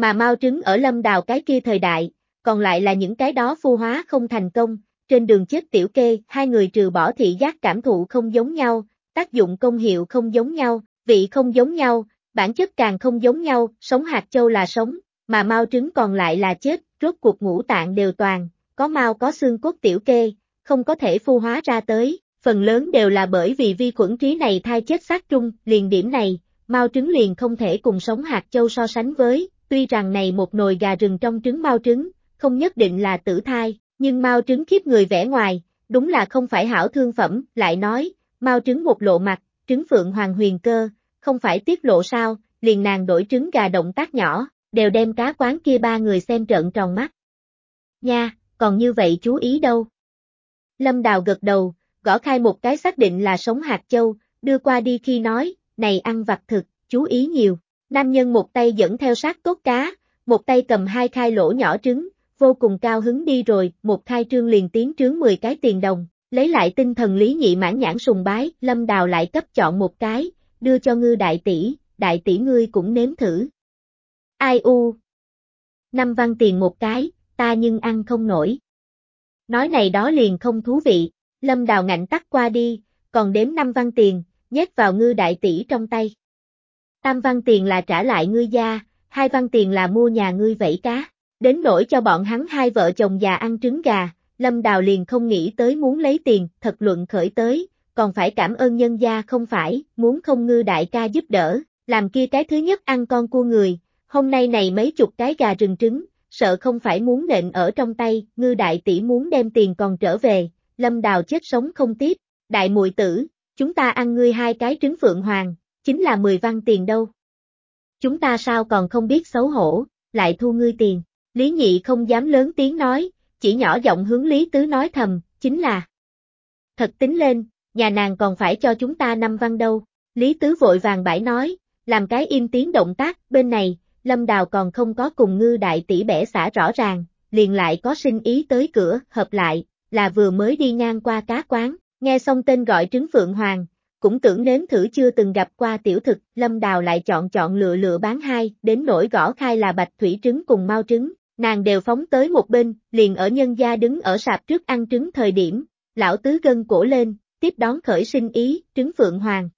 mà mau trứng ở lâm đào cái kia thời đại, còn lại là những cái đó phu hóa không thành công, trên đường chết tiểu kê, hai người trừ bỏ thị giác cảm thụ không giống nhau, tác dụng công hiệu không giống nhau, vị không giống nhau, bản chất càng không giống nhau, sống hạt châu là sống, mà mau trứng còn lại là chết, rốt cuộc ngũ tạng đều toàn, có mau có xương cốt tiểu kê, không có thể phu hóa ra tới, phần lớn đều là bởi vì vi khuẩn trí này thai chết xác trung, liền điểm này, mau trứng liền không thể cùng sống hạt châu so sánh với, tuy rằng này một nồi gà rừng trong trứng mau trứng, không nhất định là tử thai, nhưng mau trứng khiếp người vẻ ngoài, đúng là không phải hảo thương phẩm, lại nói, mau trứng một lộ mặt, trứng phượng hoàng huyền cơ, không phải tiết lộ sao, liền nàng đổi trứng gà động tác nhỏ, đều đem cá quán kia ba người xem trợn tròn mắt. Nha, còn như vậy chú ý đâu? Lâm Đào gật đầu, gõ khai một cái xác định là sống hạt châu, đưa qua đi khi nói, này ăn vặt thực, chú ý nhiều. Nam nhân một tay dẫn theo sát tốt cá, một tay cầm hai khai lỗ nhỏ trứng, vô cùng cao hứng đi rồi, một khai trương liền tiến trướng 10 cái tiền đồng, lấy lại tinh thần lý nhị mãn nhãn sùng bái, lâm đào lại cấp chọn một cái, đưa cho ngư đại tỷ, đại tỷ ngươi cũng nếm thử. Ai u? Năm văn tiền một cái, ta nhưng ăn không nổi. Nói này đó liền không thú vị, lâm đào ngạnh tắt qua đi, còn đếm năm văn tiền, nhét vào ngư đại tỷ trong tay. Tam văn tiền là trả lại ngươi gia, hai văn tiền là mua nhà ngươi vẫy cá. Đến nỗi cho bọn hắn hai vợ chồng già ăn trứng gà, Lâm Đào liền không nghĩ tới muốn lấy tiền, thật luận khởi tới, còn phải cảm ơn nhân gia không phải, muốn không ngư đại ca giúp đỡ, làm kia cái thứ nhất ăn con cua người, hôm nay này mấy chục cái gà rừng trứng, sợ không phải muốn nện ở trong tay, ngư đại tỷ muốn đem tiền còn trở về, Lâm Đào chết sống không tiếp, đại muội tử, chúng ta ăn ngươi hai cái trứng phượng hoàng, chính là 10 văn tiền đâu. Chúng ta sao còn không biết xấu hổ, lại thu ngươi tiền. Lý Nhị không dám lớn tiếng nói, chỉ nhỏ giọng hướng Lý Tứ nói thầm, chính là. Thật tính lên, nhà nàng còn phải cho chúng ta năm văn đâu. Lý Tứ vội vàng bãi nói, làm cái im tiếng động tác, bên này, Lâm Đào còn không có cùng ngư đại tỷ bẻ xả rõ ràng, liền lại có sinh ý tới cửa, hợp lại, là vừa mới đi ngang qua cá quán, nghe xong tên gọi trứng Phượng Hoàng, cũng tưởng nếm thử chưa từng gặp qua tiểu thực, Lâm Đào lại chọn chọn lựa lựa bán hai, đến nỗi gõ khai là bạch thủy trứng cùng mau trứng, nàng đều phóng tới một bên, liền ở nhân gia đứng ở sạp trước ăn trứng thời điểm, lão tứ gân cổ lên, tiếp đón khởi sinh ý, trứng phượng hoàng.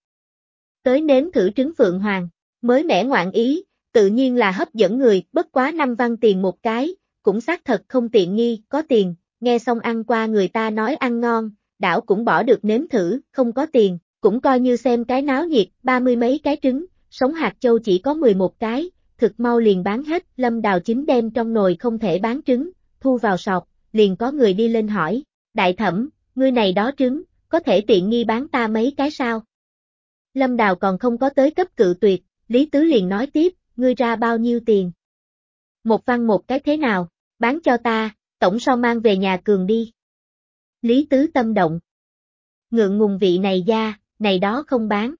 Tới nếm thử trứng phượng hoàng, mới mẻ ngoạn ý, tự nhiên là hấp dẫn người, bất quá năm văn tiền một cái, cũng xác thật không tiện nghi, có tiền, nghe xong ăn qua người ta nói ăn ngon, đảo cũng bỏ được nếm thử, không có tiền, cũng coi như xem cái náo nhiệt, ba mươi mấy cái trứng, sống hạt châu chỉ có 11 cái, thực mau liền bán hết, lâm đào chính đem trong nồi không thể bán trứng, thu vào sọt, liền có người đi lên hỏi, đại thẩm, ngươi này đó trứng, có thể tiện nghi bán ta mấy cái sao? Lâm đào còn không có tới cấp cự tuyệt, Lý Tứ liền nói tiếp, ngươi ra bao nhiêu tiền? Một văn một cái thế nào, bán cho ta, tổng so mang về nhà cường đi. Lý Tứ tâm động. Ngượng ngùng vị này ra, này đó không bán.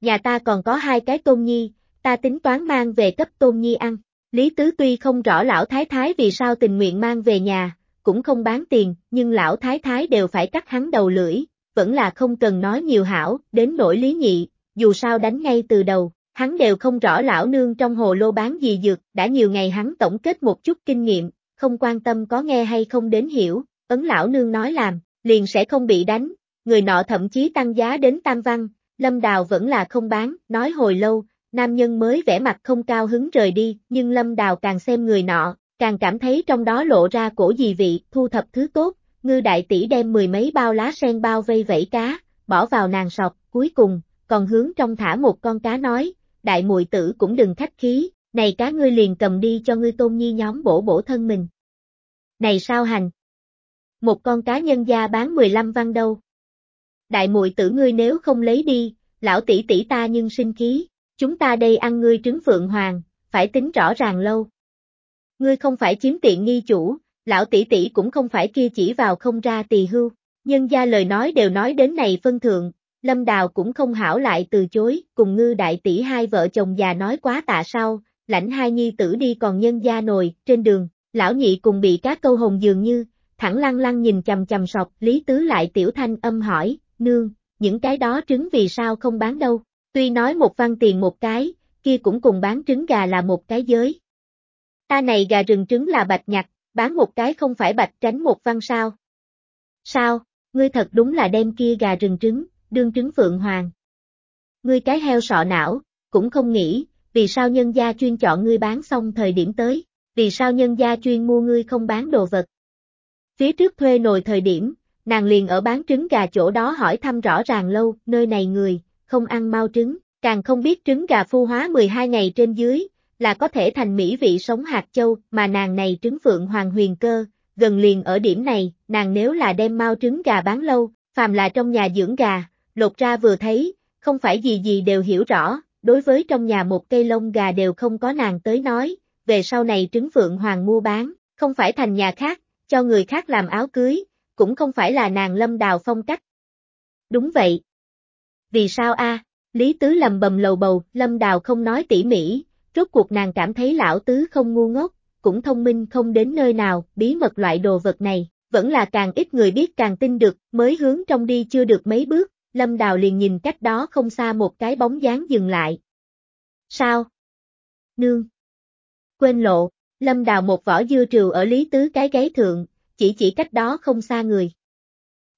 Nhà ta còn có hai cái tôn nhi, ta tính toán mang về cấp tôn nhi ăn. Lý Tứ tuy không rõ lão thái thái vì sao tình nguyện mang về nhà, cũng không bán tiền, nhưng lão thái thái đều phải cắt hắn đầu lưỡi, vẫn là không cần nói nhiều hảo, đến nỗi lý nhị, dù sao đánh ngay từ đầu, hắn đều không rõ lão nương trong hồ lô bán gì dược, đã nhiều ngày hắn tổng kết một chút kinh nghiệm, không quan tâm có nghe hay không đến hiểu, ấn lão nương nói làm, liền sẽ không bị đánh, người nọ thậm chí tăng giá đến tam văn, Lâm Đào vẫn là không bán, nói hồi lâu, nam nhân mới vẻ mặt không cao hứng rời đi, nhưng Lâm Đào càng xem người nọ, càng cảm thấy trong đó lộ ra cổ gì vị, thu thập thứ tốt, ngư đại tỷ đem mười mấy bao lá sen bao vây vẫy cá, bỏ vào nàng sọc, cuối cùng, còn hướng trong thả một con cá nói, đại muội tử cũng đừng khách khí, này cá ngươi liền cầm đi cho ngươi tôn nhi nhóm bổ bổ thân mình. Này sao hành? Một con cá nhân gia bán 15 văn đâu? Đại muội tử ngươi nếu không lấy đi, lão tỷ tỷ ta nhưng sinh khí, chúng ta đây ăn ngươi trứng phượng hoàng, phải tính rõ ràng lâu. Ngươi không phải chiếm tiện nghi chủ, lão tỷ tỷ cũng không phải kia chỉ vào không ra tỳ hưu. Nhân gia lời nói đều nói đến này phân thượng, Lâm Đào cũng không hảo lại từ chối, cùng ngư đại tỷ hai vợ chồng già nói quá tạ sau, lãnh hai nhi tử đi còn nhân gia nồi, trên đường, lão nhị cùng bị các câu hồn dường như, thẳng lăng lăng nhìn chầm chầm sọc, Lý Tứ lại tiểu thanh âm hỏi, nương, những cái đó trứng vì sao không bán đâu, tuy nói một văn tiền một cái, kia cũng cùng bán trứng gà là một cái giới. Ta này gà rừng trứng là bạch nhặt, bán một cái không phải bạch tránh một văn sao. Sao, ngươi thật đúng là đem kia gà rừng trứng, đương trứng phượng hoàng. Ngươi cái heo sọ não, cũng không nghĩ, vì sao nhân gia chuyên chọn ngươi bán xong thời điểm tới, vì sao nhân gia chuyên mua ngươi không bán đồ vật. Phía trước thuê nồi thời điểm, nàng liền ở bán trứng gà chỗ đó hỏi thăm rõ ràng lâu, nơi này người, không ăn mau trứng, càng không biết trứng gà phu hóa 12 ngày trên dưới, là có thể thành mỹ vị sống hạt châu, mà nàng này trứng phượng hoàng huyền cơ, gần liền ở điểm này, nàng nếu là đem mau trứng gà bán lâu, phàm là trong nhà dưỡng gà, lột ra vừa thấy, không phải gì gì đều hiểu rõ, đối với trong nhà một cây lông gà đều không có nàng tới nói, về sau này trứng phượng hoàng mua bán, không phải thành nhà khác, cho người khác làm áo cưới, cũng không phải là nàng lâm đào phong cách. Đúng vậy. Vì sao a? Lý Tứ lầm bầm lầu bầu, lâm đào không nói tỉ mỉ, rốt cuộc nàng cảm thấy lão Tứ không ngu ngốc, cũng thông minh không đến nơi nào, bí mật loại đồ vật này, vẫn là càng ít người biết càng tin được, mới hướng trong đi chưa được mấy bước, Lâm Đào liền nhìn cách đó không xa một cái bóng dáng dừng lại. Sao? Nương. Quên lộ, Lâm Đào một vỏ dưa trừ ở Lý Tứ cái gáy thượng, chỉ chỉ cách đó không xa người.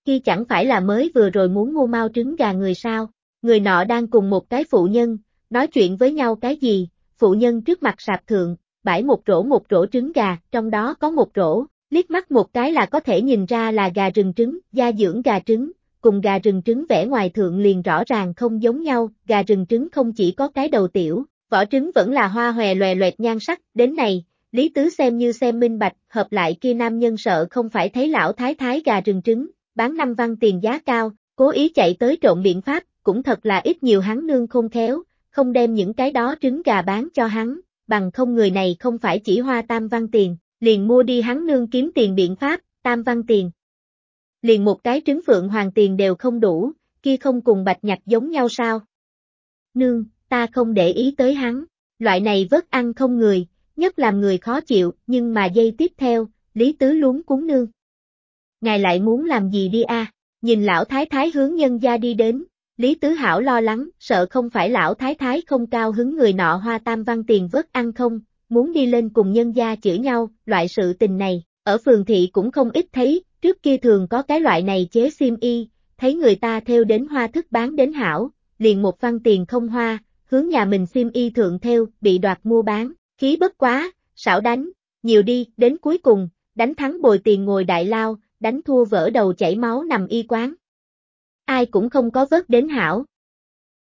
Khi chẳng phải là mới vừa rồi muốn mua mau trứng gà người sao, người nọ đang cùng một cái phụ nhân, nói chuyện với nhau cái gì, phụ nhân trước mặt sạp thượng, bãi một rổ một rổ trứng gà, trong đó có một rổ, liếc mắt một cái là có thể nhìn ra là gà rừng trứng, gia dưỡng gà trứng, cùng gà rừng trứng vẽ ngoài thượng liền rõ ràng không giống nhau, gà rừng trứng không chỉ có cái đầu tiểu, vỏ trứng vẫn là hoa hòe loè loẹt nhan sắc, đến này, Lý Tứ xem như xem minh bạch, hợp lại kia nam nhân sợ không phải thấy lão thái thái gà rừng trứng, bán năm văn tiền giá cao, cố ý chạy tới trộn biện pháp, cũng thật là ít nhiều hắn nương không khéo, không đem những cái đó trứng gà bán cho hắn, bằng không người này không phải chỉ hoa tam văn tiền, liền mua đi hắn nương kiếm tiền biện pháp, tam văn tiền. Liền một cái trứng phượng hoàng tiền đều không đủ, kia không cùng bạch nhặt giống nhau sao? Nương, ta không để ý tới hắn, loại này vớt ăn không người, nhất làm người khó chịu, nhưng mà giây tiếp theo, Lý Tứ luống cúng nương. Ngài lại muốn làm gì đi a? Nhìn lão thái thái hướng nhân gia đi đến, Lý Tứ Hảo lo lắng, sợ không phải lão thái thái không cao hứng người nọ hoa tam văn tiền vớt ăn không, muốn đi lên cùng nhân gia chửi nhau, loại sự tình này, ở phường thị cũng không ít thấy, trước kia thường có cái loại này chế sim y, thấy người ta theo đến hoa thức bán đến hảo, liền một văn tiền không hoa, hướng nhà mình sim y thượng theo, bị đoạt mua bán, khí bất quá, xảo đánh, nhiều đi, đến cuối cùng, đánh thắng bồi tiền ngồi đại lao, đánh thua vỡ đầu chảy máu nằm y quán. Ai cũng không có vớt đến hảo.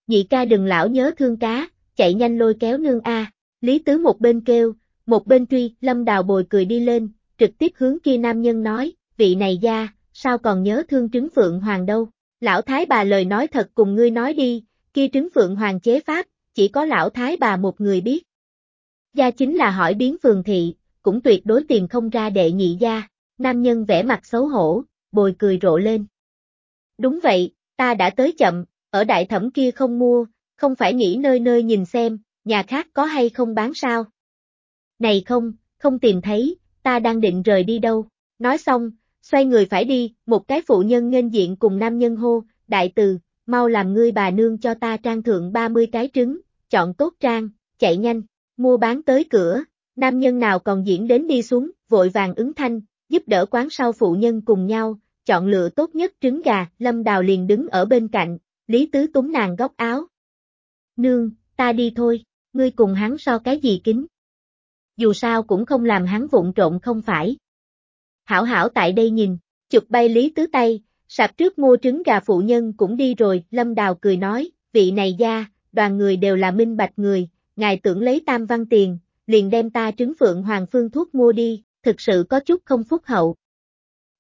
Nhị ca đừng lão nhớ thương cá, chạy nhanh lôi kéo nương A, Lý Tứ một bên kêu, một bên truy, lâm đào bồi cười đi lên, trực tiếp hướng kia nam nhân nói, vị này gia, sao còn nhớ thương trứng phượng hoàng đâu, lão thái bà lời nói thật cùng ngươi nói đi, kia trứng phượng hoàng chế pháp, chỉ có lão thái bà một người biết. Gia chính là hỏi biến phường thị, cũng tuyệt đối tiền không ra đệ nhị gia, nam nhân vẽ mặt xấu hổ, bồi cười rộ lên. Đúng vậy, ta đã tới chậm, ở đại thẩm kia không mua, không phải nghĩ nơi nơi nhìn xem, nhà khác có hay không bán sao? Này không, không tìm thấy, ta đang định rời đi đâu. Nói xong, xoay người phải đi, một cái phụ nhân nghênh diện cùng nam nhân hô, đại từ, mau làm ngươi bà nương cho ta trang thượng 30 cái trứng, chọn tốt trang, chạy nhanh, mua bán tới cửa, nam nhân nào còn diễn đến đi xuống, vội vàng ứng thanh, giúp đỡ quán sau phụ nhân cùng nhau, chọn lựa tốt nhất trứng gà, lâm đào liền đứng ở bên cạnh, Lý Tứ túng nàng góc áo. Nương, ta đi thôi, ngươi cùng hắn so cái gì kính. Dù sao cũng không làm hắn vụn trộn không phải. Hảo hảo tại đây nhìn, chụp bay Lý Tứ tay, sạp trước mua trứng gà phụ nhân cũng đi rồi, Lâm Đào cười nói, vị này gia, đoàn người đều là minh bạch người, ngài tưởng lấy tam văn tiền, liền đem ta trứng phượng hoàng phương thuốc mua đi, thực sự có chút không phúc hậu.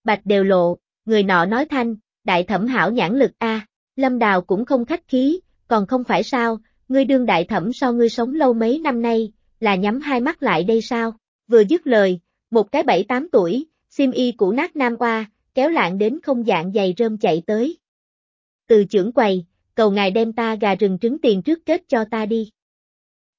Bạch đều lộ, người nọ nói thanh, đại thẩm hảo nhãn lực a, Lâm Đào cũng không khách khí, còn không phải sao, ngươi đương đại thẩm so ngươi sống lâu mấy năm nay, là nhắm hai mắt lại đây sao? Vừa dứt lời, một cái bảy tám tuổi, sim y cũ nát nam qua, kéo lạng đến không dạng giày rơm chạy tới. Từ trưởng quầy, cầu ngài đem ta gà rừng trứng tiền trước kết cho ta đi.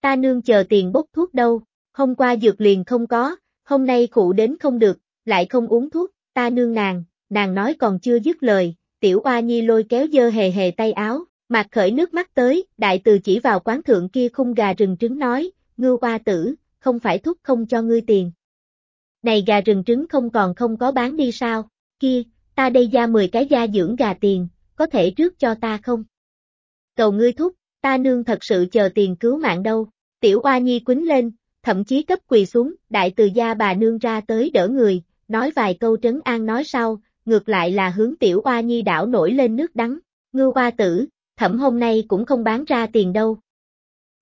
Ta nương chờ tiền bốc thuốc đâu, hôm qua dược liền không có, hôm nay khụ đến không được, lại không uống thuốc, ta nương nàng, nàng nói còn chưa dứt lời, tiểu oa nhi lôi kéo dơ hề hề tay áo, mặt khởi nước mắt tới, đại từ chỉ vào quán thượng kia khung gà rừng trứng nói, ngưu oa tử, không phải thuốc không cho ngươi tiền. Này gà rừng trứng không còn không có bán đi sao, kia, ta đây ra 10 cái gia dưỡng gà tiền, có thể trước cho ta không? Cầu ngươi thúc, ta nương thật sự chờ tiền cứu mạng đâu, tiểu oa nhi quýnh lên, thậm chí cấp quỳ xuống, đại từ gia bà nương ra tới đỡ người, nói vài câu trấn an nói sau, ngược lại là hướng tiểu oa nhi đảo nổi lên nước đắng, ngư oa tử, thẩm hôm nay cũng không bán ra tiền đâu.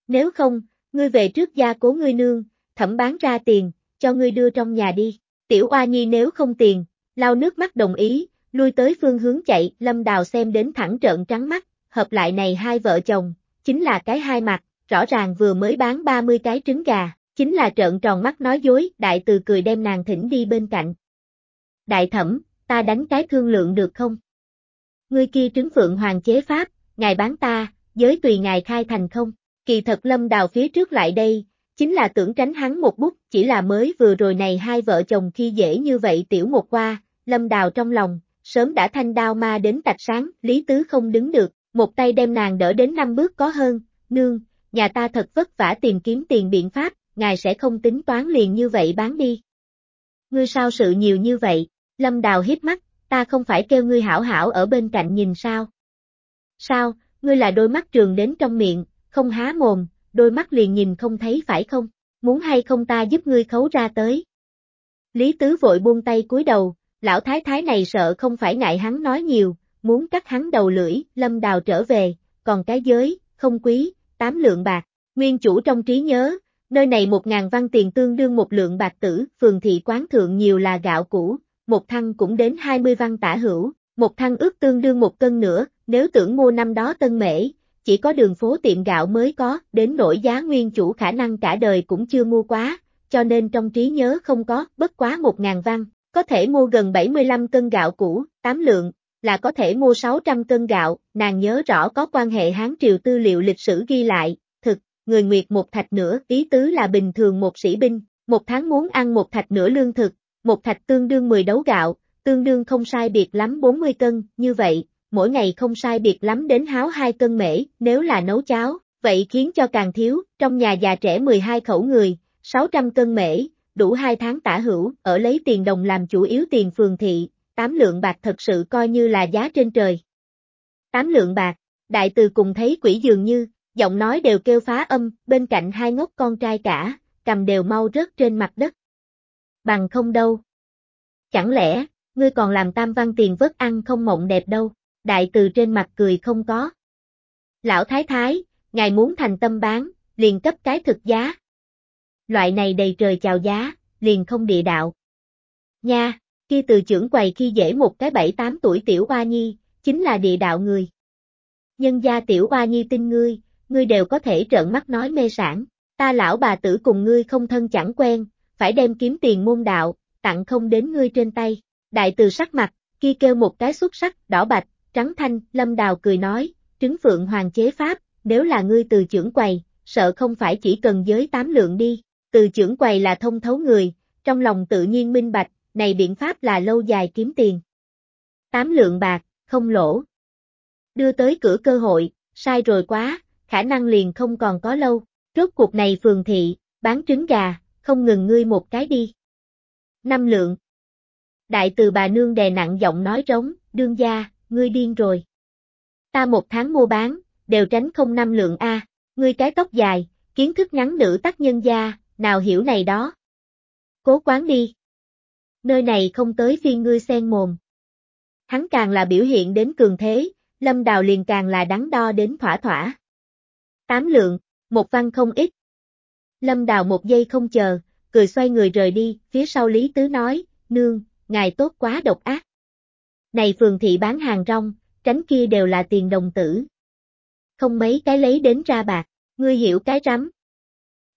Nếu không, ngươi về trước gia cố ngươi nương, thẩm bán ra tiền, cho ngươi đưa trong nhà đi, tiểu oa nhi nếu không tiền, lau nước mắt đồng ý, lui tới phương hướng chạy, lâm đào xem đến thẳng trợn trắng mắt, hợp lại này hai vợ chồng, chính là cái hai mặt, rõ ràng vừa mới bán 30 cái trứng gà, chính là trợn tròn mắt nói dối, đại từ cười đem nàng thỉnh đi bên cạnh. Đại thẩm, ta đánh cái thương lượng được không? Ngươi kia trứng phượng hoàng chế pháp, ngài bán ta, giới tùy ngài khai thành không? Kỳ thật lâm đào phía trước lại đây, chính là tưởng tránh hắn một bút, chỉ là mới vừa rồi này hai vợ chồng khi dễ như vậy tiểu một qua, lâm đào trong lòng, sớm đã thanh đao ma đến tạch sáng, lý tứ không đứng được, một tay đem nàng đỡ đến năm bước có hơn, nương, nhà ta thật vất vả tìm kiếm tiền biện pháp, ngài sẽ không tính toán liền như vậy bán đi. Ngươi sao sự nhiều như vậy, lâm đào hiếp mắt, ta không phải kêu ngươi hảo hảo ở bên cạnh nhìn sao. Sao, ngươi là đôi mắt trường đến trong miệng, không há mồm, đôi mắt liền nhìn không thấy phải không, muốn hay không ta giúp ngươi khấu ra tới. Lý Tứ vội buông tay cúi đầu, lão thái thái này sợ không phải ngại hắn nói nhiều, muốn cắt hắn đầu lưỡi, lâm đào trở về, còn cái giới, không quý, tám lượng bạc, nguyên chủ trong trí nhớ, nơi này một ngàn văn tiền tương đương một lượng bạc tử, phường thị quán thượng nhiều là gạo cũ, một thăng cũng đến 20 văn tả hữu, một thăng ước tương đương một cân nữa, nếu tưởng mua năm đó tân mễ, chỉ có đường phố tiệm gạo mới có, đến nỗi giá nguyên chủ khả năng cả đời cũng chưa mua quá, cho nên trong trí nhớ không có, bất quá một ngàn văn, có thể mua gần 75 cân gạo cũ, 8 lượng, là có thể mua 600 cân gạo, nàng nhớ rõ có quan hệ Hán Triều tư liệu lịch sử ghi lại, thực, người nguyệt một thạch nữa, ý tứ là bình thường một sĩ binh, một tháng muốn ăn một thạch nửa lương thực, một thạch tương đương 10 đấu gạo, tương đương không sai biệt lắm 40 cân, như vậy, mỗi ngày không sai biệt lắm đến háo 2 cân mễ, nếu là nấu cháo, vậy khiến cho càng thiếu, trong nhà già trẻ 12 khẩu người, 600 cân mễ, đủ 2 tháng tả hữu, ở lấy tiền đồng làm chủ yếu tiền phường thị, 8 lượng bạc thật sự coi như là giá trên trời. 8 lượng bạc, đại từ cùng thấy quỷ dường như, giọng nói đều kêu phá âm, bên cạnh hai ngốc con trai cả, cầm đều mau rớt trên mặt đất. Bằng không đâu. Chẳng lẽ, ngươi còn làm tam văn tiền vớt ăn không mộng đẹp đâu, đại từ trên mặt cười không có. Lão thái thái, ngài muốn thành tâm bán, liền cấp cái thực giá. Loại này đầy trời chào giá, liền không địa đạo. Nha, kia từ trưởng quầy khi dễ một cái bảy tám tuổi tiểu oa nhi, chính là địa đạo người. Nhân gia tiểu oa nhi tin ngươi, ngươi đều có thể trợn mắt nói mê sản, ta lão bà tử cùng ngươi không thân chẳng quen, phải đem kiếm tiền môn đạo, tặng không đến ngươi trên tay. Đại từ sắc mặt, kia kêu một cái xuất sắc, đỏ bạch, trắng thanh, lâm đào cười nói, trứng phượng hoàng chế pháp, nếu là ngươi từ trưởng quầy, sợ không phải chỉ cần giới tám lượng đi, từ trưởng quầy là thông thấu người, trong lòng tự nhiên minh bạch, này biện pháp là lâu dài kiếm tiền. Tám lượng bạc, không lỗ. Đưa tới cửa cơ hội, sai rồi quá, khả năng liền không còn có lâu, rốt cuộc này phường thị, bán trứng gà, không ngừng ngươi một cái đi. Năm lượng. Đại từ bà nương đè nặng giọng nói rống đương gia, ngươi điên rồi. Ta một tháng mua bán, đều tránh không năm lượng A, ngươi cái tóc dài, kiến thức ngắn nữ tác nhân gia, nào hiểu này đó. Cố quán đi. Nơi này không tới phiên ngươi xen mồm. Hắn càng là biểu hiện đến cường thế, lâm đào liền càng là đắn đo đến thỏa thỏa. Tám lượng, một văn không ít. Lâm đào một giây không chờ, cười xoay người rời đi, phía sau Lý Tứ nói, nương, ngài tốt quá độc ác. Này phường thị bán hàng rong, tránh kia đều là tiền đồng tử. Không mấy cái lấy đến ra bạc, ngươi hiểu cái rắm.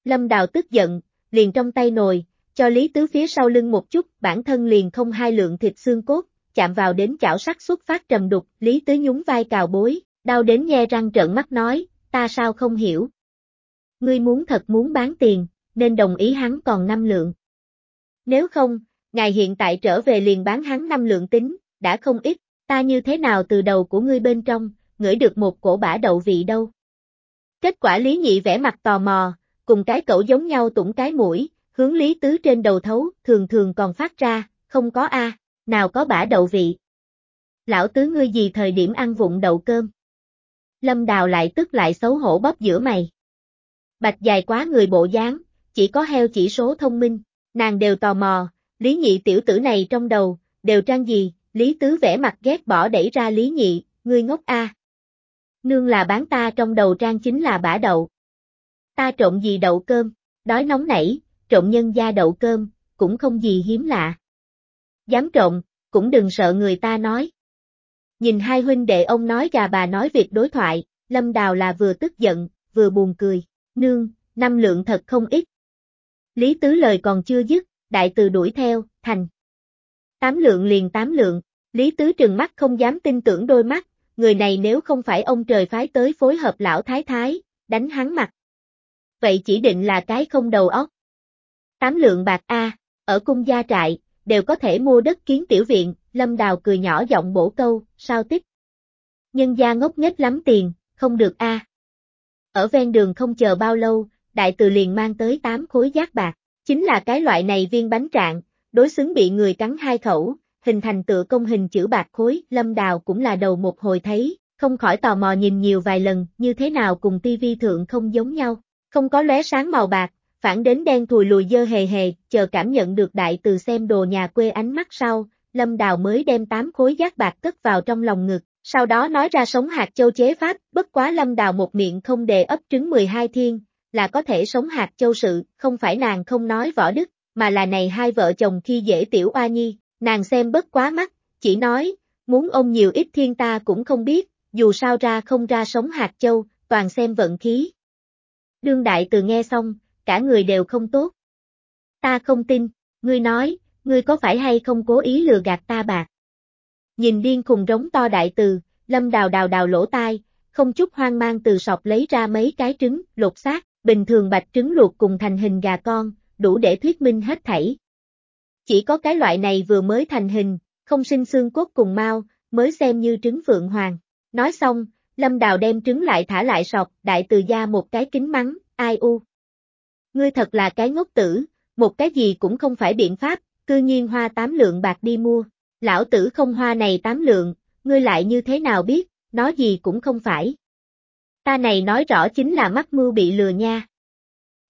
Lâm Đào tức giận, liền trong tay nồi, cho Lý Tứ phía sau lưng một chút, bản thân liền không hai lượng thịt xương cốt, chạm vào đến chảo sắt xuất phát trầm đục, Lý Tứ nhún vai cào bối, đau đến nghe răng trợn mắt nói, ta sao không hiểu. Ngươi muốn thật muốn bán tiền, nên đồng ý hắn còn năm lượng. Nếu không, ngài hiện tại trở về liền bán hắn năm lượng tính, đã không ít, ta như thế nào từ đầu của ngươi bên trong, ngửi được một cổ bả đậu vị đâu. Kết quả Lý Nhị vẽ mặt tò mò, cùng cái cậu giống nhau tủng cái mũi, hướng Lý Tứ trên đầu thấu, thường thường còn phát ra, không có a, nào có bả đậu vị. Lão Tứ ngươi gì thời điểm ăn vụng đậu cơm? Lâm Đào lại tức lại xấu hổ bóp giữa mày. Bạch dài quá người bộ dáng, chỉ có heo chỉ số thông minh, nàng đều tò mò, Lý Nhị tiểu tử này trong đầu, đều trang gì, Lý Tứ vẽ mặt ghét bỏ đẩy ra Lý Nhị, ngươi ngốc a. Nương là bán ta trong đầu trang chính là bả đậu. Ta trộn gì đậu cơm, đói nóng nảy, trộn nhân gia đậu cơm, cũng không gì hiếm lạ. Dám trộn, cũng đừng sợ người ta nói. Nhìn hai huynh đệ ông nói gà bà nói việc đối thoại, Lâm Đào là vừa tức giận, vừa buồn cười, nương, năm lượng thật không ít. Lý Tứ lời còn chưa dứt, đại từ đuổi theo, thành. Tám lượng liền tám lượng, Lý Tứ trừng mắt không dám tin tưởng đôi mắt, người này nếu không phải ông trời phái tới phối hợp lão thái thái, đánh hắn mặt. Vậy chỉ định là cái không đầu óc. Tám lượng bạc A, ở cung gia trại, đều có thể mua đất kiến tiểu viện, Lâm Đào cười nhỏ giọng bổ câu, sao tích. Nhân gia ngốc nghếch lắm tiền, không được A. Ở ven đường không chờ bao lâu, đại từ liền mang tới 8 khối giác bạc, chính là cái loại này viên bánh trạng, đối xứng bị người cắn hai khẩu, hình thành tựa công hình chữ bạc khối, lâm đào cũng là đầu một hồi thấy, không khỏi tò mò nhìn nhiều vài lần, như thế nào cùng tivi thượng không giống nhau, không có lóe sáng màu bạc, phản đến đen thùi lùi dơ hề hề, chờ cảm nhận được đại từ xem đồ nhà quê ánh mắt sau, lâm đào mới đem tám khối giác bạc cất vào trong lòng ngực, sau đó nói ra sống hạt châu chế pháp, bất quá lâm đào một miệng không đề ấp trứng 12 thiên, là có thể sống hạt châu sự, không phải nàng không nói võ đức, mà là này hai vợ chồng khi dễ tiểu oa nhi, nàng xem bất quá mắt, chỉ nói, muốn ôm nhiều ít thiên ta cũng không biết, dù sao ra không ra sống hạt châu, toàn xem vận khí. Đương đại từ nghe xong, cả người đều không tốt. Ta không tin, ngươi nói, ngươi có phải hay không cố ý lừa gạt ta bạc? Nhìn điên khùng rống to đại từ, lâm đào đào đào lỗ tai, không chút hoang mang từ sọc lấy ra mấy cái trứng, lột xác, bình thường bạch trứng luộc cùng thành hình gà con, đủ để thuyết minh hết thảy. Chỉ có cái loại này vừa mới thành hình, không sinh xương cốt cùng mau, mới xem như trứng phượng hoàng. Nói xong, Lâm Đào đem trứng lại thả lại sọt, đại từ gia một cái kính mắng, ai u. Ngươi thật là cái ngốc tử, một cái gì cũng không phải biện pháp, cư nhiên hoa tám lượng bạc đi mua. Lão tử không hoa này tám lượng, ngươi lại như thế nào biết, nói gì cũng không phải. Ta này nói rõ chính là mắc mưu bị lừa nha.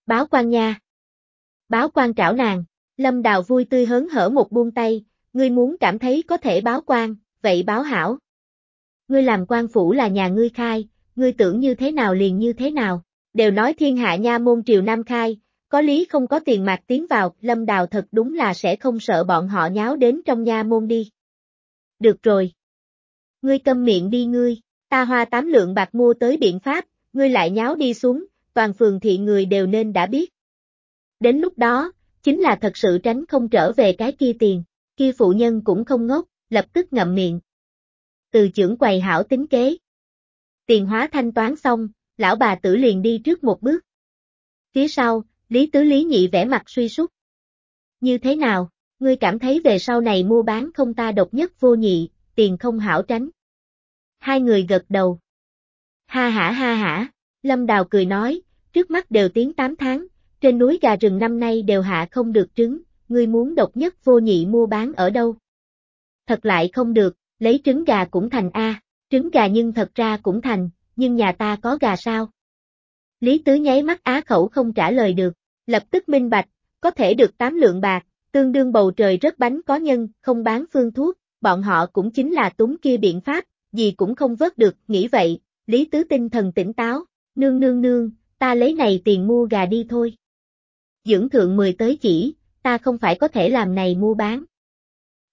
Báo quan nha. Báo quan trảo nàng, lâm đào vui tươi hớn hở một buông tay, ngươi muốn cảm thấy có thể báo quan, vậy báo hảo. Ngươi làm quan phủ là nhà ngươi khai, ngươi tưởng như thế nào liền như thế nào, đều nói thiên hạ nha môn triều nam khai, có lý không có tiền mạc tiến vào, lâm đào thật đúng là sẽ không sợ bọn họ nháo đến trong nha môn đi. Được rồi. Ngươi câm miệng đi ngươi, ta hoa tám lượng bạc mua tới biện pháp, ngươi lại nháo đi xuống, toàn phường thị người đều nên đã biết. Đến lúc đó, chính là thật sự tránh không trở về cái kia tiền, kia phụ nhân cũng không ngốc, lập tức ngậm miệng. Từ trưởng quầy hảo tính kế. Tiền hóa thanh toán xong, lão bà tử liền đi trước một bước. Phía sau, Lý Tứ Lý Nhị vẽ mặt suy sút. Như thế nào, ngươi cảm thấy về sau này mua bán không ta độc nhất vô nhị, tiền không hảo tránh. Hai người gật đầu. Ha hả ha hả, Lâm Đào cười nói, trước mắt đều tiến 8 tháng, trên núi gà rừng năm nay đều hạ không được trứng, ngươi muốn độc nhất vô nhị mua bán ở đâu? Thật lại không được, lấy trứng gà cũng thành A, trứng gà nhưng thật ra cũng thành, nhưng nhà ta có gà sao? Lý Tứ nháy mắt á khẩu không trả lời được, lập tức minh bạch, có thể được 8 lượng bạc, tương đương bầu trời rất bánh có nhân, không bán phương thuốc, bọn họ cũng chính là túng kia biện pháp, gì cũng không vớt được, nghĩ vậy, Lý Tứ tinh thần tỉnh táo, nương nương nương, ta lấy này tiền mua gà đi thôi. Dưỡng thượng 10 tới chỉ, ta không phải có thể làm này mua bán.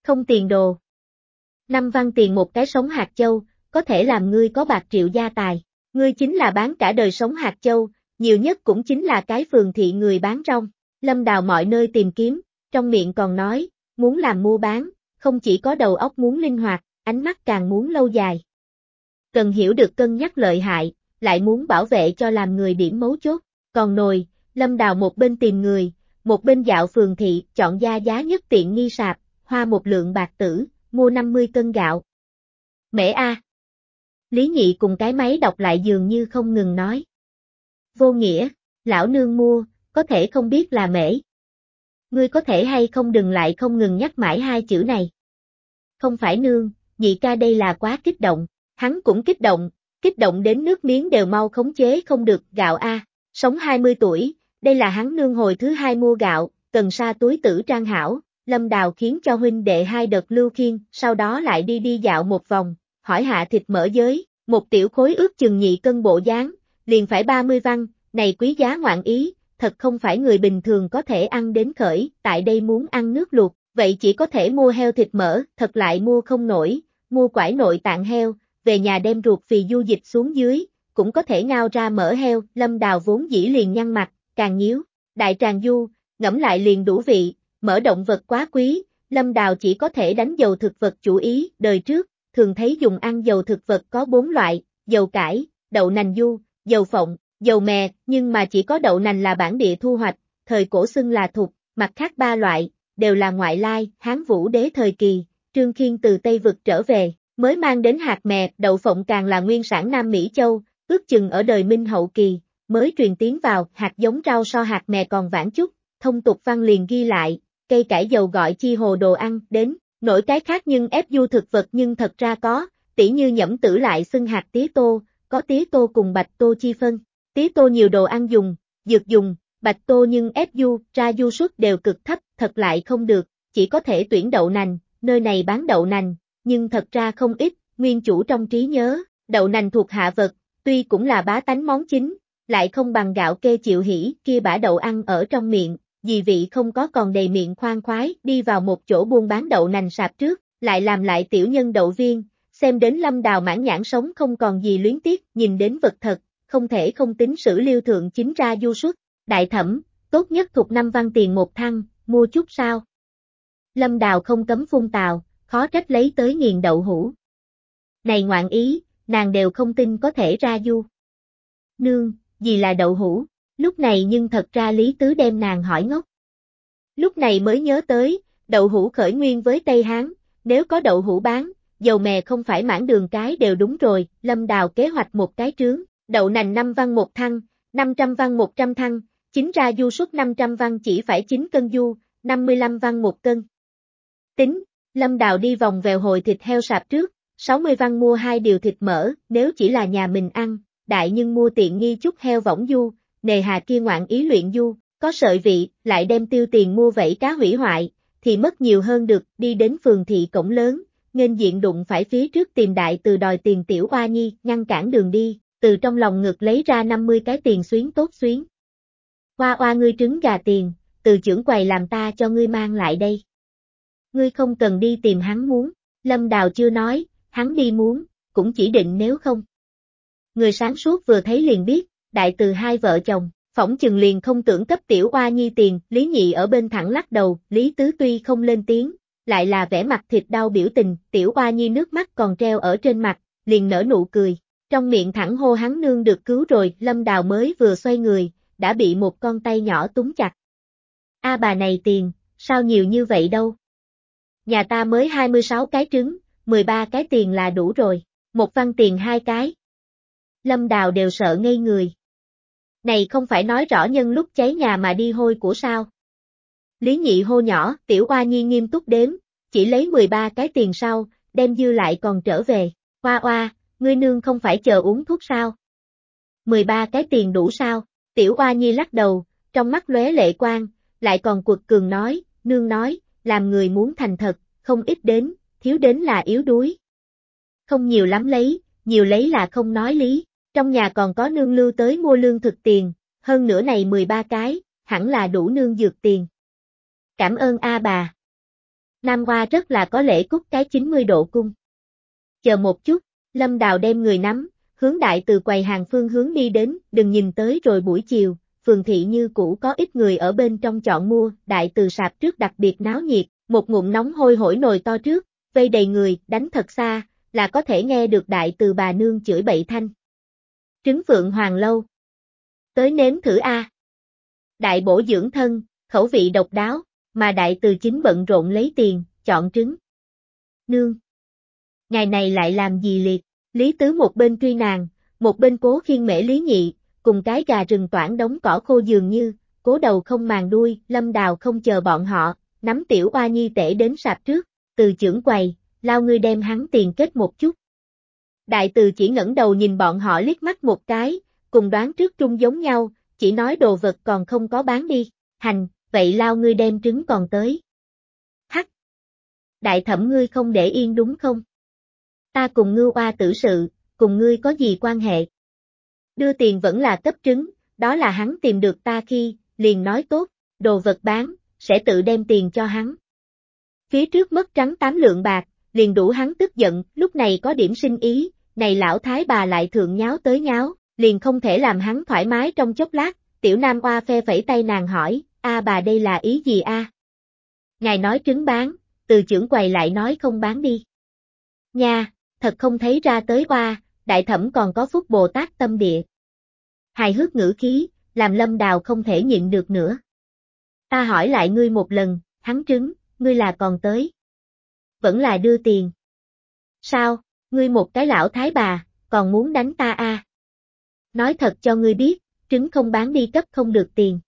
Không tiền đồ. Năm văn tiền một cái sống hạt châu, có thể làm ngươi có bạc triệu gia tài. Ngươi chính là bán cả đời sống hạt châu, nhiều nhất cũng chính là cái phường thị người bán rong. Lâm đào mọi nơi tìm kiếm, trong miệng còn nói, muốn làm mua bán, không chỉ có đầu óc muốn linh hoạt, ánh mắt càng muốn lâu dài. Cần hiểu được cân nhắc lợi hại, lại muốn bảo vệ cho làm người điểm mấu chốt. Còn nồi, lâm đào một bên tìm người, một bên dạo phường thị, chọn gia giá nhất tiện nghi sạp, hoa một lượng bạc tử, mua 50 cân gạo. Mẹ A. Lý nhị cùng cái máy đọc lại dường như không ngừng nói. Vô nghĩa, Lão nương mua, có thể không biết là mễ. Ngươi có thể hay không đừng lại không ngừng nhắc mãi hai chữ này. Không phải nương, nhị ca đây là quá kích động, hắn cũng kích động, kích động đến nước miếng đều mau khống chế không được gạo A, sống 20 tuổi, đây là hắn nương hồi thứ hai mua gạo, cần sa túi tử trang hảo, Lâm Đào khiến cho huynh đệ hai đợt lưu khiên, sau đó lại đi đi dạo một vòng, hỏi hạ thịt mỡ giới, một tiểu khối ước chừng nhị cân bộ dáng, liền phải 30 văn, này quý giá ngoạn ý, thật không phải người bình thường có thể ăn đến khởi, tại đây muốn ăn nước luộc, vậy chỉ có thể mua heo thịt mỡ, thật lại mua không nổi, mua quải nội tạng heo, về nhà đem ruột phì du dịch xuống dưới, cũng có thể ngao ra mỡ heo, lâm đào vốn dĩ liền nhăn mặt, càng nhíu, đại tràng du, ngẫm lại liền đủ vị, mỡ động vật quá quý, lâm đào chỉ có thể đánh dầu thực vật chủ ý, đời trước, thường thấy dùng ăn dầu thực vật có bốn loại, dầu cải, đậu nành du, dầu phộng, dầu mè, nhưng mà chỉ có đậu nành là bản địa thu hoạch, thời cổ xưng là thục, mặt khác ba loại, đều là ngoại lai, Hán Vũ đế thời kỳ, Trương Khiên từ Tây vực trở về, mới mang đến hạt mè, đậu phộng càng là nguyên sản Nam Mỹ Châu, ước chừng ở đời Minh hậu kỳ, mới truyền tiến vào, hạt giống rau so hạt mè còn vãn chút, thông tục văn liền ghi lại, cây cải dầu gọi chi hồ đồ ăn, đến, nổi cái khác nhưng ép du thực vật nhưng thật ra có, tỉ như nhẫm tử lại xưng hạt tía tô, có tía tô cùng bạch tô chi phân, tía tô nhiều đồ ăn dùng, dược dùng, bạch tô nhưng ép du, ra du suất đều cực thấp, thật lại không được, chỉ có thể tuyển đậu nành, nơi này bán đậu nành, nhưng thật ra không ít, nguyên chủ trong trí nhớ, đậu nành thuộc hạ vật, tuy cũng là bá tánh món chính, lại không bằng gạo kê chịu hỉ, kia bả đậu ăn ở trong miệng, dì vị không có còn đầy miệng khoan khoái, đi vào một chỗ buôn bán đậu nành sạp trước, lại làm lại tiểu nhân đậu viên, xem đến lâm đào mãn nhãn sống không còn gì luyến tiếc, nhìn đến vật thật, không thể không tính sử liêu thượng chính ra du xuất, đại thẩm, tốt nhất thuộc năm văn tiền một thăng, mua chút sao. Lâm đào không cấm phun tào, khó trách lấy tới nghiền đậu hũ. Này ngoạn ý, nàng đều không tin có thể ra du. Nương, gì là đậu hũ? Lúc này nhưng thật ra Lý Tứ đem nàng hỏi ngốc. Lúc này mới nhớ tới, đậu hũ khởi nguyên với Tây Hán, nếu có đậu hũ bán, dầu mè không phải mãn đường cái đều đúng rồi, Lâm Đào kế hoạch một cái trướng, đậu nành 5 văn một thăng, 500 văn 100 thăng, chính ra du suất 500 văn chỉ phải 9 cân du, 55 văn một cân. Tính, Lâm Đào đi vòng vèo hồi thịt heo sạp trước, 60 văn mua hai điều thịt mỡ, nếu chỉ là nhà mình ăn, đại nhưng mua tiện nghi chút heo võng du, nề hà kia ngoạn ý luyện du, có sợi vị, lại đem tiêu tiền mua vẫy cá hủy hoại, thì mất nhiều hơn được, đi đến phường thị cổng lớn, nên diện đụng phải phía trước tìm đại từ đòi tiền tiểu oa nhi, ngăn cản đường đi, từ trong lòng ngực lấy ra 50 cái tiền xuyến tốt xuyến. Hoa oa ngươi trứng gà tiền, từ trưởng quầy làm ta cho ngươi mang lại đây. Ngươi không cần đi tìm hắn muốn, Lâm Đào chưa nói, hắn đi muốn, cũng chỉ định nếu không. Người sáng suốt vừa thấy liền biết, đại từ hai vợ chồng, phỏng chừng liền không tưởng cấp tiểu oa nhi tiền, Lý Nhị ở bên thẳng lắc đầu, Lý Tứ tuy không lên tiếng, lại là vẻ mặt thịt đau biểu tình, tiểu oa nhi nước mắt còn treo ở trên mặt, liền nở nụ cười, trong miệng thẳng hô hắn nương được cứu rồi, lâm đào mới vừa xoay người, đã bị một con tay nhỏ túng chặt. A bà này tiền, sao nhiều như vậy đâu? Nhà ta mới 26 cái trứng, 13 cái tiền là đủ rồi, một văn tiền hai cái. Lâm đào đều sợ ngây người. Này không phải nói rõ nhân lúc cháy nhà mà đi hôi của sao? Lý nhị hô nhỏ, tiểu oa nhi nghiêm túc đếm, chỉ lấy 13 cái tiền sau, đem dư lại còn trở về. Hoa oa, ngươi nương không phải chờ uống thuốc sao? 13 cái tiền đủ sao? Tiểu oa nhi lắc đầu, trong mắt lóe lệ quang, lại còn cuột cường nói, nương nói, làm người muốn thành thật, không ít đến, thiếu đến là yếu đuối. Không nhiều lắm lấy, nhiều lấy là không nói lý. Trong nhà còn có nương lưu tới mua lương thực tiền, hơn nữa này 13 cái, hẳn là đủ nương dược tiền. Cảm ơn A bà. Nam Hoa rất là có lễ cúc cái 90 độ cung. Chờ một chút, Lâm Đào đem người nắm, hướng đại từ quầy hàng phương hướng đi đến, đừng nhìn tới rồi buổi chiều, phường thị như cũ có ít người ở bên trong chọn mua, đại từ sạp trước đặc biệt náo nhiệt, một ngụm nóng hôi hổi nồi to trước, vây đầy người, đánh thật xa, là có thể nghe được đại từ bà nương chửi bậy thanh. Trứng phượng hoàng lâu. Tới nếm thử A. Đại bổ dưỡng thân, khẩu vị độc đáo, mà đại từ chính bận rộn lấy tiền, chọn trứng. Nương. Ngày này lại làm gì liệt, Lý Tứ một bên truy nàng, một bên cố khiên mễ Lý Nhị, cùng cái gà rừng toản đống cỏ khô dường như, cố đầu không màng đuôi, lâm đào không chờ bọn họ, nắm tiểu oa nhi tể đến sạp trước, từ trưởng quầy, lao ngươi đem hắn tiền kết một chút. Đại từ chỉ ngẩng đầu nhìn bọn họ liếc mắt một cái, cùng đoán trước trung giống nhau, chỉ nói đồ vật còn không có bán đi, hành, vậy lao ngươi đem trứng còn tới. Hắc! Đại thẩm ngươi không để yên đúng không? Ta cùng ngư oa tử sự, cùng ngươi có gì quan hệ? Đưa tiền vẫn là cấp trứng, đó là hắn tìm được ta khi, liền nói tốt, đồ vật bán, sẽ tự đem tiền cho hắn. Phía trước mất trắng tám lượng bạc, liền đủ hắn tức giận, lúc này có điểm sinh ý, này lão thái bà lại thượng nháo tới nháo, liền không thể làm hắn thoải mái trong chốc lát, tiểu nam oa phe phẩy tay nàng hỏi, a bà đây là ý gì a? Ngài nói trứng bán, từ trưởng quầy lại nói không bán đi. Nha, thật không thấy ra tới oa, đại thẩm còn có phúc Bồ Tát tâm địa. Hài hước ngữ khí, làm lâm đào không thể nhịn được nữa. Ta hỏi lại ngươi một lần, hắn trứng, ngươi là còn tới. Vẫn là đưa tiền. Sao, ngươi một cái lão thái bà, còn muốn đánh ta a? Nói thật cho ngươi biết, trứng không bán đi cấp không được tiền.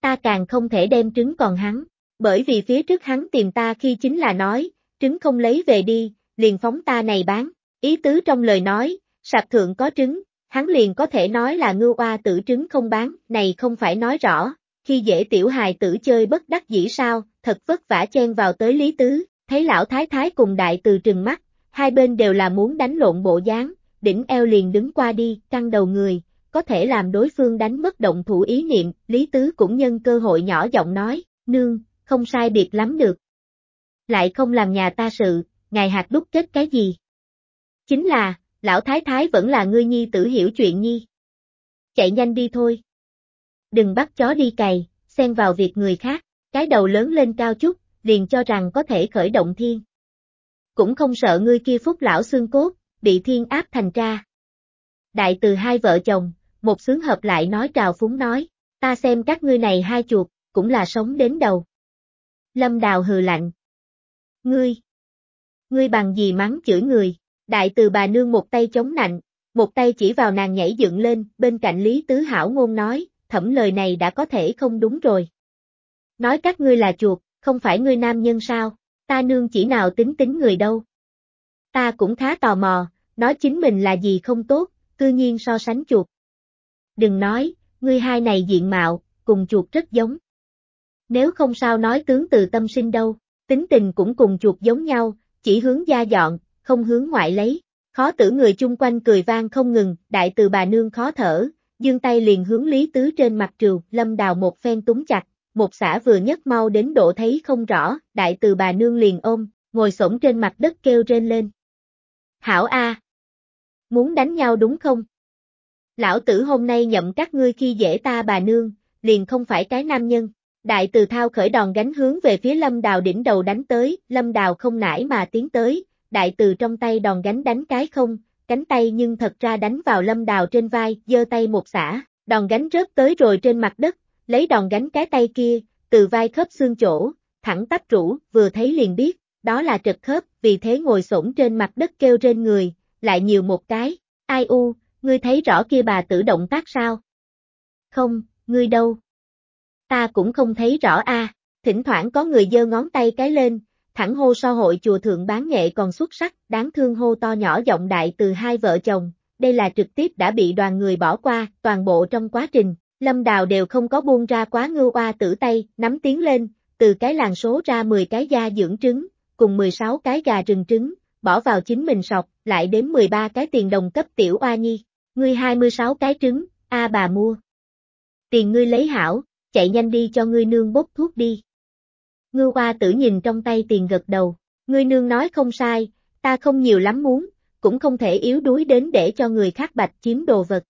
Ta càng không thể đem trứng còn hắn, bởi vì phía trước hắn tìm ta khi chính là nói, trứng không lấy về đi, liền phóng ta này bán, ý tứ trong lời nói, sạp thượng có trứng, hắn liền có thể nói là ngư oa tử trứng không bán, này không phải nói rõ, khi dễ tiểu hài tử chơi bất đắc dĩ sao, thật vất vả chen vào tới lý tứ, thấy lão thái thái cùng đại từ trừng mắt, hai bên đều là muốn đánh lộn bộ dáng, đỉnh eo liền đứng qua đi, căng đầu người, có thể làm đối phương đánh mất động thủ ý niệm, Lý Tứ cũng nhân cơ hội nhỏ giọng nói, nương, không sai biệt lắm được. Lại không làm nhà ta sự, ngài hạt đúc kết cái gì? Chính là, lão thái thái vẫn là ngươi nhi tử hiểu chuyện nhi. Chạy nhanh đi thôi. Đừng bắt chó đi cày, xen vào việc người khác, cái đầu lớn lên cao chút, liền cho rằng có thể khởi động thiên. Cũng không sợ ngươi kia phúc lão xương cốt, bị thiên áp thành tra. Đại từ hai vợ chồng, một sướng hợp lại nói trào phúng nói, ta xem các ngươi này hai chuột, cũng là sống đến đầu. Lâm đào hừ lạnh. Ngươi! Ngươi bằng gì mắng chửi người, đại từ bà nương một tay chống nạnh, một tay chỉ vào nàng nhảy dựng lên, bên cạnh Lý Tứ Hảo ngôn nói, thẩm lời này đã có thể không đúng rồi. Nói các ngươi là chuột, không phải ngươi nam nhân sao, ta nương chỉ nào tính tính người đâu. Ta cũng khá tò mò, nói chính mình là gì không tốt, cư nhiên so sánh chuột. Đừng nói, ngươi hai này diện mạo, cùng chuột rất giống. Nếu không sao nói tướng từ tâm sinh đâu, tính tình cũng cùng chuột giống nhau, chỉ hướng gia dọn, không hướng ngoại lấy. Khó tử người chung quanh cười vang không ngừng, đại từ bà nương khó thở, dương tay liền hướng Lý Tứ trên mặt trừu, lâm đào một phen túng chặt, một xã vừa nhất mau đến độ thấy không rõ, đại từ bà nương liền ôm, ngồi xổm trên mặt đất kêu rên lên. Hảo A! Muốn đánh nhau đúng không? Lão tử hôm nay nhậm các ngươi khi dễ ta bà nương, liền không phải cái nam nhân. Đại từ thao khởi đòn gánh hướng về phía lâm đào đỉnh đầu đánh tới, lâm đào không nải mà tiến tới, đại từ trong tay đòn gánh đánh cái không, cánh tay nhưng thật ra đánh vào lâm đào trên vai, giơ tay một xả, đòn gánh rớt tới rồi trên mặt đất, lấy đòn gánh cái tay kia, từ vai khớp xương chỗ, thẳng tắp rũ, vừa thấy liền biết, đó là trật khớp, vì thế ngồi xổm trên mặt đất kêu trên người, lại nhiều một cái, ai u, ngươi thấy rõ kia bà tử động tác sao? Không, ngươi đâu? Ta cũng không thấy rõ a. thỉnh thoảng có người giơ ngón tay cái lên, thẳng hô so hội chùa thượng bán nghệ còn xuất sắc, đáng thương hô to nhỏ giọng đại từ hai vợ chồng, đây là trực tiếp đã bị đoàn người bỏ qua, toàn bộ trong quá trình, Lâm Đào đều không có buông ra quá ngưu oa tử tay, nắm tiến lên, từ cái làng số ra 10 cái da dưỡng trứng, cùng 16 cái gà rừng trứng, bỏ vào chính mình sọc, lại đếm 13 cái tiền đồng cấp tiểu oa nhi, ngươi 26 cái trứng, a bà mua. Tiền ngươi lấy hảo, chạy nhanh đi cho ngươi nương bốc thuốc đi. Ngư oa tử nhìn trong tay tiền gật đầu, ngươi nương nói không sai, ta không nhiều lắm muốn, cũng không thể yếu đuối đến để cho người khác bạch chiếm đồ vật.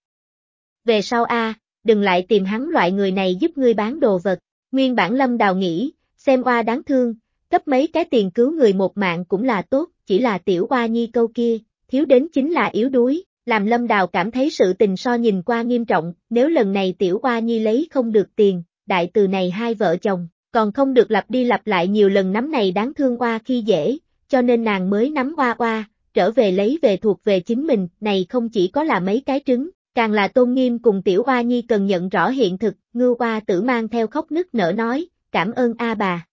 Về sau a, đừng lại tìm hắn loại người này giúp ngươi bán đồ vật, nguyên bản lâm đào nghĩ, xem oa đáng thương, cấp mấy cái tiền cứu người một mạng cũng là tốt, chỉ là tiểu oa nhi câu kia, thiếu đến chính là yếu đuối, làm lâm đào cảm thấy sự tình so nhìn qua nghiêm trọng, nếu lần này tiểu oa nhi lấy không được tiền, đại từ này hai vợ chồng, còn không được lặp đi lặp lại nhiều lần nắm này đáng thương oa khi dễ, cho nên nàng mới nắm oa oa, trở về lấy về thuộc về chính mình, này không chỉ có là mấy cái trứng, Càng là tôn nghiêm cùng tiểu oa nhi cần nhận rõ hiện thực, ngưu oa tử mang theo khóc nức nở nói, cảm ơn a bà.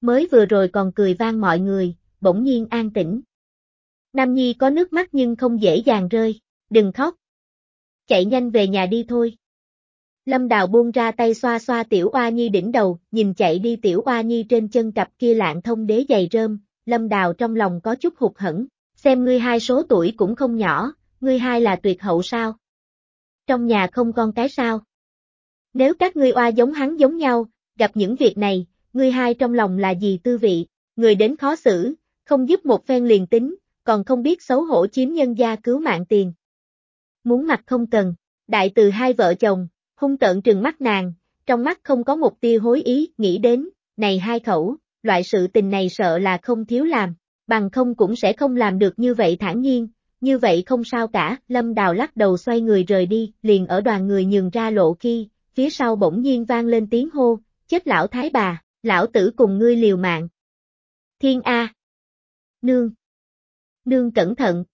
Mới vừa rồi còn cười vang mọi người, bỗng nhiên an tĩnh. Nam Nhi có nước mắt nhưng không dễ dàng rơi, đừng khóc. Chạy nhanh về nhà đi thôi. Lâm Đào buông ra tay xoa xoa tiểu oa nhi đỉnh đầu, nhìn chạy đi tiểu oa nhi trên chân cặp kia lạng thông đế dày rơm, Lâm Đào trong lòng có chút hụt hẫng, xem ngươi hai số tuổi cũng không nhỏ, ngươi hai là tuyệt hậu sao? Trong nhà không con cái sao? Nếu các ngươi oa giống hắn giống nhau, gặp những việc này, ngươi hai trong lòng là gì tư vị, người đến khó xử, không giúp một phen liền tính, còn không biết xấu hổ chiếm nhân gia cứu mạng tiền. Muốn mặt không cần, đại từ hai vợ chồng, hung tợn trừng mắt nàng, trong mắt không có một tia hối ý, nghĩ đến, này hai khẩu, loại sự tình này sợ là không thiếu làm, bằng không cũng sẽ không làm được như vậy thản nhiên, như vậy không sao cả, Lâm Đào lắc đầu xoay người rời đi, liền ở đoàn người nhường ra lộ khi, phía sau bỗng nhiên vang lên tiếng hô, chết lão thái bà, lão tử cùng ngươi liều mạng. Thiên A. Nương. Nương cẩn thận.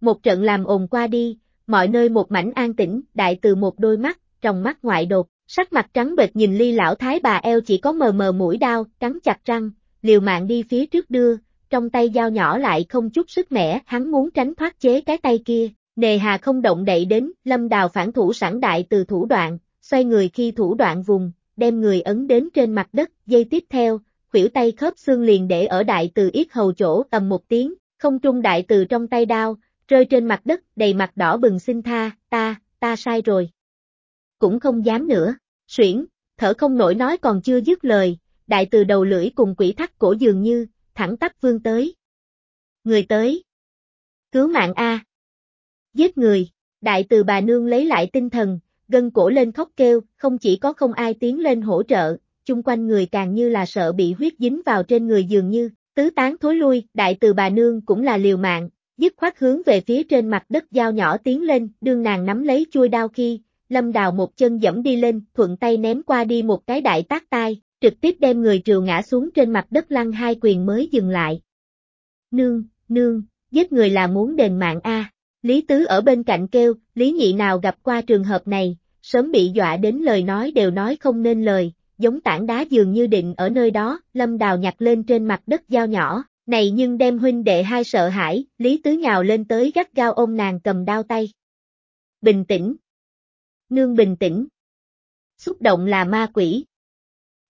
Một trận làm ồn qua đi, mọi nơi một mảnh an tĩnh, đại từ một đôi mắt, trong mắt ngoại đột, sắc mặt trắng bệch nhìn ly lão thái bà eo chỉ có mờ mờ mũi đau, cắn chặt răng, liều mạng đi phía trước đưa, trong tay dao nhỏ lại không chút sức mẻ, hắn muốn tránh thoát chế cái tay kia, nề hà không động đậy đến, lâm đào phản thủ sẵn đại từ thủ đoạn, xoay người khi thủ đoạn vùng, đem người ấn đến trên mặt đất, dây tiếp theo, khuỷu tay khớp xương liền để ở đại từ yết hầu chỗ tầm một tiếng, không trung đại từ trong tay đao, rơi trên mặt đất, đầy mặt đỏ bừng xin tha, ta, ta sai rồi. Cũng không dám nữa, xuyển, thở không nổi nói còn chưa dứt lời, đại từ đầu lưỡi cùng quỷ thắt cổ dường như, thẳng tắp vương tới. Người tới. Cứu mạng A. Giết người, đại từ bà nương lấy lại tinh thần, gân cổ lên khóc kêu, không chỉ có không ai tiến lên hỗ trợ, chung quanh người càng như là sợ bị huyết dính vào trên người dường như, tứ tán thối lui, đại từ bà nương cũng là liều mạng, dứt khoát hướng về phía trên mặt đất dao nhỏ tiến lên, đương nàng nắm lấy chui đao khi, lâm đào một chân dẫm đi lên, thuận tay ném qua đi một cái đại tác tai, trực tiếp đem người triều ngã xuống trên mặt đất lăn hai quyền mới dừng lại. Nương, nương, giết người là muốn đền mạng A. Lý Tứ ở bên cạnh kêu, Lý Nhị nào gặp qua trường hợp này, sớm bị dọa đến lời nói đều nói không nên lời, giống tảng đá dường như định ở nơi đó, Lâm Đào nhặt lên trên mặt đất dao nhỏ, này nhưng đem huynh đệ hai sợ hãi, Lý Tứ nhào lên tới gắt gao ôm nàng cầm đao tay. Bình tĩnh. Nương bình tĩnh. Xúc động là ma quỷ.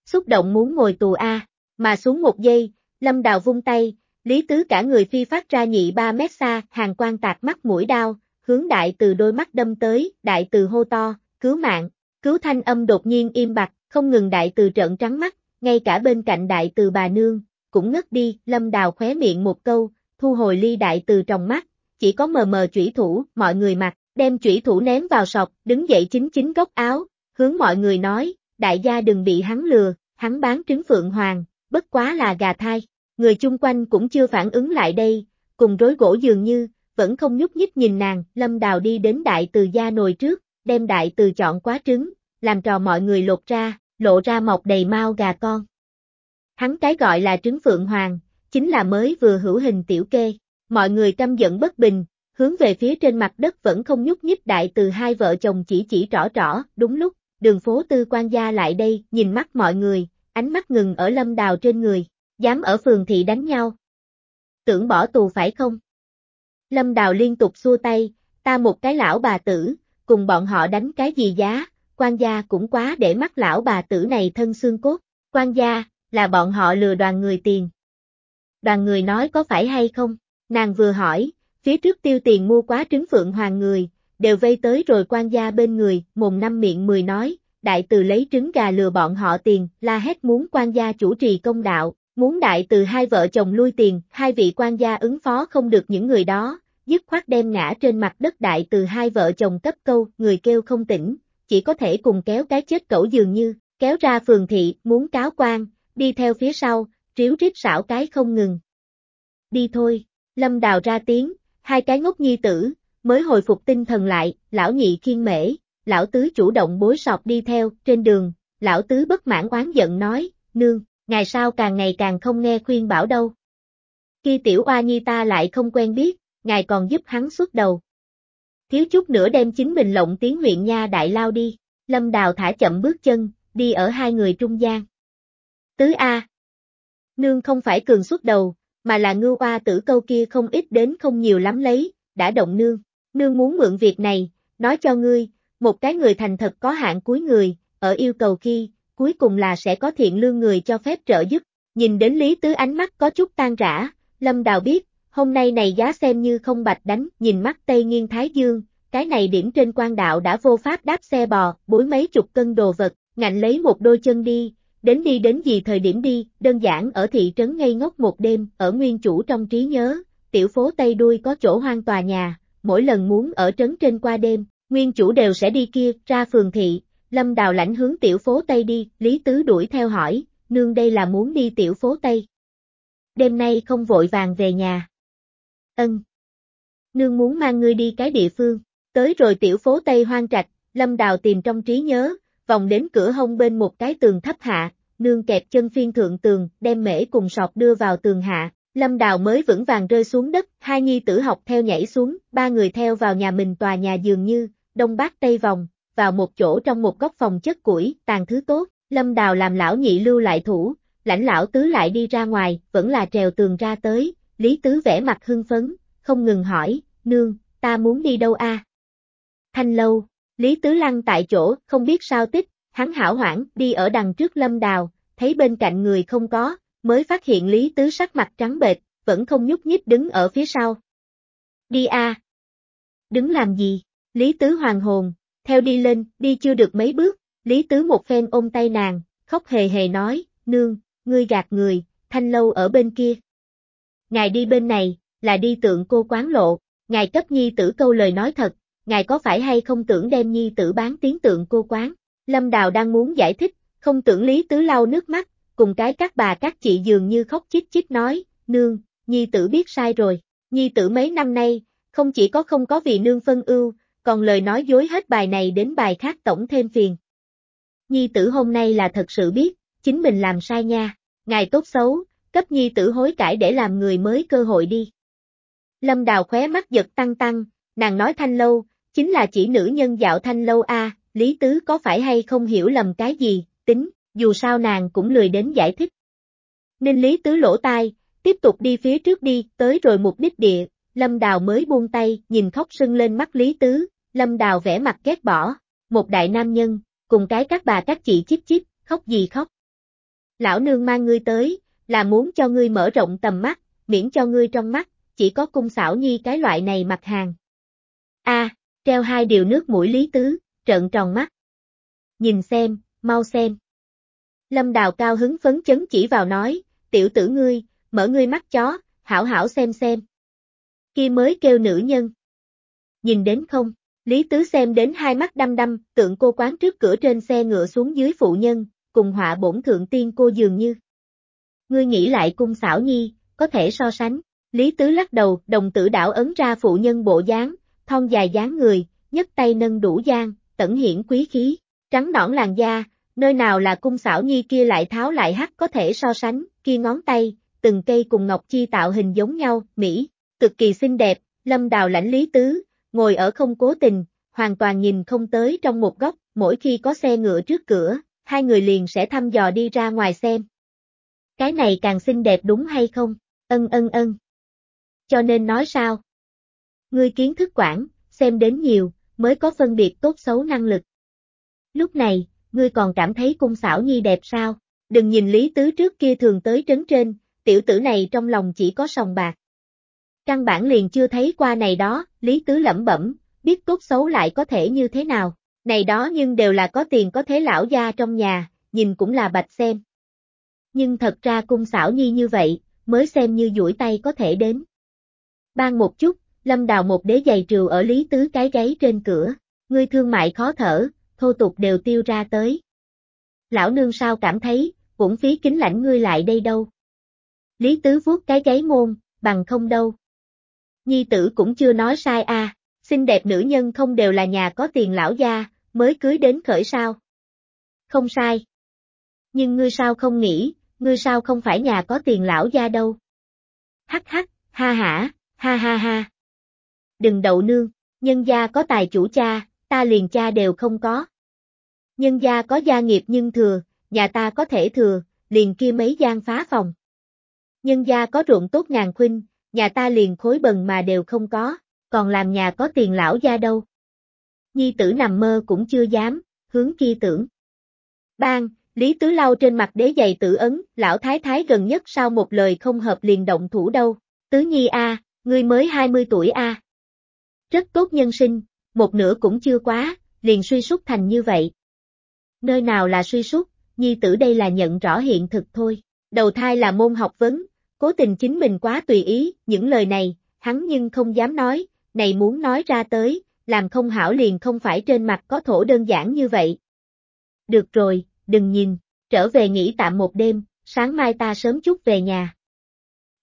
Xúc động muốn ngồi tù A, mà xuống một giây, Lâm Đào vung tay, Lý Tứ cả người phi phát ra nhị ba mét xa, hàng quan tạc mắt mũi đao, hướng đại từ đôi mắt đâm tới, đại từ hô to, cứu mạng, cứu thanh âm đột nhiên im bặt, không ngừng đại từ trợn trắng mắt, ngay cả bên cạnh đại từ bà nương, cũng ngất đi, lâm đào khóe miệng một câu, thu hồi ly đại từ trong mắt, chỉ có mờ mờ chủy thủ, mọi người mặc, đem chủy thủ ném vào sọc, đứng dậy chính chính góc áo, hướng mọi người nói, đại gia đừng bị hắn lừa, hắn bán trứng phượng hoàng, bất quá là gà thai. Người chung quanh cũng chưa phản ứng lại đây, cùng rối gỗ dường như, vẫn không nhúc nhích nhìn nàng, lâm đào đi đến đại từ gia nồi trước, đem đại từ chọn quá trứng, làm trò mọi người lột ra, lộ ra mọc đầy mau gà con. Hắn cái gọi là trứng phượng hoàng, chính là mới vừa hữu hình tiểu kê, mọi người căm giận bất bình, hướng về phía trên mặt đất vẫn không nhúc nhích đại từ hai vợ chồng chỉ chỉ trỏ trỏ, đúng lúc, đường phố tư quan gia lại đây, nhìn mắt mọi người, ánh mắt ngừng ở lâm đào trên người, dám ở phường thị đánh nhau. Tưởng bỏ tù phải không? Lâm đào liên tục xua tay, ta một cái lão bà tử, cùng bọn họ đánh cái gì giá, quan gia cũng quá để mắt lão bà tử này thân xương cốt, quan gia, là bọn họ lừa đoàn người tiền. Đoàn người nói có phải hay không? Nàng vừa hỏi, phía trước tiêu tiền mua quá trứng phượng hoàng người, đều vây tới rồi quan gia bên người, mồm năm miệng mười nói, đại từ lấy trứng gà lừa bọn họ tiền, la hét muốn quan gia chủ trì công đạo, muốn đại từ hai vợ chồng lui tiền, hai vị quan gia ứng phó không được những người đó, dứt khoát đem ngã trên mặt đất đại từ hai vợ chồng cấp câu, người kêu không tỉnh, chỉ có thể cùng kéo cái chết cẩu dường như, kéo ra phường thị, muốn cáo quan, đi theo phía sau, triếu rít xảo cái không ngừng. Đi thôi, lâm đào ra tiếng, hai cái ngốc nhi tử, mới hồi phục tinh thần lại, lão nhị khiên mễ, lão tứ chủ động bối sọt đi theo, trên đường, lão tứ bất mãn oán giận nói, nương, ngày sau càng ngày càng không nghe khuyên bảo đâu. Khi tiểu oa nhi ta lại không quen biết, ngài còn giúp hắn xuất đầu. thiếu chút nữa đem chính mình lộng tiếng huyện nha đại lao đi. Lâm Đào thả chậm bước chân, đi ở hai người trung gian. Tứ A. Nương không phải cường xuất đầu, mà là ngưu oa tử câu kia không ít đến không nhiều lắm lấy, đã động nương. Nương muốn mượn việc này, nói cho ngươi, một cái người thành thật có hạn cuối người, ở yêu cầu khi, cuối cùng là sẽ có thiện lương người cho phép trợ giúp. Nhìn đến Lý Tứ ánh mắt có chút tan rã, Lâm Đào biết, hôm nay này giá xem như không bạch đánh, nhìn mắt Tây Nghiên Thái Dương, cái này điểm trên quan đạo đã vô pháp đáp xe bò, bối mấy chục cân đồ vật, ngạnh lấy một đôi chân đi, đến đi đến gì thời điểm đi, đơn giản ở thị trấn ngây ngốc một đêm, ở nguyên chủ trong trí nhớ, tiểu phố Tây Đuôi có chỗ hoang tòa nhà, mỗi lần muốn ở trấn trên qua đêm, nguyên chủ đều sẽ đi kia, ra phường thị, lâm đào lãnh hướng tiểu phố Tây đi, Lý Tứ đuổi theo hỏi, nương đây là muốn đi tiểu phố Tây. Đêm nay không vội vàng về nhà. Ân. Nương muốn mang ngươi đi cái địa phương, tới rồi tiểu phố Tây hoang trạch, lâm đào tìm trong trí nhớ, vòng đến cửa hông bên một cái tường thấp hạ, nương kẹp chân phiên thượng tường, đem mễ cùng sọt đưa vào tường hạ, lâm đào mới vững vàng rơi xuống đất, hai nhi tử học theo nhảy xuống, ba người theo vào nhà mình tòa nhà dường như, đông bắc tây vòng, vào một chỗ trong một góc phòng chất củi, tàn thứ tốt, lâm đào làm lão nhị lưu lại thủ, lãnh lão tứ lại đi ra ngoài, vẫn là trèo tường ra tới, lý tứ vẽ mặt hưng phấn, không ngừng hỏi, nương, ta muốn đi đâu a? Thanh lâu, Lý Tứ Lăng tại chỗ, không biết sao tích, hắn hảo hoảng, đi ở đằng trước lâm đào, thấy bên cạnh người không có, mới phát hiện Lý Tứ sắc mặt trắng bệch, vẫn không nhúc nhích đứng ở phía sau. Đi a. Đứng làm gì? Lý Tứ hoàng hồn, theo đi lên, đi chưa được mấy bước, Lý Tứ một phen ôm tay nàng, khóc hề hề nói, nương, ngươi gạt người, thanh lâu ở bên kia. Ngài đi bên này, là đi tượng cô quán lộ, ngài cấp nhi tử câu lời nói thật, ngài có phải hay không tưởng đem nhi tử bán tiếng tượng cô quán? Lâm Đào đang muốn giải thích, không tưởng Lý Tứ lau nước mắt, cùng cái các bà các chị dường như khóc chít chít nói, nương, nhi tử biết sai rồi, nhi tử mấy năm nay, không chỉ có không có vì nương phân ưu, còn lời nói dối hết bài này đến bài khác tổng thêm phiền. Nhi tử hôm nay là thật sự biết, chính mình làm sai nha, ngài tốt xấu, cấp nhi tử hối cải để làm người mới cơ hội đi. Lâm Đào khóe mắt giật tăng tăng, nàng nói thanh lâu, chính là chỉ nữ nhân dạo thanh lâu a, Lý Tứ có phải hay không hiểu lầm cái gì, tính, dù sao nàng cũng lười đến giải thích. Nên Lý Tứ lỗ tai, tiếp tục đi phía trước đi, tới rồi mục đích địa, Lâm Đào mới buông tay, nhìn khóc sưng lên mắt Lý Tứ, Lâm Đào vẽ mặt ghét bỏ, một đại nam nhân, cùng cái các bà các chị chích chích, khóc gì khóc. Lão nương mang ngươi tới, là muốn cho ngươi mở rộng tầm mắt, miễn cho ngươi trong mắt, chỉ có cung xảo nhi cái loại này mặt hàng. A, treo hai điều nước mũi Lý Tứ, trợn tròn mắt. Nhìn xem, mau xem. Lâm Đào cao hứng phấn chấn chỉ vào nói, tiểu tử ngươi, mở ngươi mắt chó, hảo hảo xem xem. Kia mới kêu nữ nhân. Nhìn đến không, Lý Tứ xem đến hai mắt đăm đăm, tượng cô quán trước cửa trên xe ngựa xuống dưới phụ nhân, cùng họa bổn thượng tiên cô dường như. Ngươi nghĩ lại cung xảo nhi, có thể so sánh. Lý Tứ lắc đầu, đồng tử đảo ấn ra phụ nhân bộ dáng, thon dài dáng người, nhấc tay nâng đủ giang, tẩn hiển quý khí, trắng nõn làn da, nơi nào là cung xảo nhi kia lại tháo lại hắt có thể so sánh, kia ngón tay, từng cây cùng ngọc chi tạo hình giống nhau, Mỹ, cực kỳ xinh đẹp, lâm đào lãnh lý tứ, ngồi ở không cố tình, hoàn toàn nhìn không tới trong một góc, mỗi khi có xe ngựa trước cửa, hai người liền sẽ thăm dò đi ra ngoài xem. Cái này càng xinh đẹp đúng hay không? Ân ân ân. Cho nên nói sao? Ngươi kiến thức quản, xem đến nhiều, mới có phân biệt tốt xấu năng lực. Lúc này, ngươi còn cảm thấy cung xảo nhi đẹp sao? Đừng nhìn Lý Tứ trước kia thường tới trấn trên, tiểu tử này trong lòng chỉ có sòng bạc. Căn bản liền chưa thấy qua này đó, Lý Tứ lẩm bẩm, biết tốt xấu lại có thể như thế nào. Này đó nhưng đều là có tiền có thế lão gia trong nhà, nhìn cũng là bạch xem. Nhưng thật ra cung xảo nhi như vậy, mới xem như duỗi tay có thể đến. Ban một chút, lâm đào một đế giày trừ ở lý tứ cái gáy trên cửa, ngươi thương mại khó thở, thô tục đều tiêu ra tới. Lão nương sao cảm thấy, cũng phí kính lãnh ngươi lại đây đâu. Lý tứ vuốt cái gáy môn, bằng không đâu. Nhi tử cũng chưa nói sai a, à, xinh đẹp nữ nhân không đều là nhà có tiền lão gia, mới cưới đến khởi sao. Không sai. Nhưng ngươi sao không nghĩ, ngươi sao không phải nhà có tiền lão gia đâu. Hắc hắc, ha hả, ha ha ha. Đừng đậu nương, Nhân gia có tài chủ cha, ta liền cha đều không có. Nhân gia có gia nghiệp nhưng thừa, nhà ta có thể thừa, liền kia mấy gian phá phòng. Nhân gia có ruộng tốt ngàn khuynh, nhà ta liền khối bần mà đều không có, còn làm nhà có tiền lão gia đâu. Nhi tử nằm mơ cũng chưa dám, hướng kia tưởng. Bang, Lý Tứ lau trên mặt đế giày tử ấn, lão thái thái gần nhất sau một lời không hợp liền động thủ đâu. Tứ Nhi a, ngươi mới 20 tuổi a. Rất tốt nhân sinh, một nửa cũng chưa quá, liền suy sút thành như vậy. Nơi nào là suy sút, Nhi tử đây là nhận rõ hiện thực thôi. Đầu thai là môn học vấn, cố tình chính mình quá tùy ý, những lời này, hắn nhưng không dám nói, này muốn nói ra tới, làm không hảo liền không phải trên mặt có thổ đơn giản như vậy. Được rồi, đừng nhìn, trở về nghỉ tạm một đêm, sáng mai ta sớm chút về nhà.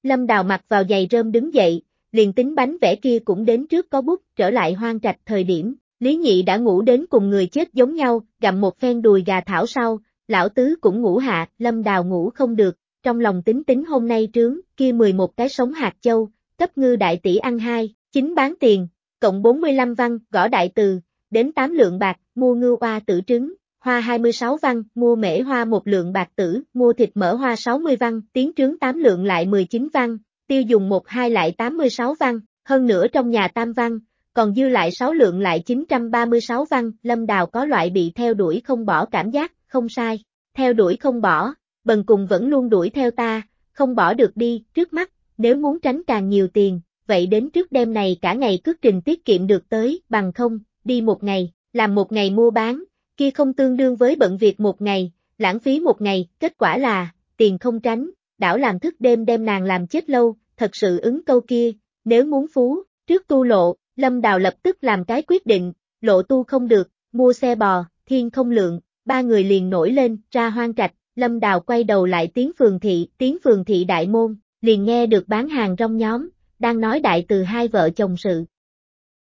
Lâm Đào mặc vào giày rơm đứng dậy, liền tính bánh vẽ kia cũng đến trước có bút, trở lại hoang trạch thời điểm, Lý Nhị đã ngủ đến cùng người chết giống nhau, gặm một phen đùi gà thảo sau, lão tứ cũng ngủ hạ, Lâm Đào ngủ không được, trong lòng tính tính hôm nay trướng, kia 11 cái sống hạt châu, cấp ngư đại tỷ ăn hai, chính bán tiền, cộng 45 văn, gõ đại từ, đến 8 lượng bạc, mua ngư oa tử trứng, hoa 26 văn, mua mễ hoa một lượng bạc tử, mua thịt mỡ hoa 60 văn, tiến trướng 8 lượng lại 19 văn, tiêu dùng một hai lại 86 văn, hơn nữa trong nhà tam văn, còn dư lại 6 lượng lại 936 văn, lâm đào có loại bị theo đuổi không bỏ cảm giác, không sai, theo đuổi không bỏ, bần cùng vẫn luôn đuổi theo ta, không bỏ được đi, trước mắt, nếu muốn tránh càng nhiều tiền, vậy đến trước đêm này cả ngày cước trình tiết kiệm được tới, bằng không, đi một ngày, làm một ngày mua bán, kia không tương đương với bận việc một ngày, lãng phí một ngày, kết quả là, tiền không tránh, đảo làm thức đêm đem nàng làm chết lâu, thật sự ứng câu kia, nếu muốn phú, trước tu lộ, Lâm Đào lập tức làm cái quyết định, lộ tu không được, mua xe bò, thiên không lượng, ba người liền nổi lên, ra hoang trạch, Lâm Đào quay đầu lại tiếng phường thị, tiếng phường thị đại môn, liền nghe được bán hàng trong nhóm, đang nói đại từ hai vợ chồng sự.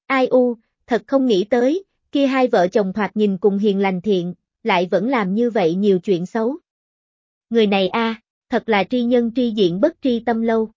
Ai u, thật không nghĩ tới, kia hai vợ chồng thoạt nhìn cùng hiền lành thiện, lại vẫn làm như vậy nhiều chuyện xấu. Người này a, thật là tri nhân tri diện bất tri tâm lâu.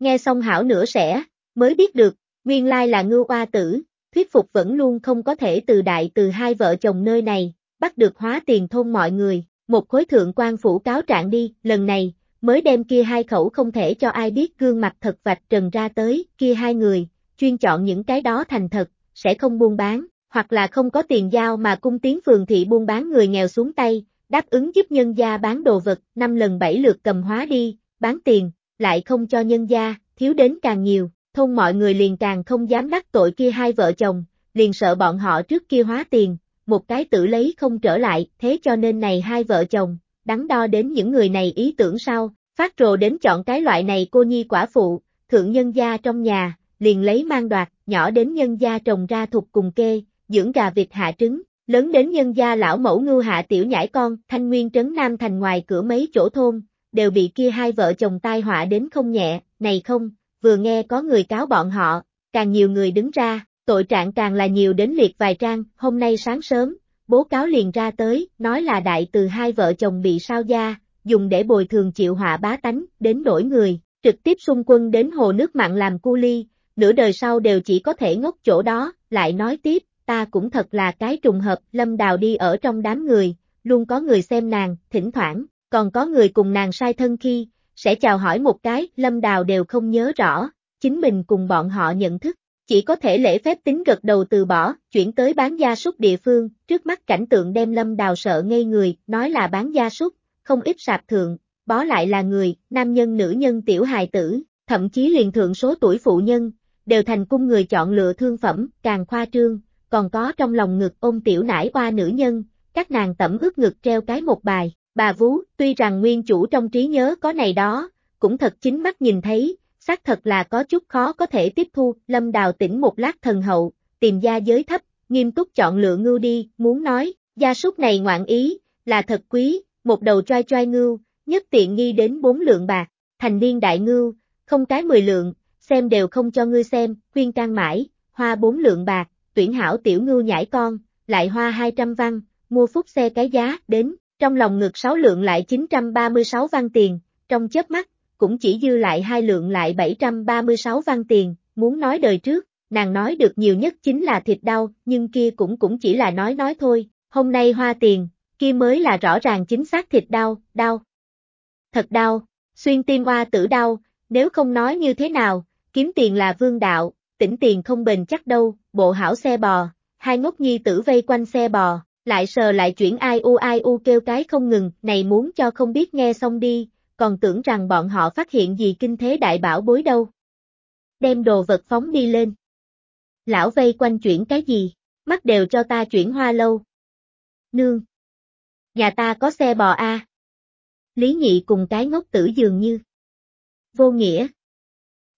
Nghe xong hảo nửa sẽ, mới biết được, nguyên lai là ngưu oa tử, thuyết phục vẫn luôn không có thể từ đại từ hai vợ chồng nơi này, bắt được hóa tiền thôn mọi người, một khối thượng quan phủ cáo trạng đi, lần này, mới đem kia hai khẩu không thể cho ai biết gương mặt thật vạch trần ra tới, kia hai người, chuyên chọn những cái đó thành thật, sẽ không buôn bán, hoặc là không có tiền giao mà cung tiến phường thị buôn bán người nghèo xuống tay, đáp ứng giúp nhân gia bán đồ vật, năm lần bảy lượt cầm hóa đi, bán tiền, lại không cho nhân gia, thiếu đến càng nhiều, thôn mọi người liền càng không dám đắc tội kia hai vợ chồng, liền sợ bọn họ trước kia hóa tiền, một cái tự lấy không trở lại, thế cho nên này hai vợ chồng, đắn đo đến những người này ý tưởng sau, phát rồ đến chọn cái loại này cô nhi quả phụ, thượng nhân gia trong nhà, liền lấy mang đoạt, nhỏ đến nhân gia trồng ra thuộc cùng kê, dưỡng gà vịt hạ trứng, lớn đến nhân gia lão mẫu ngưu hạ tiểu nhãi con, thanh nguyên trấn nam thành ngoài cửa mấy chỗ thôn, đều bị kia hai vợ chồng tai họa đến không nhẹ, này không, vừa nghe có người cáo bọn họ, càng nhiều người đứng ra, tội trạng càng là nhiều đến liệt vài trang, hôm nay sáng sớm, bố cáo liền ra tới, nói là đại từ hai vợ chồng bị sao gia, dùng để bồi thường chịu họa bá tánh, đến đổi người, trực tiếp xung quân đến hồ nước mặn làm cu ly, nửa đời sau đều chỉ có thể ngốc chỗ đó, lại nói tiếp, ta cũng thật là cái trùng hợp, lâm đào đi ở trong đám người, luôn có người xem nàng, thỉnh thoảng, còn có người cùng nàng sai thân khi, sẽ chào hỏi một cái, lâm đào đều không nhớ rõ, chính mình cùng bọn họ nhận thức, chỉ có thể lễ phép tính gật đầu từ bỏ, chuyển tới bán gia súc địa phương, trước mắt cảnh tượng đem lâm đào sợ ngây người, nói là bán gia súc, không ít sạp thượng, bó lại là người, nam nhân nữ nhân tiểu hài tử, thậm chí liền thượng số tuổi phụ nhân, đều thành cung người chọn lựa thương phẩm, càng khoa trương, còn có trong lòng ngực ôm tiểu nải qua nữ nhân, các nàng tẩm ướt ngực treo cái một bài, bà vú, tuy rằng nguyên chủ trong trí nhớ có này đó, cũng thật chính mắt nhìn thấy, xác thật là có chút khó có thể tiếp thu, lâm đào tỉnh một lát thần hậu, tìm gia giới thấp, nghiêm túc chọn lựa ngưu đi, muốn nói, gia súc này ngoạn ý, là thật quý, một đầu trai trai ngưu, nhất tiện nghi đến bốn lượng bạc, thành niên đại ngưu, không cái mười lượng, xem đều không cho ngươi xem, khuyên can mãi, hoa bốn lượng bạc, tuyển hảo tiểu ngưu nhảy con, lại hoa 200 văn, mua phúc xe cái giá, đến, trong lòng ngực 6 lượng lại 936 văn tiền, trong chớp mắt, cũng chỉ dư lại hai lượng lại 736 văn tiền, muốn nói đời trước, nàng nói được nhiều nhất chính là thịt đau, nhưng kia cũng cũng chỉ là nói nói thôi, hôm nay hoa tiền, kia mới là rõ ràng chính xác thịt đau, đau. Thật đau, xuyên tim hoa tử đau, nếu không nói như thế nào, kiếm tiền là vương đạo, tỉnh tiền không bền chắc đâu, bộ hảo xe bò, hai ngốc nhi tử vây quanh xe bò, lại sờ lại chuyển ai u ai u kêu cái không ngừng, này muốn cho không biết nghe xong đi, còn tưởng rằng bọn họ phát hiện gì kinh thế đại bảo bối đâu. Đem đồ vật phóng đi lên. Lão vây quanh chuyển cái gì, mắt đều cho ta chuyển hoa lâu. Nương. Nhà ta có xe bò a. Lý nhị cùng cái ngốc tử dường như. Vô nghĩa.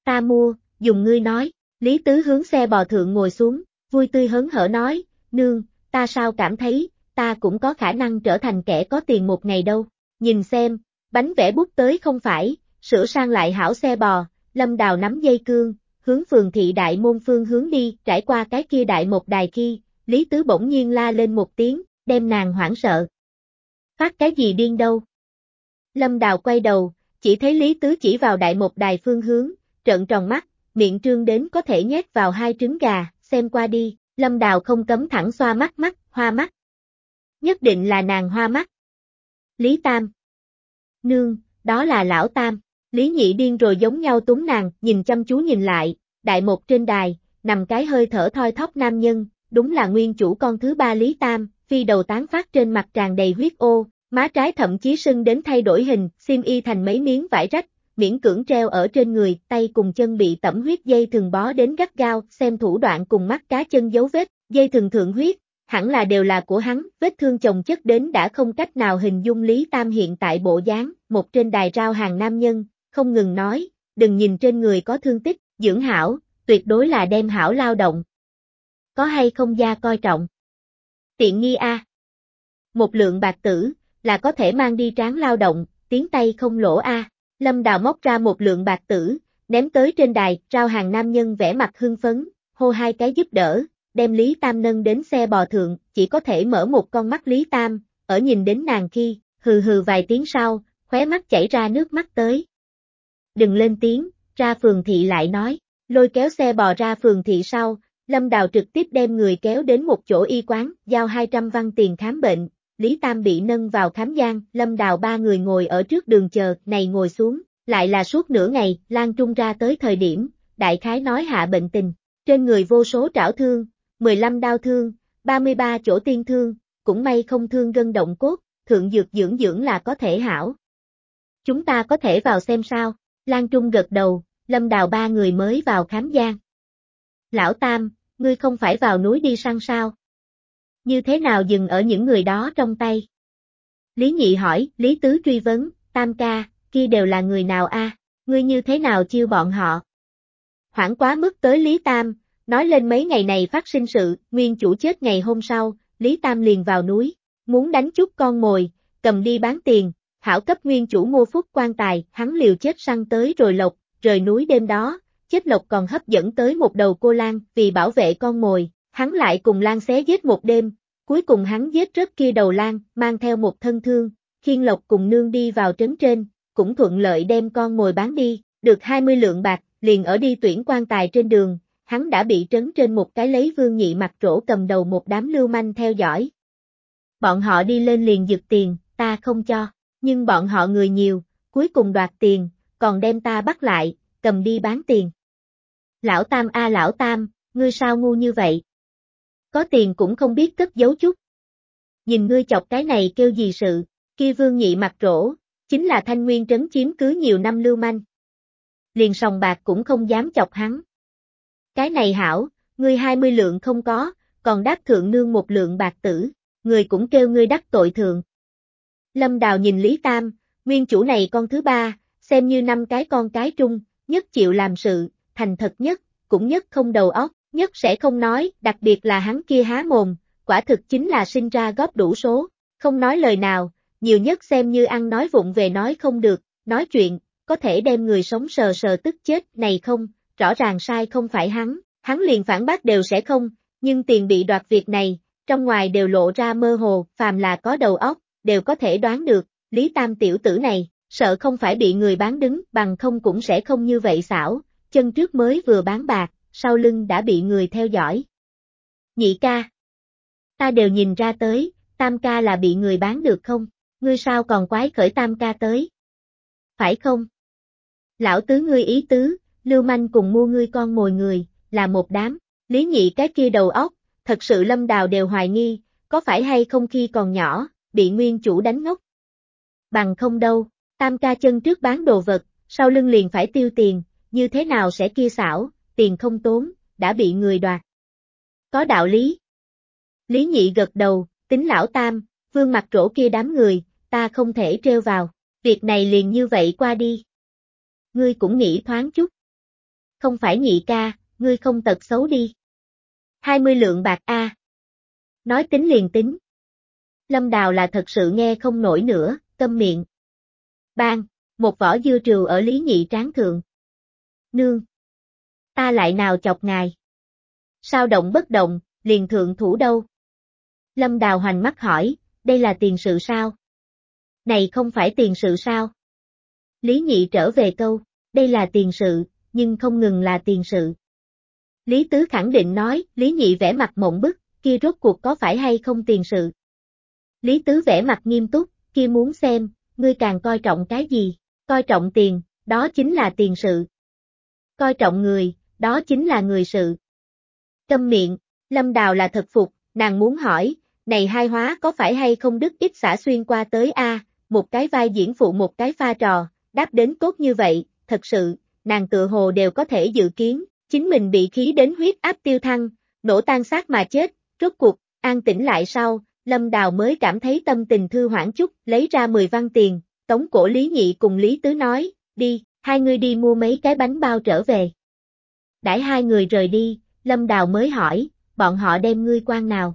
Ta mua, dùng ngươi nói, Lý tứ hướng xe bò thượng ngồi xuống, vui tươi hớn hở nói, nương, ta sao cảm thấy, ta cũng có khả năng trở thành kẻ có tiền một ngày đâu. Nhìn xem, bánh vẽ bút tới không phải, sửa sang lại hảo xe bò, lâm đào nắm dây cương, hướng phường thị đại môn phương hướng đi, trải qua cái kia đại một đài khi, Lý Tứ bỗng nhiên la lên một tiếng, đem nàng hoảng sợ. Phát cái gì điên đâu? Lâm đào quay đầu, chỉ thấy Lý Tứ chỉ vào đại một đài phương hướng, trợn tròn mắt, miệng trương đến có thể nhét vào hai trứng gà, xem qua đi, Lâm Đào không cấm thẳng xoa mắt mắt, hoa mắt. Nhất định là nàng hoa mắt. Lý Tam. Nương, đó là lão Tam. Lý Nhị điên rồi giống nhau túng nàng, nhìn chăm chú nhìn lại, đại một trên đài, nằm cái hơi thở thoi thóp nam nhân, đúng là nguyên chủ con thứ ba Lý Tam, phi đầu tán phát trên mặt tràn đầy huyết ô, má trái thậm chí sưng đến thay đổi hình, xiêm y thành mấy miếng vải rách, miễn cưỡng treo ở trên người, tay cùng chân bị tẩm huyết dây thường bó đến gắt gao, xem thủ đoạn cùng mắt cá chân dấu vết, dây thường thượng huyết, hẳn là đều là của hắn, vết thương chồng chất đến đã không cách nào hình dung Lý Tam hiện tại bộ dáng, một trên đài rao hàng nam nhân, không ngừng nói, đừng nhìn trên người có thương tích, dưỡng hảo, tuyệt đối là đem hảo lao động. Có hay không gia coi trọng? Tiện nghi a. Một lượng bạc tử, là có thể mang đi tráng lao động, tiếng tay không lỗ a. Lâm Đào móc ra một lượng bạc tử, ném tới trên đài, trao hàng nam nhân vẽ mặt hưng phấn, hô hai cái giúp đỡ, đem Lý Tam nâng đến xe bò thượng, chỉ có thể mở một con mắt Lý Tam, ở nhìn đến nàng khi, hừ hừ vài tiếng sau, khóe mắt chảy ra nước mắt tới. Đừng lên tiếng, ra phường thị lại nói, lôi kéo xe bò ra phường thị sau, Lâm Đào trực tiếp đem người kéo đến một chỗ y quán, giao 200 văn tiền khám bệnh, Lý Tam bị nâng vào khám gian, Lâm Đào ba người ngồi ở trước đường chờ, này ngồi xuống, lại là suốt nửa ngày, Lan Trung ra tới thời điểm, đại khái nói hạ bệnh tình, trên người vô số trảo thương, 15 đau thương, 33 chỗ tiên thương, cũng may không thương gân động cốt, thượng dược dưỡng dưỡng là có thể hảo. Chúng ta có thể vào xem sao, Lan Trung gật đầu, Lâm Đào ba người mới vào khám gian. Lão Tam, ngươi không phải vào núi đi săn sao? Như thế nào dừng ở những người đó trong tay? Lý Nhị hỏi, Lý Tứ truy vấn, Tam ca, kia đều là người nào a? Ngươi như thế nào chiêu bọn họ? Hoảng quá mức tới Lý Tam, nói lên mấy ngày này phát sinh sự, nguyên chủ chết ngày hôm sau, Lý Tam liền vào núi, muốn đánh chút con mồi, cầm đi bán tiền, hảo cấp nguyên chủ mua phúc quan tài, hắn liều chết săn tới rồi lộc, rời núi đêm đó, chết lộc còn hấp dẫn tới một đầu cô lan, vì bảo vệ con mồi, hắn lại cùng Lan xé giết một đêm, cuối cùng hắn giết rớt kia đầu Lan, mang theo một thân thương, khiên lộc cùng nương đi vào trấn trên, cũng thuận lợi đem con mồi bán đi, được 20 lượng bạc, liền ở đi tuyển quan tài trên đường, hắn đã bị trấn trên một cái lấy vương nhị mặt trổ cầm đầu một đám lưu manh theo dõi. Bọn họ đi lên liền giật tiền, ta không cho, nhưng bọn họ người nhiều, cuối cùng đoạt tiền, còn đem ta bắt lại, cầm đi bán tiền. Lão Tam a lão Tam, ngươi sao ngu như vậy? Có tiền cũng không biết cất giấu chút. Nhìn ngươi chọc cái này kêu gì sự, kia vương nhị mặt rỗ, chính là thanh nguyên trấn chiếm cứ nhiều năm lưu manh. Liền sòng bạc cũng không dám chọc hắn. Cái này hảo, ngươi hai mươi lượng không có, còn đáp thượng nương một lượng bạc tử, người cũng kêu ngươi đắc tội thượng. Lâm Đào nhìn Lý Tam, nguyên chủ này con thứ ba, xem như năm cái con cái trung, nhất chịu làm sự, thành thật nhất, cũng nhất không đầu óc nhất sẽ không nói, đặc biệt là hắn kia há mồm, quả thực chính là sinh ra góp đủ số, không nói lời nào, nhiều nhất xem như ăn nói vụng về nói không được, nói chuyện, có thể đem người sống sờ sờ tức chết, này không, rõ ràng sai không phải hắn, hắn liền phản bác đều sẽ không, nhưng tiền bị đoạt việc này, trong ngoài đều lộ ra mơ hồ, phàm là có đầu óc, đều có thể đoán được, Lý Tam tiểu tử này, sợ không phải bị người bán đứng, bằng không cũng sẽ không như vậy xảo, chân trước mới vừa bán bạc, sau lưng đã bị người theo dõi. Nhị ca. Ta đều nhìn ra tới, tam ca là bị người bán được không? Ngươi sao còn quái khởi tam ca tới? Phải không? Lão tứ ngươi ý tứ, lưu manh cùng mua ngươi con mồi người, là một đám, lý nhị cái kia đầu óc, thật sự lâm đào đều hoài nghi, có phải hay không khi còn nhỏ, bị nguyên chủ đánh ngốc. Bằng không đâu, tam ca chân trước bán đồ vật, sau lưng liền phải tiêu tiền, như thế nào sẽ kia xảo, tiền không tốn, đã bị người đoạt. Có đạo lý. Lý nhị gật đầu, tính lão tam, vương mặt rỗ kia đám người, ta không thể treo vào, việc này liền như vậy qua đi. Ngươi cũng nghĩ thoáng chút. Không phải nhị ca, ngươi không tật xấu đi. 20 lượng bạc A. Nói tính liền tính. Lâm Đào là thật sự nghe không nổi nữa, câm miệng. Bang, một vỏ dưa trừ ở Lý Nhị tráng thượng. Nương. Ta lại nào chọc ngài. Sao động bất động, liền thượng thủ đâu? Lâm Đào hoành mắt hỏi, đây là tiền sự sao? Này không phải tiền sự sao? Lý Nhị trở về câu, đây là tiền sự, nhưng không ngừng là tiền sự. Lý Tứ khẳng định nói, Lý Nhị vẽ mặt mộng bức, kia rốt cuộc có phải hay không tiền sự. Lý Tứ vẽ mặt nghiêm túc, kia muốn xem, ngươi càng coi trọng cái gì, coi trọng tiền, đó chính là tiền sự. Coi trọng người, đó chính là người sự. Câm miệng, Lâm Đào là thật phục, nàng muốn hỏi, này hai hóa có phải hay không đức ít xả xuyên qua tới A, một cái vai diễn phụ một cái pha trò, đáp đến tốt như vậy, thật sự, nàng tự hồ đều có thể dự kiến, chính mình bị khí đến huyết áp tiêu thăng, nổ tan xác mà chết, rốt cuộc, an tĩnh lại sau, Lâm Đào mới cảm thấy tâm tình thư hoãn chút, lấy ra 10 văn tiền, tống cổ Lý Nhị cùng Lý Tứ nói, đi, hai người đi mua mấy cái bánh bao trở về. Đãi hai người rời đi, Lâm Đào mới hỏi, bọn họ đem ngươi quan nào?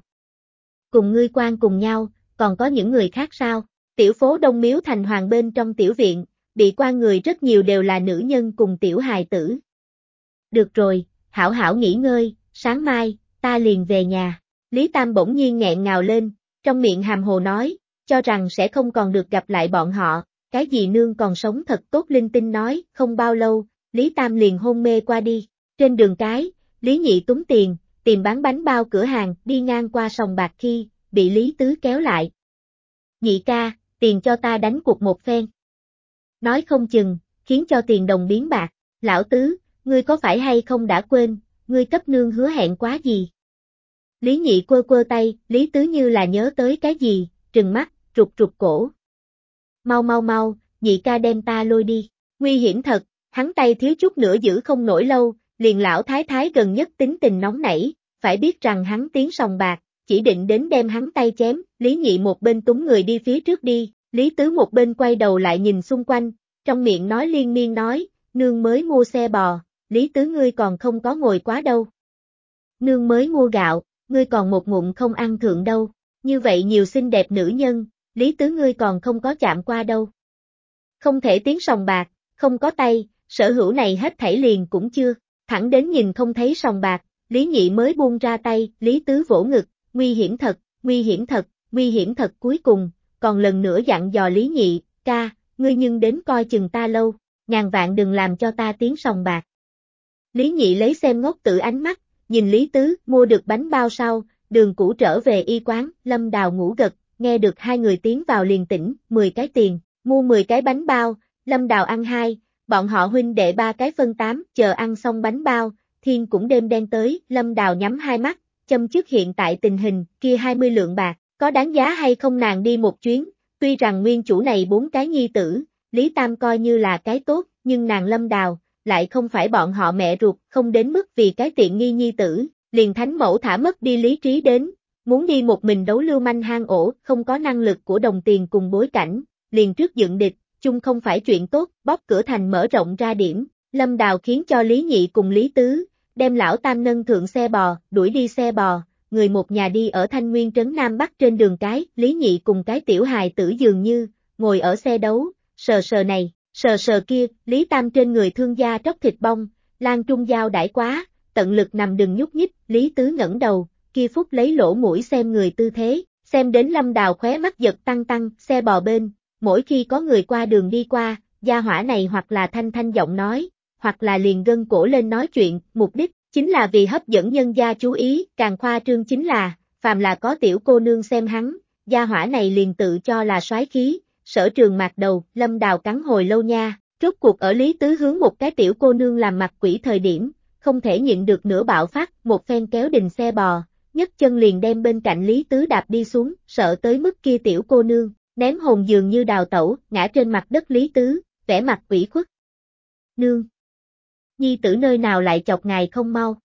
Cùng ngươi quan cùng nhau, còn có những người khác sao? Tiểu phố Đông Miếu thành hoàng bên trong tiểu viện, bị quan người rất nhiều đều là nữ nhân cùng tiểu hài tử. Được rồi, hảo hảo nghỉ ngơi, sáng mai, ta liền về nhà. Lý Tam bỗng nhiên nghẹn ngào lên, trong miệng hàm hồ nói, cho rằng sẽ không còn được gặp lại bọn họ, cái gì nương còn sống thật tốt linh tinh nói, không bao lâu, Lý Tam liền hôn mê qua đi. Trên đường cái, Lý Nhị túng tiền, tìm bán bánh bao cửa hàng, đi ngang qua sòng bạc khi, bị Lý Tứ kéo lại. Nhị ca, tiền cho ta đánh cuộc một phen. Nói không chừng, khiến cho tiền đồng biến bạc, lão tứ, ngươi có phải hay không đã quên, ngươi cấp nương hứa hẹn quá gì? Lý nhị quơ quơ tay, Lý tứ như là nhớ tới cái gì, trừng mắt, trục trục cổ. Mau mau mau, nhị ca đem ta lôi đi, nguy hiểm thật, hắn tay thiếu chút nữa giữ không nổi lâu, liền lão thái thái gần nhất tính tình nóng nảy, phải biết rằng hắn tiếng sòng bạc, chỉ định đến đem hắn tay chém, Lý nhị một bên túng người đi phía trước đi, Lý tứ một bên quay đầu lại nhìn xung quanh, trong miệng nói liên miên nói, nương mới mua xe bò, Lý tứ ngươi còn không có ngồi quá đâu. Nương mới mua gạo, ngươi còn một ngụm không ăn thượng đâu, như vậy nhiều xinh đẹp nữ nhân, Lý tứ ngươi còn không có chạm qua đâu. Không thể tiếng sòng bạc, không có tay, sở hữu này hết thảy liền cũng chưa, thẳng đến nhìn không thấy sòng bạc, Lý nhị mới buông ra tay, Lý tứ vỗ ngực, nguy hiểm thật, nguy hiểm thật, nguy hiểm thật cuối cùng, còn lần nữa dặn dò Lý nhị, ca, ngươi nhưng đến coi chừng ta lâu, ngàn vạn đừng làm cho ta tiếng sòng bạc. Lý nhị lấy xem ngốc tự ánh mắt, nhìn Lý Tứ, mua được bánh bao sau, đường cũ trở về y quán, lâm đào ngủ gật, nghe được hai người tiến vào liền tỉnh, 10 cái tiền, mua 10 cái bánh bao, lâm đào ăn hai, bọn họ huynh đệ ba cái phân tám, chờ ăn xong bánh bao, thiên cũng đêm đen tới, lâm đào nhắm hai mắt, châm trước hiện tại tình hình, kia 20 lượng bạc, có đáng giá hay không nàng đi một chuyến, tuy rằng nguyên chủ này bốn cái nhi tử, Lý Tam coi như là cái tốt, nhưng nàng lâm đào, lại không phải bọn họ mẹ ruột, không đến mức vì cái tiện nghi nhi tử, liền thánh mẫu thả mất đi lý trí đến, muốn đi một mình đấu lưu manh hang ổ, không có năng lực của đồng tiền cùng bối cảnh, liền trước dựng địch, chung không phải chuyện tốt, bóp cửa thành mở rộng ra điểm, lâm đào khiến cho Lý Nhị cùng Lý Tứ, đem lão tam nâng thượng xe bò, đuổi đi xe bò, người một nhà đi ở Thanh Nguyên Trấn Nam Bắc trên đường cái, Lý Nhị cùng cái tiểu hài tử dường như, ngồi ở xe đấu, sờ sờ này, Sờ sờ kia, Lý Tam trên người thương gia tróc thịt bông, Lan Trung Giao đãi quá, tận lực nằm đừng nhúc nhích, Lý Tứ ngẩng đầu, kia phút lấy lỗ mũi xem người tư thế, xem đến lâm đào khóe mắt giật tăng tăng, xe bò bên, mỗi khi có người qua đường đi qua, gia hỏa này hoặc là thanh thanh giọng nói, hoặc là liền gân cổ lên nói chuyện, mục đích, chính là vì hấp dẫn nhân gia chú ý, càng khoa trương chính là, phàm là có tiểu cô nương xem hắn, gia hỏa này liền tự cho là soái khí, sở trường mạc đầu, lâm đào cắn hồi lâu nha, rốt cuộc ở Lý Tứ hướng một cái tiểu cô nương làm mặt quỷ thời điểm, không thể nhịn được nửa bạo phát, một phen kéo đình xe bò, nhất chân liền đem bên cạnh Lý Tứ đạp đi xuống, sợ tới mức kia tiểu cô nương, ném hồn dường như đào tẩu, ngã trên mặt đất Lý Tứ, vẻ mặt quỷ khuất. Nương! Nhi tử nơi nào lại chọc ngài không mau?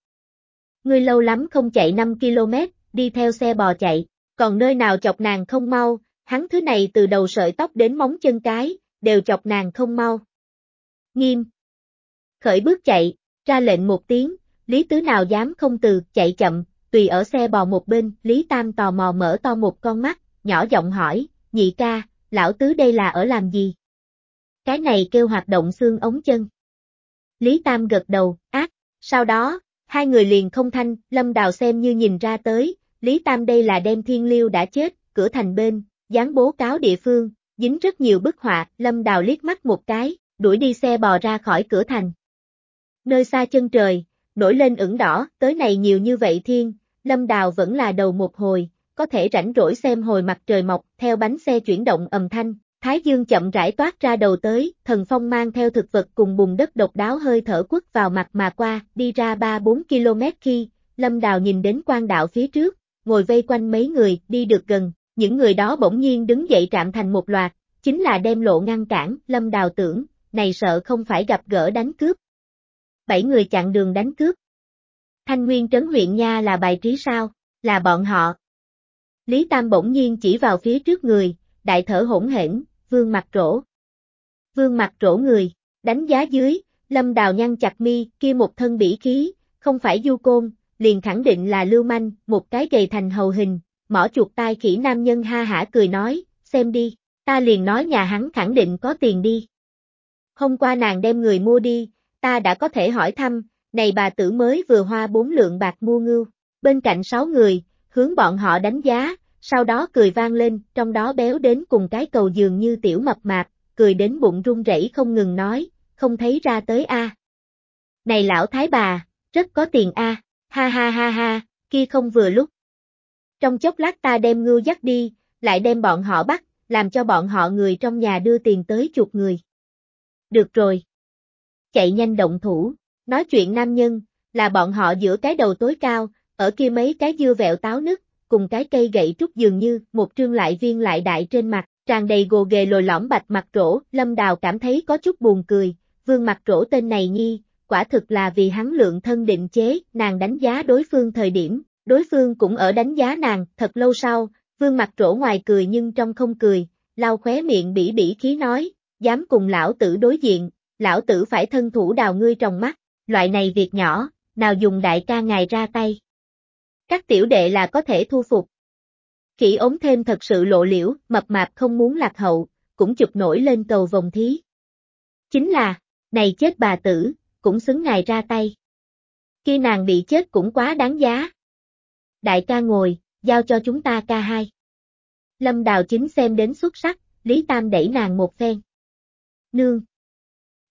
Ngươi lâu lắm không chạy 5 km, đi theo xe bò chạy, còn nơi nào chọc nàng không mau, hắn thứ này từ đầu sợi tóc đến móng chân cái, đều chọc nàng không mau. Nghiêm! Khởi bước chạy, ra lệnh một tiếng, Lý Tứ nào dám không từ, chạy chậm, tùy ở xe bò một bên, Lý Tam tò mò mở to một con mắt, nhỏ giọng hỏi, nhị ca, lão tứ đây là ở làm gì? Cái này kêu hoạt động xương ống chân. Lý Tam gật đầu, ác, sau đó, hai người liền không thanh, Lâm Đào xem như nhìn ra tới, Lý Tam đây là đem thiên liêu đã chết, cửa thành bên, dán bố cáo địa phương, dính rất nhiều bức họa, Lâm Đào liếc mắt một cái, đuổi đi xe bò ra khỏi cửa thành. Nơi xa chân trời, nổi lên ửng đỏ, tới này nhiều như vậy thiên, Lâm Đào vẫn là đầu một hồi, có thể rảnh rỗi xem hồi mặt trời mọc, theo bánh xe chuyển động ầm thanh, Thái Dương chậm rãi toát ra đầu tới, thần phong mang theo thực vật cùng bùn đất độc đáo hơi thở quất vào mặt mà qua, đi ra 3-4 km khi, Lâm Đào nhìn đến quan đạo phía trước, ngồi vây quanh mấy người, đi được gần, những người đó bỗng nhiên đứng dậy trạm thành một loạt, chính là đem lộ ngăn cản, Lâm Đào tưởng, này sợ không phải gặp gỡ đánh cướp. Bảy người chặn đường đánh cướp. Thanh Nguyên Trấn huyện Nha là bài trí sao, là bọn họ. Lý Tam bỗng nhiên chỉ vào phía trước người, đại thở hỗn hển, vương mặt rỗ. Vương mặt rỗ người, đánh giá dưới, lâm đào nhăn chặt mi, kia một thân bỉ khí, không phải du côn, liền khẳng định là lưu manh, một cái gầy thành hầu hình, mỏ chuột tai khỉ nam nhân ha hả cười nói, xem đi, ta liền nói nhà hắn khẳng định có tiền đi. Hôm qua nàng đem người mua đi, ta đã có thể hỏi thăm, này bà tử mới vừa hoa bốn lượng bạc mua ngưu, bên cạnh sáu người, hướng bọn họ đánh giá, sau đó cười vang lên, trong đó béo đến cùng cái cầu dường như tiểu mập mạp, cười đến bụng run rẩy không ngừng nói, không thấy ra tới a. Này lão thái bà, rất có tiền a, ha ha ha ha, kia không vừa lúc. Trong chốc lát ta đem ngưu dắt đi, lại đem bọn họ bắt, làm cho bọn họ người trong nhà đưa tiền tới chuột người. Được rồi. Chạy nhanh động thủ, nói chuyện nam nhân, là bọn họ giữa cái đầu tối cao, ở kia mấy cái dưa vẹo táo nứt, cùng cái cây gậy trúc dường như, một trương lại viên lại đại trên mặt, tràn đầy gồ ghề lồi lõm bạch mặt rỗ, lâm đào cảm thấy có chút buồn cười, vương mặt rỗ tên này nhi, quả thực là vì hắn lượng thân định chế, nàng đánh giá đối phương thời điểm, đối phương cũng ở đánh giá nàng, thật lâu sau, vương mặt rỗ ngoài cười nhưng trong không cười, lau khóe miệng bỉ bỉ khí nói, dám cùng lão tử đối diện, lão tử phải thân thủ đào ngươi trong mắt, loại này việc nhỏ, nào dùng đại ca ngài ra tay. Các tiểu đệ là có thể thu phục. Khỉ ống thêm thật sự lộ liễu, mập mạp không muốn lạc hậu, cũng chụp nổi lên cầu vòng thí. Chính là, này chết bà tử, cũng xứng ngài ra tay. Khi nàng bị chết cũng quá đáng giá. Đại ca ngồi, giao cho chúng ta ca hai. Lâm Đào chính xem đến xuất sắc, Lý Tam đẩy nàng một phen. Nương!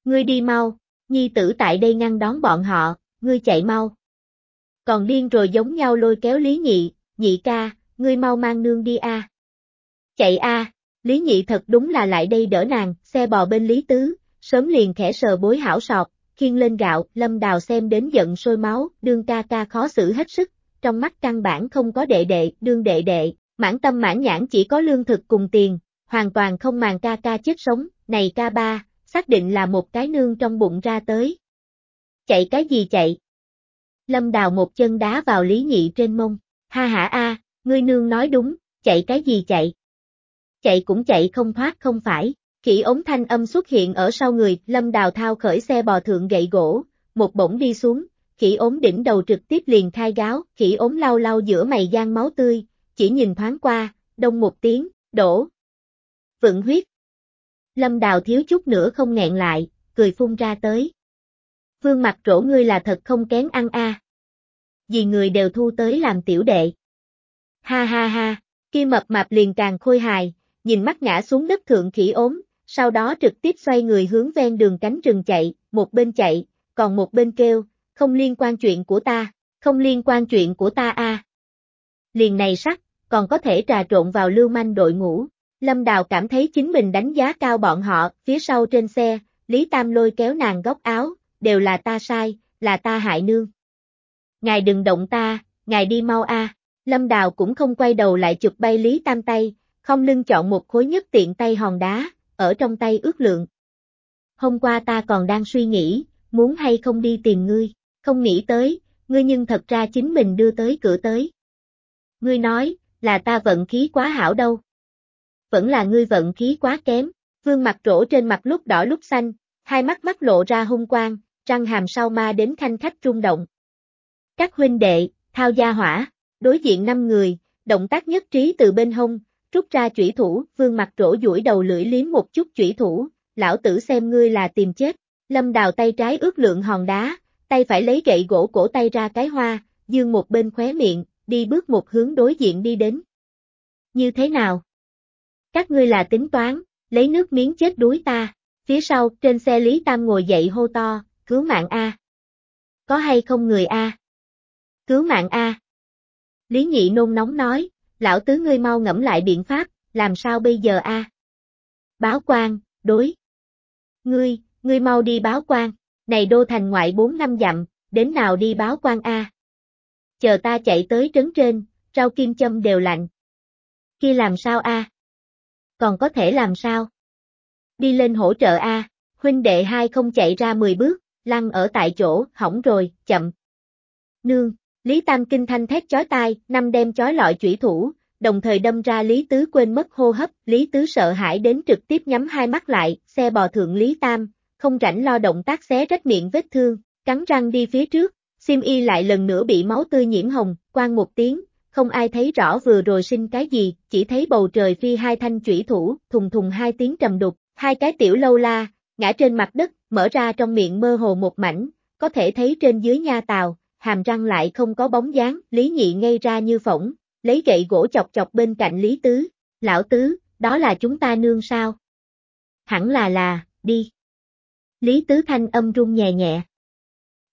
Ngươi đi mau, nhi tử tại đây ngăn đón bọn họ, ngươi chạy mau còn điên rồi giống nhau lôi kéo Lý Nhị, nhị ca, ngươi mau mang nương đi a. Chạy a, Lý Nhị thật đúng là lại đây đỡ nàng, xe bò bên Lý Tứ, sớm liền khẽ sờ bối hảo sọt, khiên lên gạo, lâm đào xem đến giận sôi máu, đương ca ca khó xử hết sức, trong mắt căn bản không có đệ đệ, đương đệ đệ, mãn tâm mãn nhãn chỉ có lương thực cùng tiền, hoàn toàn không màng ca ca chết sống, này ca ba, xác định là một cái nương trong bụng ra tới. Chạy cái gì chạy, Lâm Đào một chân đá vào Lý Nhị trên mông, ha hả a, ngươi nương nói đúng, chạy cái gì chạy? Chạy cũng chạy không thoát không phải, Khỉ ống thanh âm xuất hiện ở sau người, Lâm Đào thao khởi xe bò thượng gậy gỗ, một bổng đi xuống, khỉ ốm đỉnh đầu trực tiếp liền khai gáo, khỉ ốm lau lau giữa mày gian máu tươi, chỉ nhìn thoáng qua, đông một tiếng, đổ. Vựng huyết. Lâm Đào thiếu chút nữa không nghẹn lại, cười phun ra tới vương mặt rỗ ngươi là thật không kén ăn a. Vì người đều thu tới làm tiểu đệ. Ha ha ha, kia mập mạp liền càng khôi hài, nhìn mắt ngã xuống đất thượng khỉ ốm, sau đó trực tiếp xoay người hướng ven đường cánh rừng chạy, một bên chạy, còn một bên kêu, không liên quan chuyện của ta, không liên quan chuyện của ta a. Liền này sắc, còn có thể trà trộn vào lưu manh đội ngũ. Lâm Đào cảm thấy chính mình đánh giá cao bọn họ, phía sau trên xe, Lý Tam lôi kéo nàng góc áo, đều là ta sai, là ta hại nương. Ngài đừng động ta, ngài đi mau a. Lâm Đào cũng không quay đầu lại chụp bay Lý Tam tay, không lưng chọn một khối nhất tiện tay hòn đá, ở trong tay ước lượng. Hôm qua ta còn đang suy nghĩ, muốn hay không đi tìm ngươi, không nghĩ tới, ngươi nhưng thật ra chính mình đưa tới cửa tới. Ngươi nói, là ta vận khí quá hảo đâu. Vẫn là ngươi vận khí quá kém, vương mặt trổ trên mặt lúc đỏ lúc xanh, hai mắt mắt lộ ra hung quang, răng hàm sau ma đến thanh khách trung động. Các huynh đệ, thao gia hỏa, đối diện năm người, động tác nhất trí từ bên hông, rút ra chủy thủ, vương mặt trổ duỗi đầu lưỡi liếm một chút chủy thủ, lão tử xem ngươi là tìm chết, lâm đào tay trái ước lượng hòn đá, tay phải lấy gậy gỗ cổ tay ra cái hoa, dương một bên khóe miệng, đi bước một hướng đối diện đi đến. Như thế nào? Các ngươi là tính toán, lấy nước miếng chết đuối ta, phía sau, trên xe Lý Tam ngồi dậy hô to, cứu mạng A. Có hay không người A? Cứu mạng A. Lý Nhị nôn nóng nói, lão tứ ngươi mau ngẫm lại biện pháp, làm sao bây giờ A? Báo quan, đối. Ngươi, ngươi mau đi báo quan, này đô thành ngoại 4 năm dặm, đến nào đi báo quan A. Chờ ta chạy tới trấn trên, rau kim châm đều lạnh. Kia làm sao A? Còn có thể làm sao? Đi lên hỗ trợ A, huynh đệ hai không chạy ra 10 bước, lăn ở tại chỗ, hỏng rồi, chậm. Nương, Lý Tam Kinh thanh thét chói tai, năm đem chói lọi chủy thủ, đồng thời đâm ra Lý Tứ quên mất hô hấp, Lý Tứ sợ hãi đến trực tiếp nhắm hai mắt lại, xe bò thượng Lý Tam, không rảnh lo động tác xé rách miệng vết thương, cắn răng đi phía trước, sim y lại lần nữa bị máu tươi nhiễm hồng, quan một tiếng, không ai thấy rõ vừa rồi sinh cái gì, chỉ thấy bầu trời phi hai thanh chủy thủ, thùng thùng hai tiếng trầm đục, hai cái tiểu lâu la, ngã trên mặt đất, mở ra trong miệng mơ hồ một mảnh, có thể thấy trên dưới nha tàu, hàm răng lại không có bóng dáng, Lý Nhị ngay ra như phỏng, lấy gậy gỗ chọc chọc bên cạnh Lý Tứ, lão Tứ, đó là chúng ta nương sao? Hẳn là là, đi. Lý Tứ thanh âm rung nhẹ nhẹ.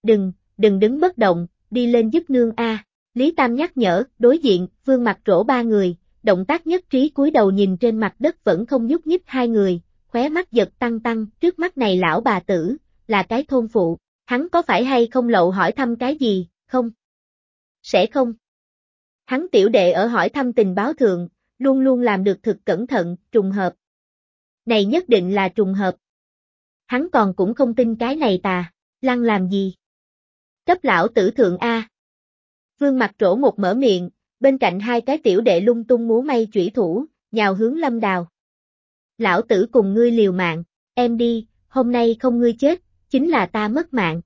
Đừng, đừng đứng bất động, đi lên giúp nương A. Lý Tam nhắc nhở, đối diện, vương mặt rỗ ba người, động tác nhất trí cúi đầu nhìn trên mặt đất vẫn không nhúc nhích hai người, khóe mắt giật tăng tăng, trước mắt này lão bà tử, là cái thôn phụ, hắn có phải hay không lậu hỏi thăm cái gì, không? Sẽ không. Hắn tiểu đệ ở hỏi thăm tình báo thượng, luôn luôn làm được thực cẩn thận, trùng hợp. Này nhất định là trùng hợp. Hắn còn cũng không tin cái này tà, lăng làm gì? Cấp lão tử thượng A. Vương mặt trổ một mở miệng, bên cạnh hai cái tiểu đệ lung tung múa may chủy thủ, nhào hướng lâm đào. Lão tử cùng ngươi liều mạng, em đi, hôm nay không ngươi chết, chính là ta mất mạng.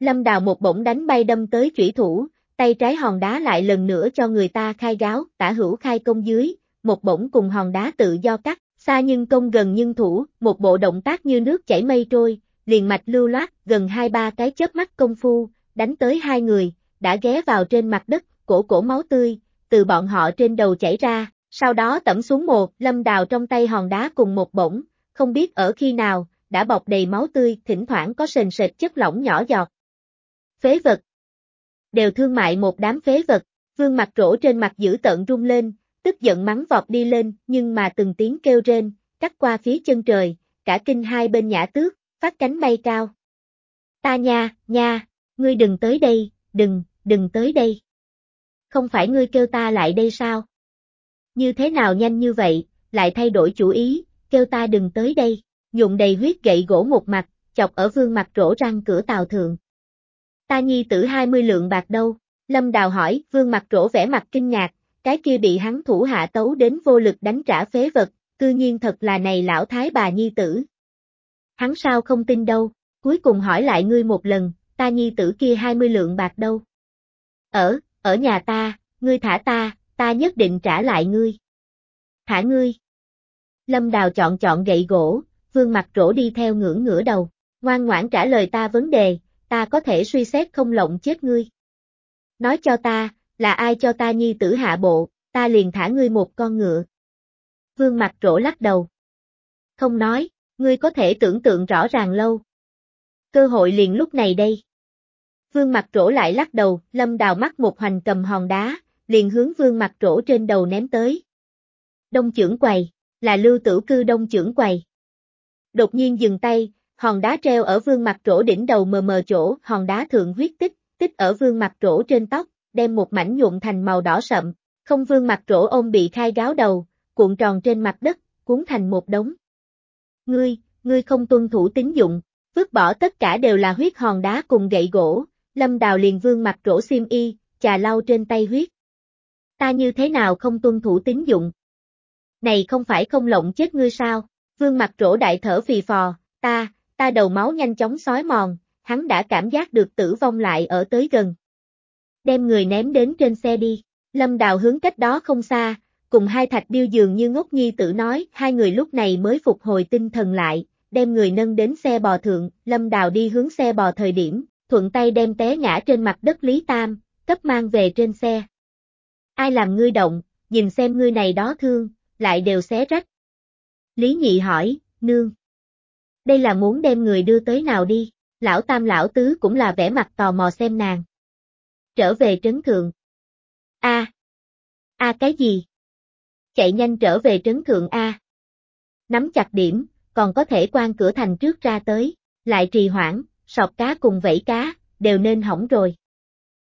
Lâm đào một bổng đánh bay đâm tới chủy thủ, tay trái hòn đá lại lần nữa cho người ta khai gáo, tả hữu khai công dưới, một bổng cùng hòn đá tự do cắt, xa nhưng công gần nhưng thủ, một bộ động tác như nước chảy mây trôi, liền mạch lưu loát, gần hai ba cái chớp mắt công phu, đánh tới hai người, đã ghé vào trên mặt đất, cổ cổ máu tươi, từ bọn họ trên đầu chảy ra, sau đó tẩm xuống một, lâm đào trong tay hòn đá cùng một bổng, không biết ở khi nào, đã bọc đầy máu tươi, thỉnh thoảng có sền sệt chất lỏng nhỏ giọt. Phế vật. Đều thương mại một đám phế vật, vương mặt rỗ trên mặt giữ tợn rung lên, tức giận mắng vọt đi lên, nhưng mà từng tiếng kêu rên, cắt qua phía chân trời, cả kinh hai bên nhã tước, phát cánh bay cao. Ta nha, nha, ngươi đừng tới đây, đừng, đừng tới đây. Không phải ngươi kêu ta lại đây sao? Như thế nào nhanh như vậy, lại thay đổi chủ ý, kêu ta đừng tới đây, dùng đầy huyết gậy gỗ một mặt, chọc ở vương mặt rỗ răng cửa tàu thượng. Ta nhi tử 20 lượng bạc đâu? Lâm Đào hỏi, vương mặt rỗ vẻ mặt kinh ngạc, cái kia bị hắn thủ hạ tấu đến vô lực đánh trả phế vật, cư nhiên thật là này lão thái bà nhi tử. Hắn sao không tin đâu, cuối cùng hỏi lại ngươi một lần, ta nhi tử kia 20 lượng bạc đâu? Ở, ở nhà ta, ngươi thả ta, ta nhất định trả lại ngươi. Thả ngươi. Lâm Đào chọn chọn gậy gỗ, vương mặt rỗ đi theo ngưỡng ngửa đầu, ngoan ngoãn trả lời ta vấn đề, ta có thể suy xét không lộng chết ngươi. Nói cho ta, là ai cho ta nhi tử hạ bộ, ta liền thả ngươi một con ngựa. Vương mặt rỗ lắc đầu. Không nói, ngươi có thể tưởng tượng rõ ràng lâu. Cơ hội liền lúc này đây. Vương mặt rỗ lại lắc đầu, lâm đào mắt một hoành cầm hòn đá, liền hướng vương mặt trổ trên đầu ném tới. Đông trưởng quầy, là lưu tử cư đông trưởng quầy. Đột nhiên dừng tay, hòn đá treo ở vương mặt trổ đỉnh đầu mờ mờ chỗ, hòn đá thượng huyết tích, tích ở vương mặt trổ trên tóc, đem một mảnh nhuộm thành màu đỏ sậm, không vương mặt trổ ôm bị khai gáo đầu, cuộn tròn trên mặt đất, cuốn thành một đống. Ngươi, ngươi không tuân thủ tín dụng, vứt bỏ tất cả đều là huyết hòn đá cùng gậy gỗ, lâm đào liền vương mặt trổ xiêm y, chà lau trên tay huyết. Ta như thế nào không tuân thủ tín dụng? Này không phải không lộng chết ngươi sao? Vương mặt trổ đại thở phì phò, ta, ta đầu máu nhanh chóng xói mòn, hắn đã cảm giác được tử vong lại ở tới gần. Đem người ném đến trên xe đi, lâm đào hướng cách đó không xa, cùng hai thạch điêu dường như ngốc nhi tử nói, hai người lúc này mới phục hồi tinh thần lại, đem người nâng đến xe bò thượng, lâm đào đi hướng xe bò thời điểm, thuận tay đem té ngã trên mặt đất Lý Tam, cấp mang về trên xe. Ai làm ngươi động, nhìn xem ngươi này đó thương, lại đều xé rách. Lý Nhị hỏi, nương. Đây là muốn đem người đưa tới nào đi, lão tam lão tứ cũng là vẻ mặt tò mò xem nàng. Trở về trấn thượng. A. A cái gì? Chạy nhanh trở về trấn thượng A. Nắm chặt điểm, còn có thể quan cửa thành trước ra tới, lại trì hoãn, sọc cá cùng vẫy cá, đều nên hỏng rồi.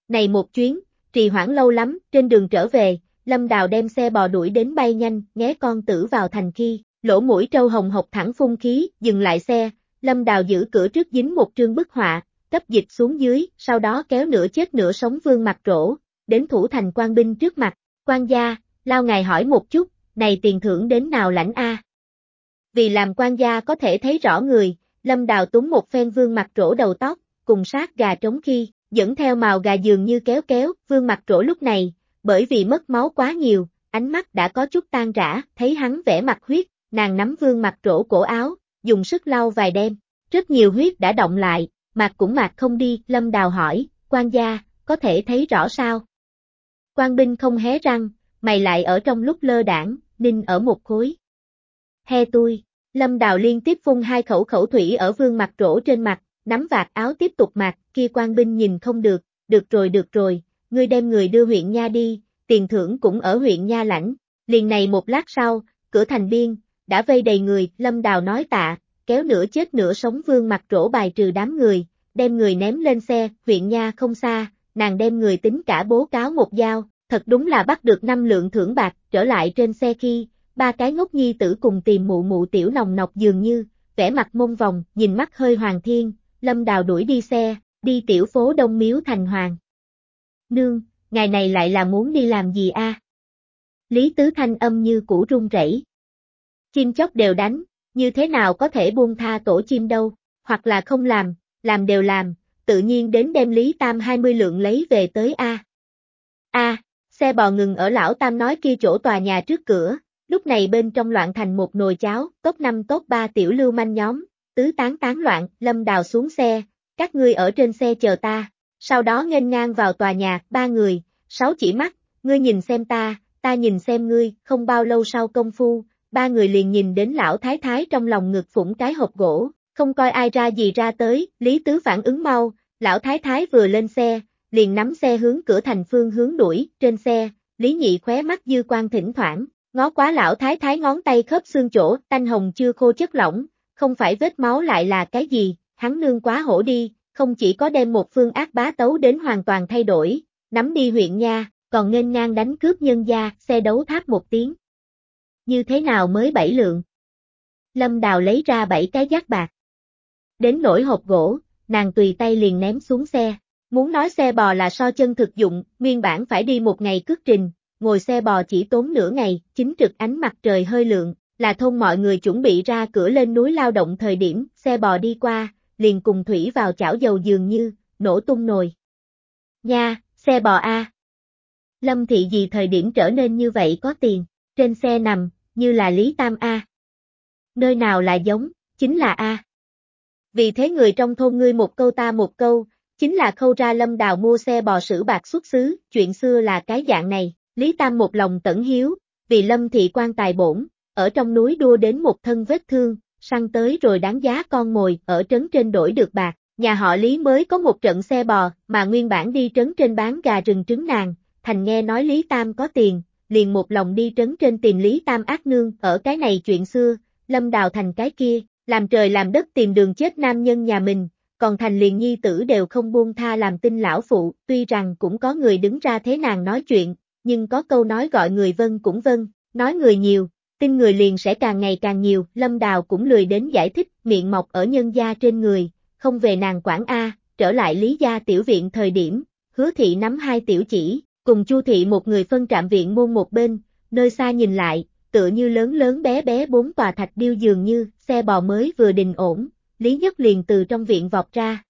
Này một chuyến, trì hoãn lâu lắm, trên đường trở về, Lâm Đào đem xe bò đuổi đến bay nhanh, nghé con tử vào thành khi, lỗ mũi trâu hồng hộc thẳng phun khí, dừng lại xe, Lâm Đào giữ cửa trước dính một trương bức họa, cấp dịch xuống dưới, sau đó kéo nửa chết nửa sống vương mặt rỗ, đến thủ thành quan binh trước mặt, quan gia, lao ngài hỏi một chút, này tiền thưởng đến nào lãnh A. Vì làm quan gia có thể thấy rõ người, Lâm Đào túng một phen vương mặt rỗ đầu tóc, cùng sát gà trống khi, dẫn theo màu gà dường như kéo kéo, vương mặt rỗ lúc này, bởi vì mất máu quá nhiều, ánh mắt đã có chút tan rã, thấy hắn vẽ mặt huyết, nàng nắm vương mặt rỗ cổ áo, dùng sức lau vài đêm, rất nhiều huyết đã động lại, mặt cũng mặt không đi, lâm đào hỏi, quan gia, có thể thấy rõ sao? Quan binh không hé răng, mày lại ở trong lúc lơ đảng, ninh ở một khối. He tôi, lâm đào liên tiếp phun hai khẩu khẩu thủy ở vương mặt rỗ trên mặt, nắm vạt áo tiếp tục mặc, kia quan binh nhìn không được, được rồi được rồi, ngươi đem người đưa huyện Nha đi, tiền thưởng cũng ở huyện Nha lãnh, liền này một lát sau, cửa thành biên, đã vây đầy người, lâm đào nói tạ, kéo nửa chết nửa sống vương mặt rỗ bài trừ đám người, đem người ném lên xe, huyện Nha không xa, nàng đem người tính cả bố cáo một dao, thật đúng là bắt được năm lượng thưởng bạc, trở lại trên xe khi, ba cái ngốc nhi tử cùng tìm mụ mụ tiểu nòng nọc dường như, vẻ mặt mông vòng, nhìn mắt hơi hoàng thiên, lâm đào đuổi đi xe, đi tiểu phố Đông Miếu Thành Hoàng. Nương, ngày này lại là muốn đi làm gì a? Lý Tứ Thanh âm như củ rung rẩy. Chim chóc đều đánh, như thế nào có thể buông tha tổ chim đâu, hoặc là không làm, làm đều làm, tự nhiên đến đem Lý Tam 20 lượng lấy về tới A. A, xe bò ngừng ở lão Tam nói kia chỗ tòa nhà trước cửa, lúc này bên trong loạn thành một nồi cháo, tốt năm tốt ba tiểu lưu manh nhóm, tứ tán tán loạn, lâm đào xuống xe, các ngươi ở trên xe chờ ta, sau đó nghênh ngang vào tòa nhà, ba người, sáu chỉ mắt, ngươi nhìn xem ta, ta nhìn xem ngươi, không bao lâu sau công phu, ba người liền nhìn đến lão thái thái trong lòng ngực phủng cái hộp gỗ, không coi ai ra gì ra tới, Lý Tứ phản ứng mau, lão thái thái vừa lên xe, liền nắm xe hướng cửa thành phương hướng đuổi, trên xe, Lý Nhị khóe mắt dư quan thỉnh thoảng, ngó quá lão thái thái ngón tay khớp xương chỗ, tanh hồng chưa khô chất lỏng, không phải vết máu lại là cái gì, hắn nương quá hổ đi, không chỉ có đem một phương ác bá tấu đến hoàn toàn thay đổi, nắm đi huyện nha, còn nghênh ngang đánh cướp nhân gia, xe đấu tháp một tiếng. Như thế nào mới bảy lượng? Lâm Đào lấy ra bảy cái giác bạc. Đến nỗi hộp gỗ, nàng tùy tay liền ném xuống xe. Muốn nói xe bò là so chân thực dụng, nguyên bản phải đi một ngày cước trình, ngồi xe bò chỉ tốn nửa ngày, chính trực ánh mặt trời hơi lượng, là thôn mọi người chuẩn bị ra cửa lên núi lao động thời điểm, xe bò đi qua, liền cùng thủy vào chảo dầu dường như, nổ tung nồi. Nha, xe bò A. Lâm thị gì thời điểm trở nên như vậy có tiền, trên xe nằm, như là Lý Tam A. Nơi nào là giống, chính là A. Vì thế người trong thôn ngươi một câu ta một câu, chính là khâu ra lâm đào mua xe bò sử bạc xuất xứ, chuyện xưa là cái dạng này, Lý Tam một lòng tẩn hiếu, vì lâm thị quan tài bổn, ở trong núi đua đến một thân vết thương, săn tới rồi đáng giá con mồi, ở trấn trên đổi được bạc, Nhà họ Lý mới có một trận xe bò, mà nguyên bản đi trấn trên bán gà rừng trứng nàng, thành nghe nói Lý Tam có tiền, liền một lòng đi trấn trên tìm Lý Tam ác nương, ở cái này chuyện xưa, lâm đào thành cái kia, làm trời làm đất tìm đường chết nam nhân nhà mình, còn thành liền nhi tử đều không buông tha làm tin lão phụ, tuy rằng cũng có người đứng ra thế nàng nói chuyện, nhưng có câu nói gọi người vân cũng vân, nói người nhiều, tin người liền sẽ càng ngày càng nhiều, lâm đào cũng lười đến giải thích, miệng mọc ở nhân gia trên người, không về nàng quản A, trở lại lý gia tiểu viện thời điểm, hứa thị nắm hai tiểu chỉ, cùng chu thị một người phân trạm viện môn một bên, nơi xa nhìn lại, tựa như lớn lớn bé bé bốn tòa thạch điêu dường như, xe bò mới vừa đình ổn, Lý Nhất liền từ trong viện vọt ra.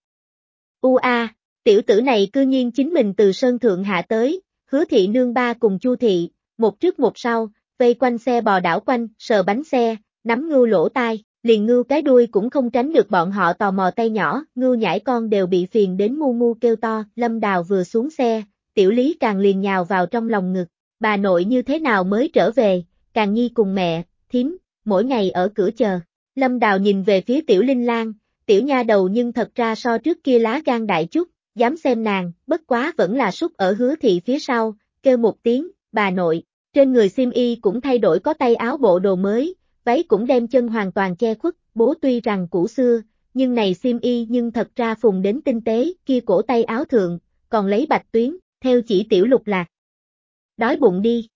U a, tiểu tử này cư nhiên chính mình từ sơn thượng hạ tới, hứa thị nương ba cùng chu thị, một trước một sau, vây quanh xe bò đảo quanh, sờ bánh xe, nắm ngưu lỗ tai, liền ngưu cái đuôi cũng không tránh được bọn họ tò mò tay nhỏ, ngưu nhảy con đều bị phiền đến mu mu kêu to, lâm đào vừa xuống xe, tiểu lý càng liền nhào vào trong lòng ngực, bà nội như thế nào mới trở về, càng nhi cùng mẹ, thím, mỗi ngày ở cửa chờ. Lâm Đào nhìn về phía tiểu linh Lan, tiểu nha đầu nhưng thật ra so trước kia lá gan đại chút, dám xem nàng, bất quá vẫn là súc ở hứa thị phía sau, kêu một tiếng, bà nội, trên người sim y cũng thay đổi có tay áo bộ đồ mới, váy cũng đem chân hoàn toàn che khuất, bố tuy rằng cũ xưa, nhưng này sim y nhưng thật ra phùng đến tinh tế, kia cổ tay áo thượng, còn lấy bạch tuyến, theo chỉ tiểu lục lạc. Đói bụng đi.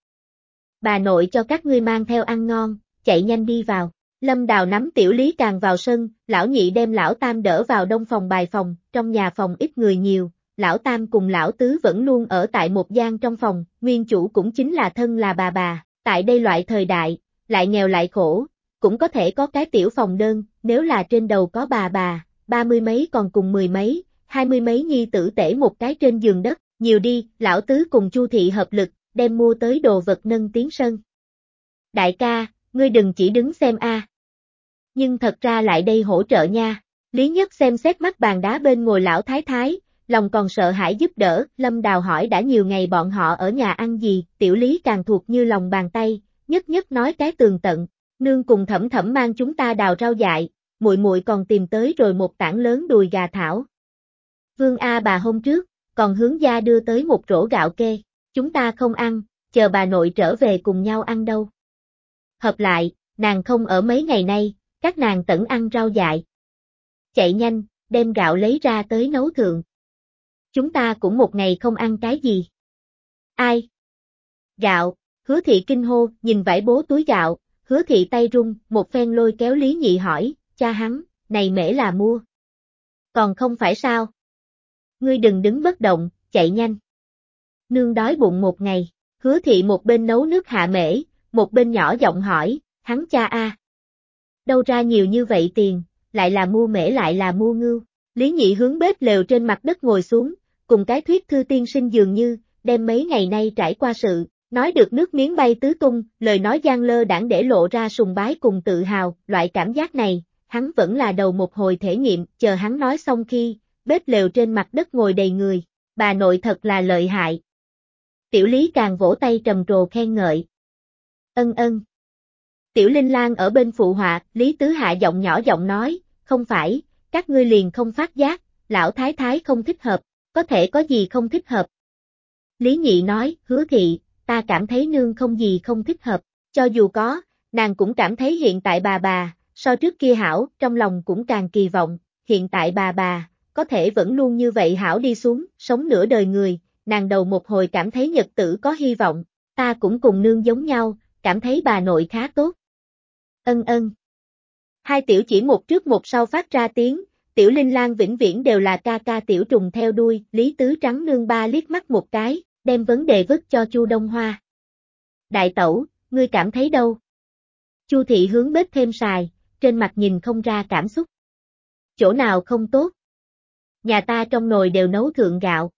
Bà nội cho các ngươi mang theo ăn ngon, chạy nhanh đi vào. Lâm Đào nắm tiểu lý càng vào sân, lão nhị đem lão tam đỡ vào đông phòng bài phòng, trong nhà phòng ít người nhiều, lão tam cùng lão tứ vẫn luôn ở tại một gian trong phòng, nguyên chủ cũng chính là thân là bà bà, tại đây loại thời đại, lại nghèo lại khổ, cũng có thể có cái tiểu phòng đơn, nếu là trên đầu có bà bà, ba mươi mấy còn cùng mười mấy, hai mươi mấy nhi tử tể một cái trên giường đất, nhiều đi, lão tứ cùng chu thị hợp lực, đem mua tới đồ vật nâng tiếng sân. Đại ca, ngươi đừng chỉ đứng xem a. Nhưng thật ra lại đây hỗ trợ nha. Lý Nhất xem xét mắt bàn đá bên ngồi lão thái thái, lòng còn sợ hãi giúp đỡ, Lâm Đào hỏi đã nhiều ngày bọn họ ở nhà ăn gì, tiểu lý càng thuộc như lòng bàn tay, nhất nhất nói cái tường tận, nương cùng thẩm thẩm mang chúng ta đào rau dại, muội muội còn tìm tới rồi một tảng lớn đùi gà thảo. Vương A bà hôm trước, còn hướng gia đưa tới một rổ gạo kê, chúng ta không ăn, chờ bà nội trở về cùng nhau ăn đâu. Hợp lại, nàng không ở mấy ngày nay, các nàng tẩn ăn rau dại. Chạy nhanh, đem gạo lấy ra tới nấu thượng. Chúng ta cũng một ngày không ăn cái gì. Ai? Gạo, hứa thị kinh hô, nhìn vải bố túi gạo, hứa thị tay rung, một phen lôi kéo Lý Nhị hỏi, cha hắn, này mễ là mua. Còn không phải sao? Ngươi đừng đứng bất động, chạy nhanh. Nương đói bụng một ngày, hứa thị một bên nấu nước hạ mễ, một bên nhỏ giọng hỏi, hắn cha a, đâu ra nhiều như vậy tiền, lại là mua mễ lại là mua ngưu. Lý nhị hướng bếp lều trên mặt đất ngồi xuống, cùng cái thuyết thư tiên sinh dường như, đem mấy ngày nay trải qua sự, nói được nước miếng bay tứ tung, lời nói gian lơ đảng để lộ ra sùng bái cùng tự hào, loại cảm giác này, hắn vẫn là đầu một hồi thể nghiệm, chờ hắn nói xong khi, bếp lều trên mặt đất ngồi đầy người, bà nội thật là lợi hại. Tiểu lý càng vỗ tay trầm trồ khen ngợi. Ân ân. Tiểu Linh Lan ở bên phụ họa, Lý Tứ Hạ giọng nhỏ giọng nói, không phải, các ngươi liền không phát giác, lão thái thái không thích hợp, có thể có gì không thích hợp. Lý Nhị nói, hứa thị, ta cảm thấy nương không gì không thích hợp, cho dù có, nàng cũng cảm thấy hiện tại bà bà, so trước kia hảo, trong lòng cũng càng kỳ vọng, hiện tại bà bà, có thể vẫn luôn như vậy hảo đi xuống, sống nửa đời người, nàng đầu một hồi cảm thấy nhật tử có hy vọng, ta cũng cùng nương giống nhau, cảm thấy bà nội khá tốt. Ân ân. Hai tiểu chỉ một trước một sau phát ra tiếng, tiểu linh lan vĩnh viễn đều là ca ca tiểu trùng theo đuôi, lý tứ trắng nương ba liếc mắt một cái, đem vấn đề vứt cho Chu Đông Hoa. Đại tẩu, ngươi cảm thấy đâu? Chu thị hướng bếp thêm xài, trên mặt nhìn không ra cảm xúc. Chỗ nào không tốt? Nhà ta trong nồi đều nấu thượng gạo.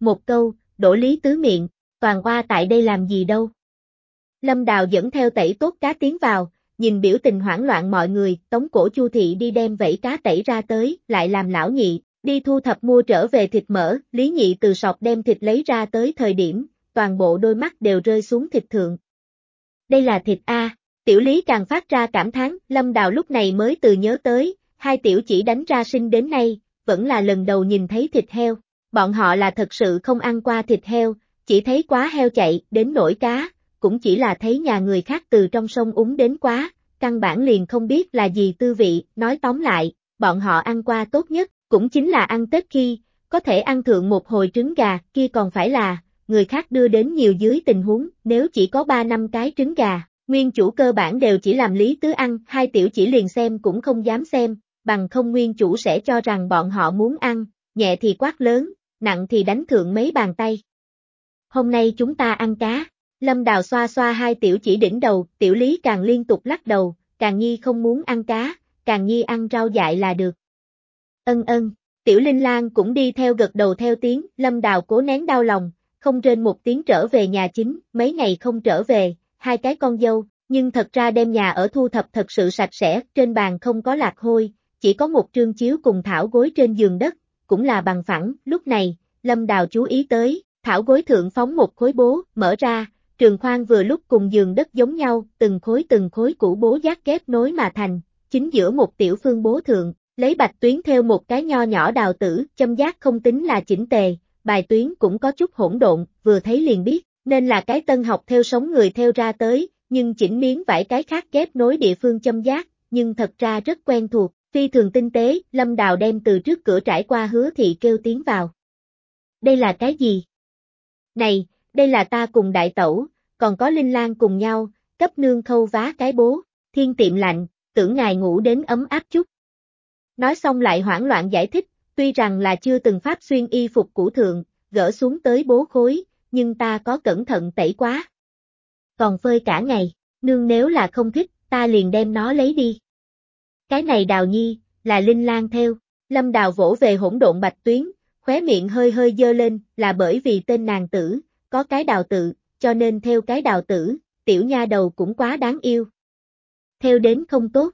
Một câu, đổ lý tứ miệng, toàn qua tại đây làm gì đâu? Lâm Đào dẫn theo tẩy tốt cá tiến vào, nhìn biểu tình hoảng loạn mọi người, tống cổ chu thị đi đem vẫy cá tẩy ra tới, lại làm lão nhị, đi thu thập mua trở về thịt mỡ, lý nhị từ sọt đem thịt lấy ra tới thời điểm, toàn bộ đôi mắt đều rơi xuống thịt thượng. Đây là thịt A, tiểu lý càng phát ra cảm thán, lâm đào lúc này mới từ nhớ tới, hai tiểu chỉ đánh ra sinh đến nay, vẫn là lần đầu nhìn thấy thịt heo. Bọn họ là thật sự không ăn qua thịt heo, chỉ thấy quá heo chạy, đến nổi cá, cũng chỉ là thấy nhà người khác từ trong sông úng đến quá, căn bản liền không biết là gì tư vị, nói tóm lại, bọn họ ăn qua tốt nhất, cũng chính là ăn Tết khi, có thể ăn thượng một hồi trứng gà, kia còn phải là, người khác đưa đến nhiều dưới tình huống, nếu chỉ có 3 năm cái trứng gà, nguyên chủ cơ bản đều chỉ làm lý tứ ăn, hai tiểu chỉ liền xem cũng không dám xem, bằng không nguyên chủ sẽ cho rằng bọn họ muốn ăn, nhẹ thì quát lớn, nặng thì đánh thượng mấy bàn tay. Hôm nay chúng ta ăn cá, Lâm Đào xoa xoa hai tiểu chỉ đỉnh đầu, tiểu lý càng liên tục lắc đầu, càng nhi không muốn ăn cá, càng nhi ăn rau dại là được. Ân ân, tiểu linh lang cũng đi theo gật đầu theo tiếng, Lâm Đào cố nén đau lòng, không trên một tiếng trở về nhà chính, mấy ngày không trở về, hai cái con dâu, nhưng thật ra đem nhà ở thu thập thật sự sạch sẽ, trên bàn không có lạc hôi, chỉ có một trương chiếu cùng thảo gối trên giường đất, cũng là bằng phẳng, lúc này, Lâm Đào chú ý tới, thảo gối thượng phóng một khối bố, mở ra, trường khoan vừa lúc cùng giường đất giống nhau, từng khối từng khối củ bố giác ghép nối mà thành, chính giữa một tiểu phương bố thượng, lấy bạch tuyến theo một cái nho nhỏ đào tử, châm giác không tính là chỉnh tề, bài tuyến cũng có chút hỗn độn, vừa thấy liền biết, nên là cái tân học theo sống người theo ra tới, nhưng chỉnh miếng vải cái khác ghép nối địa phương châm giác, nhưng thật ra rất quen thuộc, phi thường tinh tế, Lâm Đào đem từ trước cửa trải qua hứa thị kêu tiếng vào. Đây là cái gì? Này, đây là ta cùng đại tẩu, còn có Linh Lan cùng nhau, cấp nương khâu vá cái bố, thiên tiệm lạnh, tưởng ngài ngủ đến ấm áp chút. Nói xong lại hoảng loạn giải thích, tuy rằng là chưa từng pháp xuyên y phục cũ thượng, gỡ xuống tới bố khối, nhưng ta có cẩn thận tẩy quá. Còn phơi cả ngày, nương nếu là không thích, ta liền đem nó lấy đi. Cái này đào nhi, là Linh Lan theo, lâm đào vỗ về hỗn độn bạch tuyến, khóe miệng hơi hơi dơ lên, là bởi vì tên nàng tử, có cái đào tự, cho nên theo cái đào tử, tiểu nha đầu cũng quá đáng yêu. Theo đến không tốt.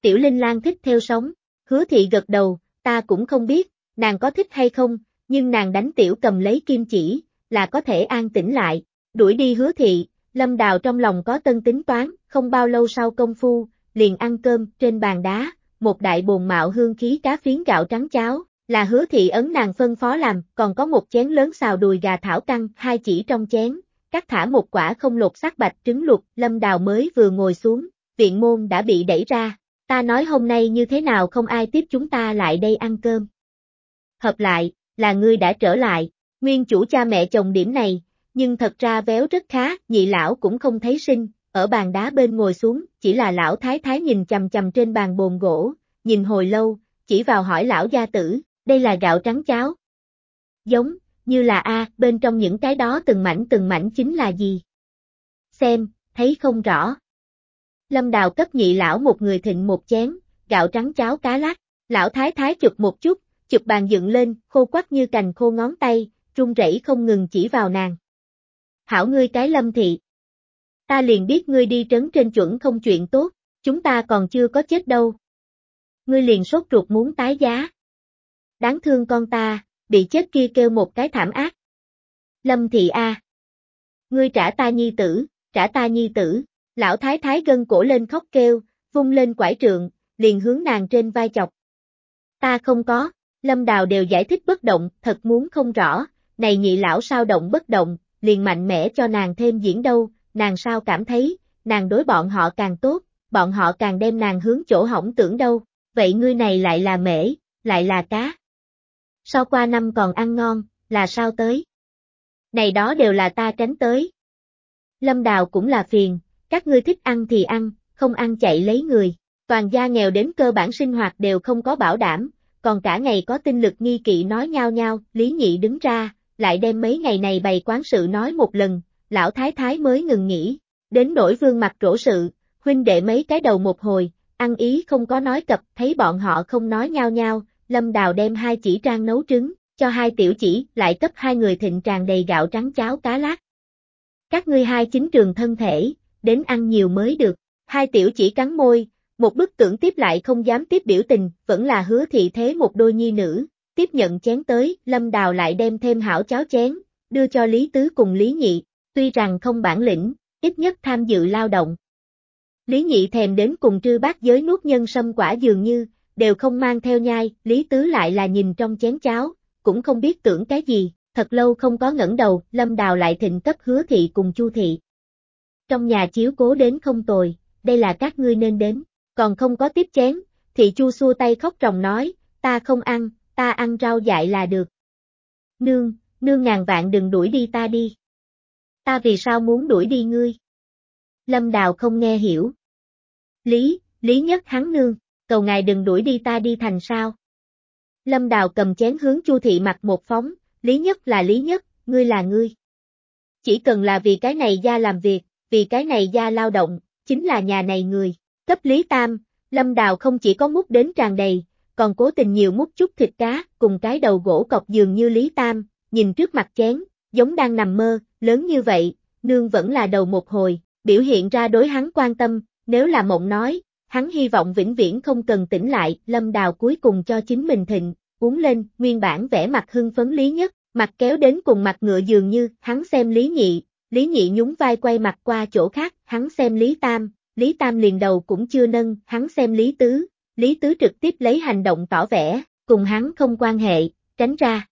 Tiểu Linh Lan thích theo sống, hứa thị gật đầu, ta cũng không biết, nàng có thích hay không, nhưng nàng đánh tiểu cầm lấy kim chỉ, là có thể an tĩnh lại, đuổi đi hứa thị, lâm đào trong lòng có tân tính toán, không bao lâu sau công phu, liền ăn cơm, trên bàn đá, một đại bồn mạo hương khí cá phiến gạo trắng cháo, là hứa thị ấn nàng phân phó làm, còn có một chén lớn xào đùi gà thảo căng, hai chỉ trong chén, cắt thả một quả không lột sắc bạch trứng luộc, lâm đào mới vừa ngồi xuống, viện môn đã bị đẩy ra, ta nói hôm nay như thế nào không ai tiếp chúng ta lại đây ăn cơm. Hợp lại, là ngươi đã trở lại, nguyên chủ cha mẹ chồng điểm này, nhưng thật ra véo rất khá, nhị lão cũng không thấy sinh, ở bàn đá bên ngồi xuống, chỉ là lão thái thái nhìn chầm chầm trên bàn bồn gỗ, nhìn hồi lâu, chỉ vào hỏi lão gia tử, đây là gạo trắng cháo. Giống, như là A, bên trong những cái đó từng mảnh từng mảnh chính là gì? Xem, thấy không rõ. Lâm Đào cấp nhị lão một người thịnh một chén, gạo trắng cháo cá lát, lão thái thái chụp một chút, chụp bàn dựng lên, khô quắc như cành khô ngón tay, run rẩy không ngừng chỉ vào nàng. Hảo ngươi cái lâm thị. Ta liền biết ngươi đi trấn trên chuẩn không chuyện tốt, chúng ta còn chưa có chết đâu. Ngươi liền sốt ruột muốn tái giá. Đáng thương con ta, bị chết kia kêu một cái thảm ác. Lâm thị A. Ngươi trả ta nhi tử, trả ta nhi tử, lão thái thái gân cổ lên khóc kêu, vung lên quải trượng, liền hướng nàng trên vai chọc. Ta không có, lâm đào đều giải thích bất động, thật muốn không rõ, này nhị lão sao động bất động, liền mạnh mẽ cho nàng thêm diễn đâu, nàng sao cảm thấy, nàng đối bọn họ càng tốt, bọn họ càng đem nàng hướng chỗ hỏng tưởng đâu, vậy ngươi này lại là mễ, lại là cá. Sau qua năm còn ăn ngon, là sao tới? Này đó đều là ta tránh tới. Lâm Đào cũng là phiền, các ngươi thích ăn thì ăn, không ăn chạy lấy người. Toàn gia nghèo đến cơ bản sinh hoạt đều không có bảo đảm, còn cả ngày có tinh lực nghi kỵ nói nhau nhau, Lý Nhị đứng ra, lại đem mấy ngày này bày quán sự nói một lần, lão thái thái mới ngừng nghỉ, đến đổi vương mặt rỗ sự, huynh đệ mấy cái đầu một hồi, ăn ý không có nói cập, thấy bọn họ không nói nhau nhau, Lâm Đào đem hai chỉ trang nấu trứng, cho hai tiểu chỉ, lại cấp hai người thịnh tràn đầy gạo trắng cháo cá lát. Các ngươi hai chính trường thân thể, đến ăn nhiều mới được, hai tiểu chỉ cắn môi, một bức tưởng tiếp lại không dám tiếp biểu tình, vẫn là hứa thị thế một đôi nhi nữ, tiếp nhận chén tới, Lâm Đào lại đem thêm hảo cháo chén, đưa cho Lý Tứ cùng Lý Nhị, tuy rằng không bản lĩnh, ít nhất tham dự lao động. Lý Nhị thèm đến cùng trư bác giới nuốt nhân sâm quả dường như, đều không mang theo nhai, Lý Tứ lại là nhìn trong chén cháo, cũng không biết tưởng cái gì, thật lâu không có ngẩng đầu, Lâm Đào lại thịnh cấp hứa thị cùng Chu thị. Trong nhà chiếu cố đến không tồi, đây là các ngươi nên đến, còn không có tiếp chén, thị Chu xua tay khóc ròng nói, ta không ăn, ta ăn rau dại là được. Nương, nương ngàn vạn đừng đuổi đi ta đi. Ta vì sao muốn đuổi đi ngươi? Lâm Đào không nghe hiểu. Lý, Lý nhất hắn nương, cầu ngài đừng đuổi đi ta đi thành sao. Lâm Đào cầm chén hướng Chu thị mặt một phóng, Lý nhất là Lý nhất, ngươi là ngươi. Chỉ cần là vì cái này gia làm việc, vì cái này gia lao động, chính là nhà này người. Cấp Lý Tam, Lâm Đào không chỉ có mút đến tràn đầy, còn cố tình nhiều mút chút thịt cá, cùng cái đầu gỗ cọc dường như Lý Tam, nhìn trước mặt chén, giống đang nằm mơ, lớn như vậy, nương vẫn là đầu một hồi, biểu hiện ra đối hắn quan tâm, nếu là mộng nói, hắn hy vọng vĩnh viễn không cần tỉnh lại, lâm đào cuối cùng cho chính mình thịnh, uống lên, nguyên bản vẻ mặt hưng phấn lý nhất, mặt kéo đến cùng mặt ngựa dường như, hắn xem lý nhị, lý nhị nhún vai quay mặt qua chỗ khác, hắn xem lý tam, lý tam liền đầu cũng chưa nâng, hắn xem lý tứ, lý tứ trực tiếp lấy hành động tỏ vẻ, cùng hắn không quan hệ, tránh ra.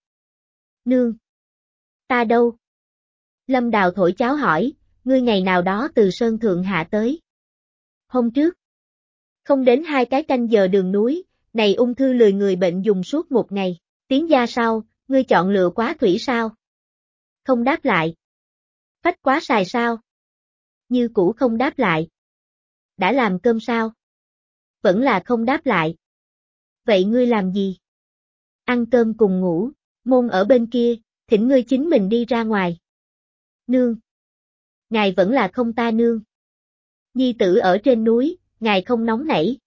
Nương! Ta đâu? Lâm Đào thổi cháo hỏi, ngươi ngày nào đó từ Sơn Thượng hạ tới. Hôm trước. Không đến hai cái canh giờ đường núi, này ung thư lười người bệnh dùng suốt một ngày, tiếng gia sau, ngươi chọn lựa quá thủy sao? Không đáp lại. Phách quá xài sao? Như cũ không đáp lại. Đã làm cơm sao? Vẫn là không đáp lại. Vậy ngươi làm gì? Ăn cơm cùng ngủ, môn ở bên kia, thỉnh ngươi chính mình đi ra ngoài. Nương. Ngài vẫn là không ta nương. Nhi tử ở trên núi, ngài không nóng nảy.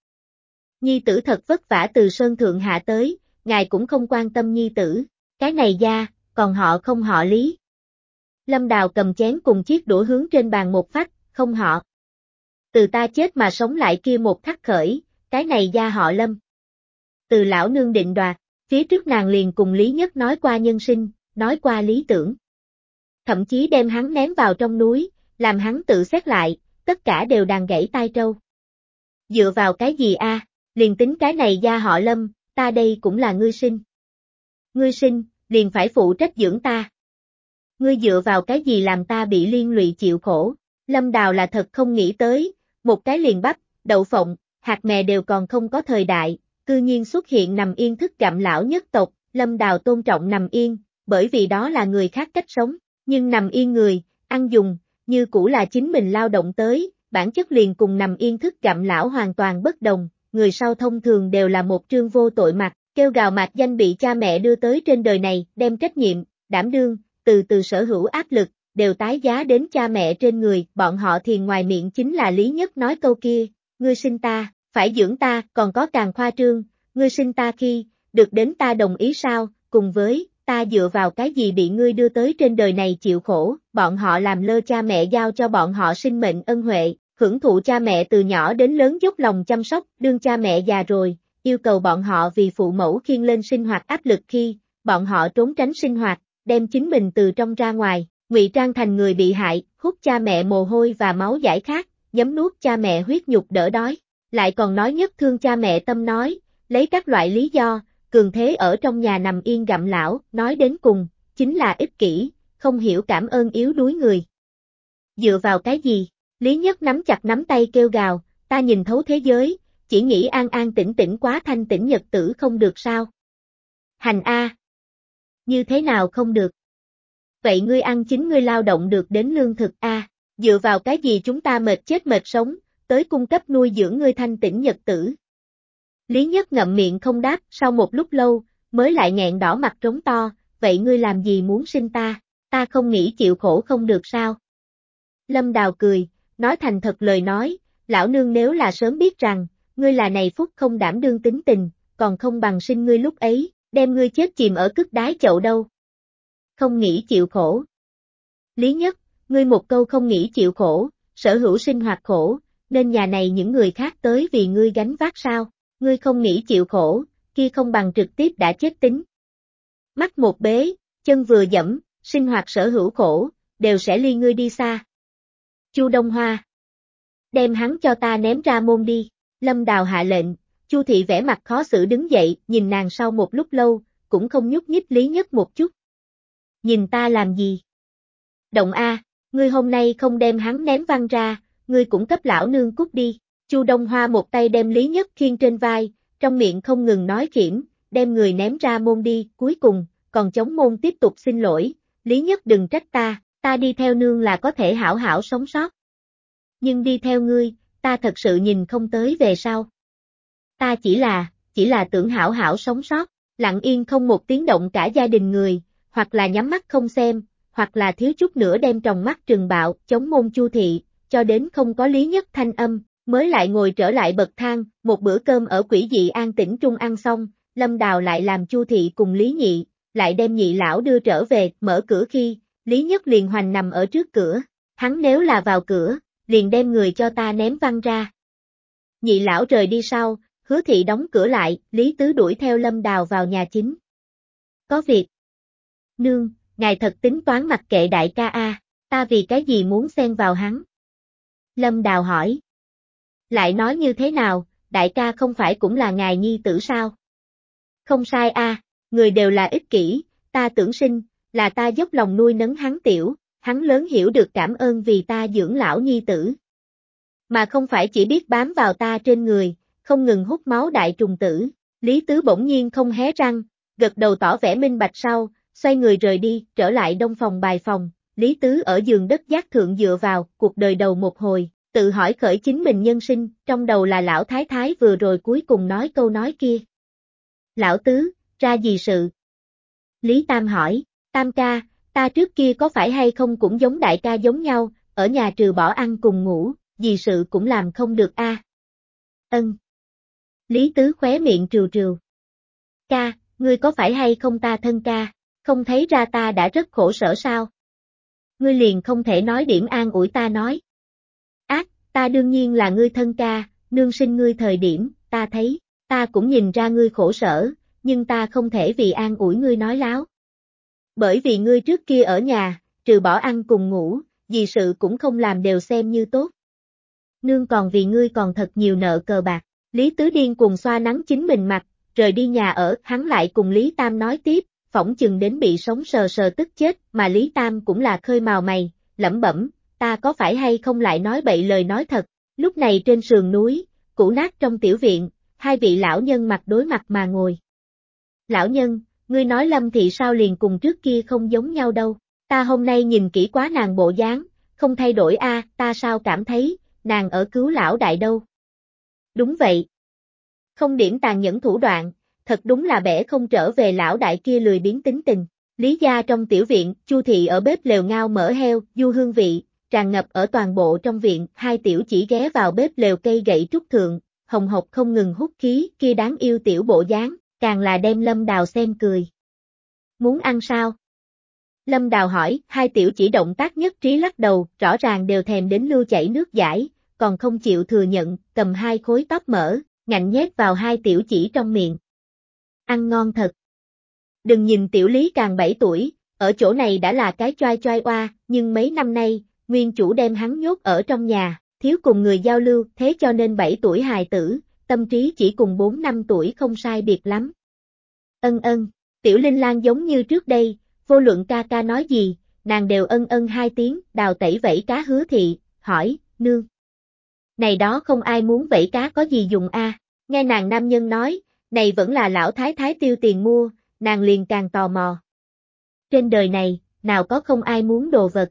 Nhi tử thật vất vả từ Sơn Thượng Hạ tới, ngài cũng không quan tâm nhi tử, cái này ra, còn họ không họ lý. Lâm Đào cầm chén cùng chiếc đũa hướng trên bàn một phát, không họ. Từ ta chết mà sống lại kia một khắc khởi, cái này ra họ Lâm. Từ lão nương định đoạt, phía trước nàng liền cùng Lý Nhất nói qua nhân sinh, nói qua lý tưởng. Thậm chí đem hắn ném vào trong núi, làm hắn tự xét lại, tất cả đều đàn gãy tai trâu. Dựa vào cái gì a? liền tính cái này gia họ lâm, ta đây cũng là ngươi sinh. Ngươi sinh, liền phải phụ trách dưỡng ta. Ngươi dựa vào cái gì làm ta bị liên lụy chịu khổ, lâm đào là thật không nghĩ tới, một cái liền bắp, đậu phộng, hạt mè đều còn không có thời đại, cư nhiên xuất hiện nằm yên thức gặm lão nhất tộc, lâm đào tôn trọng nằm yên, bởi vì đó là người khác cách sống, nhưng nằm yên người, ăn dùng, như cũ là chính mình lao động tới, bản chất liền cùng nằm yên thức gặm lão hoàn toàn bất đồng, người sau thông thường đều là một trương vô tội mặt, kêu gào mặt danh bị cha mẹ đưa tới trên đời này, đem trách nhiệm, đảm đương, từ từ sở hữu áp lực, đều tái giá đến cha mẹ trên người, bọn họ thì ngoài miệng chính là lý nhất nói câu kia, ngươi sinh ta, phải dưỡng ta, còn có càng khoa trương, ngươi sinh ta khi, được đến ta đồng ý sao, cùng với, ta dựa vào cái gì bị ngươi đưa tới trên đời này chịu khổ, bọn họ làm lơ cha mẹ giao cho bọn họ sinh mệnh ân huệ, hưởng thụ cha mẹ từ nhỏ đến lớn dốc lòng chăm sóc, đương cha mẹ già rồi, yêu cầu bọn họ vì phụ mẫu khiên lên sinh hoạt áp lực khi, bọn họ trốn tránh sinh hoạt, đem chính mình từ trong ra ngoài, ngụy trang thành người bị hại, hút cha mẹ mồ hôi và máu giải khát, nhấm nuốt cha mẹ huyết nhục đỡ đói, lại còn nói nhất thương cha mẹ tâm nói, lấy các loại lý do, cường thế ở trong nhà nằm yên gặm lão, nói đến cùng, chính là ích kỷ, không hiểu cảm ơn yếu đuối người. Dựa vào cái gì? Lý Nhất nắm chặt nắm tay kêu gào, ta nhìn thấu thế giới, chỉ nghĩ an an tĩnh tĩnh quá thanh tĩnh nhật tử không được sao? Hành A. Như thế nào không được? Vậy ngươi ăn chính ngươi lao động được đến lương thực A, dựa vào cái gì chúng ta mệt chết mệt sống, tới cung cấp nuôi dưỡng ngươi thanh tĩnh nhật tử, Lý Nhất ngậm miệng không đáp, sau một lúc lâu, mới lại nghẹn đỏ mặt trống to, vậy ngươi làm gì muốn sinh ta, ta không nghĩ chịu khổ không được sao. Lâm Đào cười, nói thành thật lời nói, lão nương nếu là sớm biết rằng, ngươi là này phúc không đảm đương tính tình, còn không bằng sinh ngươi lúc ấy, đem ngươi chết chìm ở cức đái chậu đâu. Không nghĩ chịu khổ. Lý Nhất, ngươi một câu không nghĩ chịu khổ, sở hữu sinh hoạt khổ, nên nhà này những người khác tới vì ngươi gánh vác sao ngươi không nghĩ chịu khổ, kia không bằng trực tiếp đã chết tính. Mắt một bế, chân vừa dẫm, sinh hoạt sở hữu khổ, đều sẽ ly ngươi đi xa. Chu Đông Hoa Đem hắn cho ta ném ra môn đi, Lâm Đào hạ lệnh, Chu thị vẻ mặt khó xử đứng dậy, nhìn nàng sau một lúc lâu, cũng không nhúc nhích Lý Nhất một chút. Nhìn ta làm gì? Động A, ngươi hôm nay không đem hắn ném văng ra, ngươi cũng cấp lão nương cút đi. Chu Đông Hoa một tay đem Lý Nhất khiên trên vai, trong miệng không ngừng nói khiểm, đem người ném ra môn đi, cuối cùng, còn chống môn tiếp tục xin lỗi, Lý Nhất đừng trách ta, ta đi theo nương là có thể hảo hảo sống sót. Nhưng đi theo ngươi, ta thật sự nhìn không tới về sau. Ta chỉ là, chỉ là tưởng hảo hảo sống sót, lặng yên không một tiếng động cả gia đình người, hoặc là nhắm mắt không xem, hoặc là thiếu chút nữa đem tròng mắt trừng bạo, chống môn chu thị, cho đến không có lý nhất thanh âm, mới lại ngồi trở lại bậc thang, một bữa cơm ở quỷ dị an tĩnh trung ăn xong, Lâm Đào lại làm chu thị cùng Lý Nhị, lại đem nhị lão đưa trở về, mở cửa khi, Lý Nhất liền hoành nằm ở trước cửa, hắn nếu là vào cửa, liền đem người cho ta ném văng ra. Nhị lão rời đi sau, hứa thị đóng cửa lại, Lý Tứ đuổi theo Lâm Đào vào nhà chính. Có việc. Nương, ngài thật tính toán mặc kệ đại ca A, ta vì cái gì muốn xen vào hắn? Lâm Đào hỏi. Lại nói như thế nào, đại ca không phải cũng là ngài nhi tử sao? Không sai a, người đều là ích kỷ, ta tưởng sinh, là ta dốc lòng nuôi nấng hắn tiểu, hắn lớn hiểu được cảm ơn vì ta dưỡng lão nhi tử. Mà không phải chỉ biết bám vào ta trên người, không ngừng hút máu đại trùng tử. Lý Tứ bỗng nhiên không hé răng, gật đầu tỏ vẻ minh bạch sau, xoay người rời đi, trở lại đông phòng bài phòng. Lý Tứ ở giường đất giác thượng dựa vào, cuộc đời đầu một hồi, tự hỏi khởi chính mình nhân sinh, trong đầu là lão thái thái vừa rồi cuối cùng nói câu nói kia. Lão Tứ, ra gì sự? Lý Tam hỏi, Tam ca, ta trước kia có phải hay không cũng giống đại ca giống nhau, ở nhà trừ bỏ ăn cùng ngủ, gì sự cũng làm không được a. Ân. Lý Tứ khóe miệng trừ trừ. Ca, ngươi có phải hay không ta thân ca, không thấy ra ta đã rất khổ sở sao? Ngươi liền không thể nói điểm an ủi ta nói. Ác, ta đương nhiên là ngươi thân ca, nương sinh ngươi thời điểm, ta thấy, ta cũng nhìn ra ngươi khổ sở, nhưng ta không thể vì an ủi ngươi nói láo. Bởi vì ngươi trước kia ở nhà, trừ bỏ ăn cùng ngủ, gì sự cũng không làm đều xem như tốt. Nương còn vì ngươi còn thật nhiều nợ cờ bạc, Lý Tứ Điên cùng xoa nắng chính mình mặt, rời đi nhà ở, hắn lại cùng Lý Tam nói tiếp, phỏng chừng đến bị sống sờ sờ tức chết, mà Lý Tam cũng là khơi màu mày, lẩm bẩm, ta có phải hay không lại nói bậy lời nói thật, lúc này trên sườn núi, cũ nát trong tiểu viện, hai vị lão nhân mặt đối mặt mà ngồi. Lão nhân, ngươi nói lâm thị sao liền cùng trước kia không giống nhau đâu, ta hôm nay nhìn kỹ quá nàng bộ dáng, không thay đổi a, ta sao cảm thấy, nàng ở cứu lão đại đâu. Đúng vậy. Không điểm tàn nhẫn thủ đoạn, thật đúng là bẻ không trở về lão đại kia lười biến tính tình. Lý gia trong tiểu viện, Chu thị ở bếp lều ngao mỡ heo, du hương vị, tràn ngập ở toàn bộ trong viện, hai tiểu chỉ ghé vào bếp lều cây gậy trúc thượng, hồng hộc không ngừng hút khí, kia đáng yêu tiểu bộ dáng, càng là đem Lâm Đào xem cười. Muốn ăn sao? Lâm Đào hỏi, hai tiểu chỉ động tác nhất trí lắc đầu, rõ ràng đều thèm đến lưu chảy nước giải, còn không chịu thừa nhận, cầm hai khối tóc mỡ, ngạnh nhét vào hai tiểu chỉ trong miệng. Ăn ngon thật. Đừng nhìn tiểu lý càng 7 tuổi, ở chỗ này đã là cái choai choai oa, nhưng mấy năm nay, nguyên chủ đem hắn nhốt ở trong nhà, thiếu cùng người giao lưu, thế cho nên 7 tuổi hài tử, tâm trí chỉ cùng 4 năm tuổi không sai biệt lắm. Ân ân, tiểu linh lan giống như trước đây, vô luận ca ca nói gì, nàng đều ân ân hai tiếng, đào tẩy vẫy cá hứa thị, hỏi, nương. Này đó không ai muốn vẫy cá có gì dùng a nghe nàng nam nhân nói, này vẫn là lão thái thái tiêu tiền mua, nàng liền càng tò mò. Trên đời này, nào có không ai muốn đồ vật.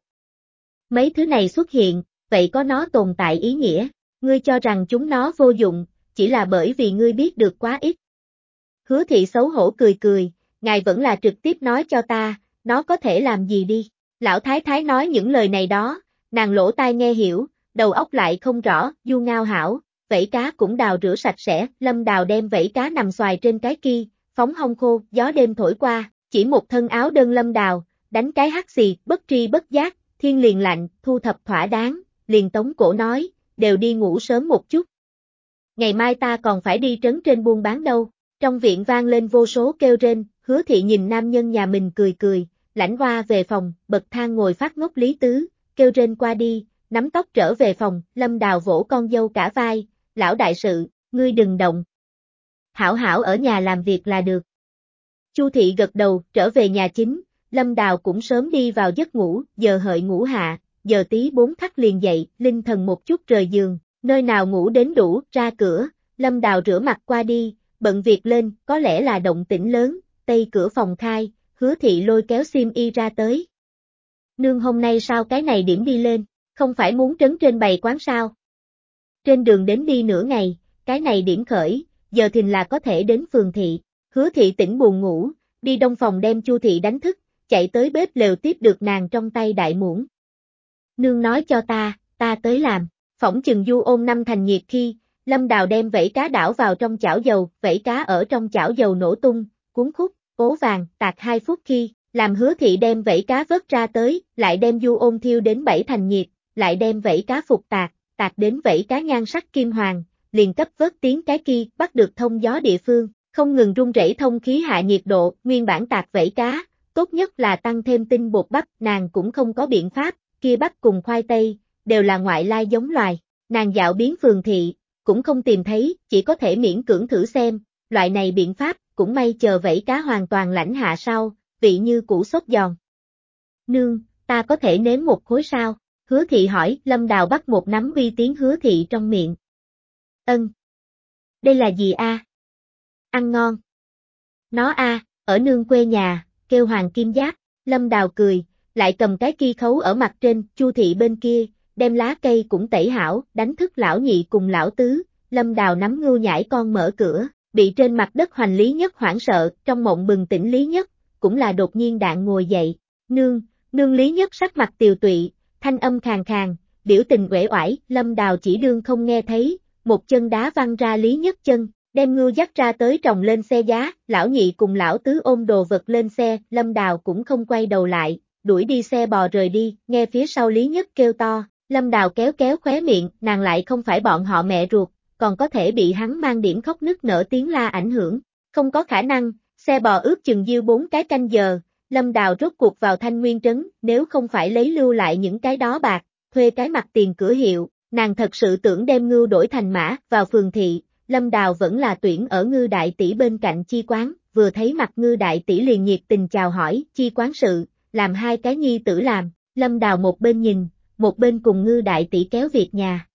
Mấy thứ này xuất hiện, vậy có nó tồn tại ý nghĩa, ngươi cho rằng chúng nó vô dụng, chỉ là bởi vì ngươi biết được quá ít. Hứa thị xấu hổ cười cười, ngài vẫn là trực tiếp nói cho ta, nó có thể làm gì đi. Lão thái thái nói những lời này đó, nàng lỗ tai nghe hiểu, đầu óc lại không rõ, du ngao hảo, vẫy cá cũng đào rửa sạch sẽ, lâm đào đem vẫy cá nằm xoài trên cái kia, phóng hông khô, gió đêm thổi qua, chỉ một thân áo đơn lâm đào, đánh cái hắt xì, bất tri bất giác, thiên liền lạnh, thu thập thỏa đáng, liền tống cổ nói, đều đi ngủ sớm một chút. Ngày mai ta còn phải đi trấn trên buôn bán đâu, trong viện vang lên vô số kêu rên, hứa thị nhìn nam nhân nhà mình cười cười, lãnh hoa về phòng, bậc thang ngồi phát ngốc lý tứ, kêu rên qua đi, nắm tóc trở về phòng, lâm đào vỗ con dâu cả vai, lão đại sự, ngươi đừng động. hảo hảo ở nhà làm việc là được. Chu thị gật đầu, trở về nhà chính, Lâm Đào cũng sớm đi vào giấc ngủ, giờ hợi ngủ hạ, giờ tí bốn khắc liền dậy, linh thần một chút rời giường, nơi nào ngủ đến đủ, ra cửa, Lâm Đào rửa mặt qua đi, bận việc lên, có lẽ là động tĩnh lớn, tây cửa phòng khai, hứa thị lôi kéo sim y ra tới. Nương hôm nay sao cái này điểm đi lên, không phải muốn trấn trên bày quán sao? Trên đường đến đi nửa ngày, cái này điểm khởi, giờ thình là có thể đến phường thị, hứa thị tỉnh buồn ngủ, đi đông phòng đem chu thị đánh thức, chạy tới bếp lều tiếp được nàng trong tay đại muỗng. Nương nói cho ta, ta tới làm, phỏng chừng du ôm năm thành nhiệt khi, lâm đào đem vẫy cá đảo vào trong chảo dầu, vẫy cá ở trong chảo dầu nổ tung, cuốn khúc, cố vàng, tạc hai phút khi, làm hứa thị đem vẫy cá vớt ra tới, lại đem du ôm thiêu đến bảy thành nhiệt, lại đem vẫy cá phục tạc, tạc đến vẫy cá nhan sắc kim hoàng, liền cấp vớt tiếng cái kia, bắt được thông gió địa phương, không ngừng rung rẩy thông khí hạ nhiệt độ, nguyên bản tạc vẫy cá, tốt nhất là tăng thêm tinh bột bắp, nàng cũng không có biện pháp, kia bắp cùng khoai tây, đều là ngoại lai giống loài, nàng dạo biến phường thị, cũng không tìm thấy, chỉ có thể miễn cưỡng thử xem, loại này biện pháp, cũng may chờ vẫy cá hoàn toàn lãnh hạ sau, vị như củ sốt giòn. Nương, ta có thể nếm một khối sao? Hứa thị hỏi, Lâm Đào bắt một nắm uy tiếng hứa thị trong miệng. Ân. Đây là gì a? Ăn ngon. Nó a, ở nương quê nhà, kêu Hoàng Kim Giáp, Lâm Đào cười, lại cầm cái kia khấu ở mặt trên, Chu thị bên kia, đem lá cây cũng tẩy hảo, đánh thức lão nhị cùng lão tứ, Lâm Đào nắm ngưu nhảy con mở cửa, bị trên mặt đất hoành Lý Nhất hoảng sợ, trong mộng bừng tỉnh Lý Nhất, cũng là đột nhiên đạn ngồi dậy, nương, nương Lý Nhất sắc mặt tiều tụy, thanh âm khàn khàn, biểu tình uể oải, Lâm Đào chỉ đương không nghe thấy, một chân đá văng ra Lý Nhất chân, đem ngưu dắt ra tới trồng lên xe giá, lão nhị cùng lão tứ ôm đồ vật lên xe, Lâm Đào cũng không quay đầu lại, đuổi đi xe bò rời đi, nghe phía sau Lý Nhất kêu to, Lâm Đào kéo kéo khóe miệng, nàng lại không phải bọn họ mẹ ruột, còn có thể bị hắn mang điểm khóc nức nở tiếng la ảnh hưởng, không có khả năng, xe bò ướp chừng dư bốn cái canh giờ, Lâm Đào rốt cuộc vào thanh nguyên trấn, nếu không phải lấy lưu lại những cái đó bạc, thuê cái mặt tiền cửa hiệu, nàng thật sự tưởng đem ngưu đổi thành mã, vào phường thị, Lâm Đào vẫn là tuyển ở ngư đại tỷ bên cạnh chi quán, vừa thấy mặt ngư đại tỷ liền nhiệt tình chào hỏi, chi quán sự, làm hai cái nhi tử làm, Lâm Đào một bên nhìn, một bên cùng ngư đại tỷ kéo việc nhà.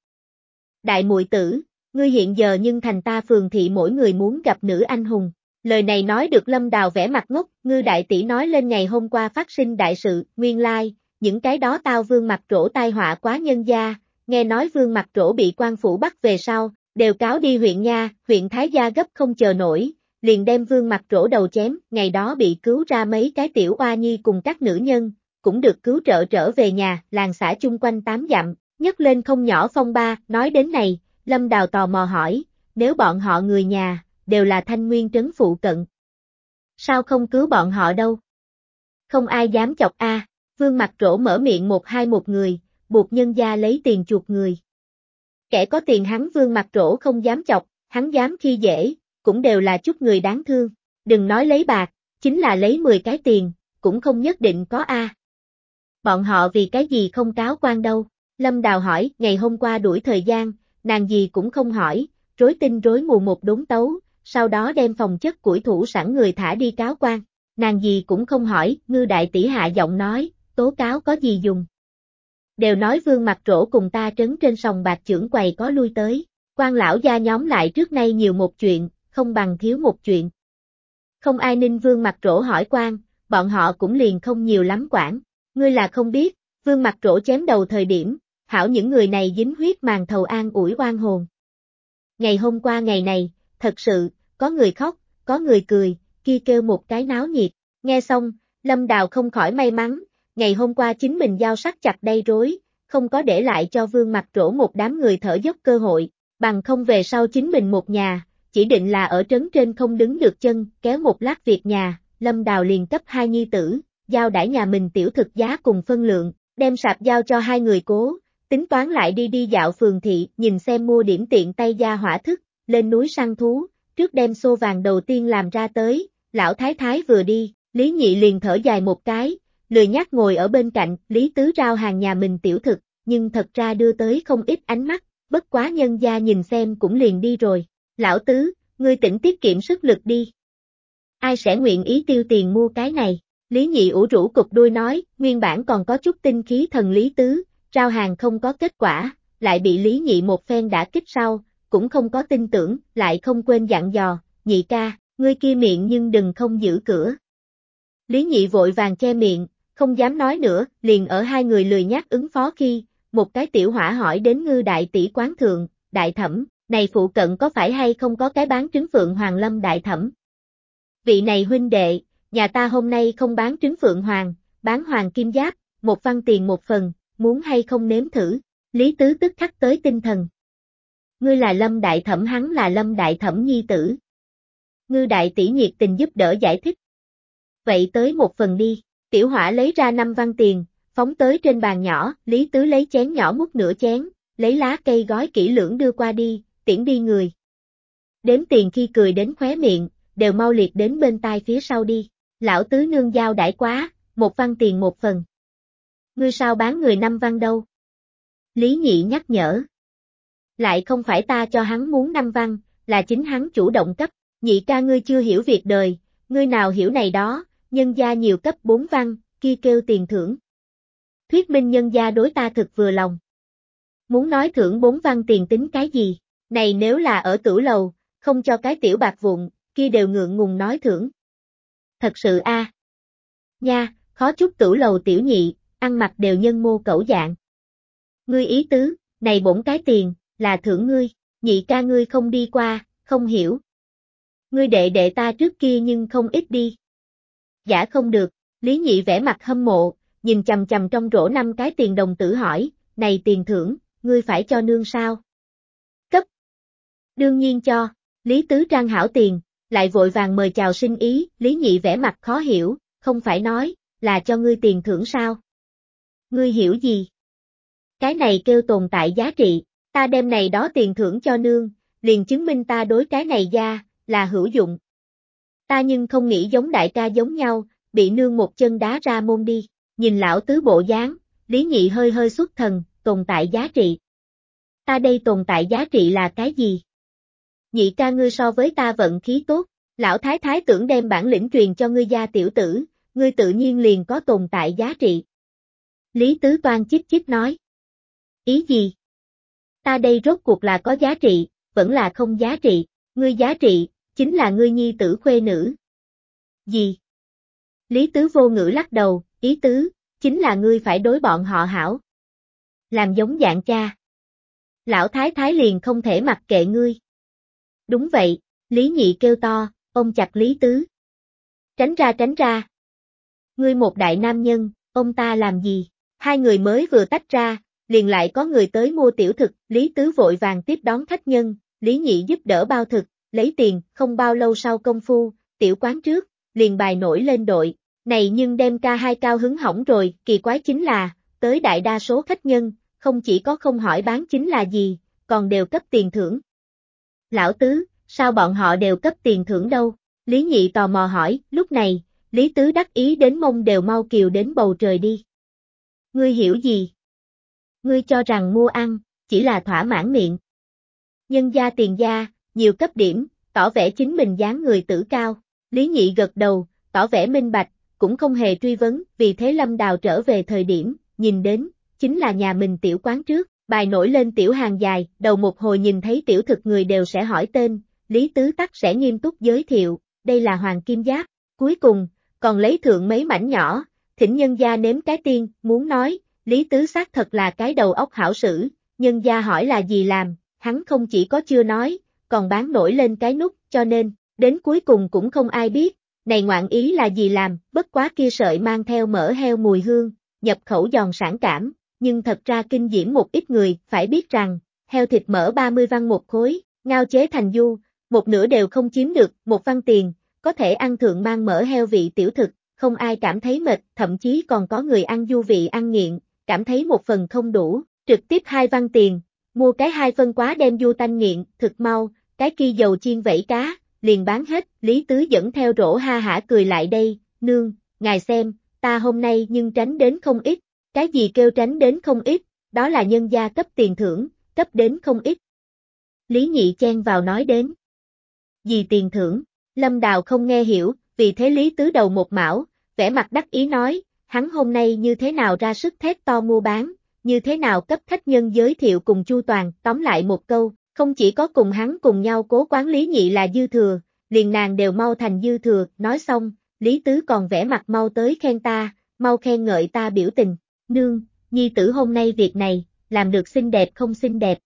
Đại muội tử, ngươi hiện giờ nhưng thành ta phường thị mỗi người muốn gặp nữ anh hùng. Lời này nói được Lâm Đào vẽ mặt ngốc, ngư đại tỷ nói lên ngày hôm qua phát sinh đại sự, nguyên lai, những cái đó tao vương mặt trổ tai họa quá nhân gia, nghe nói vương mặt trổ bị quan phủ bắt về sau, đều cáo đi huyện nha, huyện Thái Gia gấp không chờ nổi, liền đem vương mặt trổ đầu chém, ngày đó bị cứu ra mấy cái tiểu oa nhi cùng các nữ nhân, cũng được cứu trợ trở về nhà, làng xã chung quanh tám dặm, nhấc lên không nhỏ phong ba, nói đến này, Lâm Đào tò mò hỏi, nếu bọn họ người nhà, đều là thanh nguyên trấn phụ cận. Sao không cứu bọn họ đâu? Không ai dám chọc a. vương mặt trổ mở miệng một hai một người, buộc nhân gia lấy tiền chuột người. Kẻ có tiền hắn vương mặt trổ không dám chọc, hắn dám khi dễ, cũng đều là chút người đáng thương, đừng nói lấy bạc, chính là lấy 10 cái tiền, cũng không nhất định có A. Bọn họ vì cái gì không cáo quan đâu, Lâm Đào hỏi, ngày hôm qua đuổi thời gian, nàng gì cũng không hỏi, rối tinh rối mù một đốn tấu, sau đó đem phòng chất củi thủ sẵn người thả đi cáo quan, nàng gì cũng không hỏi, ngư đại tỷ hạ giọng nói, tố cáo có gì dùng. Đều nói vương mặt rỗ cùng ta trấn trên sòng bạc trưởng quầy có lui tới, quan lão gia nhóm lại trước nay nhiều một chuyện, không bằng thiếu một chuyện. Không ai ninh vương mặt rỗ hỏi quan, bọn họ cũng liền không nhiều lắm quản. Ngươi là không biết, vương mặt rỗ chém đầu thời điểm, hảo những người này dính huyết màn thầu an ủi oan hồn. Ngày hôm qua ngày này, thật sự, có người khóc, có người cười, kia kêu một cái náo nhiệt. Nghe xong, Lâm Đào không khỏi may mắn, ngày hôm qua chính mình giao sắc chặt đây rối, không có để lại cho vương mặt rỗ một đám người thở dốc cơ hội, bằng không về sau chính mình một nhà, chỉ định là ở trấn trên không đứng được chân, kéo một lát việc nhà, Lâm Đào liền cấp hai nhi tử, giao đãi nhà mình tiểu thực giá cùng phân lượng, đem sạp giao cho hai người cố, tính toán lại đi đi dạo phường thị, nhìn xem mua điểm tiện tay gia hỏa thức, lên núi săn thú, trước đem xô vàng đầu tiên làm ra tới, lão thái thái vừa đi, Lý Nhị liền thở dài một cái, lười nhắc ngồi ở bên cạnh, Lý Tứ rao hàng nhà mình tiểu thực, nhưng thật ra đưa tới không ít ánh mắt, bất quá nhân gia nhìn xem cũng liền đi rồi. Lão Tứ, ngươi tỉnh tiết kiệm sức lực đi. Ai sẽ nguyện ý tiêu tiền mua cái này? Lý nhị ủ rũ cục đuôi nói, nguyên bản còn có chút tinh khí thần lý tứ, rao hàng không có kết quả, lại bị lý nhị một phen đã kích sau, cũng không có tin tưởng, lại không quên dặn dò, nhị ca, ngươi kia miệng nhưng đừng không giữ cửa. Lý nhị vội vàng che miệng, không dám nói nữa, liền ở hai người lười nhắc ứng phó khi, một cái tiểu hỏa hỏi đến ngư đại tỷ quán thượng, đại thẩm, này phụ cận có phải hay không có cái bán trứng phượng hoàng lâm đại thẩm? Vị này huynh đệ, nhà ta hôm nay không bán trứng phượng hoàng, bán hoàng kim giáp, một văn tiền một phần, muốn hay không nếm thử, Lý Tứ tức khắc tới tinh thần. Ngươi là lâm đại thẩm hắn là lâm đại thẩm nhi tử. Ngư đại tỷ nhiệt tình giúp đỡ giải thích. Vậy tới một phần đi, tiểu hỏa lấy ra năm văn tiền, phóng tới trên bàn nhỏ, Lý Tứ lấy chén nhỏ múc nửa chén, lấy lá cây gói kỹ lưỡng đưa qua đi, tiễn đi người. Đếm tiền khi cười đến khóe miệng, đều mau liệt đến bên tai phía sau đi. Lão tứ nương giao đãi quá, một văn tiền một phần. Ngươi sao bán người năm văn đâu? Lý nhị nhắc nhở. Lại không phải ta cho hắn muốn năm văn, là chính hắn chủ động cấp, nhị ca ngươi chưa hiểu việc đời, ngươi nào hiểu này đó, nhân gia nhiều cấp bốn văn, kia kêu tiền thưởng. Thuyết minh nhân gia đối ta thực vừa lòng. Muốn nói thưởng bốn văn tiền tính cái gì, này nếu là ở tử lầu, không cho cái tiểu bạc vụn, kia đều ngượng ngùng nói thưởng. Thật sự a Nha, khó chút tử lầu tiểu nhị, ăn mặc đều nhân mô cẩu dạng. Ngươi ý tứ, này bổn cái tiền, là thưởng ngươi, nhị ca ngươi không đi qua, không hiểu. Ngươi đệ đệ ta trước kia nhưng không ít đi. Giả không được, Lý nhị vẽ mặt hâm mộ, nhìn chầm chầm trong rổ năm cái tiền đồng tử hỏi, này tiền thưởng, ngươi phải cho nương sao? Cấp. Đương nhiên cho, Lý Tứ Trang hảo tiền, lại vội vàng mời chào sinh ý, Lý Nhị vẻ mặt khó hiểu, không phải nói, là cho ngươi tiền thưởng sao? Ngươi hiểu gì? Cái này kêu tồn tại giá trị, ta đem này đó tiền thưởng cho nương, liền chứng minh ta đối cái này ra, là hữu dụng. Ta nhưng không nghĩ giống đại ca giống nhau, bị nương một chân đá ra môn đi, nhìn lão tứ bộ dáng, Lý Nhị hơi hơi xuất thần, tồn tại giá trị. Ta đây tồn tại giá trị là cái gì? Nhị ca ngươi so với ta vận khí tốt, lão thái thái tưởng đem bản lĩnh truyền cho ngươi gia tiểu tử, ngươi tự nhiên liền có tồn tại giá trị. Lý Tứ Toan chích chích nói. Ý gì? Ta đây rốt cuộc là có giá trị, vẫn là không giá trị, ngươi giá trị, chính là ngươi nhi tử khuê nữ. Gì? Lý Tứ vô ngữ lắc đầu, ý tứ, chính là ngươi phải đối bọn họ hảo. Làm giống dạng cha. Lão thái thái liền không thể mặc kệ ngươi. Đúng vậy, Lý Nhị kêu to, ông chặt Lý Tứ. Tránh ra tránh ra. Ngươi một đại nam nhân, ông ta làm gì? Hai người mới vừa tách ra, liền lại có người tới mua tiểu thực, Lý Tứ vội vàng tiếp đón khách nhân, Lý Nhị giúp đỡ bao thực, lấy tiền, không bao lâu sau công phu, tiểu quán trước, liền bài nổi lên đội, này nhưng đem ca hai cao hứng hỏng rồi, kỳ quái chính là, tới đại đa số khách nhân, không chỉ có không hỏi bán chính là gì, còn đều cấp tiền thưởng, Lão Tứ, sao bọn họ đều cấp tiền thưởng đâu? Lý Nhị tò mò hỏi, lúc này, Lý Tứ đắc ý đến mông đều mau kiều đến bầu trời đi. Ngươi hiểu gì? Ngươi cho rằng mua ăn, chỉ là thỏa mãn miệng. Nhân gia tiền gia, nhiều cấp điểm, tỏ vẻ chính mình dáng người tử cao. Lý Nhị gật đầu, tỏ vẻ minh bạch, cũng không hề truy vấn, vì thế Lâm Đào trở về thời điểm, nhìn đến, chính là nhà mình tiểu quán trước. Bài nổi lên tiểu hàng dài, đầu một hồi nhìn thấy tiểu thực người đều sẽ hỏi tên, Lý Tứ Tắc sẽ nghiêm túc giới thiệu, đây là Hoàng Kim Giáp. Cuối cùng, còn lấy thượng mấy mảnh nhỏ, thỉnh nhân gia nếm cái tiên, muốn nói, Lý Tứ xác thật là cái đầu óc hảo sử, nhân gia hỏi là gì làm, hắn không chỉ có chưa nói, còn bán nổi lên cái nút, cho nên, đến cuối cùng cũng không ai biết, này ngoạn ý là gì làm, bất quá kia sợi mang theo mỡ heo mùi hương, nhập khẩu giòn sản cảm, nhưng thật ra kinh diễm một ít người, phải biết rằng, heo thịt mỡ 30 văn một khối, ngao chế thành du, một nửa đều không chiếm được, một văn tiền, có thể ăn thượng mang mỡ heo vị tiểu thực, không ai cảm thấy mệt, thậm chí còn có người ăn du vị ăn nghiện, cảm thấy một phần không đủ, trực tiếp hai văn tiền, mua cái hai phân quá đem du tanh nghiện, thực mau, cái kia dầu chiên vẫy cá, liền bán hết, Lý Tứ dẫn theo rổ ha hả cười lại đây, nương, ngài xem, ta hôm nay nhưng tránh đến không ít, cái gì kêu tránh đến không ít, đó là nhân gia cấp tiền thưởng, cấp đến không ít. Lý Nhị chen vào nói đến. gì tiền thưởng, Lâm Đào không nghe hiểu, vì thế Lý Tứ đầu một mão, vẻ mặt đắc ý nói, hắn hôm nay như thế nào ra sức thét to mua bán, như thế nào cấp khách nhân giới thiệu cùng Chu Toàn, tóm lại một câu, không chỉ có cùng hắn cùng nhau cố quán Lý Nhị là dư thừa, liền nàng đều mau thành dư thừa, nói xong, Lý Tứ còn vẽ mặt mau tới khen ta, mau khen ngợi ta biểu tình, nương, nhi tử hôm nay việc này, làm được xinh đẹp không xinh đẹp.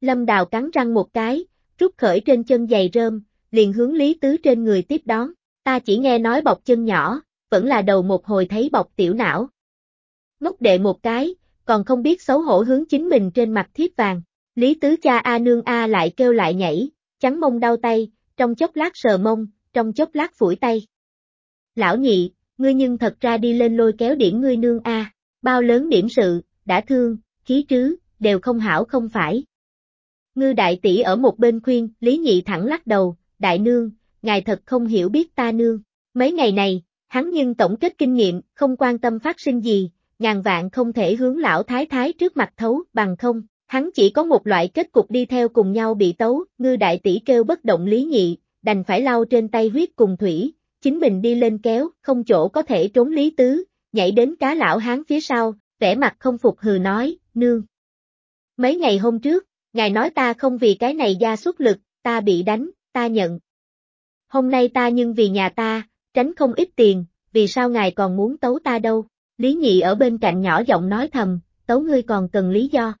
Lâm Đào cắn răng một cái, rút khởi trên chân giày rơm, liền hướng Lý Tứ trên người tiếp đón, ta chỉ nghe nói bọc chân nhỏ, vẫn là đầu một hồi thấy bọc tiểu não. Ngốc đệ một cái, còn không biết xấu hổ hướng chính mình trên mặt thiếp vàng, Lý Tứ cha A nương A lại kêu lại nhảy, chắn mông đau tay, trong chốc lát sờ mông, trong chốc lát phủi tay. Lão nhị, ngươi nhưng thật ra đi lên lôi kéo điểm ngươi nương A, bao lớn điểm sự, đã thương, khí trứ, đều không hảo không phải. Ngư đại tỷ ở một bên khuyên, Lý nhị thẳng lắc đầu, đại nương, ngài thật không hiểu biết ta nương. Mấy ngày này, hắn nhưng tổng kết kinh nghiệm, không quan tâm phát sinh gì, ngàn vạn không thể hướng lão thái thái trước mặt thấu, bằng không, hắn chỉ có một loại kết cục đi theo cùng nhau bị tấu, ngư đại tỷ kêu bất động lý nhị, đành phải lau trên tay huyết cùng thủy, chính mình đi lên kéo, không chỗ có thể trốn lý tứ, nhảy đến cá lão hán phía sau, vẻ mặt không phục hừ nói, nương. Mấy ngày hôm trước, ngài nói ta không vì cái này ra xuất lực, ta bị đánh, ta nhận. Hôm nay ta nhưng vì nhà ta, tránh không ít tiền, vì sao ngài còn muốn tấu ta đâu? Lý nhị ở bên cạnh nhỏ giọng nói thầm, tấu ngươi còn cần lý do.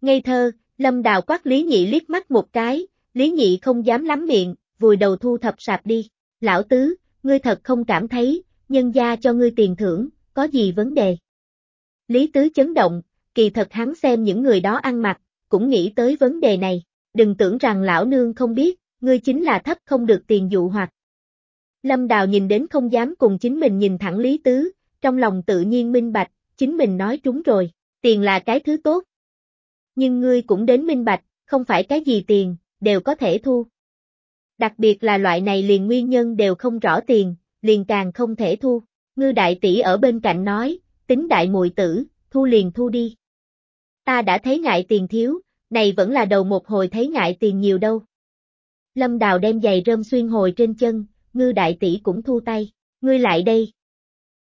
Ngây thơ, lâm đào quát Lý nhị liếc mắt một cái, Lý nhị không dám lắm miệng, vùi đầu thu thập sạp đi. Lão tứ, ngươi thật không cảm thấy, nhân gia cho ngươi tiền thưởng, có gì vấn đề? Lý tứ chấn động, kỳ thật hắn xem những người đó ăn mặc, cũng nghĩ tới vấn đề này. Đừng tưởng rằng lão nương không biết, ngươi chính là thấp không được tiền dụ hoặc. Lâm Đào nhìn đến không dám cùng chính mình nhìn thẳng Lý Tứ, trong lòng tự nhiên minh bạch, chính mình nói trúng rồi, tiền là cái thứ tốt. Nhưng ngươi cũng đến minh bạch, không phải cái gì tiền, đều có thể thu. Đặc biệt là loại này liền nguyên nhân đều không rõ tiền, liền càng không thể thu. Ngư đại tỷ ở bên cạnh nói, tính đại muội tử, thu liền thu đi. Ta đã thấy ngại tiền thiếu, này vẫn là đầu một hồi thấy ngại tiền nhiều đâu. Lâm Đào đem giày rơm xuyên hồi trên chân, ngư đại tỷ cũng thu tay, ngươi lại đây.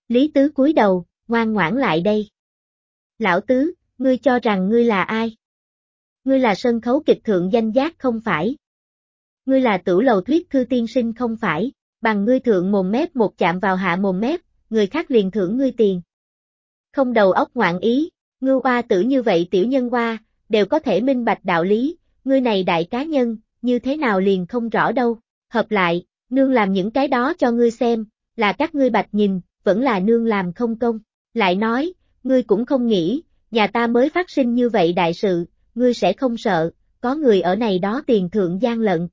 Lý Tứ cúi đầu, ngoan ngoãn lại đây. Lão Tứ, ngươi cho rằng ngươi là ai? Ngươi là sân khấu kịch thượng danh giác không phải? Ngươi là tử lầu thuyết thư tiên sinh không phải? Bằng ngươi thượng mồm mép một chạm vào hạ mồm mép, người khác liền thưởng ngươi tiền. Không đầu óc ngoạn ý, ngư hoa tử như vậy tiểu nhân hoa, đều có thể minh bạch đạo lý, ngươi này đại cá nhân, như thế nào liền không rõ đâu. Hợp lại, nương làm những cái đó cho ngươi xem, là các ngươi bạch nhìn, vẫn là nương làm không công. Lại nói, ngươi cũng không nghĩ, nhà ta mới phát sinh như vậy đại sự, ngươi sẽ không sợ, có người ở này đó tiền thượng gian lận.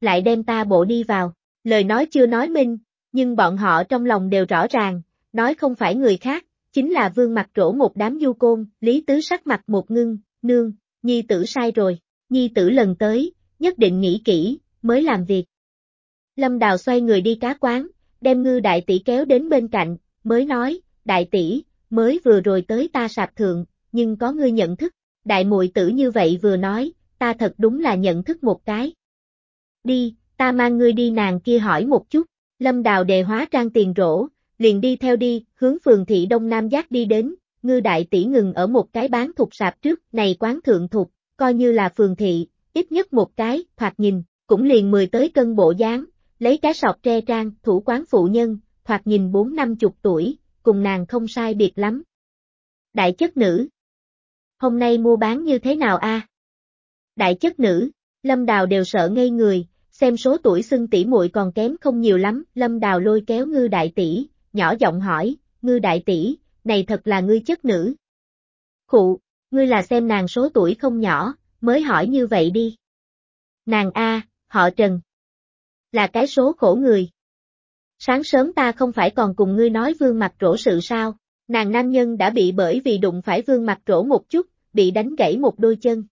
Lại đem ta bộ đi vào, lời nói chưa nói minh, nhưng bọn họ trong lòng đều rõ ràng, nói không phải người khác, chính là vương mặt trổ một đám du côn, lý tứ sắc mặt một ngưng, nương, nhi tử sai rồi, nhi tử lần tới, nhất định nghĩ kỹ, mới làm việc. Lâm Đào xoay người đi cá quán, đem ngư đại tỷ kéo đến bên cạnh, mới nói, đại tỷ, mới vừa rồi tới ta sạp thượng, nhưng có ngươi nhận thức, đại muội tử như vậy vừa nói, ta thật đúng là nhận thức một cái. Đi, ta mang ngươi đi nàng kia hỏi một chút, lâm đào đề hóa trang tiền rổ, liền đi theo đi, hướng phường thị Đông Nam Giác đi đến, ngư đại tỷ ngừng ở một cái bán thục sạp trước, này quán thượng thục, coi như là phường thị, ít nhất một cái, thoạt nhìn, cũng liền mười tới cân bộ dáng, lấy cái sọt tre trang, thủ quán phụ nhân, thoạt nhìn bốn năm chục tuổi, cùng nàng không sai biệt lắm. Đại chất nữ Hôm nay mua bán như thế nào a? Đại chất nữ, Lâm Đào đều sợ ngây người, xem số tuổi xưng tỷ muội còn kém không nhiều lắm, Lâm Đào lôi kéo ngư đại tỷ, nhỏ giọng hỏi, ngư đại tỷ, này thật là ngươi chất nữ. Khụ, ngươi là xem nàng số tuổi không nhỏ, mới hỏi như vậy đi. Nàng A, họ Trần. Là cái số khổ người. Sáng sớm ta không phải còn cùng ngươi nói vương mặt trổ sự sao, nàng nam nhân đã bị bởi vì đụng phải vương mặt trổ một chút, bị đánh gãy một đôi chân.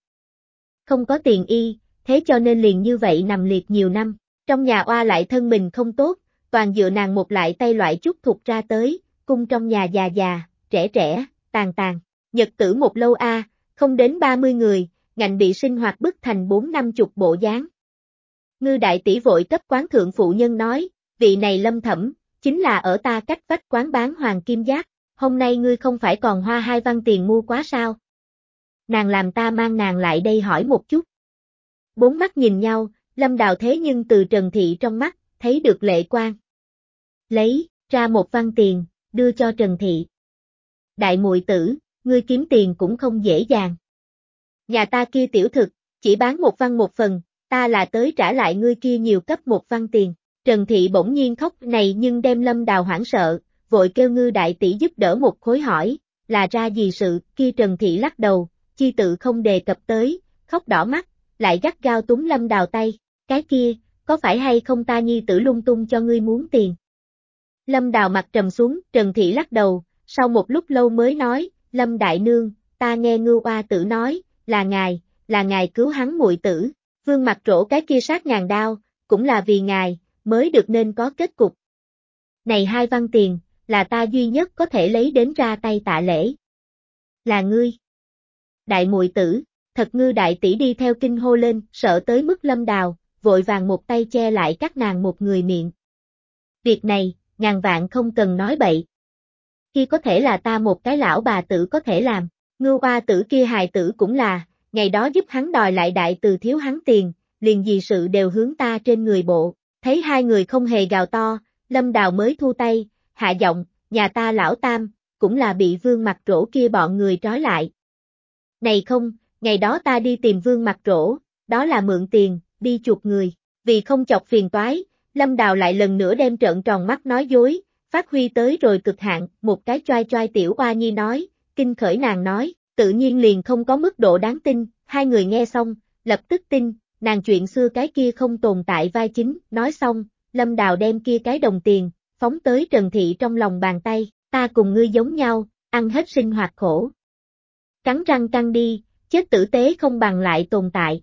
Không có tiền y, thế cho nên liền như vậy nằm liệt nhiều năm, trong nhà oa lại thân mình không tốt, toàn dựa nàng một lại tay loại chút thuộc ra tới, cung trong nhà già già, trẻ trẻ, tàn tàn, nhật tử một lâu a, không đến 30 người, ngạnh bị sinh hoạt bức thành bốn năm chục bộ dáng. Ngư đại tỷ vội cấp quán thượng phụ nhân nói, vị này lâm thẩm, chính là ở ta cách vách quán bán hoàng kim giác, hôm nay ngươi không phải còn hoa hai văn tiền mua quá sao? Nàng làm ta mang nàng lại đây hỏi một chút. Bốn mắt nhìn nhau, lâm đào thế nhưng từ Trần Thị trong mắt, thấy được lệ quan. Lấy, ra một văn tiền, đưa cho Trần Thị. Đại muội tử, ngươi kiếm tiền cũng không dễ dàng. Nhà ta kia tiểu thực, chỉ bán một văn một phần, ta là tới trả lại ngươi kia nhiều cấp một văn tiền. Trần Thị bỗng nhiên khóc này nhưng đem lâm đào hoảng sợ, vội kêu ngư đại tỷ giúp đỡ một khối hỏi, là ra gì sự, kia Trần Thị lắc đầu, chi tự không đề cập tới, khóc đỏ mắt, lại gắt gao túm lâm đào tay, cái kia, có phải hay không ta nhi tử lung tung cho ngươi muốn tiền. Lâm đào mặt trầm xuống, Trần Thị lắc đầu, sau một lúc lâu mới nói, Lâm Đại Nương, ta nghe ngưu oa tử nói, là ngài, là ngài cứu hắn muội tử, vương mặt trổ cái kia sát ngàn đao, cũng là vì ngài, mới được nên có kết cục. Này hai văn tiền, là ta duy nhất có thể lấy đến ra tay tạ lễ. Là ngươi. Đại muội tử, thật ngư đại tỷ đi theo kinh hô lên, sợ tới mức lâm đào, vội vàng một tay che lại các nàng một người miệng. Việc này, ngàn vạn không cần nói bậy. Khi có thể là ta một cái lão bà tử có thể làm, ngư hoa tử kia hài tử cũng là, ngày đó giúp hắn đòi lại đại từ thiếu hắn tiền, liền gì sự đều hướng ta trên người bộ, thấy hai người không hề gào to, lâm đào mới thu tay, hạ giọng, nhà ta lão tam, cũng là bị vương mặt rỗ kia bọn người trói lại. Này không, ngày đó ta đi tìm vương mặt rỗ, đó là mượn tiền, đi chuột người, vì không chọc phiền toái, Lâm Đào lại lần nữa đem trợn tròn mắt nói dối, phát huy tới rồi cực hạn, một cái choai choai tiểu oa nhi nói, kinh khởi nàng nói, tự nhiên liền không có mức độ đáng tin, hai người nghe xong, lập tức tin, nàng chuyện xưa cái kia không tồn tại vai chính, nói xong, Lâm Đào đem kia cái đồng tiền, phóng tới Trần Thị trong lòng bàn tay, ta cùng ngươi giống nhau, ăn hết sinh hoạt khổ. Cắn răng căng đi, chết tử tế không bằng lại tồn tại.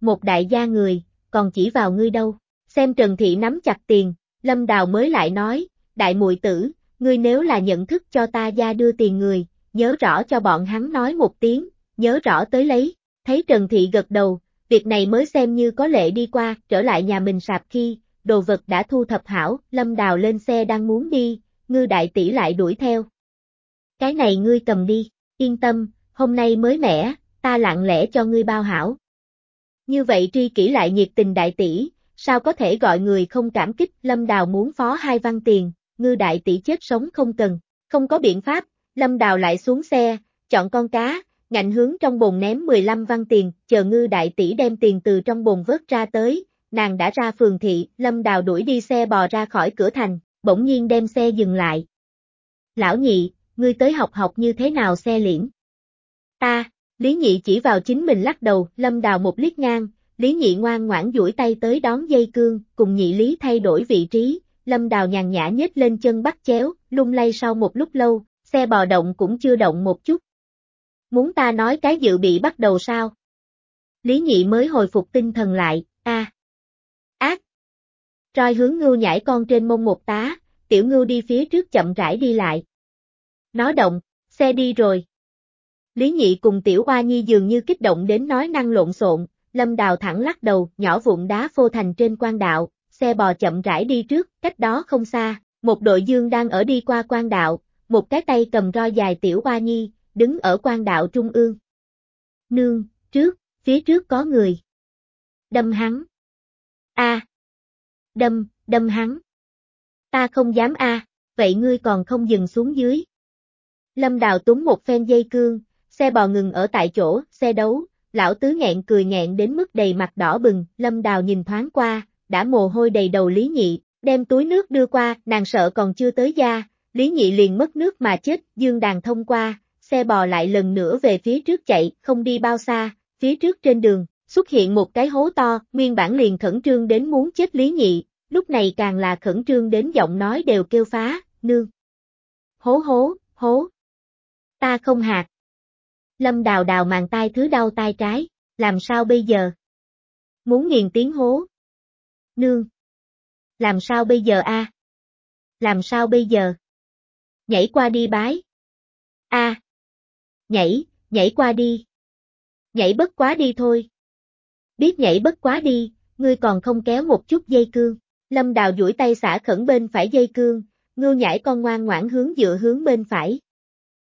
Một đại gia người, còn chỉ vào ngươi đâu. Xem Trần Thị nắm chặt tiền, Lâm Đào mới lại nói, đại muội tử, ngươi nếu là nhận thức cho ta gia đưa tiền người, nhớ rõ cho bọn hắn nói một tiếng, nhớ rõ tới lấy, thấy Trần Thị gật đầu, việc này mới xem như có lệ đi qua, trở lại nhà mình sạp khi, đồ vật đã thu thập hảo, Lâm Đào lên xe đang muốn đi, ngư đại tỷ lại đuổi theo. Cái này ngươi cầm đi, yên tâm, hôm nay mới mẻ, ta lặng lẽ cho ngươi bao hảo. Như vậy tri kỷ lại nhiệt tình đại tỷ, sao có thể gọi người không cảm kích, Lâm Đào muốn phó hai văn tiền, ngư đại tỷ chết sống không cần, không có biện pháp, Lâm Đào lại xuống xe, chọn con cá, ngạnh hướng trong bồn ném 15 văn tiền, chờ ngư đại tỷ đem tiền từ trong bồn vớt ra tới, nàng đã ra phường thị, Lâm Đào đuổi đi xe bò ra khỏi cửa thành, bỗng nhiên đem xe dừng lại. Lão nhị, ngươi tới học học như thế nào xe liễn? Ta, Lý nhị chỉ vào chính mình lắc đầu, Lâm Đào một liếc ngang, Lý Nhị ngoan ngoãn duỗi tay tới đón dây cương, cùng nhị Lý thay đổi vị trí, Lâm Đào nhàn nhã nhếch lên chân bắt chéo, lung lay sau một lúc lâu, xe bò động cũng chưa động một chút. Muốn ta nói cái dự bị bắt đầu sao? Lý Nhị mới hồi phục tinh thần lại, a Ác! Roi hướng ngưu nhảy con trên mông một tá, tiểu ngưu đi phía trước chậm rãi đi lại. Nó động, xe đi rồi. Lý Nhị cùng tiểu oa nhi dường như kích động đến nói năng lộn xộn, Lâm Đào thẳng lắc đầu, nhỏ vụn đá phô thành trên quan đạo, xe bò chậm rãi đi trước, cách đó không xa, một đội dương đang ở đi qua quan đạo, một cái tay cầm roi dài tiểu hoa nhi, đứng ở quan đạo trung ương. Nương, trước, phía trước có người. Đâm hắn. A. Đâm, đâm hắn. Ta không dám a, vậy ngươi còn không dừng xuống dưới. Lâm Đào túm một phen dây cương, xe bò ngừng ở tại chỗ, xe đấu, lão tứ nghẹn cười nghẹn đến mức đầy mặt đỏ bừng, lâm đào nhìn thoáng qua, đã mồ hôi đầy đầu lý nhị, đem túi nước đưa qua, nàng sợ còn chưa tới da, lý nhị liền mất nước mà chết, dương đàn thông qua, xe bò lại lần nữa về phía trước chạy, không đi bao xa, phía trước trên đường, xuất hiện một cái hố to, nguyên bản liền khẩn trương đến muốn chết lý nhị, lúc này càng là khẩn trương đến giọng nói đều kêu phá, nương. Hố hố, hố. Ta không hạt. Lâm đào đào màn tai thứ đau tai trái, làm sao bây giờ? Muốn nghiền tiếng hố. Nương. Làm sao bây giờ a? Làm sao bây giờ? Nhảy qua đi bái. A. Nhảy, nhảy qua đi. Nhảy bất quá đi thôi. Biết nhảy bất quá đi, ngươi còn không kéo một chút dây cương. Lâm Đào duỗi tay xả khẩn bên phải dây cương, ngưu nhảy con ngoan ngoãn hướng dựa hướng bên phải.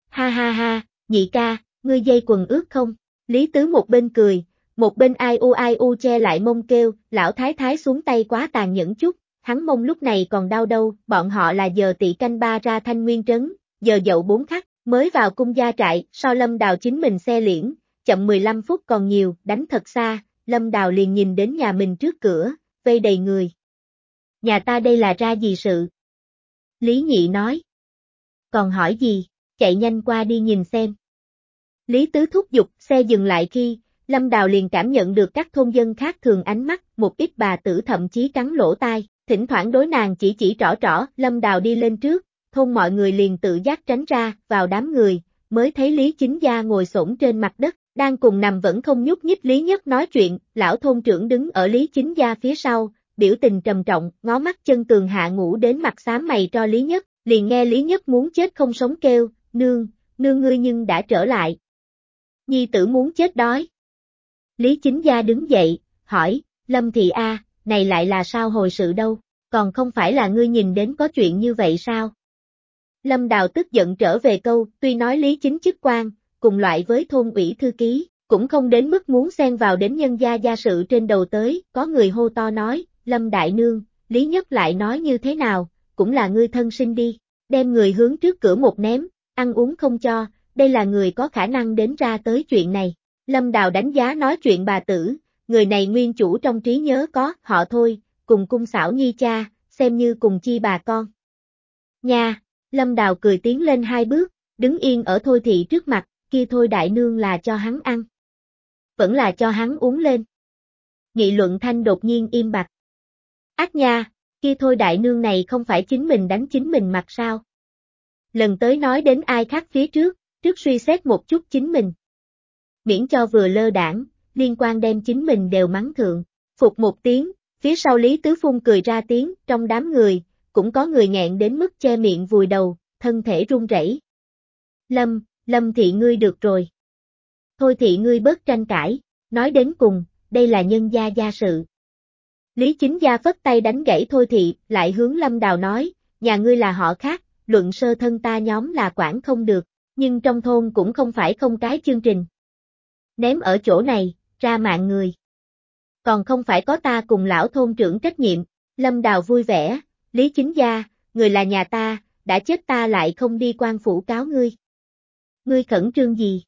Ha ha ha, nhị ca, ngươi dây quần ướt không? Lý Tứ một bên cười, một bên ai u ai u che lại mông kêu, lão thái thái xuống tay quá tàn nhẫn chút, hắn mông lúc này còn đau đâu, bọn họ là giờ tị canh ba ra thanh nguyên trấn, giờ dậu bốn khắc, mới vào cung gia trại, so lâm đào chính mình xe liễn, chậm 15 phút còn nhiều, đánh thật xa, lâm đào liền nhìn đến nhà mình trước cửa, vây đầy người. Nhà ta đây là ra gì sự? Lý Nhị nói. Còn hỏi gì, chạy nhanh qua đi nhìn xem. Lý Tứ thúc giục, xe dừng lại khi, Lâm Đào liền cảm nhận được các thôn dân khác thường ánh mắt, một ít bà tử thậm chí cắn lỗ tai, thỉnh thoảng đối nàng chỉ chỉ rõ rõ. Lâm Đào đi lên trước, thôn mọi người liền tự giác tránh ra, vào đám người, mới thấy Lý Chính Gia ngồi xổm trên mặt đất, đang cùng nằm vẫn không nhúc nhích Lý Nhất nói chuyện, lão thôn trưởng đứng ở Lý Chính Gia phía sau, biểu tình trầm trọng, ngó mắt chân tường hạ ngủ đến mặt xám mày cho Lý Nhất, liền nghe Lý Nhất muốn chết không sống kêu, nương, nương ngươi nhưng đã trở lại. Nhi tử muốn chết đói. Lý Chính Gia đứng dậy, hỏi, Lâm Thị A, này lại là sao hồi sự đâu, còn không phải là ngươi nhìn đến có chuyện như vậy sao? Lâm Đào tức giận trở về câu, tuy nói Lý Chính chức quan, cùng loại với thôn ủy thư ký, cũng không đến mức muốn xen vào đến nhân gia gia sự trên đầu tới, có người hô to nói, Lâm Đại Nương, Lý Nhất lại nói như thế nào, cũng là ngươi thân sinh đi, đem người hướng trước cửa một ném, ăn uống không cho, đây là người có khả năng đến ra tới chuyện này. Lâm Đào đánh giá nói chuyện bà tử, người này nguyên chủ trong trí nhớ có, họ thôi, cùng cung xảo nhi cha, xem như cùng chi bà con. Nha, Lâm Đào cười tiến lên hai bước, đứng yên ở thôi thị trước mặt, kia thôi đại nương là cho hắn ăn. Vẫn là cho hắn uống lên. Nghị luận thanh đột nhiên im bặt. Ác nha, kia thôi đại nương này không phải chính mình đánh chính mình mặt sao. Lần tới nói đến ai khác phía trước, trước suy xét một chút chính mình. Miễn cho vừa lơ đảng, liên quan đem chính mình đều mắng thượng. Phục một tiếng, phía sau Lý Tứ Phun cười ra tiếng, trong đám người, cũng có người nghẹn đến mức che miệng vùi đầu, thân thể run rẩy. Lâm, Lâm thị ngươi được rồi. Thôi thị ngươi bớt tranh cãi, nói đến cùng, đây là nhân gia gia sự. Lý chính gia phất tay đánh gãy thôi thị, lại hướng Lâm Đào nói, nhà ngươi là họ khác, luận sơ thân ta nhóm là quản không được, nhưng trong thôn cũng không phải không cái chương trình. Ném ở chỗ này, ra mạng người. Còn không phải có ta cùng lão thôn trưởng trách nhiệm, Lâm Đào vui vẻ, Lý chính gia, người là nhà ta, đã chết ta lại không đi quan phủ cáo ngươi. Ngươi khẩn trương gì?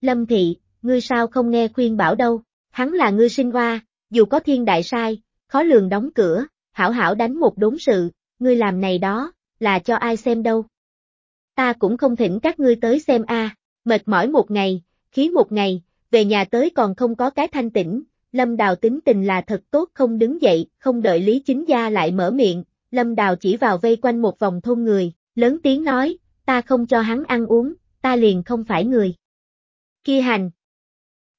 Lâm thị, ngươi sao không nghe khuyên bảo đâu, hắn là ngươi sinh hoa, dù có thiên đại sai, khó lường đóng cửa, hảo hảo đánh một đốn sự, ngươi làm này đó, là cho ai xem đâu. Ta cũng không thỉnh các ngươi tới xem a, mệt mỏi một ngày, khí một ngày, về nhà tới còn không có cái thanh tĩnh, Lâm Đào tính tình là thật tốt không đứng dậy, không đợi Lý Chính Gia lại mở miệng, Lâm Đào chỉ vào vây quanh một vòng thôn người, lớn tiếng nói, ta không cho hắn ăn uống, ta liền không phải người. Kia hành.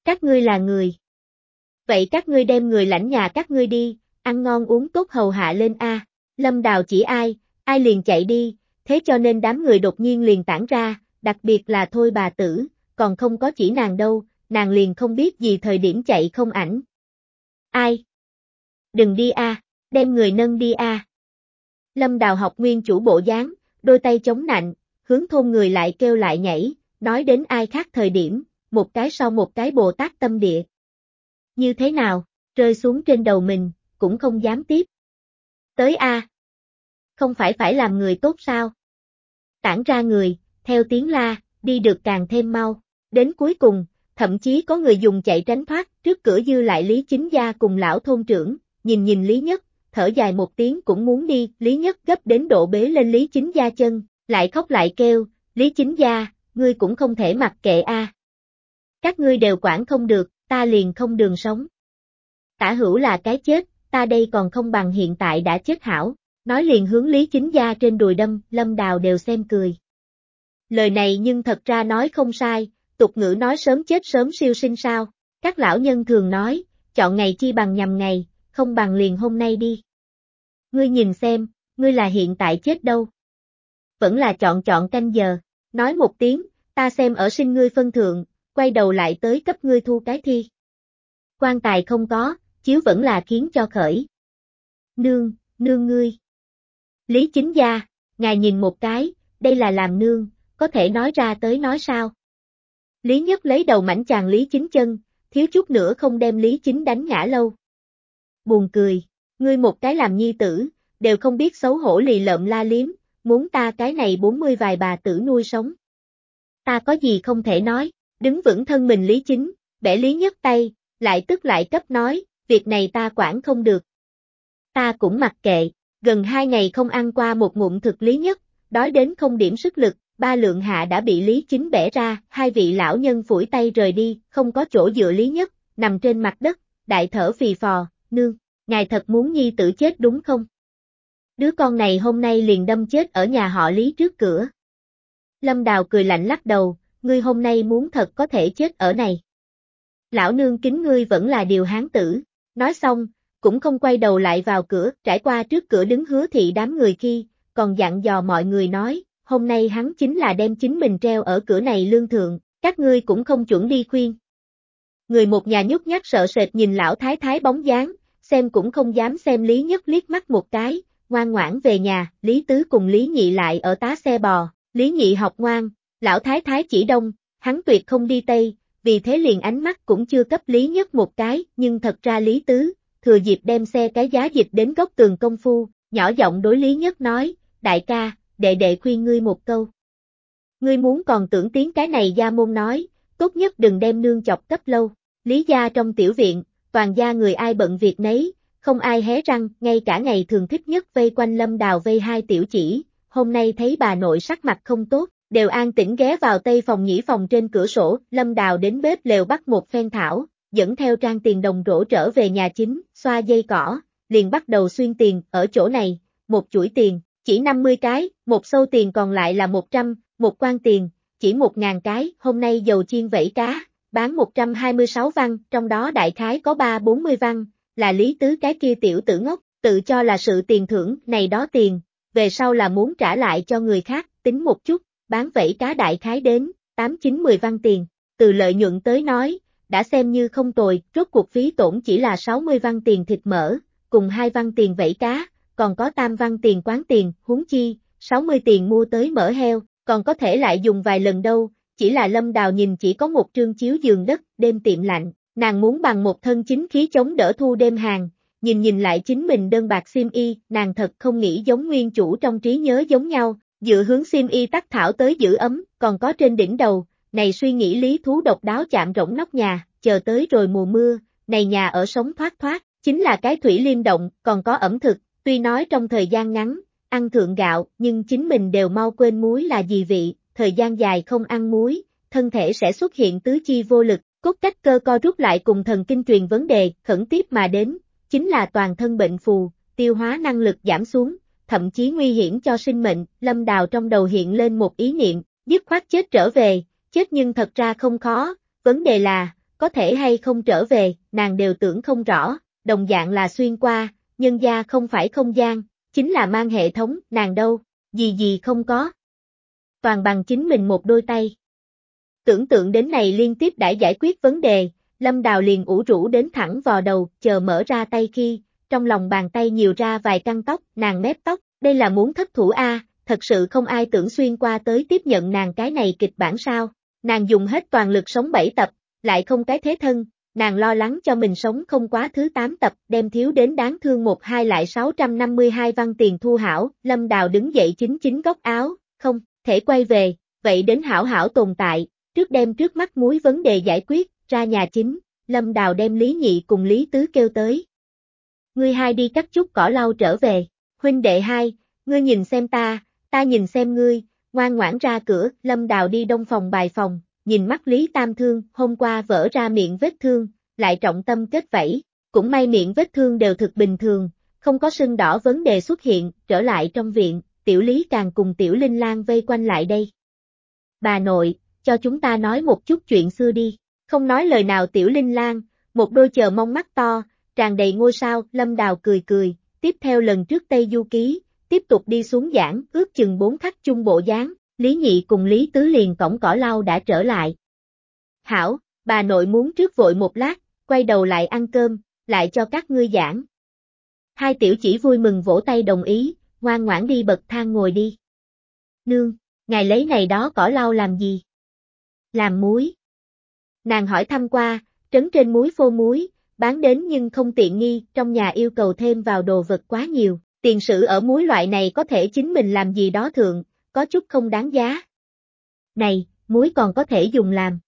Các ngươi là người. Vậy các ngươi đem người lãnh nhà các ngươi đi, ăn ngon uống tốt hầu hạ lên A. Lâm Đào chỉ ai, ai liền chạy đi, thế cho nên đám người đột nhiên liền tản ra, đặc biệt là thôi bà tử, còn không có chỉ nàng đâu, nàng liền không biết gì thời điểm chạy không ảnh. Ai? Đừng đi a, đem người nâng đi a. Lâm Đào học nguyên chủ bộ dáng, đôi tay chống nạnh, hướng thôn người lại kêu lại nhảy, nói đến ai khác thời điểm, một cái sau một cái Bồ Tát tâm địa. Như thế nào, rơi xuống trên đầu mình, cũng không dám tiếp. Tới A. Không phải phải làm người tốt sao? Tản ra người, theo tiếng la, đi được càng thêm mau. Đến cuối cùng, thậm chí có người dùng chạy tránh thoát, trước cửa dư lại Lý Chính Gia cùng lão thôn trưởng, nhìn nhìn Lý Nhất, thở dài một tiếng cũng muốn đi, Lý Nhất gấp đến độ bế lên Lý Chính Gia chân, lại khóc lại kêu, Lý Chính Gia, ngươi cũng không thể mặc kệ a. Các ngươi đều quản không được, ta liền không đường sống. Tả hữu là cái chết, ta đây còn không bằng hiện tại đã chết hảo, nói liền hướng Lý Chính Gia trên đùi đâm, Lâm Đào đều xem cười. Lời này nhưng thật ra nói không sai, tục ngữ nói sớm chết sớm siêu sinh sao, các lão nhân thường nói, chọn ngày chi bằng nhằm ngày, không bằng liền hôm nay đi. Ngươi nhìn xem, ngươi là hiện tại chết đâu. Vẫn là chọn chọn canh giờ, nói một tiếng, ta xem ở sinh ngươi phân thượng, quay đầu lại tới cấp ngươi thu cái thi. Quan tài không có, chiếu vẫn là khiến cho khởi. Nương, nương ngươi. Lý chính gia, ngài nhìn một cái, đây là làm nương, có thể nói ra tới nói sao? Lý nhất lấy đầu mảnh chàng Lý chính chân, thiếu chút nữa không đem Lý chính đánh ngã lâu. Buồn cười, ngươi một cái làm nhi tử, đều không biết xấu hổ lì lợm la liếm, muốn ta cái này bốn mươi vài bà tử nuôi sống. Ta có gì không thể nói, đứng vững thân mình Lý chính, bẻ Lý nhất tay, lại tức lại cấp nói, việc này ta quản không được. Ta cũng mặc kệ, gần hai ngày không ăn qua một ngụm thực Lý nhất, đói đến không điểm sức lực, ba lượng hạ đã bị Lý Chính bẻ ra, hai vị lão nhân phủi tay rời đi, không có chỗ dựa Lý Nhất, nằm trên mặt đất, đại thở phì phò, nương, ngài thật muốn nhi tử chết đúng không? Đứa con này hôm nay liền đâm chết ở nhà họ Lý trước cửa. Lâm Đào cười lạnh lắc đầu, ngươi hôm nay muốn thật có thể chết ở này. Lão nương kính ngươi vẫn là điều hán tử, nói xong, cũng không quay đầu lại vào cửa, trải qua trước cửa đứng hứa thị đám người khi, còn dặn dò mọi người nói, hôm nay hắn chính là đem chính mình treo ở cửa này lương thượng, các ngươi cũng không chuẩn đi khuyên. Người một nhà nhút nhát sợ sệt nhìn lão thái thái bóng dáng, xem cũng không dám xem Lý Nhất liếc mắt một cái, ngoan ngoãn về nhà, Lý Tứ cùng Lý Nhị lại ở tá xe bò, Lý Nhị học ngoan, lão thái thái chỉ đông, hắn tuyệt không đi tây, vì thế liền ánh mắt cũng chưa cấp Lý Nhất một cái, nhưng thật ra Lý Tứ, thừa dịp đem xe cái giá dịch đến góc tường công phu, nhỏ giọng đối Lý Nhất nói, đại ca, đệ đệ khuyên ngươi một câu. Ngươi muốn còn tưởng tiếng cái này gia môn nói, tốt nhất đừng đem nương chọc cấp lâu. Lý gia trong tiểu viện, toàn gia người ai bận việc nấy, không ai hé răng, ngay cả ngày thường thích nhất vây quanh lâm đào vây hai tiểu chỉ, hôm nay thấy bà nội sắc mặt không tốt, đều an tĩnh ghé vào tây phòng nhĩ phòng trên cửa sổ, lâm đào đến bếp lều bắt một phen thảo, dẫn theo trang tiền đồng rổ trở về nhà chính, xoa dây cỏ, liền bắt đầu xuyên tiền, ở chỗ này, một chuỗi tiền, chỉ 50 cái, một sâu tiền còn lại là 100, một quan tiền, chỉ 1.000 cái, hôm nay dầu chiên vẫy cá, bán 126 văn, trong đó đại khái có 3-40 văn, là lý tứ cái kia tiểu tử ngốc, tự cho là sự tiền thưởng, này đó tiền, về sau là muốn trả lại cho người khác, tính một chút, bán vẫy cá đại khái đến, 8-9-10 văn tiền, từ lợi nhuận tới nói, đã xem như không tồi, rốt cuộc phí tổn chỉ là 60 văn tiền thịt mỡ, cùng hai văn tiền vẫy cá, còn có tam văn tiền quán tiền, huống chi, 60 tiền mua tới mỡ heo, còn có thể lại dùng vài lần đâu, chỉ là lâm đào nhìn chỉ có một trương chiếu giường đất, đêm tiệm lạnh, nàng muốn bằng một thân chính khí chống đỡ thu đêm hàng, nhìn nhìn lại chính mình đơn bạc sim y, nàng thật không nghĩ giống nguyên chủ trong trí nhớ giống nhau, dựa hướng sim y tắt thảo tới giữ ấm, còn có trên đỉnh đầu, này suy nghĩ lý thú độc đáo chạm rỗng nóc nhà, chờ tới rồi mùa mưa, này nhà ở sống thoát thoát, chính là cái thủy liêm động, còn có ẩm thực, Tuy nói trong thời gian ngắn, ăn thượng gạo, nhưng chính mình đều mau quên muối là gì vị, thời gian dài không ăn muối, thân thể sẽ xuất hiện tứ chi vô lực, cốt cách cơ co rút lại cùng thần kinh truyền vấn đề, khẩn tiếp mà đến, chính là toàn thân bệnh phù, tiêu hóa năng lực giảm xuống, thậm chí nguy hiểm cho sinh mệnh, lâm đào trong đầu hiện lên một ý niệm, dứt khoát chết trở về, chết nhưng thật ra không khó, vấn đề là, có thể hay không trở về, nàng đều tưởng không rõ, đồng dạng là xuyên qua, nhân gia không phải không gian, chính là mang hệ thống, nàng đâu, gì gì không có. Toàn bằng chính mình một đôi tay. Tưởng tượng đến này liên tiếp đã giải quyết vấn đề, Lâm Đào liền ủ rũ đến thẳng vò đầu, chờ mở ra tay khi, trong lòng bàn tay nhiều ra vài căn tóc, nàng mép tóc, đây là muốn thất thủ A, thật sự không ai tưởng xuyên qua tới tiếp nhận nàng cái này kịch bản sao. Nàng dùng hết toàn lực sống bảy tập, lại không cái thế thân, nàng lo lắng cho mình sống không quá thứ 8 tập, đem thiếu đến đáng thương một hai lại 652 văn tiền thu hảo, Lâm Đào đứng dậy chính chính góc áo, không, thể quay về, vậy đến hảo hảo tồn tại, trước đem trước mắt muối vấn đề giải quyết, ra nhà chính, Lâm Đào đem Lý Nhị cùng Lý Tứ kêu tới. Ngươi hai đi cắt chút cỏ lau trở về, huynh đệ hai, ngươi nhìn xem ta, ta nhìn xem ngươi, ngoan ngoãn ra cửa, Lâm Đào đi đông phòng bài phòng, nhìn mắt Lý Tam Thương, hôm qua vỡ ra miệng vết thương, lại trọng tâm kết vẫy, cũng may miệng vết thương đều thực bình thường, không có sưng đỏ vấn đề xuất hiện, trở lại trong viện, tiểu Lý càng cùng tiểu Linh Lan vây quanh lại đây. Bà nội, cho chúng ta nói một chút chuyện xưa đi, không nói lời nào tiểu Linh Lan, một đôi chờ mong mắt to, tràn đầy ngôi sao, Lâm Đào cười cười, tiếp theo lần trước Tây Du Ký, tiếp tục đi xuống giảng, ước chừng bốn khắc chung bộ dáng, Lý Nhị cùng Lý Tứ liền cổng cỏ lau đã trở lại. Hảo, bà nội muốn trước vội một lát, quay đầu lại ăn cơm, lại cho các ngươi giảng. Hai tiểu chỉ vui mừng vỗ tay đồng ý, ngoan ngoãn đi bậc thang ngồi đi. Nương, ngài lấy này đó cỏ lau làm gì? Làm muối. Nàng hỏi thăm qua, trấn trên muối phô muối, bán đến nhưng không tiện nghi, trong nhà yêu cầu thêm vào đồ vật quá nhiều, tiền sử ở muối loại này có thể chính mình làm gì đó thượng, có chút không đáng giá. Này, muối còn có thể dùng làm.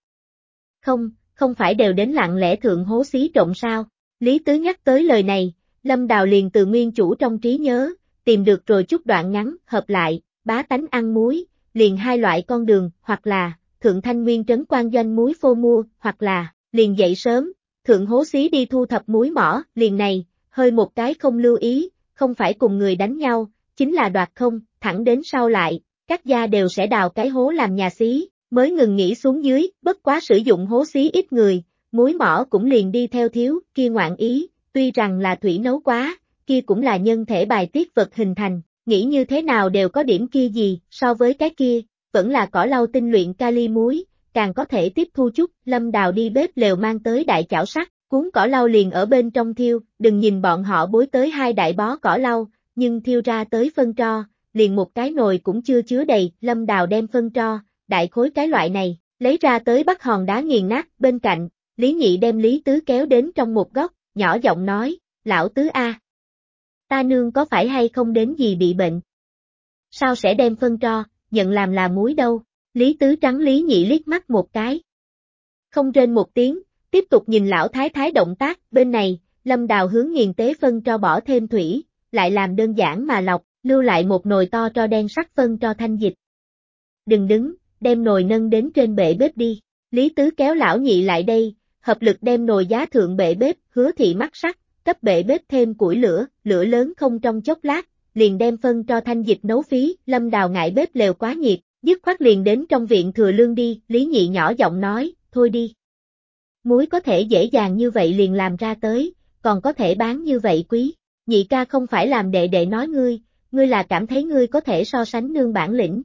Không, không phải đều đến lặng lẽ thượng hố xí trộn sao? Lý Tứ nhắc tới lời này, Lâm Đào liền từ nguyên chủ trong trí nhớ, tìm được rồi chút đoạn ngắn, hợp lại, bá tánh ăn muối, liền hai loại con đường, hoặc là, thượng thanh nguyên trấn quan doanh muối phô mua, hoặc là, liền dậy sớm, thượng hố xí đi thu thập muối mỏ, liền này, hơi một cái không lưu ý, không phải cùng người đánh nhau, chính là đoạt không, thẳng đến sau lại, các gia đều sẽ đào cái hố làm nhà xí, mới ngừng nghỉ xuống dưới, bất quá sử dụng hố xí ít người, muối mỏ cũng liền đi theo thiếu, kia ngoạn ý, tuy rằng là thủy nấu quá, kia cũng là nhân thể bài tiết vật hình thành, nghĩ như thế nào đều có điểm kia gì, so với cái kia, vẫn là cỏ lau tinh luyện kali muối, càng có thể tiếp thu chút, lâm đào đi bếp lều mang tới đại chảo sắt, cuốn cỏ lau liền ở bên trong thiêu, đừng nhìn bọn họ bối tới hai đại bó cỏ lau, nhưng thiêu ra tới phân tro, liền một cái nồi cũng chưa chứa đầy, lâm đào đem phân tro, đại khối cái loại này, lấy ra tới bắt hòn đá nghiền nát, bên cạnh, Lý Nhị đem Lý Tứ kéo đến trong một góc, nhỏ giọng nói, lão Tứ A. Ta nương có phải hay không đến gì bị bệnh? Sao sẽ đem phân tro, nhận làm là muối đâu? Lý Tứ trắng Lý Nhị liếc mắt một cái. Không trên một tiếng, tiếp tục nhìn lão thái thái động tác, bên này, lâm đào hướng nghiền tế phân cho bỏ thêm thủy, lại làm đơn giản mà lọc, lưu lại một nồi to cho đen sắc phân cho thanh dịch. Đừng đứng, đem nồi nâng đến trên bệ bếp đi. Lý Tứ kéo lão nhị lại đây, hợp lực đem nồi giá thượng bệ bếp, hứa thị mắt sắc, cấp bệ bếp thêm củi lửa, lửa lớn không trong chốc lát, liền đem phân cho thanh dịch nấu phí, lâm đào ngại bếp lều quá nhiệt, dứt khoát liền đến trong viện thừa lương đi, Lý Nhị nhỏ giọng nói, thôi đi. Muối có thể dễ dàng như vậy liền làm ra tới, còn có thể bán như vậy quý. Nhị ca không phải làm đệ đệ nói ngươi, ngươi là cảm thấy ngươi có thể so sánh nương bản lĩnh.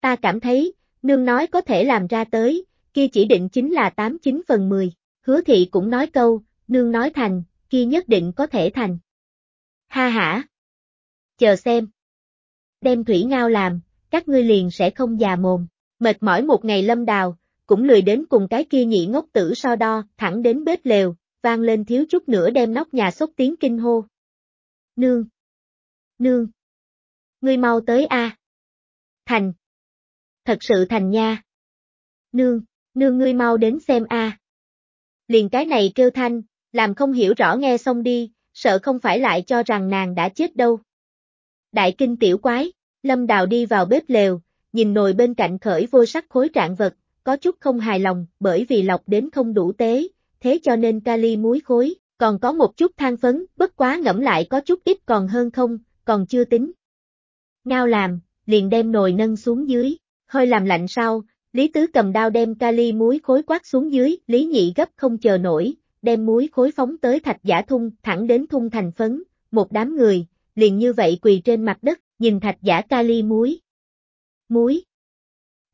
Ta cảm thấy, nương nói có thể làm ra tới, kia chỉ định chính là 89 phần 10. Hứa thị cũng nói câu, nương nói thành, kia nhất định có thể thành. Ha hả. Chờ xem. Đem thủy ngao làm, các ngươi liền sẽ không già mồm. Mệt mỏi một ngày lâm đào, cũng lười đến cùng cái kia nhị ngốc tử so đo, thẳng đến bếp lều, vang lên thiếu chút nữa đem nóc nhà sốc tiếng kinh hô. Nương! Nương! Ngươi mau tới a. Thành! Thật sự thành nha! Nương! Nương ngươi mau đến xem a. Liền cái này kêu thanh, làm không hiểu rõ nghe xong đi, sợ không phải lại cho rằng nàng đã chết đâu. Đại kinh tiểu quái, lâm đào đi vào bếp lều, nhìn nồi bên cạnh khởi vô sắc khối trạng vật, có chút không hài lòng, bởi vì lọc đến không đủ tế, thế cho nên kali muối khối, còn có một chút than phấn, bất quá ngẫm lại có chút ít còn hơn không, còn chưa tính. Ngao làm, liền đem nồi nâng xuống dưới, hơi làm lạnh sau, Lý Tứ cầm đao đem kali muối khối quát xuống dưới, Lý Nhị gấp không chờ nổi, đem muối khối phóng tới thạch giả thung, thẳng đến thung thành phấn, một đám người, liền như vậy quỳ trên mặt đất, nhìn thạch giả kali muối. Muối.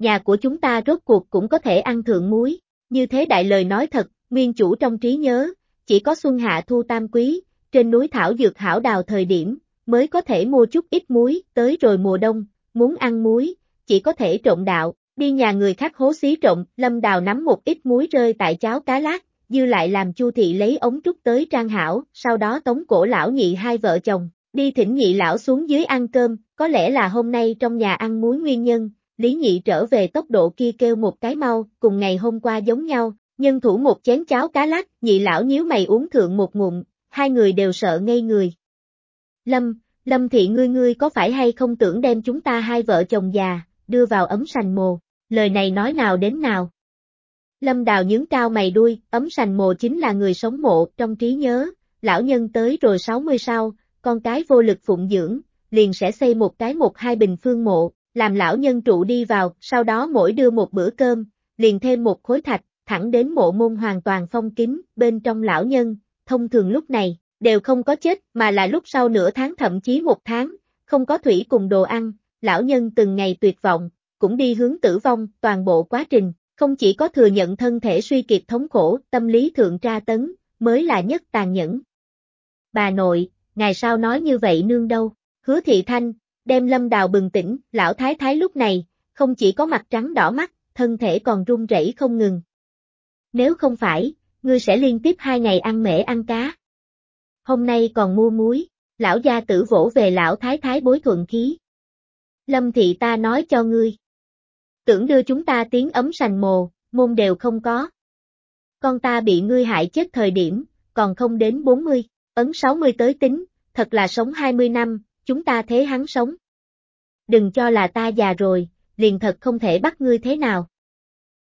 Nhà của chúng ta rốt cuộc cũng có thể ăn thượng muối, như thế đại lời nói thật, nguyên chủ trong trí nhớ, chỉ có xuân hạ thu tam quý, trên núi thảo dược hảo đào thời điểm, mới có thể mua chút ít muối, tới rồi mùa đông, muốn ăn muối, chỉ có thể trộn đạo, Đi nhà người khác hố xí trộn, lâm đào nắm một ít muối rơi tại cháo cá lát, dư lại làm chu thị lấy ống trúc tới trang hảo, sau đó tống cổ lão nhị hai vợ chồng, đi thỉnh nhị lão xuống dưới ăn cơm, có lẽ là hôm nay trong nhà ăn muối nguyên nhân, lý nhị trở về tốc độ kia kêu một cái mau, cùng ngày hôm qua giống nhau, nhân thủ một chén cháo cá lát, nhị lão nhíu mày uống thượng một ngụm, hai người đều sợ ngây người. Lâm, Lâm thị ngươi ngươi có phải hay không tưởng đem chúng ta hai vợ chồng già, đưa vào ấm sành mồ, lời này nói nào đến nào. Lâm Đào nhướng cao mày đuôi, ấm sành mồ chính là người sống mộ, trong trí nhớ, lão nhân tới rồi 60 sau, con cái vô lực phụng dưỡng, liền sẽ xây một cái một hai bình phương mộ, làm lão nhân trụ đi vào, sau đó mỗi đưa một bữa cơm, liền thêm một khối thạch, thẳng đến mộ môn hoàn toàn phong kín, bên trong lão nhân, thông thường lúc này, đều không có chết, mà là lúc sau nửa tháng thậm chí một tháng, không có thủy cùng đồ ăn, lão nhân từng ngày tuyệt vọng, cũng đi hướng tử vong, toàn bộ quá trình, không chỉ có thừa nhận thân thể suy kiệt thống khổ, tâm lý thượng tra tấn, mới là nhất tàn nhẫn. Bà nội, ngài sao nói như vậy nương đâu, hứa thị thanh, đem lâm đào bừng tỉnh, lão thái thái lúc này, không chỉ có mặt trắng đỏ mắt, thân thể còn run rẩy không ngừng. Nếu không phải, ngươi sẽ liên tiếp hai ngày ăn mễ ăn cá. Hôm nay còn mua muối, lão gia tử vỗ về lão thái thái bối thuận khí. Lâm thị ta nói cho ngươi. Tưởng đưa chúng ta tiếng ấm sành mồ, môn đều không có. Con ta bị ngươi hại chết thời điểm, còn không đến 40, ấn 60 tới tính, thật là sống 20 năm, chúng ta thế hắn sống. Đừng cho là ta già rồi, liền thật không thể bắt ngươi thế nào.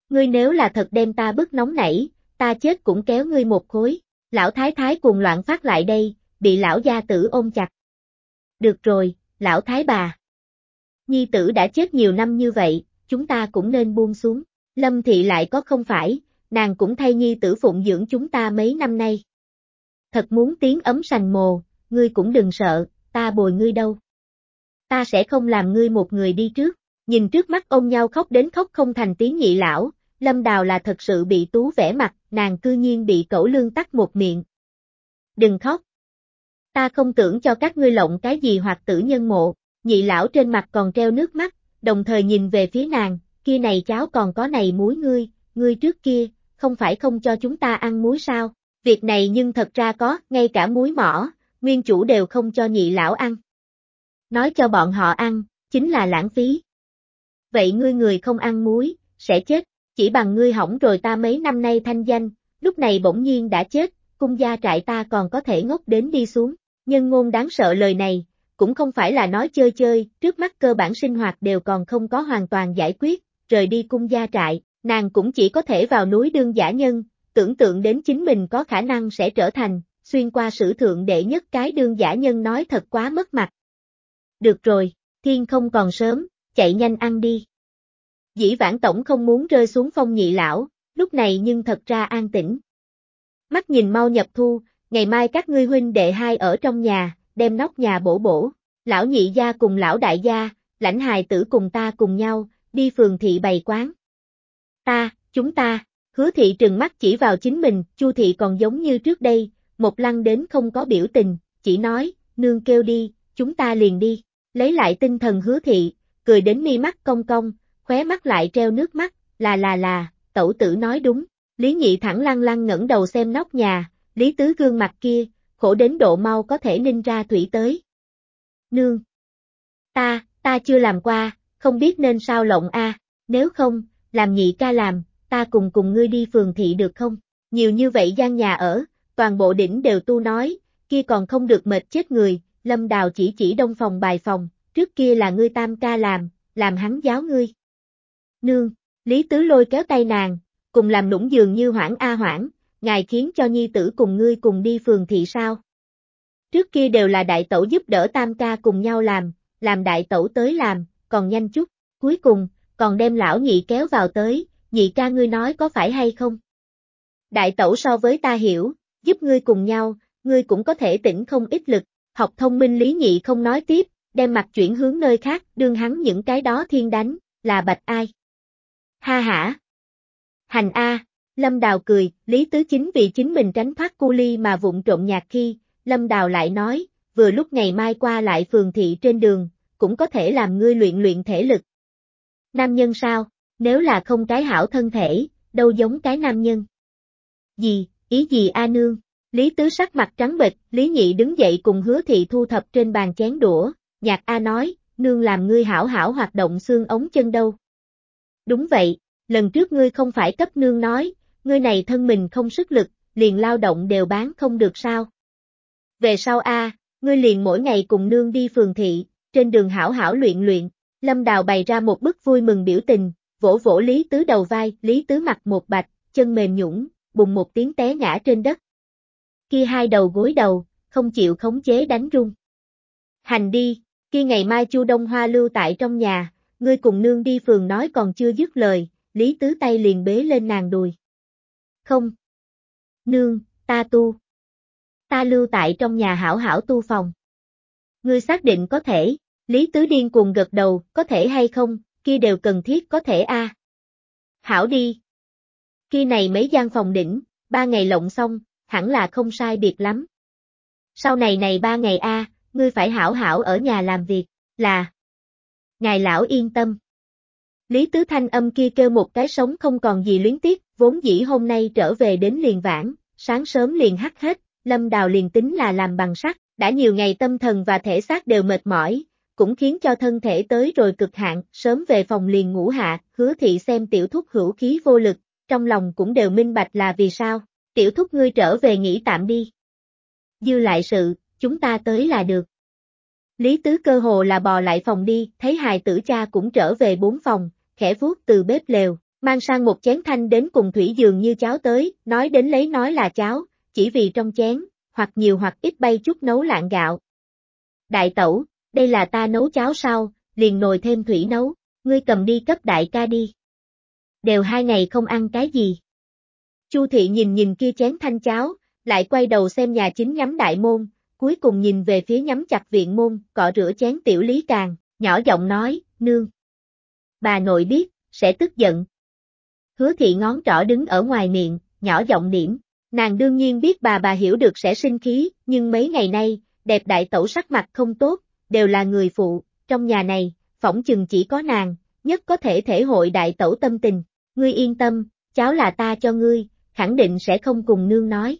Ngươi nếu là thật đem ta bức nóng nảy, ta chết cũng kéo ngươi một khối. Lão thái thái cuồng loạn phát lại đây, bị lão gia tử ôm chặt. Được rồi, lão thái bà. Nhi tử đã chết nhiều năm như vậy, chúng ta cũng nên buông xuống. Lâm thị lại có không phải, nàng cũng thay nhi tử phụng dưỡng chúng ta mấy năm nay. Thật muốn tiếng ấm sành mồ, ngươi cũng đừng sợ, ta bồi ngươi đâu. Ta sẽ không làm ngươi một người đi trước. Nhìn trước mắt ôm nhau khóc đến khóc không thành tiếng nhị lão, Lâm Đào là thật sự bị tú vẽ mặt, nàng cư nhiên bị cẩu lương tắt một miệng. Đừng khóc. Ta không tưởng cho các ngươi lộng cái gì hoặc tử nhân mộ, nhị lão trên mặt còn treo nước mắt, đồng thời nhìn về phía nàng, kia này cháu còn có này muối ngươi, ngươi trước kia, không phải không cho chúng ta ăn muối sao, việc này nhưng thật ra có, ngay cả muối mỏ, nguyên chủ đều không cho nhị lão ăn. Nói cho bọn họ ăn, chính là lãng phí. Vậy ngươi người không ăn muối, sẽ chết, chỉ bằng ngươi hỏng rồi ta mấy năm nay thanh danh, lúc này bỗng nhiên đã chết, cung gia trại ta còn có thể ngốc đến đi xuống. Nhân ngôn đáng sợ lời này, cũng không phải là nói chơi chơi, trước mắt cơ bản sinh hoạt đều còn không có hoàn toàn giải quyết, rời đi cung gia trại, nàng cũng chỉ có thể vào núi đương giả nhân, tưởng tượng đến chính mình có khả năng sẽ trở thành, xuyên qua sử thượng đệ nhất cái đương giả nhân nói thật quá mất mặt. Được rồi, thiên không còn sớm, chạy nhanh ăn đi. Dĩ vãn tổng không muốn rơi xuống phong nhị lão, lúc này nhưng thật ra an tĩnh. Mắt nhìn mau nhập thu, ngày mai các ngươi huynh đệ hai ở trong nhà, đem nóc nhà bổ bổ. Lão nhị gia cùng lão đại gia, lãnh hài tử cùng ta cùng nhau, đi phường thị bày quán. Ta, chúng ta, hứa thị trừng mắt chỉ vào chính mình, chu thị còn giống như trước đây, một lăng đến không có biểu tình, chỉ nói, nương kêu đi, chúng ta liền đi, lấy lại tinh thần hứa thị, cười đến mi mắt cong cong, khóe mắt lại treo nước mắt, là là là, tẩu tử nói đúng, Lý Nhị thẳng lăng lăng ngẩng đầu xem nóc nhà, Lý Tứ gương mặt kia, khổ đến độ mau có thể ninh ra thủy tới. Nương! Ta, ta chưa làm qua, không biết nên sao lộng a nếu không, làm nhị ca làm, ta cùng cùng ngươi đi phường thị được không? Nhiều như vậy gian nhà ở, toàn bộ đỉnh đều tu nói, kia còn không được mệt chết người, lâm đào chỉ chỉ đông phòng bài phòng, trước kia là ngươi tam ca làm, làm hắn giáo ngươi. Nương, Lý Tứ lôi kéo tay nàng, cùng làm nũng dường như hoảng a hoảng, ngài khiến cho nhi tử cùng ngươi cùng đi phường thị sao. Trước kia đều là đại tẩu giúp đỡ tam ca cùng nhau làm, làm đại tẩu tới làm, còn nhanh chút, cuối cùng, còn đem lão nhị kéo vào tới, nhị ca ngươi nói có phải hay không? Đại tẩu so với ta hiểu, giúp ngươi cùng nhau, ngươi cũng có thể tỉnh không ít lực, học thông minh lý nhị không nói tiếp, đem mặt chuyển hướng nơi khác, đương hắn những cái đó thiên đánh, là bạch ai. Ha hả. Hành A, Lâm Đào cười, Lý Tứ chính vì chính mình tránh thoát cu ly mà vụng trộm nhạc khi, Lâm Đào lại nói, vừa lúc ngày mai qua lại phường thị trên đường, cũng có thể làm ngươi luyện luyện thể lực. Nam nhân sao, nếu là không cái hảo thân thể, đâu giống cái nam nhân. Gì, ý gì A nương? Lý Tứ sắc mặt trắng bệch, Lý Nhị đứng dậy cùng hứa thị thu thập trên bàn chén đũa, nhạc A nói, nương làm ngươi hảo hảo hoạt động xương ống chân đâu. Đúng vậy, lần trước ngươi không phải cấp nương nói, ngươi này thân mình không sức lực, liền lao động đều bán không được sao. Về sau a, ngươi liền mỗi ngày cùng nương đi phường thị, trên đường hảo hảo luyện luyện, Lâm Đào bày ra một bức vui mừng biểu tình, vỗ vỗ Lý Tứ đầu vai, Lý Tứ mặt một bạch, chân mềm nhũng, bùng một tiếng té ngã trên đất. Kia hai đầu gối đầu, không chịu khống chế đánh rung. Hành đi, kia ngày mai Chu Đông Hoa lưu tại trong nhà, ngươi cùng nương đi phường nói còn chưa dứt lời, Lý Tứ tay liền bế lên nàng đùi. Không. Nương, ta tu. Ta lưu tại trong nhà hảo hảo tu phòng. Ngươi xác định có thể, Lý Tứ điên cuồng gật đầu, có thể hay không, kia đều cần thiết có thể a. Hảo đi. Kia này mấy gian phòng đỉnh, ba ngày lộng xong, hẳn là không sai biệt lắm. Sau này này ba ngày a, ngươi phải hảo hảo ở nhà làm việc, là. Ngài lão yên tâm. Lý Tứ Thanh âm kia kêu một cái sống không còn gì luyến tiếc, vốn dĩ hôm nay trở về đến liền vãn, sáng sớm liền hắt hết, Lâm Đào liền tính là làm bằng sắt, đã nhiều ngày tâm thần và thể xác đều mệt mỏi, cũng khiến cho thân thể tới rồi cực hạn, sớm về phòng liền ngủ hạ, hứa thị xem tiểu thúc hữu khí vô lực, trong lòng cũng đều minh bạch là vì sao, tiểu thúc ngươi trở về nghỉ tạm đi. Dư lại sự, chúng ta tới là được. Lý Tứ cơ hồ là bò lại phòng đi, thấy hài tử cha cũng trở về bốn phòng, khẽ vuốt từ bếp lều, mang sang một chén thanh đến cùng thủy dường như cháo tới, nói đến lấy nói là cháo, chỉ vì trong chén, hoặc nhiều hoặc ít bay chút nấu lạng gạo. Đại tẩu, đây là ta nấu cháo sao, liền nồi thêm thủy nấu, ngươi cầm đi cấp đại ca đi. Đều hai ngày không ăn cái gì. Chu thị nhìn nhìn kia chén thanh cháo, lại quay đầu xem nhà chính nhắm đại môn, cuối cùng nhìn về phía nhắm chặt viện môn, cọ rửa chén tiểu lý càng, nhỏ giọng nói, nương. Bà nội biết, sẽ tức giận. Hứa thị ngón trỏ đứng ở ngoài miệng, nhỏ giọng điểm, nàng đương nhiên biết bà bà hiểu được sẽ sinh khí, nhưng mấy ngày nay, đẹp đại tẩu sắc mặt không tốt, đều là người phụ, trong nhà này, phỏng chừng chỉ có nàng, nhất có thể thể hội đại tẩu tâm tình, ngươi yên tâm, cháu là ta cho ngươi, khẳng định sẽ không cùng nương nói.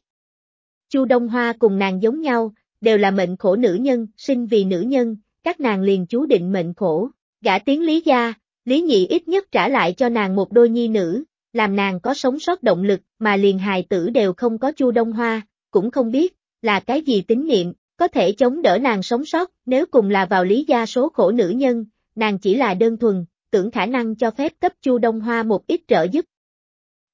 Chu Đông Hoa cùng nàng giống nhau, đều là mệnh khổ nữ nhân, sinh vì nữ nhân, các nàng liền chú định mệnh khổ, gã tiếng lý gia, lý nhị ít nhất trả lại cho nàng một đôi nhi nữ, làm nàng có sống sót động lực, mà liền hài tử đều không có Chu Đông Hoa, cũng không biết, là cái gì tín niệm, có thể chống đỡ nàng sống sót, nếu cùng là vào lý gia số khổ nữ nhân, nàng chỉ là đơn thuần, tưởng khả năng cho phép cấp Chu Đông Hoa một ít trợ giúp.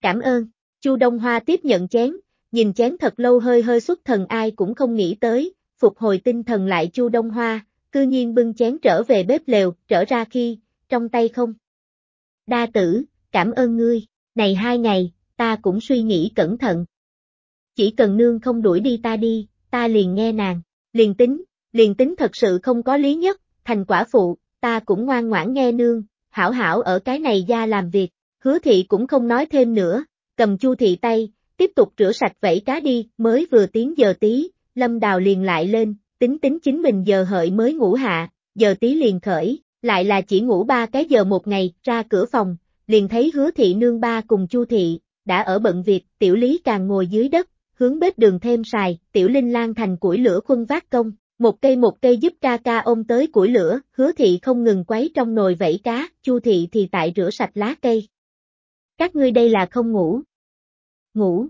Cảm ơn, Chu Đông Hoa tiếp nhận chén, nhìn chén thật lâu hơi hơi xuất thần ai cũng không nghĩ tới, phục hồi tinh thần lại Chu Đông Hoa, cư nhiên bưng chén trở về bếp lều, trở ra khi, trong tay không. Đa tử, cảm ơn ngươi, này hai ngày, ta cũng suy nghĩ cẩn thận. Chỉ cần nương không đuổi đi ta đi, ta liền nghe nàng, liền tính, liền tính thật sự không có lý nhất, thành quả phụ, ta cũng ngoan ngoãn nghe nương, hảo hảo ở cái này ra làm việc, hứa thị cũng không nói thêm nữa, cầm chu thị tay, tiếp tục rửa sạch vẫy cá đi, mới vừa tiếng giờ tí, lâm đào liền lại lên, tính tính chính mình giờ hợi mới ngủ hạ, giờ tí liền khởi, lại là chỉ ngủ ba cái giờ một ngày, ra cửa phòng, liền thấy hứa thị nương ba cùng chu thị, đã ở bận việc, tiểu lý càng ngồi dưới đất, hướng bếp đường thêm xài, tiểu linh lan thành củi lửa khuân vác công, một cây một cây giúp ca ca ôm tới củi lửa, hứa thị không ngừng quấy trong nồi vẫy cá, chu thị thì tại rửa sạch lá cây. Các ngươi đây là không ngủ. Ngủ.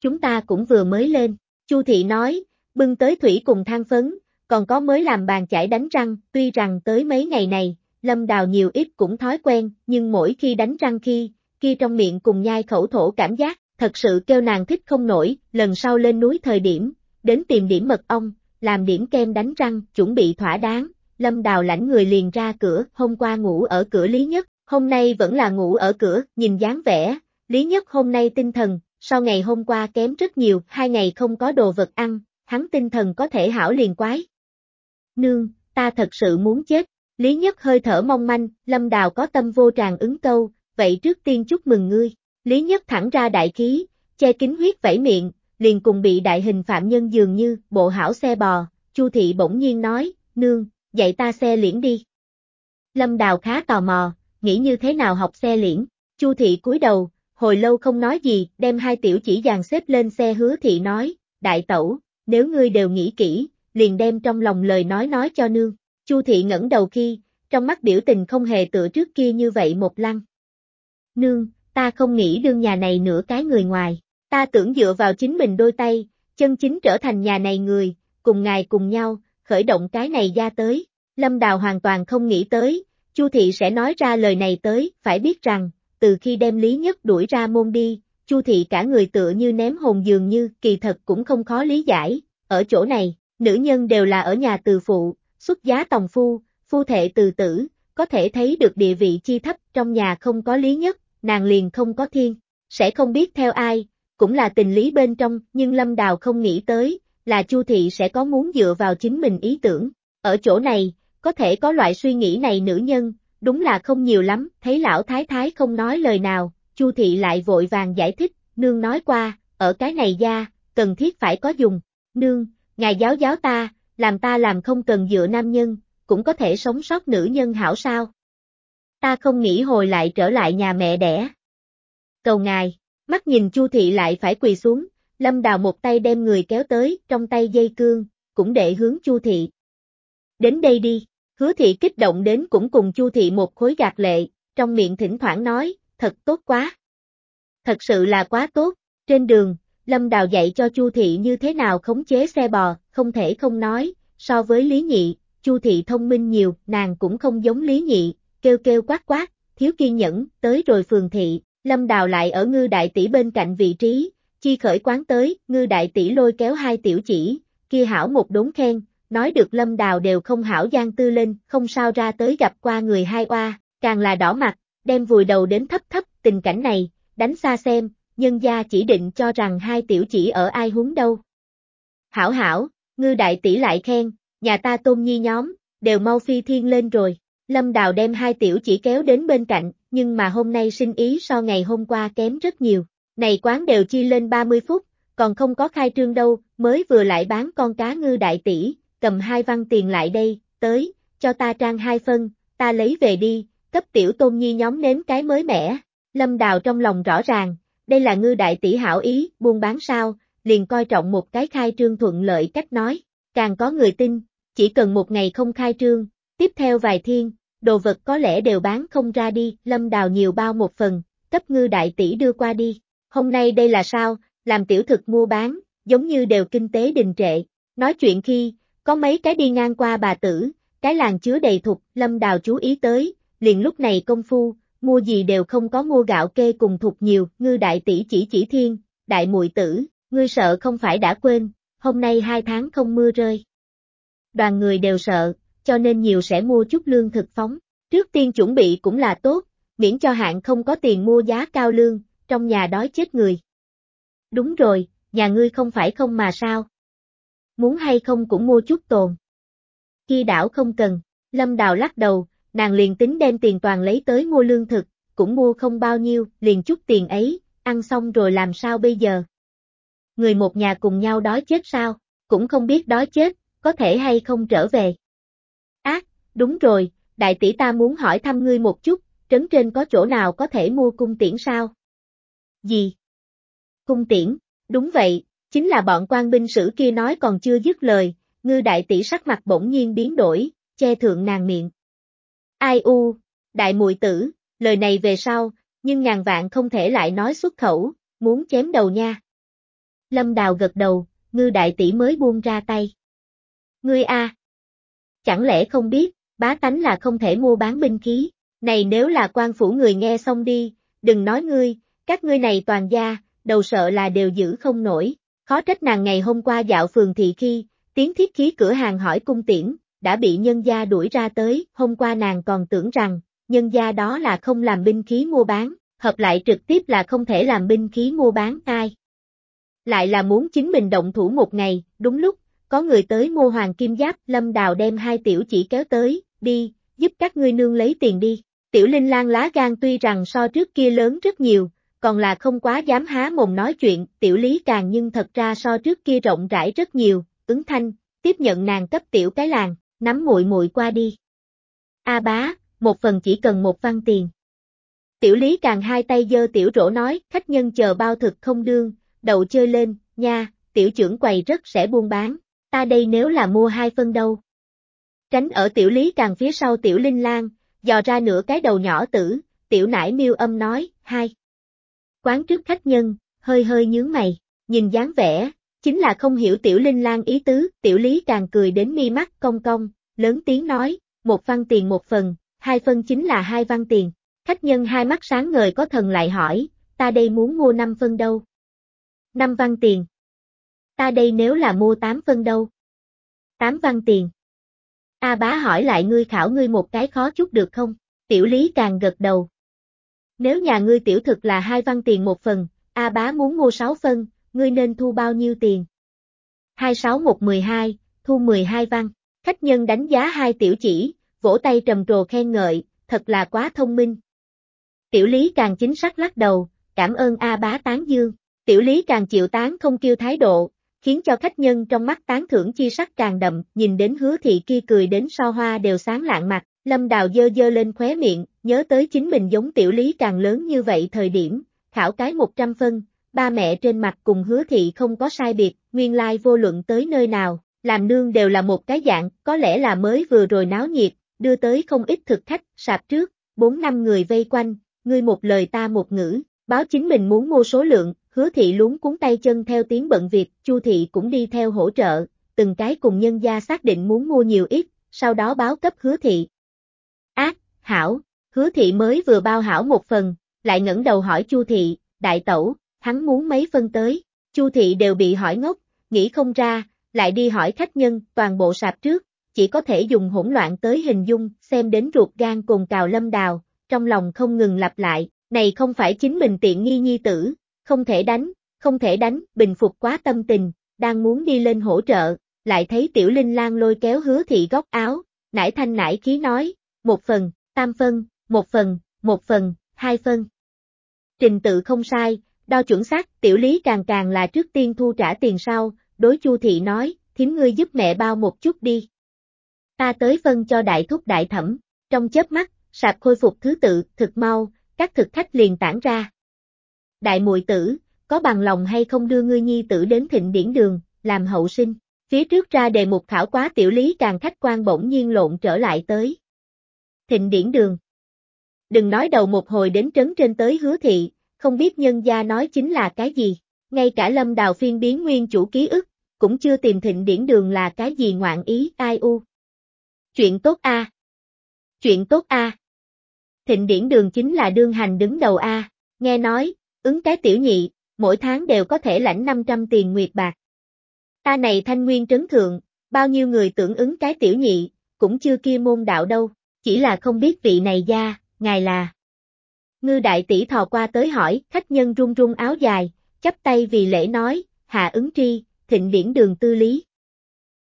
Chúng ta cũng vừa mới lên, chu thị nói, bưng tới thủy cùng than phấn, còn có mới làm bàn chải đánh răng, tuy rằng tới mấy ngày này, lâm đào nhiều ít cũng thói quen, nhưng mỗi khi đánh răng khi, kia trong miệng cùng nhai khẩu thổ cảm giác, thật sự kêu nàng thích không nổi, lần sau lên núi thời điểm, đến tìm điểm mật ong, làm điểm kem đánh răng, chuẩn bị thỏa đáng, lâm đào lãnh người liền ra cửa, hôm qua ngủ ở cửa Lý Nhất, hôm nay vẫn là ngủ ở cửa, nhìn dáng vẻ, Lý Nhất hôm nay tinh thần, sau ngày hôm qua kém rất nhiều, hai ngày không có đồ vật ăn, hắn tinh thần có thể hảo liền quái. Nương, ta thật sự muốn chết, Lý Nhất hơi thở mong manh, Lâm Đào có tâm vô tràng ứng câu, vậy trước tiên chúc mừng ngươi. Lý Nhất thẳng ra đại khí, che kính huyết vẫy miệng, liền cùng bị đại hình phạm nhân dường như, bộ hảo xe bò, Chu thị bỗng nhiên nói, nương, dạy ta xe liễn đi. Lâm Đào khá tò mò, nghĩ như thế nào học xe liễn, Chu thị cúi đầu, hồi lâu không nói gì, đem hai tiểu chỉ dàn xếp lên xe hứa thị nói, đại tẩu, nếu ngươi đều nghĩ kỹ, liền đem trong lòng lời nói nói cho nương. Chu thị ngẩng đầu khi, trong mắt biểu tình không hề tựa trước kia như vậy một lăng. Nương, ta không nghĩ đương nhà này nửa cái người ngoài, ta tưởng dựa vào chính mình đôi tay, chân chính trở thành nhà này người, cùng ngài cùng nhau, khởi động cái này ra tới. Lâm Đào hoàn toàn không nghĩ tới, Chu thị sẽ nói ra lời này tới, phải biết rằng, từ khi đem Lý Nhất đuổi ra môn đi, Chu thị cả người tựa như ném hồn dường như, kỳ thật cũng không khó lý giải, ở chỗ này, nữ nhân đều là ở nhà từ phụ, xuất giá tòng phu, phu thệ từ tử, có thể thấy được địa vị chi thấp trong nhà không có lý nhất, nàng liền không có thiên, sẽ không biết theo ai, cũng là tình lý bên trong, nhưng Lâm Đào không nghĩ tới, là Chu Thị sẽ có muốn dựa vào chính mình ý tưởng. Ở chỗ này, có thể có loại suy nghĩ này nữ nhân, đúng là không nhiều lắm, thấy lão thái thái không nói lời nào, Chu Thị lại vội vàng giải thích, nương nói qua, ở cái này gia, cần thiết phải có dùng. Nương, ngài giáo giáo ta, làm ta làm không cần dựa nam nhân, cũng có thể sống sót nữ nhân hảo sao. Ta không nghĩ hồi lại trở lại nhà mẹ đẻ. Cầu ngài, mắt nhìn Chu thị lại phải quỳ xuống, Lâm Đào một tay đem người kéo tới, trong tay dây cương, cũng để hướng Chu thị. Đến đây đi, hứa thị kích động đến cũng cùng Chu thị một khối gạt lệ, trong miệng thỉnh thoảng nói, thật tốt quá. Thật sự là quá tốt, trên đường, Lâm Đào dạy cho Chu thị như thế nào khống chế xe bò, không thể không nói, so với Lý Nhị, Chu thị thông minh nhiều, nàng cũng không giống Lý Nhị, kêu kêu quát quát, thiếu kiên nhẫn, tới rồi phường thị, Lâm Đào lại ở ngư đại tỷ bên cạnh vị trí, chi khởi quán tới, ngư đại tỷ lôi kéo hai tiểu chỉ, kia hảo một đốn khen, nói được Lâm Đào đều không hảo gian tư lên, không sao ra tới gặp qua người hai oa, càng là đỏ mặt, đem vùi đầu đến thấp thấp, tình cảnh này, đánh xa xem, nhân gia chỉ định cho rằng hai tiểu chỉ ở ai huống đâu. Hảo hảo, ngư đại tỷ lại khen, nhà ta tôn nhi nhóm, đều mau phi thiên lên rồi. Lâm Đào đem hai tiểu chỉ kéo đến bên cạnh, nhưng mà hôm nay sinh ý so ngày hôm qua kém rất nhiều. Này quán đều chi lên 30 phút, còn không có khai trương đâu, mới vừa lại bán con cá ngư đại tỷ, cầm hai văn tiền lại đây, tới, cho ta trang hai phân, ta lấy về đi, cấp tiểu tôn nhi nhóm nếm cái mới mẻ. Lâm Đào trong lòng rõ ràng, đây là ngư đại tỷ hảo ý, buôn bán sao, liền coi trọng một cái khai trương thuận lợi cách nói, càng có người tin, chỉ cần một ngày không khai trương, tiếp theo vài thiên, đồ vật có lẽ đều bán không ra đi, lâm đào nhiều bao một phần, cấp ngư đại tỷ đưa qua đi. Hôm nay đây là sao, làm tiểu thực mua bán, giống như đều kinh tế đình trệ. Nói chuyện khi, có mấy cái đi ngang qua bà tử, cái làng chứa đầy thục, lâm đào chú ý tới, liền lúc này công phu, mua gì đều không có mua gạo kê cùng thục nhiều, ngư đại tỷ chỉ chỉ thiên, đại muội tử, ngươi sợ không phải đã quên, hôm nay hai tháng không mưa rơi. Đoàn người đều sợ, cho nên nhiều sẽ mua chút lương thực phóng, trước tiên chuẩn bị cũng là tốt, miễn cho hạn không có tiền mua giá cao lương, trong nhà đói chết người. Đúng rồi, nhà ngươi không phải không mà sao? Muốn hay không cũng mua chút tồn. Khi đảo không cần, Lâm Đào lắc đầu, nàng liền tính đem tiền toàn lấy tới mua lương thực, cũng mua không bao nhiêu, liền chút tiền ấy, ăn xong rồi làm sao bây giờ? Người một nhà cùng nhau đói chết sao, cũng không biết đói chết, có thể hay không trở về. Đúng rồi, đại tỷ ta muốn hỏi thăm ngươi một chút, trấn trên có chỗ nào có thể mua cung tiễn sao? Gì? Cung tiễn, đúng vậy, chính là bọn quan binh sử kia nói còn chưa dứt lời, ngư đại tỷ sắc mặt bỗng nhiên biến đổi, che thượng nàng miệng. Ai u, đại muội tử, lời này về sau, nhưng ngàn vạn không thể lại nói xuất khẩu, muốn chém đầu nha. Lâm Đào gật đầu, ngư đại tỷ mới buông ra tay. Ngươi a, Chẳng lẽ không biết, bá tánh là không thể mua bán binh khí, này nếu là quan phủ người nghe xong đi, đừng nói ngươi, các ngươi này toàn gia, đầu sợ là đều giữ không nổi, khó trách nàng ngày hôm qua dạo phường thị khi, tiếng thiết khí cửa hàng hỏi cung tiễn, đã bị nhân gia đuổi ra tới, hôm qua nàng còn tưởng rằng, nhân gia đó là không làm binh khí mua bán, hợp lại trực tiếp là không thể làm binh khí mua bán ai. Lại là muốn chính mình động thủ một ngày, đúng lúc, có người tới mua hoàng kim giáp, lâm đào đem hai tiểu chỉ kéo tới, đi, giúp các ngươi nương lấy tiền đi. Tiểu Linh Lan lá gan tuy rằng so trước kia lớn rất nhiều, còn là không quá dám há mồm nói chuyện, tiểu lý càng nhưng thật ra so trước kia rộng rãi rất nhiều, ứng thanh, tiếp nhận nàng cấp tiểu cái làng, nắm muội muội qua đi. A bá, một phần chỉ cần một văn tiền. Tiểu lý càng hai tay dơ tiểu rỗ nói, khách nhân chờ bao thực không đương, đậu chơi lên, nha, tiểu trưởng quầy rất sẽ buôn bán, ta đây nếu là mua hai phân đâu. Tránh ở tiểu lý càng phía sau tiểu linh lan, dò ra nửa cái đầu nhỏ tử, tiểu nải miêu âm nói, hai. Quán trước khách nhân, hơi hơi nhướng mày, nhìn dáng vẻ, chính là không hiểu tiểu linh lan ý tứ, tiểu lý càng cười đến mi mắt cong cong, lớn tiếng nói, một văn tiền một phần, hai phân chính là hai văn tiền. Khách nhân hai mắt sáng ngời có thần lại hỏi, ta đây muốn mua năm phân đâu? Năm văn tiền. Ta đây nếu là mua tám phân đâu? Tám văn tiền. A bá hỏi lại ngươi khảo ngươi một cái khó chút được không? Tiểu lý càng gật đầu. Nếu nhà ngươi tiểu thực là hai văn tiền một phần, A bá muốn mua sáu phân, ngươi nên thu bao nhiêu tiền? 26112, thu 12 văn. Khách nhân đánh giá hai tiểu chỉ, vỗ tay trầm trồ khen ngợi, thật là quá thông minh. Tiểu lý càng chính xác lắc đầu, cảm ơn A bá tán dương. Tiểu lý càng chịu tán không kêu thái độ, khiến cho khách nhân trong mắt tán thưởng chi sắc càng đậm, nhìn đến hứa thị kia cười đến so hoa đều sáng lạng mặt, lâm đào dơ dơ lên khóe miệng, nhớ tới chính mình giống tiểu lý càng lớn như vậy thời điểm, khảo cái 100 phân, ba mẹ trên mặt cùng hứa thị không có sai biệt, nguyên lai vô luận tới nơi nào, làm nương đều là một cái dạng, có lẽ là mới vừa rồi náo nhiệt, đưa tới không ít thực khách, sạp trước, bốn năm người vây quanh, ngươi một lời ta một ngữ, báo chính mình muốn mua số lượng, hứa thị lúng cuốn tay chân theo tiếng bận việc, chu thị cũng đi theo hỗ trợ, từng cái cùng nhân gia xác định muốn mua nhiều ít, sau đó báo cấp hứa thị. Ác, hảo, hứa thị mới vừa bao hảo một phần, lại ngẩng đầu hỏi chu thị, đại tẩu, hắn muốn mấy phân tới, chu thị đều bị hỏi ngốc, nghĩ không ra, lại đi hỏi khách nhân, toàn bộ sạp trước, chỉ có thể dùng hỗn loạn tới hình dung, xem đến ruột gan cùng cào lâm đào, trong lòng không ngừng lặp lại, này không phải chính mình tiện nghi nhi tử, không thể đánh, không thể đánh, bình phục quá tâm tình, đang muốn đi lên hỗ trợ, lại thấy tiểu linh lang lôi kéo hứa thị góc áo, nải thanh nải khí nói, một phần, tam phân, một phần, một phần, hai phân. Trình tự không sai, đo chuẩn xác, tiểu lý càng càng là trước tiên thu trả tiền sau, đối chu thị nói, thím ngươi giúp mẹ bao một chút đi. Ta tới phân cho đại thúc đại thẩm, trong chớp mắt, sạp khôi phục thứ tự, thực mau, các thực khách liền tản ra. Đại muội tử, có bằng lòng hay không đưa ngươi nhi tử đến thịnh điển đường, làm hậu sinh, phía trước ra đề mục khảo quá tiểu lý càng khách quan bỗng nhiên lộn trở lại tới. Thịnh điển đường. Đừng nói đầu một hồi đến trấn trên tới hứa thị, không biết nhân gia nói chính là cái gì, ngay cả lâm đào phiên biến nguyên chủ ký ức, cũng chưa tìm thịnh điển đường là cái gì ngoạn ý ai u. Chuyện tốt a. Chuyện tốt a. Thịnh điển đường chính là đương hành đứng đầu a, nghe nói, ứng cái tiểu nhị, mỗi tháng đều có thể lãnh 500 tiền nguyệt bạc. Ta này thanh nguyên trấn thượng, bao nhiêu người tưởng ứng cái tiểu nhị, cũng chưa kia môn đạo đâu, chỉ là không biết vị này gia, ngài là. Ngư đại tỷ thò qua tới hỏi, khách nhân run run áo dài, chắp tay vì lễ nói, hạ ứng tri, thịnh điển đường tư lý.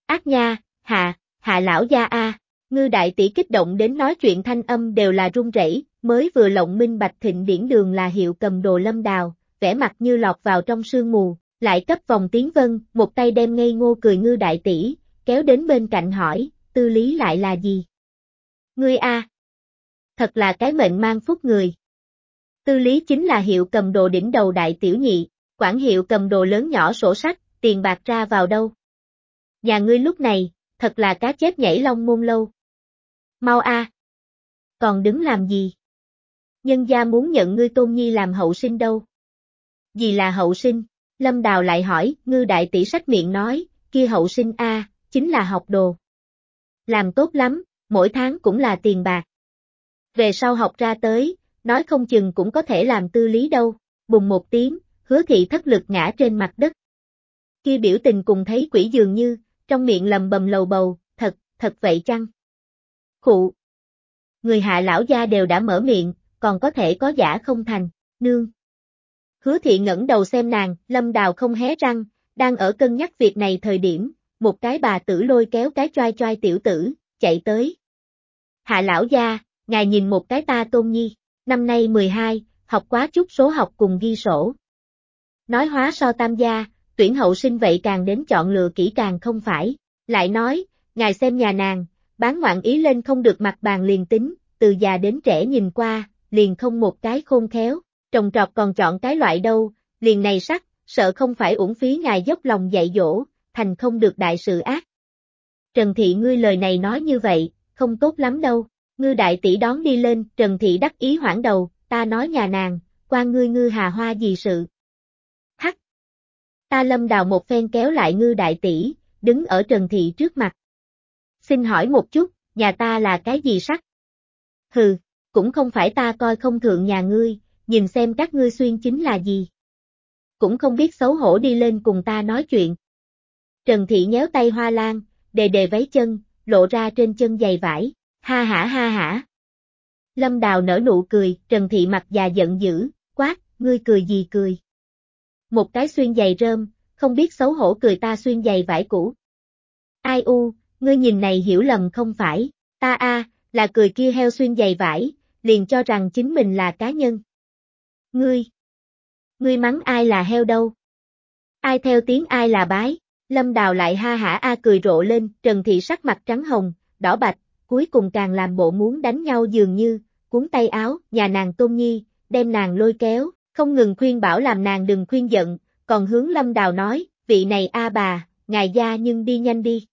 Ác nha, hạ, hạ lão gia a. Ngư đại tỷ kích động đến nói chuyện thanh âm đều là run rẩy, mới vừa lộng minh bạch thịnh điển đường là hiệu cầm đồ lâm đào, vẻ mặt như lọt vào trong sương mù, lại cấp vòng tiếng vân, một tay đem ngây ngô cười ngư đại tỷ, kéo đến bên cạnh hỏi, tư lý lại là gì? Ngươi a, Thật là cái mệnh mang phúc người. Tư lý chính là hiệu cầm đồ đỉnh đầu đại tiểu nhị, quản hiệu cầm đồ lớn nhỏ sổ sách, tiền bạc ra vào đâu. Nhà ngươi lúc này, thật là cá chết nhảy long môn lâu. Mau a. Còn đứng làm gì? Nhân gia muốn nhận ngươi tôn nhi làm hậu sinh đâu. Gì là hậu sinh? Lâm Đào lại hỏi, ngư đại tỷ sách miệng nói, kia hậu sinh a, chính là học đồ. Làm tốt lắm, mỗi tháng cũng là tiền bạc. Về sau học ra tới, nói không chừng cũng có thể làm tư lý đâu. Bùng một tiếng, hứa thị thất lực ngã trên mặt đất. Kia biểu tình cùng thấy quỷ dường như, trong miệng lầm bầm lầu bầu, thật, thật vậy chăng? Khụ. Người hạ lão gia đều đã mở miệng, còn có thể có giả không thành, nương. Hứa thị ngẩng đầu xem nàng, lâm đào không hé răng, đang ở cân nhắc việc này thời điểm, một cái bà tử lôi kéo cái choai choai tiểu tử, chạy tới. Hạ lão gia, ngài nhìn một cái ta tôn nhi, năm nay 12, học quá chút số học cùng ghi sổ. Nói hóa so tam gia, tuyển hậu sinh vậy càng đến chọn lựa kỹ càng không phải, lại nói, ngài xem nhà nàng, bán ngoạn ý lên không được mặt bàn liền tính, từ già đến trẻ nhìn qua, liền không một cái khôn khéo, trồng trọt còn chọn cái loại đâu, liền này sắc, sợ không phải uổng phí ngài dốc lòng dạy dỗ, thành không được đại sự ác. Trần Thị ngươi lời này nói như vậy, không tốt lắm đâu, ngư đại tỷ đón đi lên, Trần Thị đắc ý hoảng đầu, ta nói nhà nàng, quan ngươi ngư hà hoa gì sự. Hắc! Ta lâm đào một phen kéo lại ngư đại tỷ, đứng ở Trần Thị trước mặt. Xin hỏi một chút, nhà ta là cái gì sắc? Hừ, cũng không phải ta coi không thượng nhà ngươi, nhìn xem các ngươi xuyên chính là gì. Cũng không biết xấu hổ đi lên cùng ta nói chuyện. Trần Thị nhéo tay hoa lan, đề đề váy chân, lộ ra trên chân giày vải, ha hả ha hả. Lâm Đào nở nụ cười, Trần Thị mặt già giận dữ, quát, ngươi cười gì cười. Một cái xuyên giày rơm, không biết xấu hổ cười ta xuyên giày vải cũ. Ai u, ngươi nhìn này hiểu lầm không phải, ta a, là cười kia heo xuyên giày vải, liền cho rằng chính mình là cá nhân. Ngươi! ngươi mắng ai là heo đâu? Ai theo tiếng ai là bái? Lâm Đào lại ha hả a cười rộ lên, Trần Thị sắc mặt trắng hồng, đỏ bạch, cuối cùng càng làm bộ muốn đánh nhau dường như, cuốn tay áo, nhà nàng Tôn Nhi, đem nàng lôi kéo, không ngừng khuyên bảo làm nàng đừng khuyên giận, còn hướng Lâm Đào nói, vị này a bà, ngài gia nhưng đi nhanh đi.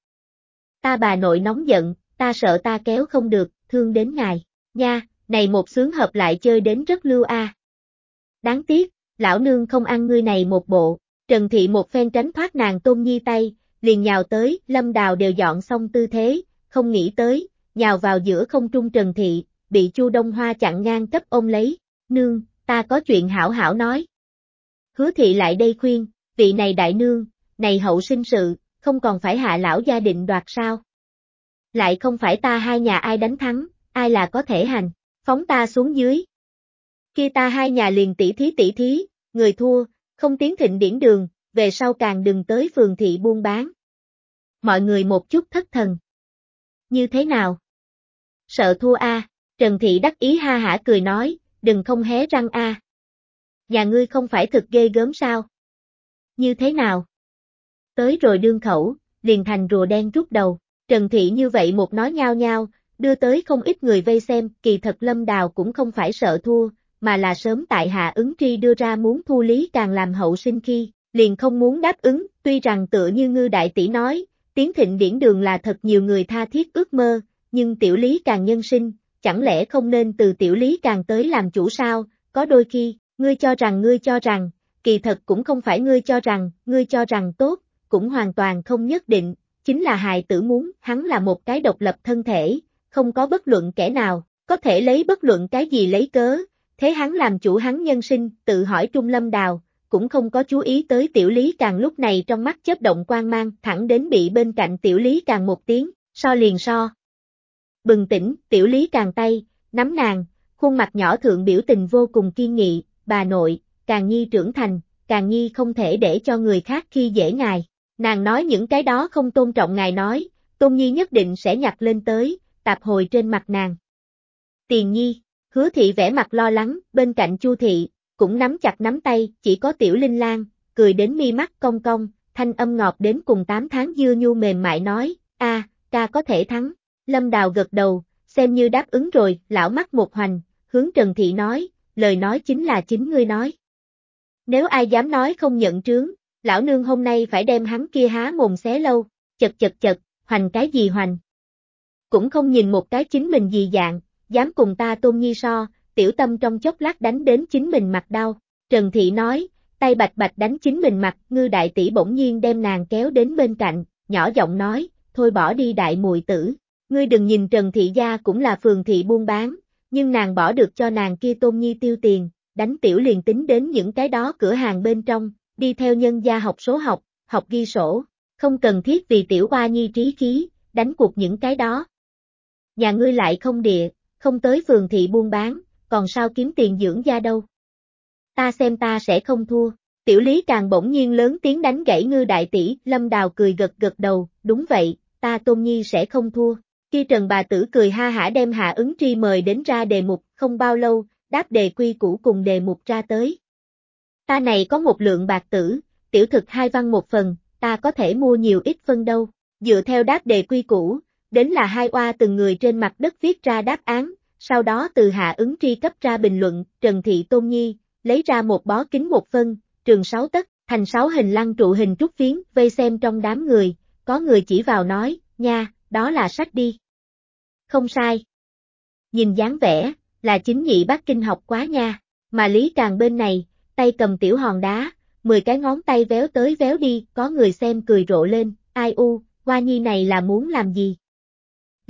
Ta bà nội nóng giận, ta sợ ta kéo không được, thương đến ngài, nha, này một sướng hợp lại chơi đến rất lưu a. Đáng tiếc, lão nương không ăn ngươi này một bộ, Trần Thị một phen tránh thoát nàng Tôn Nhi tay, liền nhào tới, Lâm Đào đều dọn xong tư thế, không nghĩ tới, nhào vào giữa không trung Trần Thị, bị Chu Đông Hoa chặn ngang cấp ôm lấy, nương, ta có chuyện hảo hảo nói. Hứa Thị lại đây khuyên, vị này đại nương, này hậu sinh sự, không còn phải hạ lão gia định đoạt sao. Lại không phải ta hai nhà ai đánh thắng, ai là có thể hành, phóng ta xuống dưới. Khi ta hai nhà liền tỷ thí tỷ thí, người thua, không tiến thịnh điển đường, về sau càng đừng tới phường thị buôn bán. Mọi người một chút thất thần. Như thế nào? Sợ thua a Trần Thị đắc ý ha hả cười nói, đừng không hé răng a Nhà ngươi không phải thực ghê gớm sao? Như thế nào? Tới rồi đương khẩu, liền thành rùa đen rút đầu, Trần Thị như vậy một nói nhao nhao, đưa tới không ít người vây xem, kỳ thật Lâm Đào cũng không phải sợ thua, mà là sớm tại Hạ ứng tri đưa ra muốn thu Lý Càng làm hậu sinh khi, liền không muốn đáp ứng, tuy rằng tựa như ngư đại tỷ nói, tiến thịnh điển đường là thật nhiều người tha thiết ước mơ, nhưng tiểu Lý Càng nhân sinh, chẳng lẽ không nên từ tiểu Lý Càng tới làm chủ sao, có đôi khi, ngươi cho rằng ngươi cho rằng, kỳ thật cũng không phải ngươi cho rằng, ngươi cho rằng tốt, cũng hoàn toàn không nhất định, chính là hài tử muốn, hắn là một cái độc lập thân thể, không có bất luận kẻ nào, có thể lấy bất luận cái gì lấy cớ, thế hắn làm chủ hắn nhân sinh, tự hỏi Trung Lâm Đào, cũng không có chú ý tới tiểu lý càng lúc này trong mắt chớp động quan mang, thẳng đến bị bên cạnh tiểu lý càng một tiếng, so liền so. Bừng tỉnh, tiểu lý càng tay, nắm nàng, khuôn mặt nhỏ thượng biểu tình vô cùng kiên nghị, bà nội, càng nhi trưởng thành, càng nhi không thể để cho người khác khi dễ ngài. Nàng nói những cái đó không tôn trọng ngài nói, tôn nhi nhất định sẽ nhặt lên tới, tạp hồi trên mặt nàng. Tiền nhi, hứa thị vẽ mặt lo lắng, bên cạnh chu thị, cũng nắm chặt nắm tay, chỉ có tiểu linh lan, cười đến mi mắt cong cong, thanh âm ngọt đến cùng 8 tháng dưa nhu mềm mại nói, a, ca có thể thắng. Lâm Đào gật đầu, xem như đáp ứng rồi, lão mắt một hoành, hướng Trần Thị nói, lời nói chính là chính ngươi nói. Nếu ai dám nói không nhận trướng, lão nương hôm nay phải đem hắn kia há mồm xé lâu, chật chật chật, hoành cái gì hoành. Cũng không nhìn một cái chính mình gì dạng, dám cùng ta tôn nhi so, tiểu tâm trong chốc lát đánh đến chính mình mặt đau. Trần Thị nói, tay bạch bạch đánh chính mình mặt, ngư đại tỷ bỗng nhiên đem nàng kéo đến bên cạnh, nhỏ giọng nói, thôi bỏ đi đại mùi tử. Ngươi đừng nhìn Trần Thị gia cũng là phường thị buôn bán, nhưng nàng bỏ được cho nàng kia tôn nhi tiêu tiền, đánh tiểu liền tính đến những cái đó cửa hàng bên trong, đi theo nhân gia học số học, học ghi sổ, không cần thiết vì tiểu hoa nhi trí khí, đánh cuộc những cái đó. Nhà ngươi lại không địa, không tới phường thị buôn bán, còn sao kiếm tiền dưỡng gia đâu. Ta xem ta sẽ không thua. Tiểu lý càng bỗng nhiên lớn tiếng đánh gãy ngư đại tỷ, lâm đào cười gật gật đầu, đúng vậy, ta tôn nhi sẽ không thua. Khi trần bà tử cười ha hả đem hạ ứng tri mời đến ra đề mục, không bao lâu, đáp đề quy củ cùng đề mục ra tới. Ta này có một lượng bạc tử, tiểu thực hai văn một phần, ta có thể mua nhiều ít phân đâu. Dựa theo đáp đề quy củ, đến là hai oa từng người trên mặt đất viết ra đáp án, sau đó từ hạ ứng tri cấp ra bình luận, Trần Thị Tôn Nhi, lấy ra một bó kính một phân, trường sáu tấc, thành sáu hình lăng trụ hình trúc phiến, vây xem trong đám người, có người chỉ vào nói, nha, đó là sách đi. Không sai. Nhìn dáng vẻ, là chính nhị bác kinh học quá nha, mà Lý Càng bên này, tay cầm tiểu hòn đá, 10 cái ngón tay véo tới véo đi, có người xem cười rộ lên, ai u, Hoa Nhi này là muốn làm gì?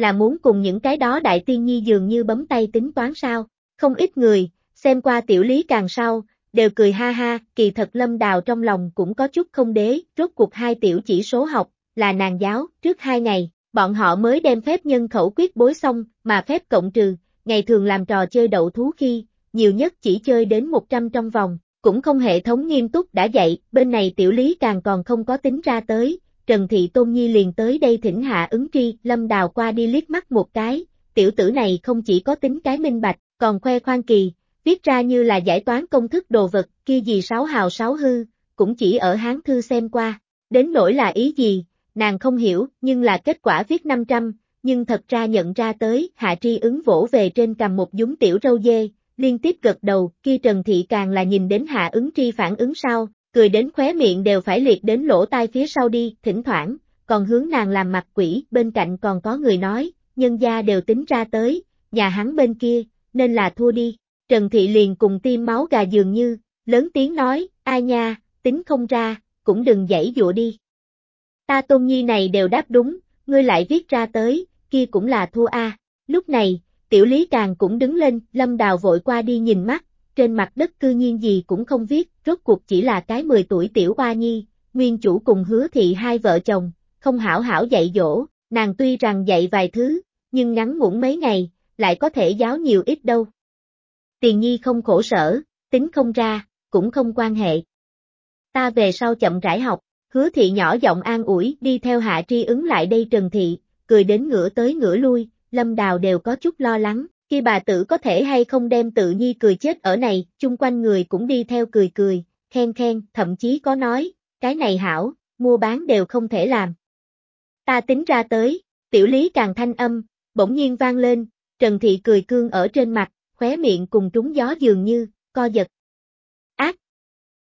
Là muốn cùng những cái đó đại tiên nhi dường như bấm tay tính toán sao? Không ít người, xem qua tiểu lý càng sau, đều cười ha ha, kỳ thật lâm đào trong lòng cũng có chút không đế, rốt cuộc hai tiểu chỉ số học, là nàng giáo, trước hai ngày, bọn họ mới đem phép nhân khẩu quyết bối xong, mà phép cộng trừ, ngày thường làm trò chơi đậu thú khi, nhiều nhất chỉ chơi đến 100 trong vòng, cũng không hệ thống nghiêm túc đã dạy, bên này tiểu lý càng còn không có tính ra tới, Trần Thị Tôn Nhi liền tới đây thỉnh hạ ứng tri, lâm đào qua đi liếc mắt một cái, tiểu tử này không chỉ có tính cái minh bạch, còn khoe khoan kỳ, viết ra như là giải toán công thức đồ vật, kia gì sáu hào sáu hư, cũng chỉ ở Hán Thư xem qua. Đến nỗi là ý gì, nàng không hiểu, nhưng là kết quả viết 500, nhưng thật ra nhận ra tới, Hạ Tri ứng vỗ về trên cầm một dúng tiểu râu dê, liên tiếp gật đầu, kia Trần Thị càng là nhìn đến Hạ ứng tri phản ứng sau, cười đến khóe miệng đều phải liệt đến lỗ tai phía sau đi, thỉnh thoảng, còn hướng nàng làm mặt quỷ, bên cạnh còn có người nói, nhân gia đều tính ra tới, nhà hắn bên kia, nên là thua đi. Trần Thị liền cùng tim máu gà dường như, lớn tiếng nói, ai nha, tính không ra, cũng đừng dãy dụa đi. Ta tôn nhi này đều đáp đúng, ngươi lại viết ra tới, kia cũng là thua a. Lúc này, tiểu lý càng cũng đứng lên, lâm đào vội qua đi nhìn mắt, trên mặt đất cư nhiên gì cũng không viết, rốt cuộc chỉ là cái 10 tuổi tiểu ba nhi, nguyên chủ cùng hứa thị hai vợ chồng, không hảo hảo dạy dỗ, nàng tuy rằng dạy vài thứ, nhưng ngắn ngủn mấy ngày, lại có thể giáo nhiều ít đâu. Tiền nhi không khổ sở, tính không ra, cũng không quan hệ. Ta về sau chậm rãi học, hứa thị nhỏ giọng an ủi đi theo hạ tri ứng lại đây trần thị, cười đến ngửa tới ngửa lui, lâm đào đều có chút lo lắng, khi bà tử có thể hay không đem tự nhi cười chết ở này, chung quanh người cũng đi theo cười cười, khen khen, thậm chí có nói, cái này hảo, mua bán đều không thể làm. Ta tính ra tới, tiểu lý càng thanh âm, bỗng nhiên vang lên, Trần Thị cười cương ở trên mặt, khóe miệng cùng trúng gió dường như, co giật. Ác!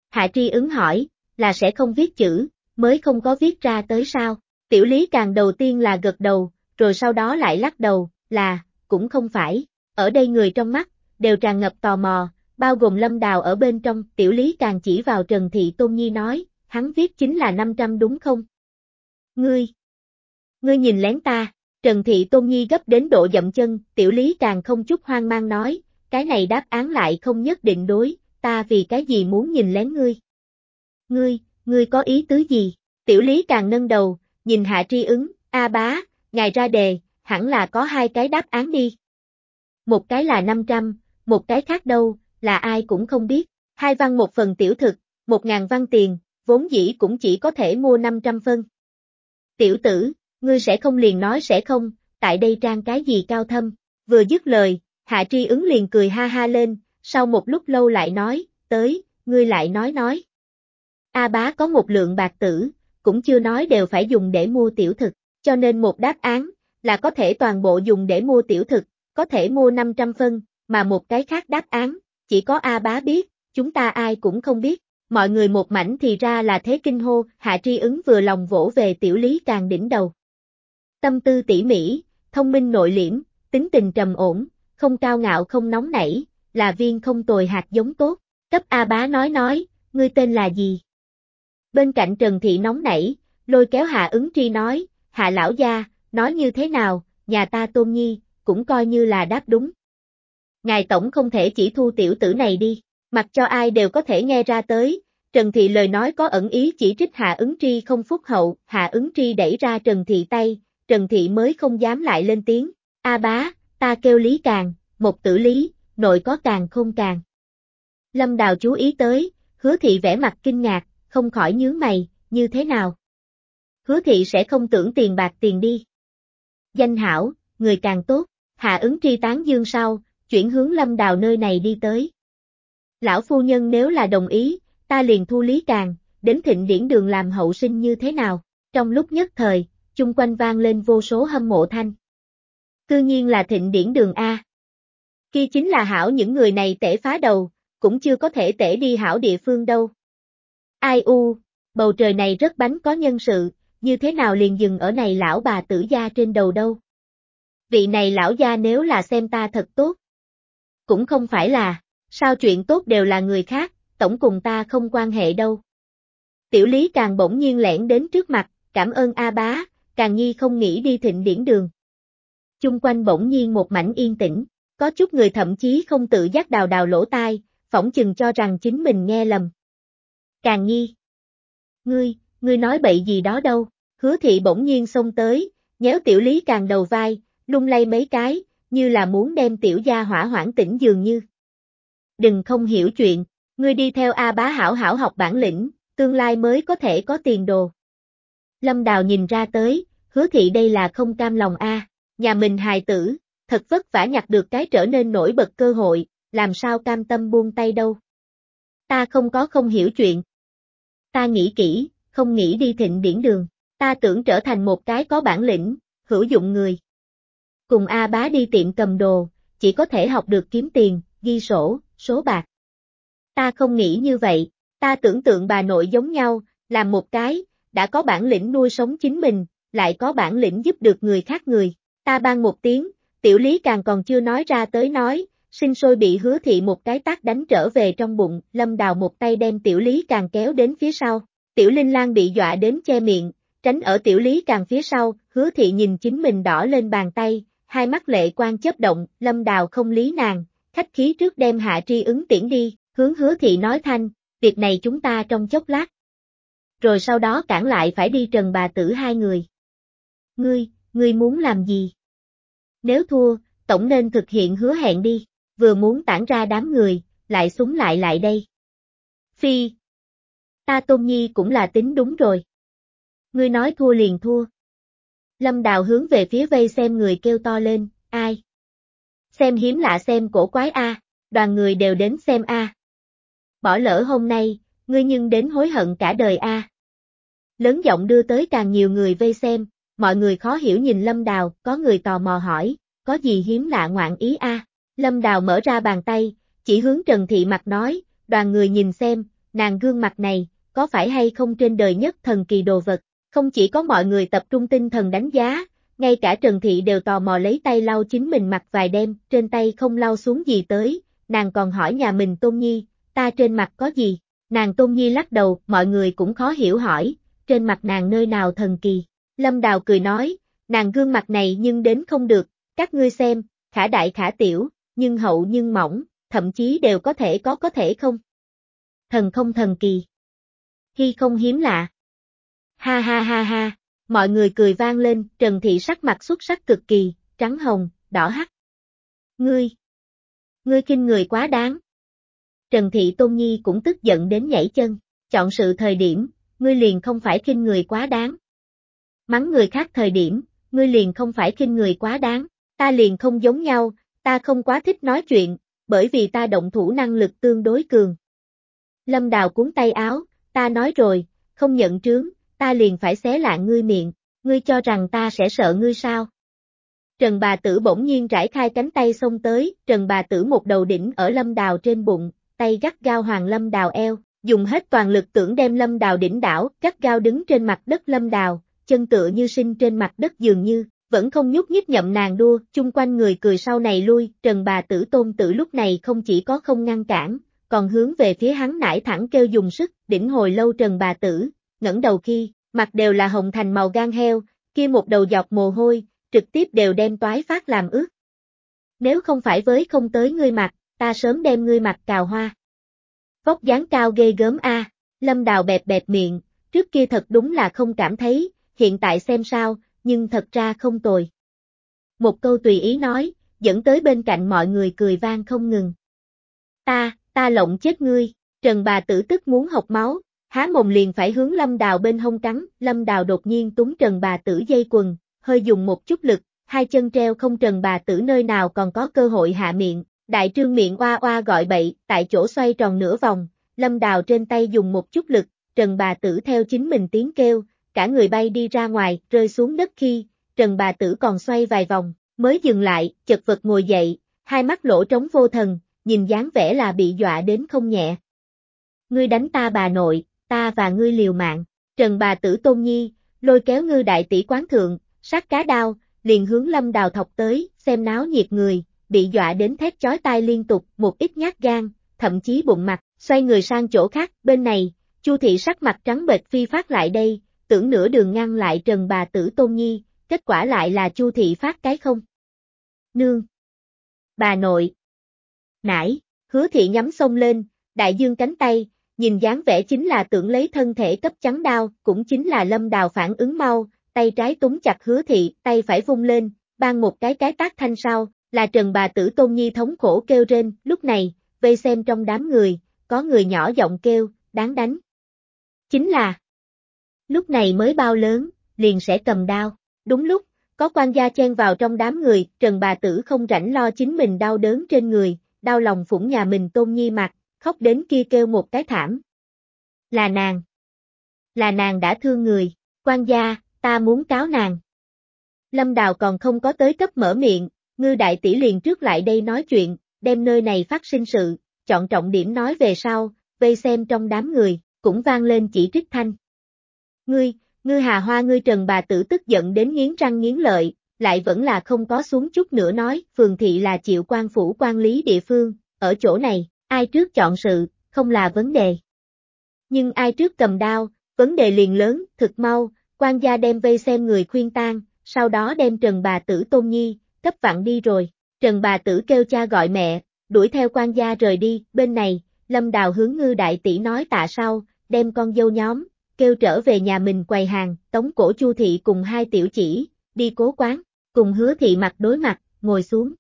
Hạ Tri ứng hỏi, là sẽ không viết chữ, mới không có viết ra tới sao? Tiểu lý càng đầu tiên là gật đầu, rồi sau đó lại lắc đầu, là, cũng không phải. Ở đây người trong mắt, đều tràn ngập tò mò, bao gồm lâm đào ở bên trong, tiểu lý càng chỉ vào Trần Thị Tôn Nhi nói, hắn viết chính là 500 đúng không? Ngươi! Ngươi nhìn lén ta, Trần Thị Tôn Nhi gấp đến độ dậm chân, tiểu lý càng không chút hoang mang nói, cái này đáp án lại không nhất định đối, ta vì cái gì muốn nhìn lén ngươi. Ngươi, ngươi có ý tứ gì? Tiểu lý càng nâng đầu, nhìn hạ tri ứng, a bá, ngài ra đề, hẳn là có hai cái đáp án đi. Một cái là 500, một cái khác đâu, là ai cũng không biết, hai văn một phần tiểu thực, một ngàn văn tiền, vốn dĩ cũng chỉ có thể mua 500 phân. Tiểu tử, ngươi sẽ không liền nói sẽ không, tại đây trang cái gì cao thâm, vừa dứt lời, hạ tri ứng liền cười ha ha lên, sau một lúc lâu lại nói, tới, ngươi lại nói nói. A bá có một lượng bạc tử, cũng chưa nói đều phải dùng để mua tiểu thực, cho nên một đáp án, là có thể toàn bộ dùng để mua tiểu thực, có thể mua 500 phân, mà một cái khác đáp án, chỉ có A bá biết, chúng ta ai cũng không biết. Mọi người một mảnh thì ra là thế kinh hô, hạ tri ứng vừa lòng vỗ về tiểu lý càng đỉnh đầu. Tâm tư tỉ mỉ, thông minh nội liễm, tính tình trầm ổn, không cao ngạo không nóng nảy, là viên không tồi hạt giống tốt. Cấp A bá nói nói, ngươi tên là gì? Bên cạnh Trần Thị nóng nảy, lôi kéo Hạ ứng tri nói, Hạ lão gia, nói như thế nào, nhà ta tôn nhi, cũng coi như là đáp đúng. Ngài tổng không thể chỉ thu tiểu tử này đi, mặc cho ai đều có thể nghe ra tới, Trần Thị lời nói có ẩn ý chỉ trích Hạ ứng tri không phúc hậu, Hạ ứng tri đẩy ra Trần Thị tay, Trần Thị mới không dám lại lên tiếng, A bá, ta kêu Lý Càng, một tử Lý, nội có Càng không Càng. Lâm Đào chú ý tới, hứa thị vẻ mặt kinh ngạc, không khỏi nhướng mày, như thế nào? Hứa thị sẽ không tưởng tiền bạc tiền đi. Danh hảo, người càng tốt, hạ ứng tri tán dương sau, chuyển hướng lâm đào nơi này đi tới. Lão phu nhân nếu là đồng ý, ta liền thu lý càng, đến thịnh điển đường làm hậu sinh như thế nào, trong lúc nhất thời, chung quanh vang lên vô số hâm mộ thanh. Cư nhiên là thịnh điển đường A. Kia chính là hảo những người này tể phá đầu, cũng chưa có thể tể đi hảo địa phương đâu. Ai u, bầu trời này rất bánh có nhân sự, như thế nào liền dừng ở này lão bà tử gia trên đầu đâu. Vị này lão gia nếu là xem ta thật tốt. Cũng không phải là, sao chuyện tốt đều là người khác, tổng cùng ta không quan hệ đâu. Tiểu lý càng bỗng nhiên lẻn đến trước mặt, cảm ơn A bá, càng nhi không nghĩ đi thịnh điển đường. Chung quanh bỗng nhiên một mảnh yên tĩnh, có chút người thậm chí không tự giác đào đào lỗ tai, phỏng chừng cho rằng chính mình nghe lầm. Càng nhi. Ngươi, ngươi nói bậy gì đó đâu, hứa thị bỗng nhiên xông tới, nhéo tiểu lý càng đầu vai, lung lay mấy cái, như là muốn đem tiểu gia hỏa hoảng tỉnh dường như. Đừng không hiểu chuyện, ngươi đi theo A bá hảo hảo học bản lĩnh, tương lai mới có thể có tiền đồ. Lâm Đào nhìn ra tới, hứa thị đây là không cam lòng A, nhà mình hài tử, thật vất vả nhặt được cái trở nên nổi bật cơ hội, làm sao cam tâm buông tay đâu. Ta không có không hiểu chuyện. Ta nghĩ kỹ, không nghĩ đi thịnh điển đường, ta tưởng trở thành một cái có bản lĩnh, hữu dụng người. Cùng A bá đi tiệm cầm đồ, chỉ có thể học được kiếm tiền, ghi sổ, số bạc. Ta không nghĩ như vậy, ta tưởng tượng bà nội giống nhau, làm một cái, đã có bản lĩnh nuôi sống chính mình, lại có bản lĩnh giúp được người khác người. Ta ban một tiếng, tiểu lý càng còn chưa nói ra tới nói, sinh sôi bị hứa thị một cái tác đánh trở về trong bụng, lâm đào một tay đem tiểu lý càng kéo đến phía sau. Tiểu Linh Lan bị dọa đến che miệng, tránh ở tiểu lý càng phía sau, hứa thị nhìn chính mình đỏ lên bàn tay, hai mắt lệ quan chớp động, lâm đào không lý nàng, khách khí trước đem hạ tri ứng tiễn đi, hướng hứa thị nói thanh, việc này chúng ta trong chốc lát. Rồi sau đó cản lại phải đi trần bà tử hai người. Ngươi, ngươi muốn làm gì? Nếu thua, tổng nên thực hiện hứa hẹn đi, vừa muốn tản ra đám người, lại súng lại lại đây. Phi. Ta Tôn Nhi cũng là tính đúng rồi. Ngươi nói thua liền thua. Lâm Đào hướng về phía vây xem người kêu to lên, ai? Xem hiếm lạ xem cổ quái A, đoàn người đều đến xem A. Bỏ lỡ hôm nay, ngươi nhưng đến hối hận cả đời A. Lớn giọng đưa tới càng nhiều người vây xem, mọi người khó hiểu nhìn Lâm Đào, có người tò mò hỏi, có gì hiếm lạ ngoạn ý A. Lâm Đào mở ra bàn tay, chỉ hướng Trần Thị mặt nói, đoàn người nhìn xem, nàng gương mặt này, có phải hay không trên đời nhất thần kỳ đồ vật. Không chỉ có mọi người tập trung tinh thần đánh giá, ngay cả Trần Thị đều tò mò lấy tay lau chính mình mặt vài đêm, trên tay không lau xuống gì tới, nàng còn hỏi nhà mình Tôn Nhi, ta trên mặt có gì? Nàng Tôn Nhi lắc đầu, mọi người cũng khó hiểu hỏi, trên mặt nàng nơi nào thần kỳ. Lâm Đào cười nói, nàng gương mặt này nhưng đến không được, các ngươi xem, khả đại khả tiểu, nhưng hậu nhưng mỏng, thậm chí đều có thể có có thể không. Thần không thần kỳ. Hy không hiếm lạ. Ha ha ha ha, mọi người cười vang lên, Trần Thị sắc mặt xuất sắc cực kỳ, trắng hồng, đỏ hắt. Ngươi! Ngươi kinh người quá đáng. Trần Thị Tôn Nhi cũng tức giận đến nhảy chân, chọn sự thời điểm, ngươi liền không phải kinh người quá đáng. Mắng người khác thời điểm, ngươi liền không phải kinh người quá đáng, ta liền không giống nhau, ta không quá thích nói chuyện, bởi vì ta động thủ năng lực tương đối cường. Lâm Đào cuốn tay áo, ta nói rồi, không nhận trướng, ta liền phải xé lạng ngươi miệng, ngươi cho rằng ta sẽ sợ ngươi sao? Trần bà tử bỗng nhiên rải khai cánh tay xông tới, Trần bà tử một đầu đỉnh ở lâm đào trên bụng, tay gắt gao hoàng lâm đào eo, dùng hết toàn lực tưởng đem lâm đào đỉnh đảo, gắt gao đứng trên mặt đất lâm đào, chân tựa như sinh trên mặt đất dường như, vẫn không nhúc nhích nhậm nàng đua, chung quanh người cười sau này lui, Trần bà tử tôn tử lúc này không chỉ có không ngăn cản, còn hướng về phía hắn nải thẳng kêu dùng sức, đỉnh hồi lâu Trần bà tử, ngẩng đầu khi, mặt đều là hồng thành màu gan heo, kia một đầu dọc mồ hôi, trực tiếp đều đem toái phát làm ướt. Nếu không phải với không tới ngươi mặt, ta sớm đem ngươi mặt cào hoa. Vóc dáng cao ghê gớm a, lâm đào bẹp bẹp miệng, trước kia thật đúng là không cảm thấy, hiện tại xem sao, nhưng thật ra không tồi. Một câu tùy ý nói, dẫn tới bên cạnh mọi người cười vang không ngừng. Ta, ta lộng chết ngươi, Trần bà tử tức muốn học máu, há mồm liền phải hướng lâm đào bên hông cắn, lâm đào đột nhiên túng trần bà tử dây quần, hơi dùng một chút lực, hai chân treo không trần bà tử nơi nào còn có cơ hội hạ miệng, đại trương miệng oa oa gọi bậy, tại chỗ xoay tròn nửa vòng, lâm đào trên tay dùng một chút lực, trần bà tử theo chính mình tiếng kêu, cả người bay đi ra ngoài, rơi xuống đất khi, trần bà tử còn xoay vài vòng, mới dừng lại, chật vật ngồi dậy, hai mắt lỗ trống vô thần, nhìn dáng vẻ là bị dọa đến không nhẹ. Ngươi đánh ta bà nội, ta và ngươi liều mạng, trần bà tử tôn nhi, lôi kéo ngư đại tỷ quán thượng, sát cá đao, liền hướng lâm đào thọc tới, xem náo nhiệt người, bị dọa đến thét chói tai liên tục, một ít nhát gan, thậm chí bụng mặt, xoay người sang chỗ khác, bên này, Chu thị sắc mặt trắng bệch phi phát lại đây, tưởng nửa đường ngăn lại Trần bà tử Tôn Nhi, kết quả lại là Chu thị phát cái không. Nương. Bà nội. Nãy, hứa thị nhắm sông lên, đại dương cánh tay, nhìn dáng vẻ chính là tưởng lấy thân thể cấp trắng đao, cũng chính là lâm đào phản ứng mau, tay trái túng chặt hứa thị, tay phải vung lên, ban một cái cái tác thanh sau, là trần bà tử tôn nhi thống khổ kêu rên, lúc này, vây xem trong đám người, có người nhỏ giọng kêu, đáng đánh. Chính là, lúc này mới bao lớn, liền sẽ cầm đao, đúng lúc, có quan gia chen vào trong đám người, trần bà tử không rảnh lo chính mình đau đớn trên người, đau lòng phủng nhà mình tôn nhi mặt, khóc đến kia kêu một cái thảm. Là nàng. Là nàng đã thương người, quan gia, ta muốn cáo nàng. Lâm Đào còn không có tới cấp mở miệng, ngư đại tỷ liền trước lại đây nói chuyện, đem nơi này phát sinh sự, chọn trọng điểm nói về sau, vây xem trong đám người, cũng vang lên chỉ trích thanh. Ngươi, ngươi hà hoa ngươi trần bà tử tức giận đến nghiến răng nghiến lợi, lại vẫn là không có xuống chút nữa nói, phường thị là chịu quan phủ quan lý địa phương, ở chỗ này, ai trước chọn sự, không là vấn đề. Nhưng ai trước cầm đao, vấn đề liền lớn, thực mau, quan gia đem vây xem người khuyên tan, sau đó đem Trần bà tử Tôn Nhi, cấp vặn đi rồi. Trần bà tử kêu cha gọi mẹ, đuổi theo quan gia rời đi, bên này, Lâm Đào hướng ngư đại tỷ nói tạ sau, đem con dâu nhóm, kêu trở về nhà mình quầy hàng, tống cổ chu thị cùng hai tiểu chỉ, đi cố quán, cùng hứa thị mặt đối mặt, ngồi xuống.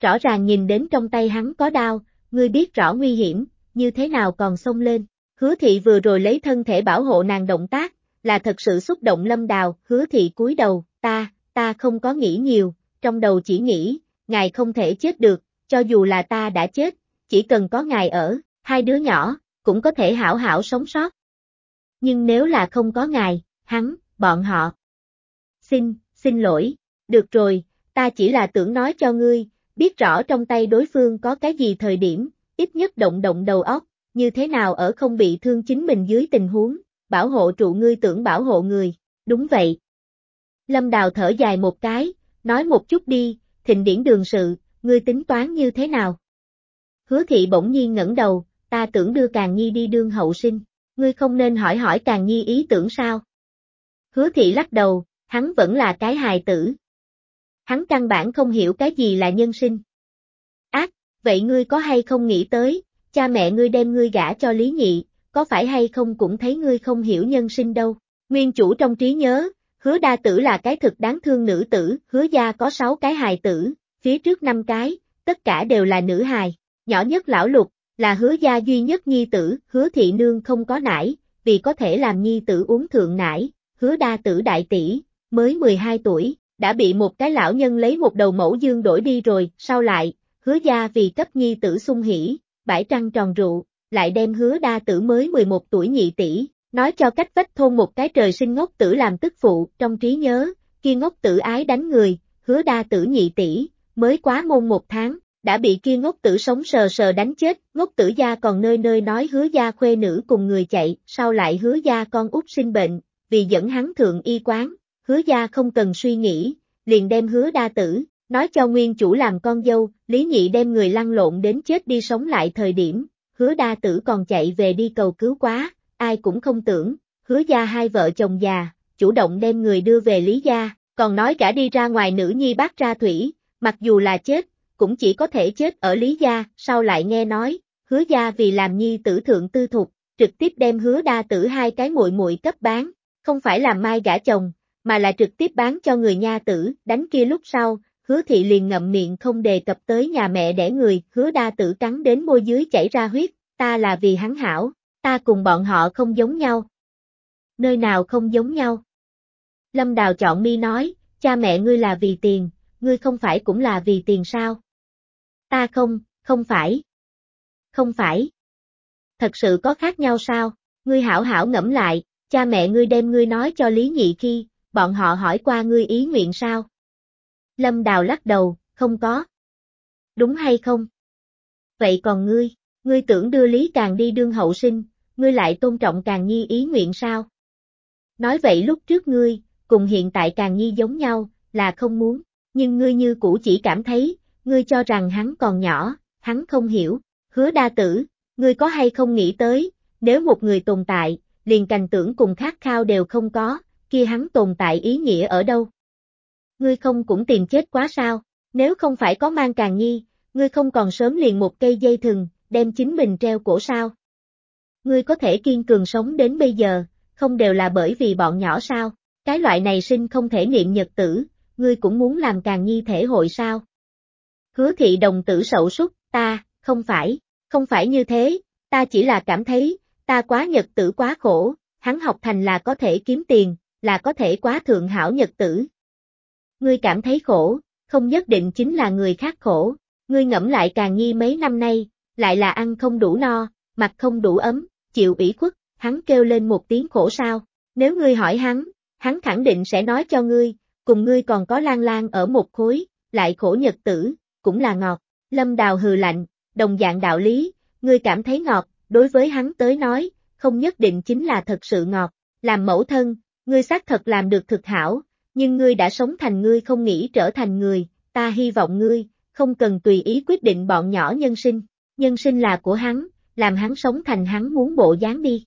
Rõ ràng nhìn đến trong tay hắn có đao, ngươi biết rõ nguy hiểm, như thế nào còn xông lên. Hứa thị vừa rồi lấy thân thể bảo hộ nàng động tác, là thật sự xúc động lâm đào, hứa thị cúi đầu, ta, ta không có nghĩ nhiều, trong đầu chỉ nghĩ, ngài không thể chết được, cho dù là ta đã chết, chỉ cần có ngài ở, hai đứa nhỏ, cũng có thể hảo hảo sống sót. Nhưng nếu là không có ngài, hắn, bọn họ. Xin, xin lỗi, được rồi, ta chỉ là tưởng nói cho ngươi, biết rõ trong tay đối phương có cái gì thời điểm, ít nhất động động đầu óc, như thế nào ở không bị thương chính mình dưới tình huống, bảo hộ trụ ngươi tưởng bảo hộ người, đúng vậy. Lâm Đào thở dài một cái, nói một chút đi, thịnh điển đường sự, ngươi tính toán như thế nào? Hứa thị bỗng nhiên ngẩng đầu, ta tưởng đưa Càng Nhi đi đương hậu sinh, ngươi không nên hỏi hỏi Càng Nhi ý tưởng sao? Hứa thị lắc đầu, hắn vẫn là cái hài tử. Hắn căn bản không hiểu cái gì là nhân sinh. Ác, vậy ngươi có hay không nghĩ tới, cha mẹ ngươi đem ngươi gả cho Lý Nhị, có phải hay không cũng thấy ngươi không hiểu nhân sinh đâu. Nguyên chủ trong trí nhớ, hứa đa tử là cái thực đáng thương nữ tử, hứa gia có sáu cái hài tử, phía trước năm cái, tất cả đều là nữ hài, nhỏ nhất lão lục, là hứa gia duy nhất nhi tử, hứa thị nương không có nải, vì có thể làm nhi tử uống thượng nải, hứa đa tử đại tỷ, mới 12 tuổi, đã bị một cái lão nhân lấy một đầu mẫu dương đổi đi rồi, sau lại, hứa gia vì cấp nhi tử sung hỉ, bãi trăng tròn rượu, lại đem hứa đa tử mới 11 tuổi nhị tỷ, nói cho cách vách thôn một cái trời sinh ngốc tử làm tức phụ, trong trí nhớ, kia ngốc tử ái đánh người, hứa đa tử nhị tỷ, mới quá môn một tháng, đã bị kia ngốc tử sống sờ sờ đánh chết, ngốc tử gia còn nơi nơi nói hứa gia khuê nữ cùng người chạy, sau lại hứa gia con út sinh bệnh, vì dẫn hắn thượng y quán, hứa gia không cần suy nghĩ, liền đem hứa đa tử, nói cho nguyên chủ làm con dâu, lý nhị đem người lăn lộn đến chết đi sống lại thời điểm, hứa đa tử còn chạy về đi cầu cứu quá, ai cũng không tưởng, hứa gia hai vợ chồng già, chủ động đem người đưa về lý gia, còn nói cả đi ra ngoài nữ nhi bác ra thủy, mặc dù là chết, cũng chỉ có thể chết ở lý gia, sau lại nghe nói, hứa gia vì làm nhi tử thượng tư thục, trực tiếp đem hứa đa tử hai cái muội muội cấp bán, không phải làm mai gả chồng, mà là trực tiếp bán cho người nha tử, đánh kia lúc sau, hứa thị liền ngậm miệng không đề cập tới nhà mẹ đẻ người, hứa đa tử cắn đến môi dưới chảy ra huyết, ta là vì hắn hảo, ta cùng bọn họ không giống nhau. Nơi nào không giống nhau? Lâm Đào chọn mi nói, cha mẹ ngươi là vì tiền, ngươi không phải cũng là vì tiền sao? Ta không, không phải. Không phải. Thật sự có khác nhau sao? Ngươi hảo hảo ngẫm lại, cha mẹ ngươi đem ngươi nói cho Lý Nhị khi, bọn họ hỏi qua ngươi ý nguyện sao? Lâm Đào lắc đầu, không có. Đúng hay không? Vậy còn ngươi, ngươi tưởng đưa Lý Càng đi đương hậu sinh, ngươi lại tôn trọng Càng Nhi ý nguyện sao? Nói vậy lúc trước ngươi, cùng hiện tại Càng Nhi giống nhau, là không muốn, nhưng ngươi như cũ chỉ cảm thấy, ngươi cho rằng hắn còn nhỏ, hắn không hiểu, hứa đa tử, ngươi có hay không nghĩ tới, nếu một người tồn tại, liền cành tưởng cùng khát khao đều không có, kia hắn tồn tại ý nghĩa ở đâu? Ngươi không cũng tìm chết quá sao, nếu không phải có mang càng nhi, ngươi không còn sớm liền một cây dây thừng, đem chính mình treo cổ sao? Ngươi có thể kiên cường sống đến bây giờ, không đều là bởi vì bọn nhỏ sao? Cái loại này sinh không thể niệm nhật tử, ngươi cũng muốn làm càng nhi thể hội sao? Hứa thị đồng tử sậu súc, ta, không phải, không phải như thế, ta chỉ là cảm thấy, ta quá nhật tử quá khổ, hắn học thành là có thể kiếm tiền, là có thể quá thượng hảo nhật tử. Ngươi cảm thấy khổ, không nhất định chính là người khác khổ, Ngươi ngẫm lại càng nghi mấy năm nay, lại là ăn không đủ no, mặc không đủ ấm, chịu ủy khuất, hắn kêu lên một tiếng khổ sao. Nếu ngươi hỏi hắn, hắn khẳng định sẽ nói cho ngươi, cùng ngươi còn có lan lan ở một khối, lại khổ nhật tử, cũng là ngọt. Lâm Đào hừ lạnh, đồng dạng đạo lý, ngươi cảm thấy ngọt, đối với hắn tới nói, không nhất định chính là thật sự ngọt. Làm mẫu thân, ngươi xác thật làm được thực hảo, nhưng ngươi đã sống thành ngươi không nghĩ trở thành người, ta hy vọng ngươi, không cần tùy ý quyết định bọn nhỏ nhân sinh, nhân sinh là của hắn, làm hắn sống thành hắn muốn bộ dáng đi.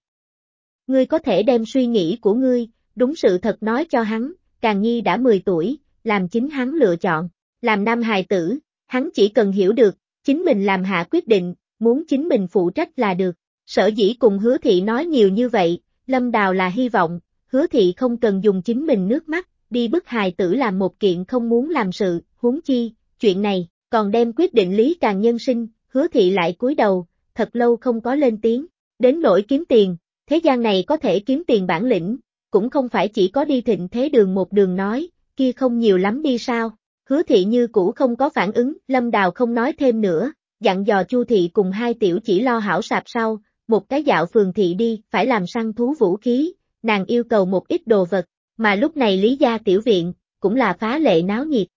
Ngươi có thể đem suy nghĩ của ngươi, đúng sự thật nói cho hắn, càng nhi đã 10 tuổi, làm chính hắn lựa chọn, làm nam hài tử, hắn chỉ cần hiểu được, chính mình làm hạ quyết định, muốn chính mình phụ trách là được. Sở dĩ cùng hứa thị nói nhiều như vậy, Lâm Đào là hy vọng, hứa thị không cần dùng chính mình nước mắt, đi bức hài tử làm một kiện không muốn làm sự, huống chi, chuyện này, còn đem quyết định lý càng nhân sinh, hứa thị lại cúi đầu, thật lâu không có lên tiếng, đến nỗi kiếm tiền, thế gian này có thể kiếm tiền bản lĩnh, cũng không phải chỉ có đi thịnh thế đường một đường nói, kia không nhiều lắm đi sao, hứa thị như cũ không có phản ứng, lâm đào không nói thêm nữa, dặn dò chu thị cùng hai tiểu chỉ lo hảo sạp sau, một cái dạo phường thị đi, phải làm săn thú vũ khí, nàng yêu cầu một ít đồ vật, mà lúc này Lý Gia Tiểu Viện, cũng là phá lệ náo nhiệt.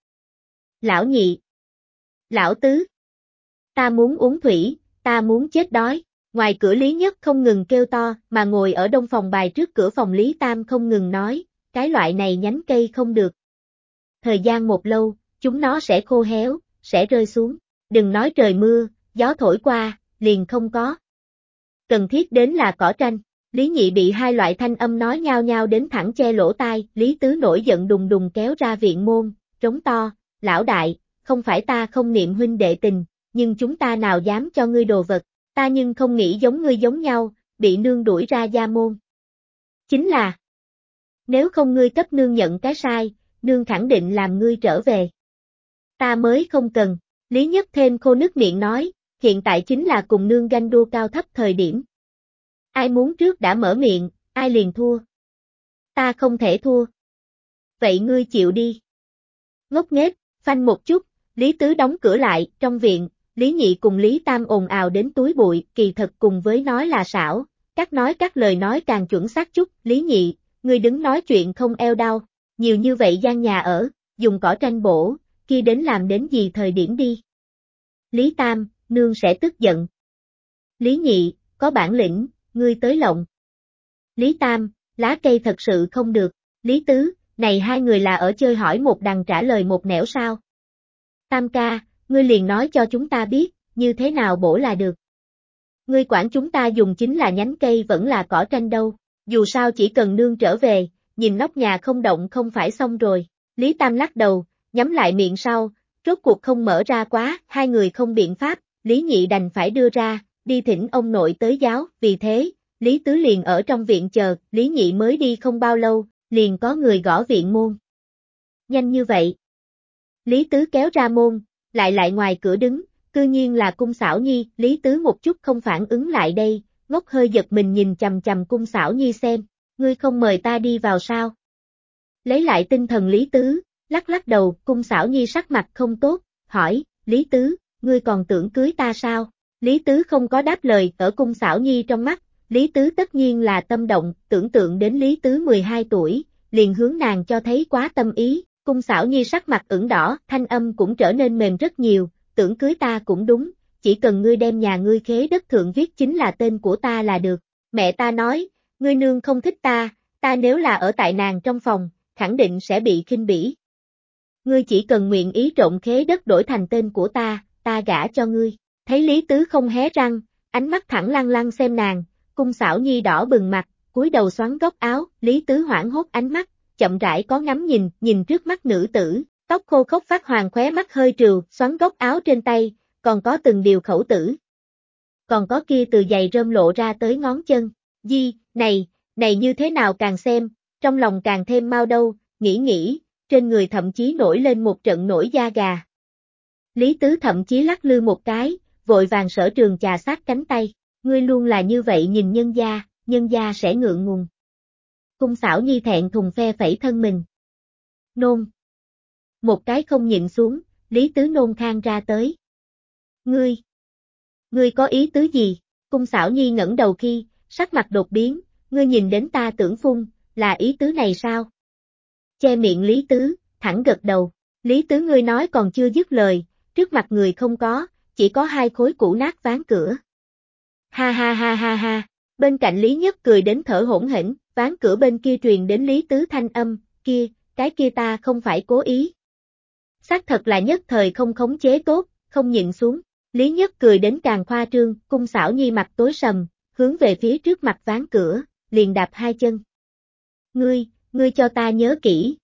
Lão nhị, Lão tứ, ta muốn uống thủy, ta muốn chết đói, ngoài cửa Lý Nhất không ngừng kêu to, mà ngồi ở đông phòng bài trước cửa phòng Lý Tam không ngừng nói, cái loại này nhánh cây không được. Thời gian một lâu, chúng nó sẽ khô héo, sẽ rơi xuống, đừng nói trời mưa, gió thổi qua, liền không có. Cần thiết đến là cỏ tranh. Lý Nhị bị hai loại thanh âm nói nhau nhau đến thẳng che lỗ tai, Lý Tứ nổi giận đùng đùng kéo ra viện môn, trống to, lão đại, không phải ta không niệm huynh đệ tình, nhưng chúng ta nào dám cho ngươi đồ vật, ta nhưng không nghĩ giống ngươi giống nhau, bị nương đuổi ra gia môn. Chính là, nếu không ngươi cấp nương nhận cái sai, nương khẳng định làm ngươi trở về. Ta mới không cần, Lý Nhất thêm khô nước miệng nói, hiện tại chính là cùng nương ganh đua cao thấp thời điểm. Ai muốn trước đã mở miệng, ai liền thua. Ta không thể thua. Vậy ngươi chịu đi. Ngốc nghếch, phanh một chút, Lý Tứ đóng cửa lại, trong viện, Lý Nhị cùng Lý Tam ồn ào đến túi bụi, kỳ thật cùng với nói là xảo, các nói các lời nói càng chuẩn xác chút, Lý Nhị, ngươi đứng nói chuyện không eo đau, nhiều như vậy gian nhà ở, dùng cỏ tranh bổ, kia đến làm đến gì thời điểm đi. Lý Tam, nương sẽ tức giận. Lý Nhị, có bản lĩnh, ngươi tới lộng. Lý Tam, lá cây thật sự không được. Lý Tứ, này hai người là ở chơi hỏi một đằng trả lời một nẻo sao? Tam ca, ngươi liền nói cho chúng ta biết, như thế nào bổ là được. Ngươi quản chúng ta dùng chính là nhánh cây vẫn là cỏ tranh đâu, dù sao chỉ cần nương trở về, nhìn nóc nhà không động không phải xong rồi. Lý Tam lắc đầu, nhắm lại miệng sau, rốt cuộc không mở ra quá, hai người không biện pháp, Lý Nhị đành phải đưa ra, đi thỉnh ông nội tới giáo, vì thế, Lý Tứ liền ở trong viện chờ, Lý Nhị mới đi không bao lâu, liền có người gõ viện môn. Nhanh như vậy. Lý Tứ kéo ra môn, lại lại ngoài cửa đứng, cư nhiên là cung xảo nhi, Lý Tứ một chút không phản ứng lại đây, ngốc hơi giật mình nhìn chầm chầm cung xảo nhi xem, ngươi không mời ta đi vào sao? Lấy lại tinh thần Lý Tứ, lắc lắc đầu, cung xảo nhi sắc mặt không tốt, hỏi, Lý Tứ, ngươi còn tưởng cưới ta sao? Lý Tứ không có đáp lời, ở cung xảo nhi trong mắt, Lý Tứ tất nhiên là tâm động, tưởng tượng đến Lý Tứ 12 tuổi, liền hướng nàng cho thấy quá tâm ý, cung xảo nhi sắc mặt ửng đỏ, thanh âm cũng trở nên mềm rất nhiều, tưởng cưới ta cũng đúng, chỉ cần ngươi đem nhà ngươi khế đất thượng viết chính là tên của ta là được. Mẹ ta nói, ngươi nương không thích ta, ta nếu là ở tại nàng trong phòng, khẳng định sẽ bị khinh bỉ. Ngươi chỉ cần nguyện ý trộn khế đất đổi thành tên của ta, ta gả cho ngươi. Thấy Lý Tứ không hé răng, ánh mắt thẳng lăng lăng xem nàng, cung xảo nhi đỏ bừng mặt, cúi đầu xoắn góc áo, Lý Tứ hoảng hốt ánh mắt, chậm rãi có ngắm nhìn, nhìn trước mắt nữ tử, tóc khô khốc phát hoàng khóe mắt hơi trừ, xoắn góc áo trên tay, còn có từng điều khẩu tử. Còn có kia từ giày rơm lộ ra tới ngón chân, di, này, này như thế nào càng xem, trong lòng càng thêm mau đâu, nghĩ nghĩ, trên người thậm chí nổi lên một trận nổi da gà. Lý Tứ thậm chí lắc lư một cái, vội vàng sở trường chà sát cánh tay, ngươi luôn là như vậy nhìn nhân gia, nhân gia sẽ ngượng ngùng. Cung xảo nhi thẹn thùng phe phẩy thân mình. Nôn. Một cái không nhịn xuống, Lý Tứ nôn khang ra tới. Ngươi, ngươi có ý tứ gì? Cung xảo nhi ngẩng đầu khi, sắc mặt đột biến, ngươi nhìn đến ta tưởng phun, là ý tứ này sao? Che miệng Lý Tứ, thẳng gật đầu, Lý Tứ ngươi nói còn chưa dứt lời, trước mặt người không có, chỉ có hai khối cũ nát ván cửa. Ha ha ha ha ha, bên cạnh Lý Nhất cười đến thở hỗn hỉnh ván cửa bên kia truyền đến Lý Tứ thanh âm, kia, cái kia ta không phải cố ý. Xác thật là nhất thời không khống chế tốt, không nhịn xuống, Lý Nhất cười đến càng khoa trương, cung xảo nhi mặt tối sầm, hướng về phía trước mặt ván cửa, liền đạp hai chân. Ngươi, ngươi cho ta nhớ kỹ.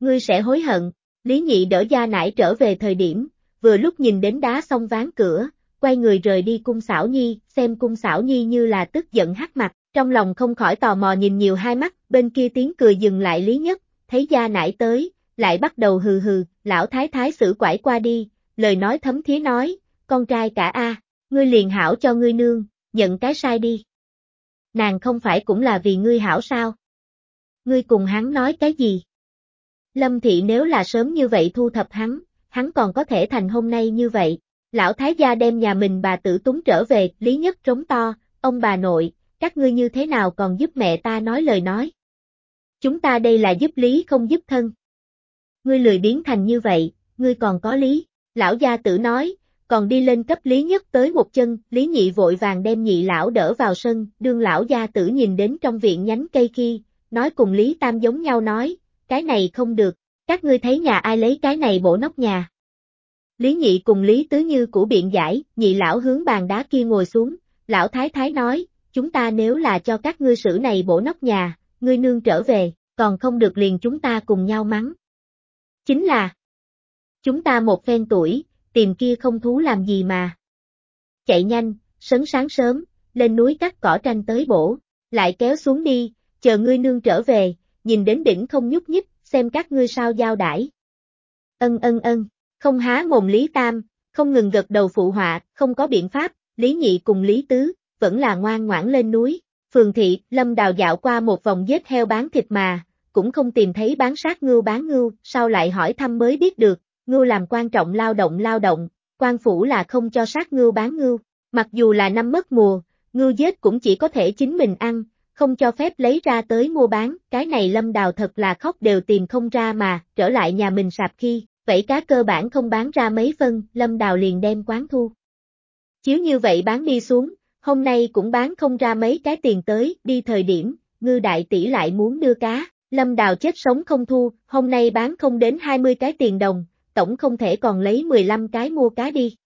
Ngươi sẽ hối hận, Lý Nhị đỡ gia nải trở về thời điểm, vừa lúc nhìn đến đá xong ván cửa, quay người rời đi cung xảo nhi, xem cung xảo nhi như là tức giận hắt mặt, trong lòng không khỏi tò mò nhìn nhiều hai mắt, bên kia tiếng cười dừng lại Lý Nhất, thấy gia nải tới, lại bắt đầu hừ hừ, lão thái thái xử quải qua đi, lời nói thấm thía nói, con trai cả A, ngươi liền hảo cho ngươi nương, nhận cái sai đi. Nàng không phải cũng là vì ngươi hảo sao? Ngươi cùng hắn nói cái gì? Lâm thị nếu là sớm như vậy thu thập hắn, hắn còn có thể thành hôm nay như vậy. Lão thái gia đem nhà mình bà tử túng trở về, lý nhất trống to, ông bà nội, các ngươi như thế nào còn giúp mẹ ta nói lời nói. Chúng ta đây là giúp lý không giúp thân. Ngươi lười biến thành như vậy, ngươi còn có lý. Lão gia tử nói, còn đi lên cấp lý nhất tới một chân, lý nhị vội vàng đem nhị lão đỡ vào sân, đương lão gia tử nhìn đến trong viện nhánh cây kia, nói cùng lý tam giống nhau nói, cái này không được, các ngươi thấy nhà ai lấy cái này bổ nóc nhà. Lý nhị cùng Lý Tứ Như của biện giải, nhị lão hướng bàn đá kia ngồi xuống, lão thái thái nói, chúng ta nếu là cho các ngươi sử này bổ nóc nhà, ngươi nương trở về, còn không được liền chúng ta cùng nhau mắng. Chính là, chúng ta một phen tuổi, tìm kia không thú làm gì mà. Chạy nhanh, sấn sáng sớm, lên núi cắt cỏ tranh tới bổ, lại kéo xuống đi, chờ ngươi nương trở về, nhìn đến đỉnh không nhúc nhích, xem các ngươi sao giao đãi. Ân ân ân, không há mồm Lý Tam, không ngừng gật đầu phụ họa, không có biện pháp, Lý Nhị cùng Lý Tứ, vẫn là ngoan ngoãn lên núi. Phường thị, Lâm Đào dạo qua một vòng giết heo bán thịt mà, cũng không tìm thấy bán sát ngưu bán ngưu, sau lại hỏi thăm mới biết được, ngưu làm quan trọng lao động lao động, quan phủ là không cho sát ngưu bán ngưu, mặc dù là năm mất mùa, ngưu giết cũng chỉ có thể chính mình ăn, không cho phép lấy ra tới mua bán, cái này lâm đào thật là khóc đều tìm không ra mà, trở lại nhà mình sạp khi, vậy cá cơ bản không bán ra mấy phân, lâm đào liền đem quán thu. Chiếu như vậy bán đi xuống, hôm nay cũng bán không ra mấy cái tiền tới, đi thời điểm, ngư đại tỷ lại muốn đưa cá, lâm đào chết sống không thu, hôm nay bán không đến 20 cái tiền đồng, tổng không thể còn lấy 15 cái mua cá đi.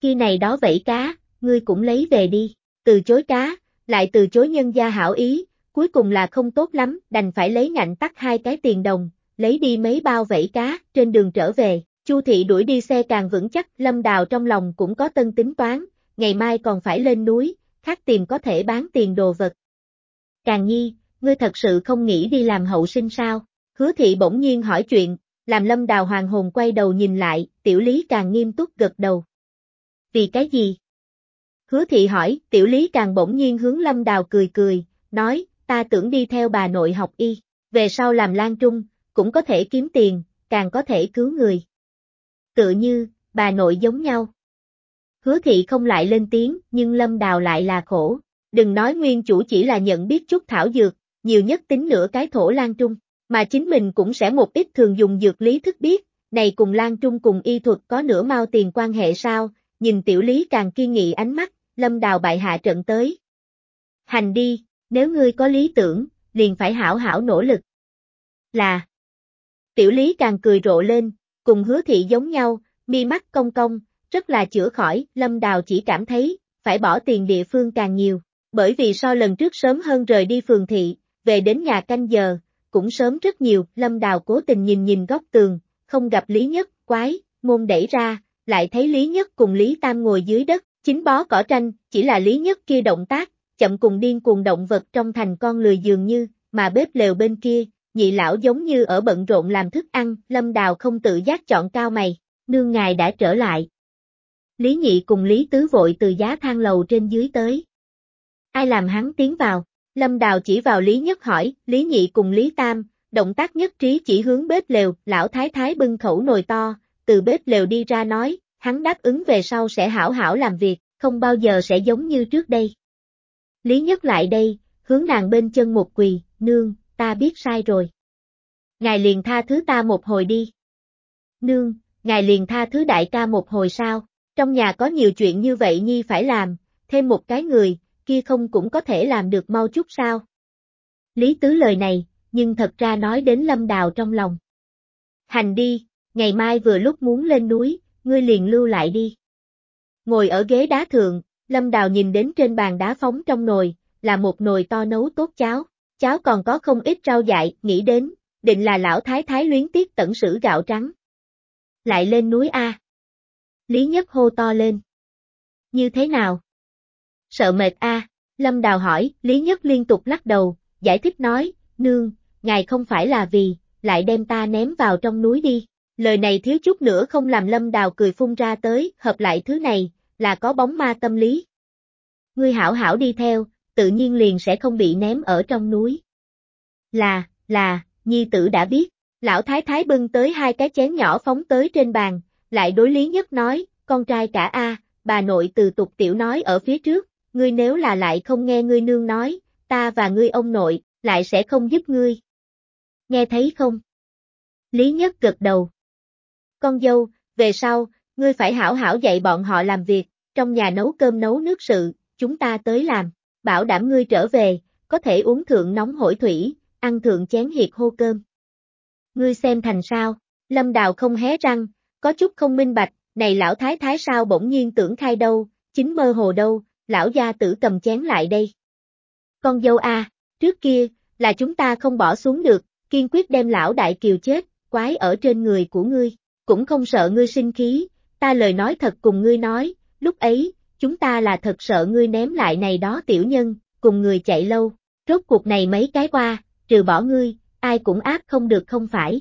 Khi này đó vẫy cá, ngươi cũng lấy về đi, từ chối cá, lại từ chối nhân gia hảo ý, cuối cùng là không tốt lắm, đành phải lấy ngạnh tắt hai cái tiền đồng, lấy đi mấy bao vẫy cá, trên đường trở về, Chu thị đuổi đi xe càng vững chắc, Lâm Đào trong lòng cũng có tân tính toán, ngày mai còn phải lên núi, khác tìm có thể bán tiền đồ vật. Càng nhi, ngươi thật sự không nghĩ đi làm hậu sinh sao? Hứa thị bỗng nhiên hỏi chuyện, làm Lâm Đào hoàng hồn quay đầu nhìn lại, tiểu lý càng nghiêm túc gật đầu. Vì cái gì? Hứa thị hỏi, tiểu lý càng bỗng nhiên hướng lâm đào cười cười, nói, ta tưởng đi theo bà nội học y, về sau làm lan trung, cũng có thể kiếm tiền, càng có thể cứu người. Tự như, bà nội giống nhau. Hứa thị không lại lên tiếng, nhưng lâm đào lại là khổ. Đừng nói nguyên chủ chỉ là nhận biết chút thảo dược, nhiều nhất tính nửa cái thổ lan trung, mà chính mình cũng sẽ một ít thường dùng dược lý thức biết, này cùng lan trung cùng y thuật có nửa mau tiền quan hệ sao, nhìn tiểu lý càng kiên nghị ánh mắt, lâm đào bại hạ trận tới. Hành đi, nếu ngươi có lý tưởng, liền phải hảo hảo nỗ lực. Là. Tiểu lý càng cười rộ lên, cùng hứa thị giống nhau, mi mắt cong cong, rất là chữa khỏi, lâm đào chỉ cảm thấy, phải bỏ tiền địa phương càng nhiều, bởi vì so lần trước sớm hơn rời đi phường thị, về đến nhà canh giờ, cũng sớm rất nhiều, lâm đào cố tình nhìn nhìn góc tường, không gặp Lý Nhất, quái, môn đẩy ra, lại thấy Lý Nhất cùng Lý Tam ngồi dưới đất, Chính bó cỏ tranh, chỉ là lý nhất kia động tác, chậm cùng điên cuồng động vật trong thành con lười dường như, mà bếp lều bên kia, nhị lão giống như ở bận rộn làm thức ăn, lâm đào không tự giác chọn cao mày, nương ngài đã trở lại. Lý nhị cùng Lý tứ vội từ giá thang lầu trên dưới tới. Ai làm hắn tiến vào? Lâm đào chỉ vào Lý nhất hỏi, Lý nhị cùng Lý tam, động tác nhất trí chỉ hướng bếp lều, lão thái thái bưng khẩu nồi to, từ bếp lều đi ra nói, hắn đáp ứng về sau sẽ hảo hảo làm việc, không bao giờ sẽ giống như trước đây. Lý Nhất lại đây, hướng nàng bên chân một quỳ, nương, ta biết sai rồi. Ngài liền tha thứ ta một hồi đi. Nương, ngài liền tha thứ đại ca một hồi sao, trong nhà có nhiều chuyện như vậy nhi phải làm, thêm một cái người, kia không cũng có thể làm được mau chút sao. Lý Tứ lời này, nhưng thật ra nói đến Lâm Đào trong lòng. Hành đi, ngày mai vừa lúc muốn lên núi, ngươi liền lưu lại đi. Ngồi ở ghế đá thượng, Lâm Đào nhìn đến trên bàn đá phóng trong nồi, là một nồi to nấu tốt cháo, cháo còn có không ít rau dại, nghĩ đến, định là lão thái thái luyến tiếc tẩn sử gạo trắng. Lại lên núi A. Lý Nhất hô to lên. Như thế nào? Sợ mệt A, Lâm Đào hỏi, Lý Nhất liên tục lắc đầu, giải thích nói, nương, ngài không phải là vì, lại đem ta ném vào trong núi đi. Lời này thiếu chút nữa không làm Lâm Đào cười phun ra tới, hợp lại thứ này, là có bóng ma tâm lý. Ngươi hảo hảo đi theo, tự nhiên liền sẽ không bị ném ở trong núi. Là, là, nhi tử đã biết, lão thái thái bưng tới hai cái chén nhỏ phóng tới trên bàn, lại đối lý nhất nói, con trai cả A, bà nội từ tục tiểu nói ở phía trước, ngươi nếu là lại không nghe ngươi nương nói, ta và ngươi ông nội, lại sẽ không giúp ngươi. Nghe thấy không? Lý nhất gật đầu. Con dâu, về sau, ngươi phải hảo hảo dạy bọn họ làm việc, trong nhà nấu cơm nấu nước sự, chúng ta tới làm, bảo đảm ngươi trở về, có thể uống thượng nóng hổi thủy, ăn thượng chén hiệt hô cơm. Ngươi xem thành sao, lâm đào không hé răng, có chút không minh bạch, này lão thái thái sao bỗng nhiên tưởng khai đâu, chính mơ hồ đâu, lão gia tử cầm chén lại đây. Con dâu a, trước kia, là chúng ta không bỏ xuống được, kiên quyết đem lão đại kiều chết, quái ở trên người của ngươi, cũng không sợ ngươi sinh khí, ta lời nói thật cùng ngươi nói, lúc ấy, chúng ta là thật sợ ngươi ném lại này đó tiểu nhân, cùng người chạy lâu, rốt cuộc này mấy cái qua, trừ bỏ ngươi, ai cũng ác không được không phải.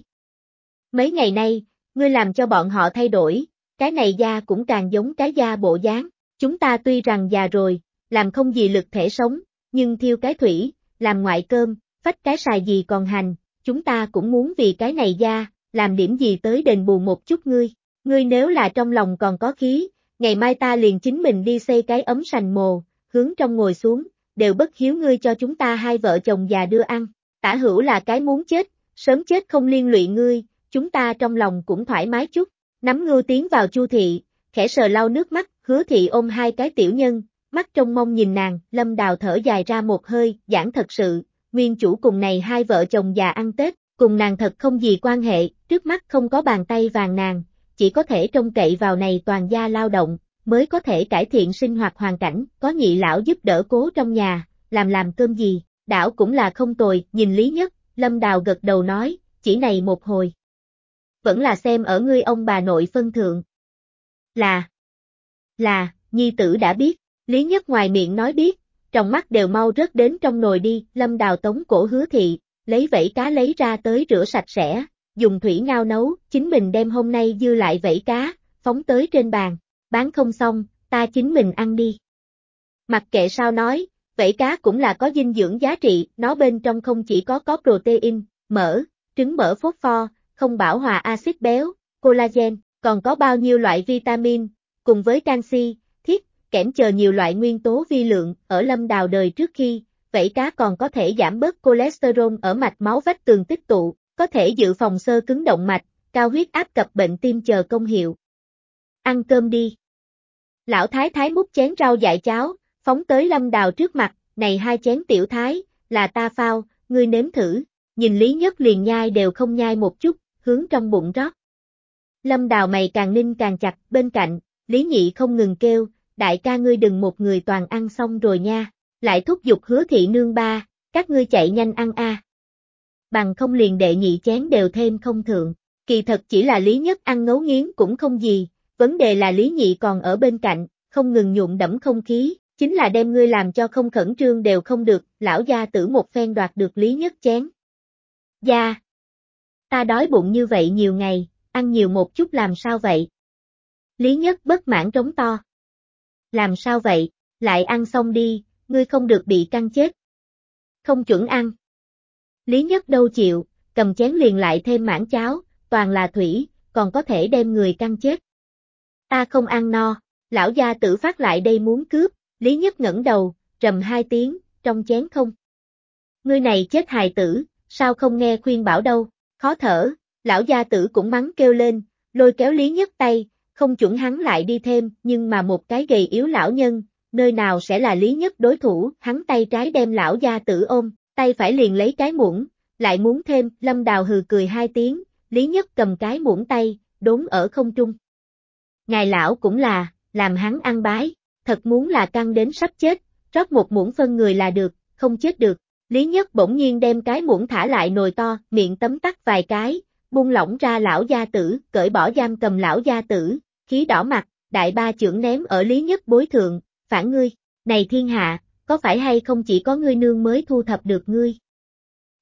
Mấy ngày nay, ngươi làm cho bọn họ thay đổi, cái này da cũng càng giống cái da bộ dáng, chúng ta tuy rằng già rồi, làm không gì lực thể sống, nhưng thiêu cái thủy, làm ngoại cơm, phách cái xài gì còn hành, chúng ta cũng muốn vì cái này da, làm điểm gì tới đền bù một chút ngươi, ngươi nếu là trong lòng còn có khí, ngày mai ta liền chính mình đi xây cái ấm sành mồ, hướng trong ngồi xuống, đều bất hiếu ngươi cho chúng ta hai vợ chồng già đưa ăn, tả hữu là cái muốn chết, sớm chết không liên lụy ngươi, chúng ta trong lòng cũng thoải mái chút, nắm ngưu tiến vào chu thị, khẽ sờ lau nước mắt, hứa thị ôm hai cái tiểu nhân, mắt trong mong nhìn nàng, lâm đào thở dài ra một hơi, giảng thật sự, nguyên chủ cùng này hai vợ chồng già ăn Tết, cùng nàng thật không gì quan hệ, trước mắt không có bàn tay vàng nàng, chỉ có thể trông cậy vào này toàn gia lao động, mới có thể cải thiện sinh hoạt hoàn cảnh, có nhị lão giúp đỡ cố trong nhà, làm làm cơm gì, đảo cũng là không tồi, nhìn lý nhất, lâm đào gật đầu nói, chỉ này một hồi. Vẫn là xem ở ngươi ông bà nội phân thượng. Là, là, nhi tử đã biết, lý nhất ngoài miệng nói biết, trong mắt đều mau rớt đến trong nồi đi, lâm đào tống cổ hứa thị, lấy vẫy cá lấy ra tới rửa sạch sẽ, dùng thủy ngao nấu, chính mình đem hôm nay dư lại vẫy cá, phóng tới trên bàn, bán không xong, ta chính mình ăn đi. Mặc kệ sao nói, vẫy cá cũng là có dinh dưỡng giá trị, nó bên trong không chỉ có có protein, mỡ, trứng mỡ phốt pho, không bảo hòa axit béo, collagen, còn có bao nhiêu loại vitamin, cùng với canxi, thiết, kẽm chờ nhiều loại nguyên tố vi lượng, ở lâm đào đời trước khi, vẫy cá còn có thể giảm bớt cholesterol ở mạch máu vách tường tích tụ, có thể dự phòng sơ cứng động mạch, cao huyết áp cập bệnh tim chờ công hiệu. Ăn cơm đi. Lão thái thái múc chén rau dại cháo, phóng tới lâm đào trước mặt, này hai chén tiểu thái, là ta phao, ngươi nếm thử, nhìn Lý Nhất liền nhai đều không nhai một chút, hướng trong bụng rót. Lâm đào mày càng ninh càng chặt, bên cạnh, Lý Nhị không ngừng kêu, đại ca ngươi đừng một người toàn ăn xong rồi nha, lại thúc giục hứa thị nương ba, các ngươi chạy nhanh ăn a. Bằng không liền đệ nhị chén đều thêm không thượng, kỳ thật chỉ là Lý Nhất ăn ngấu nghiến cũng không gì, vấn đề là Lý Nhị còn ở bên cạnh, không ngừng nhuộm đẫm không khí, chính là đem ngươi làm cho không khẩn trương đều không được, lão gia tử một phen đoạt được Lý Nhất chén. Gia! Ta đói bụng như vậy nhiều ngày, ăn nhiều một chút làm sao vậy? Lý Nhất bất mãn trống to. Làm sao vậy, lại ăn xong đi, ngươi không được bị căng chết. Không chuẩn ăn. Lý Nhất đâu chịu, cầm chén liền lại thêm mảng cháo, toàn là thủy, còn có thể đem người căng chết. Ta không ăn no, lão gia tử phát lại đây muốn cướp, Lý Nhất ngẩng đầu, trầm hai tiếng, trong chén không. Ngươi này chết hài tử, sao không nghe khuyên bảo đâu, khó thở, lão gia tử cũng mắng kêu lên, lôi kéo Lý Nhất tay, không chuẩn hắn lại đi thêm, nhưng mà một cái gầy yếu lão nhân, nơi nào sẽ là Lý Nhất đối thủ, hắn tay trái đem lão gia tử ôm, tay phải liền lấy cái muỗng, lại muốn thêm, lâm đào hừ cười hai tiếng, Lý Nhất cầm cái muỗng tay, đốn ở không trung. Ngài lão cũng là, làm hắn ăn bái, thật muốn là căng đến sắp chết, rót một muỗng phân người là được, không chết được. Lý Nhất bỗng nhiên đem cái muỗng thả lại nồi to, miệng tấm tắt vài cái, buông lỏng ra lão gia tử, cởi bỏ giam cầm lão gia tử, khí đỏ mặt, đại ba trưởng ném ở Lý Nhất bối thượng, phản ngươi, này thiên hạ, có phải hay không chỉ có ngươi nương mới thu thập được ngươi?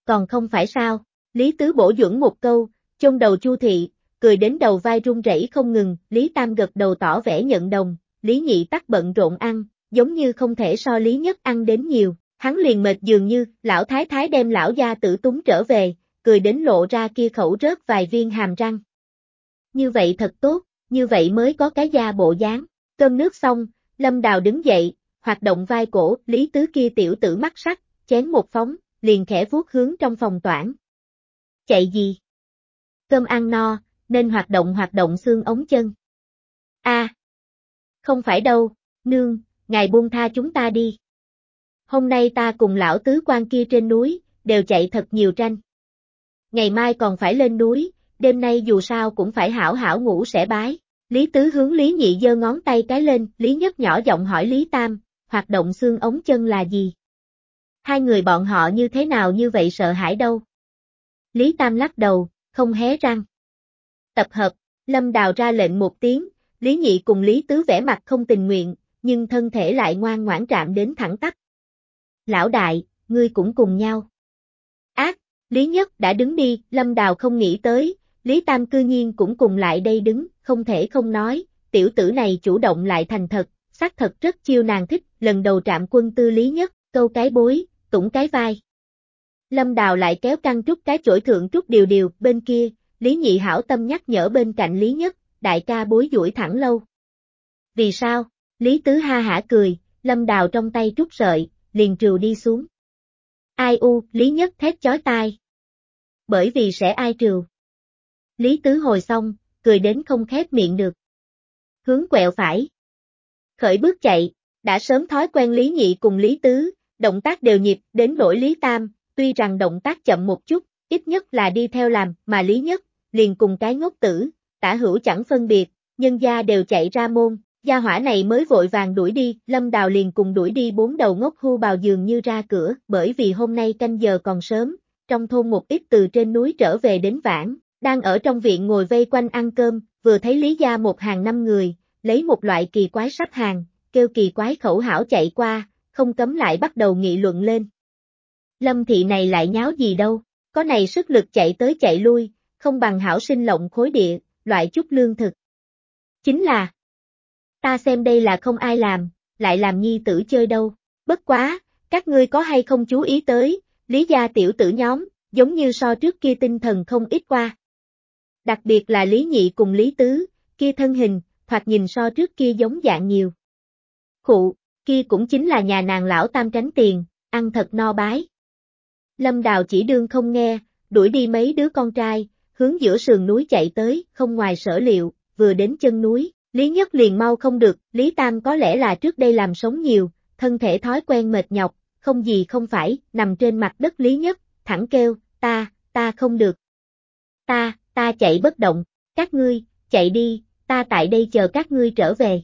Còn không phải sao? Lý Tứ bổ dưỡng một câu, chôn đầu Chu thị, cười đến đầu vai run rẩy không ngừng, Lý Tam gật đầu tỏ vẻ nhận đồng, Lý Nhị tắt bận rộn ăn, giống như không thể so Lý Nhất ăn đến nhiều, hắn liền mệt dường như, lão thái thái đem lão gia tử túng trở về, cười đến lộ ra kia khẩu rớt vài viên hàm răng. Như vậy thật tốt, như vậy mới có cái da bộ dáng. Cơm nước xong, Lâm Đào đứng dậy, hoạt động vai cổ, Lý Tứ kia tiểu tử mắt sắc, chén một phóng, liền khẽ vuốt hướng trong phòng toản. Chạy gì? Cơm ăn no, nên hoạt động hoạt động xương ống chân. A, Không phải đâu, nương, ngài buông tha chúng ta đi. Hôm nay ta cùng lão tứ quan kia trên núi, đều chạy thật nhiều tranh. Ngày mai còn phải lên núi, đêm nay dù sao cũng phải hảo hảo ngủ sẽ bái. Lý Tứ hướng Lý Nhị giơ ngón tay cái lên, Lý Nhất nhỏ giọng hỏi Lý Tam, hoạt động xương ống chân là gì? Hai người bọn họ như thế nào như vậy sợ hãi đâu? Lý Tam lắc đầu, không hé răng. Tập hợp, Lâm Đào ra lệnh một tiếng, Lý Nhị cùng Lý Tứ vẽ mặt không tình nguyện, nhưng thân thể lại ngoan ngoãn trạm đến thẳng tắp. Lão đại, ngươi cũng cùng nhau. Ác, Lý Nhất đã đứng đi, Lâm Đào không nghĩ tới, Lý Tam cư nhiên cũng cùng lại đây đứng, không thể không nói, tiểu tử này chủ động lại thành thật, xác thật rất chiêu nàng thích, lần đầu trạm quân tư Lý Nhất, câu cái bối, tủng cái vai. Lâm Đào lại kéo căng trúc cái chổi thượng trúc điều điều, bên kia, Lý Nhị hảo tâm nhắc nhở bên cạnh Lý Nhất, đại ca bối duỗi thẳng lâu. Vì sao? Lý Tứ ha hả cười, Lâm Đào trong tay trúc sợi, liền trừ đi xuống. Ai u, Lý Nhất thét chói tai. Bởi vì sẽ ai trừ. Lý Tứ hồi xong, cười đến không khép miệng được. Hướng quẹo phải. Khởi bước chạy, đã sớm thói quen Lý Nhị cùng Lý Tứ, động tác đều nhịp đến nỗi Lý Tam, tuy rằng động tác chậm một chút, ít nhất là đi theo làm, mà Lý Nhất, liền cùng cái ngốc tử, tả hữu chẳng phân biệt, nhân gia đều chạy ra môn, gia hỏa này mới vội vàng đuổi đi, Lâm Đào liền cùng đuổi đi bốn đầu ngốc hưu bào giường như ra cửa, bởi vì hôm nay canh giờ còn sớm, trong thôn một ít từ trên núi trở về đến vãng, đang ở trong viện ngồi vây quanh ăn cơm, vừa thấy Lý Gia một hàng năm người, lấy một loại kỳ quái sắp hàng, kêu kỳ quái khẩu hảo chạy qua, không cấm lại bắt đầu nghị luận lên. Lâm thị này lại nháo gì đâu, có này sức lực chạy tới chạy lui, không bằng hảo sinh lộng khối địa, loại chút lương thực. Chính là, ta xem đây là không ai làm, lại làm nhi tử chơi đâu, bất quá, các ngươi có hay không chú ý tới, lý gia tiểu tử nhóm, giống như so trước kia tinh thần không ít qua. Đặc biệt là Lý Nhị cùng Lý Tứ, kia thân hình, thoạt nhìn so trước kia giống dạng nhiều. Khụ, kia cũng chính là nhà nàng lão tam tránh tiền, ăn thật no bái. Lâm Đào chỉ đương không nghe, đuổi đi mấy đứa con trai, hướng giữa sườn núi chạy tới, không ngoài sở liệu, vừa đến chân núi, Lý Nhất liền mau không được, Lý Tam có lẽ là trước đây làm sống nhiều, thân thể thói quen mệt nhọc, không gì không phải, nằm trên mặt đất Lý Nhất, thẳng kêu, ta, ta không được. Ta, ta chạy bất động, các ngươi, chạy đi, ta tại đây chờ các ngươi trở về.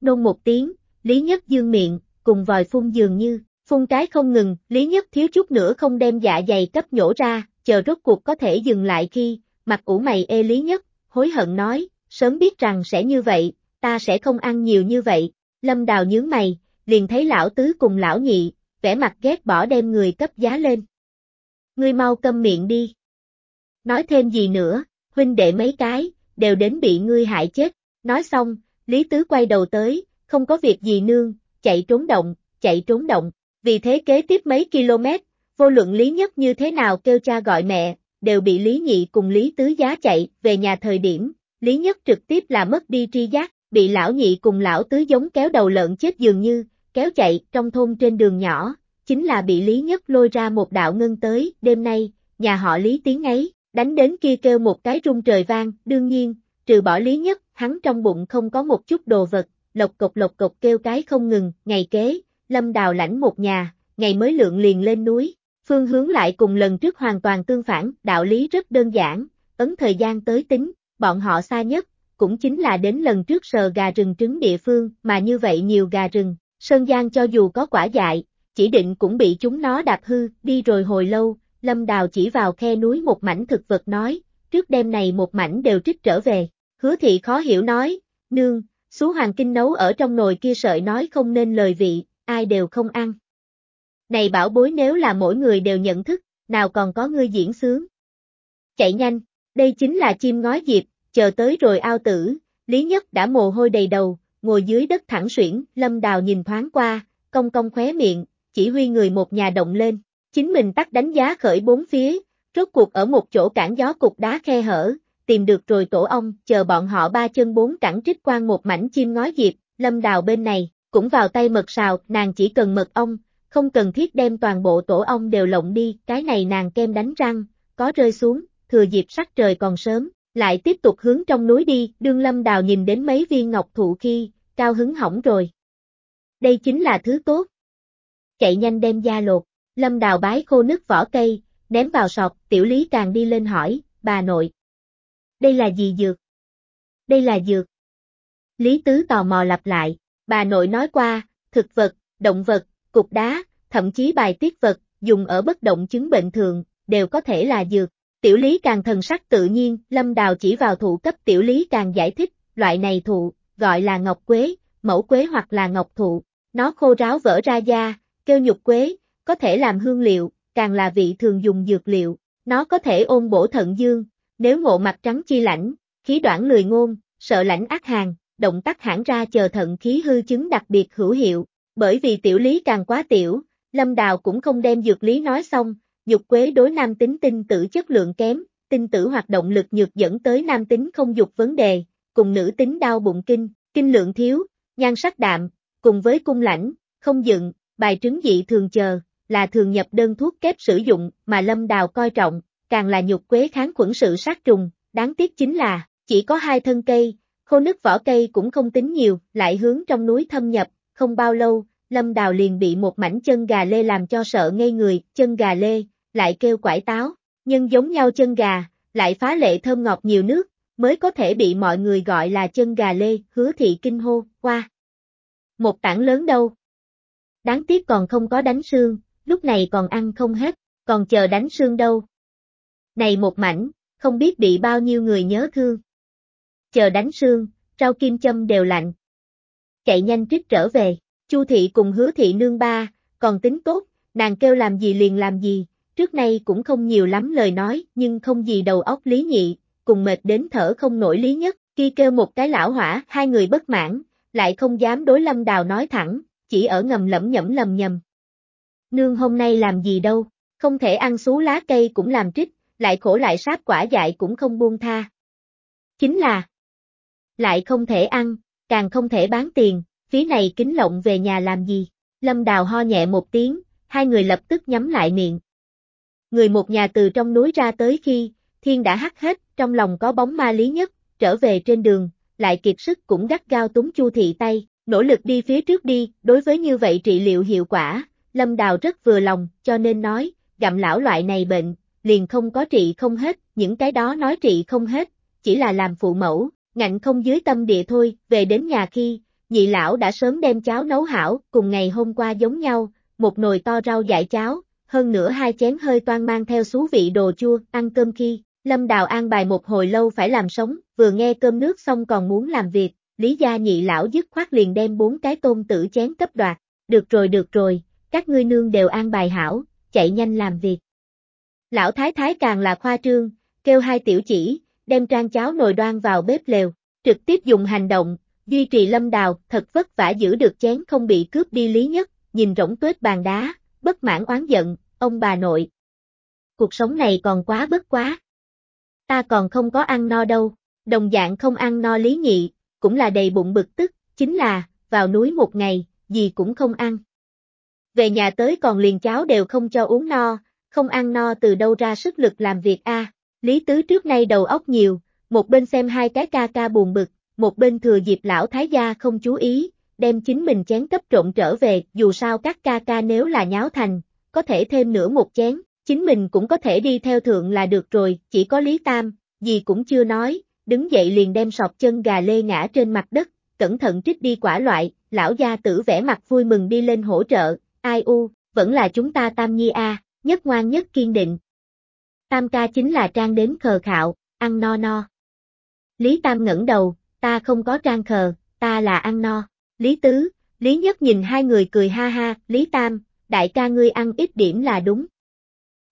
Nôn một tiếng, Lý Nhất dương miệng, cùng vòi phun dường như, phun cái không ngừng, Lý Nhất thiếu chút nữa không đem dạ dày cấp nhổ ra, chờ rốt cuộc có thể dừng lại khi, mặt ủ mày ê Lý Nhất, hối hận nói, sớm biết rằng sẽ như vậy, ta sẽ không ăn nhiều như vậy, lâm đào nhướng mày, liền thấy lão tứ cùng lão nhị, vẻ mặt ghét bỏ đem người cấp giá lên. Ngươi mau câm miệng đi. Nói thêm gì nữa, huynh đệ mấy cái, đều đến bị ngươi hại chết, nói xong, Lý Tứ quay đầu tới, không có việc gì nương, chạy trốn động, chạy trốn động, vì thế kế tiếp mấy km, vô luận Lý Nhất như thế nào kêu cha gọi mẹ, đều bị Lý Nhị cùng Lý Tứ giá chạy, về nhà thời điểm, Lý Nhất trực tiếp là mất đi tri giác, bị lão nhị cùng lão tứ giống kéo đầu lợn chết dường như, kéo chạy, trong thôn trên đường nhỏ, chính là bị Lý Nhất lôi ra một đạo ngân tới, đêm nay, nhà họ Lý tiếng ấy, đánh đến kia kêu một cái rung trời vang, đương nhiên, trừ bỏ Lý Nhất, hắn trong bụng không có một chút đồ vật, lộc cục lộc cục kêu cái không ngừng, ngày kế, Lâm Đào lãnh một nhà, ngày mới lượng liền lên núi, phương hướng lại cùng lần trước hoàn toàn tương phản, đạo lý rất đơn giản, ấn thời gian tới tính, bọn họ xa nhất, cũng chính là đến lần trước sờ gà rừng trứng địa phương, mà như vậy nhiều gà rừng, Sơn Giang cho dù có quả dại, chỉ định cũng bị chúng nó đạp hư, đi rồi hồi lâu, Lâm Đào chỉ vào khe núi một mảnh thực vật nói, trước đêm này một mảnh đều trích trở về, hứa thị khó hiểu nói, nương, xú hoàng kinh nấu ở trong nồi kia sợi nói không nên lời vị, ai đều không ăn. Này bảo bối nếu là mỗi người đều nhận thức, nào còn có ngươi diễn sướng. Chạy nhanh, đây chính là chim ngói diệp, chờ tới rồi ao tử, Lý Nhất đã mồ hôi đầy đầu, ngồi dưới đất thẳng xuyển, Lâm Đào nhìn thoáng qua, cong cong khóe miệng, chỉ huy người một nhà động lên, chính mình tắt đánh giá khởi bốn phía, rốt cuộc ở một chỗ cản gió cục đá khe hở, tìm được rồi tổ ong, chờ bọn họ ba chân bốn cẳng trích quan một mảnh chim ngói diệp, Lâm Đào bên này, cũng vào tay mật sào, nàng chỉ cần mật ong, không cần thiết đem toàn bộ tổ ong đều lộng đi, cái này nàng kem đánh răng, có rơi xuống, thừa dịp sắc trời còn sớm, lại tiếp tục hướng trong núi đi, đương lâm đào nhìn đến mấy viên ngọc thụ khi, cao hứng hỏng rồi. Đây chính là thứ tốt. Chạy nhanh đem da lột, lâm đào bái khô nước vỏ cây, ném vào sọt, tiểu lý càng đi lên hỏi, bà nội. Đây là gì dược? Đây là dược. Lý tứ tò mò lặp lại, bà nội nói qua, thực vật, động vật, cục đá, thậm chí bài tiết vật, dùng ở bất động chứng bệnh thường, đều có thể là dược. Tiểu lý càng thần sắc tự nhiên, lâm đào chỉ vào thụ cấp tiểu lý càng giải thích, loại này thụ, gọi là ngọc quế, mẫu quế hoặc là ngọc thụ, nó khô ráo vỡ ra da, kêu nhục quế, có thể làm hương liệu, càng là vị thường dùng dược liệu, nó có thể ôn bổ thận dương, nếu ngộ mặt trắng chi lãnh, khí đoạn lười ngôn, sợ lãnh ác hàng, động tác hãng ra chờ thận khí hư chứng đặc biệt hữu hiệu, bởi vì tiểu lý càng quá tiểu, Lâm Đào cũng không đem dược lý nói xong, dục quế đối nam tính tinh tử chất lượng kém, tinh tử hoạt động lực nhược dẫn tới nam tính không dục vấn đề, cùng nữ tính đau bụng kinh, kinh lượng thiếu, nhan sắc đạm, cùng với cung lãnh, không dựng, bài trứng dị thường chờ, là thường nhập đơn thuốc kép sử dụng mà Lâm Đào coi trọng, càng là nhục quế kháng khuẩn sự sát trùng, đáng tiếc chính là, chỉ có hai thân cây, khô nước vỏ cây cũng không tính nhiều, lại hướng trong núi thâm nhập, không bao lâu, Lâm Đào liền bị một mảnh chân gà lê làm cho sợ ngây người, chân gà lê, lại kêu quải táo, nhưng giống nhau chân gà, lại phá lệ thơm ngọt nhiều nước, mới có thể bị mọi người gọi là chân gà lê, hứa thị kinh hô, qua. Một tảng lớn đâu. Đáng tiếc còn không có đánh xương, lúc này còn ăn không hết, còn chờ đánh xương đâu. Này một mảnh, không biết bị bao nhiêu người nhớ thương. Chờ đánh xương, rau kim châm đều lạnh. Chạy nhanh trích trở về. Chu thị cùng hứa thị nương ba, còn tính tốt, nàng kêu làm gì liền làm gì, trước nay cũng không nhiều lắm lời nói, nhưng không gì đầu óc lý nhị, cùng mệt đến thở không nổi lý nhất, khi kêu một cái lão hỏa, hai người bất mãn, lại không dám đối lâm đào nói thẳng, chỉ ở ngầm lẩm nhẩm lầm nhầm. Nương hôm nay làm gì đâu, không thể ăn xú lá cây cũng làm trích, lại khổ lại sáp quả dại cũng không buông tha. Chính là, lại không thể ăn, càng không thể bán tiền, phí này kính lộng về nhà làm gì? Lâm Đào ho nhẹ một tiếng, hai người lập tức nhắm lại miệng. Người một nhà từ trong núi ra tới khi, thiên đã hắt hết, trong lòng có bóng ma lý nhất, trở về trên đường, lại kiệt sức cũng gắt gao túng chu thị tay, nỗ lực đi phía trước đi, đối với như vậy trị liệu hiệu quả, Lâm Đào rất vừa lòng, cho nên nói, gặm lão loại này bệnh, liền không có trị không hết, những cái đó nói trị không hết, chỉ là làm phụ mẫu, ngạnh không dưới tâm địa thôi, về đến nhà khi, nhị lão đã sớm đem cháo nấu hảo, cùng ngày hôm qua giống nhau, một nồi to rau dại cháo, hơn nữa hai chén hơi toan mang theo xú vị đồ chua, ăn cơm khi, Lâm Đào an bài một hồi lâu phải làm sống, vừa nghe cơm nước xong còn muốn làm việc, Lý gia nhị lão dứt khoát liền đem bốn cái tôm tử chén cấp đoạt, được rồi được rồi, các ngươi nương đều an bài hảo, chạy nhanh làm việc. Lão thái thái càng là khoa trương, kêu hai tiểu chỉ, đem trang cháo nồi đoan vào bếp lều, trực tiếp dùng hành động, Duy trì lâm đào, thật vất vả giữ được chén không bị cướp đi lý nhất, nhìn rỗng tuếch bàn đá, bất mãn oán giận, ông bà nội. Cuộc sống này còn quá bất quá. Ta còn không có ăn no đâu, Đồng dạng không ăn no lý nhị, cũng là đầy bụng bực tức, chính là, vào núi một ngày, gì cũng không ăn. Về nhà tới còn liền cháo đều không cho uống no, không ăn no từ đâu ra sức lực làm việc a. Lý Tứ trước nay đầu óc nhiều, một bên xem hai cái ca ca buồn bực, một bên thừa dịp lão thái gia không chú ý, đem chính mình chén cấp trộn trở về, dù sao các ca ca nếu là nháo thành, có thể thêm nửa một chén, chính mình cũng có thể đi theo thượng là được rồi, chỉ có Lý Tam, gì cũng chưa nói, đứng dậy liền đem sọt chân gà lê ngã trên mặt đất, cẩn thận trích đi quả loại, lão gia tử vẻ mặt vui mừng đi lên hỗ trợ, ai u, vẫn là chúng ta Tam Nhi a, nhất ngoan nhất kiên định. Tam ca chính là trang đến khờ khạo, ăn no no. Lý Tam ngẩng đầu, ta không có trang khờ, ta là ăn no. Lý Tứ, Lý Nhất nhìn hai người cười ha ha, Lý Tam, đại ca ngươi ăn ít điểm là đúng.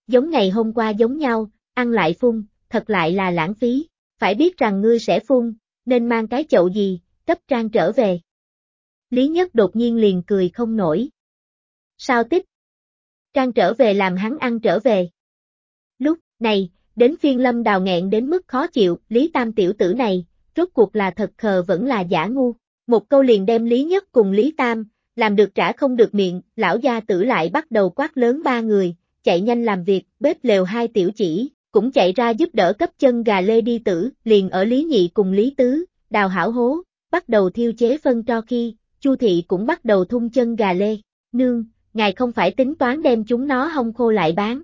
Giống ngày hôm qua giống nhau, ăn lại phun, thật lại là lãng phí, phải biết rằng ngươi sẽ phun, nên mang cái chậu gì, cấp trang trở về. Lý Nhất đột nhiên liền cười không nổi. Sao tích? Trang trở về làm hắn ăn trở về. Lúc này, đến phiên lâm đào nghẹn đến mức khó chịu, Lý Tam tiểu tử này, rốt cuộc là thật khờ vẫn là giả ngu. Một câu liền đem Lý Nhất cùng Lý Tam, làm được trả không được miệng, lão gia tử lại bắt đầu quát lớn ba người, chạy nhanh làm việc, bếp lều hai tiểu chỉ, cũng chạy ra giúp đỡ cấp chân gà lê đi tử, liền ở Lý Nhị cùng Lý Tứ, đào hảo hố, bắt đầu thiêu chế phân cho khi, Chu Thị cũng bắt đầu thung chân gà lê, nương, ngài không phải tính toán đem chúng nó hông khô lại bán.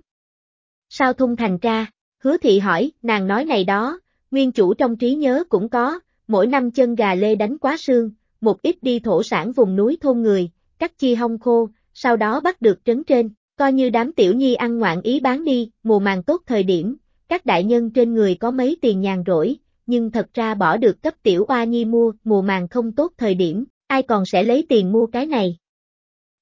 Sao thung thành ra, hứa thị hỏi, nàng nói này đó, nguyên chủ trong trí nhớ cũng có, mỗi năm chân gà lê đánh quá sương, một ít đi thổ sản vùng núi thôn người, cắt chi hông khô, sau đó bắt được trấn trên, coi như đám tiểu nhi ăn ngoạn ý bán đi, mùa màng tốt thời điểm, các đại nhân trên người có mấy tiền nhàn rỗi, nhưng thật ra bỏ được cấp tiểu oa nhi mua, mùa màng không tốt thời điểm, ai còn sẽ lấy tiền mua cái này.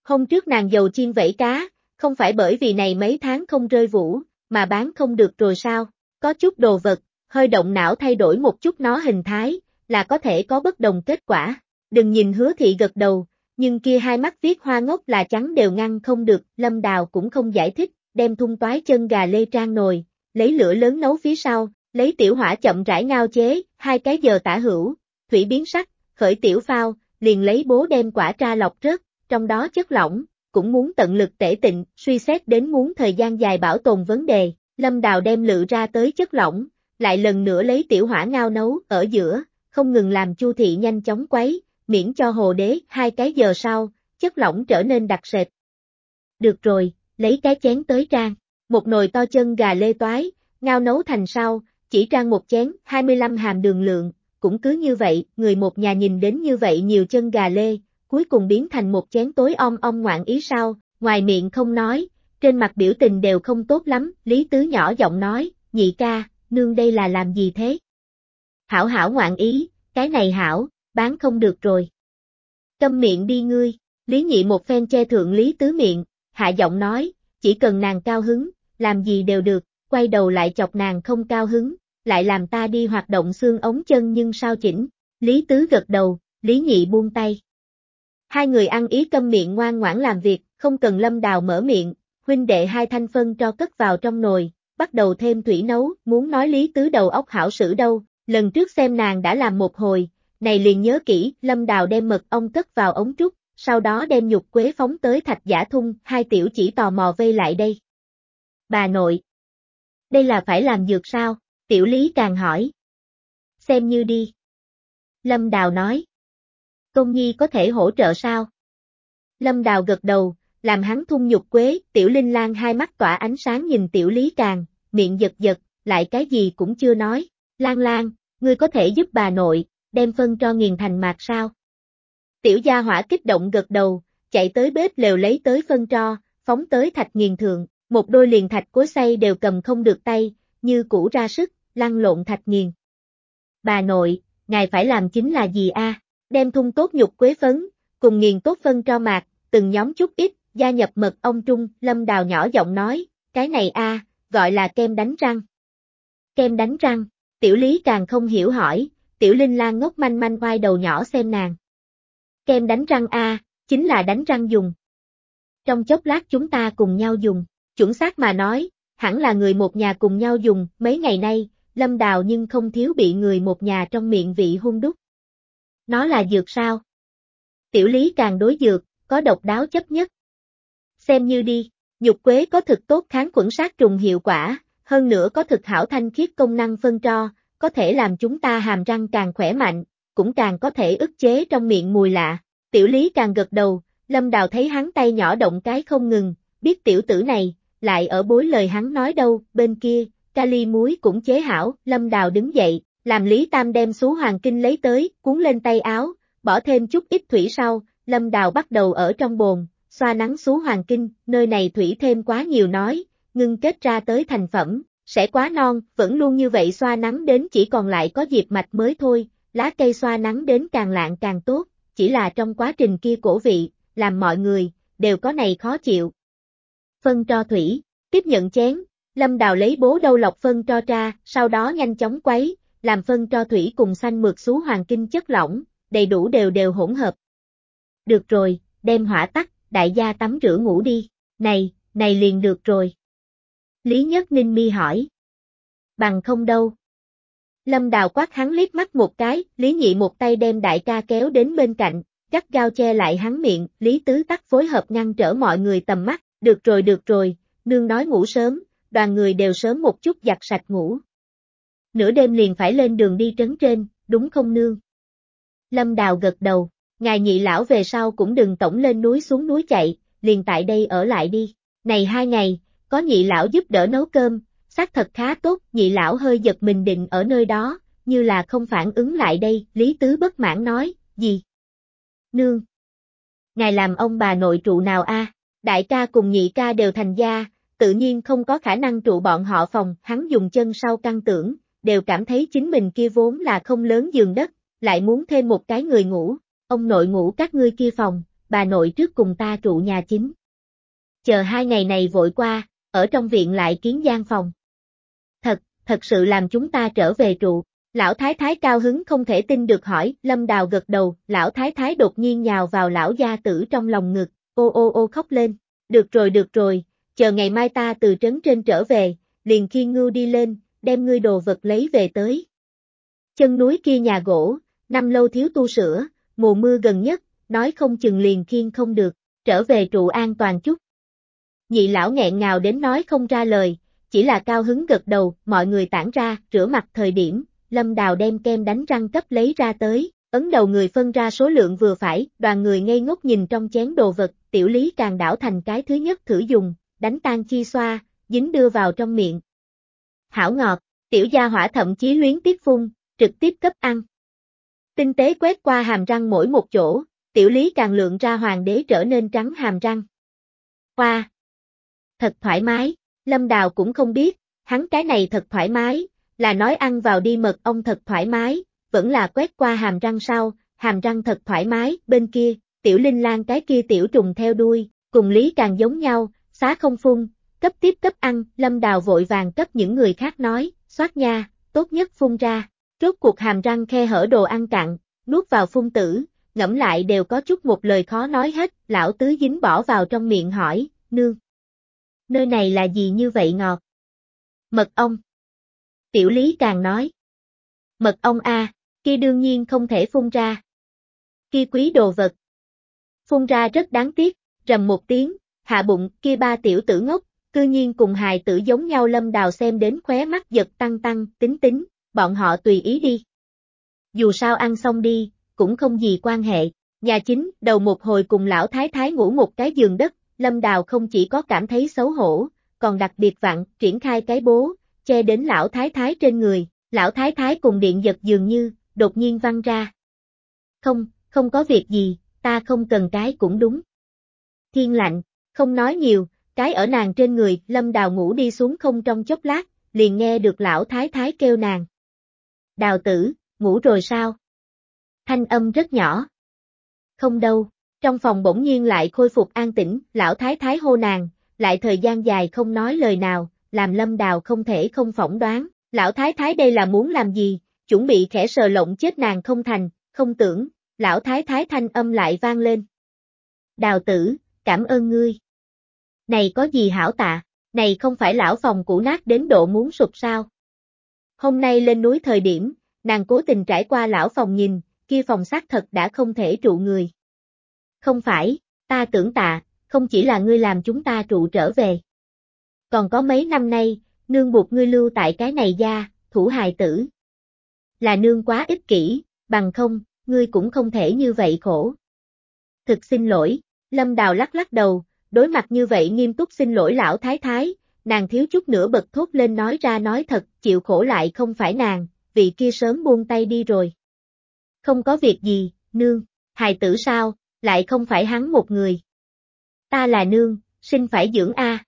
Hôm trước nàng dầu chiên vẫy cá, không phải bởi vì này mấy tháng không rơi vũ, mà bán không được rồi sao, có chút đồ vật, hơi động não thay đổi một chút nó hình thái, là có thể có bất đồng kết quả. Đừng nhìn hứa thị gật đầu, nhưng kia hai mắt viết hoa ngốc là trắng đều ngăn không được, lâm đào cũng không giải thích, đem thung toái chân gà lê trang nồi, lấy lửa lớn nấu phía sau, lấy tiểu hỏa chậm rãi ngao chế, hai cái giờ tả hữu, thủy biến sắc, khởi tiểu phao, liền lấy bố đem quả tra lọc rớt, trong đó chất lỏng, cũng muốn tận lực tể tịnh, suy xét đến muốn thời gian dài bảo tồn vấn đề, lâm đào đem lự ra tới chất lỏng, lại lần nữa lấy tiểu hỏa ngao nấu ở giữa, không ngừng làm chu thị nhanh chóng quấy, miễn cho hồ đế hai cái giờ sau, chất lỏng trở nên đặc sệt. Được rồi, lấy cái chén tới trang, một nồi to chân gà lê toái, ngao nấu thành sau, chỉ trang một chén, 25 hàm đường lượng, cũng cứ như vậy, người một nhà nhìn đến như vậy nhiều chân gà lê, cuối cùng biến thành một chén tối om om ngoạn ý sao, ngoài miệng không nói, trên mặt biểu tình đều không tốt lắm, Lý Tứ nhỏ giọng nói, nhị ca, nương đây là làm gì thế? Hảo hảo ngoạn ý, cái này hảo, bán không được rồi. Câm miệng đi ngươi, Lý Nhị một phen che thượng Lý Tứ miệng, hạ giọng nói, chỉ cần nàng cao hứng, làm gì đều được, quay đầu lại chọc nàng không cao hứng, lại làm ta đi hoạt động xương ống chân nhưng sao chỉnh. Lý Tứ gật đầu, Lý Nhị buông tay. Hai người ăn ý câm miệng ngoan ngoãn làm việc, không cần lâm đào mở miệng, huynh đệ hai thanh phân cho cất vào trong nồi, bắt đầu thêm thủy nấu, muốn nói Lý Tứ đầu óc hảo sử đâu, lần trước xem nàng đã làm một hồi, này liền nhớ kỹ, lâm đào đem mật ong cất vào ống trúc, sau đó đem nhục quế phóng tới thạch giả thung, hai tiểu chỉ tò mò vây lại đây. Bà nội, đây là phải làm dược sao? Tiểu lý càng hỏi. Xem như đi. Lâm Đào nói. Công nhi có thể hỗ trợ sao? Lâm Đào gật đầu, làm hắn thung nhục quế, tiểu linh lan hai mắt tỏa ánh sáng nhìn tiểu lý càng, miệng giật giật, lại cái gì cũng chưa nói. Lan Lan, ngươi có thể giúp bà nội, đem phân cho nghiền thành mạc sao? Tiểu gia hỏa kích động gật đầu, chạy tới bếp lều lấy tới phân tro, phóng tới thạch nghiền thượng, một đôi liền thạch cối xay đều cầm không được tay, như cũ ra sức, lăn lộn thạch nghiền. Bà nội, ngài phải làm chính là gì a? Đem thung tốt nhục quế phấn, cùng nghiền tốt phân cho mạc, từng nhóm chút ít, gia nhập mật ong trung, lâm đào nhỏ giọng nói, cái này a, gọi là kem đánh răng. Kem đánh răng, tiểu lý càng không hiểu hỏi, tiểu linh lan ngốc manh manh quay đầu nhỏ xem nàng. Kem đánh răng a, chính là đánh răng dùng. Trong chốc lát chúng ta cùng nhau dùng, chuẩn xác mà nói, hẳn là người một nhà cùng nhau dùng, mấy ngày nay, lâm đào nhưng không thiếu bị người một nhà trong miệng vị hung đúc. Nó là dược sao? Tiểu lý càng đối dược, có độc đáo chấp nhất. Xem như đi, nhục quế có thực tốt kháng khuẩn sát trùng hiệu quả, hơn nữa có thực hảo thanh khiết công năng phân tro, có thể làm chúng ta hàm răng càng khỏe mạnh, cũng càng có thể ức chế trong miệng mùi lạ. Tiểu lý càng gật đầu, lâm đào thấy hắn tay nhỏ động cái không ngừng, biết tiểu tử này, lại ở bối lời hắn nói đâu, bên kia, kali muối cũng chế hảo, lâm đào đứng dậy, làm Lý Tam đem xú hoàng kinh lấy tới, cuốn lên tay áo, bỏ thêm chút ít thủy sau, lâm đào bắt đầu ở trong bồn, xoa nắng xú hoàng kinh, nơi này thủy thêm quá nhiều nói, ngưng kết ra tới thành phẩm, sẽ quá non, vẫn luôn như vậy xoa nắng đến chỉ còn lại có diệp mạch mới thôi, lá cây xoa nắng đến càng lạng càng tốt, chỉ là trong quá trình kia cổ vị, làm mọi người, đều có này khó chịu. Phân cho thủy, tiếp nhận chén, Lâm Đào lấy bố đâu lọc phân cho ra, sau đó nhanh chóng quấy, làm phân cho thủy cùng xanh mượt xú hoàng kinh chất lỏng, đầy đủ đều đều hỗn hợp. Được rồi, đem hỏa tắt, đại gia tắm rửa ngủ đi, này, này liền được rồi. Lý Nhất Ninh mi hỏi. Bằng không đâu. Lâm Đào quát hắn liếc mắt một cái, Lý Nhị một tay đem đại ca kéo đến bên cạnh, gắt gao che lại hắn miệng, Lý Tứ tắt phối hợp ngăn trở mọi người tầm mắt, được rồi được rồi, nương nói ngủ sớm, đoàn người đều sớm một chút giặt sạch ngủ. Nửa đêm liền phải lên đường đi trấn trên, đúng không nương? Lâm Đào gật đầu, ngài nhị lão về sau cũng đừng tổng lên núi xuống núi chạy, liền tại đây ở lại đi. Này hai ngày, có nhị lão giúp đỡ nấu cơm, xác thật khá tốt, nhị lão hơi giật mình định ở nơi đó, như là không phản ứng lại đây, Lý Tứ bất mãn nói, gì? Nương! Ngài làm ông bà nội trụ nào a? Đại ca cùng nhị ca đều thành gia, tự nhiên không có khả năng trụ bọn họ phòng, hắn dùng chân sau căng tưởng, đều cảm thấy chính mình kia vốn là không lớn giường đất, lại muốn thêm một cái người ngủ, ông nội ngủ các ngươi kia phòng, bà nội trước cùng ta trụ nhà chính. Chờ hai ngày này vội qua, ở trong viện lại kiến gian phòng. Thật, thật sự làm chúng ta trở về trụ. Lão Thái Thái cao hứng không thể tin được hỏi, Lâm Đào gật đầu, Lão Thái Thái đột nhiên nhào vào lão gia tử trong lòng ngực, ô ô ô khóc lên. Được rồi được rồi, chờ ngày mai ta từ trấn trên trở về, liền khi ngưu đi lên, đem ngươi đồ vật lấy về tới. Chân núi kia nhà gỗ, năm lâu thiếu tu sửa, mùa mưa gần nhất, nói không chừng liền khiên không được, trở về trụ an toàn chút. Nhị lão nghẹn ngào đến nói không ra lời, chỉ là cao hứng gật đầu, mọi người tản ra, rửa mặt thời điểm, lâm đào đem kem đánh răng cấp lấy ra tới, ấn đầu người phân ra số lượng vừa phải, đoàn người ngây ngốc nhìn trong chén đồ vật, tiểu lý càng đảo thành cái thứ nhất thử dùng, đánh tan chi xoa, dính đưa vào trong miệng. Hảo ngọt, tiểu gia hỏa thậm chí luyến tiếc phun, trực tiếp cấp ăn. Tinh tế quét qua hàm răng mỗi một chỗ, tiểu lý càng lượng ra hoàng đế trở nên trắng hàm răng. Qua. Thật thoải mái, lâm đào cũng không biết, hắn cái này thật thoải mái, là nói ăn vào đi mật ong thật thoải mái, vẫn là quét qua hàm răng sau, hàm răng thật thoải mái, bên kia, tiểu linh lan cái kia tiểu trùng theo đuôi, cùng lý càng giống nhau, xá không phun, cấp tiếp cấp ăn, lâm đào vội vàng cấp những người khác nói, xoát nha, tốt nhất phun ra, rốt cuộc hàm răng khe hở đồ ăn cặn, nuốt vào phun tử, ngẫm lại đều có chút một lời khó nói hết, lão tứ dính bỏ vào trong miệng hỏi, nương. Nơi này là gì như vậy ngọt? Mật ong. Tiểu lý càng nói. Mật ong a, kia đương nhiên không thể phun ra. Kia quý đồ vật. Phun ra rất đáng tiếc, rầm một tiếng, hạ bụng, kia ba tiểu tử ngốc, cư nhiên cùng hài tử giống nhau lâm đào xem đến khóe mắt giật tăng tăng, tính tính, bọn họ tùy ý đi. Dù sao ăn xong đi, cũng không gì quan hệ. Nhà chính, đầu một hồi cùng lão thái thái ngủ một cái giường đất, lâm đào không chỉ có cảm thấy xấu hổ, còn đặc biệt vặn, triển khai cái bố, che đến lão thái thái trên người, lão thái thái cùng điện giật dường như, đột nhiên văng ra. Không, không có việc gì, ta không cần cái cũng đúng. Thiên lạnh, không nói nhiều, cái ở nàng trên người, lâm đào ngủ đi xuống không trong chốc lát, liền nghe được lão thái thái kêu nàng. Đào tử, ngủ rồi sao? Thanh âm rất nhỏ. Không đâu, trong phòng bỗng nhiên lại khôi phục an tĩnh, lão thái thái hô nàng, lại thời gian dài không nói lời nào, làm lâm đào không thể không phỏng đoán, lão thái thái đây là muốn làm gì, chuẩn bị khẽ sờ lộng chết nàng không thành, không tưởng, lão thái thái thanh âm lại vang lên. Đào tử, cảm ơn ngươi. Này có gì hảo tạ, này không phải lão phòng cũ nát đến độ muốn sụp sao. Hôm nay lên núi thời điểm, nàng cố tình trải qua lão phòng nhìn, kia phòng xác thật đã không thể trụ người. Không phải, ta tưởng tạ, không chỉ là ngươi làm chúng ta trụ trở về. Còn có mấy năm nay, nương buộc ngươi lưu tại cái này gia, thủ hài tử. Là nương quá ích kỷ, bằng không, ngươi cũng không thể như vậy khổ. Thực xin lỗi, Lâm Đào lắc lắc đầu, đối mặt như vậy nghiêm túc xin lỗi lão thái thái, nàng thiếu chút nữa bật thốt lên nói ra nói thật, chịu khổ lại không phải nàng, vị kia sớm buông tay đi rồi. Không có việc gì, nương, hài tử sao, lại không phải hắn một người. Ta là nương, sinh phải dưỡng A.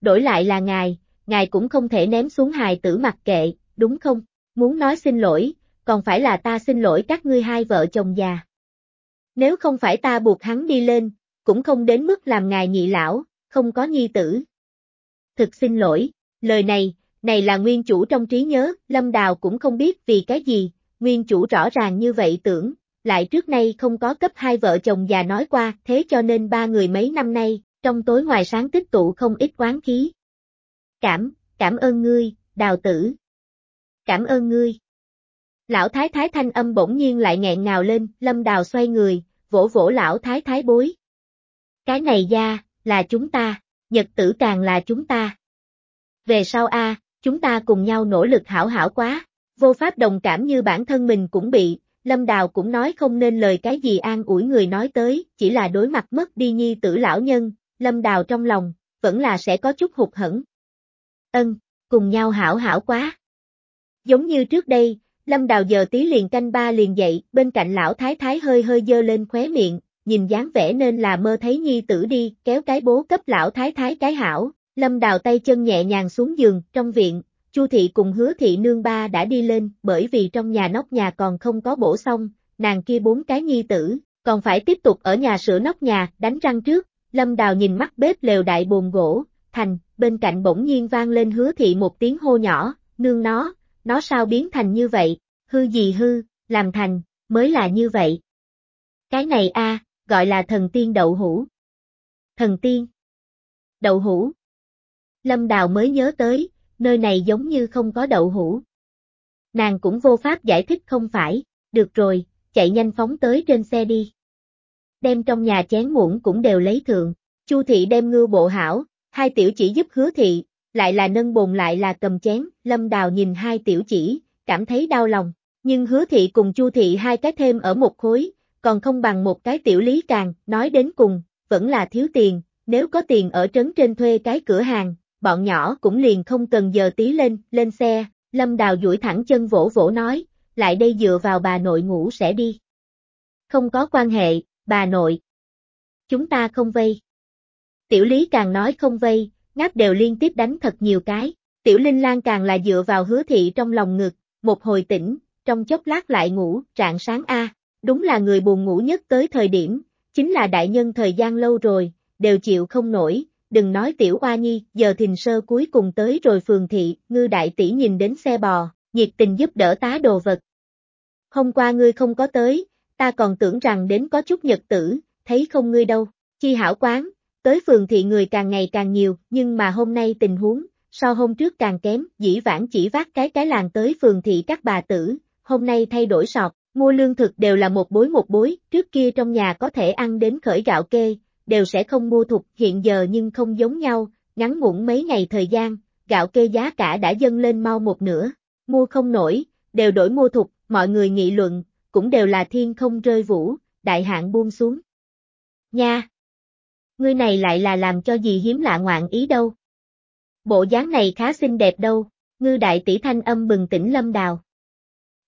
Đổi lại là ngài, ngài cũng không thể ném xuống hài tử mặc kệ, đúng không? Muốn nói xin lỗi, còn phải là ta xin lỗi các ngươi hai vợ chồng già. Nếu không phải ta buộc hắn đi lên, cũng không đến mức làm ngài nhị lão, không có nhi tử. Thực xin lỗi, lời này, này là nguyên chủ trong trí nhớ, Lâm Đào cũng không biết vì cái gì, nguyên chủ rõ ràng như vậy tưởng, lại trước nay không có cấp hai vợ chồng già nói qua, thế cho nên ba người mấy năm nay, trong tối ngoài sáng tích tụ không ít quán khí. Cảm, cảm ơn ngươi, đào tử. Cảm ơn ngươi. Lão thái thái thanh âm bỗng nhiên lại nghẹn ngào lên, lâm đào xoay người, vỗ vỗ lão thái thái bối. Cái này gia, là chúng ta, nhật tử càng là chúng ta. Về sau a, chúng ta cùng nhau nỗ lực hảo hảo quá, vô pháp đồng cảm như bản thân mình cũng bị, Lâm Đào cũng nói không nên lời cái gì an ủi người nói tới, chỉ là đối mặt mất đi nhi tử lão nhân, Lâm Đào trong lòng, vẫn là sẽ có chút hụt hẫng. Ân, cùng nhau hảo hảo quá. Giống như trước đây, Lâm Đào giờ tí liền canh ba liền dậy, bên cạnh lão thái thái hơi hơi dơ lên khóe miệng, nhìn dáng vẻ nên là mơ thấy nhi tử đi, kéo cái bố cấp lão thái thái cái hảo, Lâm Đào tay chân nhẹ nhàng xuống giường, trong viện, Chu thị cùng hứa thị nương ba đã đi lên, bởi vì trong nhà nóc nhà còn không có bổ xong, nàng kia bốn cái nhi tử, còn phải tiếp tục ở nhà sửa nóc nhà, đánh răng trước, Lâm Đào nhìn mắt bếp lều đại bồn gỗ, thành, bên cạnh bỗng nhiên vang lên hứa thị một tiếng hô nhỏ, nương nó, nó sao biến thành như vậy, hư gì hư, làm thành, mới là như vậy. Cái này a gọi là thần tiên đậu hũ. Thần tiên. Đậu hũ. Lâm Đào mới nhớ tới, nơi này giống như không có đậu hũ. Nàng cũng vô pháp giải thích không phải, được rồi, chạy nhanh phóng tới trên xe đi. Đem trong nhà chén muỗng cũng đều lấy thượng, Chu thị đem ngư bộ hảo, hai tiểu chỉ giúp hứa thị, lại là nâng bồn lại là cầm chén, lâm đào nhìn hai tiểu chỉ, cảm thấy đau lòng, nhưng hứa thị cùng chu thị hai cái thêm ở một khối, còn không bằng một cái tiểu lý càng, nói đến cùng, vẫn là thiếu tiền, nếu có tiền ở trấn trên thuê cái cửa hàng, bọn nhỏ cũng liền không cần giờ tí lên, lên xe, lâm đào duỗi thẳng chân vỗ vỗ nói, lại đây dựa vào bà nội ngủ sẽ đi. Không có quan hệ, bà nội. Chúng ta không vây. Tiểu lý càng nói không vây, ngáp đều liên tiếp đánh thật nhiều cái, tiểu linh lan càng là dựa vào hứa thị trong lòng ngực, một hồi tỉnh, trong chốc lát lại ngủ, trạng sáng A, đúng là người buồn ngủ nhất tới thời điểm, chính là đại nhân thời gian lâu rồi, đều chịu không nổi, đừng nói tiểu oa nhi, giờ thình sơ cuối cùng tới rồi phường thị, ngư đại tỷ nhìn đến xe bò, nhiệt tình giúp đỡ tá đồ vật. Hôm qua ngươi không có tới, ta còn tưởng rằng đến có chút nhật tử, thấy không ngươi đâu, chi hảo quán, tới phường thị người càng ngày càng nhiều, nhưng mà hôm nay tình huống, so hôm trước càng kém, dĩ vãng chỉ vác cái cái làng tới phường thị các bà tử, hôm nay thay đổi sọt, mua lương thực đều là một bối một bối, trước kia trong nhà có thể ăn đến khởi gạo kê, đều sẽ không mua thục hiện giờ nhưng không giống nhau, ngắn ngủn mấy ngày thời gian, gạo kê giá cả đã dâng lên mau một nửa, mua không nổi, đều đổi mua thục, mọi người nghị luận, cũng đều là thiên không rơi vũ, đại hạn buông xuống. Nha! Ngươi này lại là làm cho gì hiếm lạ ngoạn ý đâu. Bộ dáng này khá xinh đẹp đâu, ngư đại tỷ thanh âm bừng tỉnh lâm đào.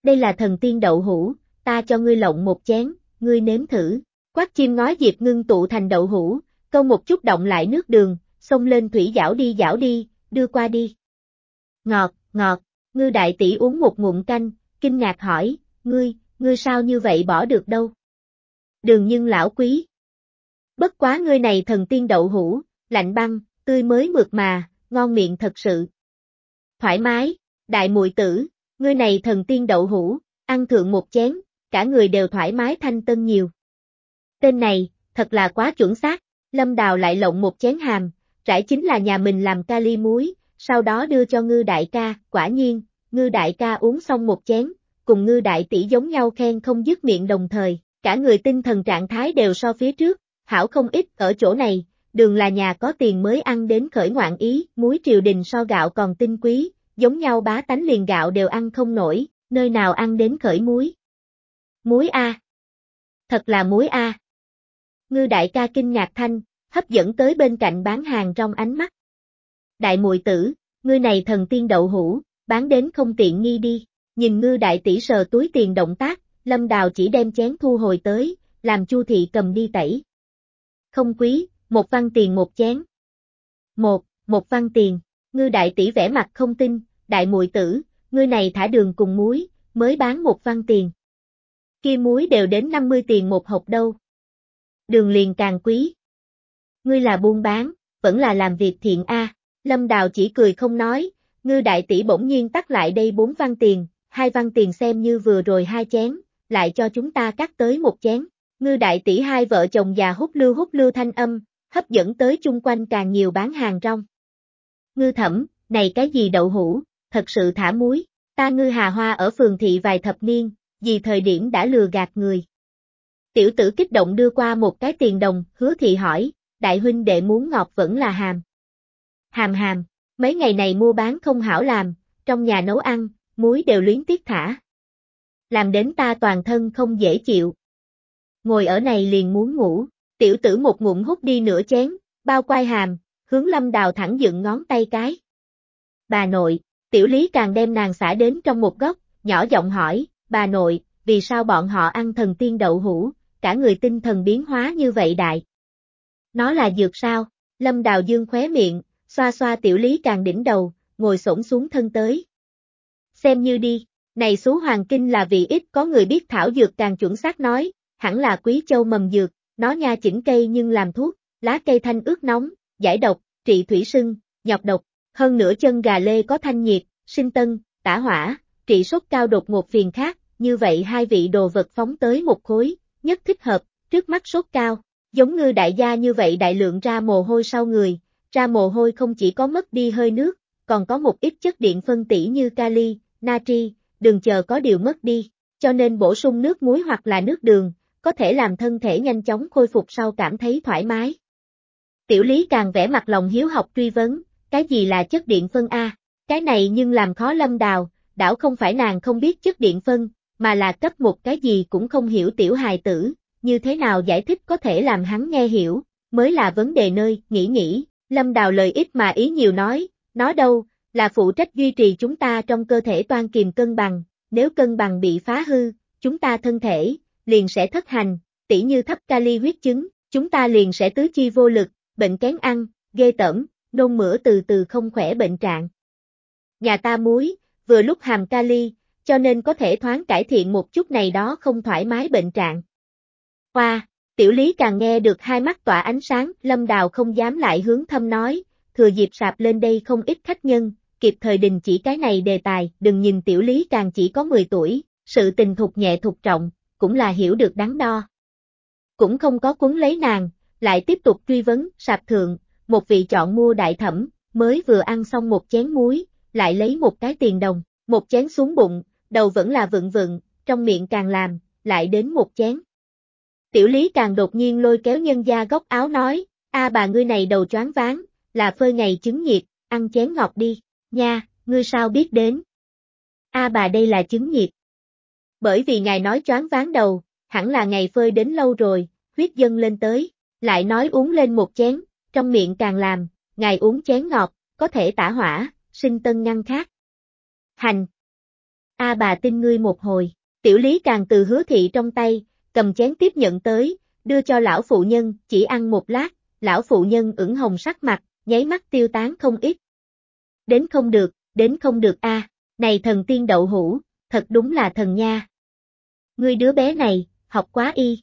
Đây là thần tiên đậu hũ, ta cho ngươi lộng một chén, ngươi nếm thử. Quát chim ngói diệp ngưng tụ thành đậu hũ, câu một chút động lại nước đường, xông lên thủy giảo đi giảo đi, đưa qua đi. Ngọt, ngọt, ngư đại tỷ uống một ngụm canh, kinh ngạc hỏi, ngươi, ngươi sao như vậy bỏ được đâu? Đường nhưng lão quý. Bất quá ngươi này thần tiên đậu hũ, lạnh băng, tươi mới mượt mà, ngon miệng thật sự. Thoải mái, đại muội tử, ngươi này thần tiên đậu hũ, ăn thượng một chén, cả người đều thoải mái thanh tân nhiều. Tên này, thật là quá chuẩn xác, Lâm Đào lại lộng một chén hàm, trải chính là nhà mình làm kali muối, sau đó đưa cho ngư đại ca, quả nhiên, ngư đại ca uống xong một chén, cùng ngư đại tỷ giống nhau khen không dứt miệng đồng thời, cả người tinh thần trạng thái đều so phía trước, hảo không ít ở chỗ này, đường là nhà có tiền mới ăn đến khởi ngoạn ý, muối triều đình so gạo còn tinh quý, giống nhau bá tánh liền gạo đều ăn không nổi, nơi nào ăn đến khởi muối. Muối A. Thật là muối A. Ngư đại ca kinh ngạc thanh, hấp dẫn tới bên cạnh bán hàng trong ánh mắt. Đại muội tử, ngươi này thần tiên đậu hũ, bán đến không tiện nghi đi, nhìn ngư đại tỷ sờ túi tiền động tác, lâm đào chỉ đem chén thu hồi tới, làm chu thị cầm đi tẩy. Không quý, một văn tiền một chén. Một, một văn tiền, ngư đại tỷ vẽ mặt không tin, đại muội tử, ngươi này thả đường cùng muối, mới bán một văn tiền. Kia muối đều đến 50 tiền một hộp đâu. Đường liền càng quý. Ngươi là buôn bán, vẫn là làm việc thiện a. Lâm Đào chỉ cười không nói, ngư đại tỷ bỗng nhiên tắt lại đây bốn văn tiền, hai văn tiền xem như vừa rồi hai chén, lại cho chúng ta cắt tới một chén. Ngư đại tỷ hai vợ chồng già hút lưu hút lưu thanh âm, hấp dẫn tới chung quanh càng nhiều bán hàng rong. Ngư thẩm, này cái gì đậu hũ, thật sự thả muối, ta ngư hà hoa ở phường thị vài thập niên, vì thời điểm đã lừa gạt người. Tiểu tử kích động đưa qua một cái tiền đồng, hứa thị hỏi, đại huynh đệ muốn ngọt vẫn là hàm. Hàm hàm, mấy ngày này mua bán không hảo làm, trong nhà nấu ăn, muối đều luyến tiếc thả. Làm đến ta toàn thân không dễ chịu. Ngồi ở này liền muốn ngủ, tiểu tử một ngụm hút đi nửa chén, bao quai hàm, hướng lâm đào thẳng dựng ngón tay cái. Bà nội, tiểu lý càng đem nàng xả đến trong một góc, nhỏ giọng hỏi, bà nội, vì sao bọn họ ăn thần tiên đậu hũ, cả người tinh thần biến hóa như vậy đại. Nó là dược sao, lâm đào dương khóe miệng, xoa xoa tiểu lý càng đỉnh đầu, ngồi xổm xuống thân tới. Xem như đi, này số hoàng kinh là vì ít có người biết thảo dược càng chuẩn xác nói, hẳn là quý châu mầm dược, nó nha chỉnh cây nhưng làm thuốc, lá cây thanh ướt nóng, giải độc, trị thủy sưng, nhọc độc, hơn nữa chân gà lê có thanh nhiệt, sinh tân, tả hỏa, trị sốt cao đột ngột phiền khác, như vậy hai vị đồ vật phóng tới một khối, nhất thích hợp, trước mắt sốt cao, giống như đại gia như vậy đại lượng ra mồ hôi sau người, ra mồ hôi không chỉ có mất đi hơi nước, còn có một ít chất điện phân tỉ như kali, natri, đừng chờ có điều mất đi, cho nên bổ sung nước muối hoặc là nước đường, có thể làm thân thể nhanh chóng khôi phục sau cảm thấy thoải mái. Tiểu lý càng vẽ mặt lòng hiếu học truy vấn, cái gì là chất điện phân A, cái này nhưng làm khó lâm đào, đảo không phải nàng không biết chất điện phân, mà là cấp một cái gì cũng không hiểu tiểu hài tử, như thế nào giải thích có thể làm hắn nghe hiểu, mới là vấn đề nơi, nghĩ nghĩ, lâm đào lời ít mà ý nhiều nói, nói đâu, là phụ trách duy trì chúng ta trong cơ thể toan kiềm cân bằng, nếu cân bằng bị phá hư, chúng ta thân thể, liền sẽ thất hành, tỉ như thấp kali huyết chứng, chúng ta liền sẽ tứ chi vô lực, bệnh kén ăn, ghê tởm, nôn mửa từ từ không khỏe bệnh trạng. Nhà ta muối, vừa lúc hàm kali, cho nên có thể thoáng cải thiện một chút này đó không thoải mái bệnh trạng. Hoa, tiểu lý càng nghe được hai mắt tỏa ánh sáng, lâm đào không dám lại hướng thâm nói, thừa dịp sạp lên đây không ít khách nhân, kịp thời đình chỉ cái này đề tài, đừng nhìn tiểu lý càng chỉ có 10 tuổi, sự tình thục nhẹ thục trọng, cũng là hiểu được đáng đo. Cũng không có cuốn lấy nàng, lại tiếp tục truy vấn, sạp thượng, một vị chọn mua đại thẩm, mới vừa ăn xong một chén muối, lại lấy một cái tiền đồng, một chén xuống bụng, đầu vẫn là vựng vựng, trong miệng càng làm, lại đến một chén. Tiểu lý càng đột nhiên lôi kéo nhân gia góc áo nói, a bà ngươi này đầu choáng váng, là phơi ngày trứng nhiệt, ăn chén ngọt đi, nha, ngươi sao biết đến. a bà đây là trứng nhiệt. Bởi vì ngài nói choáng váng đầu, hẳn là ngày phơi đến lâu rồi, huyết dâng lên tới, lại nói uống lên một chén, trong miệng càng làm, ngài uống chén ngọt, có thể tả hỏa, sinh tân ngăn khác. Hành. A bà tin ngươi một hồi, tiểu lý càng từ hứa thị trong tay, cầm chén tiếp nhận tới, đưa cho lão phụ nhân, chỉ ăn một lát, lão phụ nhân ửng hồng sắc mặt, nháy mắt tiêu tán không ít. Đến không được, đến không được a, này thần tiên đậu hũ, thật đúng là thần nha. Ngươi đứa bé này, học quá y.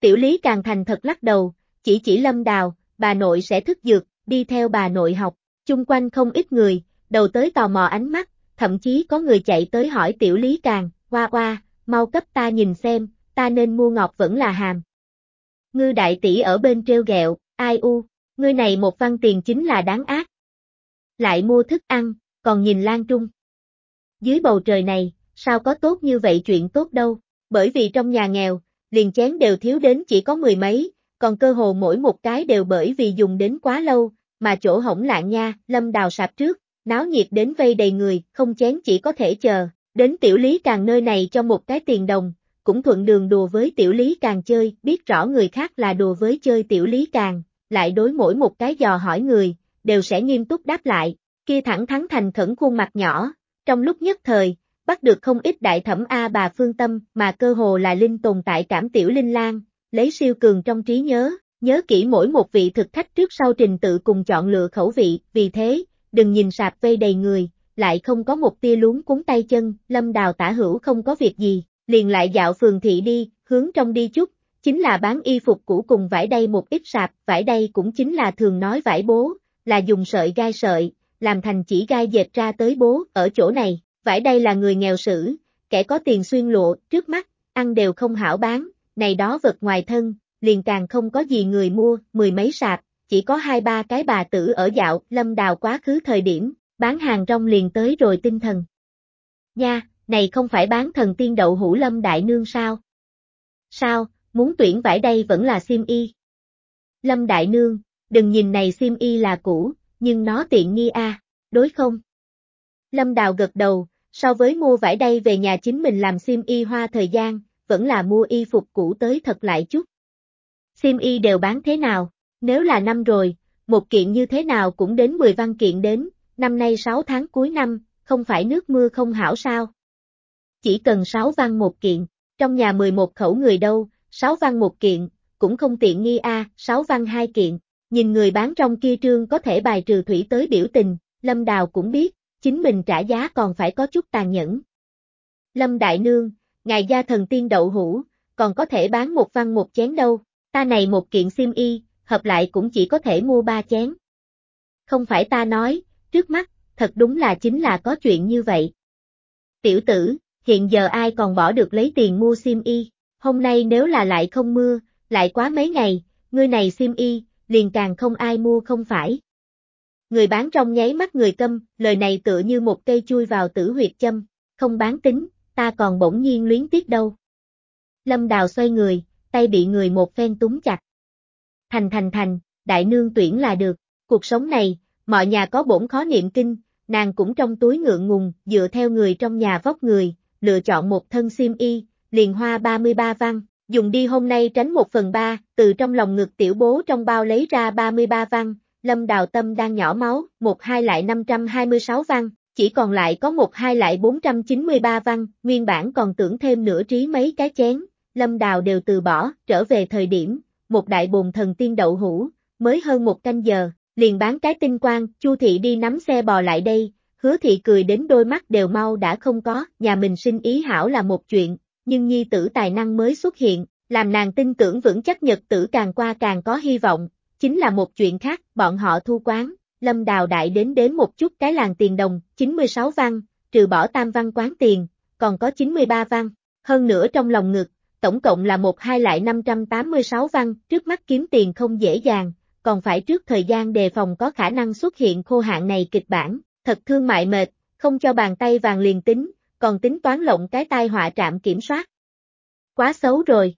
Tiểu lý càng thành thật lắc đầu, chỉ chỉ lâm đào, bà nội sẽ thức dược, đi theo bà nội học, chung quanh không ít người, đầu tới tò mò ánh mắt, thậm chí có người chạy tới hỏi tiểu lý càng, qua qua, mau cấp ta nhìn xem, ta nên mua ngọt vẫn là hàm. Ngư đại tỷ ở bên treo gẹo, ai u, ngươi này một văn tiền chính là đáng ác. Lại mua thức ăn, còn nhìn lan trung. Dưới bầu trời này, sao có tốt như vậy chuyện tốt đâu, bởi vì trong nhà nghèo, liền chén đều thiếu đến chỉ có mười mấy, còn cơ hồ mỗi một cái đều bởi vì dùng đến quá lâu, mà chỗ hỏng lạng nha, lâm đào sạp trước, náo nhiệt đến vây đầy người, không chén chỉ có thể chờ, đến tiểu lý càng nơi này cho một cái tiền đồng, cũng thuận đường đùa với tiểu lý càng chơi, biết rõ người khác là đùa với chơi tiểu lý càng, lại đối mỗi một cái dò hỏi người, đều sẽ nghiêm túc đáp lại, kia thẳng thắn thành khẩn khuôn mặt nhỏ, trong lúc nhất thời, bắt được không ít đại thẩm A bà phương tâm mà cơ hồ là linh tồn tại cảm tiểu linh lang, lấy siêu cường trong trí nhớ, nhớ kỹ mỗi một vị thực khách trước sau trình tự cùng chọn lựa khẩu vị, vì thế, đừng nhìn sạp vây đầy người, lại không có một tia luống cuốn tay chân, lâm đào tả hữu không có việc gì, liền lại dạo phường thị đi, hướng trong đi chút, chính là bán y phục cũ cùng vải đây một ít sạp, vải đây cũng chính là thường nói vải bố, là dùng sợi gai sợi, làm thành chỉ gai dệt ra tới bố, ở chỗ này, vải đây là người nghèo sử, kẻ có tiền xuyên lộ trước mắt, ăn đều không hảo bán, này đó vật ngoài thân, liền càng không có gì người mua, mười mấy sạp, chỉ có hai ba cái bà tử ở dạo, lâm đào quá khứ thời điểm, bán hàng rong liền tới rồi tinh thần. Nha, này không phải bán thần tiên đậu hũ lâm đại nương sao? Sao, muốn tuyển vải đây vẫn là sim y. Lâm đại nương, đừng nhìn này sim y là cũ, nhưng nó tiện nghi a, đối không? Lâm đào gật đầu, so với mua vải đây về nhà chính mình làm sim y hoa thời gian, vẫn là mua y phục cũ tới thật lại chút. Sim y đều bán thế nào? Nếu là năm rồi, một kiện như thế nào cũng đến 10 văn kiện đến, năm nay 6 tháng cuối năm, không phải nước mưa không hảo sao? Chỉ cần 6 văn một kiện, trong nhà 11 khẩu người đâu, 6 văn một kiện, cũng không tiện nghi a, à, 6 văn hai kiện. Nhìn người bán trong kia trương có thể bài trừ thủy tới biểu tình, Lâm Đào cũng biết, chính mình trả giá còn phải có chút tàn nhẫn. Lâm Đại Nương, ngài gia thần tiên đậu hũ, còn có thể bán một văn một chén đâu, ta này một kiện sim y, hợp lại cũng chỉ có thể mua ba chén. Không phải ta nói, trước mắt, thật đúng là chính là có chuyện như vậy. Tiểu tử, hiện giờ ai còn bỏ được lấy tiền mua sim y, hôm nay nếu là lại không mưa, lại quá mấy ngày, ngươi này sim y, liền càng không ai mua không phải. Người bán trong nháy mắt người câm, lời này tựa như một cây chui vào tử huyệt châm, không bán tính, ta còn bỗng nhiên luyến tiếc đâu. Lâm Đào xoay người, tay bị người một phen túng chặt. Thành thành thành, đại nương tuyển là được, cuộc sống này, mọi nhà có bổn khó niệm kinh, nàng cũng trong túi ngượng ngùng, dựa theo người trong nhà vóc người, lựa chọn một thân xiêm y, liền hoa 33 văn, dùng đi hôm nay tránh một phần ba, từ trong lòng ngực tiểu bố trong bao lấy ra 33 văn, lâm đào tâm đang nhỏ máu, một hai lại 526 văn, chỉ còn lại có một hai lại 493 văn, nguyên bản còn tưởng thêm nửa trí mấy cái chén, lâm đào đều từ bỏ, trở về thời điểm, một đại bồn thần tiên đậu hũ, mới hơn một canh giờ, liền bán cái tinh quang, Chu thị đi nắm xe bò lại đây, hứa thị cười đến đôi mắt đều mau đã không có, nhà mình sinh ý hảo là một chuyện, nhưng nhi tử tài năng mới xuất hiện, làm nàng tin tưởng vững chắc nhật tử càng qua càng có hy vọng, chính là một chuyện khác, bọn họ thu quán, lâm đào đại đến đến một chút cái làng tiền đồng, 96 văn, trừ bỏ tam văn quán tiền, còn có 93 văn, hơn nữa trong lòng ngực, tổng cộng là một hai lại 586 văn, trước mắt kiếm tiền không dễ dàng, còn phải trước thời gian đề phòng có khả năng xuất hiện khô hạn này kịch bản, thật thương mại mệt, không cho bàn tay vàng liền tính, còn tính toán lộng cái tai họa trạm kiểm soát. Quá xấu rồi.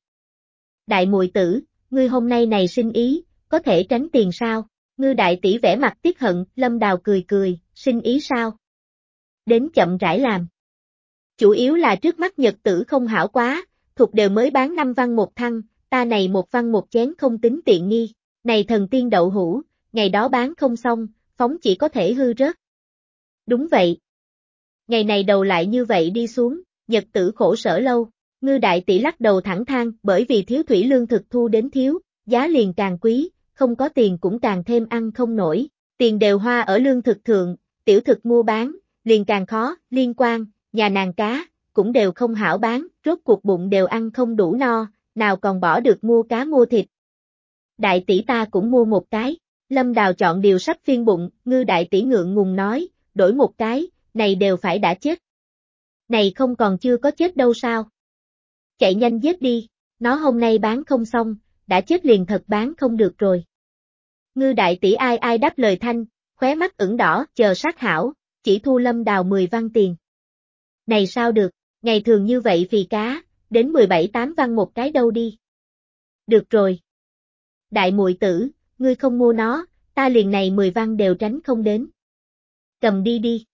Đại mùi tử, ngươi hôm nay này sinh ý, có thể tránh tiền sao? Ngư đại tỷ vẽ mặt tiếc hận, lâm đào cười cười, xin ý sao? Đến chậm rãi làm. Chủ yếu là trước mắt nhật tử không hảo quá, thuộc đều mới bán 5 văn một thăng, ta này một văn một chén không tính tiện nghi. Này thần tiên đậu hũ, ngày đó bán không xong, phóng chỉ có thể hư rớt. Đúng vậy. Ngày này đầu lại như vậy đi xuống, nhật tử khổ sở lâu, ngư đại tỷ lắc đầu thẳng thang bởi vì thiếu thủy lương thực thu đến thiếu, giá liền càng quý, không có tiền cũng càng thêm ăn không nổi, tiền đều hoa ở lương thực thượng, tiểu thực mua bán, liền càng khó, liên quan, nhà nàng cá, cũng đều không hảo bán, rốt cuộc bụng đều ăn không đủ no, nào còn bỏ được mua cá mua thịt, đại tỷ ta cũng mua một cái. Lâm Đào chọn điều sắp phiên bụng, ngư đại tỷ ngượng ngùng nói, đổi một cái, này đều phải đã chết. Này không còn chưa có chết đâu sao? Chạy nhanh giết đi, nó hôm nay bán không xong, đã chết liền thật bán không được rồi. Ngư đại tỷ ai ai đáp lời thanh, khóe mắt ửng đỏ, chờ sát hảo, chỉ thu lâm đào 10 văn tiền. Này sao được, ngày thường như vậy vì cá, đến 17-8 văn một cái đâu đi. Được rồi. Đại muội tử, ngươi không mua nó, ta liền này 10 văn đều tránh không đến. Cầm đi đi.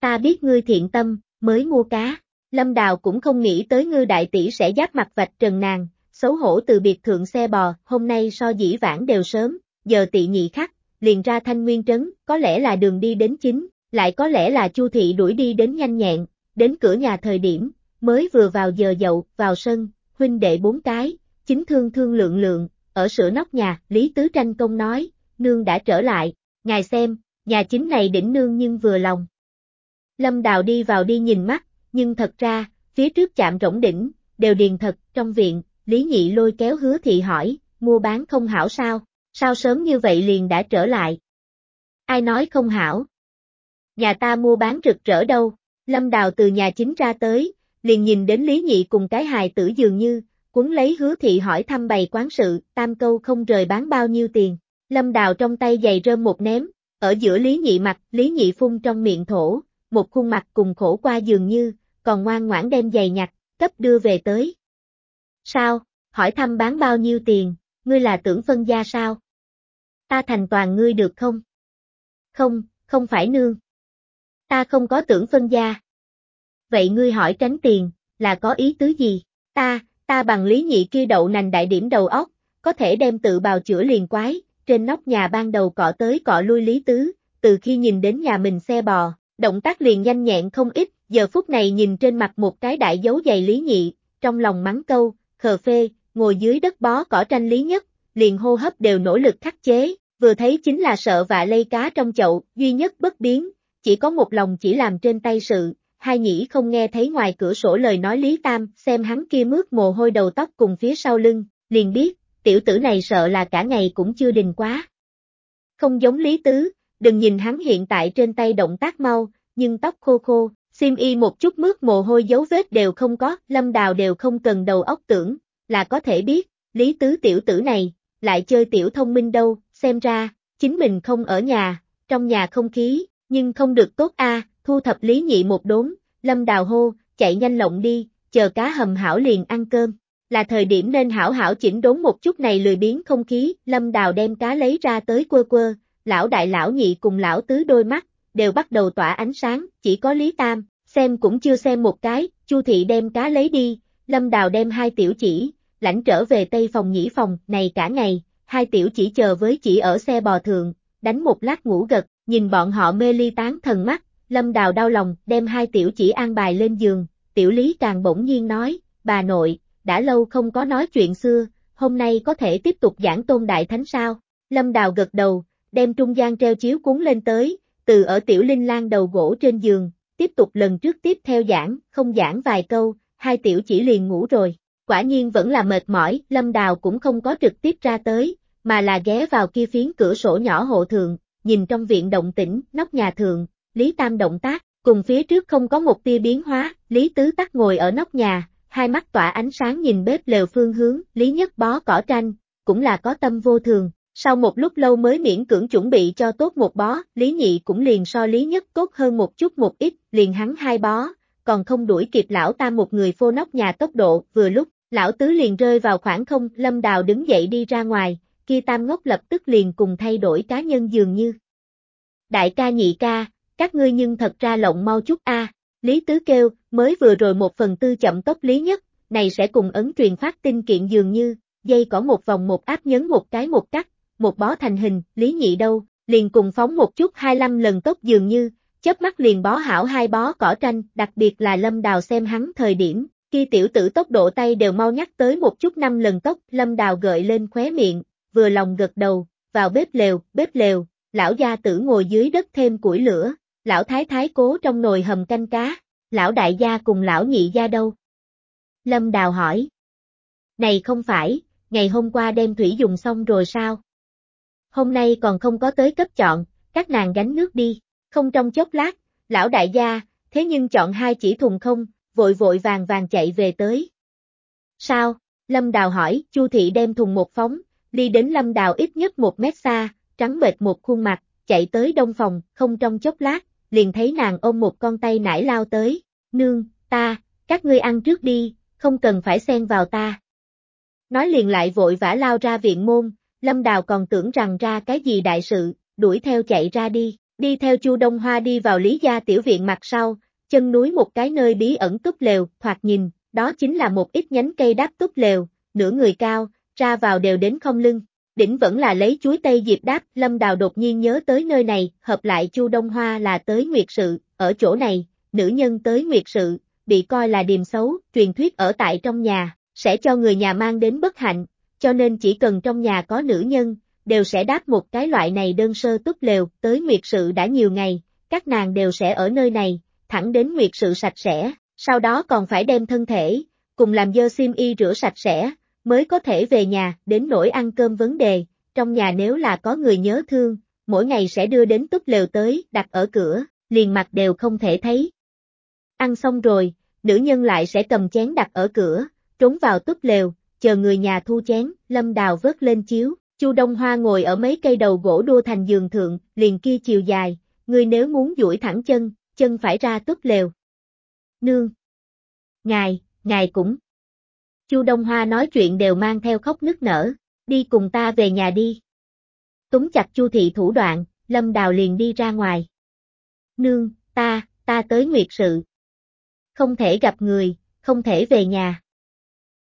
Ta biết ngươi thiện tâm, mới mua cá. Lâm Đào cũng không nghĩ tới ngư đại tỷ sẽ giáp mặt vạch trần nàng, xấu hổ từ biệt thượng xe bò, hôm nay so dĩ vãng đều sớm, giờ tị nhị khắc, liền ra thanh nguyên trấn, có lẽ là đường đi đến chính, lại có lẽ là chu thị đuổi đi đến nhanh nhẹn, đến cửa nhà thời điểm, mới vừa vào giờ dậu, vào sân, huynh đệ bốn cái, chính thương thương lượng lượng, ở sửa nóc nhà, Lý Tứ Tranh công nói, nương đã trở lại, ngài xem, nhà chính này đỉnh nương nhưng vừa lòng. Lâm Đào đi vào đi nhìn mắt, nhưng thật ra, phía trước chạm rỗng đỉnh, đều điền thật, trong viện, Lý Nhị lôi kéo hứa thị hỏi, mua bán không hảo sao, sao sớm như vậy liền đã trở lại. Ai nói không hảo? Nhà ta mua bán rực rỡ đâu, Lâm Đào từ nhà chính ra tới, liền nhìn đến Lý Nhị cùng cái hài tử dường như, cuốn lấy hứa thị hỏi thăm bày quán sự, tam câu không rời bán bao nhiêu tiền. Lâm Đào trong tay giày rơm một ném, ở giữa Lý Nhị mặt, Lý Nhị phun trong miệng thổ, một khuôn mặt cùng khổ qua dường như, còn ngoan ngoãn đem giày nhặt, cấp đưa về tới. Sao, hỏi thăm bán bao nhiêu tiền, ngươi là tưởng phân gia sao? Ta thành toàn ngươi được không? Không, không phải nương. Ta không có tưởng phân gia. Vậy ngươi hỏi tránh tiền, là có ý tứ gì? Ta, ta bằng lý nhị kia đậu nành đại điểm đầu óc, có thể đem tự bào chữa liền quái, trên nóc nhà ban đầu cọ tới cọ lui lý tứ, từ khi nhìn đến nhà mình xe bò, động tác liền nhanh nhẹn không ít, giờ phút này nhìn trên mặt một cái đại dấu dày lý nhị, trong lòng mắng câu, khờ phê, ngồi dưới đất bó cỏ tranh lý nhất, liền hô hấp đều nỗ lực khắc chế, vừa thấy chính là sợ vạ lây cá trong chậu, duy nhất bất biến, chỉ có một lòng chỉ làm trên tay sự, hai nhĩ không nghe thấy ngoài cửa sổ lời nói Lý Tam, xem hắn kia mướt mồ hôi đầu tóc cùng phía sau lưng, liền biết, tiểu tử này sợ là cả ngày cũng chưa đình quá. Không giống Lý Tứ, đừng nhìn hắn hiện tại trên tay động tác mau, nhưng tóc khô khô, sim y một chút mướt mồ hôi dấu vết đều không có, lâm đào đều không cần đầu óc tưởng, là có thể biết, Lý Tứ tiểu tử này, lại chơi tiểu thông minh đâu, xem ra, chính mình không ở nhà, trong nhà không khí, nhưng không được tốt a thu thập lý nhị một đốn, lâm đào hô, chạy nhanh lộng đi, chờ cá hầm hảo liền ăn cơm. Là thời điểm nên hảo hảo chỉnh đốn một chút này lười biến không khí, lâm đào đem cá lấy ra tới quơ quơ, lão đại lão nhị cùng lão tứ đôi mắt, đều bắt đầu tỏa ánh sáng, chỉ có Lý Tam, xem cũng chưa xem một cái, Chu thị đem cá lấy đi, Lâm Đào đem hai tiểu chỉ, lãnh trở về tây phòng nhĩ phòng, này cả ngày, hai tiểu chỉ chờ với chỉ ở xe bò thượng, đánh một lát ngủ gật, nhìn bọn họ mê ly tán thần mắt, Lâm Đào đau lòng, đem hai tiểu chỉ an bài lên giường, tiểu lý càng bỗng nhiên nói, bà nội, đã lâu không có nói chuyện xưa, hôm nay có thể tiếp tục giảng tôn đại thánh sao, Lâm Đào gật đầu, đem trung gian treo chiếu cuốn lên tới, từ ở tiểu linh lan đầu gỗ trên giường, tiếp tục lần trước tiếp theo giảng, không giảng vài câu, hai tiểu chỉ liền ngủ rồi. Quả nhiên vẫn là mệt mỏi, Lâm Đào cũng không có trực tiếp ra tới, mà là ghé vào kia phiến cửa sổ nhỏ hộ thường, nhìn trong viện động tĩnh, nóc nhà thường, Lý Tam động tác, cùng phía trước không có một tia biến hóa, Lý Tứ tắt ngồi ở nóc nhà, hai mắt tỏa ánh sáng nhìn bếp lều phương hướng, Lý Nhất bó cỏ tranh, cũng là có tâm vô thường. Sau một lúc lâu mới miễn cưỡng chuẩn bị cho tốt một bó, Lý Nhị cũng liền so Lý Nhất tốt hơn một chút một ít, liền hắn hai bó, còn không đuổi kịp lão ta một người phô nóc nhà tốc độ, vừa lúc, lão tứ liền rơi vào khoảng không, lâm đào đứng dậy đi ra ngoài, kia tam ngốc lập tức liền cùng thay đổi cá nhân dường như. Đại ca nhị ca, các ngươi nhưng thật ra lộng mau chút a. Lý Tứ kêu, mới vừa rồi một phần tư chậm tốc Lý nhất, này sẽ cùng ấn truyền phát tin kiện dường như, dây có một vòng một áp nhấn một cái một cắt, một bó thành hình, Lý nhị đâu, liền cùng phóng một chút 25 lần tốc dường như, chớp mắt liền bó hảo hai bó cỏ tranh, đặc biệt là Lâm Đào xem hắn thời điểm, khi tiểu tử tốc độ tay đều mau nhắc tới một chút năm lần tốc, Lâm Đào gợi lên khóe miệng, vừa lòng gật đầu, vào bếp lều, bếp lều, lão gia tử ngồi dưới đất thêm củi lửa, lão thái thái cố trong nồi hầm canh cá, lão đại gia cùng lão nhị gia đâu? Lâm Đào hỏi. Này không phải, ngày hôm qua đem thủy dùng xong rồi sao? Hôm nay còn không có tới cấp chọn, các nàng gánh nước đi, không trong chốc lát, lão đại gia, thế nhưng chọn hai chỉ thùng không, vội vội vàng vàng chạy về tới. Sao? Lâm Đào hỏi, Chu thị đem thùng một phóng, đi đến Lâm Đào ít nhất một mét xa, trắng bệt một khuôn mặt, chạy tới đông phòng, không trong chốc lát, liền thấy nàng ôm một con tay nải lao tới, Nương, ta, các ngươi ăn trước đi, không cần phải xen vào ta. Nói liền lại vội vã lao ra viện môn, Lâm Đào còn tưởng rằng ra cái gì đại sự, đuổi theo chạy ra đi, đi theo Chu Đông Hoa đi vào Lý Gia tiểu viện mặt sau, chân núi một cái nơi bí ẩn túp lều, thoạt nhìn, đó chính là một ít nhánh cây đáp túp lều, nửa người cao, ra vào đều đến không lưng. Đỉnh vẫn là lấy chuối tây diệp đáp, Lâm Đào đột nhiên nhớ tới nơi này, hợp lại Chu Đông Hoa là tới nguyệt sự, ở chỗ này, nữ nhân tới nguyệt sự, bị coi là điềm xấu, truyền thuyết ở tại trong nhà, sẽ cho người nhà mang đến bất hạnh, cho nên chỉ cần trong nhà có nữ nhân, đều sẽ đáp một cái loại này đơn sơ túc lều, tới nguyệt sự đã nhiều ngày, các nàng đều sẽ ở nơi này, thẳng đến nguyệt sự sạch sẽ, sau đó còn phải đem thân thể, cùng làm dơ xiêm y rửa sạch sẽ, mới có thể về nhà, đến nỗi ăn cơm vấn đề, trong nhà nếu là có người nhớ thương, mỗi ngày sẽ đưa đến túp lều tới, đặt ở cửa, liền mặt đều không thể thấy. Ăn xong rồi, nữ nhân lại sẽ cầm chén đặt ở cửa, trốn vào túp lều, chờ người nhà thu chén, lâm đào vớt lên chiếu, Chu Đông Hoa ngồi ở mấy cây đầu gỗ đua thành giường thượng, liền kia chiều dài, người nếu muốn duỗi thẳng chân, chân phải ra túp lều. Nương! Ngài, ngài cũng! Chu Đông Hoa nói chuyện đều mang theo khóc nức nở, đi cùng ta về nhà đi. Túng chặt Chu thị thủ đoạn, Lâm Đào liền đi ra ngoài. Nương, ta, ta tới nguyệt sự. Không thể gặp người, không thể về nhà.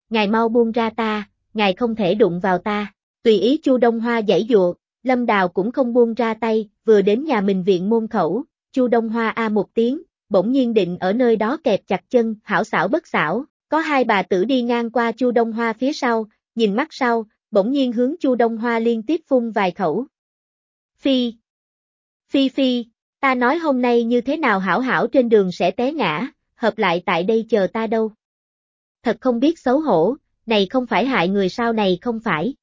Ngài mau buông ra ta, ngài không thể đụng vào ta. Tùy ý Chu Đông Hoa giải dụa, Lâm Đào cũng không buông ra tay, vừa đến nhà mình viện môn khẩu, Chu Đông Hoa a một tiếng, bỗng nhiên định ở nơi đó kẹp chặt chân, hảo xảo bất xảo, có hai bà tử đi ngang qua Chu Đông Hoa phía sau, nhìn mắt sau, bỗng nhiên hướng Chu Đông Hoa liên tiếp phun vài khẩu. Phi! Phi Phi, ta nói hôm nay như thế nào hảo hảo trên đường sẽ té ngã, hợp lại tại đây chờ ta đâu. Thật không biết xấu hổ, này không phải hại người sao này không phải.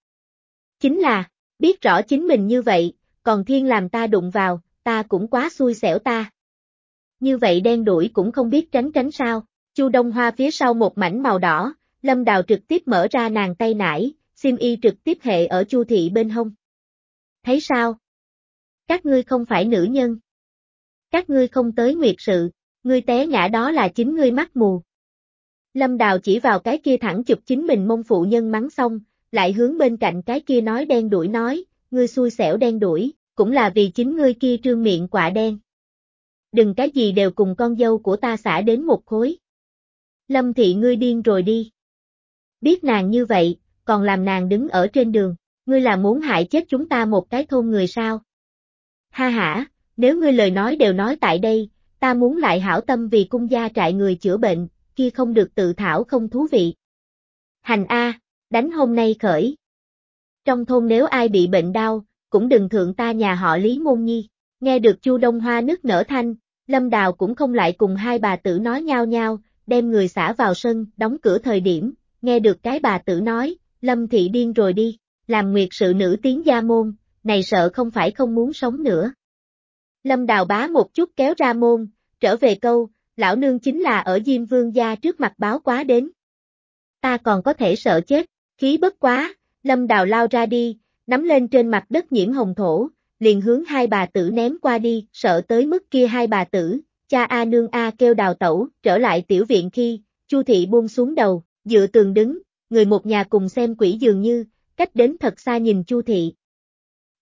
Chính là, biết rõ chính mình như vậy, còn thiên làm ta đụng vào, ta cũng quá xui xẻo ta. Như vậy đen đuổi cũng không biết tránh tránh sao. Chu Đông Hoa phía sau một mảnh màu đỏ, Lâm Đào trực tiếp mở ra nàng tay nải, sim y trực tiếp hệ ở Chu thị bên hông. Thấy sao? Các ngươi không phải nữ nhân. Các ngươi không tới nguyệt sự, ngươi té ngã đó là chính ngươi mắt mù. Lâm Đào chỉ vào cái kia thẳng chụp chính mình mông phụ nhân mắng xong, lại hướng bên cạnh cái kia nói đen đuổi nói, ngươi xui xẻo đen đuổi, cũng là vì chính ngươi kia trương miệng quạ đen. Đừng cái gì đều cùng con dâu của ta xả đến một khối. Lâm thị ngươi điên rồi đi. Biết nàng như vậy, còn làm nàng đứng ở trên đường, ngươi là muốn hại chết chúng ta một cái thôn người sao? Ha ha, nếu ngươi lời nói đều nói tại đây, ta muốn lại hảo tâm vì cung gia trại người chữa bệnh, kia không được tự thảo không thú vị. Hành A, đánh hôm nay khởi. Trong thôn nếu ai bị bệnh đau, cũng đừng thượng ta nhà họ Lý Môn Nhi. Nghe được Chu Đông Hoa nức nở thanh, Lâm Đào cũng không lại cùng hai bà tử nói nhau nhau, đem người xả vào sân, đóng cửa thời điểm, nghe được cái bà tử nói, Lâm Thị điên rồi đi, làm nguyệt sự nữ tiếng gia môn, này sợ không phải không muốn sống nữa. Lâm Đào bá một chút kéo ra môn, trở về câu, lão nương chính là ở Diêm Vương gia trước mặt báo quá đến. Ta còn có thể sợ chết, khí bất quá, Lâm Đào lao ra đi, nắm lên trên mặt đất nhiễm hồng thổ, liền hướng hai bà tử ném qua đi, sợ tới mức kia hai bà tử, cha A nương A kêu đào tẩu, trở lại tiểu viện khi, Chu thị buông xuống đầu, dựa tường đứng, người một nhà cùng xem quỷ dường như, cách đến thật xa nhìn Chu thị.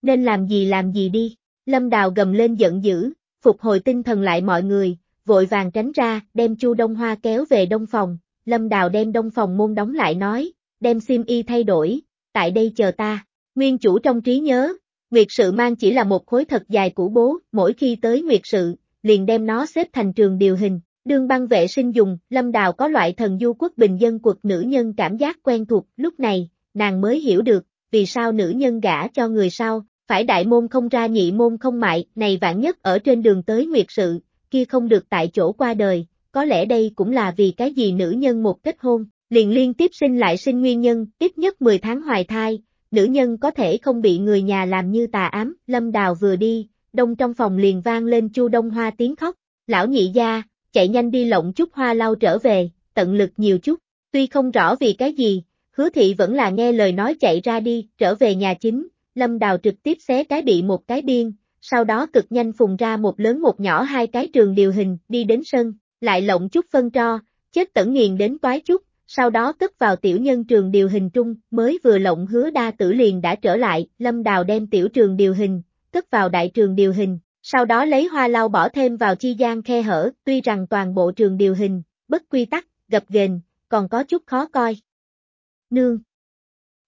Nên làm gì làm gì đi, Lâm Đào gầm lên giận dữ, phục hồi tinh thần lại mọi người, vội vàng tránh ra, đem Chu Đông Hoa kéo về đông phòng, Lâm Đào đem đông phòng môn đóng lại nói, đem sim y thay đổi, tại đây chờ ta. Nguyên chủ trong trí nhớ, Nguyệt sự mang chỉ là một khối thật dài của bố, mỗi khi tới Nguyệt sự, liền đem nó xếp thành trường điều hình. Đương băng vệ sinh dùng, Lâm Đào có loại thần du quốc bình dân quật nữ nhân cảm giác quen thuộc, lúc này, nàng mới hiểu được, vì sao nữ nhân gả cho người sau, phải đại môn không ra nhị môn không mại, này vạn nhất ở trên đường tới nguyệt sự, kia không được tại chỗ qua đời, có lẽ đây cũng là vì cái gì nữ nhân một kết hôn, liền liên tiếp sinh lại sinh nguyên nhân, ít nhất 10 tháng hoài thai, nữ nhân có thể không bị người nhà làm như tà ám, lâm đào vừa đi, đông trong phòng liền vang lên chu đông hoa tiếng khóc, lão nhị gia, chạy nhanh đi lộng chút hoa lau trở về, tận lực nhiều chút, tuy không rõ vì cái gì, hứa thị vẫn là nghe lời nói chạy ra đi, trở về nhà chính, lâm đào trực tiếp xé cái bị một cái biên, sau đó cực nhanh phùng ra một lớn một nhỏ hai cái trường điều hình, đi đến sân, lại lộng chút phân tro, chết tẩn nghiền đến toái chút, sau đó cất vào tiểu nhân trường điều hình trung, mới vừa lộng hứa đa tử liền đã trở lại, lâm đào đem tiểu trường điều hình, cất vào đại trường điều hình, sau đó lấy hoa lau bỏ thêm vào chi gian khe hở, tuy rằng toàn bộ trường điều hình, bất quy tắc, gập ghềnh, còn có chút khó coi. Nương!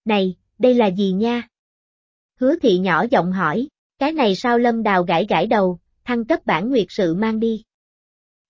Này, đây là gì nha? Hứa thị nhỏ giọng hỏi, cái này sao lâm đào gãi gãi đầu, thăng cấp bản nguyệt sự mang đi.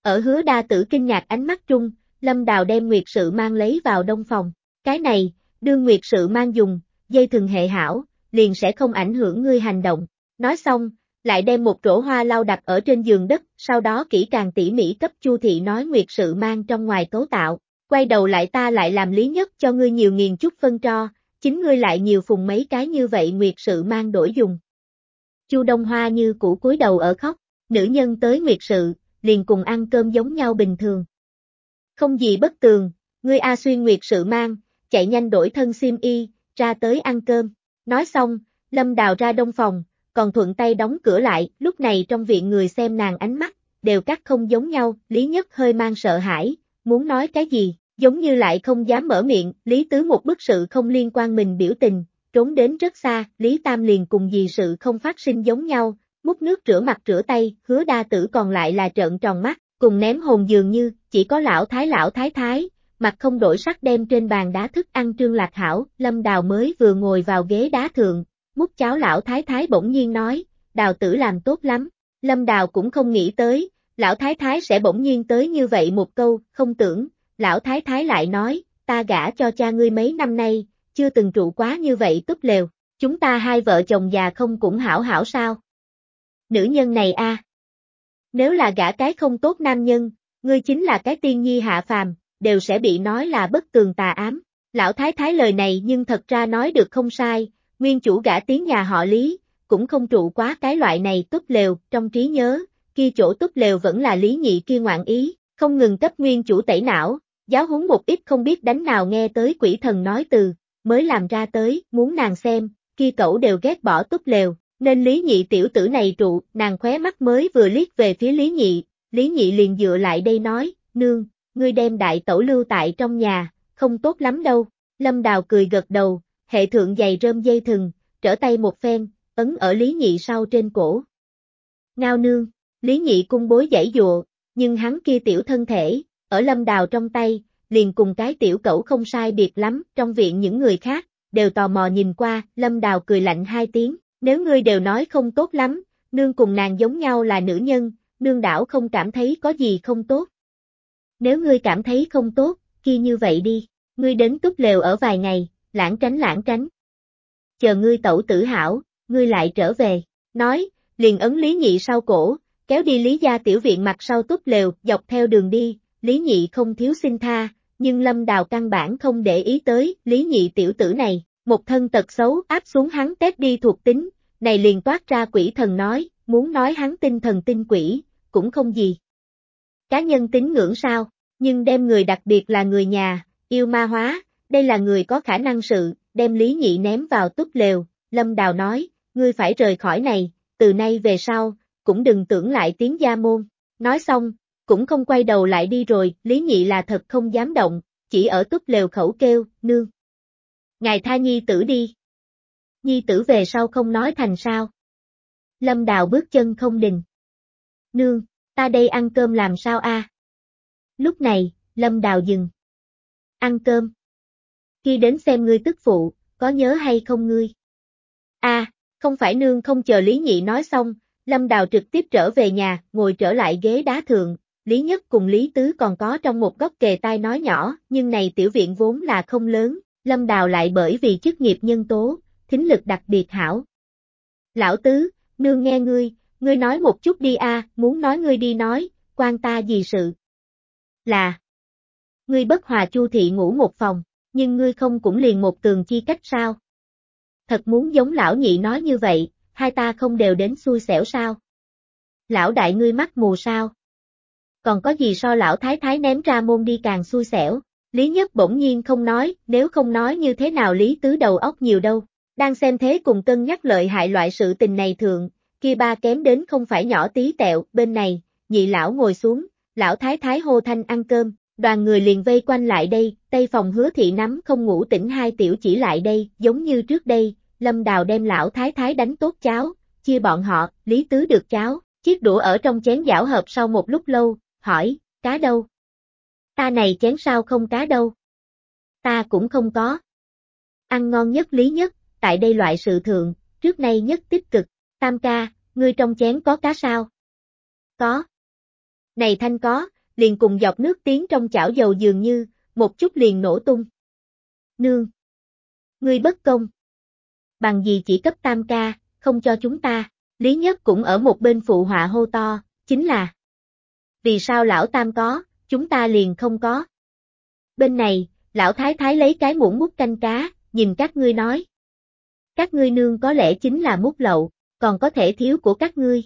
Ở hứa đa tử kinh ngạc ánh mắt trung, lâm đào đem nguyệt sự mang lấy vào đông phòng. Cái này, đương nguyệt sự mang dùng, dây thường hệ hảo, liền sẽ không ảnh hưởng ngươi hành động. Nói xong, lại đem một rổ hoa lau đặt ở trên giường đất, sau đó kỹ càng tỉ mỉ cấp Chu thị nói nguyệt sự mang trong ngoài cấu tạo, quay đầu lại ta lại làm lý nhất cho ngươi nhiều nghiền chút phân tro, chính ngươi lại nhiều phùng mấy cái như vậy nguyệt sự mang đổi dùng. Chu Đông Hoa như cũ cúi đầu ở khóc, nữ nhân tới nguyệt sự, liền cùng ăn cơm giống nhau bình thường. Không gì bất tường, ngươi A xuyên nguyệt sự mang, chạy nhanh đổi thân sim y, ra tới ăn cơm. Nói xong, Lâm Đào ra đông phòng, còn thuận tay đóng cửa lại, lúc này trong viện người xem nàng ánh mắt, đều cắt không giống nhau, Lý Nhất hơi mang sợ hãi, muốn nói cái gì, giống như lại không dám mở miệng, Lý Tứ một bức sự không liên quan mình biểu tình, trốn đến rất xa, Lý Tam liền cùng gì sự không phát sinh giống nhau, múc nước rửa mặt rửa tay, hứa đa tử còn lại là trợn tròn mắt, cùng ném hồn dường như, chỉ có lão thái lão thái thái, mặt không đổi sắc đem trên bàn đá thức ăn trương lạc hảo, lâm đào mới vừa ngồi vào ghế đá thượng, múc cháo lão thái thái bỗng nhiên nói, đào tử làm tốt lắm, lâm đào cũng không nghĩ tới, lão thái thái sẽ bỗng nhiên tới như vậy một câu, không tưởng, lão thái thái lại nói, ta gả cho cha ngươi mấy năm nay, chưa từng trụ quá như vậy túp lều, chúng ta hai vợ chồng già không cũng hảo hảo sao? Nữ nhân này a, nếu là gã cái không tốt nam nhân, ngươi chính là cái tiên nhi hạ phàm, đều sẽ bị nói là bất tường tà ám. Lão thái thái lời này nhưng thật ra nói được không sai, nguyên chủ gã tiếng nhà họ Lý, cũng không trụ quá cái loại này túp lều, trong trí nhớ, kia chỗ túp lều vẫn là Lý nhị kia ngoạn ý, không ngừng cấp nguyên chủ tẩy não, giáo huấn một ít không biết đánh nào nghe tới quỷ thần nói từ, mới làm ra tới, muốn nàng xem, kia cậu đều ghét bỏ túp lều, nên Lý Nhị tiểu tử này trụ, nàng khóe mắt mới vừa liếc về phía Lý Nhị, Lý Nhị liền dựa lại đây nói, nương, ngươi đem đại tẩu lưu tại trong nhà, không tốt lắm đâu, Lâm Đào cười gật đầu, hệ thượng giày rơm dây thừng, trở tay một phen, ấn ở Lý Nhị sau trên cổ. Ngao nương, Lý Nhị cung bối giải dụa, nhưng hắn kia tiểu thân thể, ở Lâm Đào trong tay, liền cùng cái tiểu cẩu không sai biệt lắm, trong viện những người khác, đều tò mò nhìn qua, Lâm Đào cười lạnh hai tiếng, nếu ngươi đều nói không tốt lắm, nương cùng nàng giống nhau là nữ nhân, nương đảo không cảm thấy có gì không tốt. Nếu ngươi cảm thấy không tốt, kia như vậy đi, ngươi đến túc lều ở vài ngày, lãng tránh lãng tránh. Chờ ngươi tẩu tử hảo, ngươi lại trở về, nói, liền ấn Lý Nhị sau cổ, kéo đi Lý gia tiểu viện mặt sau túc lều, dọc theo đường đi, Lý Nhị không thiếu xin tha, nhưng Lâm Đào căn bản không để ý tới, Lý Nhị tiểu tử này, một thân tật xấu áp xuống hắn tét đi thuộc tính, này liền toát ra quỷ thần nói, muốn nói hắn tinh thần tinh quỷ, cũng không gì. Cá nhân tính ngưỡng sao, nhưng đem người đặc biệt là người nhà, yêu ma hóa, đây là người có khả năng sự, đem Lý Nhị ném vào túp lều, Lâm Đào nói, ngươi phải rời khỏi này, từ nay về sau, cũng đừng tưởng lại tiếng gia môn. Nói xong, cũng không quay đầu lại đi rồi, Lý Nhị là thật không dám động, chỉ ở túp lều khẩu kêu, nương. Ngài tha nhi tử đi. Nhi tử về sau không nói thành sao. Lâm Đào bước chân không đình. Nương, ta đây ăn cơm làm sao a? Lúc này, Lâm Đào dừng. Ăn cơm. Khi đến xem ngươi tức phụ, có nhớ hay không ngươi? A, không phải nương không chờ Lý Nhị nói xong, Lâm Đào trực tiếp trở về nhà, ngồi trở lại ghế đá thượng, Lý Nhất cùng Lý Tứ còn có trong một góc kề tai nói nhỏ, nhưng này tiểu viện vốn là không lớn, Lâm Đào lại bởi vì chức nghiệp nhân tố, thính lực đặc biệt hảo. Lão Tứ, nương nghe ngươi, ngươi nói một chút đi a, muốn nói ngươi đi nói, quan ta gì sự. Là, ngươi bất hòa chu thị ngủ một phòng, nhưng ngươi không cũng liền một tường chi cách sao? Thật muốn giống lão nhị nói như vậy, hai ta không đều đến xui xẻo sao? Lão đại ngươi mắt mù sao? Còn có gì so lão thái thái ném ra môn đi càng xui xẻo? Lý Nhất bỗng nhiên không nói, nếu không nói như thế nào Lý Tứ đầu óc nhiều đâu. Đang xem thế cùng cân nhắc lợi hại loại sự tình này thường, kia ba kém đến không phải nhỏ tí tẹo, bên này, nhị lão ngồi xuống, lão thái thái hô thanh ăn cơm, đoàn người liền vây quanh lại đây, tây phòng hứa thị nắm không ngủ tỉnh hai tiểu chỉ lại đây, giống như trước đây, lâm đào đem lão thái thái đánh tốt cháo, chia bọn họ, lý tứ được cháo, chiếc đũa ở trong chén giảo hợp sau một lúc lâu, hỏi, cá đâu? Ta này chén sao không cá đâu? Ta cũng không có. Ăn ngon nhất lý nhất, tại đây loại sự thượng, trước nay nhất tích cực, tam ca, ngươi trong chén có cá sao? Có. Này thanh có, liền cùng dọc nước tiến trong chảo dầu dường như, một chút liền nổ tung. Nương. Ngươi bất công. Bằng gì chỉ cấp tam ca, không cho chúng ta, Lý Nhất cũng ở một bên phụ họa hô to, chính là Vì sao lão tam có, chúng ta liền không có. Bên này, lão thái thái lấy cái muỗng múc canh cá, nhìn các ngươi nói. Các ngươi nương có lẽ chính là mút lậu, còn có thể thiếu của các ngươi.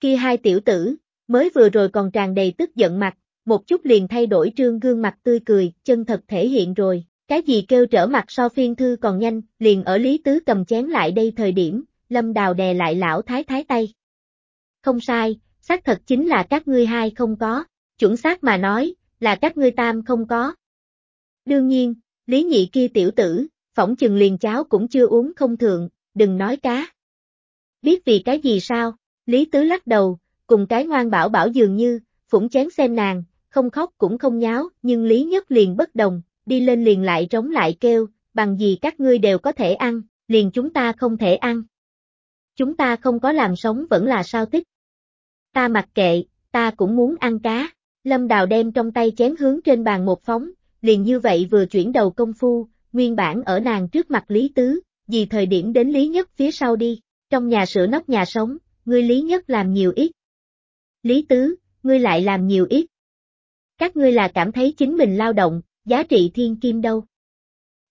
Kia hai tiểu tử, mới vừa rồi còn tràn đầy tức giận mặt, một chút liền thay đổi trương gương mặt tươi cười, chân thật thể hiện rồi, cái gì kêu trở mặt so phiên thư còn nhanh, liền ở Lý Tứ cầm chén lại đây thời điểm, Lâm Đào đè lại lão thái thái tay. Không sai, xác thật chính là các ngươi hai không có, chuẩn xác mà nói, là các ngươi tam không có. Đương nhiên, Lý Nhị kia tiểu tử, phỏng chừng liền cháo cũng chưa uống không thượng, đừng nói cá. Biết vì cái gì sao? Lý Tứ lắc đầu, cùng cái ngoan bảo bảo dường như, phủng chén xem nàng, không khóc cũng không nháo, nhưng Lý Nhất liền bất đồng, đi lên liền lại trống lại kêu, bằng gì các ngươi đều có thể ăn, liền chúng ta không thể ăn. Chúng ta không có làm sống vẫn là sao tích. Ta mặc kệ, ta cũng muốn ăn cá. Lâm Đào đem trong tay chén hướng trên bàn một phóng, liền như vậy vừa chuyển đầu công phu, nguyên bản ở nàng trước mặt Lý Tứ, vì thời điểm đến Lý Nhất phía sau đi, trong nhà sửa nóc nhà sống, ngươi Lý Nhất làm nhiều ít. Lý Tứ, ngươi lại làm nhiều ít. Các ngươi là cảm thấy chính mình lao động, giá trị thiên kim đâu.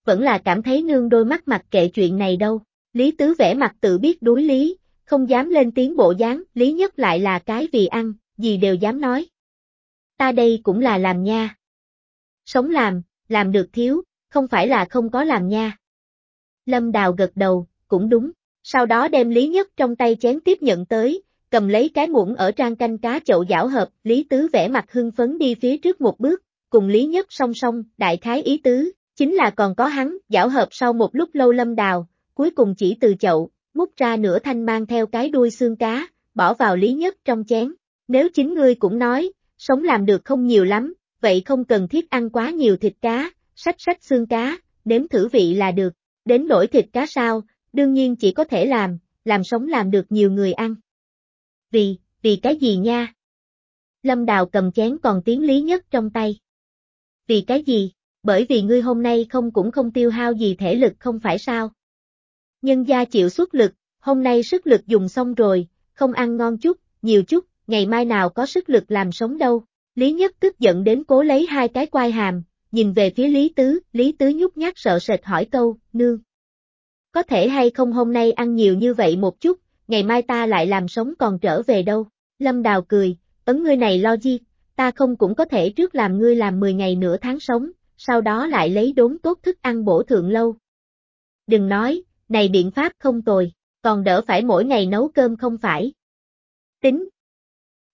Vẫn là cảm thấy nương đôi mắt mặc kệ chuyện này đâu. Lý Tứ vẽ mặt tự biết đối lý, không dám lên tiếng bộ dáng, Lý Nhất lại là cái vì ăn, gì đều dám nói. Ta đây cũng là làm nha. Sống làm, làm được thiếu, không phải là không có làm nha. Lâm Đào gật đầu, cũng đúng, sau đó đem Lý Nhất trong tay chén tiếp nhận tới, cầm lấy cái muỗng ở trang canh cá chậu giảo hợp, Lý Tứ vẽ mặt hưng phấn đi phía trước một bước, cùng Lý Nhất song song, đại khái ý tứ, chính là còn có hắn, giảo hợp sau một lúc lâu lâm đào, cuối cùng chỉ từ chậu, múc ra nửa thanh mang theo cái đuôi xương cá, bỏ vào Lý Nhất trong chén. Nếu chính ngươi cũng nói, sống làm được không nhiều lắm, vậy không cần thiết ăn quá nhiều thịt cá, sách sách xương cá, nếm thử vị là được. Đến nổi thịt cá sao, đương nhiên chỉ có thể làm, làm sống làm được nhiều người ăn. Vì, vì cái gì nha? Lâm Đào cầm chén còn tiếng Lý Nhất trong tay. Vì cái gì? Bởi vì ngươi hôm nay không cũng không tiêu hao gì thể lực không phải sao? Nhân gia chịu xuất lực, hôm nay sức lực dùng xong rồi, không ăn ngon chút, nhiều chút, ngày mai nào có sức lực làm sống đâu. Lý Nhất tức giận đến cố lấy hai cái quai hàm, nhìn về phía Lý Tứ, Lý Tứ nhút nhát sợ sệt hỏi câu, nương. Có thể hay không hôm nay ăn nhiều như vậy một chút, ngày mai ta lại làm sống còn trở về đâu. Lâm Đào cười, ấn ngươi này lo gì, ta không cũng có thể trước làm ngươi làm 10 ngày nửa tháng sống, sau đó lại lấy đốn tốt thức ăn bổ thượng lâu. Đừng nói, này biện pháp không tồi, còn đỡ phải mỗi ngày nấu cơm không phải. Tính.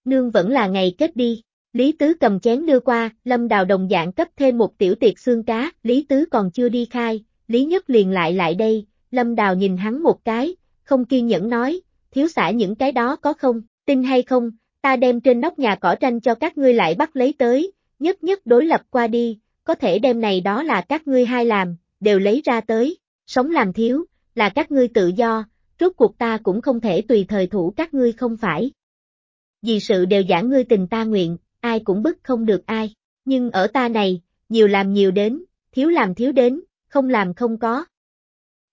Nương vẫn là ngày kết đi, Lý Tứ cầm chén đưa qua, Lâm Đào đồng dạng cấp thêm một tiểu tiệc xương cá, Lý Tứ còn chưa đi khai, Lý Nhất liền lại lại đây, Lâm Đào nhìn hắn một cái, không kiên nhẫn nói, thiếu xả những cái đó có không, tin hay không, ta đem trên nóc nhà cỏ tranh cho các ngươi lại bắt lấy tới, nhất nhất đối lập qua đi, có thể đem này đó là các ngươi hai làm, đều lấy ra tới, sống làm thiếu, là các ngươi tự do, rốt cuộc ta cũng không thể tùy thời thủ các ngươi không phải. Vì sự đều giả ngươi tình ta nguyện, ai cũng bức không được ai, nhưng ở ta này, nhiều làm nhiều đến, thiếu làm thiếu đến, không làm không có.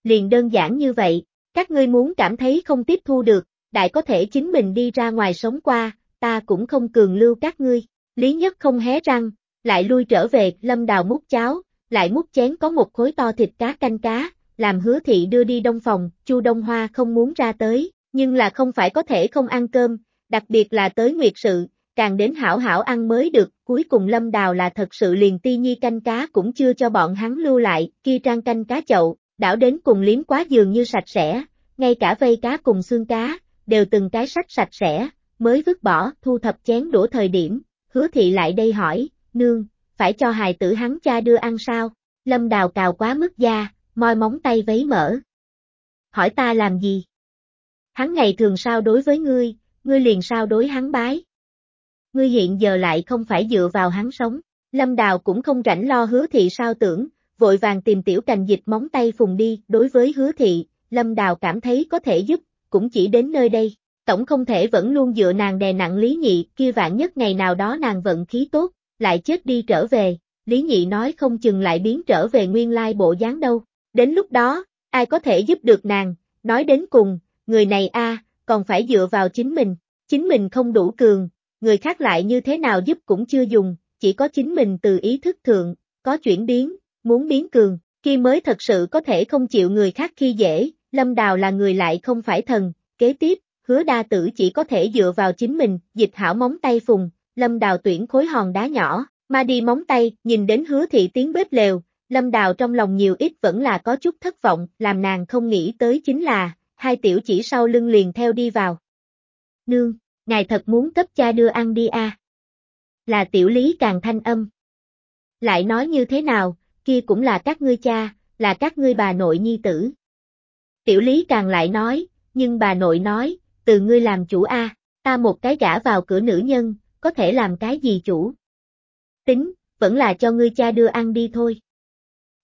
Liền đơn giản như vậy, các ngươi muốn cảm thấy không tiếp thu được, đại có thể chính mình đi ra ngoài sống qua, ta cũng không cường lưu các ngươi. Lý nhất không hé răng, lại lui trở về, lâm đào múc cháo, lại múc chén có một khối to thịt cá canh cá, làm hứa thị đưa đi đông phòng, Chu Đông Hoa không muốn ra tới, nhưng là không phải có thể không ăn cơm, đặc biệt là tới nguyệt sự, càng đến hảo hảo ăn mới được, cuối cùng lâm đào là thật sự liền ti nhi canh cá cũng chưa cho bọn hắn lưu lại, kia trang canh cá chậu, đảo đến cùng liếm quá dường như sạch sẽ, ngay cả vây cá cùng xương cá, đều từng cái sách sạch sẽ, mới vứt bỏ, thu thập chén đũa thời điểm, hứa thị lại đây hỏi, nương, phải cho hài tử hắn cha đưa ăn sao? Lâm đào cào quá mức da, moi móng tay vấy mở. Hỏi ta làm gì? Hắn ngày thường sao đối với ngươi, ngươi liền sao đối hắn bái. Ngươi hiện giờ lại không phải dựa vào hắn sống. Lâm Đào cũng không rảnh lo hứa thị sao tưởng, vội vàng tìm tiểu cành dịch móng tay phùng đi, đối với hứa thị, Lâm Đào cảm thấy có thể giúp, cũng chỉ đến nơi đây. Tổng không thể vẫn luôn dựa nàng đè nặng Lý Nhị, kia vạn nhất ngày nào đó nàng vận khí tốt, lại chết đi trở về, Lý Nhị nói không chừng lại biến trở về nguyên lai bộ dáng đâu. Đến lúc đó, ai có thể giúp được nàng, nói đến cùng, người này a còn phải dựa vào chính mình, chính mình không đủ cường, người khác lại như thế nào giúp cũng chưa dùng, chỉ có chính mình từ ý thức thượng, có chuyển biến, muốn biến cường, khi mới thật sự có thể không chịu người khác khi dễ, Lâm Đào là người lại không phải thần, kế tiếp, hứa đa tử chỉ có thể dựa vào chính mình, dịch hảo móng tay phùng, Lâm Đào tuyển khối hòn đá nhỏ, mà đi móng tay, nhìn đến hứa thị tiến bếp lều, Lâm Đào trong lòng nhiều ít vẫn là có chút thất vọng, làm nàng không nghĩ tới chính là, hai tiểu chỉ sau lưng liền theo đi vào. Nương, ngài thật muốn cấp cha đưa ăn đi à? Là tiểu lý càng thanh âm. Lại nói như thế nào, kia cũng là các ngươi cha, là các ngươi bà nội nhi tử. Tiểu lý càng lại nói, nhưng bà nội nói, từ ngươi làm chủ a ta một cái gã vào cửa nữ nhân, có thể làm cái gì chủ. Tính, vẫn là cho ngươi cha đưa ăn đi thôi.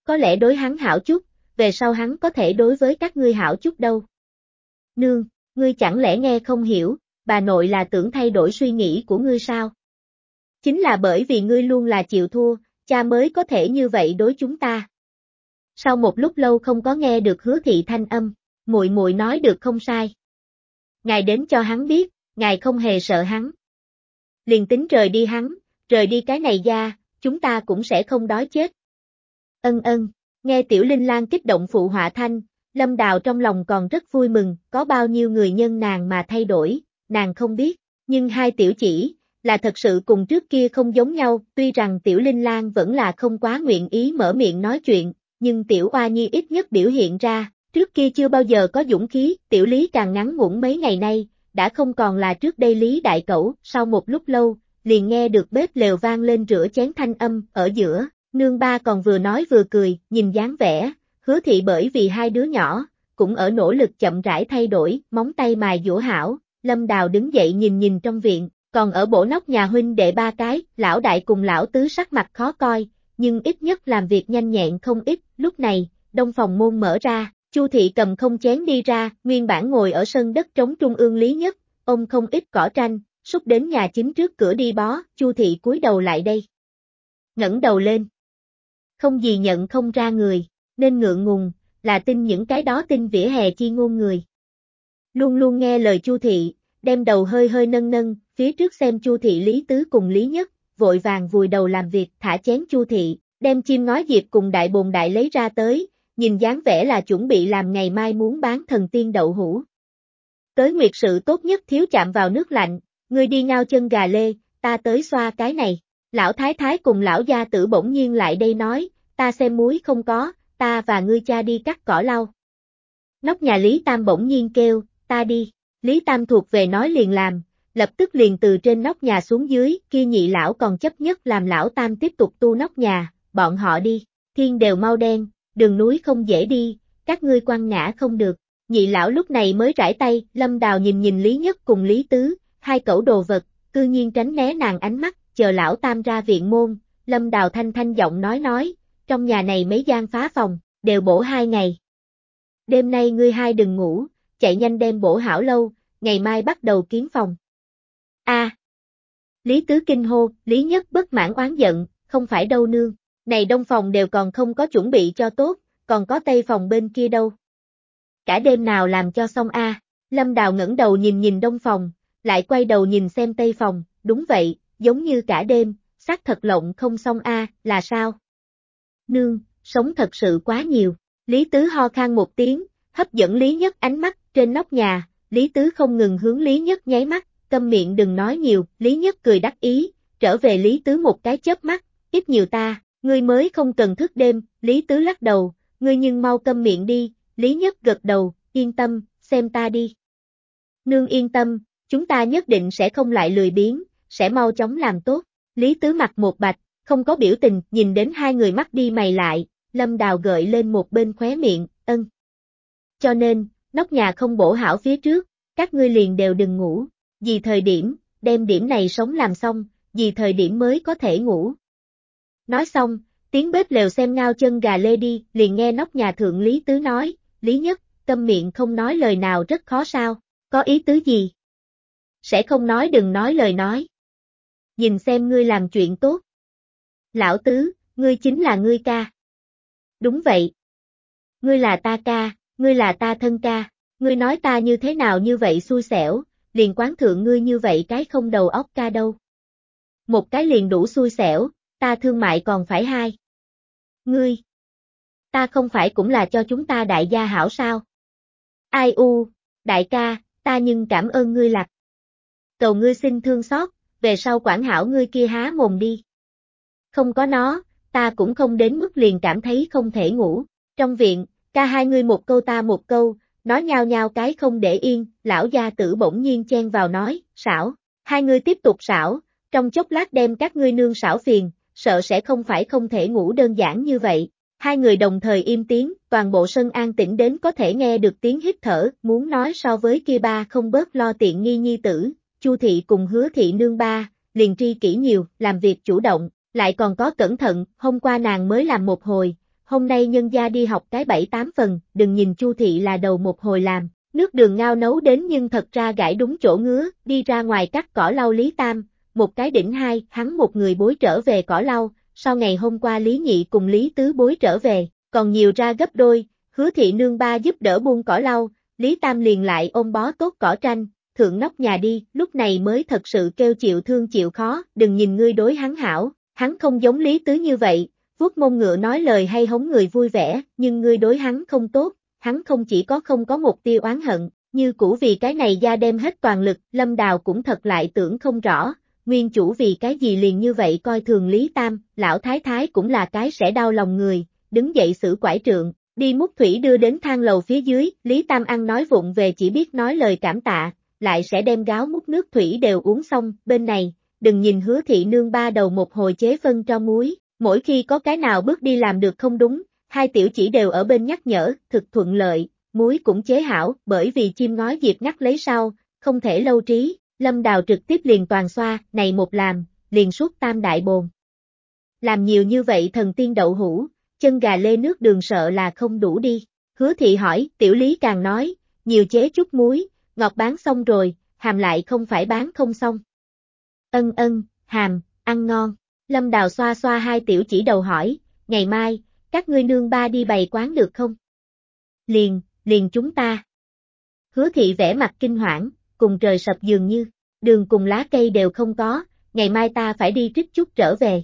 Có lẽ đối hắn hảo chút, về sau hắn có thể đối với các ngươi hảo chút đâu. Nương, ngươi chẳng lẽ nghe không hiểu, bà nội là tưởng thay đổi suy nghĩ của ngươi sao? Chính là bởi vì ngươi luôn là chịu thua, cha mới có thể như vậy đối chúng ta. Sau một lúc lâu không có nghe được hứa thị thanh âm, muội muội nói được không sai. Ngài đến cho hắn biết, ngài không hề sợ hắn. Liền tính rời đi hắn, rời đi cái này ra, chúng ta cũng sẽ không đói chết. Ân ân, nghe tiểu linh lan kích động phụ họa thanh, lâm đào trong lòng còn rất vui mừng, có bao nhiêu người nhân nàng mà thay đổi, nàng không biết, nhưng hai tiểu chỉ, là thật sự cùng trước kia không giống nhau, tuy rằng tiểu linh lan vẫn là không quá nguyện ý mở miệng nói chuyện, nhưng tiểu oa nhi ít nhất biểu hiện ra, trước kia chưa bao giờ có dũng khí, tiểu lý càng ngắn ngủn mấy ngày nay, đã không còn là trước đây lý đại cẩu, sau một lúc lâu, liền nghe được bếp lều vang lên rửa chén thanh âm, ở giữa, nương ba còn vừa nói vừa cười, nhìn dáng vẻ, hứa thị bởi vì hai đứa nhỏ, cũng ở nỗ lực chậm rãi thay đổi, móng tay mài dũa hảo, lâm đào đứng dậy nhìn nhìn trong viện, còn ở bộ nóc nhà huynh đệ ba cái, lão đại cùng lão tứ sắc mặt khó coi, nhưng ít nhất làm việc nhanh nhẹn không ít, lúc này, đông phòng môn mở ra, Chu thị cầm không chén đi ra, nguyên bản ngồi ở sân đất trống trung ương lý nhất, ông không ít cỏ tranh, xúc đến nhà chính trước cửa đi bó, Chu thị cúi đầu lại đây. ngẩng đầu lên. Không gì nhận không ra người, nên ngượng ngùng, là tin những cái đó tin vỉa hè chi ngôn người. Luôn luôn nghe lời Chu thị, đem đầu hơi hơi nâng nâng, phía trước xem Chu thị Lý Tứ cùng Lý Nhất, vội vàng vùi đầu làm việc, thả chén Chu thị, đem chim ngói diệp cùng đại bồn đại lấy ra tới, nhìn dáng vẻ là chuẩn bị làm ngày mai muốn bán thần tiên đậu hũ. Tới nguyệt sự tốt nhất thiếu chạm vào nước lạnh, ngươi đi ngao chân gà lê, ta tới xoa cái này. Lão thái thái cùng lão gia tử bỗng nhiên lại đây nói, ta xem muối không có, ta và ngươi cha đi cắt cỏ lau. Nóc nhà Lý Tam bỗng nhiên kêu, ta đi. Lý Tam thuộc về nói liền làm, lập tức liền từ trên nóc nhà xuống dưới, kia nhị lão còn chấp nhất làm lão Tam tiếp tục tu nóc nhà, bọn họ đi, thiên đều mau đen, đường núi không dễ đi, các ngươi quăng ngã không được. Nhị lão lúc này mới rải tay, lâm đào nhìn nhìn Lý Nhất cùng Lý Tứ, hai cẩu đồ vật, cư nhiên tránh né nàng ánh mắt, chờ lão tam ra viện môn, lâm đào thanh thanh giọng nói nói, trong nhà này mấy gian phá phòng, đều bổ hai ngày. Đêm nay ngươi hai đừng ngủ, chạy nhanh đem bổ hảo lâu, ngày mai bắt đầu kiến phòng. A. Lý Tứ kinh hô, Lý Nhất bất mãn oán giận, không phải đâu nương, này đông phòng đều còn không có chuẩn bị cho tốt, còn có tây phòng bên kia đâu. Cả đêm nào làm cho xong a? Lâm Đào ngẩng đầu nhìn nhìn đông phòng, lại quay đầu nhìn xem tây phòng, đúng vậy, giống như cả đêm, xác thật lộng không xong a, là sao? Nương, sống thật sự quá nhiều. Lý Tứ ho khan một tiếng, hấp dẫn Lý Nhất ánh mắt, trên nóc nhà, Lý Tứ không ngừng hướng Lý Nhất nháy mắt, câm miệng đừng nói nhiều, Lý Nhất cười đắc ý, trở về Lý Tứ một cái chớp mắt, ít nhiều ta, ngươi mới không cần thức đêm, Lý Tứ lắc đầu, ngươi nhưng mau câm miệng đi, Lý Nhất gật đầu, yên tâm, xem ta đi. Nương yên tâm, chúng ta nhất định sẽ không lại lười biếng, sẽ mau chóng làm tốt. Lý Tứ mặt một bạch, không có biểu tình, nhìn đến hai người mắt đi mày lại, Lâm Đào gợi lên một bên khóe miệng, ân. Cho nên, nóc nhà không bổ hảo phía trước, các ngươi liền đều đừng ngủ, vì thời điểm, đem điểm này sống làm xong, vì thời điểm mới có thể ngủ. Nói xong, tiếng bếp lều xem ngao chân gà lê đi, liền nghe nóc nhà thượng Lý Tứ nói, Lý Nhất, tâm miệng không nói lời nào rất khó sao, có ý tứ gì? Sẽ không nói đừng nói lời nói. Nhìn xem ngươi làm chuyện tốt. Lão Tứ, ngươi chính là ngươi ca. Đúng vậy. Ngươi là ta ca, ngươi là ta thân ca, ngươi nói ta như thế nào như vậy xui xẻo, liền quán thượng ngươi như vậy cái không đầu óc ca đâu. Một cái liền đủ xui xẻo, ta thương mại còn phải hai. Ngươi, ta không phải cũng là cho chúng ta đại gia hảo sao? Ai u, đại ca, ta nhưng cảm ơn ngươi lạc. Cầu ngươi xin thương xót, về sau quản hảo ngươi kia há mồm đi. Không có nó, ta cũng không đến mức liền cảm thấy không thể ngủ. Trong viện, ca hai ngươi một câu ta một câu, nói nhau nhau cái không để yên, lão gia tử bỗng nhiên chen vào nói, xảo, hai ngươi tiếp tục xảo, trong chốc lát đem các ngươi nương xảo phiền, sợ sẽ không phải không thể ngủ đơn giản như vậy. Hai người đồng thời im tiếng, toàn bộ sân an tĩnh đến có thể nghe được tiếng hít thở, muốn nói so với kia ba không bớt lo tiện nghi nhi tử, Chu thị cùng hứa thị nương ba, liền tri kỹ nhiều, làm việc chủ động, lại còn có cẩn thận, hôm qua nàng mới làm một hồi, hôm nay nhân gia đi học cái bảy tám phần, đừng nhìn Chu thị là đầu một hồi làm, nước đường ngao nấu đến nhưng thật ra gãi đúng chỗ ngứa, đi ra ngoài cắt cỏ lau Lý Tam, một cái đỉnh hai, hắn một người bối trở về cỏ lau, sau ngày hôm qua Lý Nhị cùng Lý Tứ bối trở về, còn nhiều ra gấp đôi, hứa thị nương ba giúp đỡ buông cỏ lau, Lý Tam liền lại ôm bó tốt cỏ tranh, thượng nóc nhà đi, lúc này mới thật sự kêu chịu thương chịu khó, đừng nhìn ngươi đối hắn hảo, hắn không giống Lý Tứ như vậy, vuốt mông ngựa nói lời hay hống người vui vẻ, nhưng ngươi đối hắn không tốt, hắn không chỉ có không có một tia oán hận, như cũ vì cái này ra đem hết toàn lực, Lâm Đào cũng thật lại tưởng không rõ, nguyên chủ vì cái gì liền như vậy coi thường Lý Tam, lão thái thái cũng là cái sẽ đau lòng người, đứng dậy xử quải trượng, đi múc thủy đưa đến thang lầu phía dưới, Lý Tam ăn nói vụng về chỉ biết nói lời cảm tạ, lại sẽ đem gáo múc nước thủy đều uống xong, bên này, đừng nhìn hứa thị nương ba đầu một hồi chế phân cho muối, mỗi khi có cái nào bước đi làm được không đúng, hai tiểu chỉ đều ở bên nhắc nhở, thực thuận lợi, muối cũng chế hảo, bởi vì chim ngói dịp ngắt lấy sau, không thể lâu trí, lâm đào trực tiếp liền toàn xoa, này một làm, liền suốt tam đại bồn. Làm nhiều như vậy thần tiên đậu hũ, chân gà lê nước đường sợ là không đủ đi, hứa thị hỏi, tiểu lý càng nói, nhiều chế chút muối, ngọt bán xong rồi, hàm lại không phải bán không xong. Ân ân, hàm, ăn ngon. Lâm Đào xoa xoa hai tiểu chỉ đầu hỏi, ngày mai, các ngươi nương ba đi bày quán được không? Liền, liền chúng ta. Hứa thị vẽ mặt kinh hoảng, cùng trời sập dường như, đường cùng lá cây đều không có, ngày mai ta phải đi trích chút trở về.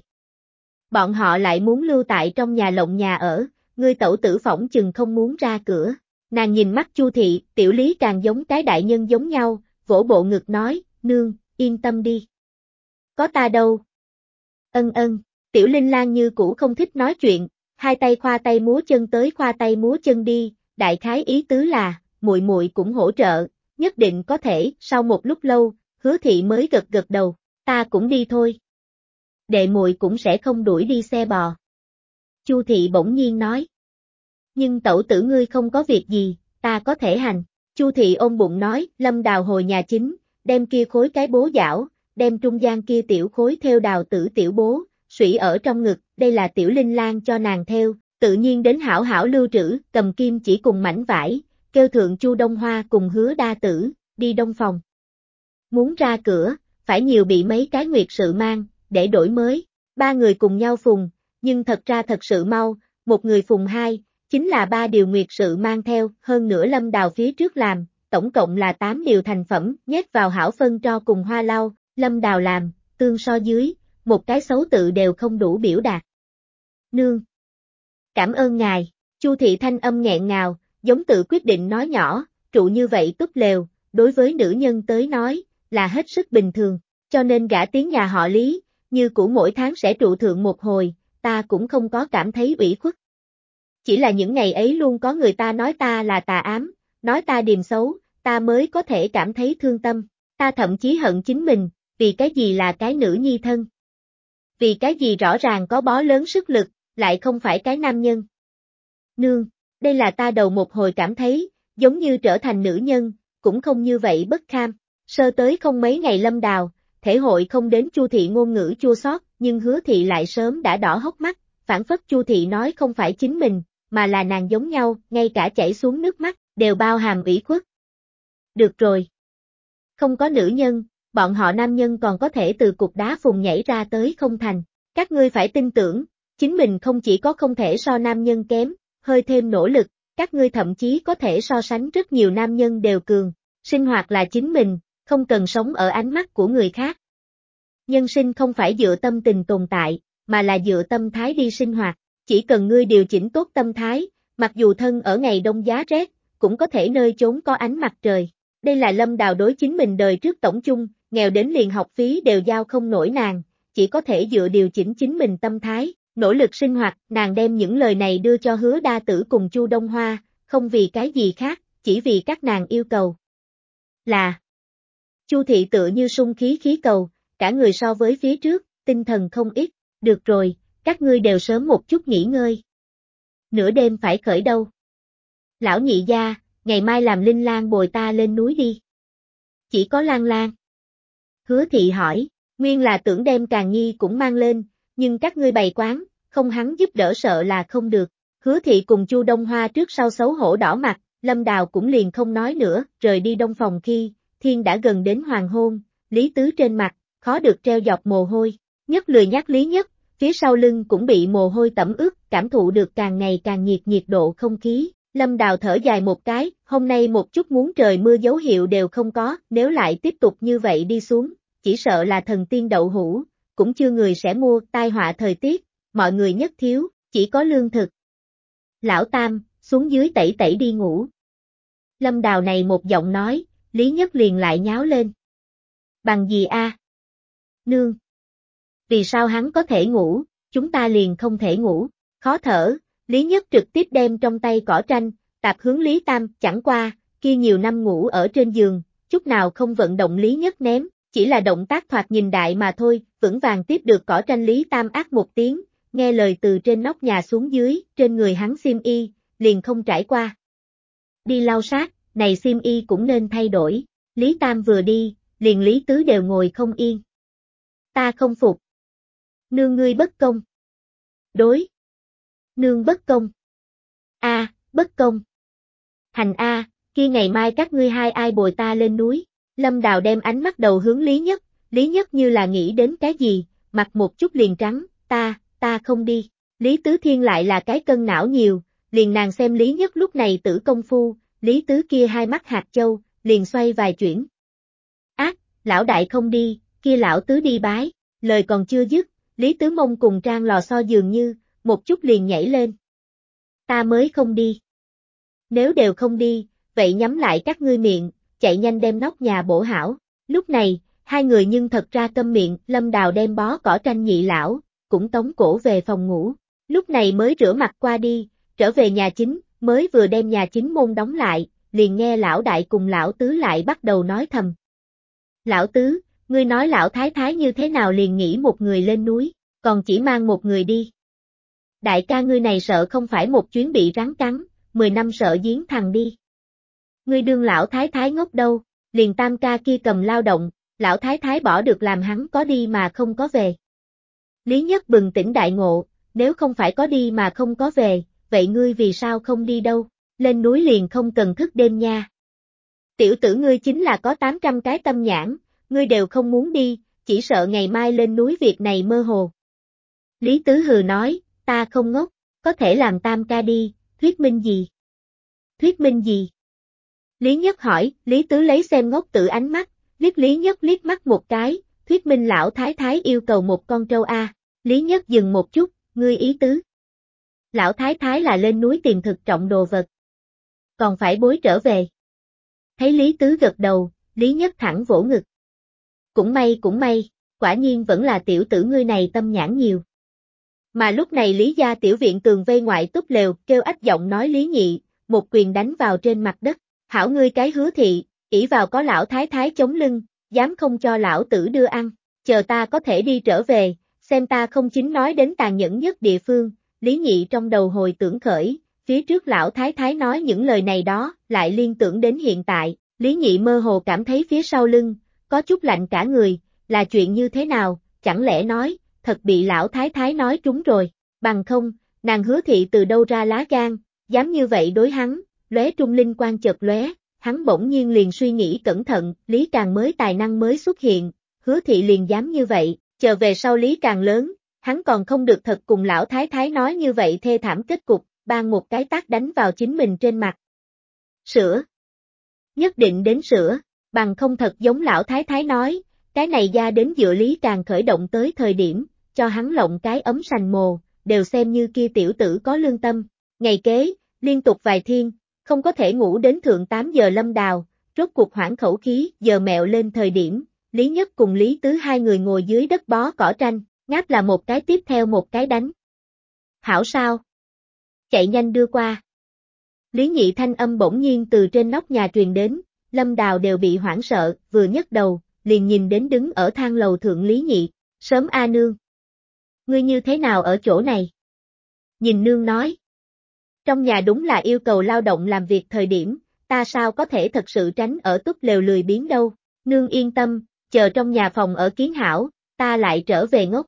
Bọn họ lại muốn lưu tại trong nhà lộng nhà ở, ngươi tẩu tử phỏng chừng không muốn ra cửa. Nàng nhìn mắt Chu thị, tiểu lý càng giống cái đại nhân giống nhau, vỗ bộ ngực nói, nương, yên tâm đi. Có ta đâu. Ân ân, tiểu linh lan như cũ không thích nói chuyện, hai tay khoa tay múa chân tới khoa tay múa chân đi, đại khái ý tứ là, muội muội cũng hỗ trợ, nhất định có thể, sau một lúc lâu, hứa thị mới gật gật đầu, ta cũng đi thôi. Đệ muội cũng sẽ không đuổi đi xe bò. Chu thị bỗng nhiên nói. Nhưng tẩu tử ngươi không có việc gì, ta có thể hành. Chu thị ôm bụng nói, lâm đào hồi nhà chính, đem kia khối cái bố giảo, đem trung gian kia tiểu khối theo đào tử tiểu bố, sủy ở trong ngực, đây là tiểu linh lan cho nàng theo, tự nhiên đến hảo hảo lưu trữ, cầm kim chỉ cùng mảnh vải, kêu thượng chu đông hoa cùng hứa đa tử, đi đông phòng. Muốn ra cửa, phải nhiều bị mấy cái nguyệt sự mang, để đổi mới, ba người cùng nhau phùng, nhưng thật ra thật sự mau, một người phùng hai, chính là ba điều nguyệt sự mang theo, hơn nữa lâm đào phía trước làm, tổng cộng là 8 điều thành phẩm, nhét vào hảo phân cho cùng hoa lau, lâm đào làm, tương so dưới, một cái xấu tự đều không đủ biểu đạt. Nương! Cảm ơn ngài, Chu thị thanh âm nghẹn ngào, giống tự quyết định nói nhỏ, trụ như vậy túp lều, đối với nữ nhân tới nói, là hết sức bình thường, cho nên gã tiếng nhà họ Lý, như cũ mỗi tháng sẽ trụ thượng một hồi, ta cũng không có cảm thấy ủy khuất. Chỉ là những ngày ấy luôn có người ta nói ta là tà ám, nói ta điềm xấu, ta mới có thể cảm thấy thương tâm, ta thậm chí hận chính mình, vì cái gì là cái nữ nhi thân. Vì cái gì rõ ràng có bó lớn sức lực, lại không phải cái nam nhân. Nương, đây là ta đầu một hồi cảm thấy, giống như trở thành nữ nhân, cũng không như vậy bất kham. Sơ tới không mấy ngày lâm đào, thể hội không đến chu thị ngôn ngữ chua sót, nhưng hứa thị lại sớm đã đỏ hốc mắt, phản phất chu thị nói không phải chính mình, mà là nàng giống nhau, ngay cả chảy xuống nước mắt, đều bao hàm ủy khuất. Được rồi. Không có nữ nhân, bọn họ nam nhân còn có thể từ cục đá phùng nhảy ra tới không thành. Các ngươi phải tin tưởng, chính mình không chỉ có không thể so nam nhân kém, hơi thêm nỗ lực, các ngươi thậm chí có thể so sánh rất nhiều nam nhân đều cường, sinh hoạt là chính mình, không cần sống ở ánh mắt của người khác. Nhân sinh không phải dựa tâm tình tồn tại, mà là dựa tâm thái đi sinh hoạt, chỉ cần ngươi điều chỉnh tốt tâm thái, mặc dù thân ở ngày đông giá rét, cũng có thể nơi chốn có ánh mặt trời. Đây là lâm đào đối chính mình đời trước tổng chung, nghèo đến liền học phí đều giao không nổi nàng, chỉ có thể dựa điều chỉnh chính mình tâm thái, nỗ lực sinh hoạt, nàng đem những lời này đưa cho hứa đa tử cùng Chu Đông Hoa, không vì cái gì khác, chỉ vì các nàng yêu cầu. Là Chu thị tự như sung khí khí cầu, cả người so với phía trước, tinh thần không ít, được rồi, các ngươi đều sớm một chút nghỉ ngơi. Nửa đêm phải khởi đâu. Lão nhị gia, ngày mai làm linh lang bồi ta lên núi đi. Chỉ có lan lan. Hứa thị hỏi, nguyên là tưởng đem càng nhi cũng mang lên, nhưng các ngươi bày quán, không hắn giúp đỡ sợ là không được. Hứa thị cùng Chu Đông Hoa trước sau xấu hổ đỏ mặt, Lâm Đào cũng liền không nói nữa, rời đi đông phòng khi, thiên đã gần đến hoàng hôn, Lý Tứ trên mặt, khó được treo dọc mồ hôi, nhất lười nhắc Lý nhất, phía sau lưng cũng bị mồ hôi tẩm ướt, cảm thụ được càng ngày càng nhiệt nhiệt độ không khí. Lâm Đào thở dài một cái, hôm nay một chút muốn trời mưa dấu hiệu đều không có, nếu lại tiếp tục như vậy đi xuống, chỉ sợ là thần tiên đậu hũ, cũng chưa người sẽ mua, tai họa thời tiết, mọi người nhất thiếu, chỉ có lương thực. Lão Tam, xuống dưới tẩy tẩy đi ngủ. Lâm Đào này một giọng nói, Lý Nhất liền lại nháo lên. Bằng gì a? Nương. Vì sao hắn có thể ngủ, chúng ta liền không thể ngủ, khó thở, Lý Nhất trực tiếp đem trong tay cỏ tranh, tạp hướng Lý Tam, chẳng qua, kia nhiều năm ngủ ở trên giường, chút nào không vận động Lý Nhất ném, chỉ là động tác thoạt nhìn đại mà thôi, vững vàng tiếp được cỏ tranh Lý Tam ác một tiếng, nghe lời từ trên nóc nhà xuống dưới, trên người hắn xiêm y, liền không trải qua. Đi lau sát, này xiêm y cũng nên thay đổi, Lý Tam vừa đi, liền Lý Tứ đều ngồi không yên. Ta không phục. Nương ngươi bất công. Đối. Nương bất công. A, bất công. Hành A, kia ngày mai các ngươi hai ai bồi ta lên núi. Lâm Đào đem ánh mắt đầu hướng Lý Nhất, Lý Nhất như là nghĩ đến cái gì, mặt một chút liền trắng, ta, ta không đi. Lý Tứ Thiên lại là cái cân não nhiều, liền nàng xem Lý Nhất lúc này tử công phu, Lý Tứ kia hai mắt hạt châu, liền xoay vài chuyển. Ác, lão đại không đi, kia lão Tứ đi bái, lời còn chưa dứt, Lý Tứ Mông cùng Trang lò so dường như, một chút liền nhảy lên. Ta mới không đi. Nếu đều không đi, vậy nhắm lại các ngươi miệng, chạy nhanh đem nóc nhà bổ hảo. Lúc này, hai người nhưng thật ra câm miệng, lâm đào đem bó cỏ tranh nhị lão, cũng tống cổ về phòng ngủ. Lúc này mới rửa mặt qua đi, trở về nhà chính, mới vừa đem nhà chính môn đóng lại, liền nghe lão đại cùng lão tứ lại bắt đầu nói thầm. Lão tứ, ngươi nói lão thái thái như thế nào liền nghĩ một người lên núi, còn chỉ mang một người đi. Đại ca ngươi này sợ không phải một chuyến bị rắn cắn, mười năm sợ giếng thằng đi. Ngươi đương lão thái thái ngốc đâu, liền tam ca kia cầm lao động, lão thái thái bỏ được làm hắn có đi mà không có về. Lý Nhất bừng tỉnh đại ngộ, nếu không phải có đi mà không có về, vậy ngươi vì sao không đi đâu, lên núi liền không cần thức đêm nha. Tiểu tử ngươi chính là có 800 cái tâm nhãn, ngươi đều không muốn đi, chỉ sợ ngày mai lên núi việc này mơ hồ. Lý Tứ Hừ nói, ta không ngốc, có thể làm tam ca đi, thuyết minh gì? Thuyết minh gì? Lý Nhất hỏi, Lý Tứ lấy xem ngốc tự ánh mắt, liếc Lý Nhất liếc mắt một cái, thuyết minh lão thái thái yêu cầu một con trâu A, Lý Nhất dừng một chút, ngươi ý tứ. Lão thái thái là lên núi tìm thực trọng đồ vật. Còn phải bối trở về. Thấy Lý Tứ gật đầu, Lý Nhất thẳng vỗ ngực. Cũng may cũng may, quả nhiên vẫn là tiểu tử ngươi này tâm nhãn nhiều. Mà lúc này Lý gia tiểu viện tường vây ngoại túp lều, kêu ách giọng nói Lý nhị, một quyền đánh vào trên mặt đất. Hảo ngươi cái hứa thị, ỷ vào có lão thái thái chống lưng, dám không cho lão tử đưa ăn, chờ ta có thể đi trở về, xem ta không chính nói đến tàn nhẫn nhất địa phương, Lý Nhị trong đầu hồi tưởng khởi, phía trước lão thái thái nói những lời này đó, lại liên tưởng đến hiện tại, Lý Nhị mơ hồ cảm thấy phía sau lưng, có chút lạnh cả người, là chuyện như thế nào, chẳng lẽ nói, thật bị lão thái thái nói trúng rồi, bằng không, nàng hứa thị từ đâu ra lá gan, dám như vậy đối hắn, lóe trung linh quan chợt lóe, hắn bỗng nhiên liền suy nghĩ cẩn thận, Lý Càng mới tài năng mới xuất hiện, hứa thị liền dám như vậy, chờ về sau Lý Càng lớn, hắn còn không được thật cùng lão thái thái nói như vậy thê thảm kết cục, ban một cái tác đánh vào chính mình trên mặt. Sữa. Nhất định đến sữa, bằng không thật giống lão thái thái nói, cái này ra đến giữa Lý Càng khởi động tới thời điểm, cho hắn lộng cái ấm sành mồ, đều xem như kia tiểu tử có lương tâm. Ngày kế, liên tục vài thiên, không có thể ngủ đến thượng 8 giờ lâm đào, rốt cuộc hoảng khẩu khí, giờ mẹo lên thời điểm, Lý Nhất cùng Lý Tứ hai người ngồi dưới đất bó cỏ tranh, ngáp là một cái tiếp theo một cái đánh. Hảo sao? Chạy nhanh đưa qua. Lý Nhị thanh âm bỗng nhiên từ trên nóc nhà truyền đến, Lâm Đào đều bị hoảng sợ, vừa nhấc đầu, liền nhìn đến đứng ở thang lầu thượng Lý Nhị, sớm A Nương. Ngươi như thế nào ở chỗ này? Nhìn Nương nói. Trong nhà đúng là yêu cầu lao động làm việc thời điểm, ta sao có thể thật sự tránh ở túp lều lười biến đâu, nương yên tâm, chờ trong nhà phòng ở kiến hảo, ta lại trở về ngốc.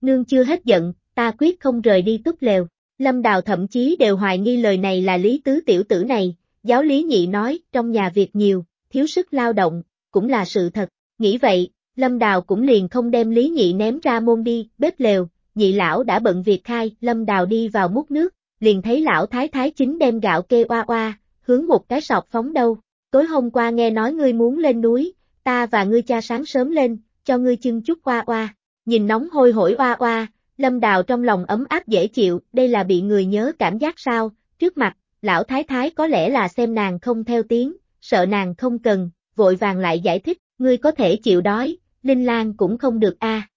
Nương chưa hết giận, ta quyết không rời đi túp lều, lâm đào thậm chí đều hoài nghi lời này là lý tứ tiểu tử này, giáo lý nhị nói, trong nhà việc nhiều, thiếu sức lao động, cũng là sự thật, nghĩ vậy, lâm đào cũng liền không đem lý nhị ném ra môn đi, bếp lều, nhị lão đã bận việc khai, lâm đào đi vào múc nước, liền thấy lão thái thái chính đem gạo kê oa oa, hướng một cái sọc phóng đâu. Tối hôm qua nghe nói ngươi muốn lên núi, ta và ngươi cha sáng sớm lên, cho ngươi chưng chút oa oa. Nhìn nóng hôi hổi oa oa, lâm đào trong lòng ấm áp dễ chịu, đây là bị người nhớ cảm giác sao, trước mặt, lão thái thái có lẽ là xem nàng không theo tiếng, sợ nàng không cần, vội vàng lại giải thích, ngươi có thể chịu đói, Linh Lan cũng không được a.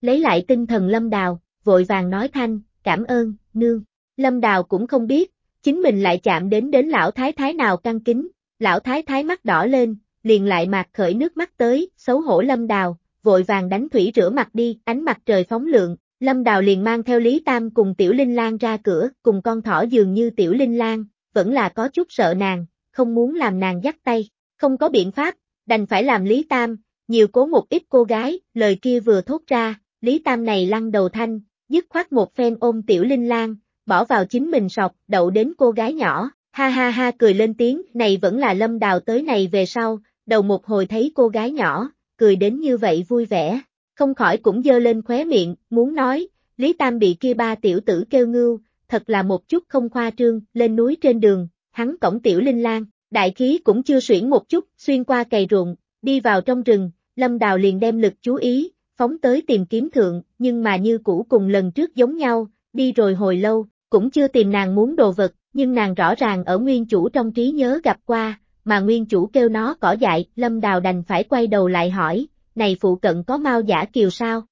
Lấy lại tinh thần lâm đào, vội vàng nói thanh, cảm ơn, nương. Lâm Đào cũng không biết, chính mình lại chạm đến đến lão thái thái nào căng kính, lão thái thái mắt đỏ lên, liền lại mạc khởi nước mắt tới, xấu hổ Lâm Đào, vội vàng đánh thủy rửa mặt đi, ánh mặt trời phóng lượng, Lâm Đào liền mang theo Lý Tam cùng Tiểu Linh Lan ra cửa, cùng con thỏ dường như Tiểu Linh Lan, vẫn là có chút sợ nàng, không muốn làm nàng dắt tay, không có biện pháp, đành phải làm Lý Tam, nhiều cố một ít cô gái, lời kia vừa thốt ra, Lý Tam này lăn đầu thanh, dứt khoát một phen ôm Tiểu Linh Lan, bỏ vào chính mình sọc, đậu đến cô gái nhỏ, ha ha ha cười lên tiếng, này vẫn là lâm đào tới này về sau, đầu một hồi thấy cô gái nhỏ, cười đến như vậy vui vẻ, không khỏi cũng dơ lên khóe miệng, muốn nói, Lý Tam bị kia ba tiểu tử kêu ngưu, thật là một chút không khoa trương, lên núi trên đường, hắn cổng tiểu linh lang, đại khí cũng chưa xuyển một chút, xuyên qua cày ruộng, đi vào trong rừng, lâm đào liền đem lực chú ý, phóng tới tìm kiếm thượng, nhưng mà như cũ cùng lần trước giống nhau, đi rồi hồi lâu, cũng chưa tìm nàng muốn đồ vật, nhưng nàng rõ ràng ở nguyên chủ trong trí nhớ gặp qua, mà nguyên chủ kêu nó cỏ dại, lâm đào đành phải quay đầu lại hỏi, này phụ cận có mau giả kiều sao?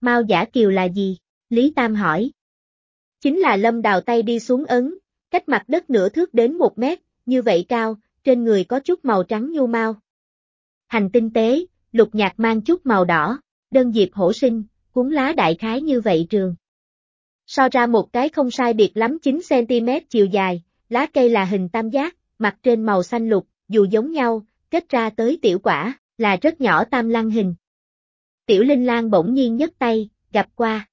Mau giả kiều là gì? Lý Tam hỏi. Chính là lâm đào tay đi xuống ấn, cách mặt đất nửa thước đến một mét, như vậy cao, trên người có chút màu trắng nhu mau. Hành tinh tế, lục nhạc mang chút màu đỏ, đơn diệp hổ sinh, cuốn lá đại khái như vậy trường so ra một cái không sai biệt lắm 9cm chiều dài, lá cây là hình tam giác, mặt trên màu xanh lục, dù giống nhau, kết ra tới tiểu quả, là rất nhỏ tam lăng hình. Tiểu Linh Lan bỗng nhiên nhấc tay, gặp qua.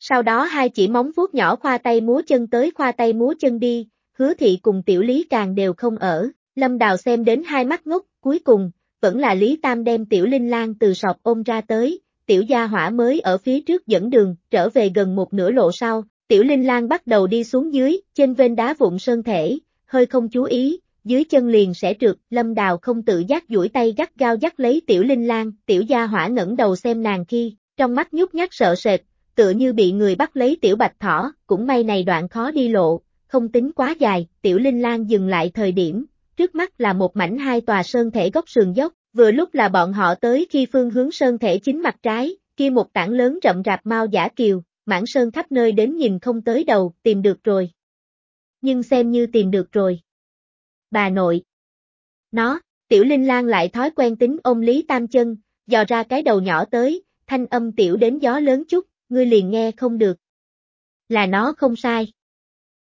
Sau đó hai chỉ móng vuốt nhỏ khoa tay múa chân tới khoa tay múa chân đi, hứa thị cùng tiểu Lý càng đều không ở, Lâm Đào xem đến hai mắt ngốc, cuối cùng, vẫn là Lý Tam đem tiểu Linh Lan từ sọc ôm ra tới, tiểu gia hỏa mới ở phía trước dẫn đường, trở về gần một nửa lộ sau, tiểu linh lan bắt đầu đi xuống dưới, trên vên đá vụn sơn thể, hơi không chú ý, dưới chân liền sẽ trượt, lâm đào không tự giác duỗi tay gắt gao dắt lấy tiểu linh lan, tiểu gia hỏa ngẩng đầu xem nàng khi, trong mắt nhút nhát sợ sệt, tựa như bị người bắt lấy tiểu bạch thỏ, cũng may này đoạn khó đi lộ, không tính quá dài, tiểu linh lan dừng lại thời điểm, trước mắt là một mảnh hai tòa sơn thể gốc sườn dốc, Vừa lúc là bọn họ tới khi phương hướng sơn thể chính mặt trái, kia một tảng lớn rậm rạp mau giả kiều, mảng sơn khắp nơi đến nhìn không tới đầu, tìm được rồi. Nhưng xem như tìm được rồi. Bà nội. Nó, tiểu linh lang lại thói quen tính ôm Lý Tam chân, dò ra cái đầu nhỏ tới, thanh âm tiểu đến gió lớn chút, ngươi liền nghe không được. Là nó không sai.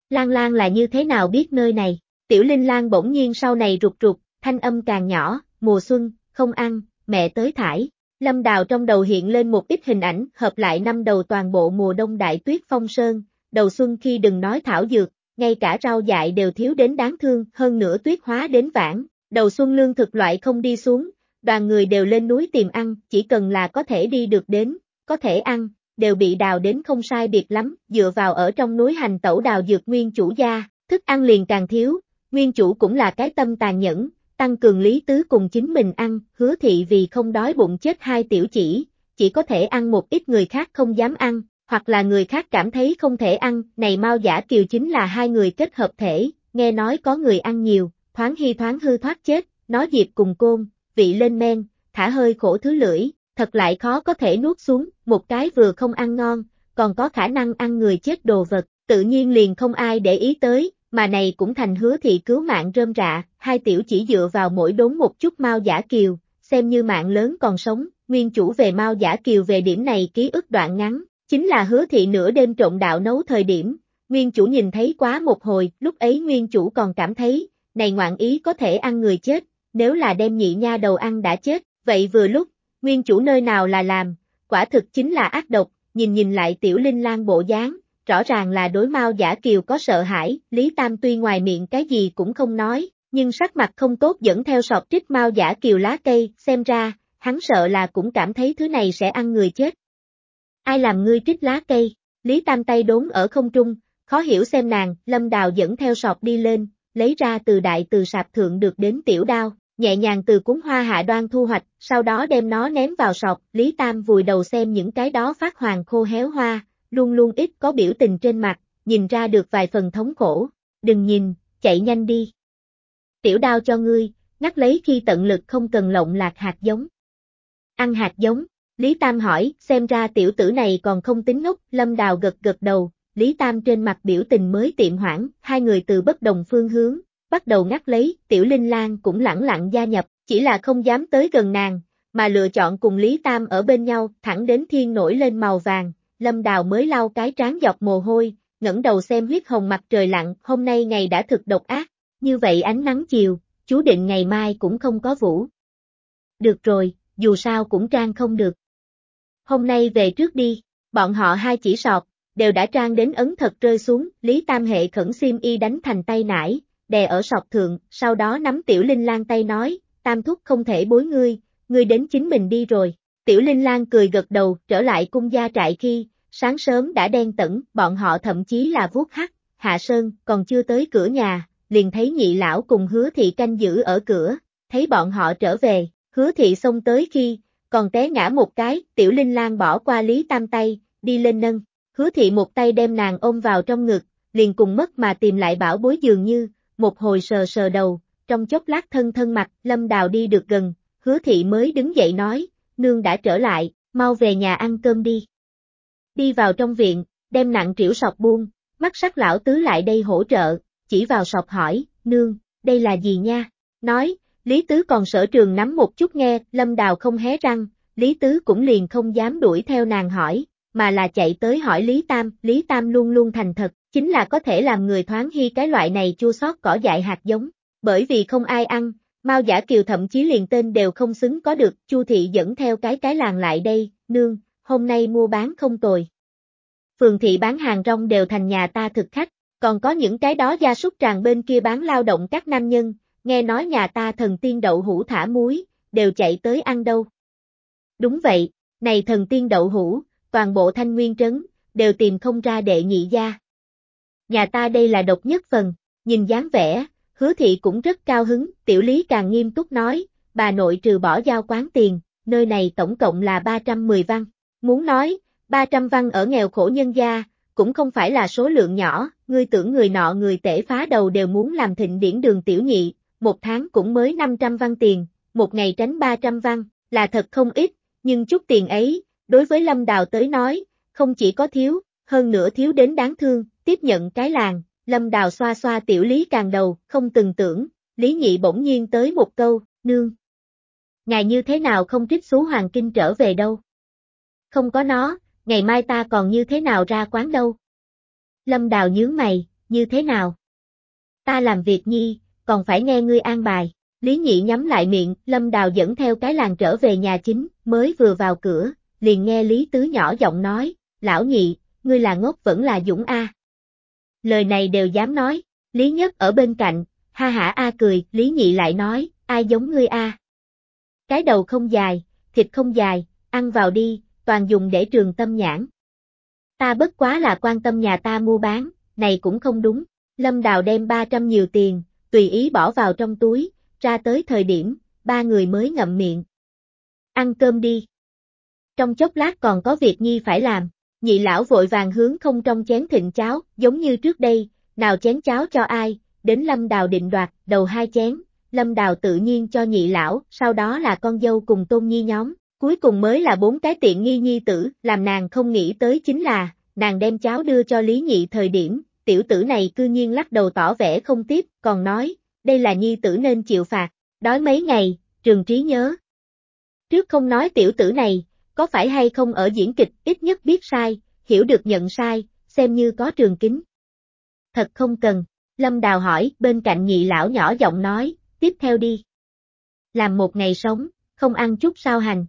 Lan Lan là như thế nào biết nơi này? Tiểu Linh Lan bỗng nhiên sau này rụt rụt, thanh âm càng nhỏ, mùa xuân, không ăn, mẹ tới thải. Lâm Đào trong đầu hiện lên một ít hình ảnh, hợp lại năm đầu toàn bộ mùa đông đại tuyết phong sơn, đầu xuân khi đừng nói thảo dược, ngay cả rau dại đều thiếu đến đáng thương, hơn nữa tuyết hóa đến vãng, đầu xuân lương thực loại không đi xuống, đoàn người đều lên núi tìm ăn, chỉ cần là có thể đi được đến, có thể ăn, đều bị đào đến không sai biệt lắm, dựa vào ở trong núi hành tẩu đào dược nguyên chủ gia, thức ăn liền càng thiếu, nguyên chủ cũng là cái tâm tàn nhẫn, tăng cường lý tứ cùng chính mình ăn, hứa thị vì không đói bụng chết hai tiểu chỉ, chỉ có thể ăn một ít người khác không dám ăn, hoặc là người khác cảm thấy không thể ăn, này Mao Giả Kiều chính là hai người kết hợp thể, nghe nói có người ăn nhiều, thoáng hy thoáng hư thoát chết, nó diệp cùng côn, vị lên men, thả hơi khổ thứ lưỡi, thật lại khó có thể nuốt xuống, một cái vừa không ăn ngon, còn có khả năng ăn người chết đồ vật, tự nhiên liền không ai để ý tới, mà này cũng thành hứa thị cứu mạng rơm rạ, hai tiểu chỉ dựa vào mỗi đốn một chút mau Giả Kiều, xem như mạng lớn còn sống, nguyên chủ về mau Giả Kiều về điểm này ký ức đoạn ngắn, chính là hứa thị nửa đêm trộn đạo nấu thời điểm, nguyên chủ nhìn thấy quá một hồi, lúc ấy nguyên chủ còn cảm thấy, này ngoạn ý có thể ăn người chết, nếu là đem nhị nha đầu ăn đã chết, vậy vừa lúc, nguyên chủ nơi nào là làm, quả thực chính là ác độc, nhìn nhìn lại tiểu linh lan bộ dáng, rõ ràng là đối mau giả kiều có sợ hãi, Lý Tam tuy ngoài miệng cái gì cũng không nói, nhưng sắc mặt không tốt dẫn theo sọt trích mau giả kiều lá cây, xem ra, hắn sợ là cũng cảm thấy thứ này sẽ ăn người chết. Ai làm ngươi trích lá cây? Lý Tam tay đốn ở không trung, khó hiểu xem nàng, lâm đào dẫn theo sọt đi lên, lấy ra từ đại từ sạp thượng được đến tiểu đao, nhẹ nhàng từ cúng hoa hạ đoan thu hoạch, sau đó đem nó ném vào sọt, Lý Tam vùi đầu xem những cái đó phát hoàng khô héo hoa, luôn luôn ít có biểu tình trên mặt, nhìn ra được vài phần thống khổ, đừng nhìn, chạy nhanh đi. Tiểu đao cho ngươi, ngắt lấy khi tận lực không cần lộng lạc hạt giống. Ăn hạt giống, Lý Tam hỏi, xem ra tiểu tử này còn không tính ngốc, Lâm Đào gật gật đầu, Lý Tam trên mặt biểu tình mới tiệm hoãn, hai người từ bất đồng phương hướng, bắt đầu ngắt lấy, tiểu linh lan cũng lẳng lặng gia nhập, chỉ là không dám tới gần nàng, mà lựa chọn cùng Lý Tam ở bên nhau, thẳng đến thiên nổi lên màu vàng, Lâm Đào mới lau cái trán dọc mồ hôi, ngẩng đầu xem huyết hồng mặt trời lặn, hôm nay ngày đã thực độc ác, như vậy ánh nắng chiều, chú định ngày mai cũng không có vũ. Được rồi, dù sao cũng trang không được. Hôm nay về trước đi, bọn họ hai chỉ sọt, đều đã trang đến ấn thật rơi xuống, Lý Tam Hệ khẩn xiêm y đánh thành tay nải, đè ở sọt thượng, sau đó nắm Tiểu Linh Lan tay nói, Tam Thúc không thể bối ngươi, ngươi đến chính mình đi rồi. Tiểu Linh Lan cười gật đầu, trở lại cung gia trại khi, sáng sớm đã đen tẩn, bọn họ thậm chí là vuốt hắt, hạ sơn, còn chưa tới cửa nhà, liền thấy nhị lão cùng hứa thị canh giữ ở cửa, thấy bọn họ trở về, hứa thị xông tới khi, còn té ngã một cái, tiểu linh lan bỏ qua Lý Tam tay, đi lên nâng, hứa thị một tay đem nàng ôm vào trong ngực, liền cùng mất mà tìm lại bảo bối dường như, một hồi sờ sờ đầu, trong chốc lát thân thân mặt, lâm đào đi được gần, hứa thị mới đứng dậy nói, nương đã trở lại, mau về nhà ăn cơm đi. Đi vào trong viện, đem nặng triểu sọc buông, mắt sắc lão tứ lại đây hỗ trợ, chỉ vào sọc hỏi, nương, đây là gì nha? Nói, Lý Tứ còn sở trường nắm một chút nghe, Lâm Đào không hé răng, Lý Tứ cũng liền không dám đuổi theo nàng hỏi, mà là chạy tới hỏi Lý Tam, Lý Tam luôn luôn thành thật, chính là có thể làm người thoáng hy cái loại này chua sót cỏ dại hạt giống, bởi vì không ai ăn, Mao Giả Kiều thậm chí liền tên đều không xứng có được, Chu thị dẫn theo cái cái làng lại đây, nương, hôm nay mua bán không tồi. Phường thị bán hàng rong đều thành nhà ta thực khách, còn có những cái đó gia súc tràn bên kia bán lao động các nam nhân, nghe nói nhà ta thần tiên đậu hũ thả muối, đều chạy tới ăn đâu. Đúng vậy, này thần tiên đậu hũ, toàn bộ thanh nguyên trấn, đều tìm không ra đệ nhị gia. Nhà ta đây là độc nhất phần, nhìn dáng vẻ, hứa thị cũng rất cao hứng, tiểu lý càng nghiêm túc nói, bà nội trừ bỏ giao quán tiền, nơi này tổng cộng là 310 văn. Muốn nói, 300 văn ở nghèo khổ nhân gia, cũng không phải là số lượng nhỏ, ngươi tưởng người nọ người tể phá đầu đều muốn làm thịnh điển đường tiểu nhị, một tháng cũng mới 500 văn tiền, một ngày tránh 300 văn, là thật không ít, nhưng chút tiền ấy, đối với Lâm Đào tới nói, không chỉ có thiếu, hơn nữa thiếu đến đáng thương, tiếp nhận cái làng, Lâm Đào xoa xoa tiểu lý càng đầu, không từng tưởng, Lý Nhị bỗng nhiên tới một câu, nương. Ngài như thế nào không trích xú hoàng kinh trở về đâu? Không có nó, ngày mai ta còn như thế nào ra quán đâu. Lâm Đào nhướng mày, như thế nào? Ta làm việc nhi, còn phải nghe ngươi an bài. Lý Nhị nhắm lại miệng, Lâm Đào dẫn theo cái làng trở về nhà chính, mới vừa vào cửa, liền nghe Lý Tứ nhỏ giọng nói, lão nhị, ngươi là ngốc vẫn là dũng A. Lời này đều dám nói, Lý Nhất ở bên cạnh, ha hả A cười, Lý Nhị lại nói, ai giống ngươi A. Cái đầu không dài, thịt không dài, ăn vào đi, toàn dùng để trường tâm nhãn. Ta bất quá là quan tâm nhà ta mua bán, này cũng không đúng. Lâm Đào đem 300 nhiều tiền, tùy ý bỏ vào trong túi, ra tới thời điểm, ba người mới ngậm miệng. Ăn cơm đi. Trong chốc lát còn có việc nhi phải làm, nhị lão vội vàng hướng không trong chén thịnh cháo, giống như trước đây, nào chén cháo cho ai, đến Lâm Đào định đoạt, đầu hai chén, Lâm Đào tự nhiên cho nhị lão, sau đó là con dâu cùng tôn nhi nhóm, cuối cùng mới là bốn cái tiện nghi nhi tử, làm nàng không nghĩ tới chính là, nàng đem cháo đưa cho Lý Nhị thời điểm, tiểu tử này cư nhiên lắc đầu tỏ vẻ không tiếp, còn nói, đây là nhi tử nên chịu phạt, đói mấy ngày, trường trí nhớ. Trước không nói tiểu tử này, có phải hay không ở diễn kịch ít nhất biết sai, hiểu được nhận sai, xem như có trường kính. Thật không cần, Lâm Đào hỏi, bên cạnh nhị lão nhỏ giọng nói, tiếp theo đi. Làm một ngày sống, không ăn chút sao hành.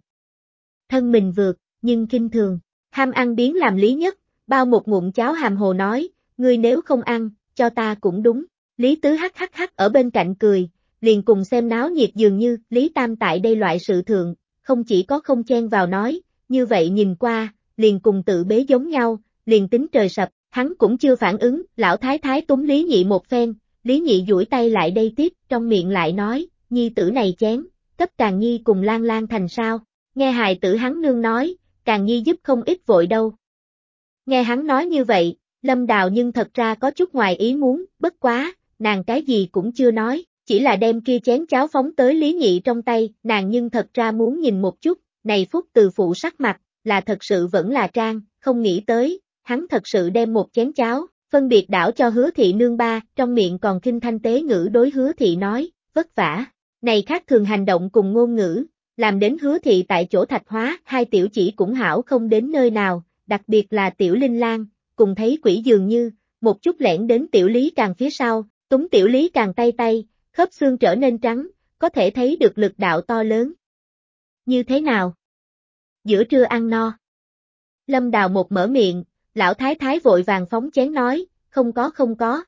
Thân mình vượt, nhưng kinh thường, ham ăn biến làm lý nhất, bao một ngụm cháo hàm hồ nói, ngươi nếu không ăn, cho ta cũng đúng. Lý Tứ hắc hắc hắc ở bên cạnh cười, liền cùng xem náo nhiệt dường như Lý Tam tại đây loại sự thượng, không chỉ có không chen vào nói, như vậy nhìn qua, liền cùng tự bế giống nhau, liền tính trời sập, hắn cũng chưa phản ứng, lão thái thái túng Lý Nhị một phen, Lý Nhị duỗi tay lại đây tiếp, trong miệng lại nói, nhi tử này chén, cấp Càng Nhi cùng Lan Lan thành sao, nghe hài tử hắn nương nói, Càng Nhi giúp không ít vội đâu. Nghe hắn nói như vậy, Lâm Đào nhưng thật ra có chút ngoài ý muốn, bất quá, nàng cái gì cũng chưa nói, chỉ là đem kia chén cháo phóng tới Lý Nhị trong tay, nàng nhưng thật ra muốn nhìn một chút, này phúc từ phụ sắc mặt, là thật sự vẫn là trang, không nghĩ tới, hắn thật sự đem một chén cháo, phân biệt đảo cho hứa thị nương ba, trong miệng còn kinh thanh tế ngữ đối hứa thị nói, vất vả, này khác thường hành động cùng ngôn ngữ, làm đến hứa thị tại chỗ thạch hóa, hai tiểu chỉ cũng hảo không đến nơi nào, đặc biệt là tiểu linh lang, cùng thấy quỷ dường như, một chút lẻn đến tiểu lý càng phía sau, túng tiểu lý càng tay tay, khớp xương trở nên trắng, có thể thấy được lực đạo to lớn. Như thế nào? Giữa trưa ăn no. Lâm đào một mở miệng, lão thái thái vội vàng phóng chén nói, không có không có.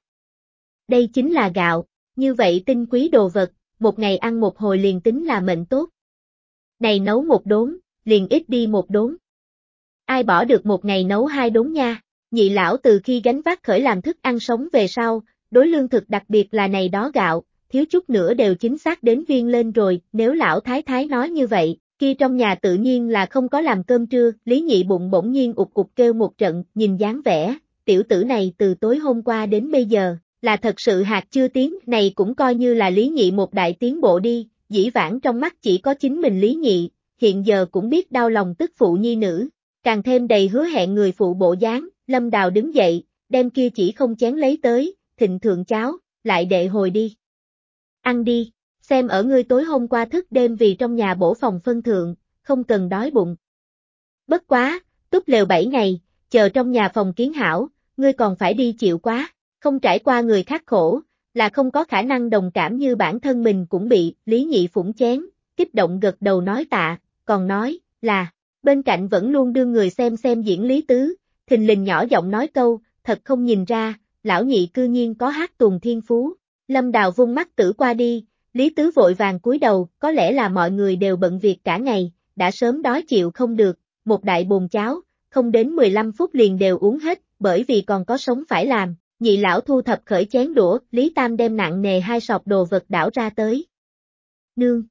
Đây chính là gạo, như vậy tinh quý đồ vật, một ngày ăn một hồi liền tính là mệnh tốt. Này nấu một đốn, liền ít đi một đốn. Ai bỏ được một ngày nấu hai đốn nha, nhị lão từ khi gánh vác khởi làm thức ăn sống về sau, đối lương thực đặc biệt là này đó gạo, thiếu chút nữa đều chính xác đến viên lên rồi, nếu lão thái thái nói như vậy, kia trong nhà tự nhiên là không có làm cơm trưa, Lý Nhị bụng bỗng nhiên ụt cục kêu một trận, nhìn dáng vẻ, tiểu tử này từ tối hôm qua đến bây giờ, là thật sự hạt chưa tiến, này cũng coi như là Lý Nhị một đại tiến bộ đi, dĩ vãng trong mắt chỉ có chính mình Lý Nhị, hiện giờ cũng biết đau lòng tức phụ nhi nữ, càng thêm đầy hứa hẹn người phụ bộ dáng, Lâm Đào đứng dậy, đem kia chỉ không chén lấy tới, thịnh thượng cháo, lại đệ hồi đi. Ăn đi, xem ở ngươi tối hôm qua thức đêm vì trong nhà bổ phòng phân thượng, không cần đói bụng. Bất quá, túc lều bảy ngày, chờ trong nhà phòng kiến hảo, ngươi còn phải đi chịu quá, không trải qua người khác khổ, là không có khả năng đồng cảm như bản thân mình cũng bị, lý nhị phủng chén, kích động gật đầu nói tạ, còn nói, là, bên cạnh vẫn luôn đưa người xem xem diễn lý tứ, thình lình nhỏ giọng nói câu, thật không nhìn ra, lão nhị cư nhiên có hát tuồng thiên phú. Lâm Đào vung mắt tử qua đi, Lý Tứ vội vàng cúi đầu, có lẽ là mọi người đều bận việc cả ngày, đã sớm đói chịu không được, một đại bồn cháo, không đến 15 phút liền đều uống hết, bởi vì còn có sống phải làm. Nhị lão thu thập khởi chén đũa, Lý Tam đem nặng nề hai sọc đồ vật đảo ra tới. Nương!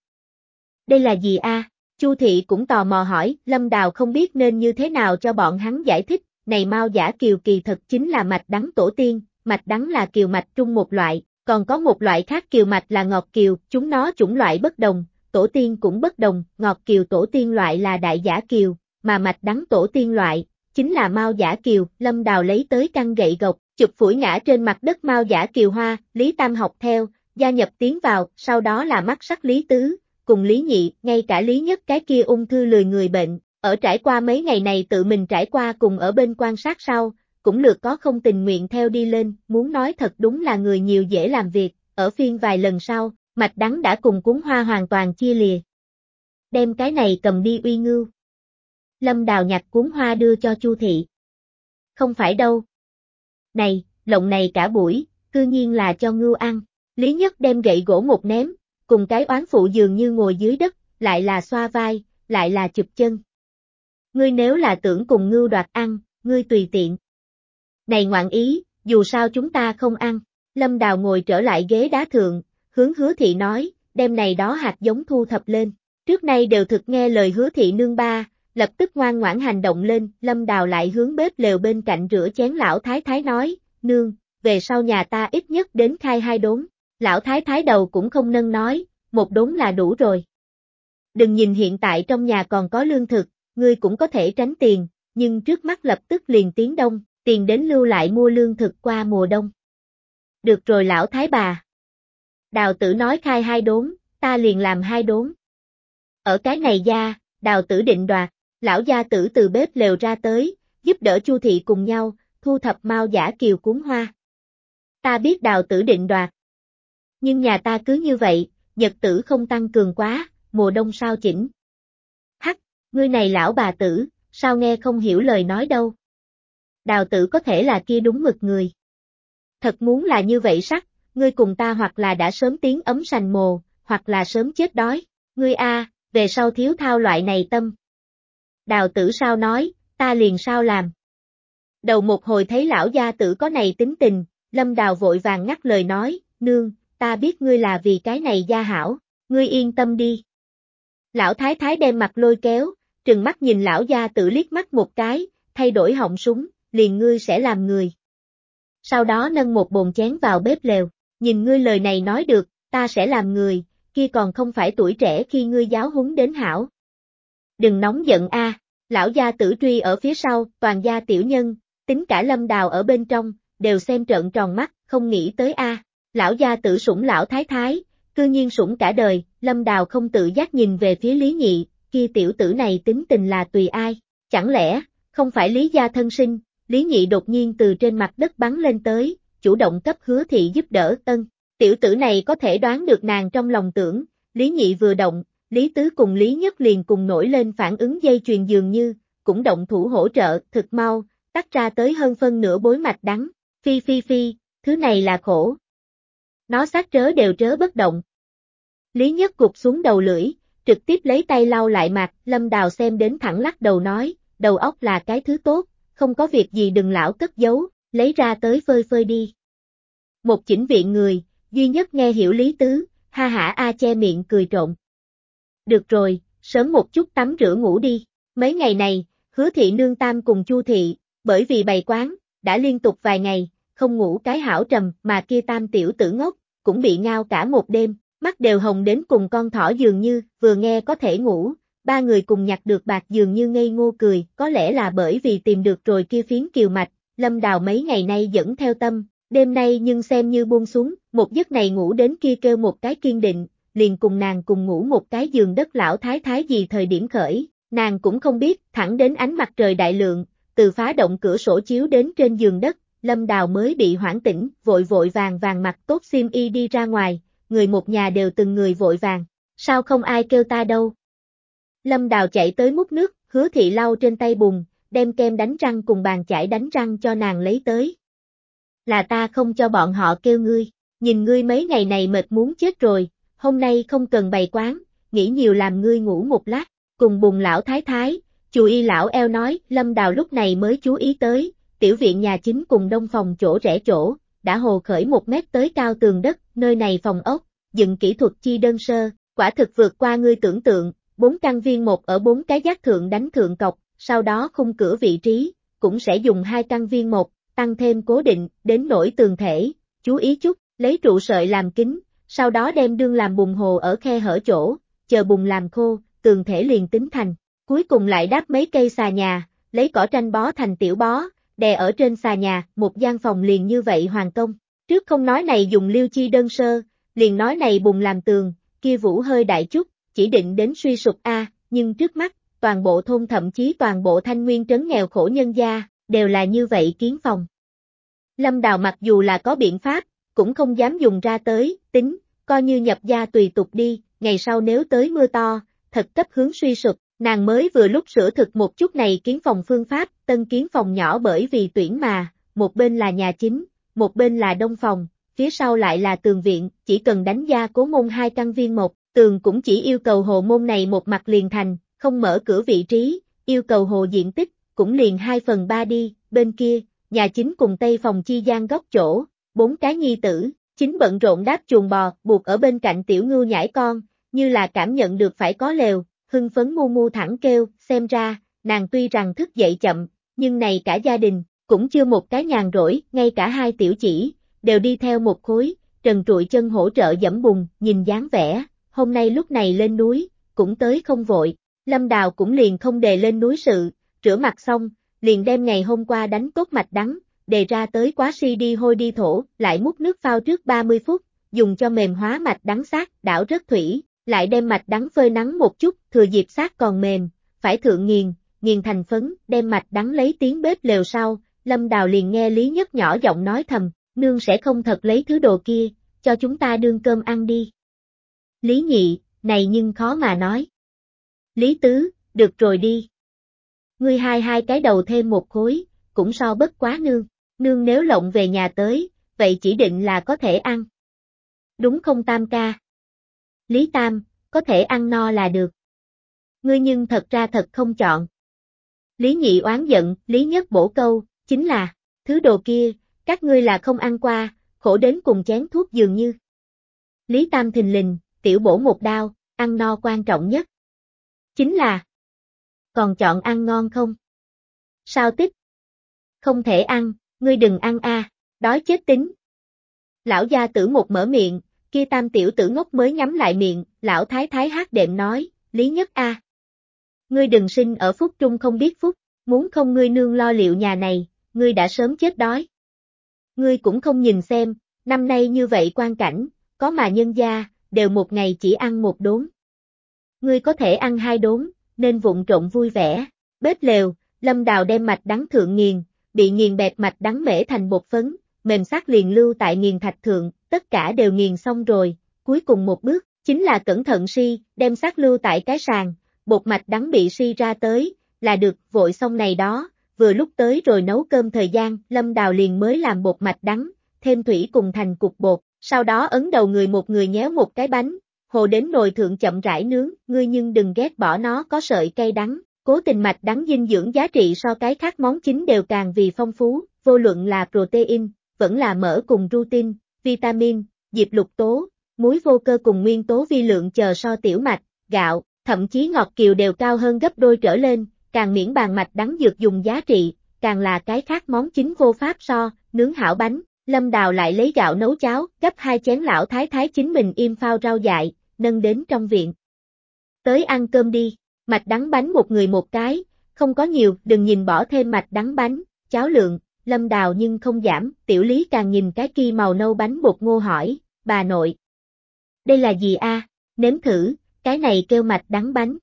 Đây là gì a? Chu thị cũng tò mò hỏi, Lâm Đào không biết nên như thế nào cho bọn hắn giải thích, này mau giả kiều kỳ thật chính là mạch đắng tổ tiên, mạch đắng là kiều mạch trung một loại, còn có một loại khác kiều mạch là ngọt kiều, chúng nó chủng loại bất đồng, tổ tiên cũng bất đồng, ngọt kiều tổ tiên loại là đại giả kiều, mà mạch đắng tổ tiên loại, chính là mau giả kiều, lâm đào lấy tới căn gậy gộc, chụp phủi ngã trên mặt đất mau giả kiều hoa, Lý Tam học theo, gia nhập tiến vào, sau đó là mắt sắc Lý Tứ, cùng Lý Nhị, ngay cả Lý Nhất cái kia ung thư lười người bệnh, ở trải qua mấy ngày này tự mình trải qua cùng ở bên quan sát sau, cũng lượt có không tình nguyện theo đi lên, muốn nói thật đúng là người nhiều dễ làm việc, ở phiên vài lần sau, mạch đắng đã cùng cuốn hoa hoàn toàn chia lìa. Đem cái này cầm đi uy ngưu. Lâm đào nhặt cuốn hoa đưa cho Chu thị. Không phải đâu. Này, lộng này cả buổi, cư nhiên là cho ngưu ăn. Lý Nhất đem gậy gỗ một ném, cùng cái oán phụ dường như ngồi dưới đất, lại là xoa vai, lại là chụp chân. Ngươi nếu là tưởng cùng ngưu đoạt ăn, ngươi tùy tiện. Này ngoạn ý, dù sao chúng ta không ăn. Lâm Đào ngồi trở lại ghế đá thượng, hướng hứa thị nói, đem này đó hạt giống thu thập lên. Trước nay đều thực nghe lời hứa thị nương ba, lập tức ngoan ngoãn hành động lên, Lâm Đào lại hướng bếp lều bên cạnh rửa chén lão thái thái nói, nương, về sau nhà ta ít nhất đến khai hai đốn. Lão thái thái đầu cũng không nâng nói, một đốn là đủ rồi. Đừng nhìn hiện tại trong nhà còn có lương thực, ngươi cũng có thể tránh tiền, nhưng trước mắt lập tức liền tiến đông, tiền đến lưu lại mua lương thực qua mùa đông. Được rồi lão thái bà. Đào tử nói khai hai đốn, ta liền làm hai đốn. Ở cái này gia, đào tử định đoạt, lão gia tử từ bếp lều ra tới, giúp đỡ chu thị cùng nhau, thu thập mau giả kiều cuốn hoa. Ta biết đào tử định đoạt. Nhưng nhà ta cứ như vậy, nhật tử không tăng cường quá, mùa đông sao chỉnh. Hắc, ngươi này lão bà tử, sao nghe không hiểu lời nói đâu. Đào tử có thể là kia đúng mực người. Thật muốn là như vậy sắc, ngươi cùng ta hoặc là đã sớm tiếng ấm sành mồ, hoặc là sớm chết đói. Ngươi a, về sau thiếu thao loại này tâm. Đào tử sao nói, ta liền sao làm. Đầu một hồi thấy lão gia tử có này tính tình, lâm đào vội vàng ngắt lời nói, nương, ta biết ngươi là vì cái này gia hảo, ngươi yên tâm đi. Lão thái thái đem mặt lôi kéo, trừng mắt nhìn lão gia tử liếc mắt một cái, thay đổi họng súng, liền ngươi sẽ làm người. Sau đó nâng một bồn chén vào bếp lều, nhìn ngươi lời này nói được, ta sẽ làm người, kia còn không phải tuổi trẻ khi ngươi giáo huấn đến hảo. Đừng nóng giận a, lão gia tử truy ở phía sau, toàn gia tiểu nhân, tính cả lâm đào ở bên trong, đều xem trợn tròn mắt, không nghĩ tới a. Lão gia tử sủng lão thái thái, cư nhiên sủng cả đời, lâm đào không tự giác nhìn về phía lý nhị, kia tiểu tử này tính tình là tùy ai, chẳng lẽ, không phải lý gia thân sinh, lý nhị đột nhiên từ trên mặt đất bắn lên tới, chủ động cấp hứa thị giúp đỡ tân. Tiểu tử này có thể đoán được nàng trong lòng tưởng, lý nhị vừa động, lý tứ cùng lý nhất liền cùng nổi lên phản ứng dây truyền dường như, cũng động thủ hỗ trợ, thực mau, tắt ra tới hơn phân nửa bối mạch đắng, phi phi phi, thứ này là khổ. Nó sát trớ đều trớ bất động. Lý nhất cục xuống đầu lưỡi, trực tiếp lấy tay lau lại mặt, lâm đào xem đến thẳng lắc đầu nói, đầu óc là cái thứ tốt, không có việc gì đừng lão cất giấu, lấy ra tới phơi phơi đi. Một chỉnh viện người, duy nhất nghe hiểu lý tứ, ha hả a che miệng cười trộn. Được rồi, sớm một chút tắm rửa ngủ đi, mấy ngày này, hứa thị nương tam cùng chu thị, bởi vì bày quán, đã liên tục vài ngày, không ngủ cái hảo trầm mà kia tam tiểu tử ngốc, cũng bị ngao cả một đêm, mắt đều hồng đến cùng con thỏ dường như, vừa nghe có thể ngủ, ba người cùng nhặt được bạc dường như ngây ngô cười, có lẽ là bởi vì tìm được rồi kia phiến kiều mạch, lâm đào mấy ngày nay dẫn theo tâm, đêm nay nhưng xem như buông xuống, một giấc này ngủ đến kia kêu một cái kiên định, liền cùng nàng cùng ngủ một cái giường đất lão thái thái gì thời điểm khởi, nàng cũng không biết, thẳng đến ánh mặt trời đại lượng, từ phá động cửa sổ chiếu đến trên giường đất, lâm đào mới bị hoảng tỉnh, vội vội vàng vàng mặc tốt xiêm y đi ra ngoài, người một nhà đều từng người vội vàng, sao không ai kêu ta đâu. Lâm đào chạy tới múc nước, hứa thị lau trên tay bùn, đem kem đánh răng cùng bàn chải đánh răng cho nàng lấy tới. Là ta không cho bọn họ kêu ngươi, nhìn ngươi mấy ngày này mệt muốn chết rồi, hôm nay không cần bày quán, nghĩ nhiều làm ngươi ngủ một lát, cùng bùng lão thái thái, chú y lão eo nói, lâm đào lúc này mới chú ý tới, tiểu viện nhà chính cùng đông phòng chỗ rẽ chỗ, đã hồ khởi một mét tới cao tường đất, nơi này phòng ốc, dựng kỹ thuật chi đơn sơ, quả thực vượt qua ngươi tưởng tượng, bốn căn viên một ở bốn cái giác thượng đánh thượng cọc, sau đó khung cửa vị trí, cũng sẽ dùng hai căn viên một, tăng thêm cố định, đến nổi tường thể, chú ý chút, lấy trụ sợi làm kính, sau đó đem đương làm bùng hồ ở khe hở chỗ, chờ bùng làm khô, tường thể liền tính thành. Cuối cùng lại đáp mấy cây xà nhà, lấy cỏ tranh bó thành tiểu bó, đè ở trên xà nhà, một gian phòng liền như vậy hoàn công. Trước không nói này dùng liêu chi đơn sơ, liền nói này bùng làm tường, kia vũ hơi đại chút, chỉ định đến suy sụp A, nhưng trước mắt, toàn bộ thôn thậm chí toàn bộ thanh nguyên trấn nghèo khổ nhân gia, đều là như vậy kiến phòng. Lâm Đào mặc dù là có biện pháp, cũng không dám dùng ra tới, tính, coi như nhập gia tùy tục đi, ngày sau nếu tới mưa to, thật cấp hướng suy sụp, nàng mới vừa lúc sửa thực một chút này kiến phòng phương pháp, tân kiến phòng nhỏ bởi vì tuyển mà, một bên là nhà chính, một bên là đông phòng, phía sau lại là tường viện, chỉ cần đánh gia cố môn hai căn viên một, tường cũng chỉ yêu cầu hồ môn này một mặt liền thành, không mở cửa vị trí, yêu cầu hồ diện tích, cũng liền 2 phần 3 đi, bên kia, nhà chính cùng tây phòng chi gian góc chỗ, bốn cái nhi tử, chính bận rộn đáp chuồng bò, buộc ở bên cạnh tiểu ngưu nhảy con, như là cảm nhận được phải có lều, hưng phấn mu mu thẳng kêu, xem ra, nàng tuy rằng thức dậy chậm, nhưng này cả gia đình, cũng chưa một cái nhàn rỗi, ngay cả hai tiểu chỉ, đều đi theo một khối, trần trụi chân hỗ trợ dẫm bùn, nhìn dáng vẻ, hôm nay lúc này lên núi, cũng tới không vội, Lâm Đào cũng liền không đề lên núi sự, rửa mặt xong, liền đem ngày hôm qua đánh tốt mạch đắng, đề ra tới quá si đi hôi đi thổ, lại múc nước phao trước 30 phút, dùng cho mềm hóa mạch đắng sát, đảo rất thủy, lại đem mạch đắng phơi nắng một chút, thừa dịp sát còn mềm, phải thượng nghiền, nghiền thành phấn, đem mạch đắng lấy tiếng bếp lều sau, Lâm Đào liền nghe Lý Nhất nhỏ giọng nói thầm, nương sẽ không thật lấy thứ đồ kia, cho chúng ta đương cơm ăn đi. Lý Nhị, này nhưng khó mà nói. Lý Tứ, được rồi đi. Ngươi hai hai cái đầu thêm một khối, cũng so bất quá nương, nương nếu lộng về nhà tới, vậy chỉ định là có thể ăn. Đúng không Tam ca? Lý Tam, có thể ăn no là được. Ngươi nhưng thật ra thật không chọn. Lý Nhị oán giận, Lý Nhất bổ câu, chính là, thứ đồ kia, các ngươi là không ăn qua, khổ đến cùng chén thuốc dường như. Lý Tam thình lình, tiểu bổ một đao, ăn no quan trọng nhất. Chính là, còn chọn ăn ngon không? Sao tích? Không thể ăn, ngươi đừng ăn a, đói chết tính. Lão gia tử một mở miệng, kia tam tiểu tử ngốc mới nhắm lại miệng, lão thái thái hát đệm nói, lý nhất a. Ngươi đừng sinh ở phúc trung không biết phúc, muốn không ngươi nương lo liệu nhà này, ngươi đã sớm chết đói. Ngươi cũng không nhìn xem, năm nay như vậy quan cảnh, có mà nhân gia, đều một ngày chỉ ăn một đốn. Ngươi có thể ăn hai đốn, nên vụng trộn vui vẻ. Bếp lều, lâm đào đem mạch đắng thượng nghiền, bị nghiền bẹt mạch đắng mễ thành bột phấn, mềm sắc liền lưu tại nghiền thạch thượng, tất cả đều nghiền xong rồi, cuối cùng một bước, chính là cẩn thận si, đem sắc lưu tại cái sàn, bột mạch đắng bị si ra tới, là được, vội xong này đó, vừa lúc tới rồi nấu cơm thời gian, lâm đào liền mới làm bột mạch đắng, thêm thủy cùng thành cục bột, sau đó ấn đầu người một người nhéo một cái bánh, hồ đến nồi thượng chậm rãi nướng, ngươi nhưng đừng ghét bỏ nó có sợi cay đắng, cố tình mạch đắng dinh dưỡng giá trị so cái khác món chính đều càng vì phong phú, vô luận là protein, vẫn là mỡ cùng rutin, vitamin, diệp lục tố, muối vô cơ cùng nguyên tố vi lượng chờ so tiểu mạch, gạo, thậm chí ngọt kiều đều cao hơn gấp đôi trở lên, càng miễn bàn mạch đắng dược dùng giá trị, càng là cái khác món chính vô pháp so, nướng hảo bánh, Lâm Đào lại lấy gạo nấu cháo, gấp hai chén lão thái thái chính mình im phao rau dại, nâng đến trong viện. Tới ăn cơm đi, mạch đắng bánh một người một cái, không có nhiều, đừng nhìn bỏ thêm mạch đắng bánh, cháo lượng, lâm đào nhưng không giảm, tiểu lý càng nhìn cái kia màu nâu bánh bột ngô hỏi, bà nội. Đây là gì a? nếm thử, cái này kêu mạch đắng bánh.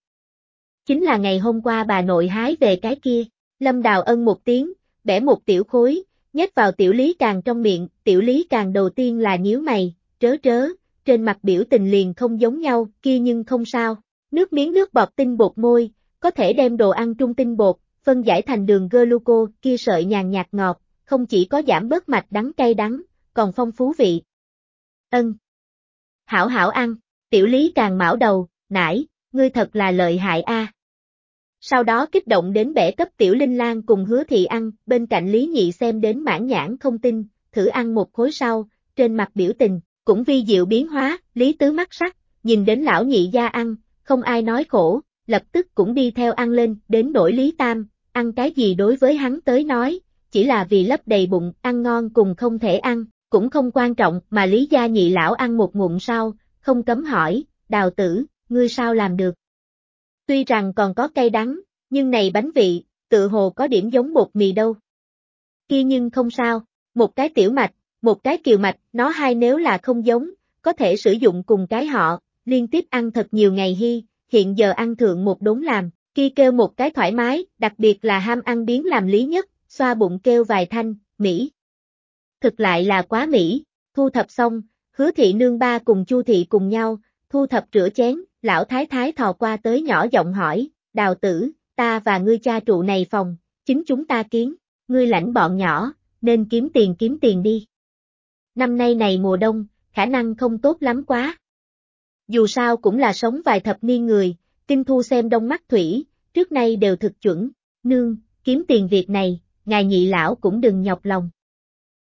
Chính là ngày hôm qua bà nội hái về cái kia, lâm đào ân một tiếng, bẻ một tiểu khối, nhét vào tiểu lý càng trong miệng, tiểu lý càng đầu tiên là nhíu mày, trớ trớ, trên mặt biểu tình liền không giống nhau, kia nhưng không sao. Nước miếng nước bọt tinh bột môi, có thể đem đồ ăn trung tinh bột, phân giải thành đường gluco, kia sợi nhàn nhạt ngọt, không chỉ có giảm bớt mạch đắng cay đắng, còn phong phú vị. Ân. Hảo hảo ăn, tiểu lý càng mão đầu, nải, ngươi thật là lợi hại a. Sau đó kích động đến bẻ cấp tiểu linh lan cùng hứa thị ăn, bên cạnh lý nhị xem đến mãn nhãn không tin, thử ăn một khối sau, trên mặt biểu tình, cũng vi diệu biến hóa, lý tứ mắt sắc, nhìn đến lão nhị gia ăn, không ai nói khổ, lập tức cũng đi theo ăn lên, đến đổi lý tam, ăn cái gì đối với hắn tới nói, chỉ là vì lấp đầy bụng, ăn ngon cùng không thể ăn, cũng không quan trọng, mà lý gia nhị lão ăn một ngụm sau, không cấm hỏi, đào tử, ngươi sao làm được? Tuy rằng còn có cay đắng, nhưng này bánh vị, tự hồ có điểm giống bột mì đâu. Kia nhưng không sao, một cái tiểu mạch, một cái kiều mạch, nó hai nếu là không giống, có thể sử dụng cùng cái họ, liên tiếp ăn thật nhiều ngày hy, hiện giờ ăn thượng một đốn làm, kia kêu một cái thoải mái, đặc biệt là ham ăn biến làm lý nhất, xoa bụng kêu vài thanh, Mỹ. Thực lại là quá Mỹ, thu thập xong, hứa thị nương ba cùng chu thị cùng nhau, thu thập rửa chén, lão thái thái thò qua tới nhỏ giọng hỏi, đào tử, ta và ngươi cha trụ này phòng, chính chúng ta kiến, ngươi lãnh bọn nhỏ, nên kiếm tiền kiếm tiền đi. Năm nay này mùa đông, khả năng không tốt lắm quá. Dù sao cũng là sống vài thập niên người, kinh thu xem đông mắt thủy, trước nay đều thực chuẩn, nương, kiếm tiền việc này, ngài nhị lão cũng đừng nhọc lòng.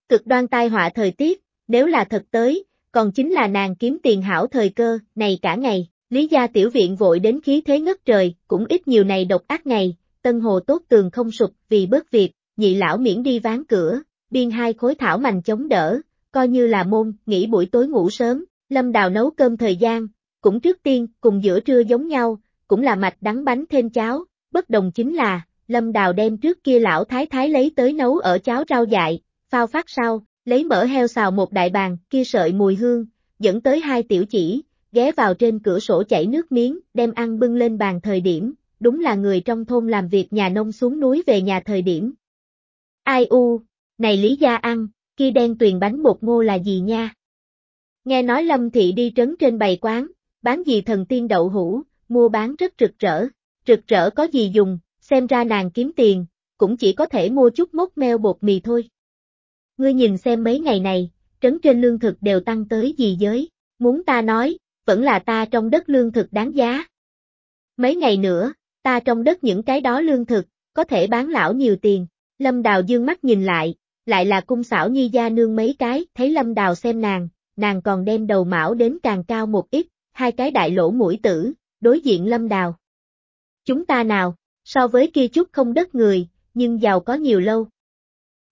Cực đoan tai họa thời tiết, nếu là thật tới, còn chính là nàng kiếm tiền hảo thời cơ, này cả ngày, lý gia tiểu viện vội đến khí thế ngất trời, cũng ít nhiều này độc ác ngày, tân hồ tốt tường không sụp vì bớt việc, nhị lão miễn đi ván cửa, biên hai khối thảo mành chống đỡ, coi như là môn, nghỉ buổi tối ngủ sớm, lâm đào nấu cơm thời gian, cũng trước tiên, cùng giữa trưa giống nhau, cũng là mạch đắng bánh thêm cháo, bất đồng chính là, lâm đào đem trước kia lão thái thái lấy tới nấu ở cháo rau dại, phao phát sau, lấy mỡ heo xào một đại bàn, kia sợi mùi hương, dẫn tới hai tiểu chỉ, ghé vào trên cửa sổ chảy nước miếng, đem ăn bưng lên bàn thời điểm, đúng là người trong thôn làm việc nhà nông xuống núi về nhà thời điểm. Ai u, này Lý Gia ăn, kia đen tuyền bánh bột ngô là gì nha? Nghe nói Lâm Thị đi trấn trên bày quán, bán gì thần tiên đậu hũ, mua bán rất rực rỡ, rực rỡ có gì dùng, xem ra nàng kiếm tiền, cũng chỉ có thể mua chút mốc meo bột mì thôi. Ngươi nhìn xem mấy ngày này, trấn trên lương thực đều tăng tới gì giới, muốn ta nói, vẫn là ta trong đất lương thực đáng giá. Mấy ngày nữa, ta trong đất những cái đó lương thực, có thể bán lão nhiều tiền. Lâm Đào dương mắt nhìn lại, lại là cung xảo nhi gia nương mấy cái, thấy Lâm Đào xem nàng, nàng còn đem đầu mão đến càng cao một ít, hai cái đại lỗ mũi tử, đối diện Lâm Đào. Chúng ta nào, so với kia chút không đất người, nhưng giàu có nhiều lâu.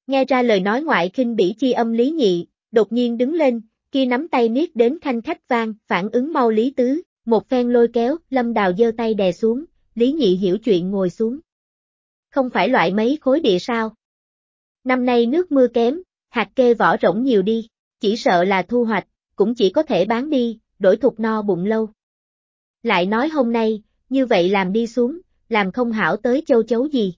Nghe ra lời nói ngoại khinh bỉ chi âm lý nhị, đột nhiên đứng lên, kia nắm tay niết đến khanh khách vang, phản ứng mau lý tứ, một phen lôi kéo, lâm đào giơ tay đè xuống, lý nhị hiểu chuyện ngồi xuống. Không phải loại mấy khối địa sao? Năm nay nước mưa kém, hạt kê vỏ rỗng nhiều đi, chỉ sợ là thu hoạch, cũng chỉ có thể bán đi, đổi thục no bụng lâu. Lại nói hôm nay, như vậy làm đi xuống, làm không hảo tới châu chấu gì.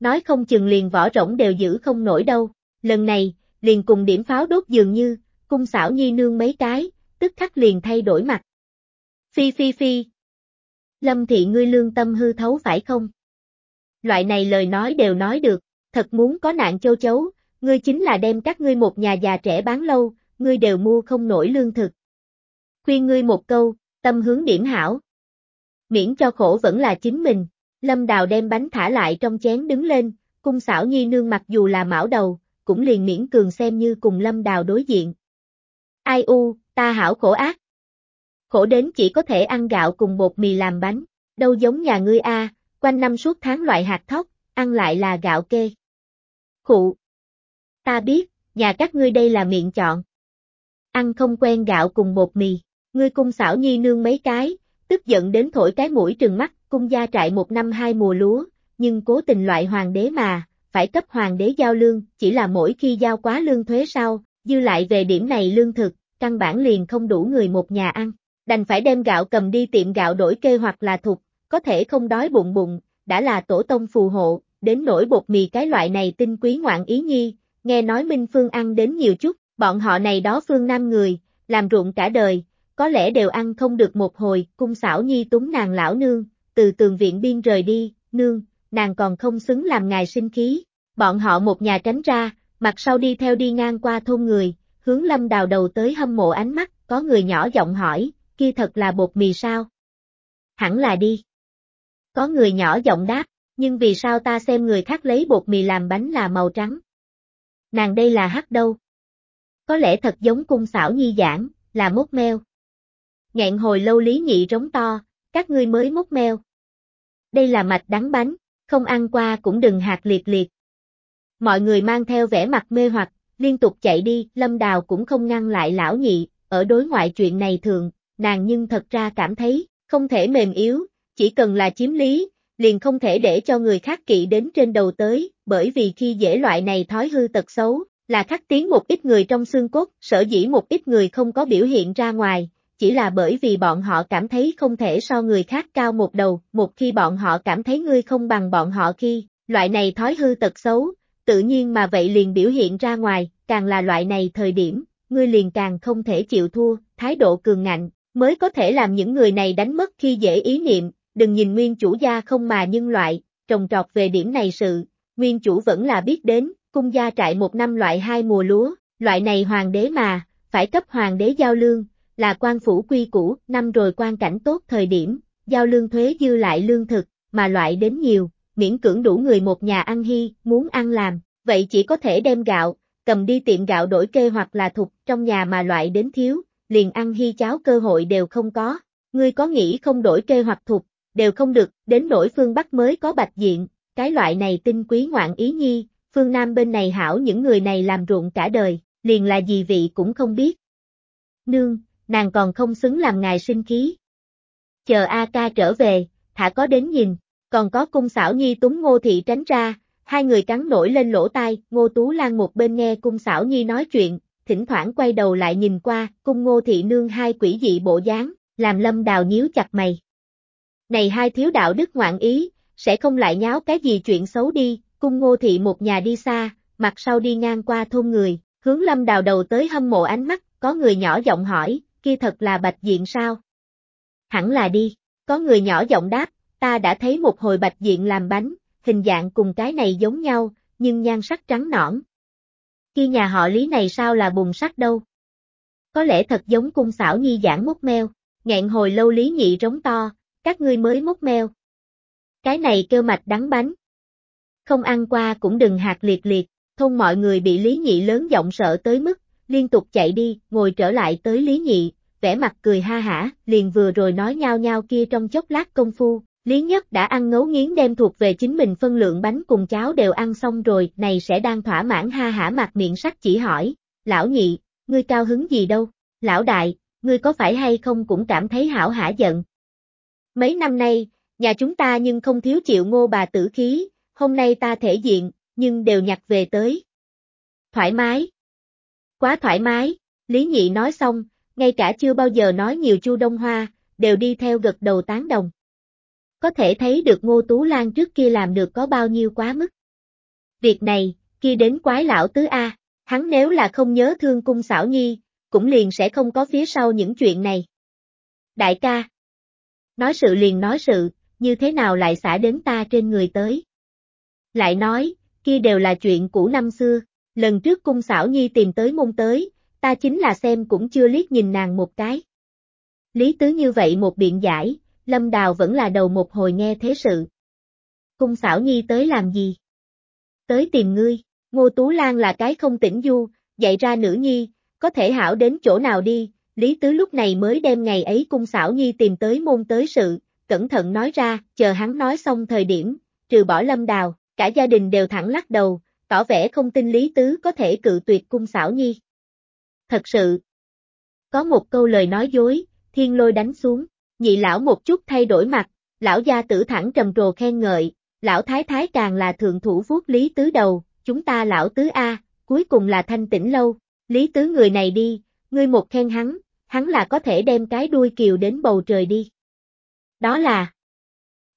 Nói không chừng liền vỏ rỗng đều giữ không nổi đâu, lần này, liền cùng điểm pháo đốt dường như, cung xảo nhi nương mấy cái, tức khắc liền thay đổi mặt. Phi phi phi. Lâm thị ngươi lương tâm hư thấu phải không? Loại này lời nói đều nói được, thật muốn có nạn châu chấu, ngươi chính là đem các ngươi một nhà già trẻ bán lâu, ngươi đều mua không nổi lương thực. Khuyên ngươi một câu, tâm hướng điểm hảo. Miễn cho khổ vẫn là chính mình, Lâm Đào đem bánh thả lại trong chén đứng lên, cung xảo nhi nương mặc dù là mão đầu, cũng liền miễn cường xem như cùng Lâm Đào đối diện. Ai u, ta hảo khổ ác. Khổ đến chỉ có thể ăn gạo cùng bột mì làm bánh, đâu giống nhà ngươi a, quanh năm suốt tháng loại hạt thóc, ăn lại là gạo kê. Khụ. Ta biết, nhà các ngươi đây là miệng chọn. Ăn không quen gạo cùng bột mì, ngươi cung xảo nhi nương mấy cái, tức giận đến thổi cái mũi trừng mắt, cung gia trại một năm hai mùa lúa, nhưng cố tình loại hoàng đế mà, phải cấp hoàng đế giao lương, chỉ là mỗi khi giao quá lương thuế sau, dư lại về điểm này lương thực, căn bản liền không đủ người một nhà ăn, đành phải đem gạo cầm đi tiệm gạo đổi kê hoặc là thục, có thể không đói bụng bụng, đã là tổ tông phù hộ, đến nỗi bột mì cái loại này tinh quý ngoạn ý nhi, nghe nói Minh Phương ăn đến nhiều chút, bọn họ này đó phương nam người, làm ruộng cả đời, có lẽ đều ăn không được một hồi, cung xảo nhi túng nàng lão nương, từ tường viện biên rời đi, nương, nàng còn không xứng làm ngài sinh khí, bọn họ một nhà tránh ra, mặt sau đi theo đi ngang qua thôn người, hướng lâm đào đầu tới hâm mộ ánh mắt, có người nhỏ giọng hỏi, kia thật là bột mì sao? Hẳn là đi. Có người nhỏ giọng đáp, nhưng vì sao ta xem người khác lấy bột mì làm bánh là màu trắng? Nàng đây là hắc đâu? Có lẽ thật giống cung xảo nhi giảng, là mốt meo. Ngẹn hồi lâu lý nhị rống to, các ngươi mới mốc meo. Đây là mạch đắng bánh, không ăn qua cũng đừng hạt liệt liệt. Mọi người mang theo vẻ mặt mê hoặc, liên tục chạy đi, lâm đào cũng không ngăn lại lão nhị, ở đối ngoại chuyện này thường, nàng nhưng thật ra cảm thấy, không thể mềm yếu, chỉ cần là chiếm lý, liền không thể để cho người khác kỵ đến trên đầu tới, bởi vì khi dễ loại này thói hư tật xấu, là khắc tiến một ít người trong xương cốt, sở dĩ một ít người không có biểu hiện ra ngoài, chỉ là bởi vì bọn họ cảm thấy không thể so người khác cao một đầu, một khi bọn họ cảm thấy ngươi không bằng bọn họ khi, loại này thói hư tật xấu, tự nhiên mà vậy liền biểu hiện ra ngoài, càng là loại này thời điểm, ngươi liền càng không thể chịu thua, thái độ cường ngạnh, mới có thể làm những người này đánh mất khi dễ ý niệm, đừng nhìn nguyên chủ gia không mà nhân loại, trồng trọt về điểm này sự, nguyên chủ vẫn là biết đến, cung gia trại một năm loại hai mùa lúa, loại này hoàng đế mà, phải cấp hoàng đế giao lương, là quan phủ quy củ, năm rồi quan cảnh tốt thời điểm, giao lương thuế dư lại lương thực, mà loại đến nhiều, miễn cưỡng đủ người một nhà ăn hy, muốn ăn làm, vậy chỉ có thể đem gạo, cầm đi tiệm gạo đổi kê hoặc là thục trong nhà mà loại đến thiếu, liền ăn hy cháo cơ hội đều không có, ngươi có nghĩ không đổi kê hoặc thục, đều không được, đến nỗi phương Bắc mới có bạch diện, cái loại này tinh quý ngoạn ý nhi, phương Nam bên này hảo những người này làm ruộng cả đời, liền là gì vị cũng không biết. Nương, nàng còn không xứng làm ngài sinh khí. Chờ A ca trở về, thả có đến nhìn, còn có cung xảo nhi túng ngô thị tránh ra, hai người cắn nổi lên lỗ tai, ngô tú lan một bên nghe cung xảo nhi nói chuyện, thỉnh thoảng quay đầu lại nhìn qua, cung ngô thị nương hai quỷ dị bộ dáng, làm lâm đào nhíu chặt mày. Này hai thiếu đạo đức ngoạn ý, sẽ không lại nháo cái gì chuyện xấu đi, cung ngô thị một nhà đi xa, mặt sau đi ngang qua thôn người, hướng lâm đào đầu tới hâm mộ ánh mắt, có người nhỏ giọng hỏi, kia thật là bạch diện sao? Hẳn là đi, có người nhỏ giọng đáp, ta đã thấy một hồi bạch diện làm bánh, hình dạng cùng cái này giống nhau, nhưng nhan sắc trắng nõn. Kia nhà họ lý này sao là bùn sắc đâu? Có lẽ thật giống cung xảo nhi giảng múc meo, nghẹn hồi lâu lý nhị rống to, các ngươi mới múc meo. Cái này kêu mạch đắng bánh. Không ăn qua cũng đừng hạt liệt liệt, thôn mọi người bị lý nhị lớn giọng sợ tới mức, liên tục chạy đi, ngồi trở lại tới Lý Nhị, vẻ mặt cười ha hả, liền vừa rồi nói nhau nhau kia trong chốc lát công phu, Lý Nhất đã ăn ngấu nghiến đem thuộc về chính mình phân lượng bánh cùng cháo đều ăn xong rồi, này sẽ đang thỏa mãn ha hả mặt miệng sắc chỉ hỏi, lão nhị, ngươi cao hứng gì đâu, lão đại, ngươi có phải hay không cũng cảm thấy hảo hả giận. Mấy năm nay, nhà chúng ta nhưng không thiếu chịu ngô bà tử khí, hôm nay ta thể diện, nhưng đều nhặt về tới. Thoải mái, Quá thoải mái, Lý Nhị nói xong, ngay cả chưa bao giờ nói nhiều Chu Đông Hoa, đều đi theo gật đầu tán đồng. Có thể thấy được Ngô Tú Lan trước kia làm được có bao nhiêu quá mức. Việc này, kia đến quái lão tứ A, hắn nếu là không nhớ thương cung xảo nhi, cũng liền sẽ không có phía sau những chuyện này. Đại ca, nói sự liền nói sự, như thế nào lại xả đến ta trên người tới. Lại nói, kia đều là chuyện cũ năm xưa, lần trước cung xảo nhi tìm tới môn tới, ta chính là xem cũng chưa liếc nhìn nàng một cái. Lý tứ như vậy một biện giải, lâm đào vẫn là đầu một hồi nghe thế sự. Cung xảo nhi tới làm gì? Tới tìm ngươi, ngô tú lan là cái không tỉnh du, dạy ra nữ nhi, có thể hảo đến chỗ nào đi, Lý Tứ lúc này mới đem ngày ấy cung xảo nhi tìm tới môn tới sự, cẩn thận nói ra, chờ hắn nói xong thời điểm, trừ bỏ lâm đào, cả gia đình đều thẳng lắc đầu, tỏ vẻ không tin Lý Tứ có thể cự tuyệt cung xảo nhi. Thật sự, có một câu lời nói dối, thiên lôi đánh xuống, nhị lão một chút thay đổi mặt, lão gia tử thẳng trầm trồ khen ngợi, lão thái thái càng là thượng thủ vuốt Lý Tứ đầu, chúng ta lão tứ A, cuối cùng là thanh tĩnh lâu, Lý Tứ người này đi, ngươi một khen hắn, hắn là có thể đem cái đuôi kiều đến bầu trời đi. Đó là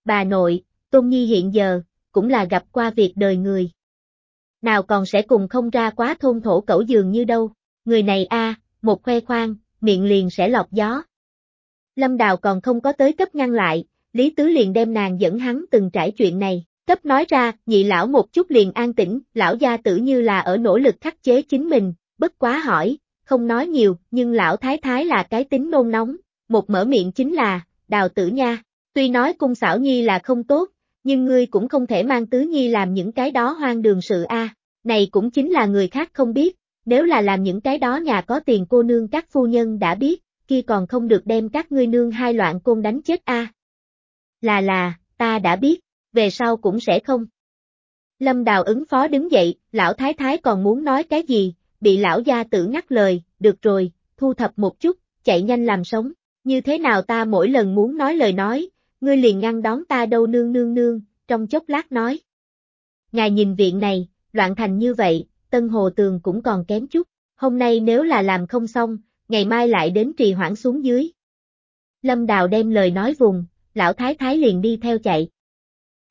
bà nội, Tôn Nhi hiện giờ, cũng là gặp qua việc đời người, nào còn sẽ cùng không ra quá thôn thổ cẩu dường như đâu, người này a, một khoe khoang, miệng liền sẽ lọc gió. Lâm Đào còn không có tới cấp ngăn lại, Lý Tứ liền đem nàng dẫn hắn từng trải chuyện này, cấp nói ra, nhị lão một chút liền an tĩnh, lão gia tử như là ở nỗ lực khắc chế chính mình, bất quá hỏi, không nói nhiều, nhưng lão thái thái là cái tính nôn nóng, một mở miệng chính là, đào tử nha, tuy nói cung xảo nhi là không tốt, nhưng ngươi cũng không thể mang tứ nhi làm những cái đó hoang đường sự a. Này cũng chính là người khác không biết, nếu là làm những cái đó nhà có tiền cô nương các phu nhân đã biết, kia còn không được đem các ngươi nương hai loạn côn đánh chết a. Là là, ta đã biết, về sau cũng sẽ không. Lâm Đào ứng phó đứng dậy, lão thái thái còn muốn nói cái gì, bị lão gia tử ngắt lời, được rồi, thu thập một chút, chạy nhanh làm sống, như thế nào ta mỗi lần muốn nói lời nói, ngươi liền ngăn đón ta đâu nương nương nương, trong chốc lát nói. Ngài nhìn viện này, loạn thành như vậy, Tân Hồ Tường cũng còn kém chút, hôm nay nếu là làm không xong, ngày mai lại đến trì hoãn xuống dưới. Lâm Đào đem lời nói vùng, lão thái thái liền đi theo chạy.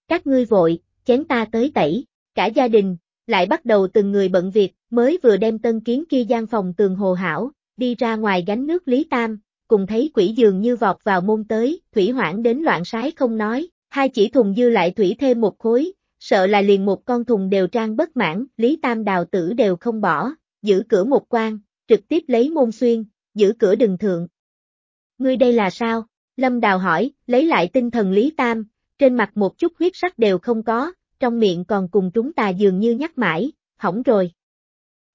Các ngươi vội, chén ta tới tẩy, cả gia đình, lại bắt đầu từng người bận việc, mới vừa đem tân kiến kia gian phòng tường hồ hảo, đi ra ngoài gánh nước Lý Tam, cùng thấy quỷ dường như vọt vào môn tới, thủy hoảng đến loạn sái không nói, hai chỉ thùng dư lại thủy thêm một khối, sợ là liền một con thùng đều trang bất mãn, Lý Tam đào tử đều không bỏ, giữ cửa một quan, trực tiếp lấy môn xuyên, giữ cửa đừng thượng. Ngươi đây là sao? Lâm Đào hỏi, lấy lại tinh thần Lý Tam, trên mặt một chút huyết sắc đều không có, trong miệng còn cùng chúng ta dường như nhắc mãi, hỏng rồi.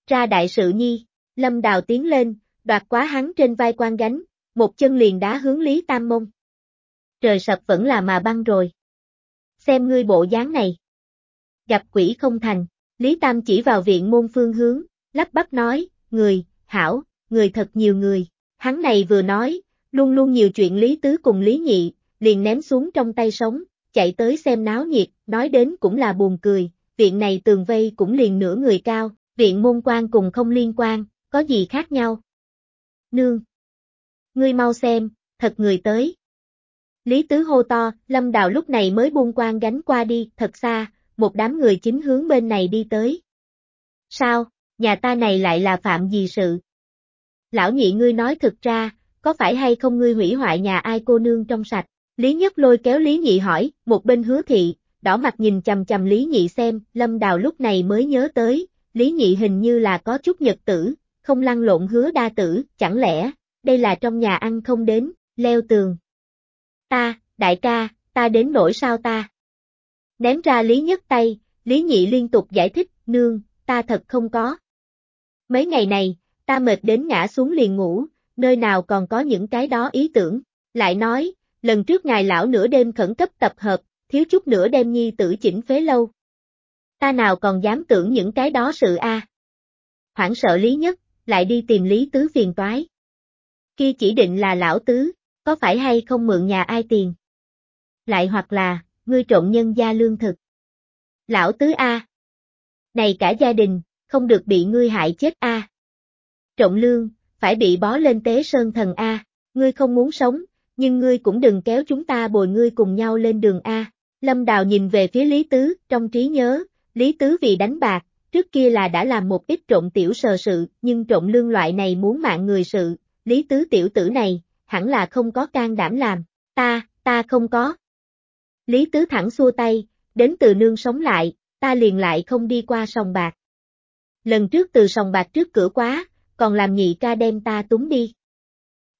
Ra đại sự nhi, Lâm Đào tiến lên, đoạt quá hắn trên vai quan gánh, một chân liền đá hướng Lý Tam mông. Trời sập vẫn là mà băng rồi. Xem ngươi bộ dáng này. Gặp quỷ không thành, Lý Tam chỉ vào viện môn phương hướng, lắp bắp nói, người, hảo, người thật nhiều người. Hắn này vừa nói, luôn luôn nhiều chuyện Lý Tứ cùng Lý Nhị, liền ném xuống trong tay sống, chạy tới xem náo nhiệt, nói đến cũng là buồn cười, viện này tường vây cũng liền nửa người cao, viện môn quan cùng không liên quan, có gì khác nhau. Nương! Ngươi mau xem, thật người tới. Lý Tứ hô to, Lâm Đào lúc này mới buông quan gánh qua đi, thật xa, một đám người chính hướng bên này đi tới. Sao, nhà ta này lại là phạm gì sự? Lão nhị ngươi nói thực ra, có phải hay không ngươi hủy hoại nhà ai cô nương trong sạch? Lý Nhất lôi kéo Lý Nhị hỏi, một bên hứa thị, đỏ mặt nhìn chầm chầm Lý Nhị xem, Lâm Đào lúc này mới nhớ tới, Lý Nhị hình như là có chút nhật tử, không lăn lộn hứa đa tử, chẳng lẽ, đây là trong nhà ăn không đến, leo tường. Ta, đại ca, ta đến nỗi sao ta? Ném ra Lý Nhất tay, Lý Nhị liên tục giải thích, nương, ta thật không có. Mấy ngày này, ta mệt đến ngã xuống liền ngủ, nơi nào còn có những cái đó ý tưởng, lại nói, lần trước ngài lão nửa đêm khẩn cấp tập hợp, thiếu chút nữa đem nhi tử chỉnh phế lâu. Ta nào còn dám tưởng những cái đó sự a. À. Hoảng sợ Lý Nhất, lại đi tìm Lý Tứ phiền toái. Kia chỉ định là lão tứ, có phải hay không mượn nhà ai tiền? Lại hoặc là, ngươi trộn nhân gia lương thực. Lão tứ A. Này cả gia đình, không được bị ngươi hại chết A. Trộn lương, phải bị bó lên tế sơn thần A. Ngươi không muốn sống, nhưng ngươi cũng đừng kéo chúng ta bồi ngươi cùng nhau lên đường A. Lâm Đào nhìn về phía Lý Tứ, trong trí nhớ, Lý Tứ vì đánh bạc, trước kia là đã làm một ít trộn tiểu sờ sự, nhưng trộn lương loại này muốn mạng người sự, Lý Tứ tiểu tử này, hẳn là không có can đảm làm, ta, ta không có. Lý Tứ thẳng xua tay, đến từ nương sống lại, ta liền lại không đi qua sòng bạc. Lần trước từ sòng bạc trước cửa quá, còn làm nhị ca đem ta túng đi.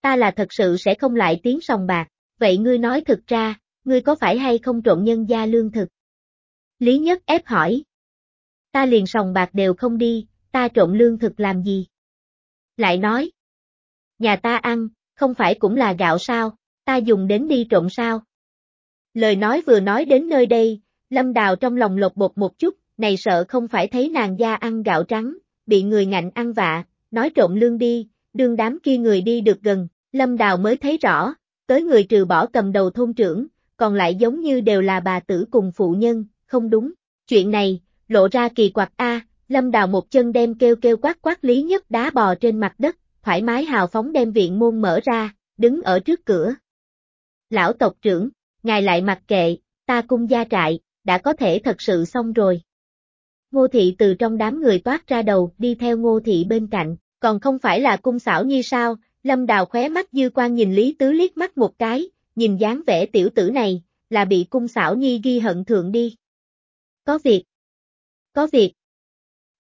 Ta là thật sự sẽ không lại tiếng sòng bạc, vậy ngươi nói thực ra, ngươi có phải hay không trộn nhân gia lương thực? Lý Nhất ép hỏi. Ta liền sòng bạc đều không đi, ta trộn lương thực làm gì? Lại nói. Nhà ta ăn, không phải cũng là gạo sao, ta dùng đến đi trộn sao? Lời nói vừa nói đến nơi đây, Lâm Đào trong lòng lột bột một chút, này sợ không phải thấy nàng gia ăn gạo trắng, bị người ngạnh ăn vạ, nói trộn lương đi, đương đám kia người đi được gần, Lâm Đào mới thấy rõ, tới người trừ bỏ cầm đầu thôn trưởng, còn lại giống như đều là bà tử cùng phụ nhân, không đúng. Chuyện này, lộ ra kỳ quặc A, Lâm Đào một chân đem kêu kêu quát quát lý nhất đá bò trên mặt đất, thoải mái hào phóng đem viện môn mở ra, đứng ở trước cửa. Lão tộc trưởng, ngài lại mặc kệ, ta cung gia trại, đã có thể thật sự xong rồi. Ngô thị từ trong đám người toát ra đầu, đi theo ngô thị bên cạnh, còn không phải là cung xảo như sao, lâm đào khóe mắt dư quan nhìn Lý Tứ liếc mắt một cái, nhìn dáng vẻ tiểu tử này, là bị cung xảo nhi ghi hận thượng đi. Có việc. Có việc.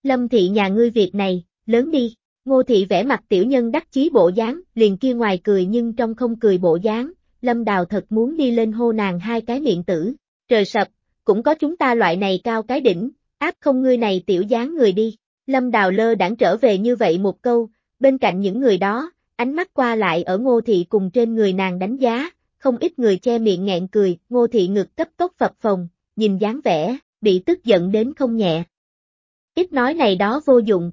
Lâm thị nhà ngươi việc này, lớn đi. Ngô thị vẽ mặt tiểu nhân đắc chí bộ dáng, liền kia ngoài cười nhưng trong không cười bộ dáng, lâm đào thật muốn đi lên hô nàng hai cái miệng tử. Trời sập, cũng có chúng ta loại này cao cái đỉnh, áp không ngươi này tiểu dáng người đi. Lâm đào lơ đãng trở về như vậy một câu, bên cạnh những người đó, ánh mắt qua lại ở ngô thị cùng trên người nàng đánh giá, không ít người che miệng nghẹn cười, ngô thị ngực cấp tốc phập phồng, nhìn dáng vẻ, bị tức giận đến không nhẹ. Ít nói này đó vô dụng.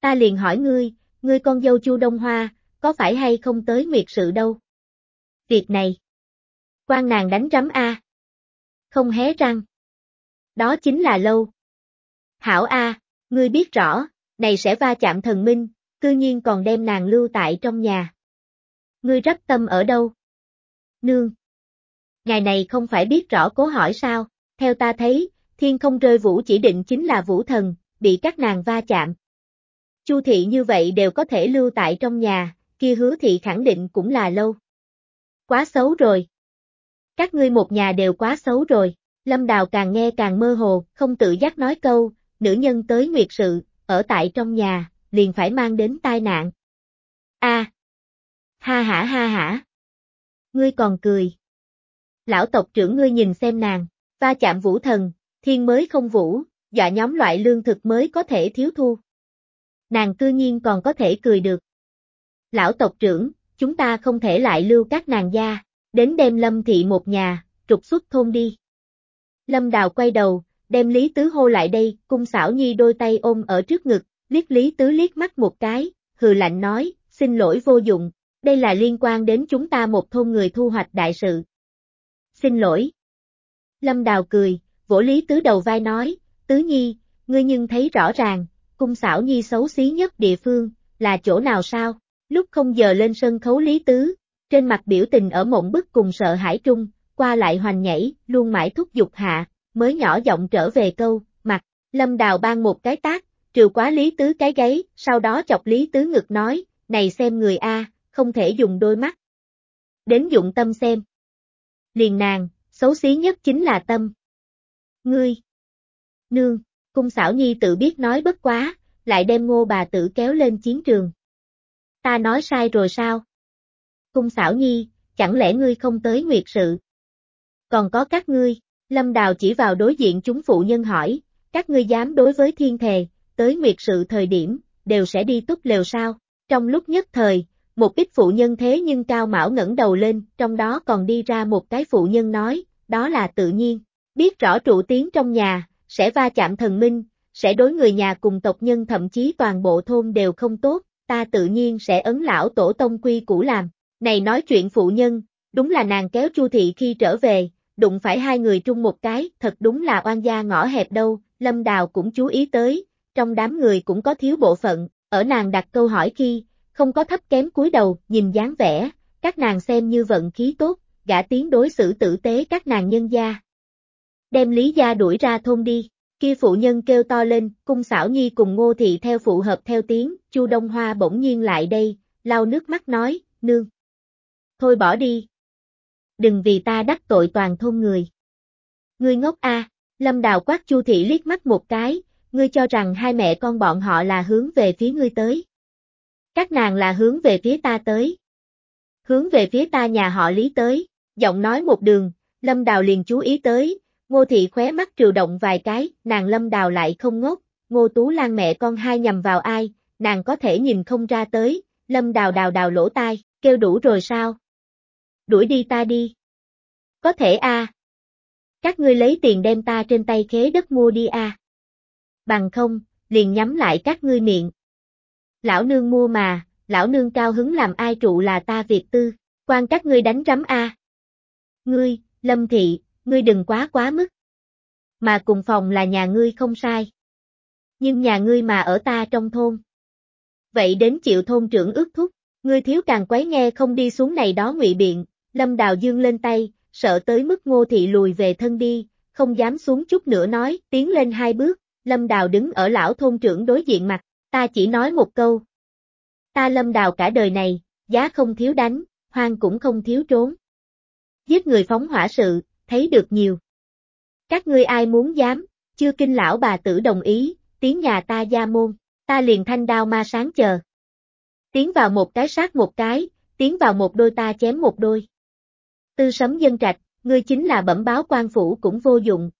Ta liền hỏi ngươi, ngươi con dâu Chu Đông Hoa, có phải hay không tới nguyệt sự đâu? Việc này. quan nàng đánh rắm A. Không hé răng. Đó chính là lâu. Hảo A, ngươi biết rõ, này sẽ va chạm thần minh, cư nhiên còn đem nàng lưu tại trong nhà. Ngươi rắp tâm ở đâu? Nương. Ngày này không phải biết rõ cố hỏi sao, theo ta thấy, thiên không rơi vũ chỉ định chính là vũ thần, bị các nàng va chạm. Chu thị như vậy đều có thể lưu tại trong nhà, kia hứa thị khẳng định cũng là lâu. Quá xấu rồi. Các ngươi một nhà đều quá xấu rồi, Lâm Đào càng nghe càng mơ hồ, không tự giác nói câu, nữ nhân tới nguyệt sự, ở tại trong nhà, liền phải mang đến tai nạn. A. Ha hả ha hả. Ngươi còn cười. Lão tộc trưởng ngươi nhìn xem nàng, va chạm vũ thần, thiên mới không vũ, dọa nhóm loại lương thực mới có thể thiếu thu. Nàng cư nhiên còn có thể cười được. Lão tộc trưởng, chúng ta không thể lại lưu các nàng gia, đến đem lâm thị một nhà, trục xuất thôn đi. Lâm Đào quay đầu, đem Lý Tứ hô lại đây, cung xảo nhi đôi tay ôm ở trước ngực, liếc Lý Tứ liếc mắt một cái, hừ lạnh nói, xin lỗi vô dụng, đây là liên quan đến chúng ta một thôn người thu hoạch đại sự. Xin lỗi. Lâm Đào cười, vỗ Lý Tứ đầu vai nói, Tứ Nhi, ngươi nhưng thấy rõ ràng, cung xảo nhi xấu xí nhất địa phương, là chỗ nào sao? Lúc không giờ lên sân khấu Lý Tứ, trên mặt biểu tình ở mộng bức cùng sợ hãi trung, qua lại hoành nhảy, luôn mãi thúc giục hạ, mới nhỏ giọng trở về câu, mặt, lâm đào ban một cái tác, trừ quá Lý Tứ cái gáy, sau đó chọc Lý Tứ ngực nói, này xem người A, không thể dùng đôi mắt. Đến dụng tâm xem. Liền nàng, xấu xí nhất chính là tâm. Ngươi. Nương, cung xảo nhi tự biết nói bất quá, lại đem ngô bà tử kéo lên chiến trường. Ta nói sai rồi sao? Cung xảo nhi, chẳng lẽ ngươi không tới nguyệt sự? Còn có các ngươi, lâm đào chỉ vào đối diện chúng phụ nhân hỏi, các ngươi dám đối với thiên thề, tới nguyệt sự thời điểm, đều sẽ đi túc lều sao? Trong lúc nhất thời, một ít phụ nhân thế nhưng cao mão ngẩng đầu lên, trong đó còn đi ra một cái phụ nhân nói, đó là tự nhiên, biết rõ trụ tiếng trong nhà, sẽ va chạm thần minh, sẽ đối người nhà cùng tộc nhân thậm chí toàn bộ thôn đều không tốt, ta tự nhiên sẽ ấn lão tổ tông quy cũ làm. Này nói chuyện phụ nhân, đúng là nàng kéo Chu thị khi trở về, đụng phải hai người chung một cái, thật đúng là oan gia ngõ hẹp đâu, Lâm Đào cũng chú ý tới, trong đám người cũng có thiếu bộ phận, ở nàng đặt câu hỏi khi, không có thấp kém cúi đầu, nhìn dáng vẻ, các nàng xem như vận khí tốt, gã tiến đối xử tử tế các nàng nhân gia. Đem Lý gia đuổi ra thôn đi, kia phụ nhân kêu to lên, cung xảo nhi cùng ngô thị theo phụ hợp theo tiếng, chu Đông Hoa bỗng nhiên lại đây, lau nước mắt nói, nương. Thôi bỏ đi. Đừng vì ta đắc tội toàn thôn người. Ngươi ngốc a, lâm đào quát chu thị liếc mắt một cái, ngươi cho rằng hai mẹ con bọn họ là hướng về phía ngươi tới. Các nàng là hướng về phía ta tới. Hướng về phía ta nhà họ lý tới, giọng nói một đường, lâm đào liền chú ý tới, ngô thị khóe mắt trừ động vài cái, nàng lâm đào lại không ngốc, ngô tú lan mẹ con hai nhầm vào ai, nàng có thể nhìn không ra tới, lâm đào đào đào lỗ tai, kêu đủ rồi sao? Đuổi đi ta đi. Có thể a. Các ngươi lấy tiền đem ta trên tay khế đất mua đi a. Bằng không, liền nhắm lại các ngươi miệng. Lão nương mua mà, lão nương cao hứng làm ai trụ là ta việc tư, quan các ngươi đánh rắm a. Ngươi, Lâm Thị, ngươi đừng quá quá mức. Mà cùng phòng là nhà ngươi không sai. Nhưng nhà ngươi mà ở ta trong thôn. Vậy đến chịu thôn trưởng ước thúc, ngươi thiếu càng quấy nghe không đi xuống này đó ngụy biện, lâm đào dương lên tay, sợ tới mức ngô thị lùi về thân đi, không dám xuống chút nữa nói, tiến lên hai bước, lâm đào đứng ở lão thôn trưởng đối diện mặt, ta chỉ nói một câu. Ta lâm đào cả đời này, giá không thiếu đánh, hoang cũng không thiếu trốn. Giết người phóng hỏa sự, thấy được nhiều. Các ngươi ai muốn dám, chưa kinh lão bà tử đồng ý, tiếng nhà ta gia môn, ta liền thanh đao ma sáng chờ. Tiến vào một cái sát một cái, tiến vào một đôi ta chém một đôi. Tư sấm dân trạch, ngươi chính là bẩm báo quan phủ cũng vô dụng.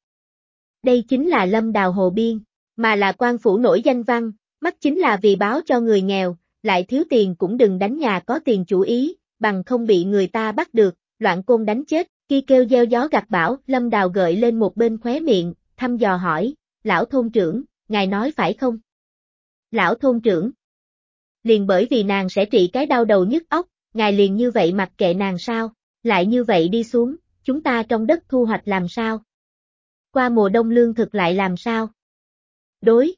Đây chính là lâm đào hồ biên, mà là quan phủ nổi danh văn, mắt chính là vì báo cho người nghèo, lại thiếu tiền cũng đừng đánh nhà có tiền chủ ý, bằng không bị người ta bắt được, loạn côn đánh chết, khi kêu gieo gió gặt bão, lâm đào gợi lên một bên khóe miệng, thăm dò hỏi, lão thôn trưởng, ngài nói phải không? Lão thôn trưởng, liền bởi vì nàng sẽ trị cái đau đầu nhức óc, ngài liền như vậy mặc kệ nàng sao, lại như vậy đi xuống, chúng ta trong đất thu hoạch làm sao? Qua mùa đông lương thực lại làm sao? Đối.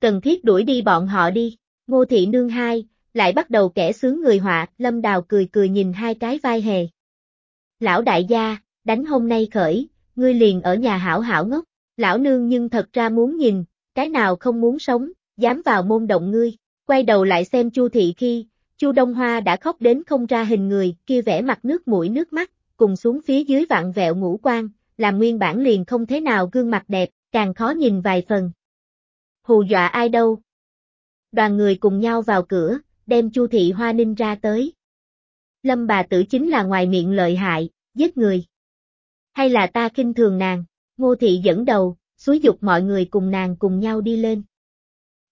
Cần thiết đuổi đi bọn họ đi, Ngô thị nương hai, lại bắt đầu kẻ sướng người họa, lâm đào cười cười nhìn hai cái vai hề. Lão đại gia, đánh hôm nay khởi, ngươi liền ở nhà hảo hảo ngốc, lão nương nhưng thật ra muốn nhìn, cái nào không muốn sống, dám vào môn động ngươi, quay đầu lại xem Chu thị khi, Chu Đông Hoa đã khóc đến không ra hình người, kia vẽ mặt nước mũi nước mắt, cùng xuống phía dưới vạn vẹo ngũ quan, làm nguyên bản liền không thế nào gương mặt đẹp, càng khó nhìn vài phần. Hù dọa ai đâu? Đoàn người cùng nhau vào cửa, đem Chu thị Hoa Ninh ra tới. Lâm bà tử chính là ngoài miệng lợi hại, giết người. Hay là ta kinh thường nàng, ngô thị dẫn đầu, xúi dục mọi người cùng nàng cùng nhau đi lên.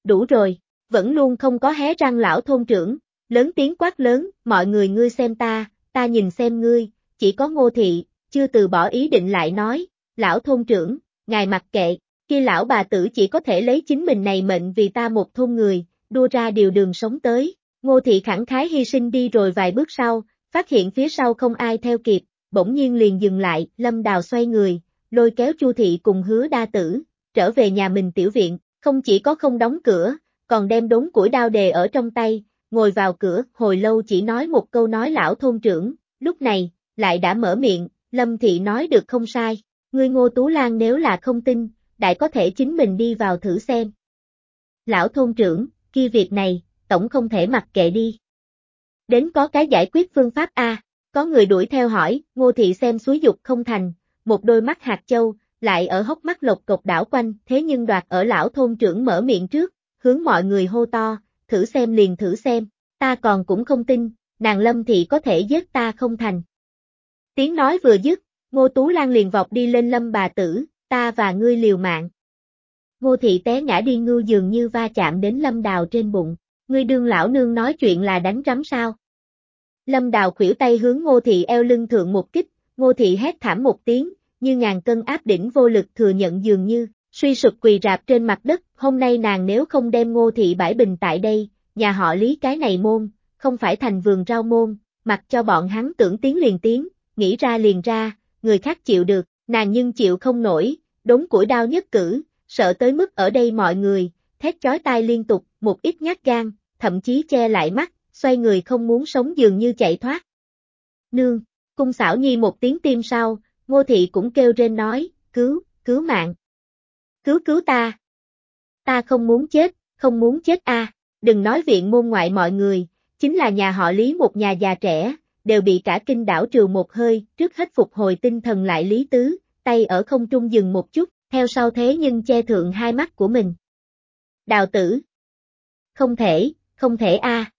Đủ rồi, vẫn luôn không có hé răng lão thôn trưởng, lớn tiếng quát lớn, mọi người ngươi xem ta, ta nhìn xem ngươi, chỉ có ngô thị, chưa từ bỏ ý định lại nói, lão thôn trưởng, ngài mặc kệ, khi lão bà tử chỉ có thể lấy chính mình này mệnh vì ta một thôn người, đua ra điều đường sống tới, ngô thị khẳng khái hy sinh đi rồi vài bước sau, phát hiện phía sau không ai theo kịp, bỗng nhiên liền dừng lại, lâm đào xoay người, lôi kéo chu thị cùng hứa đa tử, trở về nhà mình tiểu viện, không chỉ có không đóng cửa, còn đem đốn củi đao đề ở trong tay, ngồi vào cửa, hồi lâu chỉ nói một câu nói lão thôn trưởng, lúc này, lại đã mở miệng, Lâm Thị nói được không sai, ngươi Ngô Tú Lan nếu là không tin, đại có thể chính mình đi vào thử xem. Lão thôn trưởng, kia việc này, tổng không thể mặc kệ đi. Đến có cái giải quyết phương pháp A, có người đuổi theo hỏi, Ngô Thị xem suối dục không thành, một đôi mắt hạt châu, lại ở hốc mắt lộc cục đảo quanh, thế nhưng đoạt ở lão thôn trưởng mở miệng trước, hướng mọi người hô to, thử xem liền thử xem, ta còn cũng không tin, nàng lâm thị có thể giết ta không thành. Tiếng nói vừa dứt, Ngô Tú Lan liền vọt đi lên lâm bà tử, ta và ngươi liều mạng. Ngô thị té ngã đi ngưu dường như va chạm đến lâm đào trên bụng, ngươi đương lão nương nói chuyện là đánh rắm sao. Lâm đào khuỷu tay hướng ngô thị eo lưng thượng một kích, ngô thị hét thảm một tiếng, như ngàn cân áp đỉnh vô lực thừa nhận dường như, suy sụp quỳ rạp trên mặt đất, hôm nay nàng nếu không đem ngô thị bãi bình tại đây, nhà họ lý cái này môn, không phải thành vườn rau môn, mặc cho bọn hắn tưởng tiếng liền tiếng, nghĩ ra liền ra, người khác chịu được, nàng nhưng chịu không nổi, đốn củi đau nhất cử, sợ tới mức ở đây mọi người, thét chói tai liên tục, một ít nhát gan, thậm chí che lại mắt, xoay người không muốn sống dường như chạy thoát. Nương, cung xảo nhi một tiếng tim sau, ngô thị cũng kêu rên nói, cứu, cứu mạng. Cứu cứu ta. Ta không muốn chết, không muốn chết a. đừng nói viện môn ngoại mọi người, chính là nhà họ Lý một nhà già trẻ, đều bị cả kinh đảo trừ một hơi, trước hết phục hồi tinh thần lại Lý Tứ, tay ở không trung dừng một chút, theo sau thế nhưng che thượng hai mắt của mình. Đào tử. Không thể, không thể a.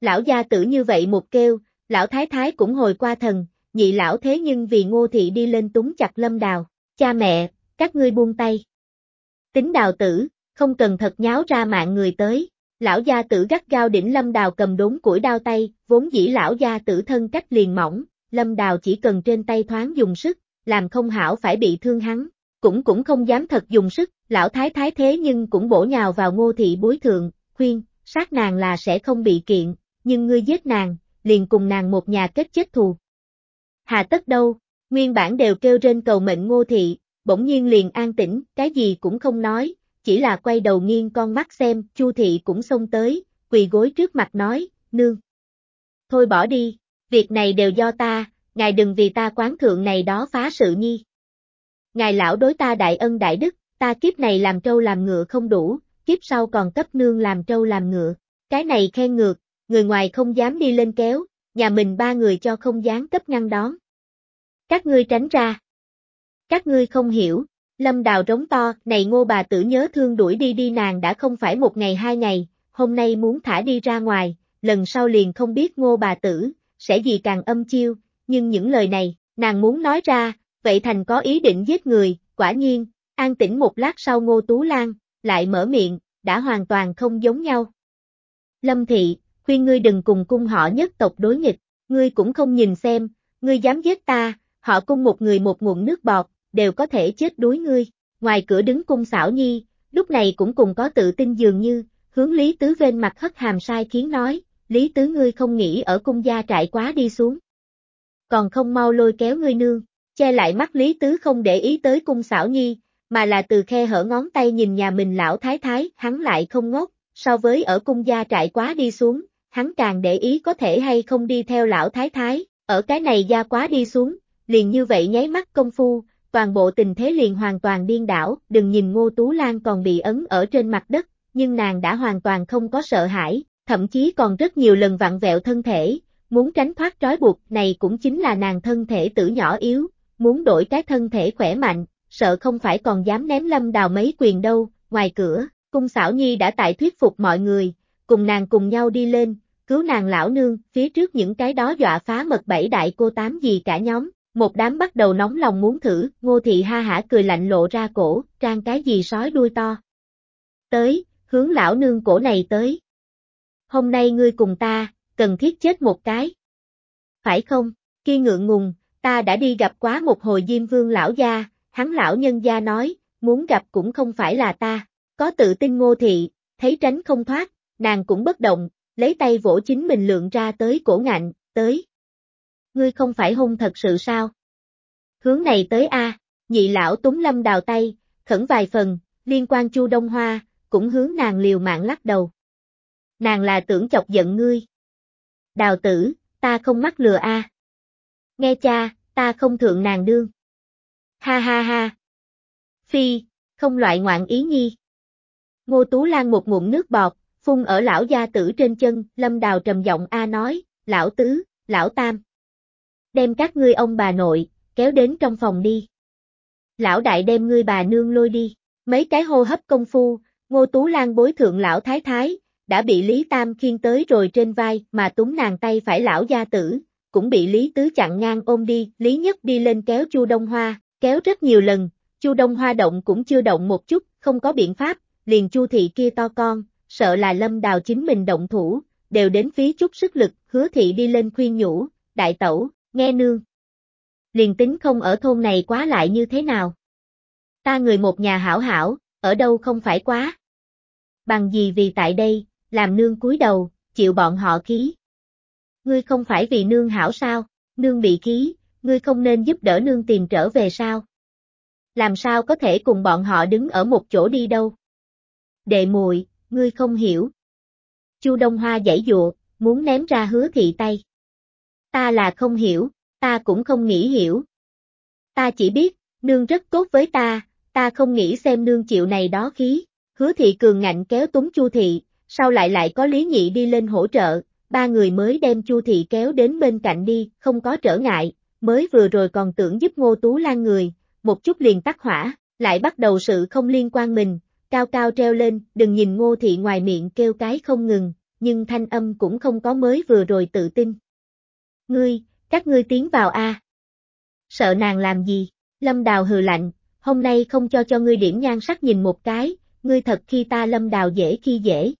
Lão gia tử như vậy một kêu, lão thái thái cũng hồi qua thần, nhị lão thế nhưng vì ngô thị đi lên túng chặt lâm đào, cha mẹ, các ngươi buông tay. Tính đào tử, không cần thật nháo ra mạng người tới, lão gia tử gắt gao đỉnh lâm đào cầm đốn củi đao tay, vốn dĩ lão gia tử thân cách liền mỏng, lâm đào chỉ cần trên tay thoáng dùng sức, làm không hảo phải bị thương hắn, cũng cũng không dám thật dùng sức, lão thái thái thế nhưng cũng bổ nhào vào ngô thị bối thượng, khuyên, sát nàng là sẽ không bị kiện, nhưng ngươi giết nàng, liền cùng nàng một nhà kết chết thù. Hà tất đâu, nguyên bản đều kêu trên cầu mệnh ngô thị, bỗng nhiên liền an tĩnh, cái gì cũng không nói, chỉ là quay đầu nghiêng con mắt xem, Chu thị cũng xông tới, quỳ gối trước mặt nói, nương. Thôi bỏ đi, việc này đều do ta, ngài đừng vì ta quán thượng này đó phá sự nhi. Ngài lão đối ta đại ân đại đức, ta kiếp này làm trâu làm ngựa không đủ, kiếp sau còn cấp nương làm trâu làm ngựa. Cái này khen ngược, người ngoài không dám đi lên kéo, nhà mình ba người cho không dám cấp ngăn đón. Các ngươi tránh ra. Các ngươi không hiểu, lâm đào rống to, này ngô bà tử nhớ thương đuổi đi đi nàng đã không phải một ngày hai ngày, hôm nay muốn thả đi ra ngoài, lần sau liền không biết ngô bà tử, sẽ gì càng âm chiêu, nhưng những lời này, nàng muốn nói ra, vậy thành có ý định giết người, quả nhiên, an tĩnh một lát sau ngô tú lan, lại mở miệng, đã hoàn toàn không giống nhau. Lâm thị, khuyên ngươi đừng cùng cung họ nhất tộc đối nghịch, ngươi cũng không nhìn xem, ngươi dám giết ta, họ cung một người một nguồn nước bọt, đều có thể chết đuối ngươi. Ngoài cửa đứng cung xảo nhi, lúc này cũng cùng có tự tin dường như, hướng Lý Tứ bên mặt hất hàm sai khiến nói, Lý Tứ ngươi không nghĩ ở cung gia trại quá đi xuống. Còn không mau lôi kéo ngươi nương, che lại mắt Lý Tứ không để ý tới cung xảo nhi, mà là từ khe hở ngón tay nhìn nhà mình lão thái thái, hắn lại không ngốc, so với ở cung gia trại quá đi xuống, hắn càng để ý có thể hay không đi theo lão thái thái, ở cái này gia quá đi xuống, liền như vậy nháy mắt công phu, toàn bộ tình thế liền hoàn toàn điên đảo, đừng nhìn Ngô Tú Lan còn bị ấn ở trên mặt đất, nhưng nàng đã hoàn toàn không có sợ hãi, thậm chí còn rất nhiều lần vặn vẹo thân thể, muốn tránh thoát trói buộc, này cũng chính là nàng thân thể tử nhỏ yếu, muốn đổi cái thân thể khỏe mạnh, sợ không phải còn dám ném lâm đào mấy quyền đâu, ngoài cửa, cung xảo nhi đã tại thuyết phục mọi người, cùng nàng cùng nhau đi lên, cứu nàng lão nương, phía trước những cái đó dọa phá mật bảy đại cô tám gì cả nhóm, một đám bắt đầu nóng lòng muốn thử, ngô thị ha hả cười lạnh lộ ra cổ, trang cái gì sói đuôi to. Tới, hướng lão nương cổ này tới. Hôm nay ngươi cùng ta, cần thiết chết một cái. Phải không, khi ngượng ngùng, ta đã đi gặp quá một hồi Diêm Vương lão gia, hắn lão nhân gia nói, muốn gặp cũng không phải là ta, có tự tin ngô thị, thấy tránh không thoát, nàng cũng bất động, lấy tay vỗ chính mình lượng ra tới cổ ngạnh, tới. Ngươi không phải hung thật sự sao? Hướng này tới A, nhị lão túng lâm đào tay, khẩn vài phần, liên quan chu đông hoa, cũng hướng nàng liều mạng lắc đầu. Nàng là tưởng chọc giận ngươi. Đào tử, ta không mắc lừa A. Nghe cha, ta không thượng nàng đương. Ha ha ha. Phi, không loại ngoạn ý nhi. Ngô Tú Lan một ngụm nước bọt, phun ở lão gia tử trên chân, lâm đào trầm giọng A nói, lão tứ, lão tam. Đem các ngươi ông bà nội, kéo đến trong phòng đi. Lão đại đem ngươi bà nương lôi đi, mấy cái hô hấp công phu, ngô tú lan bối thượng lão thái thái, đã bị Lý Tam khiên tới rồi trên vai mà túng nàng tay phải lão gia tử, cũng bị Lý Tứ chặn ngang ôm đi, Lý Nhất đi lên kéo Chu Đông Hoa, kéo rất nhiều lần, Chu Đông Hoa động cũng chưa động một chút, không có biện pháp, liền Chu thị kia to con, sợ là lâm đào chính mình động thủ, đều đến phí chút sức lực, hứa thị đi lên khuyên nhủ, đại tẩu, nghe nương. Liền tính không ở thôn này quá lại như thế nào? Ta người một nhà hảo hảo, ở đâu không phải quá? Bằng gì vì tại đây, làm nương cúi đầu, chịu bọn họ khí. Ngươi không phải vì nương hảo sao, nương bị khí, ngươi không nên giúp đỡ nương tìm trở về sao? Làm sao có thể cùng bọn họ đứng ở một chỗ đi đâu? Đệ muội, ngươi không hiểu. Chu Đông Hoa giãy dụa, muốn ném ra hứa thị tay. Ta là không hiểu, ta cũng không nghĩ hiểu. Ta chỉ biết, nương rất tốt với ta, ta không nghĩ xem nương chịu này đó khí. Hứa thị cường ngạnh kéo túng Chu thị, sau lại lại có Lý Nhị đi lên hỗ trợ, ba người mới đem Chu thị kéo đến bên cạnh đi, không có trở ngại, mới vừa rồi còn tưởng giúp Ngô Tú Lan người, một chút liền tắt hỏa, lại bắt đầu sự không liên quan mình, cao cao treo lên, đừng nhìn ngô thị ngoài miệng kêu cái không ngừng, nhưng thanh âm cũng không có mới vừa rồi tự tin. Ngươi, các ngươi tiến vào a. Sợ nàng làm gì? Lâm Đào hừ lạnh, hôm nay không cho cho ngươi điểm nhan sắc nhìn một cái, ngươi thật khi ta Lâm Đào dễ khi dễ.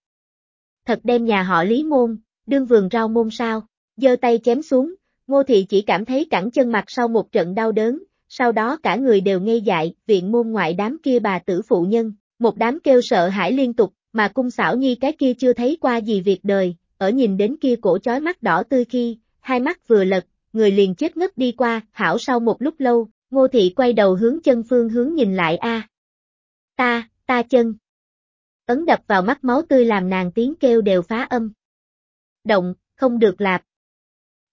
Thật đem nhà họ Lý Môn, đương vườn rau môn sao, giơ tay chém xuống, ngô thị chỉ cảm thấy cẳng chân mặt sau một trận đau đớn, sau đó cả người đều ngây dại, viện môn ngoại đám kia bà tử phụ nhân, một đám kêu sợ hãi liên tục, mà cung xảo nhi cái kia chưa thấy qua gì việc đời, ở nhìn đến kia cổ chói mắt đỏ tươi khi, hai mắt vừa lật, người liền chết ngất đi qua, hảo sau một lúc lâu, ngô thị quay đầu hướng chân phương hướng nhìn lại a Ta, ta chân. Ấn đập vào mắt máu tươi làm nàng tiếng kêu đều phá âm. Động, không được lạp.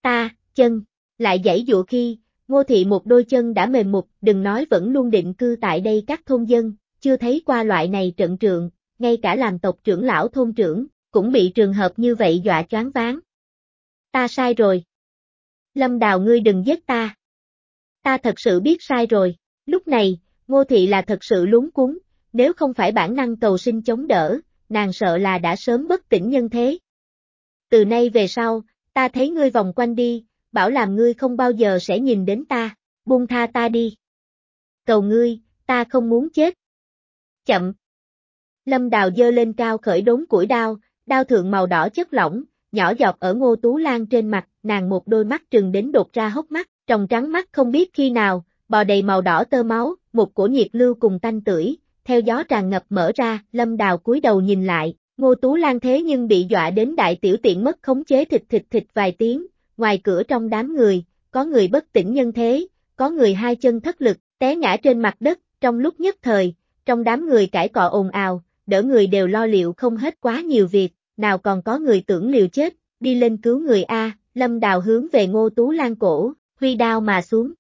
Ta, chân, lại dãy dụa khi, ngô thị một đôi chân đã mềm mục, đừng nói vẫn luôn định cư tại đây các thôn dân, chưa thấy qua loại này trận trượng, ngay cả làm tộc trưởng lão thôn trưởng, cũng bị trường hợp như vậy dọa choáng váng. Ta sai rồi. Lâm đào ngươi đừng giết ta. Ta thật sự biết sai rồi, lúc này, ngô thị là thật sự lúng cuốn, nếu không phải bản năng cầu sinh chống đỡ, nàng sợ là đã sớm bất tỉnh nhân thế. Từ nay về sau, ta thấy ngươi vòng quanh đi, bảo làm ngươi không bao giờ sẽ nhìn đến ta, buông tha ta đi. Cầu ngươi, ta không muốn chết, chậm. Lâm Đào dơ lên cao khởi đốn củi đao, đao thượng màu đỏ chất lỏng, nhỏ giọt ở ngô tú lan trên mặt, nàng một đôi mắt trừng đến đột ra hốc mắt, tròng trắng mắt không biết khi nào, bò đầy màu đỏ tơ máu, một cổ nhiệt lưu cùng tanh tưởi, theo gió tràn ngập mở ra, lâm đào cúi đầu nhìn lại, ngô tú lan thế nhưng bị dọa đến đại tiểu tiện mất khống chế thịt thịt thịt vài tiếng, ngoài cửa trong đám người, có người bất tỉnh nhân thế, có người hai chân thất lực, té ngã trên mặt đất, trong lúc nhất thời, trong đám người cãi cọ ồn ào, đỡ người đều lo liệu không hết quá nhiều việc, nào còn có người tưởng liều chết, đi lên cứu người A, lâm đào hướng về ngô tú lan cổ, huy đao mà xuống.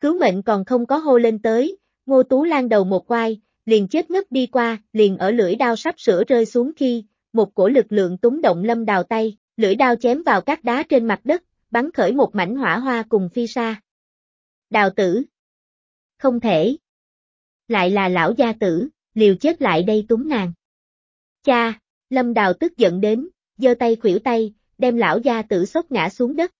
Cứu mệnh còn không có hô lên tới, ngô tú lan đầu một quai, liền chết ngất đi qua, liền ở lưỡi đao sắp sửa rơi xuống khi, một cổ lực lượng túng động lâm đào tay, lưỡi đao chém vào các đá trên mặt đất, bắn khởi một mảnh hỏa hoa cùng phi sa. Đào tử. Không thể. Lại là lão gia tử, liều chết lại đây túng nàng. Cha, lâm đào tức giận đến, giơ tay khuỷu tay, đem lão gia tử sốc ngã xuống đất.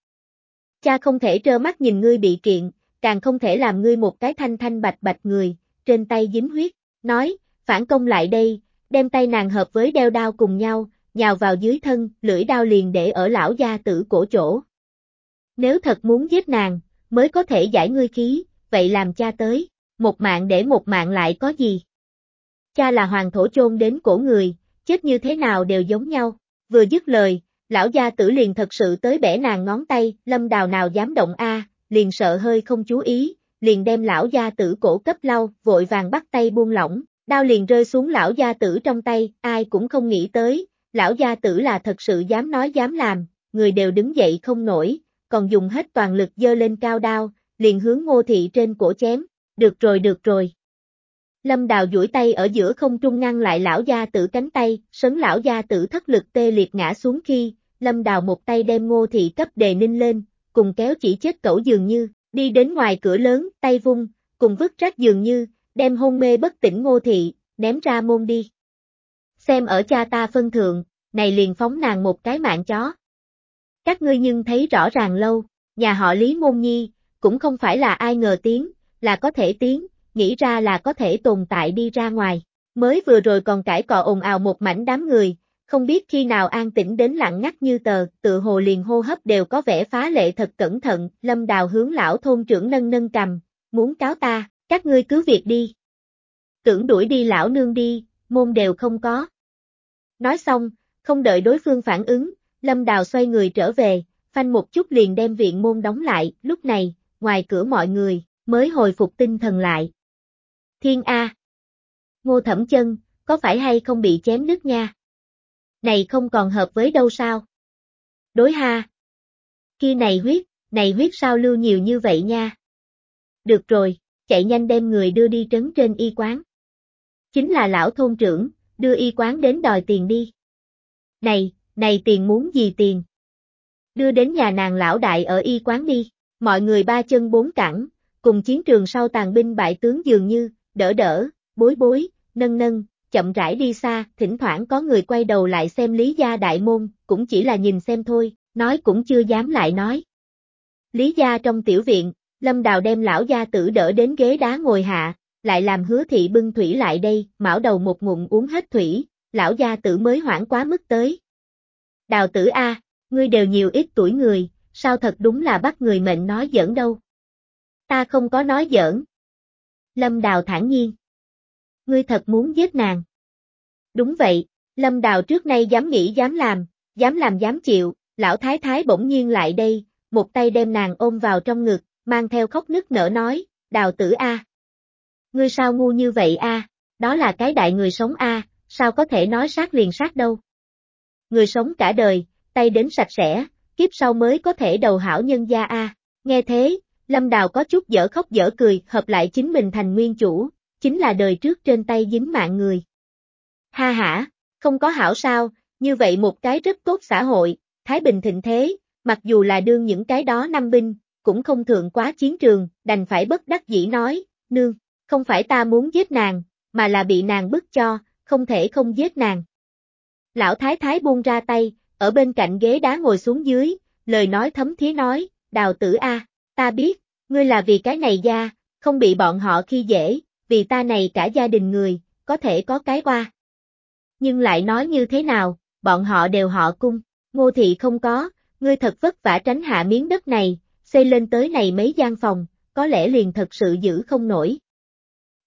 Cha không thể trơ mắt nhìn ngươi bị kiện, càng không thể làm ngươi một cái thanh thanh bạch bạch người, trên tay dính huyết, nói, phản công lại đây, đem tay nàng hợp với đeo đao cùng nhau, nhào vào dưới thân, lưỡi đao liền để ở lão gia tử cổ chỗ. Nếu thật muốn giết nàng, mới có thể giải ngươi khí, vậy làm cha tới, một mạng để một mạng lại có gì? Cha là hoàng thổ chôn đến cổ người, chết như thế nào đều giống nhau, vừa dứt lời, lão gia tử liền thật sự tới bẻ nàng ngón tay, lâm đào nào dám động a, liền sợ hơi không chú ý, liền đem lão gia tử cổ cấp lau, vội vàng bắt tay buông lỏng, đao liền rơi xuống lão gia tử trong tay, ai cũng không nghĩ tới, lão gia tử là thật sự dám nói dám làm, người đều đứng dậy không nổi, còn dùng hết toàn lực dơ lên cao đao, liền hướng ngô thị trên cổ chém, được rồi được rồi. Lâm đào duỗi tay ở giữa không trung ngăn lại lão gia tử cánh tay, sấn lão gia tử thất lực tê liệt ngã xuống khi, lâm đào một tay đem ngô thị cấp đề ninh lên, cùng kéo chỉ chết cẩu dường như, đi đến ngoài cửa lớn, tay vung, cùng vứt rác dường như, đem hôn mê bất tỉnh ngô thị, ném ra môn đi. Xem ở cha ta phân thượng, này liền phóng nàng một cái mạng chó. Các ngươi nhưng thấy rõ ràng lâu, nhà họ Lý Môn Nhi, cũng không phải là ai ngờ tiếng, là có thể tiếng, nghĩ ra là có thể tồn tại đi ra ngoài. Mới vừa rồi còn cãi cọ ồn ào một mảnh đám người, không biết khi nào an tĩnh đến lặng ngắt như tờ, tự hồ liền hô hấp đều có vẻ phá lệ thật cẩn thận, lâm đào hướng lão thôn trưởng nâng nâng cầm, muốn cáo ta, các ngươi cứ việc đi. Tưởng đuổi đi lão nương đi, môn đều không có. Nói xong, không đợi đối phương phản ứng, lâm đào xoay người trở về, phanh một chút liền đem viện môn đóng lại, lúc này, ngoài cửa mọi người, mới hồi phục tinh thần lại. Thiên A. Ngô thẩm chân, có phải hay không bị chém đứt nha? Này không còn hợp với đâu sao? Đối ha. Kia này huyết, này huyết sao lưu nhiều như vậy nha? Được rồi, chạy nhanh đem người đưa đi trấn trên y quán. Chính là lão thôn trưởng, đưa y quán đến đòi tiền đi. Này, này tiền muốn gì tiền? Đưa đến nhà nàng lão đại ở y quán đi, mọi người ba chân bốn cẳng, cùng chiến trường sau tàn binh bại tướng dường như, đỡ đỡ, bối bối, nâng nâng, chậm rãi đi xa, thỉnh thoảng có người quay đầu lại xem Lý Gia đại môn, cũng chỉ là nhìn xem thôi, nói cũng chưa dám lại nói. Lý Gia trong tiểu viện, Lâm Đào đem lão gia tử đỡ đến ghế đá ngồi hạ, lại làm hứa thị bưng thủy lại đây, mão đầu một ngụm uống hết thủy, lão gia tử mới hoảng quá mức tới. Đào tử A, ngươi đều nhiều ít tuổi người, sao thật đúng là bắt người mệnh nói giỡn đâu. Ta không có nói giỡn. Lâm Đào thản nhiên. Ngươi thật muốn giết nàng. Đúng vậy, Lâm Đào trước nay dám nghĩ dám làm, dám làm dám chịu, lão thái thái bỗng nhiên lại đây, một tay đem nàng ôm vào trong ngực, mang theo khóc nức nở nói, Đào tử A. Ngươi sao ngu như vậy A, đó là cái đại người sống A, sao có thể nói sát liền sát đâu. Người sống cả đời, tay đến sạch sẽ, kiếp sau mới có thể đầu hảo nhân gia A. Nghe thế, Lâm Đào có chút dở khóc dở cười, hợp lại chính mình thành nguyên chủ, chính là đời trước trên tay dính mạng người. Ha ha, không có hảo sao, như vậy một cái rất tốt xã hội, Thái Bình thịnh thế, mặc dù là đương những cái đó năm binh, cũng không thượng quá chiến trường, đành phải bất đắc dĩ nói, nương, không phải ta muốn giết nàng, mà là bị nàng bức cho, không thể không giết nàng. Lão Thái Thái buông ra tay, ở bên cạnh ghế đá ngồi xuống dưới, lời nói thấm thía nói, đào tử A, ta biết, ngươi là vì cái này gia, không bị bọn họ khi dễ, vì ta này cả gia đình người, có thể có cái qua. Nhưng lại nói như thế nào, bọn họ đều họ cung, ngô thị không có, ngươi thật vất vả tránh hạ miếng đất này, xây lên tới này mấy gian phòng, có lẽ liền thật sự giữ không nổi.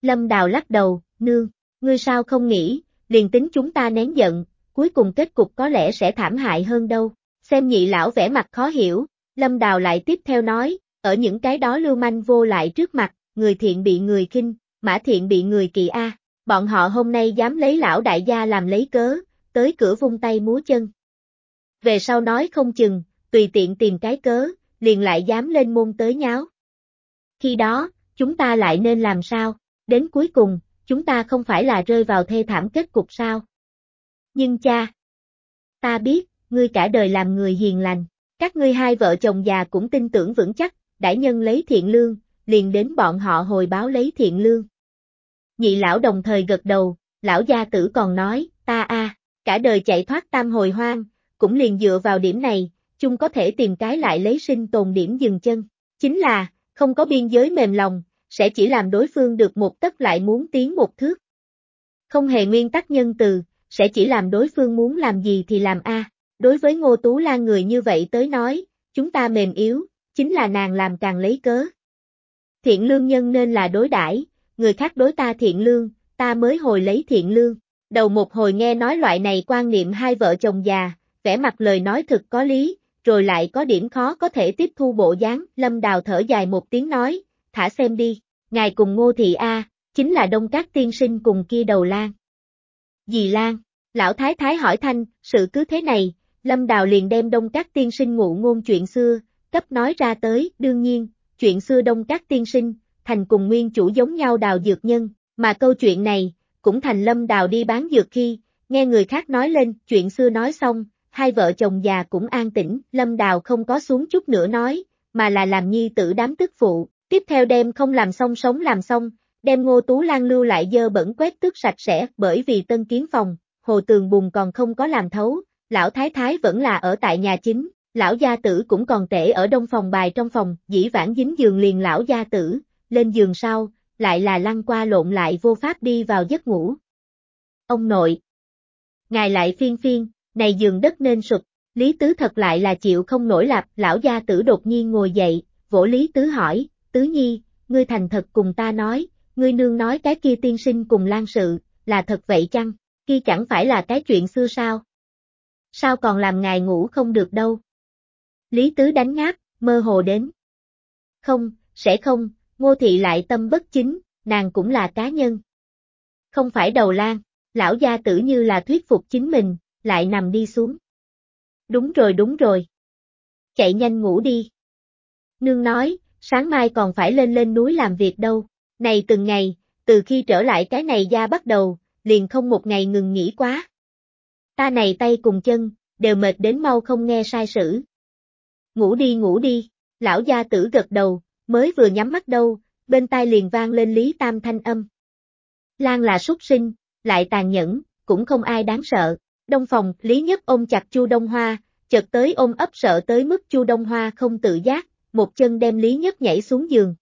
Lâm Đào lắc đầu, nương, ngươi sao không nghĩ, liền tính chúng ta nén giận, cuối cùng kết cục có lẽ sẽ thảm hại hơn đâu. Xem nhị lão vẻ mặt khó hiểu, Lâm Đào lại tiếp theo nói, ở những cái đó lưu manh vô lại trước mặt, người thiện bị người khinh, mã thiện bị người kỳ A, Bọn họ hôm nay dám lấy lão đại gia làm lấy cớ, tới cửa vung tay múa chân. Về sau nói không chừng, tùy tiện tìm cái cớ, liền lại dám lên môn tới nháo. Khi đó, chúng ta lại nên làm sao? Đến cuối cùng, chúng ta không phải là rơi vào thê thảm kết cục sao? Nhưng cha, ta biết, ngươi cả đời làm người hiền lành, các ngươi hai vợ chồng già cũng tin tưởng vững chắc, đại nhân lấy thiện lương, liền đến bọn họ hồi báo lấy thiện lương. Nhị lão đồng thời gật đầu, lão gia tử còn nói, ta a, cả đời chạy thoát tam hồi hoang, cũng liền dựa vào điểm này, chung có thể tìm cái lại lấy sinh tồn điểm dừng chân. Chính là, không có biên giới mềm lòng, sẽ chỉ làm đối phương được một tấc lại muốn tiến một thước. Không hề nguyên tắc nhân từ, sẽ chỉ làm đối phương muốn làm gì thì làm a. Đối với Ngô Tú Lan người như vậy tới nói, chúng ta mềm yếu, chính là nàng làm càng lấy cớ. Thiện lương nhân nên là đối đãi, người khác đối ta thiện lương, ta mới hồi lấy thiện lương. Đầu một hồi nghe nói loại này quan niệm hai vợ chồng già, vẻ mặt lời nói thực có lý, rồi lại có điểm khó có thể tiếp thu bộ dáng, lâm đào thở dài một tiếng nói, thả xem đi, ngài cùng ngô thị A, chính là đông các tiên sinh cùng kia đầu lan. Dì Lan, lão thái thái hỏi thanh, sự cứ thế này, lâm đào liền đem đông các tiên sinh ngụ ngôn chuyện xưa, cấp nói ra tới, đương nhiên, chuyện xưa đông các tiên sinh, thành cùng nguyên chủ giống nhau đào dược nhân, mà câu chuyện này, cũng thành lâm đào đi bán dược khi, nghe người khác nói lên, chuyện xưa nói xong, hai vợ chồng già cũng an tĩnh, lâm đào không có xuống chút nữa nói, mà là làm nhi tử đám tức phụ, tiếp theo đem không làm xong sống làm xong, đem ngô tú lan lưu lại dơ bẩn quét tước sạch sẽ, bởi vì tân kiến phòng, hồ tường bùn còn không có làm thấu, lão thái thái vẫn là ở tại nhà chính, lão gia tử cũng còn tể ở đông phòng bài trong phòng, dĩ vãng dính giường liền lão gia tử, lên giường sau, lại là lăn qua lộn lại vô pháp đi vào giấc ngủ. Ông nội, ngài lại phiên phiên, này giường đất nên sụp, Lý Tứ thật lại là chịu không nổi lạp, lão gia tử đột nhiên ngồi dậy, vỗ Lý Tứ hỏi, Tứ Nhi, ngươi thành thật cùng ta nói, ngươi nương nói cái kia tiên sinh cùng lan sự, là thật vậy chăng, kia chẳng phải là cái chuyện xưa sao? Sao còn làm ngài ngủ không được đâu? Lý Tứ đánh ngáp, mơ hồ đến. Không, sẽ không, ngô thị lại tâm bất chính, nàng cũng là cá nhân. Không phải đầu lan, lão gia tử như là thuyết phục chính mình, lại nằm đi xuống. Đúng rồi đúng rồi. Chạy nhanh ngủ đi. Nương nói, sáng mai còn phải lên lên núi làm việc đâu. Này từng ngày, từ khi trở lại cái này ra bắt đầu, liền không một ngày ngừng nghỉ quá. Ta này tay cùng chân, đều mệt đến mau không nghe sai sử. Ngủ đi ngủ đi, lão gia tử gật đầu, mới vừa nhắm mắt đâu, bên tai liền vang lên Lý Tam thanh âm. Lan là súc sinh, lại tàn nhẫn, cũng không ai đáng sợ. Đông phòng, Lý Nhất ôm chặt Chu Đông Hoa, chợt tới ôm ấp sợ tới mức Chu Đông Hoa không tự giác, một chân đem Lý Nhất nhảy xuống giường.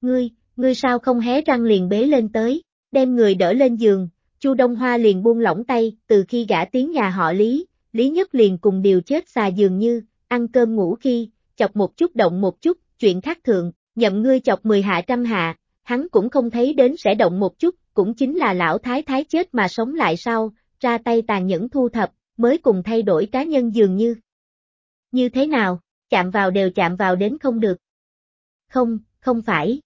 Ngươi, ngươi sao không hé răng liền bế lên tới, đem người đỡ lên giường, Chu Đông Hoa liền buông lỏng tay, từ khi gã tiếng nhà họ Lý, Lý Nhất liền cùng điều chết xà dường như, ăn cơm ngủ khi, chọc một chút động một chút, chuyện khác thượng, nhậm ngươi chọc mười hạ trăm hạ, hắn cũng không thấy đến sẽ động một chút, cũng chính là lão thái thái chết mà sống lại sau, ra tay tàn nhẫn thu thập, mới cùng thay đổi cá nhân dường như. Như thế nào, chạm vào đều chạm vào đến không được. Không, không phải.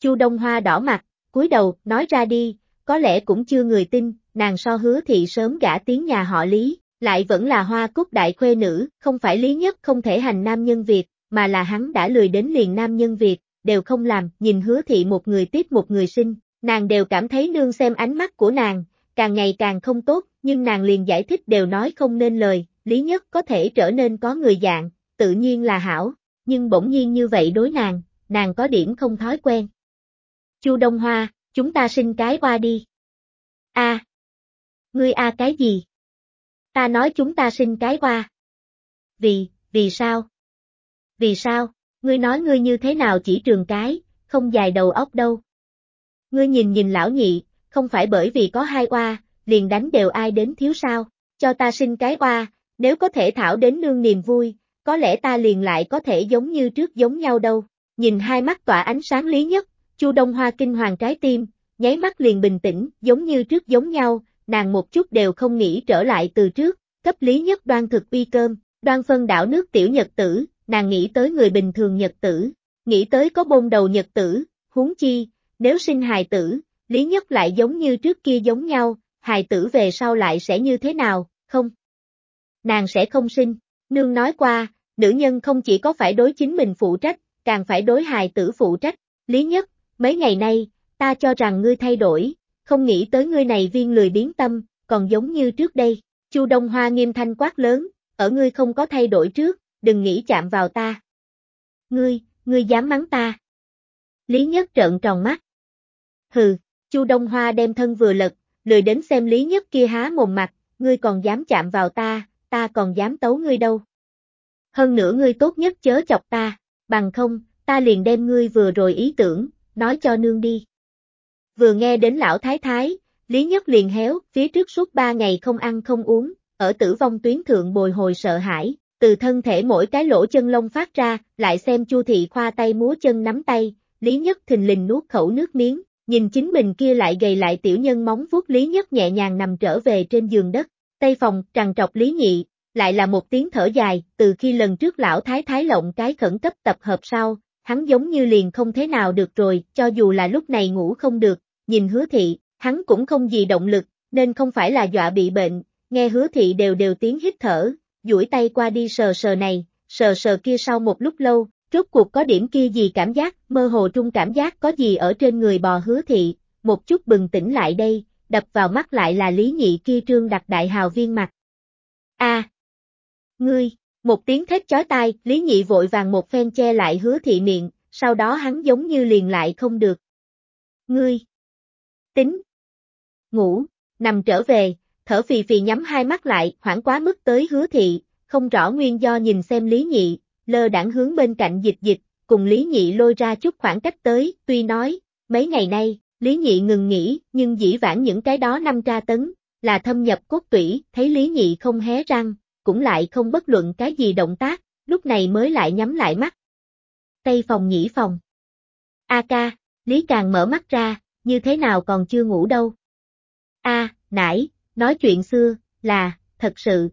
Chu Đông Hoa đỏ mặt, cúi đầu, nói ra đi, có lẽ cũng chưa người tin, nàng so hứa thị sớm gả tiếng nhà họ Lý, lại vẫn là hoa cúc đại khuê nữ, không phải Lý nhất không thể hành nam nhân Việt, mà là hắn đã lười đến liền nam nhân Việt, đều không làm, nhìn hứa thị một người tiếp một người sinh, nàng đều cảm thấy nương xem ánh mắt của nàng, càng ngày càng không tốt, nhưng nàng liền giải thích đều nói không nên lời, lý nhất có thể trở nên có người dạng, tự nhiên là hảo, nhưng bỗng nhiên như vậy đối nàng, nàng có điểm không thói quen. Chu Đông Hoa, chúng ta sinh cái qua đi. A. Ngươi a cái gì? Ta nói chúng ta sinh cái qua. Vì, vì sao? Vì sao? Ngươi nói ngươi như thế nào chỉ trường cái, không dài đầu óc đâu. Ngươi nhìn nhìn lão nhị, không phải bởi vì có hai oa, liền đánh đều ai đến thiếu sao, cho ta sinh cái oa, nếu có thể thảo đến nương niềm vui, có lẽ ta liền lại có thể giống như trước giống nhau đâu. Nhìn hai mắt tỏa ánh sáng lý nhất, Chu Đông Hoa kinh hoàng trái tim, nháy mắt liền bình tĩnh, giống như trước giống nhau, nàng một chút đều không nghĩ trở lại từ trước, cấp lý nhất đoan thực uy cơm, đoan phân đảo nước tiểu nhật tử, nàng nghĩ tới người bình thường nhật tử, nghĩ tới có bôn đầu nhật tử, huống chi, nếu sinh hài tử, Lý Nhất lại giống như trước kia giống nhau, hài tử về sau lại sẽ như thế nào, không? Nàng sẽ không sinh, nương nói qua, nữ nhân không chỉ có phải đối chính mình phụ trách, càng phải đối hài tử phụ trách, Lý Nhất, mấy ngày nay, ta cho rằng ngươi thay đổi, không nghĩ tới ngươi này viên lười biến tâm, còn giống như trước đây, Chu Đông Hoa nghiêm thanh quát lớn, ở ngươi không có thay đổi trước, đừng nghĩ chạm vào ta. Ngươi, ngươi dám mắng ta. Lý Nhất trợn tròn mắt. Hừ, Chu Đông Hoa đem thân vừa lật, lười đến xem Lý Nhất kia há mồm mặt, ngươi còn dám chạm vào ta, ta còn dám tấu ngươi đâu. Hơn nữa ngươi tốt nhất chớ chọc ta, bằng không, ta liền đem ngươi vừa rồi ý tưởng, nói cho nương đi. Vừa nghe đến lão thái thái, Lý Nhất liền héo, phía trước suốt ba ngày không ăn không uống, ở tử vong tuyến thượng bồi hồi sợ hãi, từ thân thể mỗi cái lỗ chân lông phát ra, lại xem Chu thị khoa tay múa chân nắm tay, Lý Nhất thình lình nuốt khẩu nước miếng, nhìn chính mình kia lại gầy lại tiểu nhân móng vuốt Lý Nhất nhẹ nhàng nằm trở về trên giường đất, tây phòng, trằn trọc Lý Nhị, lại là một tiếng thở dài, từ khi lần trước lão thái thái lộng cái khẩn cấp tập hợp sau, hắn giống như liền không thế nào được rồi, cho dù là lúc này ngủ không được, nhìn hứa thị, hắn cũng không gì động lực, nên không phải là dọa bị bệnh, nghe hứa thị đều đều tiếng hít thở, duỗi tay qua đi sờ sờ này, sờ sờ kia sau một lúc lâu, rốt cuộc có điểm kia gì cảm giác, mơ hồ trung cảm giác có gì ở trên người bò hứa thị, một chút bừng tỉnh lại đây, đập vào mắt lại là lý nhị kia trương đặt đại hào viên mặt. A, Ngươi, một tiếng thét chói tai, lý nhị vội vàng một phen che lại hứa thị miệng, sau đó hắn giống như liền lại không được. Ngươi, tính, ngủ, nằm trở về, thở phì phì nhắm hai mắt lại, hoảng quá mức tới hứa thị, không rõ nguyên do nhìn xem Lý Nhị, lơ đảng hướng bên cạnh dịch dịch, cùng Lý Nhị lôi ra chút khoảng cách tới, tuy nói, mấy ngày nay, Lý Nhị ngừng nghỉ, nhưng dĩ vãng những cái đó năm tra tấn, là thâm nhập cốt tủy, thấy Lý Nhị không hé răng, cũng lại không bất luận cái gì động tác, lúc này mới lại nhắm lại mắt. Tây phòng nhĩ phòng. A ca, Lý Càng mở mắt ra, như thế nào còn chưa ngủ đâu. A, nãy, nói chuyện xưa, là, thật sự.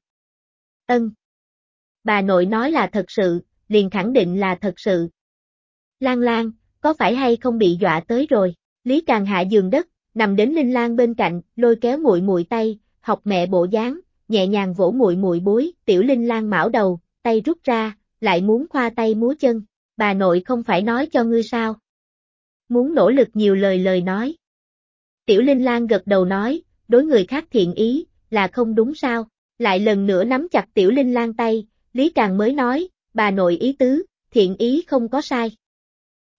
Ân. Bà nội nói là thật sự, liền khẳng định là thật sự. Lan Lan, có phải hay không bị dọa tới rồi? Lý Càng hạ giường đất, nằm đến Linh Lan bên cạnh, lôi kéo muội muội tay, học mẹ bộ dáng, nhẹ nhàng vỗ muội muội bối, Tiểu Linh Lan mão đầu, tay rút ra, lại muốn khoa tay múa chân. Bà nội không phải nói cho ngươi sao? Muốn nỗ lực nhiều lời lời nói. Tiểu Linh Lan gật đầu nói, đối người khác thiện ý, là không đúng sao? Lại lần nữa nắm chặt Tiểu Linh Lan tay, Lý Càng mới nói, bà nội ý tứ, thiện ý không có sai.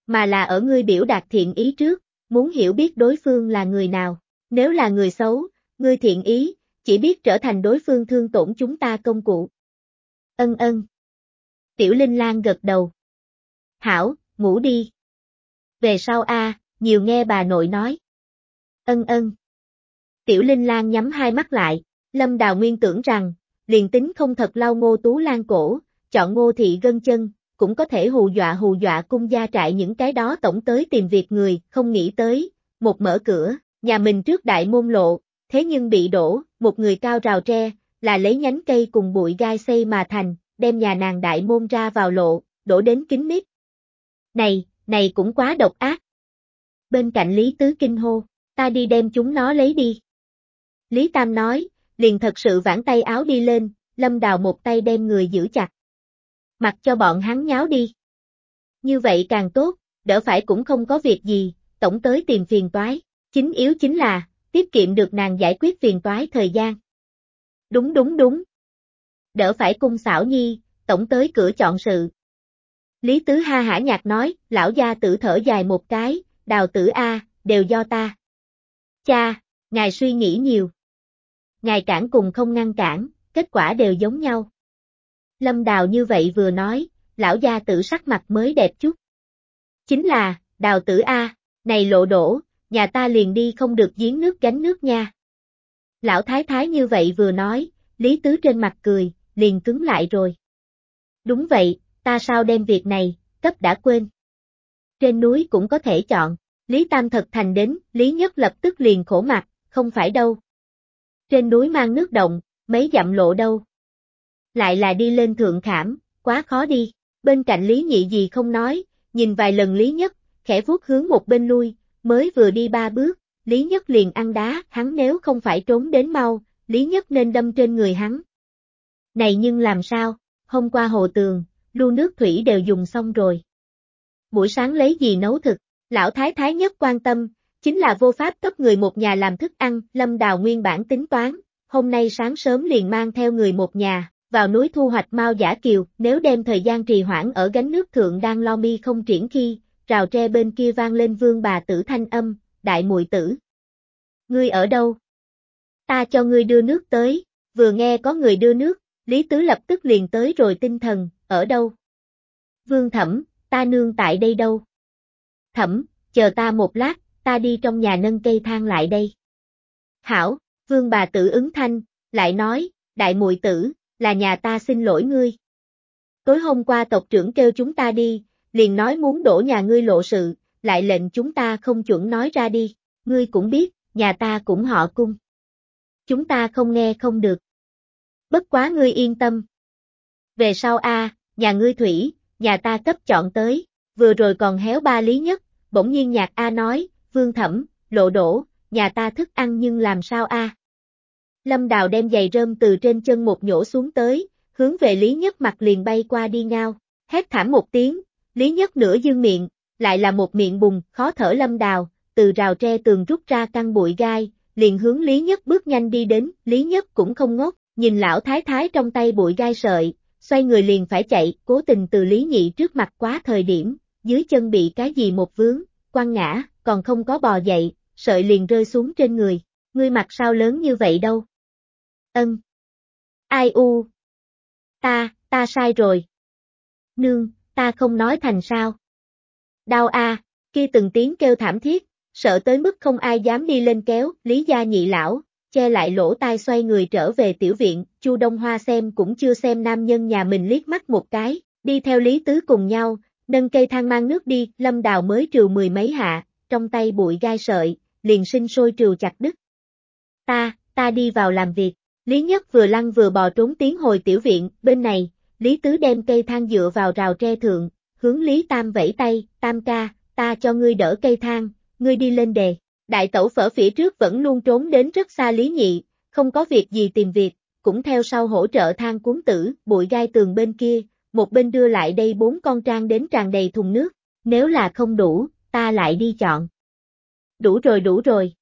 Mà là ở ngươi biểu đạt thiện ý trước, muốn hiểu biết đối phương là người nào. Nếu là người xấu, ngươi thiện ý, chỉ biết trở thành đối phương thương tổn chúng ta công cụ. Ân ân. Tiểu Linh Lan gật đầu. Hảo, ngủ đi. Về sau a, nhiều nghe bà nội nói. Ân ân. Tiểu Linh Lan nhắm hai mắt lại, Lâm Đào Nguyên tưởng rằng, liền tính không thật lau ngô tú lan cổ, chọn ngô thị gân chân, cũng có thể hù dọa hù dọa cung gia trại những cái đó tổng tới tìm việc người, không nghĩ tới, một mở cửa, nhà mình trước đại môn lộ, thế nhưng bị đổ, một người cao rào tre, là lấy nhánh cây cùng bụi gai xây mà thành, đem nhà nàng đại môn ra vào lộ, đổ đến kính mít. Này, này cũng quá độc ác. Bên cạnh Lý Tứ Kinh hô, ta đi đem chúng nó lấy đi. Lý Tam nói, liền thật sự vãn tay áo đi lên, lâm đào một tay đem người giữ chặt. Mặc cho bọn hắn nháo đi. Như vậy càng tốt, đỡ phải cũng không có việc gì, tổng tới tìm phiền toái. Chính yếu chính là, tiết kiệm được nàng giải quyết phiền toái thời gian. Đúng đúng đúng. Đỡ phải cung xảo nhi, tổng tới cửa chọn sự. Lý Tứ ha hả nhạc nói, lão gia tử thở dài một cái, đào tử A, đều do ta. Cha, ngài suy nghĩ nhiều. Ngài cản cùng không ngăn cản, kết quả đều giống nhau. Lâm đào như vậy vừa nói, lão gia tử sắc mặt mới đẹp chút. Chính là, đào tử A, này lộ đổ, nhà ta liền đi không được giếng nước gánh nước nha. Lão thái thái như vậy vừa nói, Lý Tứ trên mặt cười, liền cứng lại rồi. Đúng vậy, ta sao đem việc này, cấp đã quên. Trên núi cũng có thể chọn, Lý Tam thật thành đến, Lý Nhất lập tức liền khổ mặt, không phải đâu. Trên núi mang nước động, mấy dặm lộ đâu. Lại là đi lên thượng khảm, quá khó đi, bên cạnh Lý Nhị gì không nói, nhìn vài lần Lý Nhất, khẽ vuốt hướng một bên lui, mới vừa đi ba bước, Lý Nhất liền ăn đá, hắn nếu không phải trốn đến mau, Lý Nhất nên đâm trên người hắn. Này nhưng làm sao, hôm qua hồ tường, lưu nước thủy đều dùng xong rồi. Buổi sáng lấy gì nấu thực, lão thái thái nhất quan tâm, chính là vô pháp cấp người một nhà làm thức ăn, lâm đào nguyên bản tính toán, hôm nay sáng sớm liền mang theo người một nhà, vào núi thu hoạch mau giả kiều, nếu đem thời gian trì hoãn ở gánh nước thượng đang lo mi không triển khi, rào tre bên kia vang lên vương bà tử thanh âm, đại muội tử. Ngươi ở đâu? Ta cho ngươi đưa nước tới, vừa nghe có người đưa nước, Lý Tứ lập tức liền tới rồi tinh thần, ở đâu? Vương thẩm, ta nương tại đây đâu? Thẩm, chờ ta một lát, ta đi trong nhà nâng cây thang lại đây. Hảo, vương bà tử ứng thanh, lại nói, đại muội tử, là nhà ta xin lỗi ngươi. Tối hôm qua tộc trưởng kêu chúng ta đi, liền nói muốn đổ nhà ngươi lộ sự, lại lệnh chúng ta không chuẩn nói ra đi, ngươi cũng biết, nhà ta cũng họ cung. Chúng ta không nghe không được. Bất quá ngươi yên tâm. Về sau a, nhà ngươi thủy, nhà ta cấp chọn tới, vừa rồi còn héo ba lý nhất, bỗng nhiên nhạc A nói, vương thẩm, lộ đổ, nhà ta thức ăn nhưng làm sao a? Lâm Đào đem giày rơm từ trên chân một nhổ xuống tới, hướng về Lý Nhất mặt liền bay qua đi ngao, hét thảm một tiếng, Lý Nhất nửa dương miệng, lại là một miệng bùng, khó thở Lâm Đào, từ rào tre tường rút ra căn bụi gai, liền hướng Lý Nhất bước nhanh đi đến, Lý Nhất cũng không ngốc, nhìn lão thái thái trong tay bụi gai sợi, xoay người liền phải chạy, cố tình từ Lý Nhị trước mặt quá thời điểm, dưới chân bị cái gì một vướng, quăng ngã, còn không có bò dậy, sợi liền rơi xuống trên người, ngươi mặt sao lớn như vậy đâu. Ân. Ai u. Ta, ta sai rồi. Nương, ta không nói thành sao. Đau a, kia từng tiếng kêu thảm thiết, sợ tới mức không ai dám đi lên kéo, Lý gia nhị lão, che lại lỗ tai xoay người trở về tiểu viện, Chu Đông Hoa xem cũng chưa xem nam nhân nhà mình liếc mắt một cái, đi theo Lý Tứ cùng nhau, nâng cây thang mang nước đi, Lâm Đào mới trừ mười mấy hạ, trong tay bụi gai sợi, liền sinh sôi trừ chặt đứt. Ta, ta đi vào làm việc, Lý Nhất vừa lăn vừa bò trốn tiếng hồi tiểu viện, bên này, Lý Tứ đem cây thang dựa vào rào tre thượng, hướng Lý Tam vẫy tay, Tam ca, ta cho ngươi đỡ cây thang, ngươi đi lên đề. Đại tẩu phở phía trước vẫn luôn trốn đến rất xa Lý Nhị, không có việc gì tìm việc, cũng theo sau hỗ trợ thang cuốn tử, bụi gai tường bên kia, một bên đưa lại đây bốn con trang đến tràn đầy thùng nước, nếu là không đủ, ta lại đi chọn. Đủ rồi đủ rồi.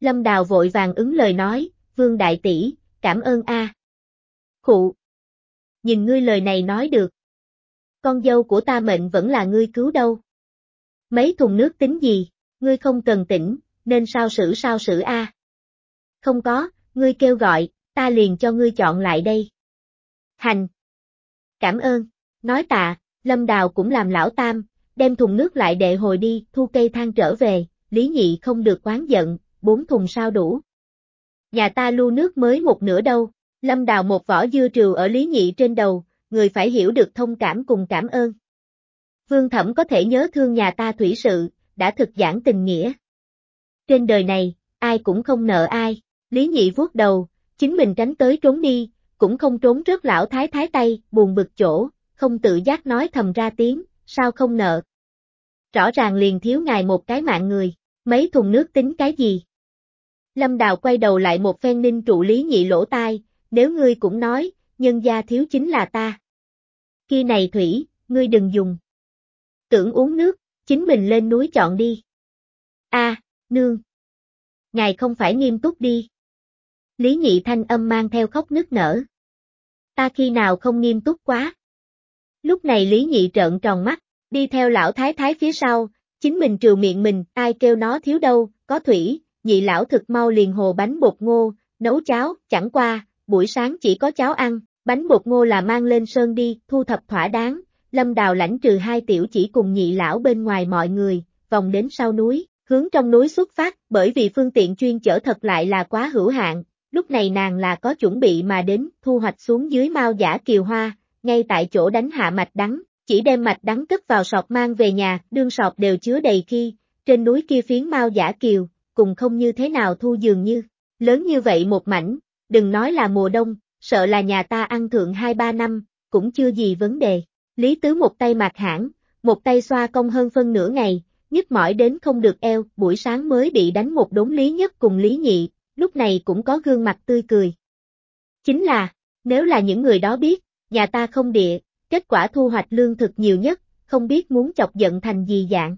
Lâm Đào vội vàng ứng lời nói, Vương Đại Tỷ, cảm ơn a. À. Khụ. Nhìn ngươi lời này nói được. Con dâu của ta mệnh vẫn là ngươi cứu đâu. Mấy thùng nước tính gì, ngươi không cần tỉnh, nên sao xử sao xử a. Không có, ngươi kêu gọi, ta liền cho ngươi chọn lại đây. Hành. Cảm ơn, nói tạ, Lâm Đào cũng làm lão tam, đem thùng nước lại đệ hồi đi, thu cây thang trở về, Lý Nhị không được quán giận, bốn thùng sao đủ. Nhà ta lưu nước mới một nửa đâu, Lâm Đào một vỏ dưa trừ ở Lý Nhị trên đầu, người phải hiểu được thông cảm cùng cảm ơn. Vương Thẩm có thể nhớ thương nhà ta thủy sự, đã thực giảng tình nghĩa. Trên đời này, ai cũng không nợ ai, Lý Nhị vuốt đầu, chính mình tránh tới trốn đi, cũng không trốn rớt lão thái thái tay, buồn bực chỗ, không tự giác nói thầm ra tiếng, sao không nợ. Rõ ràng liền thiếu ngài một cái mạng người, mấy thùng nước tính cái gì. Lâm Đào quay đầu lại một phen ninh trụ lý nhị lỗ tai, nếu ngươi cũng nói, nhân gia thiếu chính là ta. Khi này thủy, ngươi đừng dùng. Tưởng uống nước, chính mình lên núi chọn đi. A, nương. Ngài không phải nghiêm túc đi. Lý nhị thanh âm mang theo khóc nức nở. Ta khi nào không nghiêm túc quá. Lúc này Lý nhị trợn tròn mắt, đi theo lão thái thái phía sau, chính mình trừ miệng mình, ai kêu nó thiếu đâu, có thủy, nhị lão thực mau liền hồ bánh bột ngô, nấu cháo, chẳng qua, buổi sáng chỉ có cháo ăn, bánh bột ngô là mang lên sơn đi, thu thập thỏa đáng, lâm đào lãnh trừ hai tiểu chỉ cùng nhị lão bên ngoài mọi người, vòng đến sau núi, hướng trong núi xuất phát, bởi vì phương tiện chuyên chở thật lại là quá hữu hạn, lúc này nàng là có chuẩn bị mà đến, thu hoạch xuống dưới mau giả kiều hoa, ngay tại chỗ đánh hạ mạch đắng, chỉ đem mạch đắng cất vào sọt mang về nhà, đương sọt đều chứa đầy khi, trên núi kia phiến mau giả kiều, cùng không như thế nào thu dường như, lớn như vậy một mảnh, đừng nói là mùa đông, sợ là nhà ta ăn thượng 2-3 năm, cũng chưa gì vấn đề. Lý Tứ một tay mạc hãng, một tay xoa công hơn phân nửa ngày, nhức mỏi đến không được eo, buổi sáng mới bị đánh một đống lý nhất cùng lý nhị, lúc này cũng có gương mặt tươi cười. Chính là, nếu là những người đó biết, nhà ta không địa, kết quả thu hoạch lương thực nhiều nhất, không biết muốn chọc giận thành gì dạng.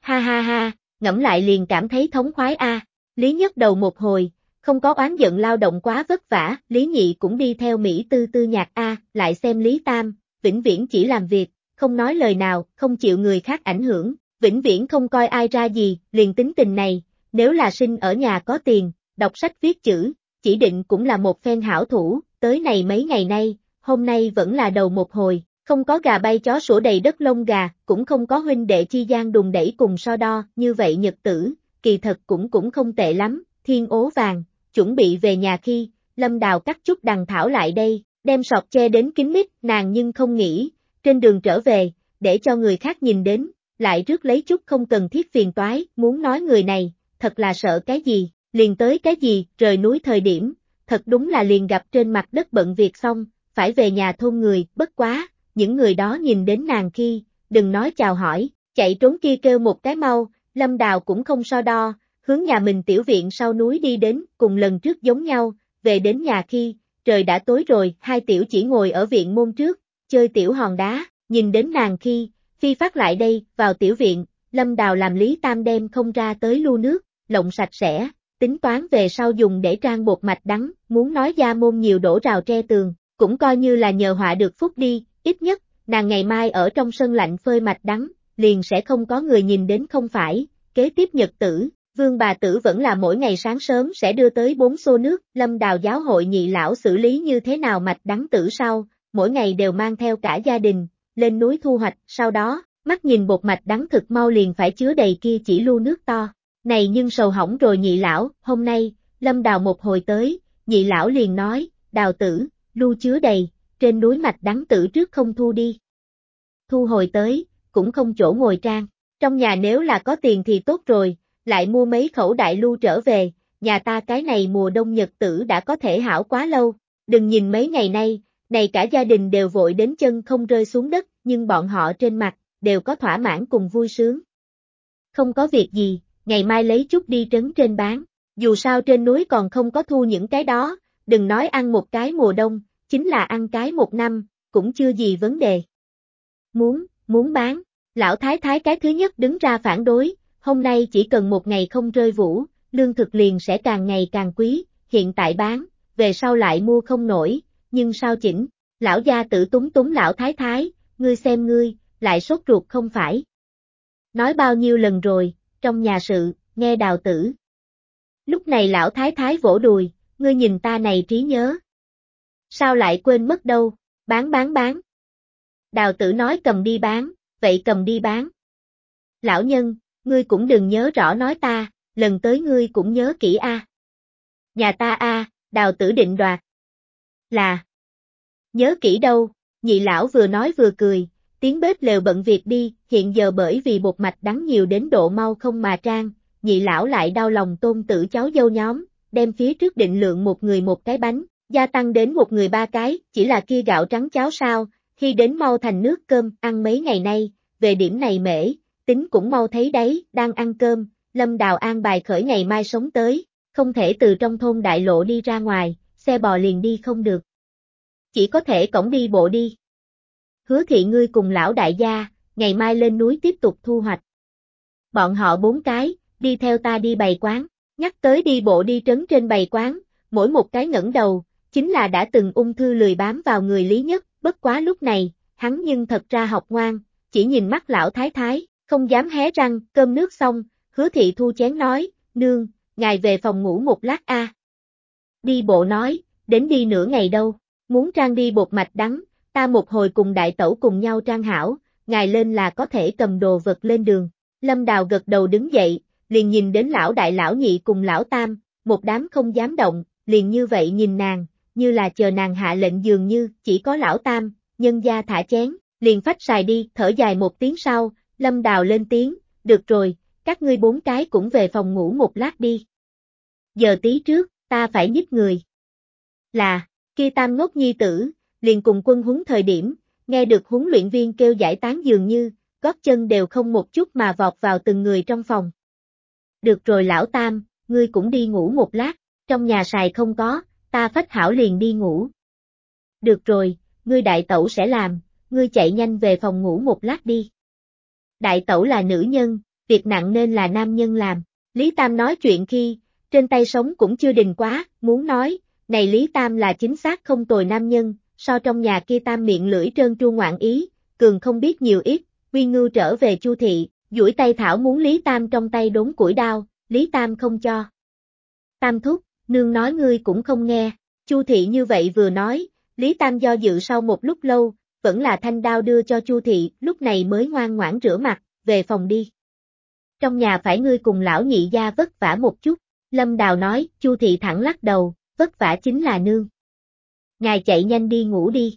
Ha ha ha, ngẫm lại liền cảm thấy thống khoái a. Lý nhất đầu một hồi, không có oán giận lao động quá vất vả, Lý nhị cũng đi theo Mỹ tư tư nhạc a, lại xem Lý Tam, vĩnh viễn chỉ làm việc, không nói lời nào, không chịu người khác ảnh hưởng, vĩnh viễn không coi ai ra gì, liền tính tình này, nếu là sinh ở nhà có tiền, đọc sách viết chữ, chỉ định cũng là một phen hảo thủ, tới này mấy ngày nay, hôm nay vẫn là đầu một hồi, không có gà bay chó sủa đầy đất lông gà, cũng không có huynh đệ chi gian đùng đẩy cùng so đo, như vậy nhật tử, kỳ thật cũng cũng không tệ lắm, thiên ố vàng, chuẩn bị về nhà khi, lâm đào cắt chút đằng thảo lại đây, đem sọt che đến kín mít, nàng nhưng không nghĩ, trên đường trở về, để cho người khác nhìn đến, lại rước lấy chút không cần thiết phiền toái, muốn nói người này, thật là sợ cái gì, liền tới cái gì, rời núi thời điểm, thật đúng là liền gặp trên mặt đất bận việc xong, phải về nhà thôn người, bất quá, những người đó nhìn đến nàng khi, đừng nói chào hỏi, chạy trốn kia kêu một cái mau, lâm đào cũng không so đo, hướng nhà mình tiểu viện sau núi đi đến, cùng lần trước giống nhau, về đến nhà khi, trời đã tối rồi, hai tiểu chỉ ngồi ở viện môn trước, chơi tiểu hòn đá, nhìn đến nàng khi, phi phát lại đây, vào tiểu viện, lâm đào làm lý tam đem không ra tới lưu nước, lộng sạch sẽ, tính toán về sau dùng để trang bột mạch đắng, muốn nói gia môn nhiều đổ rào tre tường, cũng coi như là nhờ họa được phúc đi, ít nhất, nàng ngày mai ở trong sân lạnh phơi mạch đắng, liền sẽ không có người nhìn đến không phải, kế tiếp nhật tử, vương bà tử vẫn là mỗi ngày sáng sớm sẽ đưa tới bốn xô nước, lâm đào giáo hội nhị lão xử lý như thế nào mạch đắng tử sau, mỗi ngày đều mang theo cả gia đình, lên núi thu hoạch, sau đó, mắt nhìn bột mạch đắng thực mau liền phải chứa đầy kia chỉ lưu nước to. Này nhưng sầu hỏng rồi nhị lão, hôm nay, lâm đào một hồi tới, nhị lão liền nói, đào tử, lưu chứa đầy, trên núi mạch đắng tử trước không thu đi. Thu hồi tới, cũng không chỗ ngồi trang, trong nhà nếu là có tiền thì tốt rồi, lại mua mấy khẩu đại lưu trở về, nhà ta cái này mùa đông nhật tử đã có thể hảo quá lâu, đừng nhìn mấy ngày nay, này cả gia đình đều vội đến chân không rơi xuống đất, nhưng bọn họ trên mặt, đều có thỏa mãn cùng vui sướng. Không có việc gì, ngày mai lấy chút đi trấn trên bán, dù sao trên núi còn không có thu những cái đó, đừng nói ăn một cái mùa đông, chính là ăn cái một năm, cũng chưa gì vấn đề. Muốn, muốn bán, lão thái thái cái thứ nhất đứng ra phản đối, hôm nay chỉ cần một ngày không rơi vũ, lương thực liền sẽ càng ngày càng quý, hiện tại bán, về sau lại mua không nổi, nhưng sao chỉnh, lão gia tử túng túng lão thái thái, ngươi xem ngươi, lại sốt ruột không phải. Nói bao nhiêu lần rồi, trong nhà sự, nghe đào tử. Lúc này lão thái thái vỗ đùi, ngươi nhìn ta này trí nhớ. Sao lại quên mất đâu, bán bán bán. Đào tử nói cầm đi bán, vậy cầm đi bán. Lão nhân, ngươi cũng đừng nhớ rõ nói ta, lần tới ngươi cũng nhớ kỹ a. Nhà ta a, đào tử định đoạt. Là. Nhớ kỹ đâu, nhị lão vừa nói vừa cười, tiếng bếp lều bận việc đi, hiện giờ bởi vì bột mạch đắng nhiều đến độ mau không mà trang, nhị lão lại đau lòng tôn tử cháu dâu nhóm, đem phía trước định lượng một người một cái bánh, gia tăng đến một người ba cái, chỉ là kia gạo trắng cháo sao, khi đến mau thành nước cơm, ăn mấy ngày nay, về điểm này mễ, tính cũng mau thấy đấy, đang ăn cơm, Lâm Đào an bài khởi ngày mai sống tới, không thể từ trong thôn đại lộ đi ra ngoài, xe bò liền đi không được. Chỉ có thể cổng đi bộ đi. Hứa thị ngươi cùng lão đại gia, ngày mai lên núi tiếp tục thu hoạch. Bọn họ bốn cái, đi theo ta đi bày quán, nhắc tới đi bộ đi trấn trên bày quán, mỗi một cái ngẩng đầu, chính là đã từng ung thư lười bám vào người lý nhất, bất quá lúc này, hắn nhưng thật ra học ngoan, chỉ nhìn mắt lão thái thái, không dám hé răng, cơm nước xong, hứa thị thu chén nói, nương, ngài về phòng ngủ một lát a. Đi bộ nói, đến đi nửa ngày đâu, muốn trang đi bột mạch đắng, ta một hồi cùng đại tẩu cùng nhau trang hảo, ngài lên là có thể cầm đồ vật lên đường. Lâm Đào gật đầu đứng dậy, liền nhìn đến lão đại lão nhị cùng lão tam, một đám không dám động, liền như vậy nhìn nàng, như là chờ nàng hạ lệnh dường như, chỉ có lão tam, nhân gia thả chén, liền phách xài đi, thở dài một tiếng sau, Lâm Đào lên tiếng, được rồi, các ngươi bốn cái cũng về phòng ngủ một lát đi. Giờ tí trước, ta phải nhích người. Là, kia tam ngốc nhi tử, liền cùng quân huấn thời điểm, nghe được huấn luyện viên kêu giải tán dường như, gót chân đều không một chút mà vọt vào từng người trong phòng. Được rồi lão tam, ngươi cũng đi ngủ một lát, trong nhà xài không có, ta phách hảo liền đi ngủ. Được rồi, ngươi đại tẩu sẽ làm, ngươi chạy nhanh về phòng ngủ một lát đi. Đại tẩu là nữ nhân, việc nặng nên là nam nhân làm. Lý Tam nói chuyện khi, trên tay sống cũng chưa đình quá, muốn nói, này Lý Tam là chính xác không tồi nam nhân, so trong nhà kia Tam miệng lưỡi trơn tru ngoạn ý, cường không biết nhiều ít, Quy Ngưu trở về Chu thị, duỗi tay thảo muốn Lý Tam trong tay đốn củi đao, Lý Tam không cho. Tam thúc, nương nói ngươi cũng không nghe, Chu thị như vậy vừa nói, Lý Tam do dự sau một lúc lâu, vẫn là thanh đao đưa cho Chu thị, lúc này mới ngoan ngoãn rửa mặt, về phòng đi. Trong nhà phải ngươi cùng lão nhị gia vất vả một chút, Lâm Đào nói, Chu thị thẳng lắc đầu, vất vả chính là nương. Ngài chạy nhanh đi ngủ đi.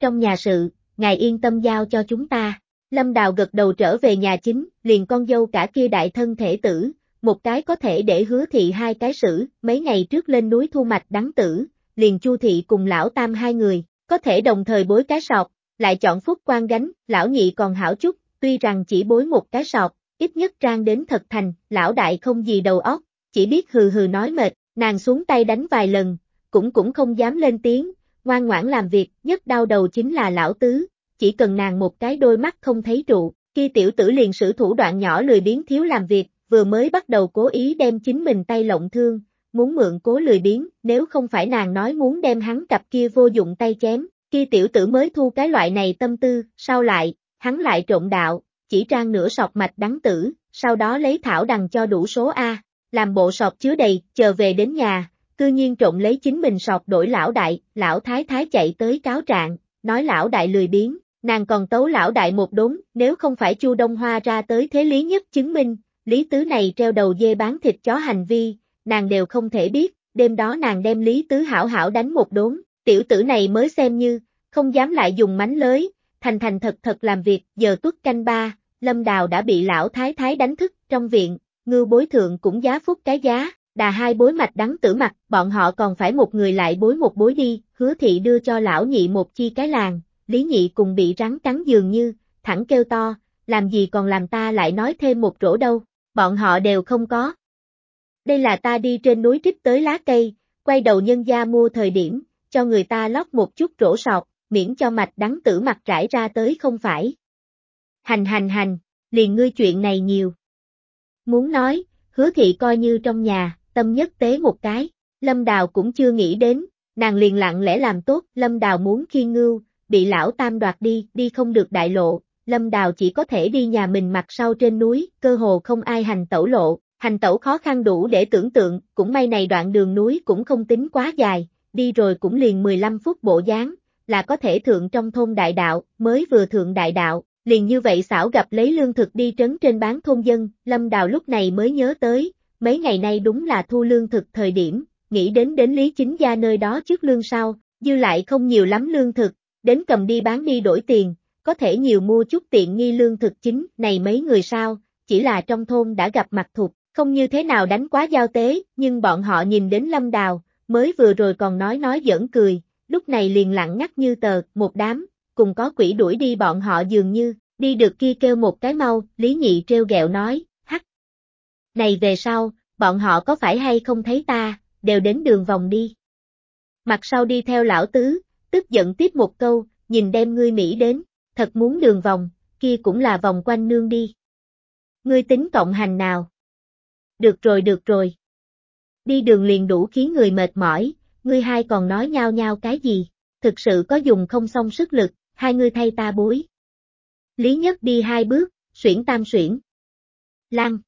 Trong nhà sự, ngài yên tâm giao cho chúng ta. Lâm Đào gật đầu trở về nhà chính, liền con dâu cả kia đại thân thể tử, một cái có thể để hứa thị hai cái xử, mấy ngày trước lên núi thu mạch đắng tử, liền chu thị cùng lão tam hai người, có thể đồng thời bối cái sọc, lại chọn phúc quan gánh, lão nhị còn hảo chút, tuy rằng chỉ bối một cái sọc, ít nhất trang đến thật thành, lão đại không gì đầu óc, chỉ biết hừ hừ nói mệt, nàng xuống tay đánh vài lần, cũng cũng không dám lên tiếng, ngoan ngoãn làm việc, nhất đau đầu chính là lão tứ, chỉ cần nàng một cái đôi mắt không thấy trụ, khi tiểu tử liền sử thủ đoạn nhỏ lười biến thiếu làm việc, vừa mới bắt đầu cố ý đem chính mình tay lộng thương, muốn mượn cố lười biếng nếu không phải nàng nói muốn đem hắn cặp kia vô dụng tay chém, kia tiểu tử mới thu cái loại này tâm tư, sau lại, hắn lại trộn đạo, chỉ trang nửa sọt mạch đắng tử, sau đó lấy thảo đằng cho đủ số A, làm bộ sọt chứa đầy, chờ về đến nhà, cư nhiên trộn lấy chính mình sọt đổi lão đại, lão thái thái chạy tới cáo trạng, nói lão đại lười biếng nàng còn tấu lão đại một đốn, nếu không phải Chu Đông Hoa ra tới thế lý nhất chứng minh, lý tứ này treo đầu dê bán thịt chó hành vi, nàng đều không thể biết, đêm đó nàng đem lý tứ hảo hảo đánh một đốn, tiểu tử này mới xem như, không dám lại dùng mánh lới, thành thành thật thật làm việc, giờ tuất canh ba, lâm đào đã bị lão thái thái đánh thức, trong viện, ngư bối thượng cũng giá phúc cái giá, đà hai bối mạch đắng tử mặt, bọn họ còn phải một người lại bối một bối đi, hứa thị đưa cho lão nhị một chi cái làng, lý nhị cùng bị rắn cắn dường như, thẳng kêu to, làm gì còn làm ta lại nói thêm một rổ đâu, bọn họ đều không có. Đây là ta đi trên núi trích tới lá cây, quay đầu nhân gia mua thời điểm, cho người ta lót một chút rổ sọt, miễn cho mạch đắng tử mặt trải ra tới không phải. Hành hành hành, liền ngươi chuyện này nhiều. Muốn nói, hứa thị coi như trong nhà, tâm nhất tế một cái, Lâm Đào cũng chưa nghĩ đến, nàng liền lặng lẽ làm tốt, Lâm Đào muốn khi ngưu, bị lão tam đoạt đi, đi không được đại lộ, Lâm Đào chỉ có thể đi nhà mình mặt sau trên núi, cơ hồ không ai hành tẩu lộ, hành tẩu khó khăn đủ để tưởng tượng, cũng may này đoạn đường núi cũng không tính quá dài, đi rồi cũng liền 15 phút bộ dáng, là có thể thượng trong thôn đại đạo, mới vừa thượng đại đạo, liền như vậy xảo gặp lấy lương thực đi trấn trên bán thôn dân, Lâm Đào lúc này mới nhớ tới, mấy ngày nay đúng là thu lương thực thời điểm, nghĩ đến đến Lý Chính Gia nơi đó trước lương sau, dư lại không nhiều lắm lương thực, đến cầm đi bán đi đổi tiền, có thể nhiều mua chút tiện nghi lương thực chính, này mấy người sao, chỉ là trong thôn đã gặp mặt thuộc không như thế nào đánh quá giao tế, nhưng bọn họ nhìn đến Lâm Đào, mới vừa rồi còn nói nói giỡn cười, lúc này liền lặng ngắt như tờ, một đám, cùng có quỷ đuổi đi bọn họ dường như, đi được kia kêu một cái mau, Lý Nhị treo gẹo nói, hắc. Này về sau, bọn họ có phải hay không thấy ta, đều đến đường vòng đi. Mặt sau đi theo lão tứ, tức giận tiếp một câu, nhìn đem ngươi Mỹ đến, thật muốn đường vòng, kia cũng là vòng quanh nương đi. Ngươi tính cộng hành nào? Được rồi được rồi. Đi đường liền đủ khiến người mệt mỏi, ngươi hai còn nói nhau nhau cái gì, thực sự có dùng không xong sức lực, hai ngươi thay ta bối. Lý Nhất đi hai bước, xuyển tam xuyển. Lăng.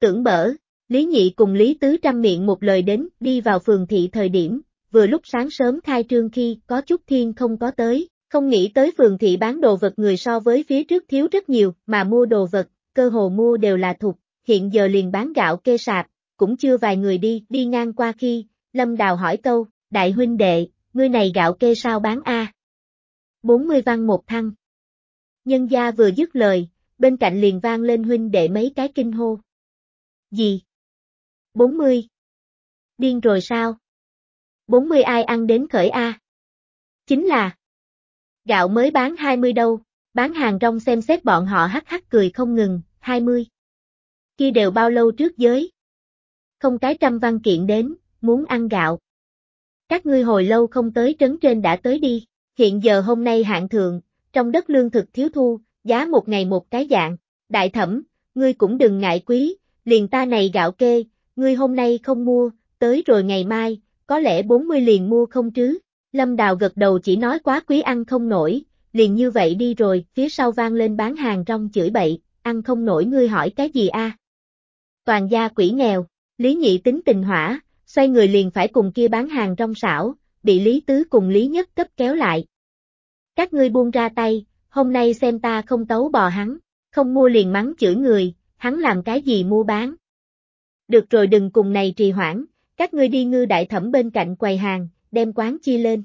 Tưởng bở, Lý Nhị cùng Lý Tứ trăm miệng một lời đến, đi vào phường thị thời điểm, vừa lúc sáng sớm khai trương khi có chút thiên không có tới, không nghĩ tới phường thị bán đồ vật người so với phía trước thiếu rất nhiều, mà mua đồ vật, cơ hồ mua đều là thuộc hiện giờ liền bán gạo kê sạp, cũng chưa vài người đi, đi ngang qua khi, Lâm Đào hỏi câu, đại huynh đệ, ngươi này gạo kê sao bán a? 40 văn một thăng. Nhân gia vừa dứt lời, bên cạnh liền vang lên huynh đệ mấy cái kinh hô. Gì? 40. Điên rồi sao? 40 ai ăn đến khởi A? Chính là gạo mới bán 20 đâu, Bán hàng rong xem xét bọn họ hắc hắc cười không ngừng, 20. Kia đều bao lâu trước giới? Không cái trăm văn kiện đến, muốn ăn gạo. Các ngươi hồi lâu không tới trấn trên đã tới đi, hiện giờ hôm nay hạn thượng, trong đất lương thực thiếu thu, giá một ngày một cái dạng, đại thẩm, ngươi cũng đừng ngại quý, liền ta này gạo kê, ngươi hôm nay không mua, tới rồi ngày mai, có lẽ 40 liền mua không chứ, Lâm Đào gật đầu chỉ nói quá quý ăn không nổi, liền như vậy đi rồi, phía sau vang lên bán hàng rong chửi bậy, ăn không nổi ngươi hỏi cái gì a? Toàn gia quỷ nghèo, Lý Nhị tính tình hỏa, xoay người liền phải cùng kia bán hàng rong xảo, bị Lý Tứ cùng Lý Nhất cấp kéo lại. Các ngươi buông ra tay, hôm nay xem ta không tấu bò hắn, không mua liền mắng chửi người, hắn làm cái gì mua bán. Được rồi đừng cùng này trì hoãn, các ngươi đi ngư đại thẩm bên cạnh quầy hàng, đem quán chi lên.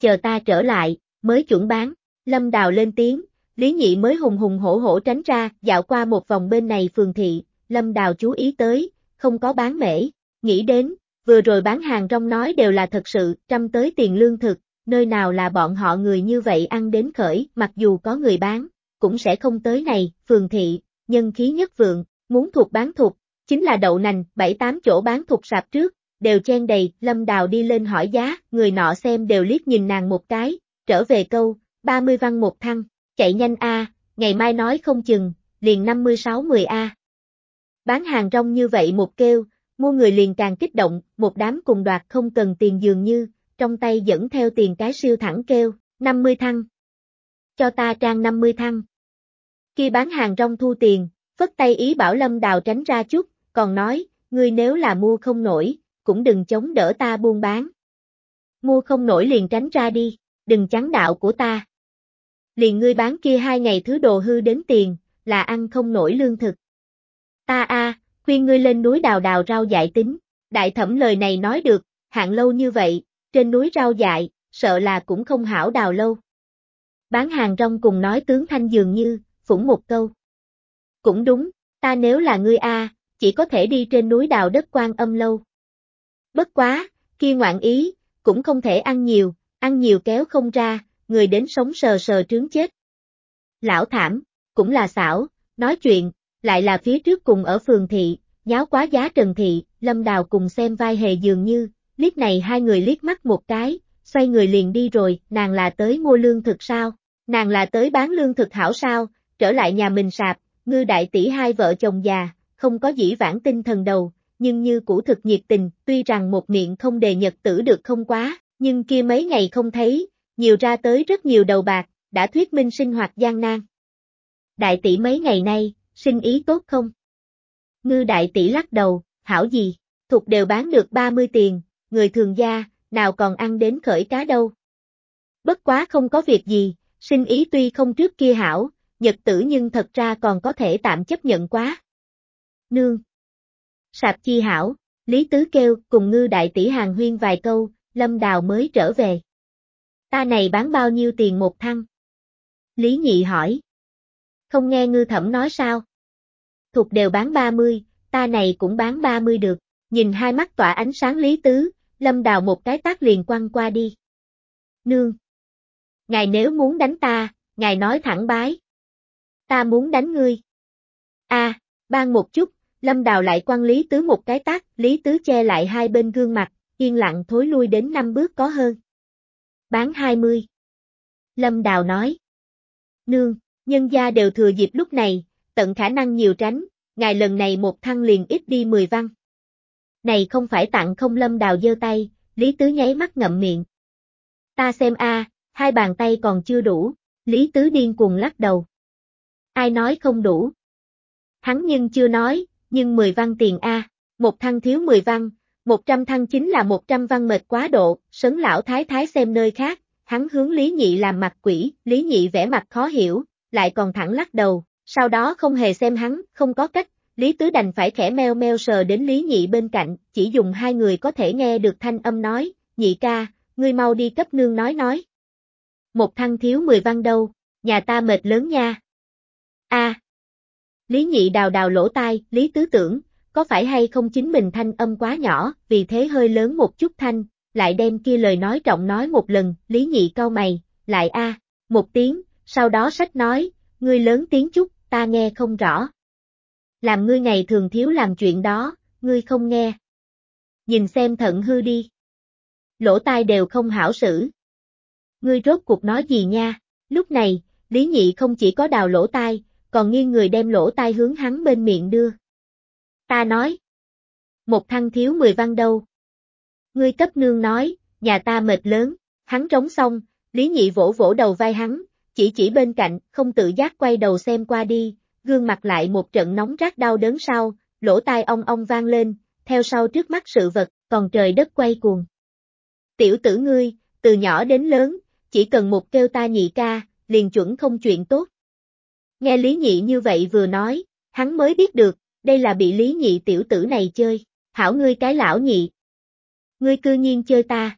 Chờ ta trở lại, mới chuẩn bán, lâm đào lên tiếng, Lý Nhị mới hùng hùng hổ hổ tránh ra, dạo qua một vòng bên này phường thị, lâm đào chú ý tới, không có bán mễ, nghĩ đến, vừa rồi bán hàng rong nói đều là thật sự, trăm tới tiền lương thực, nơi nào là bọn họ người như vậy ăn đến khởi, mặc dù có người bán, cũng sẽ không tới này, phường thị, nhân khí nhất vượng, muốn thuộc bán thuộc, chính là đậu nành, bảy tám chỗ bán thuộc sạp trước, đều chen đầy, lâm đào đi lên hỏi giá, người nọ xem đều liếc nhìn nàng một cái, trở về câu, 30 văn một thăng, chạy nhanh a, ngày mai nói không chừng, liền 56-10 a. Bán hàng rong như vậy một kêu, mua người liền càng kích động, một đám cùng đoạt không cần tiền dường như, trong tay dẫn theo tiền cái siêu thẳng kêu, 50 thăng. Cho ta trang 50 thăng. Khi bán hàng rong thu tiền, phất tay ý bảo Lâm Đào tránh ra chút, còn nói, ngươi nếu là mua không nổi, cũng đừng chống đỡ ta buôn bán. Mua không nổi liền tránh ra đi, đừng chắn đạo của ta. Liền ngươi bán kia hai ngày thứ đồ hư đến tiền, là ăn không nổi lương thực. Ta a, khuyên ngươi lên núi đào đào rau dại tính, đại thẩm lời này nói được, hạn lâu như vậy, trên núi rau dại, sợ là cũng không hảo đào lâu. Bán hàng rong cùng nói tướng thanh dường như, phủng một câu. Cũng đúng, ta nếu là ngươi A, chỉ có thể đi trên núi đào đất quan âm lâu. Bất quá, kia ngoạn ý, cũng không thể ăn nhiều, ăn nhiều kéo không ra, người đến sống sờ sờ trướng chết. Lão thảm, cũng là xảo, nói chuyện, lại là phía trước cùng ở phường thị, nháo quá giá trần thị, lâm đào cùng xem vai hề dường như, liếc này hai người liếc mắt một cái, xoay người liền đi rồi, nàng là tới mua lương thực sao, nàng là tới bán lương thực hảo sao, trở lại nhà mình sạp, ngư đại tỷ hai vợ chồng già, không có dĩ vãng tinh thần đầu, nhưng như cũ thực nhiệt tình, tuy rằng một miệng không đề nhật tử được không quá, nhưng kia mấy ngày không thấy, nhiều ra tới rất nhiều đầu bạc, đã thuyết minh sinh hoạt gian nan. Đại tỷ mấy ngày nay, sinh ý tốt không? Ngư đại tỷ lắc đầu, hảo gì, thuộc đều bán được 30 tiền, người thường gia, nào còn ăn đến khởi cá đâu. Bất quá không có việc gì, sinh ý tuy không trước kia hảo, nhật tử nhưng thật ra còn có thể tạm chấp nhận quá. Nương. Sạp chi hảo, Lý Tứ kêu cùng ngư đại tỷ hàng huyên vài câu, Lâm Đào mới trở về. Ta này bán bao nhiêu tiền một thăng? Lý Nhị hỏi. Không nghe ngư thẩm nói sao? Thuộc đều bán 30, ta này cũng bán 30 được, nhìn hai mắt tỏa ánh sáng Lý Tứ, Lâm Đào một cái tác liền quăng qua đi. Nương. Ngài nếu muốn đánh ta, ngài nói thẳng bái. Ta muốn đánh ngươi. A, à, ban một chút, Lâm Đào lại quăng Lý Tứ một cái tác, Lý Tứ che lại hai bên gương mặt, yên lặng thối lui đến năm bước có hơn. Bán 20. Lâm Đào nói. Nương, nhân gia đều thừa dịp lúc này, tận khả năng nhiều tránh, ngài lần này một thăng liền ít đi 10 văn. Này không phải tặng không Lâm Đào giơ tay, Lý Tứ nháy mắt ngậm miệng. Ta xem a, hai bàn tay còn chưa đủ, Lý Tứ điên cuồng lắc đầu. Ai nói không đủ? Hắn nhưng chưa nói, nhưng 10 văn tiền A, một thăng thiếu 10 văn, 100 thăng chính là 100 văn mệt quá độ, sấn lão thái thái xem nơi khác, hắn hướng Lý Nhị làm mặt quỷ, Lý Nhị vẽ mặt khó hiểu, lại còn thẳng lắc đầu, sau đó không hề xem hắn, không có cách, Lý Tứ đành phải khẽ meo meo sờ đến Lý Nhị bên cạnh, chỉ dùng hai người có thể nghe được thanh âm nói, nhị ca, ngươi mau đi cấp nương nói nói. Một thăng thiếu 10 văn đâu, nhà ta mệt lớn nha. A, Lý nhị đào đào lỗ tai, Lý tứ tưởng, có phải hay không chính mình thanh âm quá nhỏ, vì thế hơi lớn một chút thanh, lại đem kia lời nói trọng nói một lần, Lý nhị cau mày, lại a, một tiếng, sau đó sách nói, ngươi lớn tiếng chút, ta nghe không rõ. Làm ngươi ngày thường thiếu làm chuyện đó, ngươi không nghe. Nhìn xem thận hư đi. Lỗ tai đều không hảo xử. Ngươi rốt cuộc nói gì nha? Lúc này, Lý Nhị không chỉ có đào lỗ tai, còn nghiêng người đem lỗ tai hướng hắn bên miệng đưa. Ta nói. Một thăng thiếu mười văn đâu. Ngươi cấp nương nói, nhà ta mệt lớn, hắn trống xong, Lý Nhị vỗ vỗ đầu vai hắn, chỉ chỉ bên cạnh, không tự giác quay đầu xem qua đi, gương mặt lại một trận nóng rát đau đớn sau, lỗ tai ong ong vang lên, theo sau trước mắt sự vật, còn trời đất quay cuồng. Tiểu tử ngươi, từ nhỏ đến lớn, chỉ cần một kêu ta nhị ca, liền chuẩn không chuyện tốt. Nghe Lý Nhị như vậy vừa nói, hắn mới biết được, đây là bị Lý Nhị tiểu tử này chơi, hảo ngươi cái lão nhị. Ngươi cư nhiên chơi ta.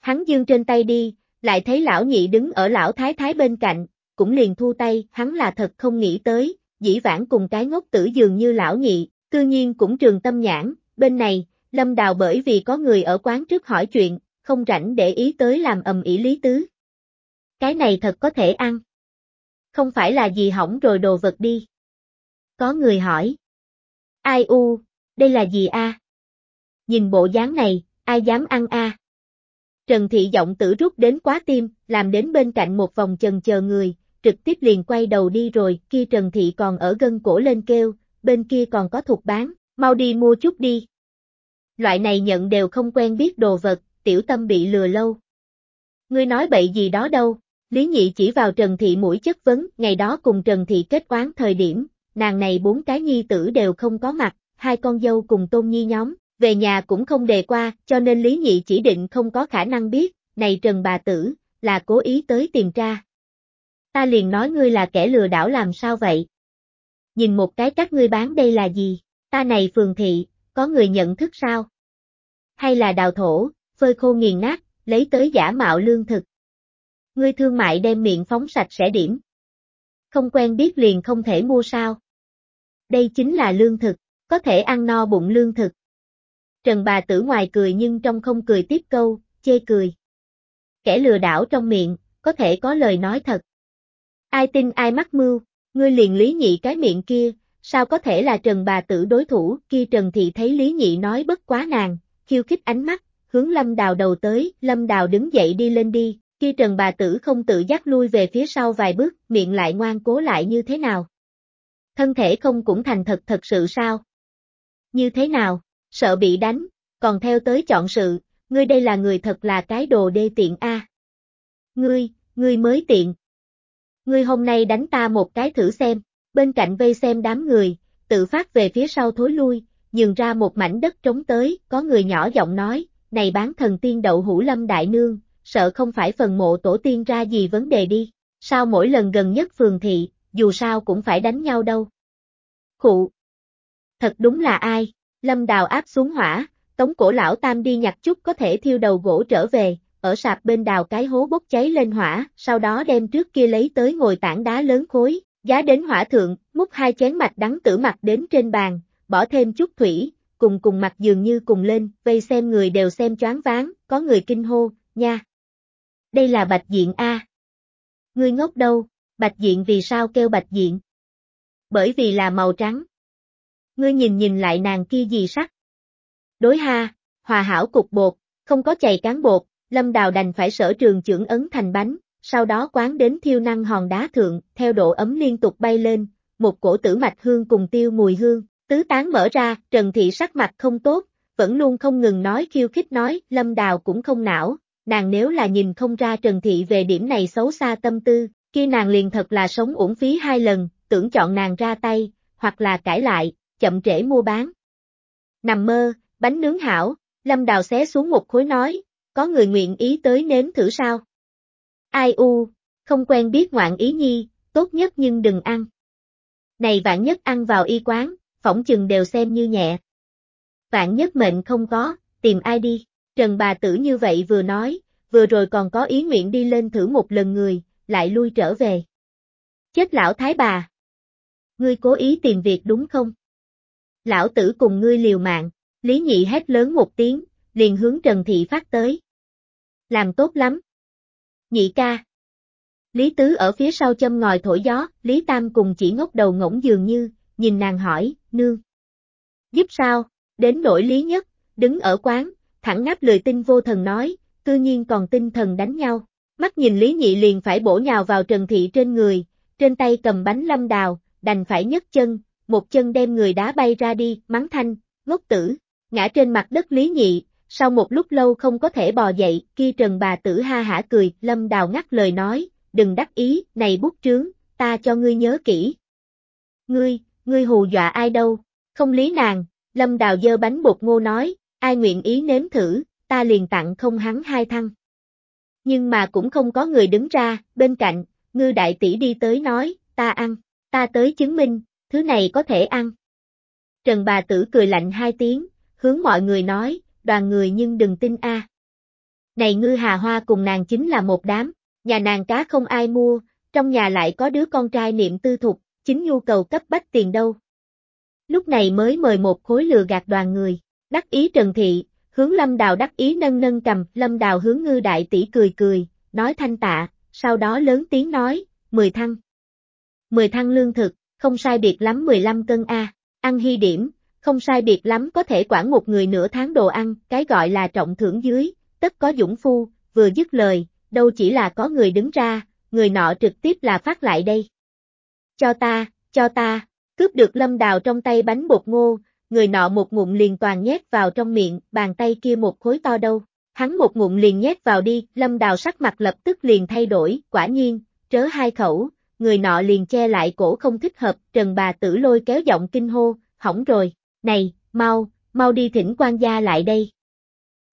Hắn dương trên tay đi, lại thấy lão nhị đứng ở lão thái thái bên cạnh, cũng liền thu tay, hắn là thật không nghĩ tới, dĩ vãng cùng cái ngốc tử dường như lão nhị, cư nhiên cũng trường tâm nhãn, bên này, Lâm Đào bởi vì có người ở quán trước hỏi chuyện, không rảnh để ý tới làm ầm ĩ lý tứ. Cái này thật có thể ăn. Không phải là gì hỏng rồi đồ vật đi. Có người hỏi. Ai u, đây là gì a? Nhìn bộ dáng này, ai dám ăn a? Trần Thị giọng tử rút đến quá tim, làm đến bên cạnh một vòng chần chờ người, trực tiếp liền quay đầu đi rồi, Khi Trần Thị còn ở gân cổ lên kêu, bên kia còn có thuộc bán, mau đi mua chút đi. Loại này nhận đều không quen biết đồ vật, tiểu tâm bị lừa lâu. Ngươi nói bậy gì đó đâu, Lý Nhị chỉ vào Trần Thị mũi chất vấn, ngày đó cùng Trần Thị kết oán thời điểm, nàng này bốn cái nhi tử đều không có mặt, hai con dâu cùng tôn nhi nhóm, về nhà cũng không đề qua, cho nên Lý Nhị chỉ định không có khả năng biết, này Trần bà tử, là cố ý tới tìm tra. Ta liền nói ngươi là kẻ lừa đảo làm sao vậy? Nhìn một cái các ngươi bán đây là gì? Ta này phường thị, có người nhận thức sao? Hay là đào thổ, phơi khô nghiền nát, lấy tới giả mạo lương thực? Ngươi thương mại đem miệng phóng sạch sẽ điểm. Không quen biết liền không thể mua sao? Đây chính là lương thực, có thể ăn no bụng lương thực. Trần bà tử ngoài cười nhưng trong không cười tiếp câu, chê cười. Kẻ lừa đảo trong miệng, có thể có lời nói thật. Ai tin ai mắc mưu, ngươi liền lý nhị cái miệng kia, sao có thể là Trần bà tử đối thủ, kia Trần thị thấy lý nhị nói bất quá nàng, khiêu khích ánh mắt, hướng lâm đào đầu tới, lâm đào đứng dậy đi lên đi, kia Trần bà tử không tự giác lui về phía sau vài bước, miệng lại ngoan cố lại như thế nào. Thân thể không cũng thành thật thật sự sao? Như thế nào? Sợ bị đánh, còn theo tới chọn sự, ngươi đây là người thật là cái đồ đê tiện a. Ngươi, ngươi mới tiện. Ngươi hôm nay đánh ta một cái thử xem, bên cạnh vây xem đám người, tự phát về phía sau thối lui, nhường ra một mảnh đất trống tới, có người nhỏ giọng nói, này bán thần tiên đậu hũ lâm đại nương, sợ không phải phần mộ tổ tiên ra gì vấn đề đi, sao mỗi lần gần nhất phường thị, dù sao cũng phải đánh nhau đâu. Khụ! Thật đúng là ai? Lâm Đào áp xuống hỏa, tống cổ lão tam đi nhặt chút có thể thiêu đầu gỗ trở về, ở sạp bên đào cái hố bốc cháy lên hỏa, sau đó đem trước kia lấy tới ngồi tảng đá lớn khối, giá đến hỏa thượng, múc hai chén mạch đắng tử mặt đến trên bàn, bỏ thêm chút thủy, cùng cùng mặt dường như cùng lên, vây xem người đều xem choáng váng, có người kinh hô, nha. Đây là bạch diện A. Ngươi ngốc đâu, bạch diện vì sao kêu bạch diện? Bởi vì là màu trắng ngươi nhìn nhìn lại nàng kia gì sắc. Đối ha, hòa hảo cục bột, không có chày cán bột, lâm đào đành phải sở trường trưởng ấn thành bánh, sau đó quán đến thiêu năng hòn đá thượng, theo độ ấm liên tục bay lên, một cổ tử mạch hương cùng tiêu mùi hương, tứ tán mở ra, Trần Thị sắc mặt không tốt, vẫn luôn không ngừng nói khiêu khích nói, lâm đào cũng không não, nàng nếu là nhìn không ra Trần Thị về điểm này xấu xa tâm tư, kia nàng liền thật là sống uổng phí hai lần, tưởng chọn nàng ra tay, hoặc là cãi lại, chậm trễ mua bán. Nằm mơ, bánh nướng hảo, Lâm Đào xé xuống một khối nói, có người nguyện ý tới nếm thử sao? Ai u, không quen biết ngoạn ý nhi, tốt nhất nhưng đừng ăn. Này vạn nhất ăn vào y quán, phỏng chừng đều xem như nhẹ. Vạn nhất mệnh không có, tìm ai đi, Trần bà tử như vậy vừa nói, vừa rồi còn có ý nguyện đi lên thử một lần người, lại lui trở về. Chết lão thái bà! Ngươi cố ý tìm việc đúng không? Lão tử cùng ngươi liều mạng, Lý Nhị hét lớn một tiếng, liền hướng Trần Thị phát tới. Làm tốt lắm. Nhị ca. Lý Tứ ở phía sau châm ngòi thổi gió, Lý Tam cùng chỉ ngốc đầu ngỗng dường như, nhìn nàng hỏi, nương. Giúp sao? Đến nỗi Lý Nhất, đứng ở quán, thẳng ngáp lười tinh vô thần nói, tự nhiên còn tinh thần đánh nhau. Mắt nhìn Lý Nhị liền phải bổ nhào vào Trần Thị trên người, trên tay cầm bánh lâm đào, đành phải nhấc chân, một chân đem người đá bay ra đi, mắng thanh, ngốc tử, ngã trên mặt đất Lý Nhị, sau một lúc lâu không có thể bò dậy, kia Trần bà tử ha hả cười, lâm đào ngắt lời nói, đừng đắc ý, này bút trướng, ta cho ngươi nhớ kỹ. Ngươi, ngươi hù dọa ai đâu, không lý nàng, lâm đào dơ bánh bột ngô nói, ai nguyện ý nếm thử, ta liền tặng không hắn hai thăng. Nhưng mà cũng không có người đứng ra, bên cạnh, ngư đại tỷ đi tới nói, ta ăn, ta tới chứng minh, thứ này có thể ăn. Trần bà tử cười lạnh hai tiếng, hướng mọi người nói, đoàn người nhưng đừng tin a. Này ngư hà hoa cùng nàng chính là một đám, nhà nàng cá không ai mua, trong nhà lại có đứa con trai niệm tư thục, chính nhu cầu cấp bách tiền đâu. Lúc này mới mời một khối lừa gạt đoàn người, đắc ý Trần Thị, hướng Lâm Đào đắc ý nâng nâng cầm, Lâm Đào hướng ngư đại tỷ cười cười, nói thanh tạ, sau đó lớn tiếng nói, mười thăng. Mười thăng lương thực, không sai biệt lắm 15 cân A, ăn hy điểm, không sai biệt lắm có thể quản một người nửa tháng đồ ăn, cái gọi là trọng thưởng dưới, tất có dũng phu, vừa dứt lời, đâu chỉ là có người đứng ra, người nọ trực tiếp là phát lại đây. Cho ta, cho ta, cướp được lâm đào trong tay bánh bột ngô, người nọ một ngụm liền toàn nhét vào trong miệng, bàn tay kia một khối to đâu. Hắn một ngụm liền nhét vào đi, lâm đào sắc mặt lập tức liền thay đổi, quả nhiên, trớ hai khẩu, người nọ liền che lại cổ không thích hợp, trần bà tử lôi kéo giọng kinh hô, hỏng rồi, này, mau, mau đi thỉnh quan gia lại đây.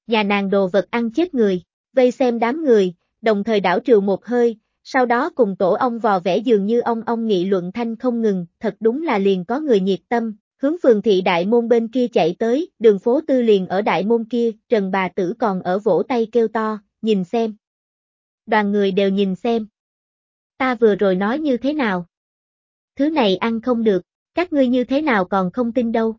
Nhà nàng đồ vật ăn chết người, vây xem đám người, đồng thời đảo trừ một hơi, sau đó cùng tổ ông vò vẽ dường như ông ông nghị luận thanh không ngừng, thật đúng là liền có người nhiệt tâm, hướng phường thị đại môn bên kia chạy tới, đường phố tư liền ở đại môn kia, trần bà tử còn ở vỗ tay kêu to, nhìn xem. Đoàn người đều nhìn xem. Ta vừa rồi nói như thế nào? Thứ này ăn không được, các ngươi như thế nào còn không tin đâu.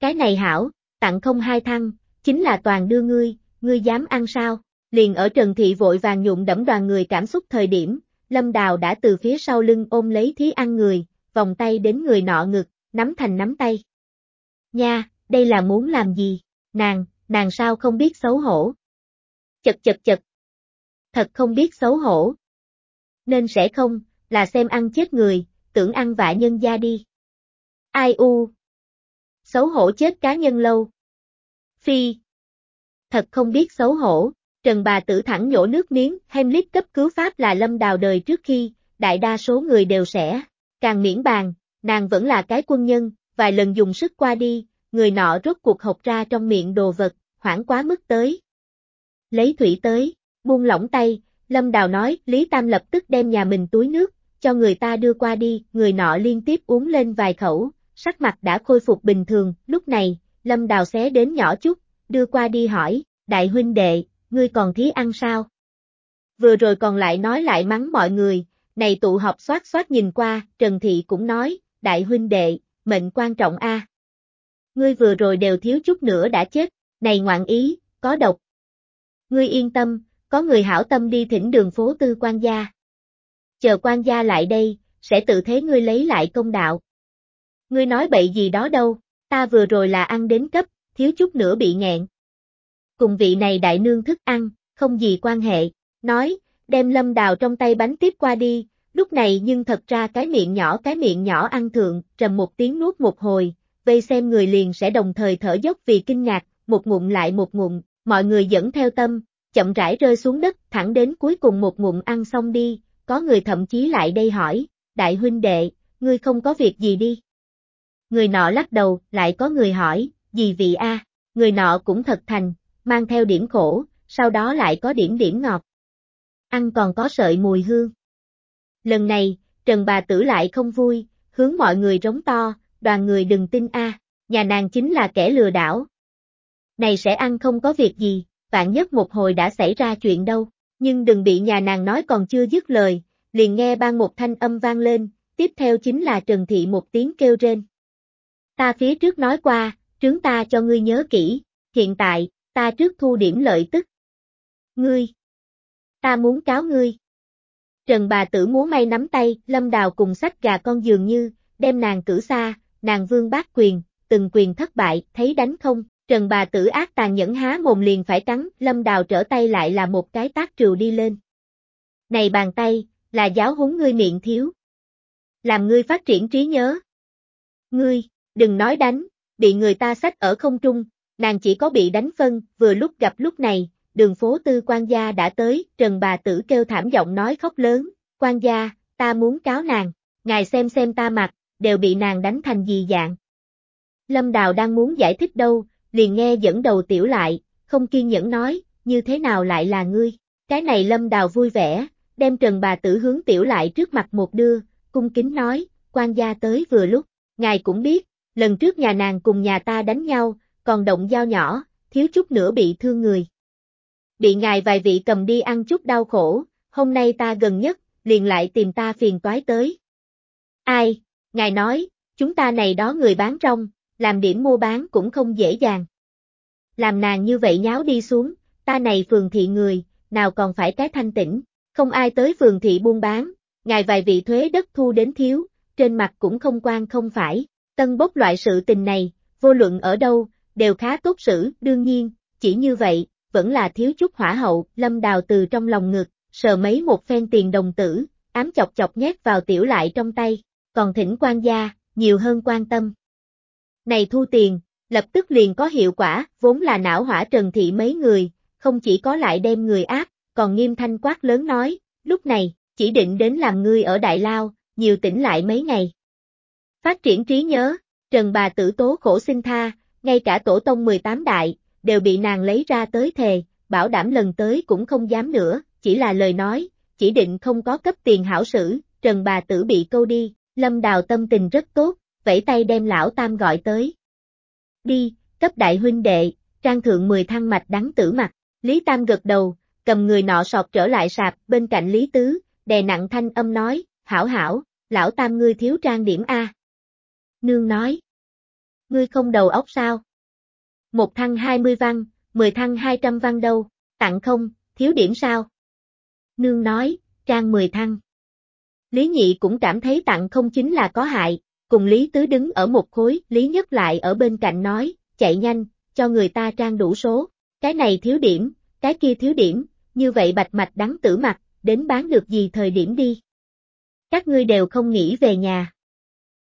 Cái này hảo, tặng không hai thăng, chính là toàn đưa ngươi, ngươi dám ăn sao? Liền ở Trần Thị vội vàng nhụm đẫm đoàn người cảm xúc thời điểm, Lâm Đào đã từ phía sau lưng ôm lấy thí ăn người, vòng tay đến người nọ ngực, nắm thành nắm tay. Nha, đây là muốn làm gì? Nàng, nàng sao không biết xấu hổ? Chật chật chật. Thật không biết xấu hổ. Nên sẽ không, là xem ăn chết người, tưởng ăn vạ nhân gia đi. Ai u? Xấu hổ chết cá nhân lâu. Phi. Thật không biết xấu hổ. Trần bà tử thẳng nhổ nước miếng, Hemlit cấp cứu pháp là lâm đào đời trước khi, đại đa số người đều sẽ, càng miễn bàn, nàng vẫn là cái quân nhân, vài lần dùng sức qua đi, người nọ rốt cuộc học ra trong miệng đồ vật, hoảng quá mức tới. Lấy thủy tới, buông lỏng tay, Lâm Đào nói, Lý Tam lập tức đem nhà mình túi nước, cho người ta đưa qua đi, người nọ liên tiếp uống lên vài khẩu, sắc mặt đã khôi phục bình thường, lúc này, Lâm Đào xé đến nhỏ chút, đưa qua đi hỏi, đại huynh đệ, ngươi còn thí ăn sao? Vừa rồi còn lại nói lại mắng mọi người, này tụ họp xoát xoát nhìn qua, Trần Thị cũng nói, đại huynh đệ, mệnh quan trọng a. Ngươi vừa rồi đều thiếu chút nữa đã chết, này ngoạn ý, có độc. Ngươi yên tâm, có người hảo tâm đi thỉnh đường phố tư quan gia. Chờ quan gia lại đây, sẽ tự thế ngươi lấy lại công đạo. Ngươi nói bậy gì đó đâu, ta vừa rồi là ăn đến cấp, thiếu chút nữa bị nghẹn. Cùng vị này đại nương thức ăn, không gì quan hệ, nói, đem lâm đào trong tay bánh tiếp qua đi, lúc này nhưng thật ra cái miệng nhỏ cái miệng nhỏ ăn thượng, trầm một tiếng nuốt một hồi, vây xem người liền sẽ đồng thời thở dốc vì kinh ngạc, một ngụm lại một ngụm, mọi người dẫn theo tâm, chậm rãi rơi xuống đất, thẳng đến cuối cùng một ngụm ăn xong đi, có người thậm chí lại đây hỏi, đại huynh đệ, ngươi không có việc gì đi. Người nọ lắc đầu, lại có người hỏi, gì vị a? Người nọ cũng thật thành, mang theo điểm khổ, sau đó lại có điểm điểm ngọt. Ăn còn có sợi mùi hương. Lần này, Trần bà tử lại không vui, hướng mọi người rống to, đoàn người đừng tin a, nhà nàng chính là kẻ lừa đảo. Này sẽ ăn không có việc gì, vạn nhất một hồi đã xảy ra chuyện đâu, nhưng đừng bị nhà nàng nói còn chưa dứt lời, liền nghe ban một thanh âm vang lên, tiếp theo chính là Trần Thị một tiếng kêu rên. Ta phía trước nói qua, trướng ta cho ngươi nhớ kỹ, hiện tại, ta trước thu điểm lợi tức. Ngươi! Ta muốn cáo ngươi! Trần bà tử múa may nắm tay, lâm đào cùng sách gà con dường như, đem nàng cử xa, nàng vương bác quyền, từng quyền thất bại, thấy đánh không, Trần bà tử ác tàn nhẫn há mồm liền phải cắn, lâm đào trở tay lại là một cái tác trừu đi lên. Này bàn tay, là giáo huấn ngươi miệng thiếu. Làm ngươi phát triển trí nhớ. Ngươi, đừng nói đánh, bị người ta sách ở không trung, nàng chỉ có bị đánh phân, vừa lúc gặp lúc này, đường phố tư quan gia đã tới, trần bà tử kêu thảm giọng nói khóc lớn, quan gia, ta muốn cáo nàng, ngài xem xem ta mặt, đều bị nàng đánh thành gì dạng. Lâm Đào đang muốn giải thích đâu, liền nghe dẫn đầu tiểu lại, không kiên nhẫn nói, như thế nào lại là ngươi, cái này Lâm Đào vui vẻ, đem trần bà tử hướng tiểu lại trước mặt một đưa, cung kính nói, quan gia tới vừa lúc, ngài cũng biết, lần trước nhà nàng cùng nhà ta đánh nhau, còn động dao nhỏ, thiếu chút nữa bị thương người. Bị ngài vài vị cầm đi ăn chút đau khổ, hôm nay ta gần nhất, liền lại tìm ta phiền toái tới. Ai, ngài nói, chúng ta này đó người bán rong, làm điểm mua bán cũng không dễ dàng. Làm nàng như vậy nháo đi xuống, ta này phường thị người, nào còn phải cái thanh tĩnh, không ai tới phường thị buôn bán, ngài vài vị thuế đất thu đến thiếu, trên mặt cũng không quan không phải, tân bốc loại sự tình này, vô luận ở đâu, đều khá tốt xử, đương nhiên, chỉ như vậy, vẫn là thiếu chút hỏa hậu, lâm đào từ trong lòng ngực, sờ mấy một phen tiền đồng tử, ám chọc chọc nhét vào tiểu lại trong tay, còn thỉnh quan gia, nhiều hơn quan tâm. Này thu tiền, lập tức liền có hiệu quả, vốn là não hỏa trần thị mấy người, không chỉ có lại đem người áp, còn nghiêm thanh quát lớn nói, lúc này, chỉ định đến làm ngươi ở Đại Lao, nhiều tỉnh lại mấy ngày. Phát triển trí nhớ, Trần bà tử tố khổ xin tha, ngay cả tổ tông 18 đại, đều bị nàng lấy ra tới thề, bảo đảm lần tới cũng không dám nữa, chỉ là lời nói, chỉ định không có cấp tiền hảo sử, Trần bà tử bị câu đi, Lâm Đào tâm tình rất tốt, vẫy tay đem lão tam gọi tới. Đi, cấp đại huynh đệ, trang thượng 10 thăng mạch đắng tử mặt, Lý Tam gật đầu, cầm người nọ sọt trở lại sạp, bên cạnh Lý Tứ, đè nặng thanh âm nói, hảo hảo, lão tam ngươi thiếu trang điểm A. Nương nói, ngươi không đầu óc sao? Một thăng 20 văn, 10 thăng 200 văn đâu, tặng không, thiếu điểm sao? Nương nói, trang 10 thăng. Lý Nhị cũng cảm thấy tặng không chính là có hại, cùng Lý Tứ đứng ở một khối, Lý Nhất lại ở bên cạnh nói, chạy nhanh, cho người ta trang đủ số, cái này thiếu điểm, cái kia thiếu điểm, như vậy bạch mạch đắng tử mặt, đến bán được gì thời điểm đi. Các ngươi đều không nghĩ về nhà.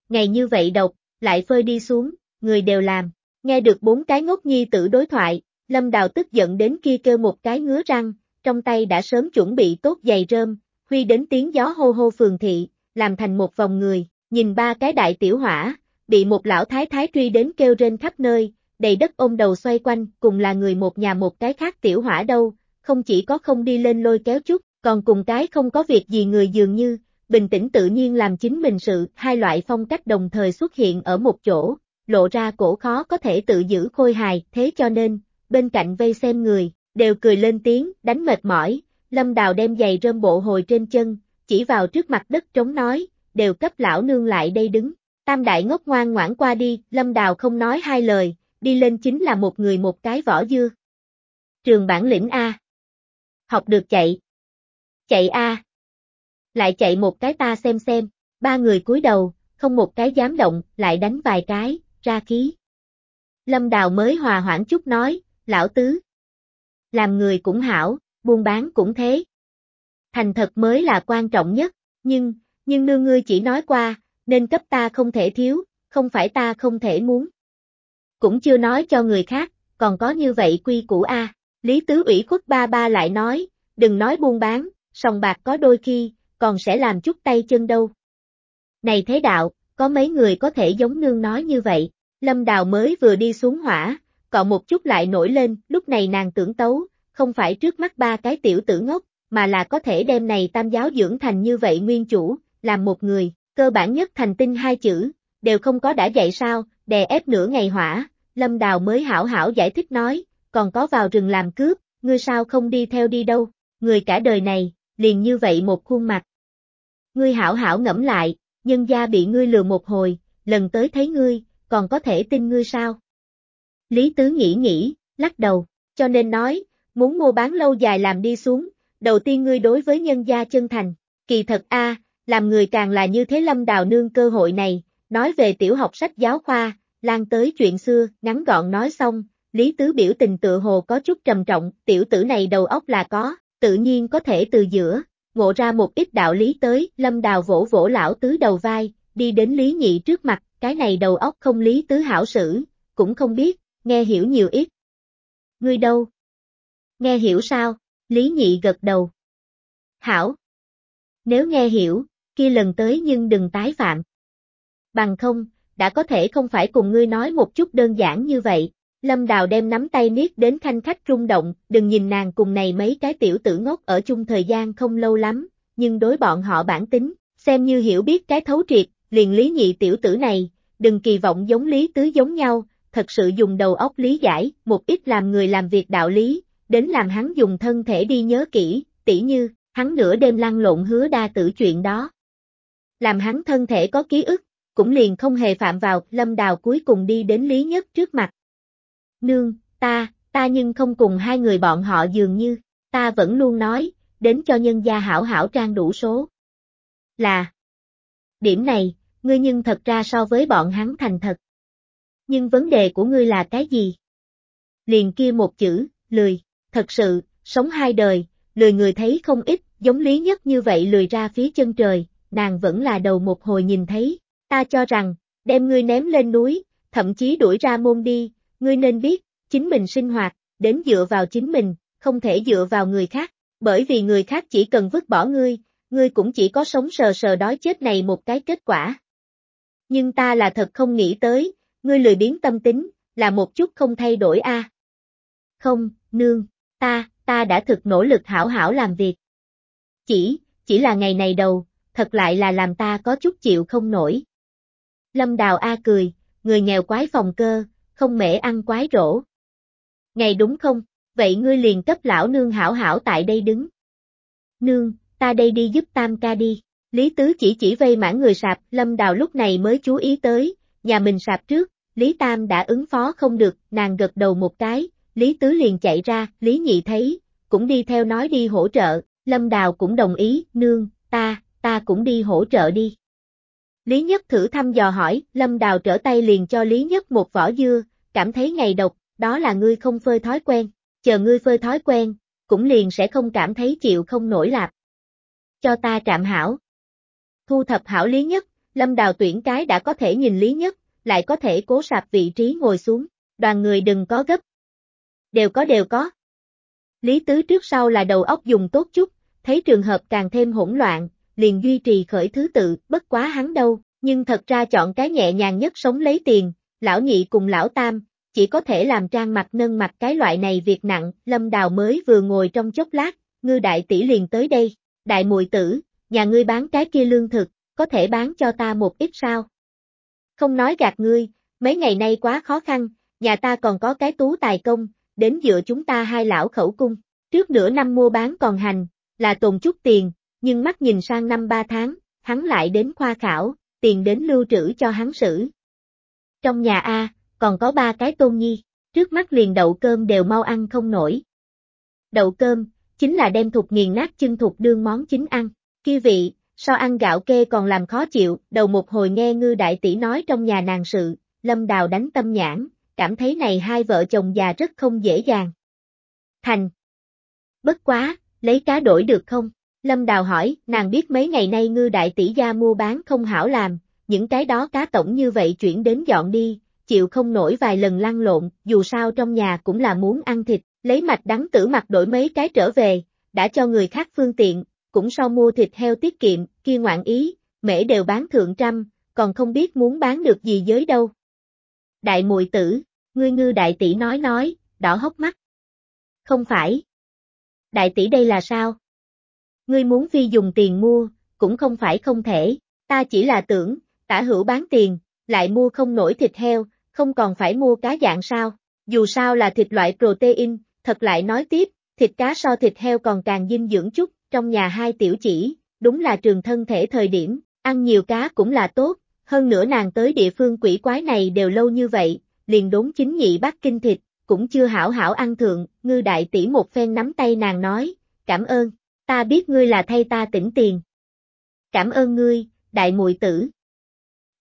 Ngày như vậy độc, lại phơi đi xuống, người đều làm. Nghe được bốn cái ngốc nhi tử đối thoại, Lâm Đào tức giận đến kia kêu một cái ngứa răng, trong tay đã sớm chuẩn bị tốt giày rơm, huy đến tiếng gió hô hô phường thị, làm thành một vòng người, nhìn ba cái đại tiểu hỏa, bị một lão thái thái truy đến kêu trên khắp nơi, đầy đất ôm đầu xoay quanh, cùng là người một nhà một cái khác tiểu hỏa đâu, không chỉ có không đi lên lôi kéo chút, còn cùng cái không có việc gì người dường như, bình tĩnh tự nhiên làm chính mình sự, hai loại phong cách đồng thời xuất hiện ở một chỗ, lộ ra cổ khó có thể tự giữ khôi hài, thế cho nên, bên cạnh vây xem người, đều cười lên tiếng, đánh mệt mỏi, lâm đào đem giày rơm bộ hồi trên chân, chỉ vào trước mặt đất trống nói, đều cấp lão nương lại đây đứng, tam đại ngốc ngoan ngoãn qua đi, lâm đào không nói hai lời, đi lên chính là một người một cái vỏ dưa. Trường bản lĩnh A. Học được chạy. Chạy A. Lại chạy một cái ta xem xem, ba người cúi đầu, không một cái dám động, lại đánh vài cái, ra khí. Lâm Đào mới hòa hoãn chút nói, lão tứ. Làm người cũng hảo, buôn bán cũng thế. Thành thật mới là quan trọng nhất, nhưng, nhưng nương ngươi chỉ nói qua, nên cấp ta không thể thiếu, không phải ta không thể muốn. Cũng chưa nói cho người khác, còn có như vậy quy củ A. Lý Tứ ủy khuất ba ba lại nói, đừng nói buôn bán, sòng bạc có đôi khi, còn sẽ làm chút tay chân đâu. Này thế đạo, có mấy người có thể giống nương nói như vậy, lâm đào mới vừa đi xuống hỏa, còn một chút lại nổi lên, lúc này nàng tưởng tấu, không phải trước mắt ba cái tiểu tử ngốc, mà là có thể đem này tam giáo dưỡng thành như vậy nguyên chủ, làm một người, cơ bản nhất thành tinh hai chữ, đều không có đã dạy sao, đè ép nửa ngày hỏa, lâm đào mới hảo hảo giải thích nói, còn có vào rừng làm cướp, ngươi sao không đi theo đi đâu, người cả đời này, liền như vậy một khuôn mặt. Ngươi hảo hảo ngẫm lại, nhân gia bị ngươi lừa một hồi, lần tới thấy ngươi, còn có thể tin ngươi sao? Lý Tứ nghĩ nghĩ, lắc đầu, cho nên nói, muốn mua bán lâu dài làm đi xuống, đầu tiên ngươi đối với nhân gia chân thành, Kỳ thật a, làm người càng là như thế lâm đào nương cơ hội này, nói về tiểu học sách giáo khoa, lan tới chuyện xưa, ngắn gọn nói xong, Lý Tứ biểu tình tự hồ có chút trầm trọng, tiểu tử này đầu óc là có, tự nhiên có thể từ giữa, ngộ ra một ít đạo lý tới, lâm đào vỗ vỗ lão tứ đầu vai, đi đến Lý Nhị trước mặt, cái này đầu óc không Lý Tứ hảo sử, cũng không biết, nghe hiểu nhiều ít. Ngươi đâu? Nghe hiểu sao? Lý Nhị gật đầu. Hảo. Nếu nghe hiểu, kia lần tới nhưng đừng tái phạm. Bằng không, đã có thể không phải cùng ngươi nói một chút đơn giản như vậy. Lâm Đào đem nắm tay niết đến khanh khách rung động, đừng nhìn nàng cùng này mấy cái tiểu tử ngốc ở chung thời gian không lâu lắm, nhưng đối bọn họ bản tính, xem như hiểu biết cái thấu triệt, liền lý nhị tiểu tử này, đừng kỳ vọng giống lý tứ giống nhau, thật sự dùng đầu óc lý giải, một ít làm người làm việc đạo lý, đến làm hắn dùng thân thể đi nhớ kỹ, tỉ như, hắn nửa đêm lăn lộn hứa đa tử chuyện đó. Làm hắn thân thể có ký ức, cũng liền không hề phạm vào, lâm đào cuối cùng đi đến Lý Nhất trước mặt. Nương, ta, ta nhưng không cùng hai người bọn họ dường như, ta vẫn luôn nói, đến cho nhân gia hảo hảo trang đủ số. Là, điểm này, ngươi nhưng thật ra so với bọn hắn thành thật. Nhưng vấn đề của ngươi là cái gì? Liền kia một chữ, lười, thật sự, sống hai đời, lười người thấy không ít, giống lý nhất như vậy lười ra phía chân trời, nàng vẫn là đầu một hồi nhìn thấy, ta cho rằng, đem ngươi ném lên núi, thậm chí đuổi ra môn đi, ngươi nên biết, chính mình sinh hoạt, đến dựa vào chính mình, không thể dựa vào người khác, bởi vì người khác chỉ cần vứt bỏ ngươi, ngươi cũng chỉ có sống sờ sờ đói chết này một cái kết quả. Nhưng ta là thật không nghĩ tới, ngươi lười biến tâm tính, là một chút không thay đổi a. Không, nương, ta, ta đã thực nỗ lực hảo hảo làm việc. Chỉ, chỉ là ngày này đầu, thật lại là làm ta có chút chịu không nổi. Lâm Đào A cười, người nghèo quái phòng cơ, không mễ ăn quái rổ. Ngày đúng không, vậy ngươi liền cấp lão nương hảo hảo tại đây đứng. Nương, ta đây đi giúp tam ca đi. Lý Tứ chỉ chỉ vây mãn người sạp, Lâm Đào lúc này mới chú ý tới, nhà mình sạp trước, Lý Tam đã ứng phó không được, nàng gật đầu một cái, Lý Tứ liền chạy ra, Lý Nhị thấy, cũng đi theo nói đi hỗ trợ, Lâm Đào cũng đồng ý, nương, ta, ta cũng đi hỗ trợ đi. Lý Nhất thử thăm dò hỏi, Lâm Đào trở tay liền cho Lý Nhất một vỏ dưa, cảm thấy ngày độc, đó là ngươi không phơi thói quen, chờ ngươi phơi thói quen, cũng liền sẽ không cảm thấy chịu không nổi lạp. Cho ta trạm hảo. Thu thập hảo Lý Nhất, Lâm Đào tuyển cái đã có thể nhìn Lý Nhất, lại có thể cố sạp vị trí ngồi xuống, đoàn người đừng có gấp. Đều có đều có. Lý Tứ trước sau là đầu óc dùng tốt chút, thấy trường hợp càng thêm hỗn loạn, liền duy trì khởi thứ tự, bất quá hắn đâu, nhưng thật ra chọn cái nhẹ nhàng nhất sống lấy tiền, lão nhị cùng lão tam, chỉ có thể làm trang mặt nâng mặt cái loại này việc nặng, lâm đào mới vừa ngồi trong chốc lát, ngư đại tỷ liền tới đây, đại mùi tử, nhà ngươi bán cái kia lương thực, có thể bán cho ta một ít sao? Không nói gạt ngươi, mấy ngày nay quá khó khăn, nhà ta còn có cái tú tài công, đến dựa chúng ta hai lão khẩu cung, trước nửa năm mua bán còn hành, là tồn chút tiền, nhưng mắt nhìn sang năm ba tháng, hắn lại đến khoa khảo, tiền đến lưu trữ cho hắn sử. Trong nhà A, còn có ba cái tôn nhi, trước mắt liền đậu cơm đều mau ăn không nổi. Đậu cơm, chính là đem thục nghiền nát chân thục đương món chính ăn, kia vị, so ăn gạo kê còn làm khó chịu, đầu một hồi nghe ngư đại tỷ nói trong nhà nàng sự, lâm đào đánh tâm nhãn, cảm thấy này hai vợ chồng già rất không dễ dàng. Thành. Bất quá, lấy cá đổi được không? Lâm Đào hỏi, nàng biết mấy ngày nay ngư đại tỷ gia mua bán không hảo làm, những cái đó cá tổng như vậy chuyển đến dọn đi, chịu không nổi vài lần lăn lộn, dù sao trong nhà cũng là muốn ăn thịt, lấy mạch đắng tử mặt đổi mấy cái trở về, đã cho người khác phương tiện, cũng sau mua thịt heo tiết kiệm, kia ngoạn ý, mễ đều bán thượng trăm, còn không biết muốn bán được gì giới đâu. Đại mùi tử, ngươi ngư đại tỷ nói nói, đỏ hốc mắt. Không phải. Đại tỷ đây là sao? Ngươi muốn phi dùng tiền mua, cũng không phải không thể, ta chỉ là tưởng, tả hữu bán tiền, lại mua không nổi thịt heo, không còn phải mua cá dạng sao, dù sao là thịt loại protein, thật lại nói tiếp, thịt cá so thịt heo còn càng dinh dưỡng chút, trong nhà hai tiểu chỉ, đúng là trường thân thể thời điểm, ăn nhiều cá cũng là tốt, hơn nữa nàng tới địa phương quỷ quái này đều lâu như vậy, liền đốn chính nhị bắt kinh thịt, cũng chưa hảo hảo ăn thượng, ngư đại tỷ một phen nắm tay nàng nói, cảm ơn, ta biết ngươi là thay ta tỉnh tiền. Cảm ơn ngươi, đại muội tử.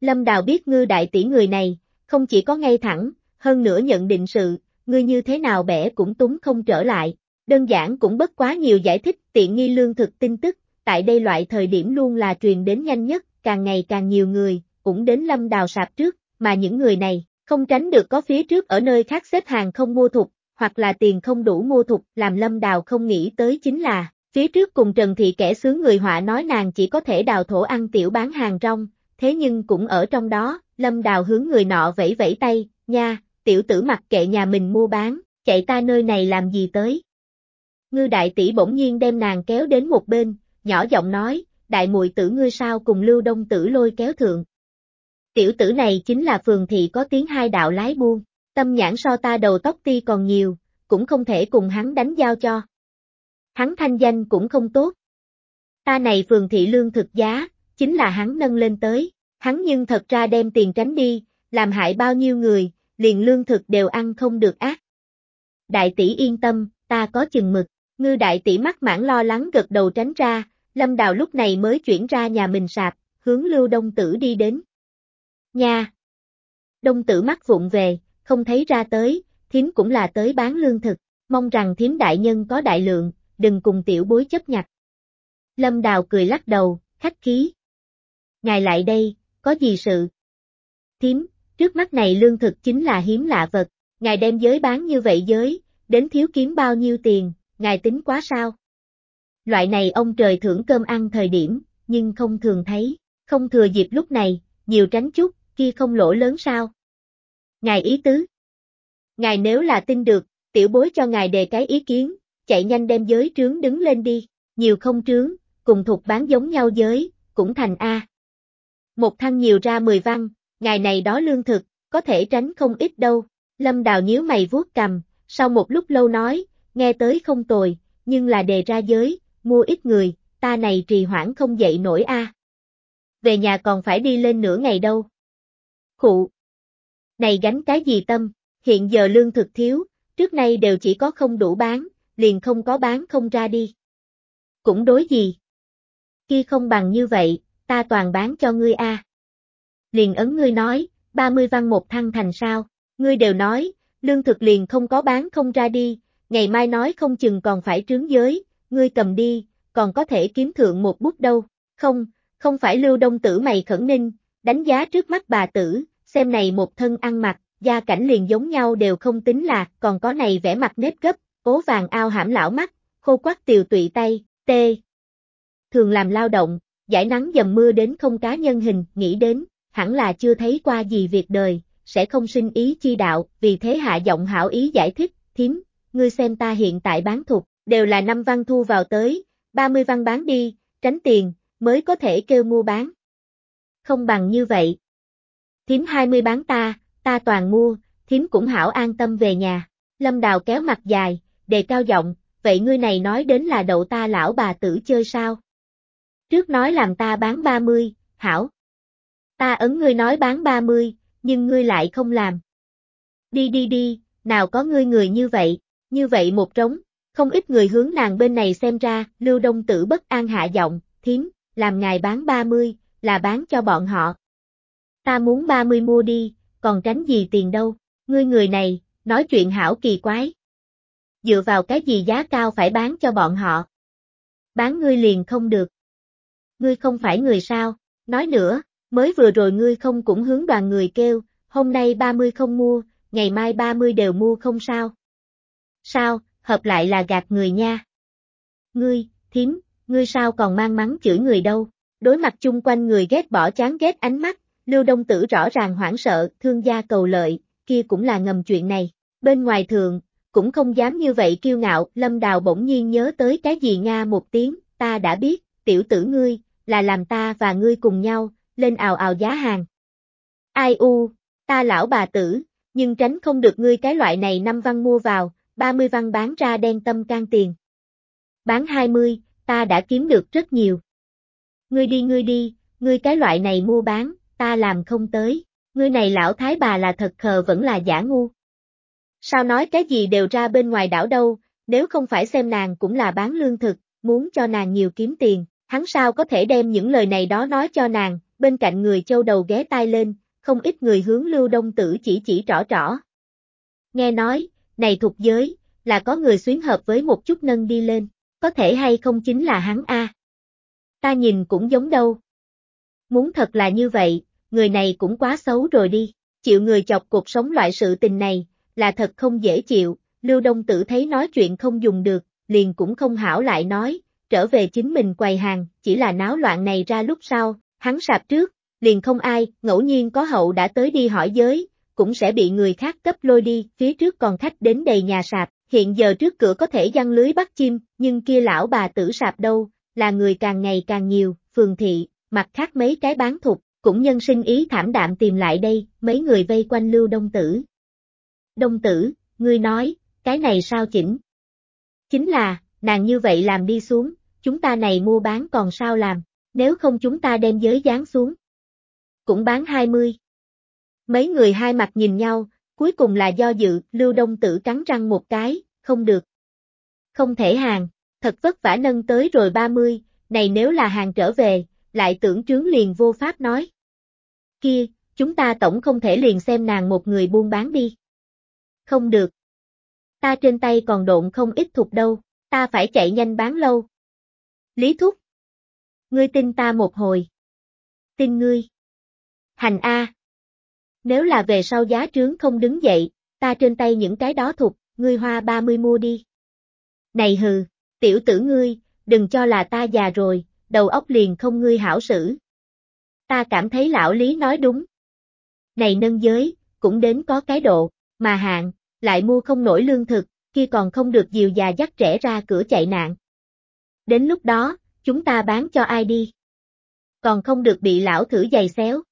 Lâm Đào biết ngư đại tỷ người này, không chỉ có ngay thẳng, hơn nữa nhận định sự, ngươi như thế nào bẻ cũng túng không trở lại. Đơn giản cũng bất quá nhiều giải thích tiện nghi lương thực tin tức, tại đây loại thời điểm luôn là truyền đến nhanh nhất, càng ngày càng nhiều người, cũng đến lâm đào sạp trước, mà những người này, không tránh được có phía trước ở nơi khác xếp hàng không mua thục, hoặc là tiền không đủ mua thục, làm lâm đào không nghĩ tới chính là, phía trước cùng Trần Thị kẻ sướng người họa nói nàng chỉ có thể đào thổ ăn tiểu bán hàng rong, thế nhưng cũng ở trong đó, lâm đào hướng người nọ vẫy vẫy tay, nha, tiểu tử mặc kệ nhà mình mua bán, chạy ta nơi này làm gì tới. Ngư đại tỷ bỗng nhiên đem nàng kéo đến một bên, nhỏ giọng nói, đại muội tử ngươi sao cùng lưu đông tử lôi kéo thượng. Tiểu tử này chính là phường thị có tiếng hai đạo lái buôn, tâm nhãn so ta đầu tóc ti còn nhiều, cũng không thể cùng hắn đánh giao cho. Hắn thanh danh cũng không tốt. Ta này phường thị lương thực giá, chính là hắn nâng lên tới, hắn nhưng thật ra đem tiền tránh đi, làm hại bao nhiêu người, liền lương thực đều ăn không được ác. Đại tỷ yên tâm, ta có chừng mực, ngư đại tỷ mắt mãn lo lắng gật đầu tránh ra, lâm đào lúc này mới chuyển ra nhà mình sạp, hướng lưu đông tử đi đến. Nha! Đông tử mắt vụng về, không thấy ra tới, thím cũng là tới bán lương thực, mong rằng thím đại nhân có đại lượng, đừng cùng tiểu bối chấp nhặt. Lâm đào cười lắc đầu, khách khí. Ngài lại đây, có gì sự? Thiếm, Trước mắt này lương thực chính là hiếm lạ vật, ngài đem giới bán như vậy giới, đến thiếu kiếm bao nhiêu tiền, ngài tính quá sao? Loại này ông trời thưởng cơm ăn thời điểm, nhưng không thường thấy, không thừa dịp lúc này, nhiều tránh chút, kia không lỗ lớn sao? Ngài ý tứ. Ngài nếu là tin được, tiểu bối cho ngài đề cái ý kiến, chạy nhanh đem giới trướng đứng lên đi, nhiều không trướng, cùng thuộc bán giống nhau giới, cũng thành A. Một thăng nhiều ra 10 văn, ngày này đó lương thực, có thể tránh không ít đâu. Lâm Đào nhíu mày vuốt cầm, sau một lúc lâu nói, nghe tới không tồi, nhưng là đề ra giới, mua ít người, ta này trì hoãn không dậy nổi a. Về nhà còn phải đi lên nửa ngày đâu. Khụ. Này gánh cái gì tâm, hiện giờ lương thực thiếu, trước nay đều chỉ có không đủ bán, liền không có bán không ra đi. Cũng đối gì? Khi không bằng như vậy, ta toàn bán cho ngươi a liền ấn ngươi nói, 30 văn một thăng thành sao, ngươi đều nói, lương thực liền không có bán không ra đi, ngày mai nói không chừng còn phải trướng giới, ngươi cầm đi, còn có thể kiếm thượng một bút đâu, không, không phải lưu đông tử mày khẩn ninh, đánh giá trước mắt bà tử, xem này một thân ăn mặc, gia cảnh liền giống nhau đều không tính là, còn có này vẻ mặt nếp gấp, ố vàng ao hãm lão mắt, khô quắc tiều tụy tay, tê. Thường làm lao động, giải nắng dầm mưa đến không cá nhân hình, nghĩ đến, hẳn là chưa thấy qua gì việc đời, sẽ không sinh ý chi đạo, vì thế hạ giọng hảo ý giải thích, thím, ngươi xem ta hiện tại bán thục, đều là năm văn thu vào tới, 30 văn bán đi, tránh tiền, mới có thể kêu mua bán. Không bằng như vậy. Thím 20 bán ta, ta toàn mua, thím cũng hảo an tâm về nhà. Lâm Đào kéo mặt dài, đề cao giọng, vậy ngươi này nói đến là đậu ta lão bà tử chơi sao? Trước nói làm ta bán 30, hảo. Ta ấn ngươi nói bán 30, nhưng ngươi lại không làm. Đi đi đi, nào có ngươi người như vậy, như vậy một trống, không ít người hướng nàng bên này xem ra, lưu đông tử bất an hạ giọng, thím, làm ngài bán 30, là bán cho bọn họ. Ta muốn 30 mua đi, còn tránh gì tiền đâu, ngươi người này, nói chuyện hảo kỳ quái. Dựa vào cái gì giá cao phải bán cho bọn họ. Bán ngươi liền không được. Ngươi không phải người sao, nói nữa, Mới vừa rồi ngươi không cũng hướng đoàn người kêu, hôm nay 30 không mua, ngày mai 30 đều mua không sao. Sao, hợp lại là gạt người nha. Ngươi, thím, ngươi sao còn mang mắng chửi người đâu, đối mặt chung quanh người ghét bỏ chán ghét ánh mắt, Lưu Đông Tử rõ ràng hoảng sợ, thương gia cầu lợi, kia cũng là ngầm chuyện này, bên ngoài thường, cũng không dám như vậy kiêu ngạo, Lâm Đào bỗng nhiên nhớ tới cái gì Nga một tiếng, ta đã biết, tiểu tử ngươi, là làm ta và ngươi cùng nhau, lên ào ào giá hàng. Ai u, ta lão bà tử, nhưng tránh không được ngươi cái loại này năm văn mua vào, 30 văn bán ra đen tâm can tiền. Bán 20, ta đã kiếm được rất nhiều. Ngươi đi ngươi đi, ngươi cái loại này mua bán, ta làm không tới, ngươi này lão thái bà là thật khờ vẫn là giả ngu. Sao nói cái gì đều ra bên ngoài đảo đâu, nếu không phải xem nàng cũng là bán lương thực, muốn cho nàng nhiều kiếm tiền, hắn sao có thể đem những lời này đó nói cho nàng, bên cạnh người châu đầu ghé tai lên, không ít người hướng lưu đông tử chỉ chỉ trỏ trỏ. Nghe nói, này thuộc giới, là có người xuyến hợp với một chút nâng đi lên, có thể hay không chính là hắn A. Ta nhìn cũng giống đâu. Muốn thật là như vậy, người này cũng quá xấu rồi đi, chịu người chọc cuộc sống loại sự tình này, là thật không dễ chịu, Lưu Đông Tử thấy nói chuyện không dùng được, liền cũng không hảo lại nói, trở về chính mình quầy hàng, chỉ là náo loạn này ra lúc sau, hắn sạp trước, liền không ai, ngẫu nhiên có hậu đã tới đi hỏi giới, cũng sẽ bị người khác cấp lôi đi, phía trước còn khách đến đầy nhà sạp, hiện giờ trước cửa có thể giăng lưới bắt chim, nhưng kia lão bà tử sạp đâu, là người càng ngày càng nhiều, phường thị, mặt khác mấy cái bán thục, cũng nhân sinh ý thảm đạm tìm lại đây, mấy người vây quanh lưu đông tử. Đông tử, ngươi nói, cái này sao chỉnh? Chính là, nàng như vậy làm đi xuống, chúng ta này mua bán còn sao làm, nếu không chúng ta đem giới dán xuống. Cũng bán 20. Mấy người hai mặt nhìn nhau, cuối cùng là do dự, lưu đông tử cắn răng một cái, không được. Không thể hàng, thật vất vả nâng tới rồi 30, này nếu là hàng trở về, lại tưởng trướng liền vô pháp nói. Kia, chúng ta tổng không thể liền xem nàng một người buôn bán đi. Không được. Ta trên tay còn độn không ít thục đâu, ta phải chạy nhanh bán lâu. Lý Thúc. Ngươi tin ta một hồi. Tin ngươi. Hành A. Nếu là về sau giá trướng không đứng dậy, ta trên tay những cái đó thục, ngươi hoa 30 mua đi. Này hừ, tiểu tử ngươi, đừng cho là ta già rồi, đầu óc liền không ngươi hảo xử. Ta cảm thấy lão Lý nói đúng. Này nâng giới, cũng đến có cái độ, mà hạn, lại mua không nổi lương thực, kia còn không được dìu già dắt trẻ ra cửa chạy nạn. Đến lúc đó, chúng ta bán cho ai đi? Còn không được bị lão thử giày xéo.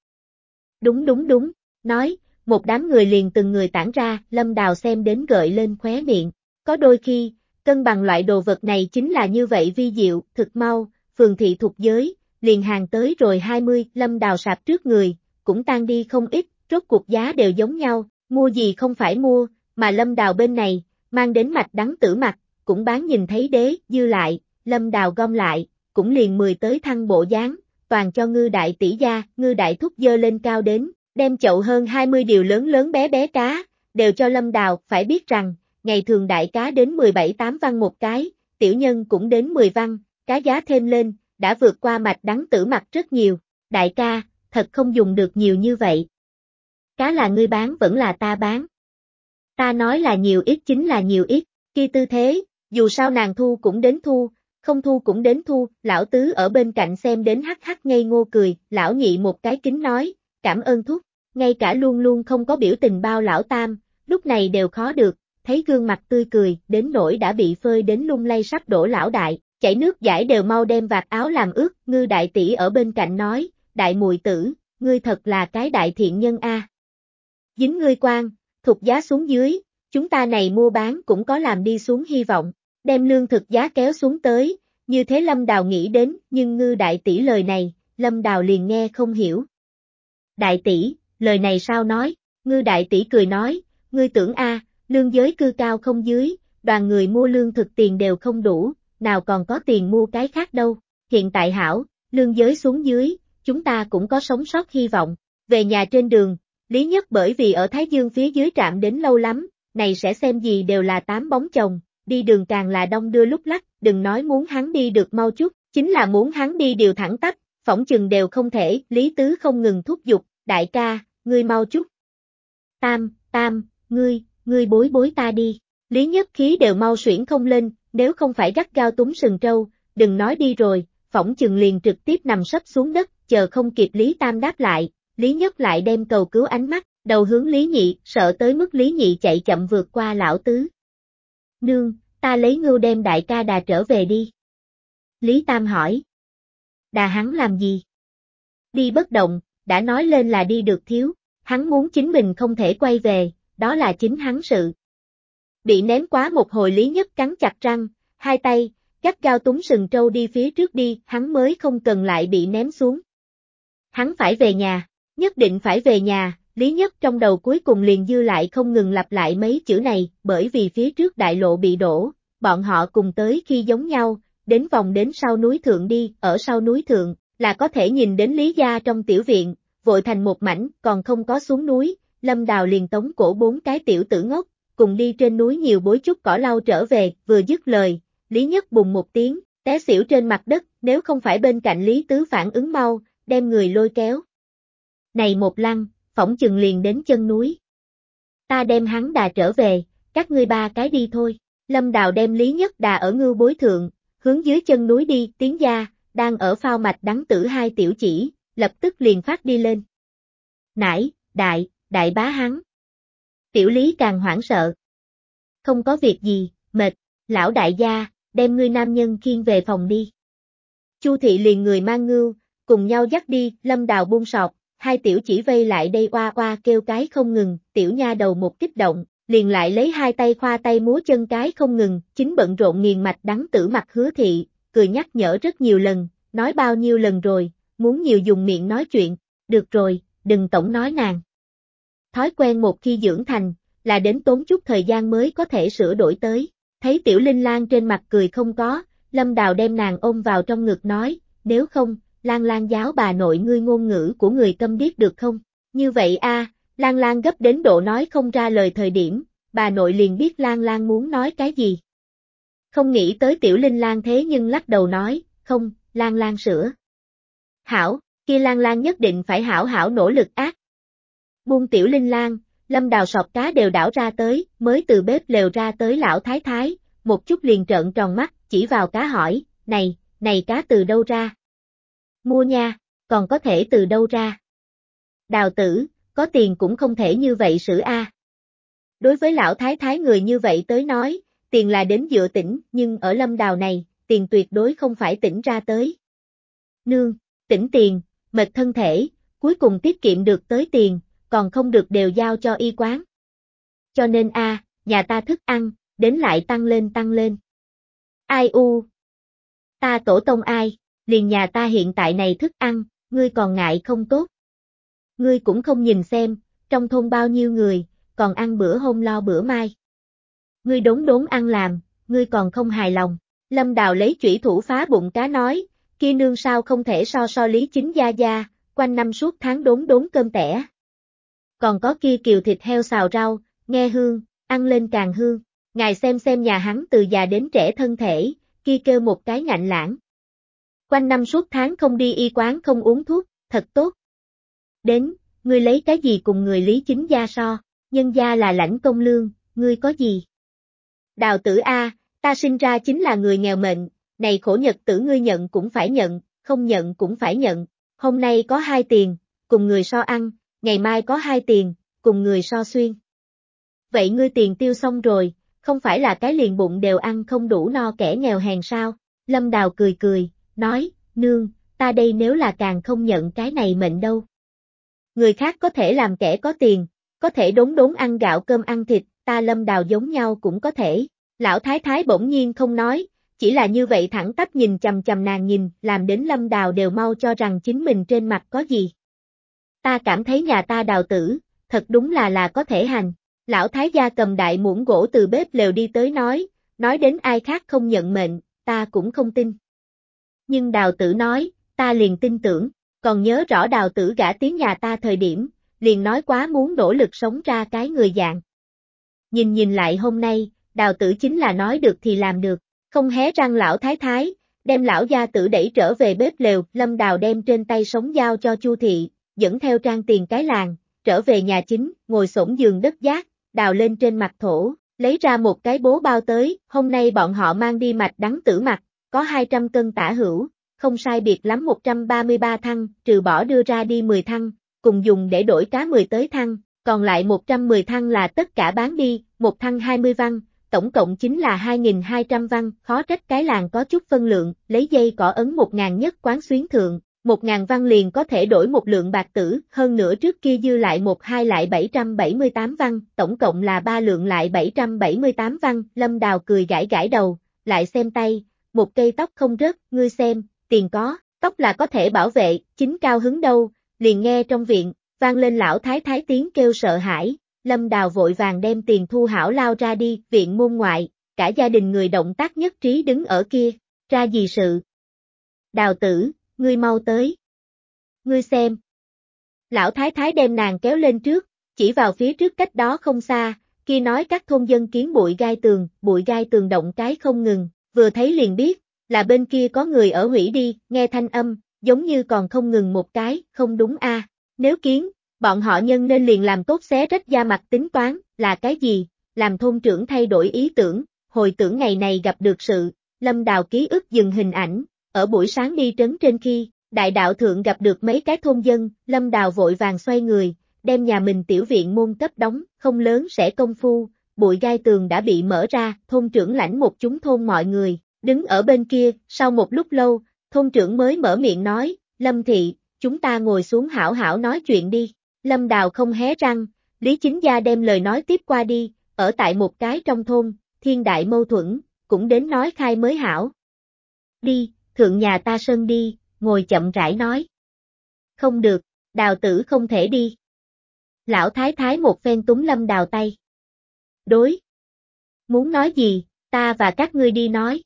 Đúng đúng đúng, nói, một đám người liền từng người tản ra, lâm đào xem đến gợi lên khóe miệng. Có đôi khi, cân bằng loại đồ vật này chính là như vậy vi diệu, thực mau, phường thị thuộc giới, liền hàng tới rồi 20, lâm đào sạp trước người, cũng tan đi không ít, rốt cuộc giá đều giống nhau, mua gì không phải mua, mà lâm đào bên này, mang đến mạch đắng tử mặt, cũng bán nhìn thấy đế, dư lại, lâm đào gom lại, cũng liền mười tới thăng bộ dáng, toàn cho ngư đại tỷ gia, ngư đại thúc dơ lên cao đến, đem chậu hơn 20 điều lớn lớn bé bé cá, đều cho lâm đào, phải biết rằng, ngày thường đại cá đến 17-8 văn một cái, tiểu nhân cũng đến 10 văn, cá giá thêm lên, đã vượt qua mạch đắng tử mặt rất nhiều, đại ca, thật không dùng được nhiều như vậy. Cá là ngươi bán vẫn là ta bán. Ta nói là nhiều ít chính là nhiều ít, khi tư thế, dù sao nàng thu cũng đến thu, không thu cũng đến thu, lão tứ ở bên cạnh xem đến hắc hắc ngây ngô cười, lão nhị một cái kính nói, cảm ơn thúc, ngay cả luôn luôn không có biểu tình bao lão tam, lúc này đều khó được, thấy gương mặt tươi cười, đến nỗi đã bị phơi đến lung lay sắp đổ lão đại, chảy nước giải đều mau đem vạt áo làm ướt, ngư đại tỷ ở bên cạnh nói, đại mùi tử, ngươi thật là cái đại thiện nhân a. Dính ngươi quan, thuộc giá xuống dưới, chúng ta này mua bán cũng có làm đi xuống hy vọng, đem lương thực giá kéo xuống tới, như thế Lâm Đào nghĩ đến, nhưng ngư đại tỷ lời này, Lâm Đào liền nghe không hiểu. Đại tỷ, lời này sao nói, ngư đại tỷ cười nói, ngươi tưởng a, lương giới cư cao không dưới, đoàn người mua lương thực tiền đều không đủ, nào còn có tiền mua cái khác đâu, hiện tại hảo, lương giới xuống dưới, chúng ta cũng có sống sót hy vọng, về nhà trên đường, Lý Nhất bởi vì ở Thái Dương phía dưới trạm đến lâu lắm, này sẽ xem gì đều là tám bóng chồng, đi đường càng là đông đưa lúc lắc, đừng nói muốn hắn đi được mau chút, chính là muốn hắn đi điều thẳng tắp, phỏng chừng đều không thể, Lý Tứ không ngừng thúc giục, đại ca, ngươi mau chút. Tam, tam, ngươi, ngươi bối bối ta đi, Lý Nhất khí đều mau xuyển không lên, nếu không phải gắt gao túng sừng trâu, đừng nói đi rồi, phỏng chừng liền trực tiếp nằm sấp xuống đất, chờ không kịp Lý Tam đáp lại, Lý Nhất lại đem cầu cứu ánh mắt, đầu hướng Lý Nhị, sợ tới mức Lý Nhị chạy chậm vượt qua lão tứ. Nương, ta lấy ngưu đem đại ca đà trở về đi. Lý Tam hỏi. Đà hắn làm gì? Đi bất động, đã nói lên là đi được thiếu, hắn muốn chính mình không thể quay về, đó là chính hắn sự. Bị ném quá một hồi Lý Nhất cắn chặt răng, hai tay, gắt gao túng sừng trâu đi phía trước đi, hắn mới không cần lại bị ném xuống. Hắn phải về nhà, nhất định phải về nhà, Lý Nhất trong đầu cuối cùng liền dư lại không ngừng lặp lại mấy chữ này, bởi vì phía trước đại lộ bị đổ, bọn họ cùng tới khi giống nhau, đến vòng đến sau núi thượng đi, ở sau núi thượng, là có thể nhìn đến Lý Gia trong tiểu viện, vội thành một mảnh, còn không có xuống núi, Lâm Đào liền tống cổ bốn cái tiểu tử ngốc, cùng đi trên núi nhiều bối chút cỏ lau trở về, vừa dứt lời, Lý Nhất bùng một tiếng, té xỉu trên mặt đất, nếu không phải bên cạnh Lý Tứ phản ứng mau, đem người lôi kéo. Này một lăng, phỏng chừng liền đến chân núi. Ta đem hắn đà trở về, các ngươi ba cái đi thôi. Lâm Đào đem Lý Nhất đà ở ngưu bối thượng, hướng dưới chân núi đi, tiến gia, đang ở phao mạch đắng tử hai tiểu chỉ, lập tức liền phát đi lên. Nãy, đại, đại bá hắn. Tiểu Lý càng hoảng sợ. Không có việc gì, mệt, lão đại gia, đem ngươi nam nhân khiên về phòng đi. Chu thị liền người mang ngưu, cùng nhau dắt đi, lâm đào buông sọt, hai tiểu chỉ vây lại đây oa oa kêu cái không ngừng, tiểu nha đầu một kích động, liền lại lấy hai tay khoa tay múa chân cái không ngừng, chính bận rộn nghiền mạch đắng tử mặt hứa thị, cười nhắc nhở rất nhiều lần, nói bao nhiêu lần rồi, muốn nhiều dùng miệng nói chuyện, được rồi, đừng tổng nói nàng. Thói quen một khi dưỡng thành, là đến tốn chút thời gian mới có thể sửa đổi tới, thấy tiểu linh lan trên mặt cười không có, lâm đào đem nàng ôm vào trong ngực nói, nếu không, lan lan giáo bà nội ngươi ngôn ngữ của người câm biết được không, như vậy a Lan Lan gấp đến độ nói không ra lời thời điểm, bà nội liền biết Lan Lan muốn nói cái gì. Không nghĩ tới Tiểu Linh Lan thế nhưng lắc đầu nói, không, Lan Lan sửa. Hảo, kia Lan Lan nhất định phải hảo hảo nỗ lực ác. Buông Tiểu Linh Lan, Lâm Đào sọt cá đều đảo ra tới, mới từ bếp lều ra tới lão thái thái, một chút liền trợn tròn mắt, chỉ vào cá hỏi, này, này cá từ đâu ra? Mua nha, còn có thể từ đâu ra? Đào tử, có tiền cũng không thể như vậy xử a. Đối với lão thái thái người như vậy tới nói, tiền là đến dựa tỉnh, nhưng ở lâm đào này, tiền tuyệt đối không phải tỉnh ra tới. Nương, tỉnh tiền, mệt thân thể, cuối cùng tiết kiệm được tới tiền, còn không được đều giao cho y quán. Cho nên a, nhà ta thức ăn, đến lại tăng lên tăng lên. Ai u? Ta tổ tông ai, liền nhà ta hiện tại này thức ăn, ngươi còn ngại không tốt. Ngươi cũng không nhìn xem, trong thôn bao nhiêu người, còn ăn bữa hôm lo bữa mai. Ngươi đốn đốn ăn làm, ngươi còn không hài lòng. Lâm Đào lấy chủy thủ phá bụng cá nói, kia nương sao không thể so so lý chính gia gia, quanh năm suốt tháng đốn đốn cơm tẻ. Còn có kia kiều thịt heo xào rau, nghe hương, ăn lên càng hương. Ngài xem xem nhà hắn từ già đến trẻ thân thể, kia kêu một cái ngạnh lãng. Quanh năm suốt tháng không đi y quán không uống thuốc, thật tốt. Đến, ngươi lấy cái gì cùng người lý chính gia so, nhân gia là lãnh công lương, ngươi có gì? Đào tử A, ta sinh ra chính là người nghèo mệnh, này khổ nhật tử ngươi nhận cũng phải nhận, không nhận cũng phải nhận, hôm nay có hai tiền, cùng người so ăn, ngày mai có hai tiền, cùng người so xuyên. Vậy ngươi tiền tiêu xong rồi, không phải là cái liền bụng đều ăn không đủ no kẻ nghèo hèn sao? Lâm Đào cười cười, nói, nương, ta đây nếu là càng không nhận cái này mệnh đâu. Người khác có thể làm kẻ có tiền, có thể đốn đốn ăn gạo cơm ăn thịt, ta lâm đào giống nhau cũng có thể. Lão thái thái bỗng nhiên không nói, chỉ là như vậy thẳng tắp nhìn chầm chầm nàng nhìn, làm đến lâm đào đều mau cho rằng chính mình trên mặt có gì. Ta cảm thấy nhà ta đào tử, thật đúng là là có thể hành. Lão thái gia cầm đại muỗng gỗ từ bếp lều đi tới nói, nói đến ai khác không nhận mệnh, ta cũng không tin. Nhưng đào tử nói, ta liền tin tưởng còn nhớ rõ đào tử gã tiếng nhà ta thời điểm, liền nói quá muốn nỗ lực sống ra cái người dạng. Nhìn nhìn lại hôm nay, đào tử chính là nói được thì làm được, không hé răng lão thái thái, đem lão gia tử đẩy trở về bếp lều, lâm đào đem trên tay sống giao cho chu thị, dẫn theo trang tiền cái làng, trở về nhà chính, ngồi sổng giường đất giác, đào lên trên mặt thổ, lấy ra một cái bố bao tới, hôm nay bọn họ mang đi mạch đắng tử mặt, có 200 cân tả hữu, không sai biệt lắm 133 thăng, trừ bỏ đưa ra đi 10 thăng, cùng dùng để đổi cá 10 tới thăng, còn lại 110 thăng là tất cả bán đi, một thăng 20 văn, tổng cộng chính là 2.200 văn, khó trách cái làng có chút phân lượng, lấy dây cỏ ấn 1.000 nhất quán xuyến thượng, 1.000 văn liền có thể đổi một lượng bạc tử, hơn nữa trước kia dư lại một hai lại 778 văn, tổng cộng là ba lượng lại 778 văn, lâm đào cười gãi gãi đầu, lại xem tay, một cây tóc không rớt, ngươi xem, tiền có, tóc là có thể bảo vệ, chính cao hứng đâu, liền nghe trong viện, vang lên lão thái thái tiếng kêu sợ hãi, lâm đào vội vàng đem tiền thu hảo lao ra đi, viện môn ngoại, cả gia đình người động tác nhất trí đứng ở kia, ra gì sự? Đào tử, ngươi mau tới. Ngươi xem. Lão thái thái đem nàng kéo lên trước, chỉ vào phía trước cách đó không xa, kia nói các thôn dân kiến bụi gai tường, bụi gai tường động cái không ngừng, vừa thấy liền biết, là bên kia có người ở hủy đi, nghe thanh âm, giống như còn không ngừng một cái, không đúng a. Nếu kiến, bọn họ nhân nên liền làm tốt xé rách da mặt tính toán, là cái gì, làm thôn trưởng thay đổi ý tưởng, hồi tưởng ngày này gặp được sự, lâm đào ký ức dừng hình ảnh, ở buổi sáng đi trấn trên khi, đại đạo thượng gặp được mấy cái thôn dân, lâm đào vội vàng xoay người, đem nhà mình tiểu viện môn cấp đóng, không lớn sẽ công phu, bụi gai tường đã bị mở ra, thôn trưởng lãnh một chúng thôn mọi người, đứng ở bên kia, sau một lúc lâu, thôn trưởng mới mở miệng nói, Lâm Thị, chúng ta ngồi xuống hảo hảo nói chuyện đi, Lâm Đào không hé răng, Lý Chính Gia đem lời nói tiếp qua đi, ở tại một cái trong thôn, thiên đại mâu thuẫn, cũng đến nói khai mới hảo. Đi, thượng nhà ta sân đi, ngồi chậm rãi nói. Không được, đào tử không thể đi. Lão thái thái một phen túng lâm đào tay. Đối. Muốn nói gì, ta và các ngươi đi nói.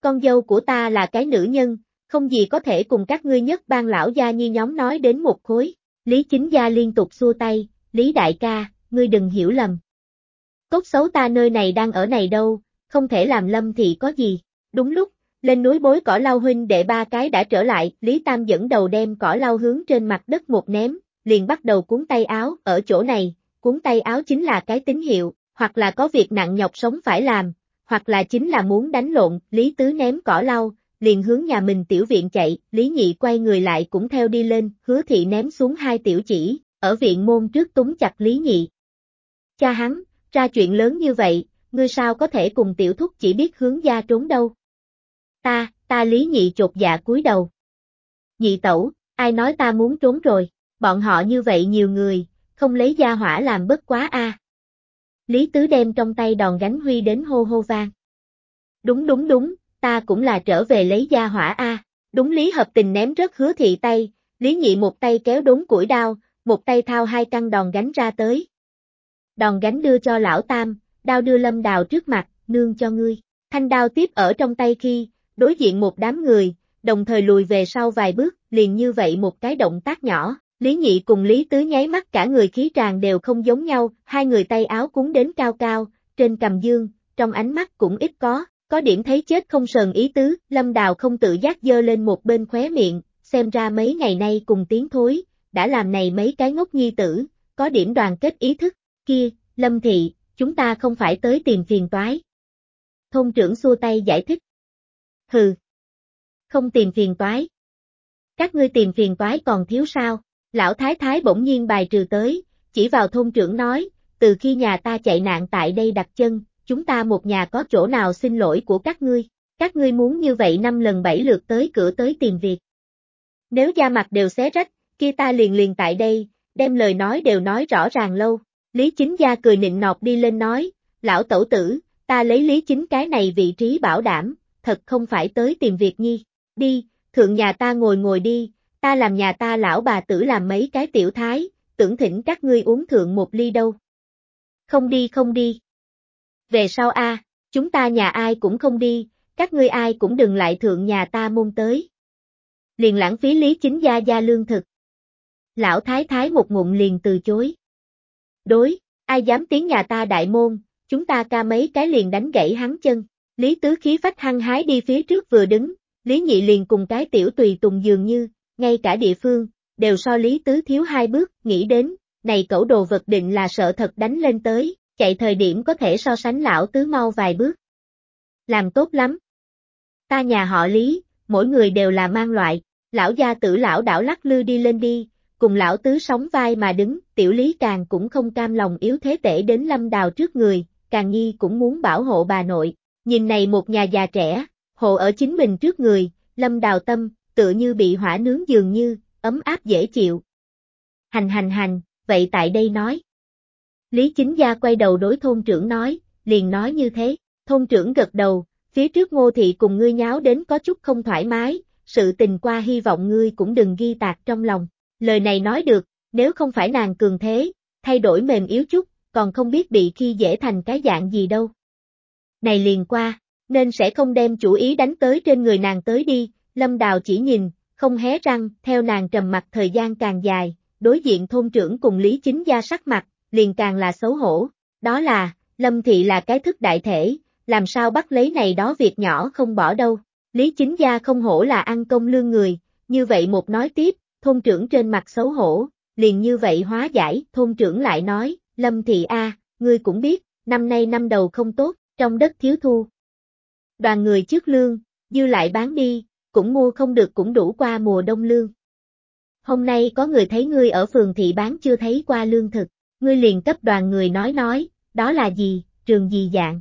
Con dâu của ta là cái nữ nhân, không gì có thể cùng các ngươi nhất ban lão gia như nhóm nói đến một khối. Lý chính gia liên tục xua tay, Lý đại ca, ngươi đừng hiểu lầm. Tốt xấu ta nơi này đang ở này đâu, không thể làm lâm thì có gì. Đúng lúc, lên núi bối cỏ lau huynh đệ ba cái đã trở lại, Lý Tam dẫn đầu đem cỏ lau hướng trên mặt đất một ném, liền bắt đầu cuốn tay áo, ở chỗ này, cuốn tay áo chính là cái tín hiệu, hoặc là có việc nặng nhọc sống phải làm, hoặc là chính là muốn đánh lộn, Lý Tứ ném cỏ lau, liền hướng nhà mình tiểu viện chạy, Lý Nhị quay người lại cũng theo đi lên, hứa thị ném xuống hai tiểu chỉ, ở viện môn trước túng chặt Lý Nhị. Cha hắn, ra chuyện lớn như vậy, ngươi sao có thể cùng tiểu thúc chỉ biết hướng gia trốn đâu. Ta, ta Lý Nhị chột dạ cúi đầu. Nhị tẩu, ai nói ta muốn trốn rồi, bọn họ như vậy nhiều người, không lấy gia hỏa làm bất quá a. Lý Tứ đem trong tay đòn gánh huy đến hô hô vang. Đúng đúng đúng, ta cũng là trở về lấy gia hỏa a. Đúng Lý hợp tình ném rớt hứa thị tay, Lý nhị một tay kéo đốn củi đao, một tay thao hai căn đòn gánh ra tới. Đòn gánh đưa cho lão tam, đao đưa lâm đào trước mặt, nương cho ngươi. Thanh đao tiếp ở trong tay khi, đối diện một đám người, đồng thời lùi về sau vài bước, liền như vậy một cái động tác nhỏ. Lý Nhị cùng Lý Tứ nháy mắt cả người khí tràn đều không giống nhau, hai người tay áo cúng đến cao cao, trên cầm dương, trong ánh mắt cũng ít có, có điểm thấy chết không sờn ý tứ, Lâm Đào không tự giác dơ lên một bên khóe miệng, xem ra mấy ngày nay cùng tiếng thối, đã làm này mấy cái ngốc nhi tử, có điểm đoàn kết ý thức, kia, Lâm Thị, chúng ta không phải tới tìm phiền toái. Thôn trưởng xua tay giải thích. Hừ. Không tìm phiền toái. Các ngươi tìm phiền toái còn thiếu sao? Lão Thái Thái bỗng nhiên bài trừ tới, chỉ vào thôn trưởng nói, từ khi nhà ta chạy nạn tại đây đặt chân, chúng ta một nhà có chỗ nào xin lỗi của các ngươi, các ngươi muốn như vậy năm lần bảy lượt tới cửa tới tìm việc. Nếu da mặt đều xé rách, kia ta liền liền tại đây, đem lời nói đều nói rõ ràng lâu. Lý chính gia cười nịnh nọt đi lên nói, lão tẩu tử, ta lấy lý chính cái này vị trí bảo đảm, thật không phải tới tìm việc nhi. Đi, thượng nhà ta ngồi ngồi đi, ta làm nhà ta lão bà tử làm mấy cái tiểu thái, tưởng thỉnh các ngươi uống thượng một ly đâu. Không đi không đi. Về sau a, chúng ta nhà ai cũng không đi, các ngươi ai cũng đừng lại thượng nhà ta môn tới. Liền lãng phí lý chính gia gia lương thực. Lão thái thái một ngụm liền từ chối. Đối, ai dám tiến nhà ta đại môn, chúng ta ca mấy cái liền đánh gãy hắn chân. Lý tứ khí phách hăng hái đi phía trước vừa đứng, Lý nhị liền cùng cái tiểu tùy tùng dường như, ngay cả địa phương, đều so Lý tứ thiếu hai bước, nghĩ đến, này cẩu đồ vật định là sợ thật đánh lên tới, chạy thời điểm có thể so sánh lão tứ mau vài bước. Làm tốt lắm. Ta nhà họ Lý, mỗi người đều là mang loại, lão gia tử lão đảo lắc lư đi lên đi, cùng lão tứ sóng vai mà đứng, tiểu lý càng cũng không cam lòng yếu thế tể đến lâm đào trước người, càng nhi cũng muốn bảo hộ bà nội, nhìn này một nhà già trẻ, hộ ở chính mình trước người, lâm đào tâm, tựa như bị hỏa nướng dường như, ấm áp dễ chịu. Hành hành hành, vậy tại đây nói. Lý chính gia quay đầu đối thôn trưởng nói, liền nói như thế, thôn trưởng gật đầu, phía trước ngô thị cùng ngươi nháo đến có chút không thoải mái, sự tình qua hy vọng ngươi cũng đừng ghi tạc trong lòng. Lời này nói được, nếu không phải nàng cường thế, thay đổi mềm yếu chút, còn không biết bị khi dễ thành cái dạng gì đâu. Này liền qua, nên sẽ không đem chủ ý đánh tới trên người nàng tới đi, Lâm Đào chỉ nhìn, không hé răng, theo nàng trầm mặt thời gian càng dài, đối diện thôn trưởng cùng Lý Chính Gia sắc mặt, liền càng là xấu hổ, đó là, Lâm Thị là cái thức đại thể, làm sao bắt lấy này đó việc nhỏ không bỏ đâu, Lý Chính Gia không hổ là ăn công lương người, như vậy một nói tiếp, thôn trưởng trên mặt xấu hổ, liền như vậy hóa giải, thôn trưởng lại nói, Lâm Thị A, ngươi cũng biết, năm nay năm đầu không tốt, trong đất thiếu thu. Đoàn người trước lương, dư lại bán đi, cũng mua không được cũng đủ qua mùa đông lương. Hôm nay có người thấy ngươi ở phường thị bán chưa thấy qua lương thực, ngươi liền cấp đoàn người nói nói, đó là gì, trường gì dạng.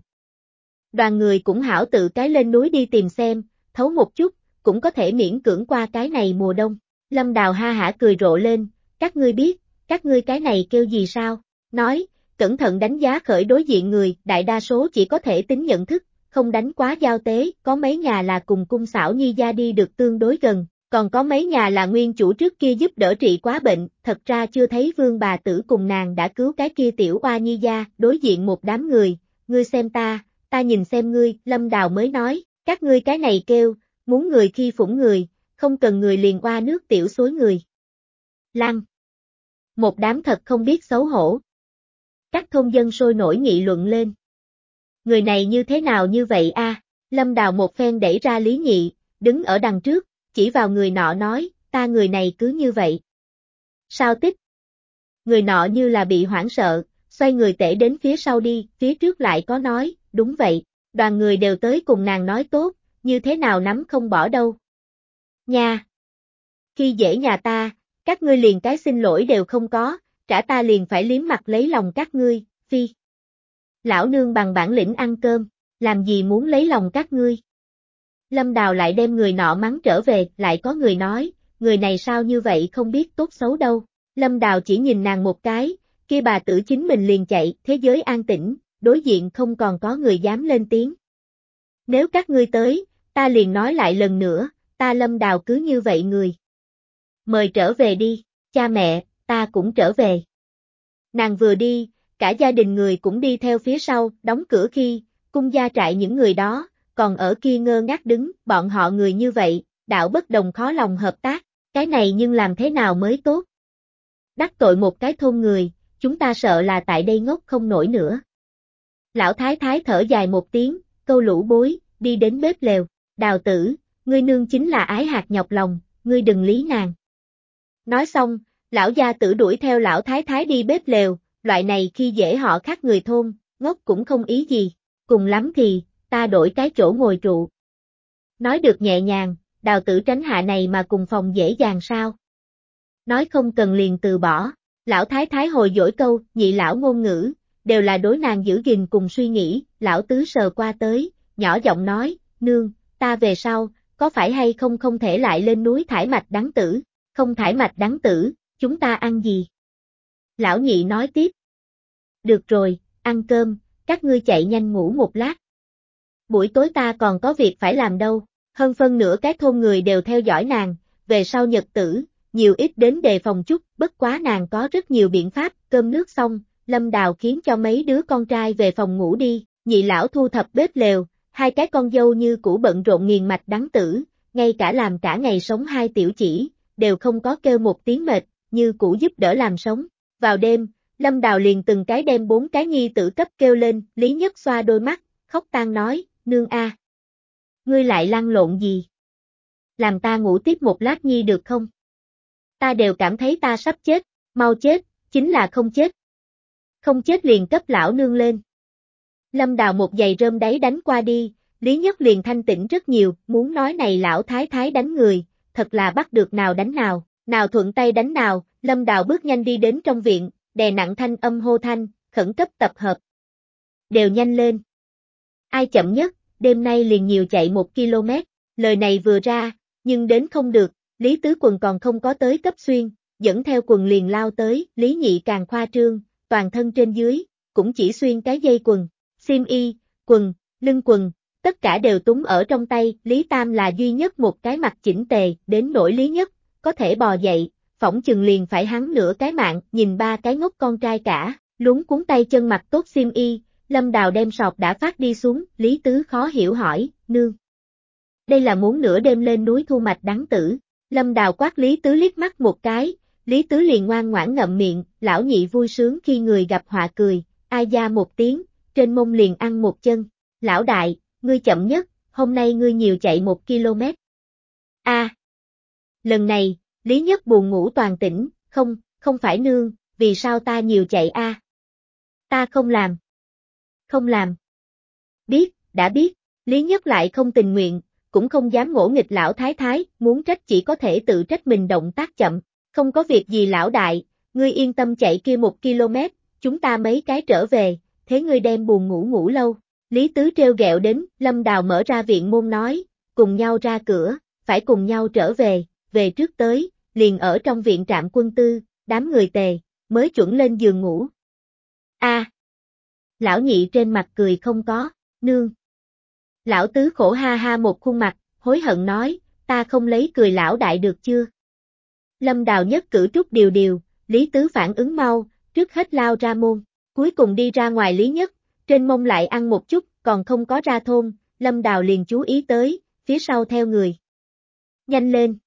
Đoàn người cũng hảo tự cái lên núi đi tìm xem, thấu một chút, cũng có thể miễn cưỡng qua cái này mùa đông. Lâm Đào ha hả cười rộ lên, các ngươi biết, các ngươi cái này kêu gì sao? Nói, cẩn thận đánh giá khởi đối diện người, đại đa số chỉ có thể tính nhận thức, không đánh quá giao tế, có mấy nhà là cùng cung xảo nhi gia đi được tương đối gần, còn có mấy nhà là nguyên chủ trước kia giúp đỡ trị quá bệnh, thật ra chưa thấy vương bà tử cùng nàng đã cứu cái kia tiểu oa nhi gia, đối diện một đám người, ngươi xem ta, ta nhìn xem ngươi, lâm đào mới nói, các ngươi cái này kêu, muốn người khi phủng người, không cần người liền qua nước tiểu suối người. Lăng. Một đám thật không biết xấu hổ. Các thôn dân sôi nổi nghị luận lên. Người này như thế nào như vậy a? Lâm Đào một phen đẩy ra Lý Nhị, đứng ở đằng trước, chỉ vào người nọ nói, ta người này cứ như vậy. Sao tích? Người nọ như là bị hoảng sợ, xoay người tể đến phía sau đi, phía trước lại có nói, đúng vậy, đoàn người đều tới cùng nàng nói tốt, như thế nào nắm không bỏ đâu. Nha! Khi dễ nhà ta, các ngươi liền cái xin lỗi đều không có, trả ta liền phải liếm mặt lấy lòng các ngươi, phi. Lão nương bằng bản lĩnh ăn cơm, làm gì muốn lấy lòng các ngươi. Lâm Đào lại đem người nọ mắng trở về, lại có người nói, người này sao như vậy không biết tốt xấu đâu. Lâm Đào chỉ nhìn nàng một cái, kia bà tử chính mình liền chạy, thế giới an tĩnh, đối diện không còn có người dám lên tiếng. Nếu các ngươi tới, ta liền nói lại lần nữa, ta lâm đào cứ như vậy người. Mời trở về đi, cha mẹ, ta cũng trở về. Nàng vừa đi, cả gia đình người cũng đi theo phía sau, đóng cửa khi, cung gia trại những người đó, còn ở kia ngơ ngác đứng, bọn họ người như vậy, đạo bất đồng khó lòng hợp tác, cái này nhưng làm thế nào mới tốt. Đắc tội một cái thôn người, chúng ta sợ là tại đây ngốc không nổi nữa. Lão thái thái thở dài một tiếng, câu lũ bối, đi đến bếp lều, đào tử, ngươi nương chính là ái hạt nhọc lòng, ngươi đừng lý nàng. Nói xong, lão gia tử đuổi theo lão thái thái đi bếp lều, loại này khi dễ họ khác người thôn, ngốc cũng không ý gì, cùng lắm thì, ta đổi cái chỗ ngồi trụ. Nói được nhẹ nhàng, đào tử tránh hạ này mà cùng phòng dễ dàng sao. Nói không cần liền từ bỏ, lão thái thái hồi dỗi câu, nhị lão ngôn ngữ, đều là đối nàng giữ gìn cùng suy nghĩ, lão tứ sờ qua tới, nhỏ giọng nói, nương, ta về sau, có phải hay không không thể lại lên núi thải mạch đáng tử, không thải mạch đáng tử, chúng ta ăn gì? Lão nhị nói tiếp. Được rồi, ăn cơm, các ngươi chạy nhanh ngủ một lát. Buổi tối ta còn có việc phải làm đâu, hơn phân nửa cái thôn người đều theo dõi nàng, về sau nhật tử, nhiều ít đến đề phòng chút, bất quá nàng có rất nhiều biện pháp, cơm nước xong, Lâm Đào khiến cho mấy đứa con trai về phòng ngủ đi, nhị lão thu thập bếp lều, hai cái con dâu như cũ bận rộn nghiền mạch đắng tử, ngay cả làm cả ngày sống hai tiểu chỉ, đều không có kêu một tiếng mệt, như cũ giúp đỡ làm sống. Vào đêm, Lâm Đào liền từng cái đem bốn cái nhi tử cấp kêu lên, Lý Nhất xoa đôi mắt, khóc tan nói, nương a, Ngươi lại lăn lộn gì? Làm ta ngủ tiếp một lát nhi được không? Ta đều cảm thấy ta sắp chết, mau chết, chính là không chết. Không chết liền cấp lão nương lên. Lâm Đào một giày rơm đáy đánh qua đi, Lý Nhất liền thanh tĩnh rất nhiều, muốn nói này lão thái thái đánh người, thật là bắt được nào đánh nào, nào thuận tay đánh nào, Lâm Đào bước nhanh đi đến trong viện, đè nặng thanh âm hô thanh, khẩn cấp tập hợp. Đều nhanh lên. Ai chậm nhất, đêm nay liền nhiều chạy một km, lời này vừa ra, nhưng đến không được, Lý Tứ Quần còn không có tới cấp xuyên, dẫn theo quần liền lao tới, Lý Nhị càng khoa trương, toàn thân trên dưới, cũng chỉ xuyên cái dây quần, xiêm y, quần, lưng quần, tất cả đều túng ở trong tay, Lý Tam là duy nhất một cái mặt chỉnh tề, đến nỗi Lý Nhất, có thể bò dậy, phỏng chừng liền phải hắn nửa cái mạng, nhìn ba cái ngốc con trai cả, lúng cuốn tay chân mặt tốt xiêm y, Lâm Đào đem sọt đã phát đi xuống, Lý Tứ khó hiểu hỏi, nương. Đây là muốn nửa đêm lên núi thu mạch đáng tử. Lâm Đào quát Lý Tứ liếc mắt một cái, Lý Tứ liền ngoan ngoãn ngậm miệng, lão nhị vui sướng khi người gặp họa cười, ai da một tiếng, trên mông liền ăn một chân. Lão đại, ngươi chậm nhất, hôm nay ngươi nhiều chạy một km. A lần này, Lý Nhất buồn ngủ toàn tỉnh, không, không phải nương, vì sao ta nhiều chạy a? Ta không làm. Không làm. Biết, đã biết, Lý Nhất lại không tình nguyện, cũng không dám ngỗ nghịch lão thái thái, muốn trách chỉ có thể tự trách mình động tác chậm. Không có việc gì lão đại, ngươi yên tâm chạy kia một km, chúng ta mấy cái trở về, thế ngươi đem buồn ngủ ngủ lâu. Lý Tứ treo gẹo đến, Lâm Đào mở ra viện môn nói, cùng nhau ra cửa, phải cùng nhau trở về, về trước tới, liền ở trong viện trạm quân tư, đám người tề, mới chuẩn lên giường ngủ. A. Lão nhị trên mặt cười không có, nương. Lão tứ khổ ha ha một khuôn mặt, hối hận nói, ta không lấy cười lão đại được chưa? Lâm đào nhất cử trúc điều điều, Lý Tứ phản ứng mau, trước hết lao ra môn, cuối cùng đi ra ngoài Lý Nhất, trên mông lại ăn một chút, còn không có ra thôn, Lâm đào liền chú ý tới, phía sau theo người. Nhanh lên!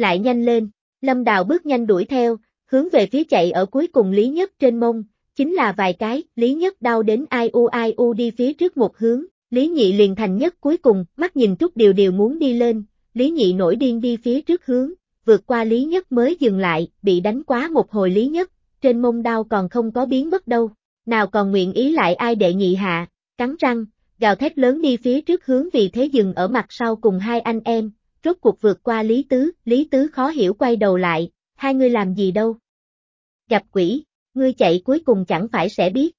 Lại nhanh lên, Lâm đào bước nhanh đuổi theo, hướng về phía chạy ở cuối cùng Lý Nhất trên mông, chính là vài cái, Lý Nhất đau đến ai u ai u đi phía trước một hướng, Lý Nhị liền thành nhất cuối cùng, mắt nhìn Trúc Điều Điều muốn đi lên, Lý Nhị nổi điên đi phía trước hướng, vượt qua Lý Nhất mới dừng lại, bị đánh quá một hồi Lý Nhất, trên mông đau còn không có biến mất đâu, nào còn nguyện ý lại ai đệ nhị hạ, cắn răng, gào thét lớn đi phía trước hướng vì thế dừng ở mặt sau cùng hai anh em, rốt cuộc vượt qua Lý Tứ, Lý Tứ khó hiểu quay đầu lại, hai người làm gì đâu. Gặp quỷ, ngươi chạy cuối cùng chẳng phải sẽ biết.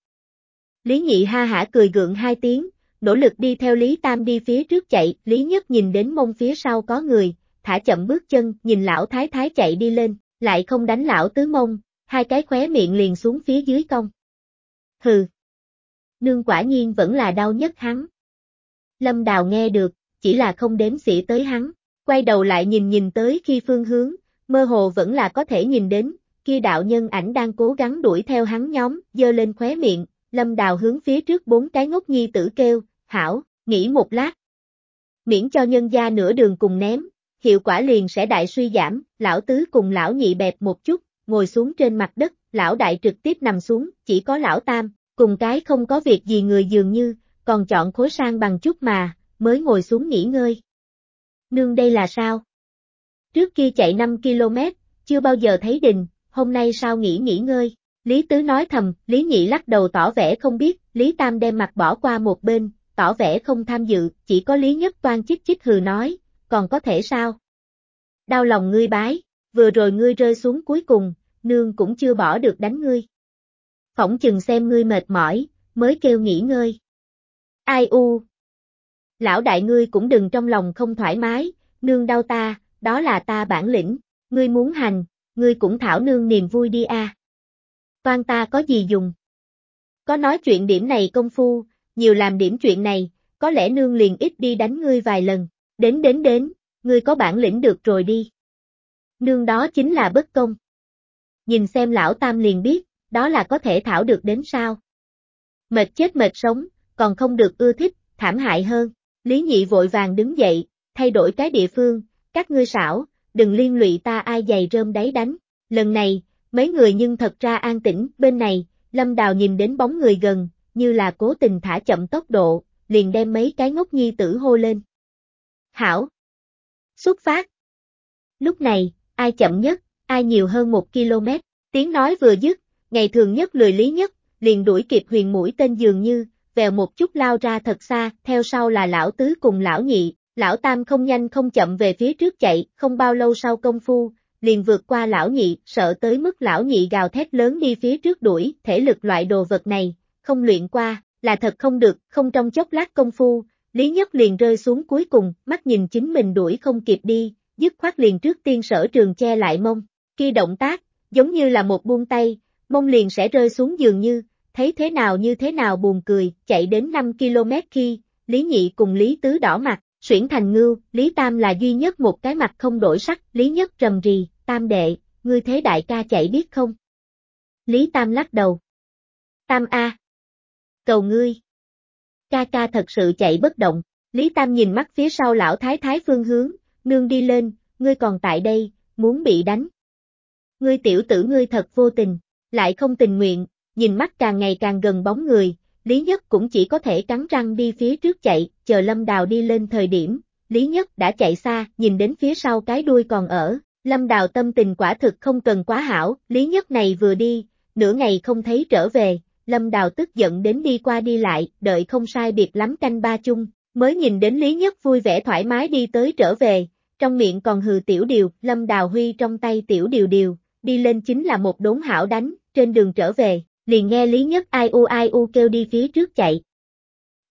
Lý Nhị ha hả cười gượng hai tiếng, nỗ lực đi theo Lý Tam đi phía trước chạy, Lý Nhất nhìn đến mông phía sau có người, thả chậm bước chân, nhìn lão thái thái chạy đi lên, lại không đánh lão tứ mông, hai cái khóe miệng liền xuống phía dưới cong. Hừ. Nương quả nhiên vẫn là đau nhất hắn. Lâm Đào nghe được, chỉ là không đếm xỉa tới hắn, quay đầu lại nhìn nhìn tới khi phương hướng, mơ hồ vẫn là có thể nhìn đến, kia đạo nhân ảnh đang cố gắng đuổi theo hắn nhóm, dơ lên khóe miệng, Lâm Đào hướng phía trước bốn cái ngốc nhi tử kêu, hảo, nghỉ một lát. Miễn cho nhân gia nửa đường cùng ném, hiệu quả liền sẽ đại suy giảm, lão tứ cùng lão nhị bẹp một chút, ngồi xuống trên mặt đất, lão đại trực tiếp nằm xuống, chỉ có lão tam, cùng cái không có việc gì người dường như, còn chọn khối sang bằng chút mà, mới ngồi xuống nghỉ ngơi. Nương đây là sao? Trước kia chạy 5 km, chưa bao giờ thấy đình, hôm nay sao nghỉ nghỉ ngơi? Lý Tứ nói thầm, Lý Nhị lắc đầu tỏ vẻ không biết, Lý Tam đem mặt bỏ qua một bên, tỏ vẻ không tham dự, chỉ có Lý Nhất Toan chích chích hừ nói, còn có thể sao? Đau lòng ngươi bái, vừa rồi ngươi rơi xuống cuối cùng, nương cũng chưa bỏ được đánh ngươi. Phỏng chừng xem ngươi mệt mỏi, mới kêu nghỉ ngơi. Ai u? Lão đại ngươi cũng đừng trong lòng không thoải mái, nương đau ta, đó là ta bản lĩnh, ngươi muốn hành, ngươi cũng thảo nương niềm vui đi a. À. Toan ta có gì dùng? Có nói chuyện điểm này công phu, nhiều làm điểm chuyện này, có lẽ nương liền ít đi đánh ngươi vài lần, đến đến đến, ngươi có bản lĩnh được rồi đi. Nương đó chính là bất công. Nhìn xem lão tam liền biết, đó là có thể thảo được đến sao. Mệt chết mệt sống, còn không được ưa thích, thảm hại hơn. Lý nhị vội vàng đứng dậy, thay đổi cái địa phương, các ngươi xảo, đừng liên lụy ta ai dày rơm đáy đánh. Lần này, mấy người nhưng thật ra an tĩnh, bên này, Lâm Đào nhìn đến bóng người gần, như là cố tình thả chậm tốc độ, liền đem mấy cái ngốc nhi tử hô lên. Hảo! Xuất phát! Lúc này, ai chậm nhất, ai nhiều hơn một km, tiếng nói vừa dứt, ngày thường nhất lười lý nhất, liền đuổi kịp huyền mũi tên dường như, vèo một chút lao ra thật xa, theo sau là lão tứ cùng lão nhị, lão tam không nhanh không chậm về phía trước chạy, không bao lâu sau công phu, liền vượt qua lão nhị, sợ tới mức lão nhị gào thét lớn đi phía trước đuổi, thể lực loại đồ vật này, không luyện qua, là thật không được, không trong chốc lát công phu, Lý Nhất liền rơi xuống cuối cùng, mắt nhìn chính mình đuổi không kịp đi, dứt khoát liền trước tiên sở trường che lại mông, khi động tác, giống như là một buông tay, mông liền sẽ rơi xuống dường như, thấy thế nào như thế nào buồn cười, chạy đến 5 km khi, Lý Nhị cùng Lý Tứ đỏ mặt, xuyển thành ngưu, Lý Tam là duy nhất một cái mặt không đổi sắc, Lý Nhất trầm rì, Tam đệ, ngươi thế đại ca chạy biết không? Lý Tam lắc đầu. Tam A. cầu ngươi. Ca ca thật sự chạy bất động, Lý Tam nhìn mắt phía sau lão thái thái phương hướng, nương đi lên, ngươi còn tại đây, muốn bị đánh. Ngươi tiểu tử ngươi thật vô tình, lại không tình nguyện, nhìn mắt càng ngày càng gần bóng người, Lý Nhất cũng chỉ có thể cắn răng đi phía trước chạy, chờ Lâm Đào đi lên thời điểm, Lý Nhất đã chạy xa, nhìn đến phía sau cái đuôi còn ở, Lâm Đào tâm tình quả thực không cần quá hảo, Lý Nhất này vừa đi, nửa ngày không thấy trở về, Lâm Đào tức giận đến đi qua đi lại, đợi không sai biệt lắm canh ba chung, mới nhìn đến Lý Nhất vui vẻ thoải mái đi tới trở về, trong miệng còn hừ tiểu điều, Lâm Đào Huy trong tay tiểu điều điều, đi lên chính là một đốn hảo đánh, trên đường trở về, liền nghe Lý Nhất ai u ai u kêu đi phía trước chạy.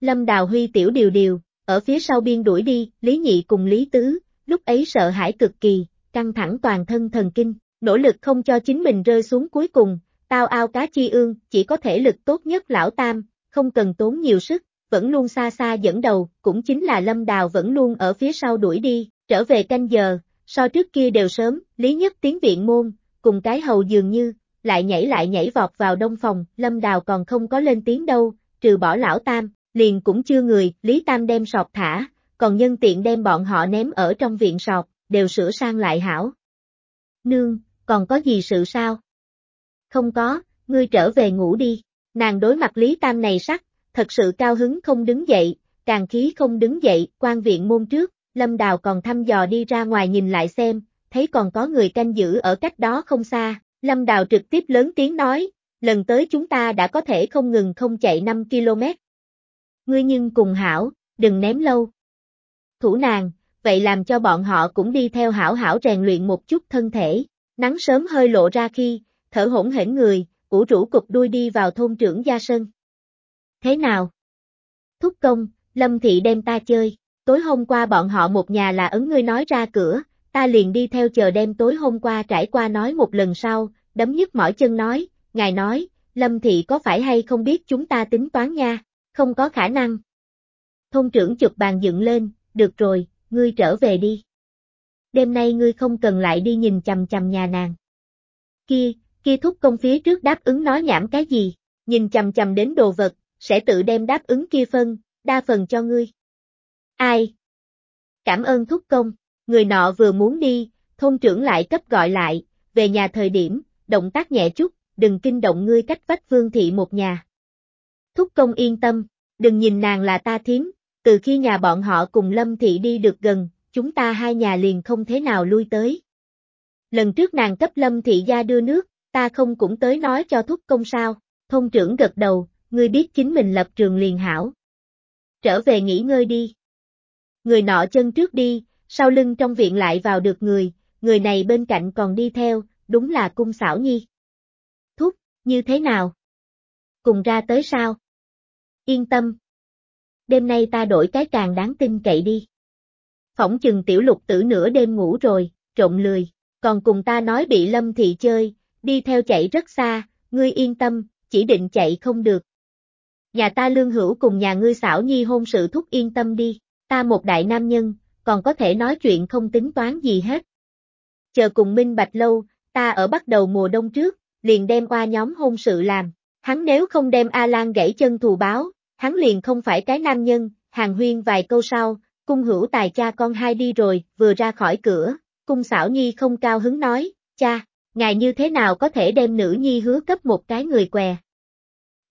Lâm Đào Huy tiểu điều điều, ở phía sau biên đuổi đi, Lý Nhị cùng Lý Tứ, lúc ấy sợ hãi cực kỳ, căng thẳng toàn thân thần kinh, nỗ lực không cho chính mình rơi xuống cuối cùng, tao ao cá chi ương, chỉ có thể lực tốt nhất lão tam, không cần tốn nhiều sức, vẫn luôn xa xa dẫn đầu, cũng chính là Lâm Đào vẫn luôn ở phía sau đuổi đi, trở về canh giờ, so trước kia đều sớm, Lý Nhất tiến viện môn, cùng cái hầu dường như, lại nhảy lại nhảy vọt vào đông phòng, Lâm Đào còn không có lên tiếng đâu, trừ bỏ lão tam, liền cũng chưa người, Lý Tam đem sọt thả, còn nhân tiện đem bọn họ ném ở trong viện sọt, đều sửa sang lại hảo. Nương, còn có gì sự sao? Không có, ngươi trở về ngủ đi. Nàng đối mặt Lý Tam này sắc, thật sự cao hứng không đứng dậy, càng khí không đứng dậy, quan viện môn trước, Lâm Đào còn thăm dò đi ra ngoài nhìn lại xem, thấy còn có người canh giữ ở cách đó không xa, Lâm Đào trực tiếp lớn tiếng nói, lần tới chúng ta đã có thể không ngừng không chạy 5 km. Ngươi nhưng cùng hảo, đừng ném lâu. Thủ nàng, vậy làm cho bọn họ cũng đi theo hảo hảo rèn luyện một chút thân thể, nắng sớm hơi lộ ra khi, thở hổn hển người, ủ rũ cục đuôi đi vào thôn trưởng gia sân. Thế nào? Thúc công, Lâm Thị đem ta chơi, tối hôm qua bọn họ một nhà là ấn ngươi nói ra cửa, ta liền đi theo chờ đêm tối hôm qua trải qua nói một lần sau, đấm nhức mỏi chân nói, ngài nói, Lâm Thị có phải hay không biết chúng ta tính toán nha, không có khả năng. Thôn trưởng chụp bàn dựng lên, được rồi, ngươi trở về đi. Đêm nay ngươi không cần lại đi nhìn chầm chầm nhà nàng. Kia, kia thúc công phía trước đáp ứng nói nhảm cái gì, nhìn chầm chầm đến đồ vật, sẽ tự đem đáp ứng kia phân, đa phần cho ngươi. Ai? Cảm ơn thúc công, người nọ vừa muốn đi, thôn trưởng lại cấp gọi lại, về nhà thời điểm, động tác nhẹ chút, đừng kinh động ngươi cách vách vương thị một nhà. Thúc công yên tâm, đừng nhìn nàng là ta thiếm, từ khi nhà bọn họ cùng Lâm Thị đi được gần, chúng ta hai nhà liền không thế nào lui tới. Lần trước nàng cấp Lâm Thị gia đưa nước, ta không cũng tới nói cho thúc công sao, thôn trưởng gật đầu, ngươi biết chính mình lập trường liền hảo. Trở về nghỉ ngơi đi. Người nọ chân trước đi, sau lưng trong viện lại vào được người, người này bên cạnh còn đi theo, đúng là cung xảo nhi. Thúc, như thế nào? Cùng ra tới sao? Yên tâm. Đêm nay ta đổi cái càng đáng tin cậy đi. Phỏng chừng tiểu lục tử nửa đêm ngủ rồi, trộn lười, còn cùng ta nói bị lâm thị chơi, đi theo chạy rất xa, ngươi yên tâm, chỉ định chạy không được. Nhà ta lương hữu cùng nhà ngươi xảo nhi hôn sự thúc yên tâm đi, ta một đại nam nhân, còn có thể nói chuyện không tính toán gì hết. Chờ cùng minh bạch lâu, ta ở bắt đầu mùa đông trước, liền đem qua nhóm hôn sự làm. Hắn nếu không đem A Lan gãy chân thù báo, hắn liền không phải cái nam nhân, hàng huyên vài câu sau, cung hữu tài cha con hai đi rồi, vừa ra khỏi cửa, cung xảo nhi không cao hứng nói, cha, ngài như thế nào có thể đem nữ nhi hứa cấp một cái người què.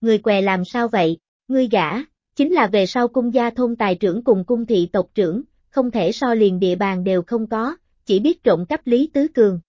Người què làm sao vậy, ngươi gã, chính là về sau cung gia thôn tài trưởng cùng cung thị tộc trưởng, không thể so liền địa bàn đều không có, chỉ biết trộm cắp Lý Tứ Cường.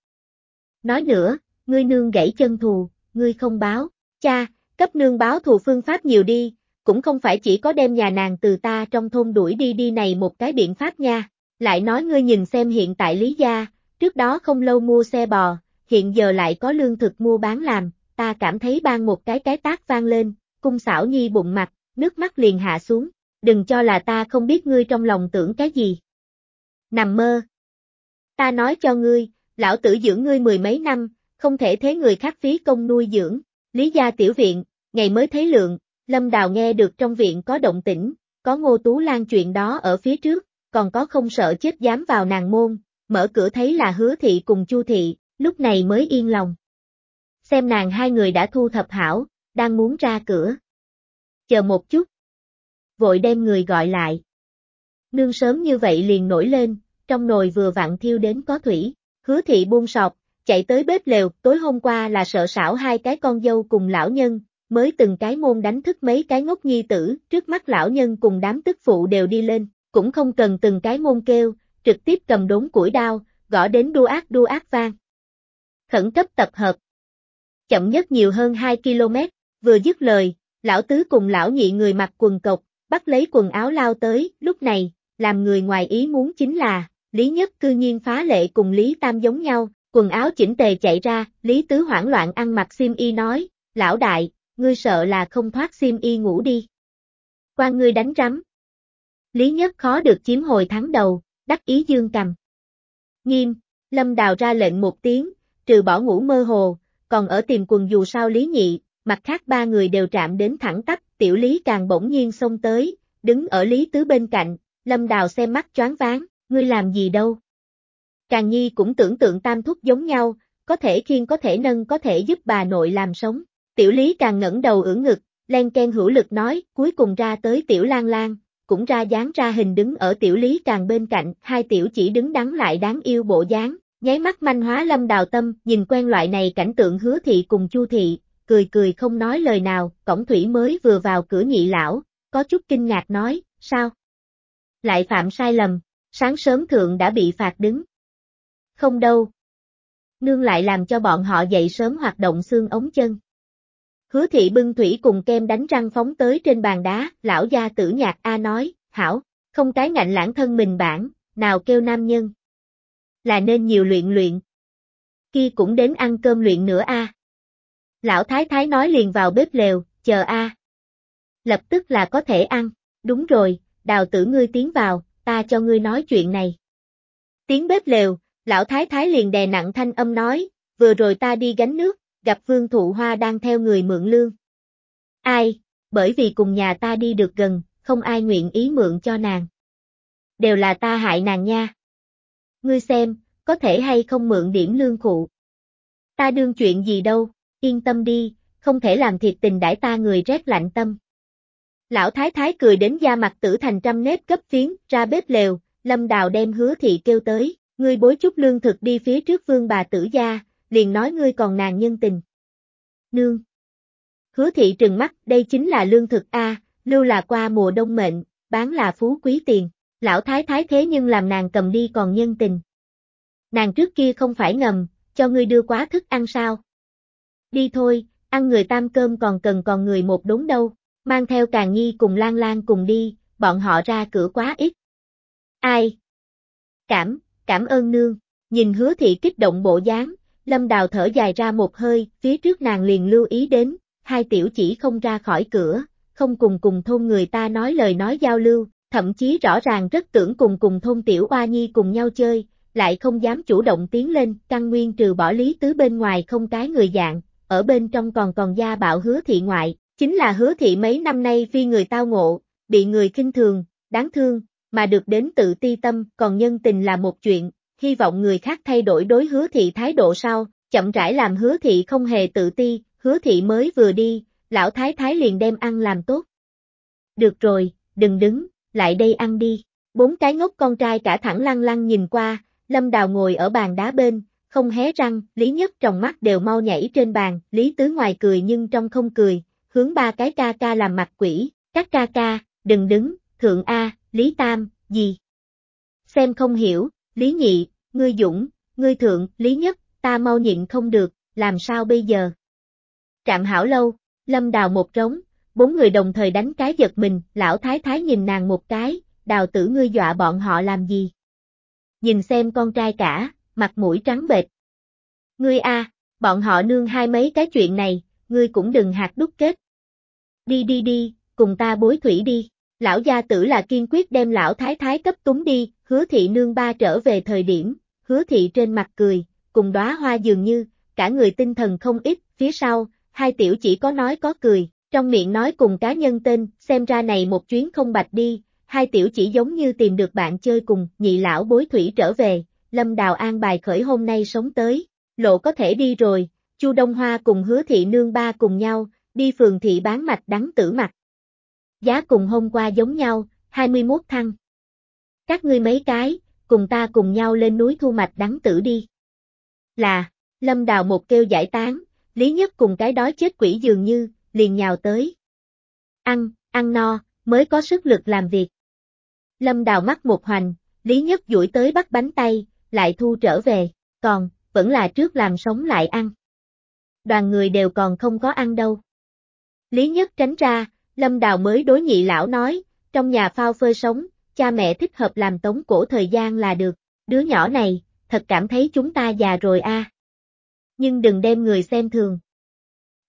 Nói nữa, ngươi nương gãy chân thù, ngươi không báo, cha, cấp nương báo thù phương pháp nhiều đi, cũng không phải chỉ có đem nhà nàng từ ta trong thôn đuổi đi đi này một cái biện pháp nha, lại nói ngươi nhìn xem hiện tại Lý Gia, trước đó không lâu mua xe bò, hiện giờ lại có lương thực mua bán làm, ta cảm thấy ban một cái cái tác vang lên, cung xảo nhi bụng mặt, nước mắt liền hạ xuống, đừng cho là ta không biết ngươi trong lòng tưởng cái gì. Nằm mơ. Ta nói cho ngươi, lão tử dưỡng ngươi mười mấy năm, không thể thế người khác phí công nuôi dưỡng, lý gia tiểu viện, ngày mới thấy lượng, Lâm Đào nghe được trong viện có động tĩnh, có ngô tú lan chuyện đó ở phía trước, còn có không sợ chết dám vào nàng môn, mở cửa thấy là hứa thị cùng chu thị, lúc này mới yên lòng. Xem nàng hai người đã thu thập hảo, đang muốn ra cửa. chờ một chút. Vội đem người gọi lại. Nương sớm như vậy liền nổi lên, trong nồi vừa vặn thiêu đến có thủy, hứa thị buông sọt, chạy tới bếp lều, tối hôm qua là sợ xảo hai cái con dâu cùng lão nhân, mới từng cái môn đánh thức mấy cái ngốc nhi tử, trước mắt lão nhân cùng đám tức phụ đều đi lên, cũng không cần từng cái môn kêu, trực tiếp cầm đốn củi đao, gõ đến đua ác đua ác vang. Khẩn cấp tập hợp. Chậm nhất nhiều hơn 2 km, vừa dứt lời, lão tứ cùng lão nhị người mặc quần cộc, bắt lấy quần áo lao tới, lúc này, làm người ngoài ý muốn chính là, Lý Nhất cư nhiên phá lệ cùng Lý Tam giống nhau, quần áo chỉnh tề chạy ra, Lý Tứ hoảng loạn ăn mặc xiêm y nói, lão đại, ngươi sợ là không thoát xiêm y ngủ đi. Quan ngươi đánh rắm. Lý Nhất khó được chiếm hồi thắng đầu, đắc ý dương cầm. Nghiêm, Lâm Đào ra lệnh một tiếng, trừ bỏ ngủ mơ hồ, còn ở tìm quần dù sao Lý Nhị, mặt khác ba người đều chạm đến thẳng tắp, tiểu Lý càng bỗng nhiên xông tới, đứng ở Lý Tứ bên cạnh, Lâm Đào xem mắt choáng váng, ngươi làm gì đâu. Càng Nhi cũng tưởng tượng tam thúc giống nhau, có thể khiên có thể nâng có thể giúp bà nội làm sống. Tiểu Lý càng ngẩng đầu ưỡn ngực, len ken hữu lực nói, cuối cùng ra tới Tiểu Lan Lan, cũng ra dáng ra hình đứng ở Tiểu Lý càng bên cạnh, hai tiểu chỉ đứng đắn lại đáng yêu bộ dáng, nháy mắt manh hóa lâm đào tâm, nhìn quen loại này cảnh tượng hứa thị cùng chu thị, cười cười không nói lời nào, cổng thủy mới vừa vào cửa nhị lão, có chút kinh ngạc nói, sao? Lại phạm sai lầm, sáng sớm thượng đã bị phạt đứng. Không đâu. Nương lại làm cho bọn họ dậy sớm hoạt động xương ống chân. Hứa thị bưng thủy cùng kem đánh răng phóng tới trên bàn đá, lão gia tử nhạc A nói, hảo, không cái ngạnh lãng thân mình bản, nào kêu nam nhân. Là nên nhiều luyện luyện. Kia cũng đến ăn cơm luyện nữa A. Lão thái thái nói liền vào bếp lều, chờ A. Lập tức là có thể ăn, đúng rồi, đào tử ngươi tiến vào, ta cho ngươi nói chuyện này. Tiếng bếp lều, lão thái thái liền đè nặng thanh âm nói, vừa rồi ta đi gánh nước, gặp Vương Thụ Hoa đang theo người mượn lương. Ai, bởi vì cùng nhà ta đi được gần, không ai nguyện ý mượn cho nàng. Đều là ta hại nàng nha. Ngươi xem, có thể hay không mượn điểm lương cụ, Ta đương chuyện gì đâu, yên tâm đi, không thể làm thiệt tình đãi ta người rét lạnh tâm. Lão thái thái cười đến da mặt tử thành trăm nếp cấp phiến, ra bếp lều, lâm đào đem hứa thị kêu tới, ngươi bối chút lương thực đi phía trước vương bà tử gia, liền nói ngươi còn nàng nhân tình. Nương. Hứa thị trừng mắt, đây chính là lương thực A, lưu là qua mùa đông mệnh, bán là phú quý tiền, lão thái thái thế nhưng làm nàng cầm đi còn nhân tình. Nàng trước kia không phải ngầm, cho ngươi đưa quá thức ăn sao? Đi thôi, ăn người tam cơm còn cần còn người một đốn đâu mang theo Càng Nhi cùng Lan Lan cùng đi, bọn họ ra cửa quá ít. Ai? Cảm, cảm ơn nương, nhìn hứa thị kích động bộ dáng, lâm đào thở dài ra một hơi, phía trước nàng liền lưu ý đến, hai tiểu chỉ không ra khỏi cửa, không cùng cùng thôn người ta nói lời nói giao lưu, thậm chí rõ ràng rất tưởng cùng cùng thôn tiểu oa nhi cùng nhau chơi, lại không dám chủ động tiến lên, căn nguyên trừ bỏ lý tứ bên ngoài không cái người dạng, ở bên trong còn còn gia bạo hứa thị ngoại, Chính là hứa thị mấy năm nay vì người tao ngộ, bị người kinh thường, đáng thương, mà được đến tự ti tâm, còn nhân tình là một chuyện, hy vọng người khác thay đổi đối hứa thị thái độ sau, chậm rãi làm hứa thị không hề tự ti, hứa thị mới vừa đi, lão thái thái liền đem ăn làm tốt. Được rồi, đừng đứng, lại đây ăn đi. Bốn cái ngốc con trai cả thẳng lăng lăng nhìn qua, Lâm Đào ngồi ở bàn đá bên, không hé răng, Lý Nhất trong mắt đều mau nhảy trên bàn, Lý Tứ ngoài cười nhưng trong không cười, hướng ba cái ca ca làm mặt quỷ, các ca ca, đừng đứng, thượng A, Lý Tam, gì? Xem không hiểu, Lý Nhị, ngươi Dũng, ngươi thượng, Lý Nhất, ta mau nhịn không được, làm sao bây giờ? Trạm hảo lâu, lâm đào một trống, bốn người đồng thời đánh cái giật mình, lão thái thái nhìn nàng một cái, đào tử ngươi dọa bọn họ làm gì? Nhìn xem con trai cả, mặt mũi trắng bệch. Ngươi a, bọn họ nương hai mấy cái chuyện này, ngươi cũng đừng hạt đúc kết. Đi đi đi, cùng ta bối thủy đi. Lão gia tử là kiên quyết đem lão thái thái cấp túng đi, hứa thị nương ba trở về thời điểm, hứa thị trên mặt cười, cùng đóa hoa dường như, cả người tinh thần không ít, phía sau, hai tiểu chỉ có nói có cười, trong miệng nói cùng cá nhân tên, xem ra này một chuyến không bạch đi, hai tiểu chỉ giống như tìm được bạn chơi cùng, nhị lão bối thủy trở về, lâm đào an bài khởi hôm nay sống tới, lộ có thể đi rồi, Chu Đông Hoa cùng hứa thị nương ba cùng nhau, đi phường thị bán mạch đắng tử mặt. Giá cùng hôm qua giống nhau, 21 thăng. Các ngươi mấy cái, cùng ta cùng nhau lên núi thu mạch đắng tử đi. Là, lâm đào một kêu giải tán, Lý Nhất cùng cái đói chết quỷ dường như, liền nhào tới. Ăn, ăn no, mới có sức lực làm việc. Lâm đào mắt một hoành, Lý Nhất duỗi tới bắt bánh tay, lại thu trở về, còn, vẫn là trước làm sống lại ăn. Đoàn người đều còn không có ăn đâu. Lý Nhất tránh ra, Lâm Đào mới đối nhị lão nói, trong nhà phao phơi sống, cha mẹ thích hợp làm tống cổ thời gian là được, đứa nhỏ này, thật cảm thấy chúng ta già rồi a. Nhưng đừng đem người xem thường.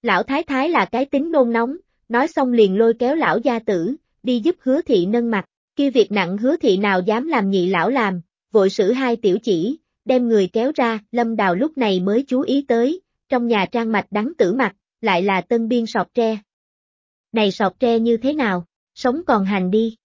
Lão Thái Thái là cái tính nôn nóng, nói xong liền lôi kéo lão gia tử, đi giúp hứa thị nâng mặt, kia việc nặng hứa thị nào dám làm nhị lão làm, vội sử hai tiểu chỉ, đem người kéo ra, lâm đào lúc này mới chú ý tới, trong nhà trang mạch đắng tử mặt, lại là tân biên sọt tre. Này sọt tre như thế nào, sống còn hành đi.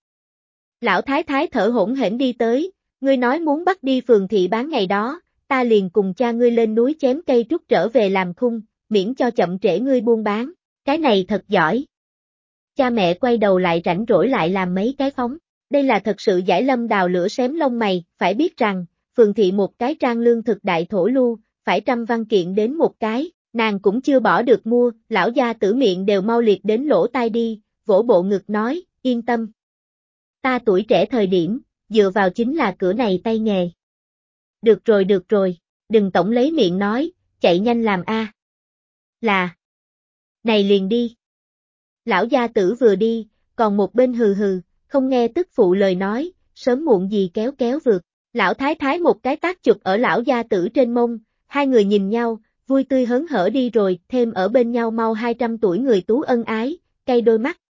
Lão thái thái thở hỗn hển đi tới, ngươi nói muốn bắt đi phường thị bán ngày đó, ta liền cùng cha ngươi lên núi chém cây trúc trở về làm khung, miễn cho chậm trễ ngươi buôn bán, cái này thật giỏi. Cha mẹ quay đầu lại rảnh rỗi lại làm mấy cái phóng, đây là thật sự giải lâm đào lửa xém lông mày, phải biết rằng, phường thị một cái trang lương thực đại thổ lưu, phải trăm văn kiện đến một cái, nàng cũng chưa bỏ được mua, lão gia tử miệng đều mau liệt đến lỗ tai đi, vỗ bộ ngực nói, yên tâm. Ta tuổi trẻ thời điểm, dựa vào chính là cửa này tay nghề. Được rồi được rồi, đừng tổng lấy miệng nói, chạy nhanh làm a. Là. Này liền đi. Lão gia tử vừa đi, còn một bên hừ hừ, không nghe tức phụ lời nói, sớm muộn gì kéo kéo vượt. Lão thái thái một cái tác chụp ở lão gia tử trên mông, hai người nhìn nhau, vui tươi hớn hở đi rồi, thêm ở bên nhau mau 200 tuổi người tú ân ái, cây đôi mắt,